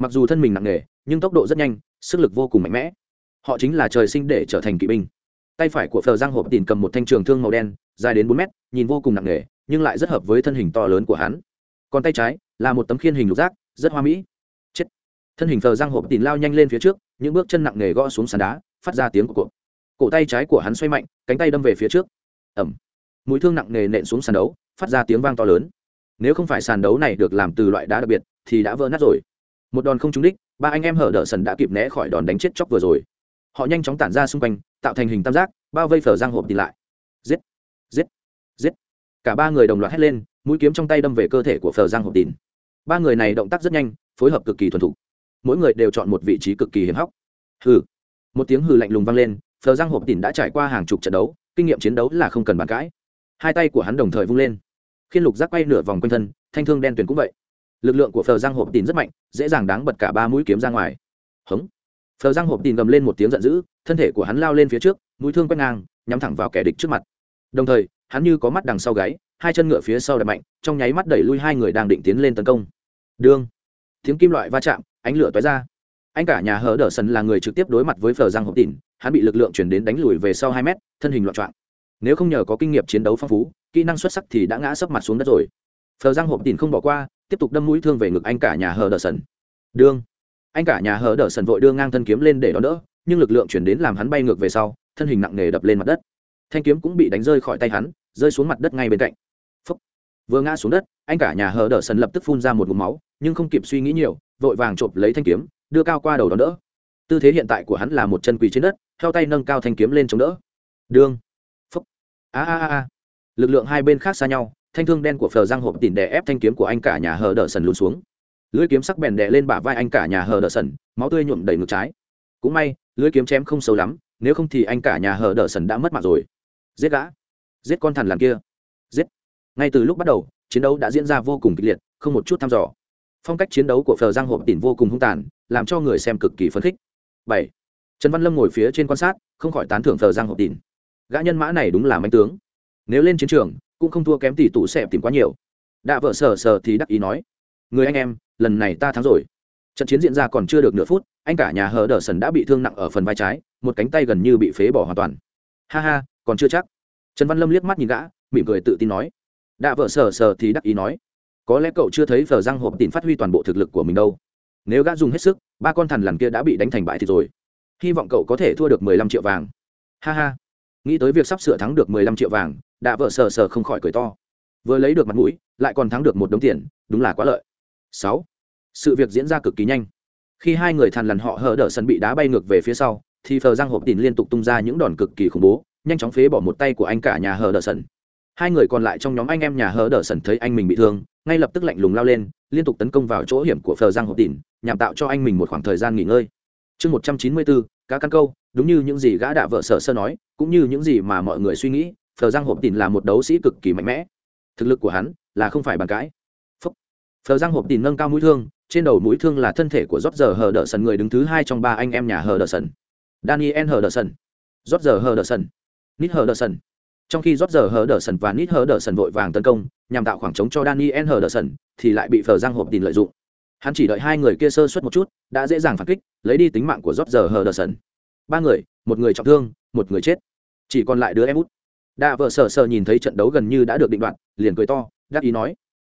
mặc dù thân mình nặng nề, nhưng tốc độ rất nhanh, sức lực vô cùng mạnh mẽ. Họ chính là trời sinh để trở thành kỵ binh. Tay phải của phờ giang hộp tìm cầm một thanh trường thương màu đen, dài đến bốn mét, nhìn vô cùng nặng nề, nhưng lại rất hợp với thân hình to lớn của hắn. Còn tay trái là một tấm khiên hình lục giác, rất hoa mỹ. Chết. Thân hình phờ giang hộp tìm lao nhanh lên phía trước, những bước chân nặng nề gõ xuống sàn đá, phát ra tiếng của cổ. Cổ tay trái của hắn xoay mạnh, cánh tay đâm về phía trước. Ẩm mũi thương nặng nề nện xuống sàn đấu, phát ra tiếng vang to lớn. Nếu không phải sàn đấu này được làm từ loại đá đặc biệt, thì đã vỡ nát rồi một đòn không trúng đích, ba anh em hở đỡ sần đã kịp né khỏi đòn đánh chết chóc vừa rồi. Họ nhanh chóng tản ra xung quanh, tạo thành hình tam giác, bao vây phở giang hộp đi lại. Giết giết giết. Cả ba người đồng loạt hét lên, mũi kiếm trong tay đâm về cơ thể của phở giang hộp tìm ba người này động tác rất nhanh, phối hợp cực kỳ thuần thục. Mỗi người đều chọn một vị trí cực kỳ hiểm hóc. Hừ. Một tiếng hừ lạnh lùng vang lên, phở giang hộp tìm đã trải qua hàng chục trận đấu, kinh nghiệm chiến đấu là không cần bàn cãi. Hai tay của hắn đồng thời vung lên. Khiên lục giác quay nửa vòng quanh thân, thanh thương đen tuyển cũng vậy lực lượng của phờ giang hộp tìm rất mạnh, dễ dàng đáng bật cả ba mũi kiếm ra ngoài. Hống. Phờ giang hộp tìm gầm lên một tiếng giận dữ, thân thể của hắn lao lên phía trước, mũi thương quét ngang, nhắm thẳng vào kẻ địch trước mặt. Đồng thời, hắn như có mắt đằng sau gáy, hai chân ngựa phía sau đập mạnh, trong nháy mắt đẩy lui hai người đang định tiến lên tấn công. Đương. Tiếng kim loại va chạm, ánh lửa toái ra. Anh cả nhà hở đờ sần là người trực tiếp đối mặt với phờ giang hộp tỉn hắn bị lực lượng chuyển đến đánh lùi về sau hai mét, thân hình loạn trọng nếu không nhờ có kinh nghiệm chiến đấu phong phú, kỹ năng xuất sắc thì đã ngã sấp mặt xuống đất rồi. Phờ giang hộp tỉn không bỏ qua tiếp tục đâm mũi thương về ngực anh cả nhà hờ đờ sần. Đương. Anh cả nhà hờ đờ sần vội đưa ngang thân kiếm lên để đón đỡ, nhưng lực lượng chuyển đến làm hắn bay ngược về sau, thân hình nặng nề đập lên mặt đất. Thanh kiếm cũng bị đánh rơi khỏi tay hắn, rơi xuống mặt đất ngay bên cạnh. Phúc. vừa ngã xuống đất, anh cả nhà hờ đờ sần lập tức phun ra một ngụm máu, nhưng không kịp suy nghĩ nhiều, vội vàng chộp lấy thanh kiếm, đưa cao qua đầu đón đỡ. Tư thế hiện tại của hắn là một chân quỳ trên đất, theo tay nâng cao thanh kiếm lên chống đỡ. Đương. Phúc. a a a lực lượng hai bên khác xa nhau thanh thương đen của phờ giang hộp tìm đè ép thanh kiếm của anh cả nhà hờ đờ sần lún xuống. Lưỡi kiếm sắc bèn đè lên bả vai anh cả nhà hờ đờ sần, máu tươi nhuộm đầy ngực trái. Cũng may, lưỡi kiếm chém không sâu lắm, nếu không thì anh cả nhà hờ đờ sần đã mất mạng rồi. Giết gã. Giết con thằn lằn kia. Giết. Ngay từ lúc bắt đầu, chiến đấu đã diễn ra vô cùng kịch liệt, không một chút thăm dò. Phong cách chiến đấu của phờ giang hộp tỉn vô cùng hung tàn, làm cho người xem cực kỳ phấn khích. Bảy. Trần văn lâm ngồi phía trên quan sát, không khỏi tán thưởng phờ giang hộp tỉn. Gã nhân mã này đúng là manh tướng. Nếu lên chiến trường cũng không thua kém tỷ tụ xẹp tìm quá nhiều. Đã vợ sờ sờ thì đắc ý nói, người anh em, lần này ta thắng rồi. Trận chiến diễn ra còn chưa được nửa phút, anh cả nhà hờ đờ sần đã bị thương nặng ở phần vai trái, một cánh tay gần như bị phế bỏ hoàn toàn. Ha ha, còn chưa chắc. Trần văn lâm liếc mắt nhìn gã, mỉm cười tự tin nói. Đã vợ sờ sờ thì đắc ý nói, có lẽ cậu chưa thấy phờ răng hộp tìm phát huy toàn bộ thực lực của mình đâu. Nếu gã dùng hết sức, ba con thằn lằn kia đã bị đánh thành bại thì rồi. Hy vọng cậu có thể thua được mười lăm triệu vàng. Ha ha nghĩ tới việc sắp sửa thắng được mười lăm triệu vàng, đã vợ sờ sờ không khỏi cười to. Vừa lấy được mặt mũi, lại còn thắng được một đống tiền, đúng là quá lợi. Sáu, sự việc diễn ra cực kỳ nhanh. Khi hai người thằn lằn họ hở đỡ sân bị đá bay ngược về phía sau, thì phờ giang hộp tìn liên tục tung ra những đòn cực kỳ khủng bố, nhanh chóng phế bỏ một tay của anh cả nhà hờ đỡ sân. Hai người còn lại trong nhóm anh em nhà hờ đỡ sân thấy anh mình bị thương, ngay lập tức lạnh lùng lao lên, liên tục tấn công vào chỗ hiểm của phờ giang hộp tìn nhằm tạo cho anh mình một khoảng thời gian nghỉ ngơi. Chương một trăm chín mươi bốn cá căn câu, đúng như những gì gã đạ vợ sở sơ nói, cũng như những gì mà mọi người suy nghĩ, phờ giang hộp tìn là một đấu sĩ cực kỳ mạnh mẽ. Thực lực của hắn là không phải bàn cãi. Phờ giang hộp tìn nâng cao mũi thương, trên đầu mũi thương là thân thể của rót giờ hờ đờ sần người đứng thứ hai trong ba anh em nhà hờ đờ sần daniel hờ đờ sần rót giờ hờ đờ sần nít hờ đờ sần trong khi rót giờ hờ đờ sần và nít hờ đờ sần vội vàng tấn công, nhằm tạo khoảng trống cho daniel hờ đờ sần thì lại bị phờ giang hộp tin lợi dụng hắn chỉ đợi hai người kia sơ suất một chút đã dễ dàng phản kích lấy đi tính mạng của rót giờ hờ đờ sần ba người một người trọng thương một người chết. Chỉ còn lại đứa em út. Đạ vợ sờ sờ nhìn thấy trận đấu gần như đã được định đoạn, liền cười to đáp ý nói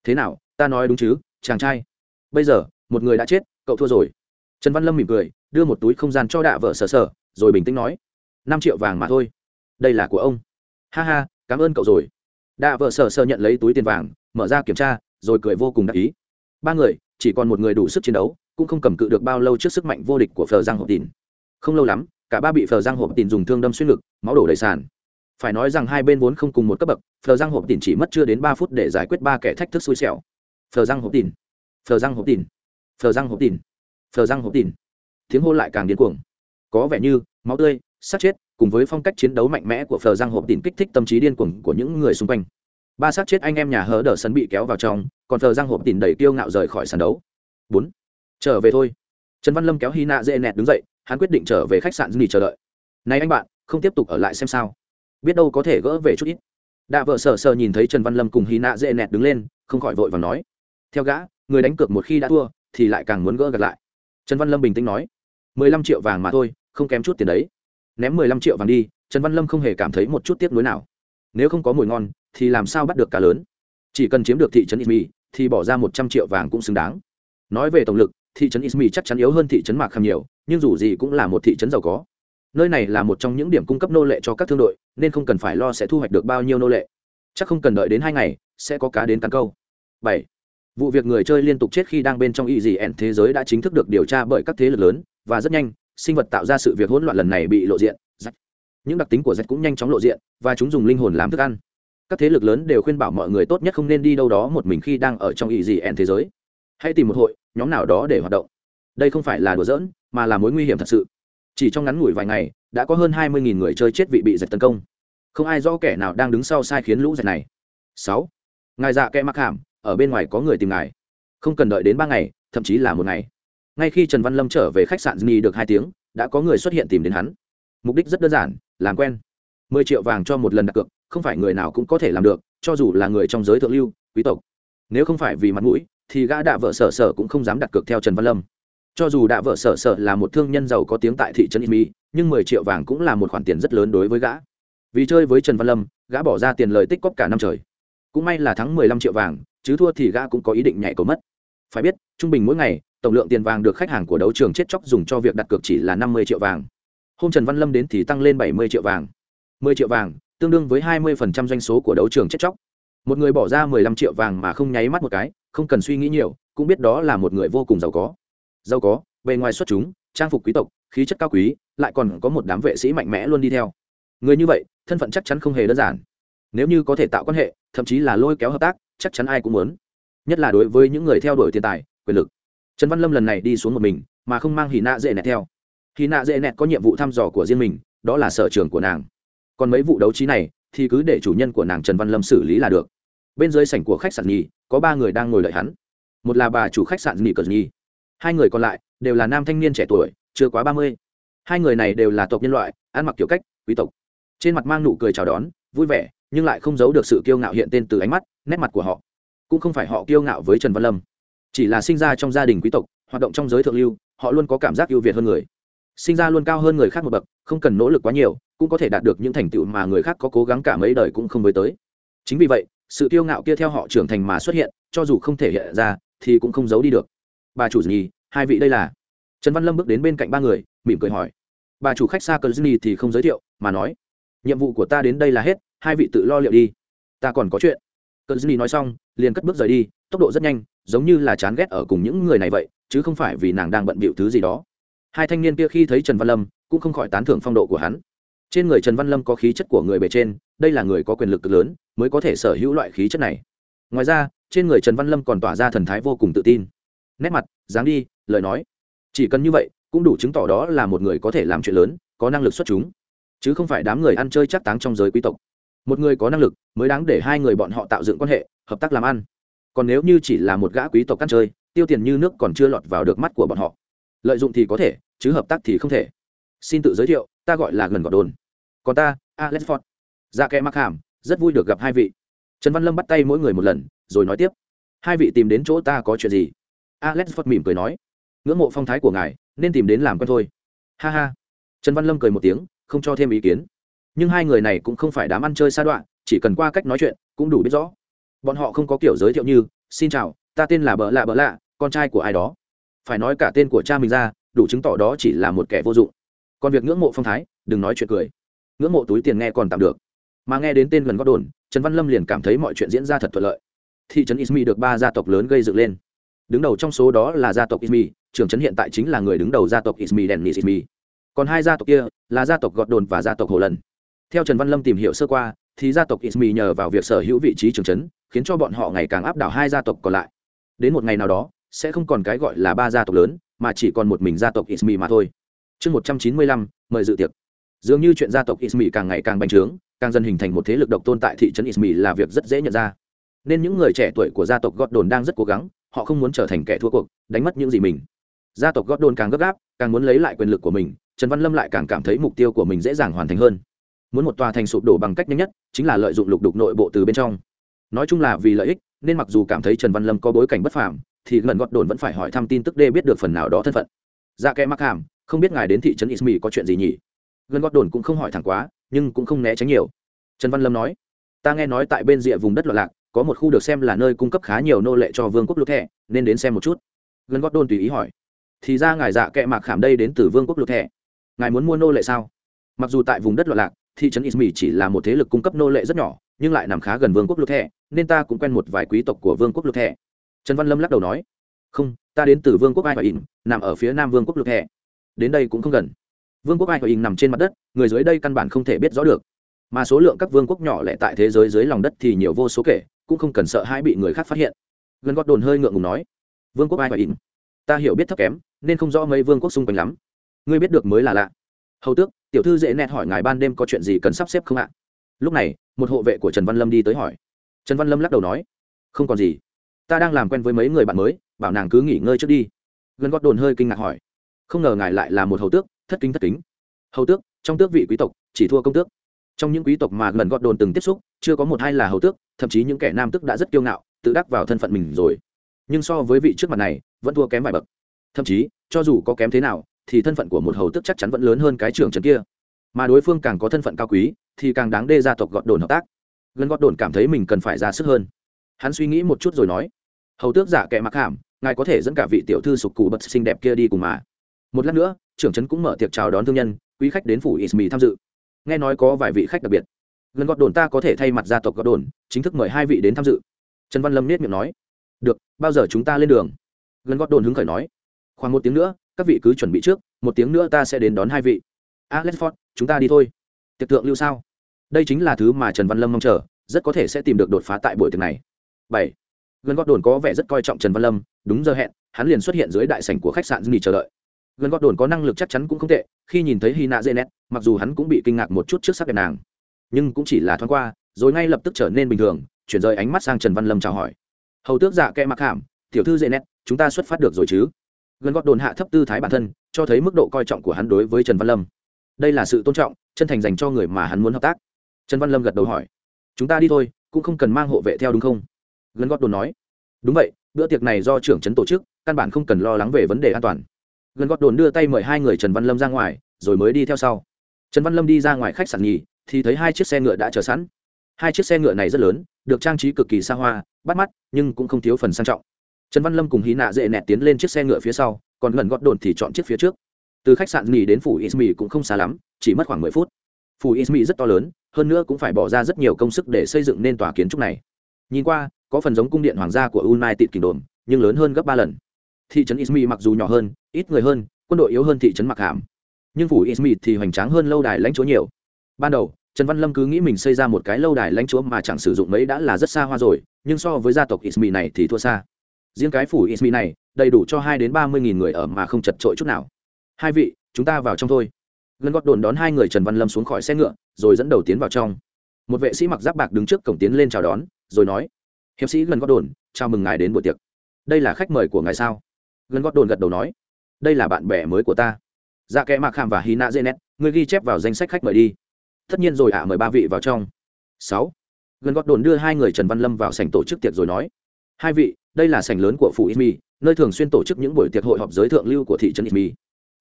thế nào ta nói đúng chứ chàng trai. Bây giờ một người đã chết cậu thua rồi. Trần văn lâm mỉm cười đưa một túi không gian cho đạ vợ sờ sờ rồi bình tĩnh nói năm triệu vàng mà thôi. Đây là của ông. Ha ha cảm ơn cậu rồi. Đạ vợ sờ sờ nhận lấy túi tiền vàng mở ra kiểm tra rồi cười vô cùng đắc ý. Ba người chỉ còn một người đủ sức chiến đấu, cũng không cầm cự được bao lâu trước sức mạnh vô địch của phờ giang hộp tìn. Không lâu lắm, cả ba bị phờ giang hộp tìn dùng thương đâm xuyên ngực, máu đổ đầy sàn. Phải nói rằng hai bên vốn không cùng một cấp bậc, phờ giang hộp tìn chỉ mất chưa đến ba phút để giải quyết ba kẻ thách thức xui xẻo. Phờ giang hộp tìn, phờ giang hộp tìn, phờ giang hộp tìn, phờ giang hộp tìn. Tiếng hô lại càng điên cuồng. Có vẻ như máu tươi sát chết, cùng với phong cách chiến đấu mạnh mẽ của phờ giang hộp tìn kích thích tâm trí điên cuồng của những người xung quanh ba sát chết anh em nhà hớ đờ sân bị kéo vào trong, còn thờ giang hộp tìm đầy tiêu ngạo rời khỏi sàn đấu. Bốn, trở về thôi. Trần văn lâm kéo hy nạ dễ nẹt đứng dậy, hắn quyết định trở về khách sạn nghỉ chờ đợi. Này anh bạn, không tiếp tục ở lại xem sao. Biết đâu có thể gỡ về chút ít. Đạ vợ sờ sờ nhìn thấy trần văn lâm cùng hy nạ dễ nẹt đứng lên, không khỏi vội và nói. Theo gã, người đánh cược một khi đã thua, thì lại càng muốn gỡ gạt lại. Trần văn lâm bình tĩnh nói. Mười lăm triệu vàng mà thôi, không kém chút tiền đấy. Ném mười lăm triệu vàng đi, trần văn lâm không hề cảm thấy một chút tiếc nuối nào. Nếu không có mùi ngon thì làm sao bắt được cá lớn? Chỉ cần chiếm được thị trấn ismi thì bỏ ra một trăm triệu vàng cũng xứng đáng. Nói về tổng lực, thị trấn ismi chắc chắn yếu hơn thị trấn mạc kham nhiều, nhưng dù gì cũng là một thị trấn giàu có. Nơi này là một trong những điểm cung cấp nô lệ cho các thương đội, nên không cần phải lo sẽ thu hoạch được bao nhiêu nô lệ. Chắc không cần đợi đến hai ngày, sẽ có cá đến cắn câu. Bảy. Vụ việc người chơi liên tục chết khi đang bên trong y gì ẻn thế giới đã chính thức được điều tra bởi các thế lực lớn, và rất nhanh, sinh vật tạo ra sự việc hỗn loạn lần này bị lộ diện. Những đặc tính của z cũng nhanh chóng lộ diện, và chúng dùng linh hồn làm thức ăn các thế lực lớn đều khuyên bảo mọi người tốt nhất không nên đi đâu đó một mình khi đang ở trong ý gì ẹn thế giới. Hãy tìm một hội, nhóm nào đó để hoạt động. Đây không phải là đùa giỡn, mà là mối nguy hiểm thật sự. Chỉ trong ngắn ngủi vài ngày, đã có hơn hai mươi người chơi chết vị bị giật tấn công. Không ai rõ kẻ nào đang đứng sau sai khiến lũ giật này. Sáu. Ngài dạ kẽ mặc hàm, ở bên ngoài có người tìm ngài. Không cần đợi đến ba ngày, thậm chí là một ngày. Ngay khi trần văn lâm trở về khách sạn Disney được hai tiếng, đã có người xuất hiện tìm đến hắn. Mục đích rất đơn giản, làm quen mười triệu vàng cho một lần đặt cược không phải người nào cũng có thể làm được cho dù là người trong giới thượng lưu quý tộc. Nếu không phải vì mặt mũi thì gã đạ vợ sở sở cũng không dám đặt cược theo trần văn lâm. Cho dù đạ vợ sở sở là một thương nhân giàu có tiếng tại thị trấn Mỹ, nhưng mười triệu vàng cũng là một khoản tiền rất lớn đối với gã. Vì chơi với trần văn lâm gã bỏ ra tiền lời tích cóp cả năm trời. Cũng may là thắng mười lăm triệu vàng chứ thua thì gã cũng có ý định nhảy cầu mất. Phải biết trung bình mỗi ngày tổng lượng tiền vàng được khách hàng của đấu trường chết chóc dùng cho việc đặt cược chỉ là năm mươi triệu vàng. Hôm trần văn lâm đến thì tăng lên bảy mươi triệu vàng mười triệu vàng, tương đương với hai mươi phần trăm doanh số của đấu trường chết chóc. Một người bỏ ra mười lăm triệu vàng mà không nháy mắt một cái, không cần suy nghĩ nhiều, cũng biết đó là một người vô cùng giàu có. Giàu có, bề ngoài xuất chúng, trang phục quý tộc, khí chất cao quý, lại còn có một đám vệ sĩ mạnh mẽ luôn đi theo. Người như vậy, thân phận chắc chắn không hề đơn giản. Nếu như có thể tạo quan hệ, thậm chí là lôi kéo hợp tác, chắc chắn ai cũng muốn. Nhất là đối với những người theo đuổi tiền tài, quyền lực. Trần văn lâm lần này đi xuống một mình, mà không mang hì nạ dễ nẹt theo. Hì nạ dễ nẹt có nhiệm vụ thăm dò của riêng mình, đó là sở trường của nàng còn mấy vụ đấu trí này thì cứ để chủ nhân của nàng trần văn lâm xử lý là được. Bên dưới sảnh của khách sạn nhì, có ba người đang ngồi đợi hắn. Một là bà chủ khách sạn nhì cờ nhi hai người còn lại đều là nam thanh niên trẻ tuổi, chưa quá ba mươi. Hai người này đều là tộc nhân loại, ăn mặc kiểu cách, quý tộc. Trên mặt mang nụ cười chào đón, vui vẻ, nhưng lại không giấu được sự kiêu ngạo hiện tên từ ánh mắt, nét mặt của họ. Cũng không phải họ kiêu ngạo với trần văn lâm. Chỉ là sinh ra trong gia đình quý tộc, hoạt động trong giới thượng lưu, họ luôn có cảm giác ưu việt hơn người. Sinh ra luôn cao hơn người khác một bậc, không cần nỗ lực quá nhiều cũng có thể đạt được những thành tựu mà người khác có cố gắng cả mấy đời cũng không mới tới. Chính vì vậy, sự kiêu ngạo kia theo họ trưởng thành mà xuất hiện, cho dù không thể hiện ra, thì cũng không giấu đi được. Bà chủ gì hai vị đây là? Trần văn lâm bước đến bên cạnh ba người, mỉm cười hỏi. Bà chủ khách xa cờ thì không giới thiệu, mà nói, nhiệm vụ của ta đến đây là hết, hai vị tự lo liệu đi. Ta còn có chuyện. Cờ nói xong, liền cất bước rời đi, tốc độ rất nhanh, giống như là chán ghét ở cùng những người này vậy, chứ không phải vì nàng đang bận bịu thứ gì đó. Hai thanh niên kia khi thấy trần văn lâm, cũng không khỏi tán thưởng phong độ của hắn trên người trần văn lâm có khí chất của người bề trên, đây là người có quyền lực cực lớn mới có thể sở hữu loại khí chất này. Ngoài ra, trên người trần văn lâm còn tỏa ra thần thái vô cùng tự tin. Nét mặt, dáng đi, lời nói. Chỉ cần như vậy, cũng đủ chứng tỏ đó là một người có thể làm chuyện lớn, có năng lực xuất chúng. Chứ không phải đám người ăn chơi chắc táng trong giới quý tộc. Một người có năng lực mới đáng để hai người bọn họ tạo dựng quan hệ, hợp tác làm ăn. Còn nếu như chỉ là một gã quý tộc ăn chơi, tiêu tiền như nước còn chưa lọt vào được mắt của bọn họ. Lợi dụng thì có thể, chứ hợp tác thì không thể. Xin tự giới thiệu, ta gọi là gần gọt đồn còn ta, alex ford. Dạ kẽ mặc hàm, rất vui được gặp hai vị. Trần văn lâm bắt tay mỗi người một lần, rồi nói tiếp. Hai vị tìm đến chỗ ta có chuyện gì? Alex ford mỉm cười nói. Ngưỡng mộ phong thái của ngài, nên tìm đến làm quen thôi. Ha ha. Trần văn lâm cười một tiếng, không cho thêm ý kiến. Nhưng hai người này cũng không phải đám ăn chơi xa đoạn, chỉ cần qua cách nói chuyện, cũng đủ biết rõ. Bọn họ không có kiểu giới thiệu như, xin chào, ta tên là bợ lạ bợ lạ, con trai của ai đó. Phải nói cả tên của cha mình ra, đủ chứng tỏ đó chỉ là một kẻ vô dụng. Còn việc ngưỡng mộ phong thái, đừng nói chuyện cười ngưỡng mộ túi tiền nghe còn tạm được mà nghe đến tên gần gót đồn trần văn lâm liền cảm thấy mọi chuyện diễn ra thật thuận lợi thị trấn ismi được ba gia tộc lớn gây dựng lên đứng đầu trong số đó là gia tộc ismi trưởng trấn hiện tại chính là người đứng đầu gia tộc ismi dennis ismi còn hai gia tộc kia là gia tộc gọt đồn và gia tộc hồ lần theo trần văn lâm tìm hiểu sơ qua thì gia tộc ismi nhờ vào việc sở hữu vị trí trưởng trấn khiến cho bọn họ ngày càng áp đảo hai gia tộc còn lại đến một ngày nào đó sẽ không còn cái gọi là ba gia tộc lớn mà chỉ còn một mình gia tộc ismi mà thôi chương một trăm chín mươi lăm mời dự tiệc dường như chuyện gia tộc ismi càng ngày càng bành trướng, càng dần hình thành một thế lực độc tôn tại thị trấn ismi là việc rất dễ nhận ra. Nên những người trẻ tuổi của gia tộc gót đồn đang rất cố gắng, họ không muốn trở thành kẻ thua cuộc, đánh mất những gì mình. Gia tộc gót đồn càng gấp gáp, càng muốn lấy lại quyền lực của mình, trần văn lâm lại càng cảm thấy mục tiêu của mình dễ dàng hoàn thành hơn. Muốn một tòa thành sụp đổ bằng cách nhanh nhất, chính là lợi dụng lục đục nội bộ từ bên trong. Nói chung là vì lợi ích, nên mặc dù cảm thấy trần văn lâm có bối cảnh bất phàm, thì gần gót đồn vẫn phải hỏi thăm tin tức đê biết được phần nào đó thân phận. Dạ kẽ mắc hàm, không biết ngài đến thị trấn ismi có chuyện gì nhỉ? Gần gót đồn cũng không hỏi thẳng quá nhưng cũng không né tránh nhiều. Trần văn lâm nói ta nghe nói tại bên rìa vùng đất loạn lạc có một khu được xem là nơi cung cấp khá nhiều nô lệ cho vương quốc lục thẻ nên đến xem một chút. Gần gót đồn tùy ý hỏi thì ra ngài dạ kệ mạc khảm đây đến từ vương quốc lục thẻ. Ngài muốn mua nô lệ sao? Mặc dù tại vùng đất loạn lạc thị trấn ismi chỉ là một thế lực cung cấp nô lệ rất nhỏ nhưng lại nằm khá gần vương quốc lục thẻ nên ta cũng quen một vài quý tộc của vương quốc lục thẻ. Trần văn lâm lắc đầu nói không ta đến từ vương quốc ai và Ỉn, nằm ở phía nam vương quốc lục thẻ. Đến đây cũng không gần vương quốc ai và in nằm trên mặt đất, người dưới đây căn bản không thể biết rõ được. Mà số lượng các vương quốc nhỏ lẻ tại thế giới dưới lòng đất thì nhiều vô số kể, cũng không cần sợ hãi bị người khác phát hiện. Gần gót đồn hơi ngượng ngùng nói, vương quốc ai và in ta hiểu biết thấp kém, nên không rõ mấy vương quốc xung quanh lắm. Ngươi biết được mới là lạ. Hầu tước, tiểu thư dễ nẹt hỏi ngài ban đêm có chuyện gì cần sắp xếp không ạ? Lúc này, một hộ vệ của trần văn lâm đi tới hỏi. Trần văn lâm lắc đầu nói, không còn gì. Ta đang làm quen với mấy người bạn mới, bảo nàng cứ nghỉ ngơi trước đi. Gần gót đồn hơi kinh ngạc hỏi, không ngờ ngài lại là một hầu tước thất kính thất kính. Hầu tước, trong tước vị quý tộc, chỉ thua công tước. Trong những quý tộc mà gần gọt đồn từng tiếp xúc, chưa có một hai là hầu tước, thậm chí những kẻ nam tước đã rất kiêu ngạo, tự đắc vào thân phận mình rồi. Nhưng so với vị trước mặt này, vẫn thua kém vài bậc. Thậm chí, cho dù có kém thế nào, thì thân phận của một hầu tước chắc chắn vẫn lớn hơn cái trưởng trần kia. Mà đối phương càng có thân phận cao quý, thì càng đáng đê gia tộc gọt đồn hợp tác. Gần gọt đồn cảm thấy mình cần phải ra sức hơn. Hắn suy nghĩ một chút rồi nói, hầu tước giả kẻ mặc hàm, ngài có thể dẫn cả vị tiểu thư sục cụ bật xinh đẹp kia đi cùng mà một lát nữa, trưởng trấn cũng mở tiệc chào đón thương nhân, quý khách đến phủ ismi tham dự. Nghe nói có vài vị khách đặc biệt. Gần gọt đồn ta có thể thay mặt gia tộc gọt đồn, chính thức mời hai vị đến tham dự. Trần văn lâm nết miệng nói. Được, bao giờ chúng ta lên đường? Gần gọt đồn hứng khởi nói. Khoảng một tiếng nữa, các vị cứ chuẩn bị trước, một tiếng nữa ta sẽ đến đón hai vị. Alex ford, chúng ta đi thôi. Tiệc tượng lưu sao? Đây chính là thứ mà trần văn lâm mong chờ, rất có thể sẽ tìm được đột phá tại buổi tiệc này. Bảy. Gần gót đồn có vẻ rất coi trọng trần văn lâm, đúng giờ hẹn, hắn liền xuất hiện dưới đại sảnh của khách sạn nghỉ chờ đợi gần gót đồn có năng lực chắc chắn cũng không tệ, khi nhìn thấy hy nạ dê nét mặc dù hắn cũng bị kinh ngạc một chút trước sắc đẹp nàng, nhưng cũng chỉ là thoáng qua, rồi ngay lập tức trở nên bình thường, chuyển rời ánh mắt sang trần văn lâm chào hỏi. Hầu tước dạ kệ mặc hàm, tiểu thư dê nét chúng ta xuất phát được rồi chứ? Gần gót đồn hạ thấp tư thái bản thân, cho thấy mức độ coi trọng của hắn đối với trần văn lâm. Đây là sự tôn trọng, chân thành dành cho người mà hắn muốn hợp tác. Trần văn lâm gật đầu hỏi. Chúng ta đi thôi, cũng không cần mang hộ vệ theo đúng không? Gần gót đồn nói. Đúng vậy, bữa tiệc này do trưởng trấn tổ chức, căn bản không cần lo lắng về vấn đề an toàn gần gót đồn đưa tay mời hai người trần văn lâm ra ngoài, rồi mới đi theo sau. Trần văn lâm đi ra ngoài khách sạn nhì, thì thấy hai chiếc xe ngựa đã chờ sẵn. Hai chiếc xe ngựa này rất lớn, được trang trí cực kỳ xa hoa, bắt mắt, nhưng cũng không thiếu phần sang trọng. Trần văn lâm cùng hí nạ dễ nẹt tiến lên chiếc xe ngựa phía sau, còn gần gót đồn thì chọn chiếc phía trước. Từ khách sạn nghỉ đến phủ ismi cũng không xa lắm, chỉ mất khoảng mười phút. Phủ ismi rất to lớn, hơn nữa cũng phải bỏ ra rất nhiều công sức để xây dựng nên tòa kiến trúc này. Nhìn qua, có phần giống cung điện hoàng gia của united kingdom, nhưng lớn hơn gấp ba lần thị trấn ismi mặc dù nhỏ hơn, ít người hơn, quân đội yếu hơn thị trấn mặc hàm. Nhưng phủ ismi thì hoành tráng hơn lâu đài lãnh chúa nhiều. Ban đầu, trần văn lâm cứ nghĩ mình xây ra một cái lâu đài lãnh chúa mà chẳng sử dụng mấy đã là rất xa hoa rồi, nhưng so với gia tộc ismi này thì thua xa. Riêng cái phủ ismi này, đầy đủ cho hai đến ba mươi nghìn người ở mà không chật trội chút nào. Hai vị, chúng ta vào trong thôi. Gần gót đồn đón hai người trần văn lâm xuống khỏi xe ngựa, rồi dẫn đầu tiến vào trong. Một vệ sĩ mặc giáp bạc đứng trước cổng tiến lên chào đón, rồi nói, hiệp sĩ gần gót đồn, chào mừng ngài đến buổi tiệc. Đây là khách mời của ngài sao? Gần gót đồn gật đầu nói, đây là bạn bè mới của ta. Dạ kẽ mạc khảm và hy nạ dê nét, người ghi chép vào danh sách khách mời đi. Tất nhiên rồi ạ, mời ba vị vào trong. Sáu. Gần gót đồn đưa hai người trần văn lâm vào sảnh tổ chức tiệc rồi nói, hai vị, đây là sảnh lớn của phủ ismi nơi thường xuyên tổ chức những buổi tiệc hội họp giới thượng lưu của thị trấn ismi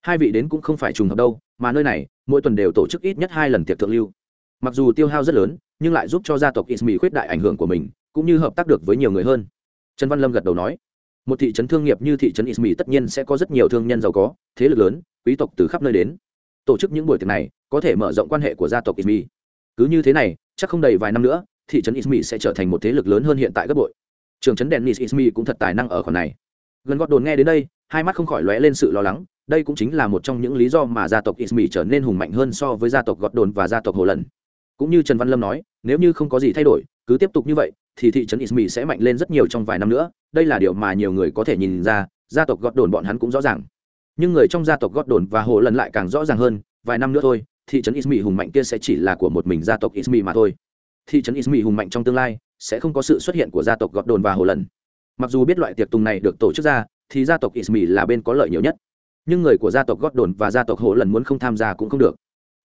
hai vị đến cũng không phải trùng hợp đâu, mà nơi này, mỗi tuần đều tổ chức ít nhất hai lần tiệc thượng lưu. Mặc dù tiêu hao rất lớn, nhưng lại giúp cho gia tộc ismi khuyết đại ảnh hưởng của mình, cũng như hợp tác được với nhiều người hơn. Trần văn lâm gật đầu nói một thị trấn thương nghiệp như thị trấn ismi tất nhiên sẽ có rất nhiều thương nhân giàu có, thế lực lớn, quý tộc từ khắp nơi đến. Tổ chức những buổi tiệc này, có thể mở rộng quan hệ của gia tộc ismi cứ như thế này, chắc không đầy vài năm nữa, thị trấn ismi sẽ trở thành một thế lực lớn hơn hiện tại gấp bội. Trường trấn đèn ismi cũng thật tài năng ở khoản này. Gần gót đồn nghe đến đây, hai mắt không khỏi lóe lên sự lo lắng, đây cũng chính là một trong những lý do mà gia tộc ismi trở nên hùng mạnh hơn so với gia tộc gọt đồn và gia tộc hồ lần cũng như trần văn lâm nói, nếu như không có gì thay đổi cứ tiếp tục như vậy, thì thị trấn ismi sẽ mạnh lên rất nhiều trong vài năm nữa. Đây là điều mà nhiều người có thể nhìn ra, gia tộc Gót đồn bọn hắn cũng rõ ràng. Nhưng người trong gia tộc Gót đồn và hồ lần lại càng rõ ràng hơn, vài năm nữa thôi, thị trấn ismi hùng mạnh kia sẽ chỉ là của một mình gia tộc ismi mà thôi. Thị trấn ismi hùng mạnh trong tương lai sẽ không có sự xuất hiện của gia tộc Gót đồn và hồ lần. Mặc dù biết loại tiệc tùng này được tổ chức ra, thì gia tộc ismi là bên có lợi nhiều nhất. Nhưng người của gia tộc gót đồn và gia tộc hồ lần muốn không tham gia cũng không được.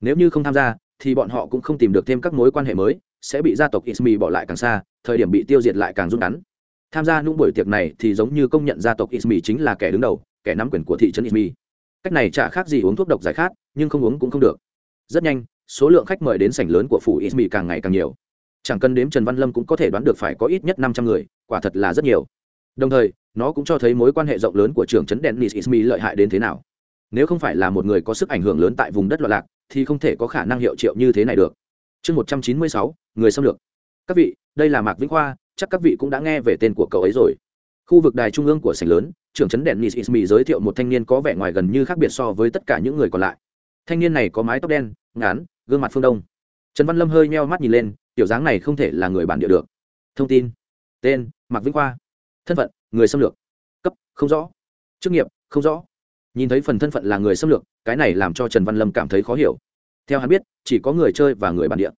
Nếu như không tham gia, thì bọn họ cũng không tìm được thêm các mối quan hệ mới sẽ bị gia tộc ismi bỏ lại càng xa, thời điểm bị tiêu diệt lại càng rút ngắn. Tham gia những buổi tiệc này thì giống như công nhận gia tộc ismi chính là kẻ đứng đầu, kẻ nắm quyền của thị trấn ismi. Cách này chả khác gì uống thuốc độc giải khát, nhưng không uống cũng không được. Rất nhanh, số lượng khách mời đến sảnh lớn của phủ ismi càng ngày càng nhiều. Chẳng cần đếm trần văn lâm cũng có thể đoán được phải có ít nhất năm trăm người, quả thật là rất nhiều. Đồng thời, nó cũng cho thấy mối quan hệ rộng lớn của trưởng trấn dennis ismi lợi hại đến thế nào. Nếu không phải là một người có sức ảnh hưởng lớn tại vùng đất loạn lạc, thì không thể có khả năng hiệu triệu như thế này được chương một trăm chín mươi sáu, người xâm lược. Các vị, đây là mạc vĩnh khoa, chắc các vị cũng đã nghe về tên của cậu ấy rồi. Khu vực đài trung ương của sảnh lớn, trưởng trấn dennis ismi giới thiệu một thanh niên có vẻ ngoài gần như khác biệt so với tất cả những người còn lại. Thanh niên này có mái tóc đen, ngắn, gương mặt phương đông. Trần văn lâm hơi meo mắt nhìn lên, tiểu dáng này không thể là người bản địa được. Thông tin. Tên, mạc vĩnh khoa. Thân phận, người xâm lược. Cấp, không rõ. Chức nghiệp, không rõ. Nhìn thấy phần thân phận là người xâm lược, cái này làm cho trần văn lâm cảm thấy khó hiểu theo hắn biết, chỉ có người chơi và người bản địa.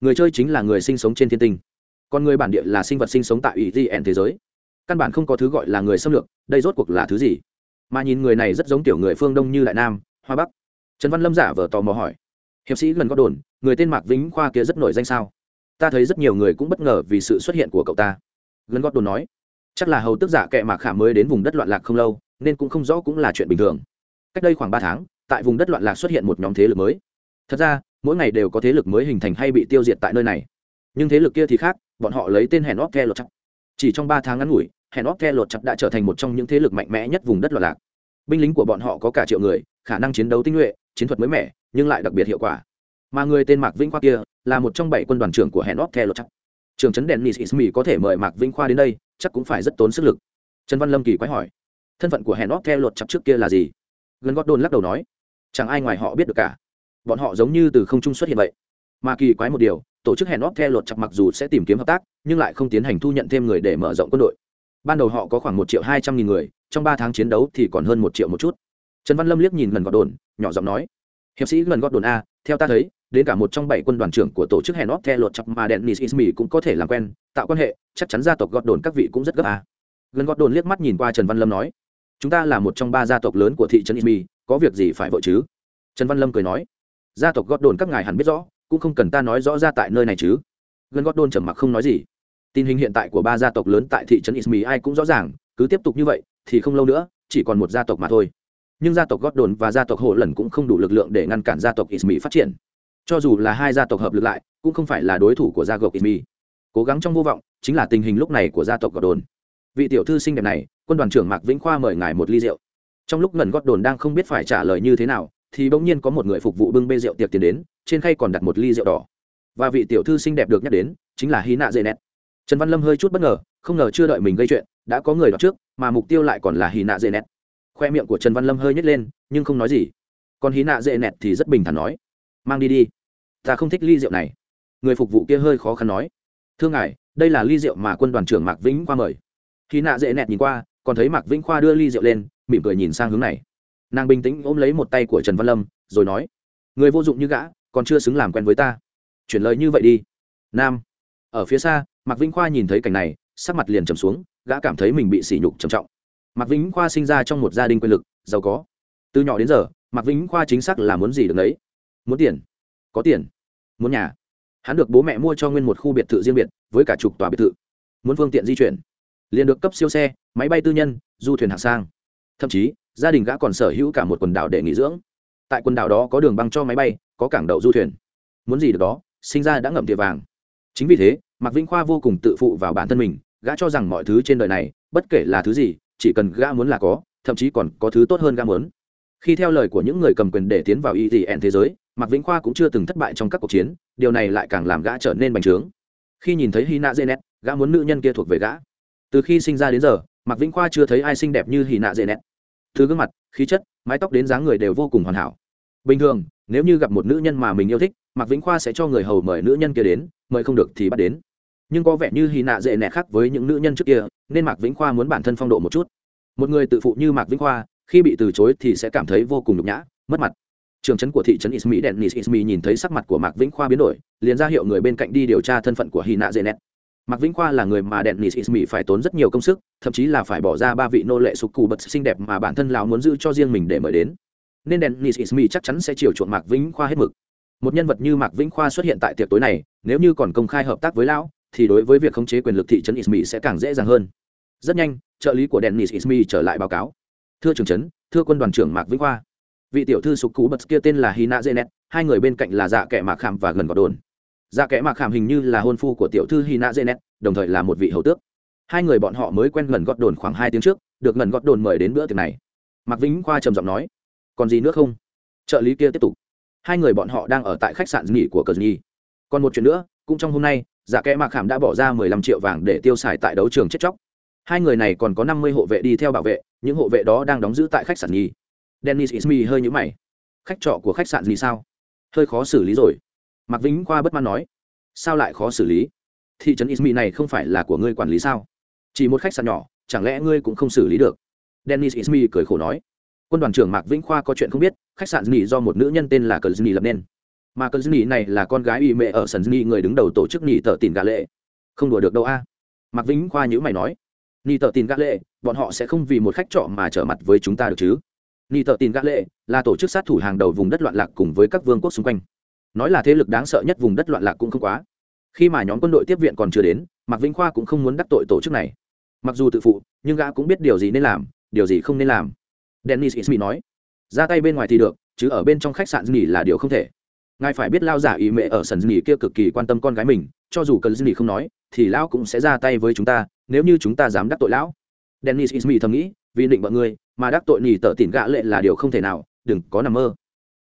Người chơi chính là người sinh sống trên thiên tinh. Còn người bản địa là sinh vật sinh sống tại ủy gn thế giới. Căn bản không có thứ gọi là người xâm lược, đây rốt cuộc là thứ gì? Mà nhìn người này rất giống tiểu người phương đông như đại nam, hoa bắc. Trần văn lâm giả vờ tò mò hỏi. Hiệp sĩ gần có đồn người tên mạc vĩnh khoa kia rất nổi danh sao? Ta thấy rất nhiều người cũng bất ngờ vì sự xuất hiện của cậu ta. Gần gót đồn nói. Chắc là hầu tức giả kệ mạc khả mới đến vùng đất loạn lạc không lâu, nên cũng không rõ cũng là chuyện bình thường. Cách đây khoảng ba tháng, tại vùng đất loạn lạc xuất hiện một nhóm thế lực mới thật ra, mỗi ngày đều có thế lực mới hình thành hay bị tiêu diệt tại nơi này. Nhưng thế lực kia thì khác, bọn họ lấy tên hèn óc the lột chặt. Chỉ trong ba tháng ngắn ngủi, hèn óc the lột chặt đã trở thành một trong những thế lực mạnh mẽ nhất vùng đất loạn lạc. Binh lính của bọn họ có cả triệu người, khả năng chiến đấu tinh nhuệ, chiến thuật mới mẻ, nhưng lại đặc biệt hiệu quả. Mà người tên mạc vĩnh khoa kia, là một trong bảy quân đoàn trưởng của hèn óc the lột chặt. Trường trấn dennis ismi có thể mời mạc vĩnh khoa đến đây, chắc cũng phải rất tốn sức lực. Trần văn lâm kỳ quái hỏi, thân phận của hèn óc the lột chặt trước kia là gì? Gần gót đôn lắc đầu nói, chẳng ai ngoài họ biết được cả bọn họ giống như từ không trung xuất hiện vậy. Mà kỳ quái một điều, tổ chức hèn óp theo luật chặt mặc dù sẽ tìm kiếm hợp tác, nhưng lại không tiến hành thu nhận thêm người để mở rộng quân đội. Ban đầu họ có khoảng một triệu hai trăm nghìn người, trong ba tháng chiến đấu thì còn hơn một triệu một chút. Trần văn lâm liếc nhìn lần gọt đồn, nhỏ giọng nói, hiệp sĩ lần gọt đồn a, theo ta thấy, đến cả một trong bảy quân đoàn trưởng của tổ chức hèn óp theo luật chặt mà dennis ismi cũng có thể làm quen, tạo quan hệ, chắc chắn gia tộc gọt đồn các vị cũng rất gấp a. Gần gọt đồn liếc mắt nhìn qua trần văn lâm nói, chúng ta là một trong ba gia tộc lớn của thị trấn ismi có việc gì phải vội chứ? Trần văn lâm cười nói gia tộc gót đồn các ngài hẳn biết rõ, cũng không cần ta nói rõ ra tại nơi này chứ. Gần gót đồn trầm mặc không nói gì. Tình hình hiện tại của ba gia tộc lớn tại thị trấn ismi ai cũng rõ ràng, cứ tiếp tục như vậy thì không lâu nữa, chỉ còn một gia tộc mà thôi. Nhưng gia tộc gót đồn và gia tộc hồ lần cũng không đủ lực lượng để ngăn cản gia tộc ismi phát triển. Cho dù là hai gia tộc hợp lực lại, cũng không phải là đối thủ của gia gộc ismi cố gắng trong vô vọng chính là tình hình lúc này của gia tộc gót đồn vị tiểu thư xinh đẹp này, quân đoàn trưởng mạc vĩnh khoa mời ngài một ly rượu. Trong lúc ngẩn gót đồn đang không biết phải trả lời như thế nào thì bỗng nhiên có một người phục vụ bưng bê rượu tiệc tiền đến, trên khay còn đặt một ly rượu đỏ. Và vị tiểu thư xinh đẹp được nhắc đến, chính là hy nạ dê nét trần văn lâm hơi chút bất ngờ, không ngờ chưa đợi mình gây chuyện, đã có người đọc trước, mà mục tiêu lại còn là hy nạ dê nét khoe miệng của trần văn lâm hơi nhét lên, nhưng không nói gì. Còn hy nạ dê nét thì rất bình thản nói, mang đi đi, ta không thích ly rượu này. Người phục vụ kia hơi khó khăn nói, thưa ngài, đây là ly rượu mà quân đoàn trưởng mạc vĩnh Khoa mời. Khi nạ dễ nẹt nhìn qua, còn thấy mạc vĩnh khoa đưa ly rượu lên, mỉm cười nhìn sang hướng này nàng bình tĩnh ôm lấy một tay của trần văn lâm, rồi nói, người vô dụng như gã, còn chưa xứng làm quen với ta. Chuyển lời như vậy đi. Nam, ở phía xa, mạc vĩnh khoa nhìn thấy cảnh này, sắc mặt liền trầm xuống, gã cảm thấy mình bị sỉ nhục trầm trọng. Mạc vĩnh khoa sinh ra trong một gia đình quyền lực, giàu có. Từ nhỏ đến giờ, mạc vĩnh khoa chính xác là muốn gì được đấy muốn tiền. Có tiền. Muốn nhà. Hắn được bố mẹ mua cho nguyên một khu biệt thự riêng biệt, với cả chục tòa biệt thự. Muốn phương tiện di chuyển. Liền được cấp siêu xe, máy bay tư nhân, du thuyền hạng sang. Thậm chí gia đình gã còn sở hữu cả một quần đảo để nghỉ dưỡng. Tại quần đảo đó có đường băng cho máy bay, có cảng đậu du thuyền. Muốn gì được đó, sinh ra đã ngậm tiệ vàng. Chính vì thế, mạc vĩnh khoa vô cùng tự phụ vào bản thân mình, gã cho rằng mọi thứ trên đời này, bất kể là thứ gì, chỉ cần gã muốn là có, thậm chí còn có thứ tốt hơn gã muốn. Khi theo lời của những người cầm quyền để tiến vào y tỉ thế giới, mạc vĩnh khoa cũng chưa từng thất bại trong các cuộc chiến, điều này lại càng làm gã trở nên bành trướng. Khi nhìn thấy hina dê nét gã muốn nữ nhân kia thuộc về gã. Từ khi sinh ra đến giờ, mạc vĩnh khoa chưa thấy ai xinh đẹp như hina dê nét thứ gương mặt, khí chất, mái tóc đến dáng người đều vô cùng hoàn hảo. Bình thường, nếu như gặp một nữ nhân mà mình yêu thích, mạc vĩnh khoa sẽ cho người hầu mời nữ nhân kia đến, mời không được thì bắt đến. Nhưng có vẻ như hy nạ dễ nẹ khác với những nữ nhân trước kia, nên mạc vĩnh khoa muốn bản thân phong độ một chút. Một người tự phụ như mạc vĩnh khoa, khi bị từ chối thì sẽ cảm thấy vô cùng nhục nhã, mất mặt. Trường trấn của thị trấn ismi dennis ismi nhìn thấy sắc mặt của mạc vĩnh khoa biến đổi, liền ra hiệu người bên cạnh đi điều tra thân phận của hy nạ dễ nẹt mạc vĩnh khoa là người mà dennis ismi phải tốn rất nhiều công sức, thậm chí là phải bỏ ra ba vị nô lệ sục cụ bật xinh đẹp mà bản thân lão muốn giữ cho riêng mình để mời đến. Nên dennis ismi chắc chắn sẽ chiều chuộng mạc vĩnh khoa hết mực. Một nhân vật như mạc vĩnh khoa xuất hiện tại tiệc tối này, nếu như còn công khai hợp tác với lão, thì đối với việc khống chế quyền lực thị trấn ismi sẽ càng dễ dàng hơn. Rất nhanh, trợ lý của dennis ismi trở lại báo cáo. Thưa trưởng trấn, thưa quân đoàn trưởng mạc vĩnh khoa, vị tiểu thư sục cụ bật kia tên là hina zenet, hai người bên cạnh là dạ kẻ mạc khảm và gần gọt đồn dạ kẽ mạc khảm hình như là hôn phu của tiểu thư hina zenet, đồng thời là một vị hầu tước. Hai người bọn họ mới quen ngần gót đồn khoảng hai tiếng trước, được ngần gót đồn mời đến bữa tiệc này. Mạc vĩnh khoa trầm giọng nói, còn gì nữa không? Trợ lý kia tiếp tục. Hai người bọn họ đang ở tại khách sạn nghỉ của cờ nhi. Còn một chuyện nữa, cũng trong hôm nay dạ kẽ mạc khảm đã bỏ ra mười lăm triệu vàng để tiêu xài tại đấu trường chết chóc. Hai người này còn có năm mươi hộ vệ đi theo bảo vệ, những hộ vệ đó đang đóng giữ tại khách sạn nhi dennis ismi hơi nhũ mày. Khách trọ của khách sạn gì sao? Hơi khó xử lý rồi mạc vĩnh khoa bất mãn nói, sao lại khó xử lý? Thị trấn ismi này không phải là của ngươi quản lý sao? Chỉ một khách sạn nhỏ, chẳng lẽ ngươi cũng không xử lý được? Dennis ismi cười khổ nói, quân đoàn trưởng mạc vĩnh khoa có chuyện không biết, khách sạn nghỉ do một nữ nhân tên là cờ nghỉ lập nên. Mà cờ nghỉ này là con gái ủy mẹ ở sân nghỉ người đứng đầu tổ chức nghỉ tờ tìm gà lệ. Không đùa được đâu a. Mạc vĩnh khoa nhữ mày nói nghỉ tờ tìm gà lệ, bọn họ sẽ không vì một khách trọ mà trở mặt với chúng ta được chứ? Nghỉ tờ tìm gà lệ là tổ chức sát thủ hàng đầu vùng đất loạn lạc cùng với các vương quốc xung quanh nói là thế lực đáng sợ nhất vùng đất loạn lạc cũng không quá. Khi mà nhóm quân đội tiếp viện còn chưa đến, mạc vĩnh khoa cũng không muốn đắc tội tổ chức này. Mặc dù tự phụ, nhưng gã cũng biết điều gì nên làm, điều gì không nên làm. Dennis ismi nói, ra tay bên ngoài thì được, chứ ở bên trong khách sạn nghỉ là điều không thể. Ngài phải biết lao giả ý mẹ ở sân nghỉ kia cực kỳ quan tâm con gái mình, cho dù cần nghỉ không nói, thì lão cũng sẽ ra tay với chúng ta, nếu như chúng ta dám đắc tội lão. Dennis ismi thầm nghĩ, vì định mọi người mà đắc tội nghỉ tợ tỉn gã lệ là điều không thể nào, đừng có nằm mơ.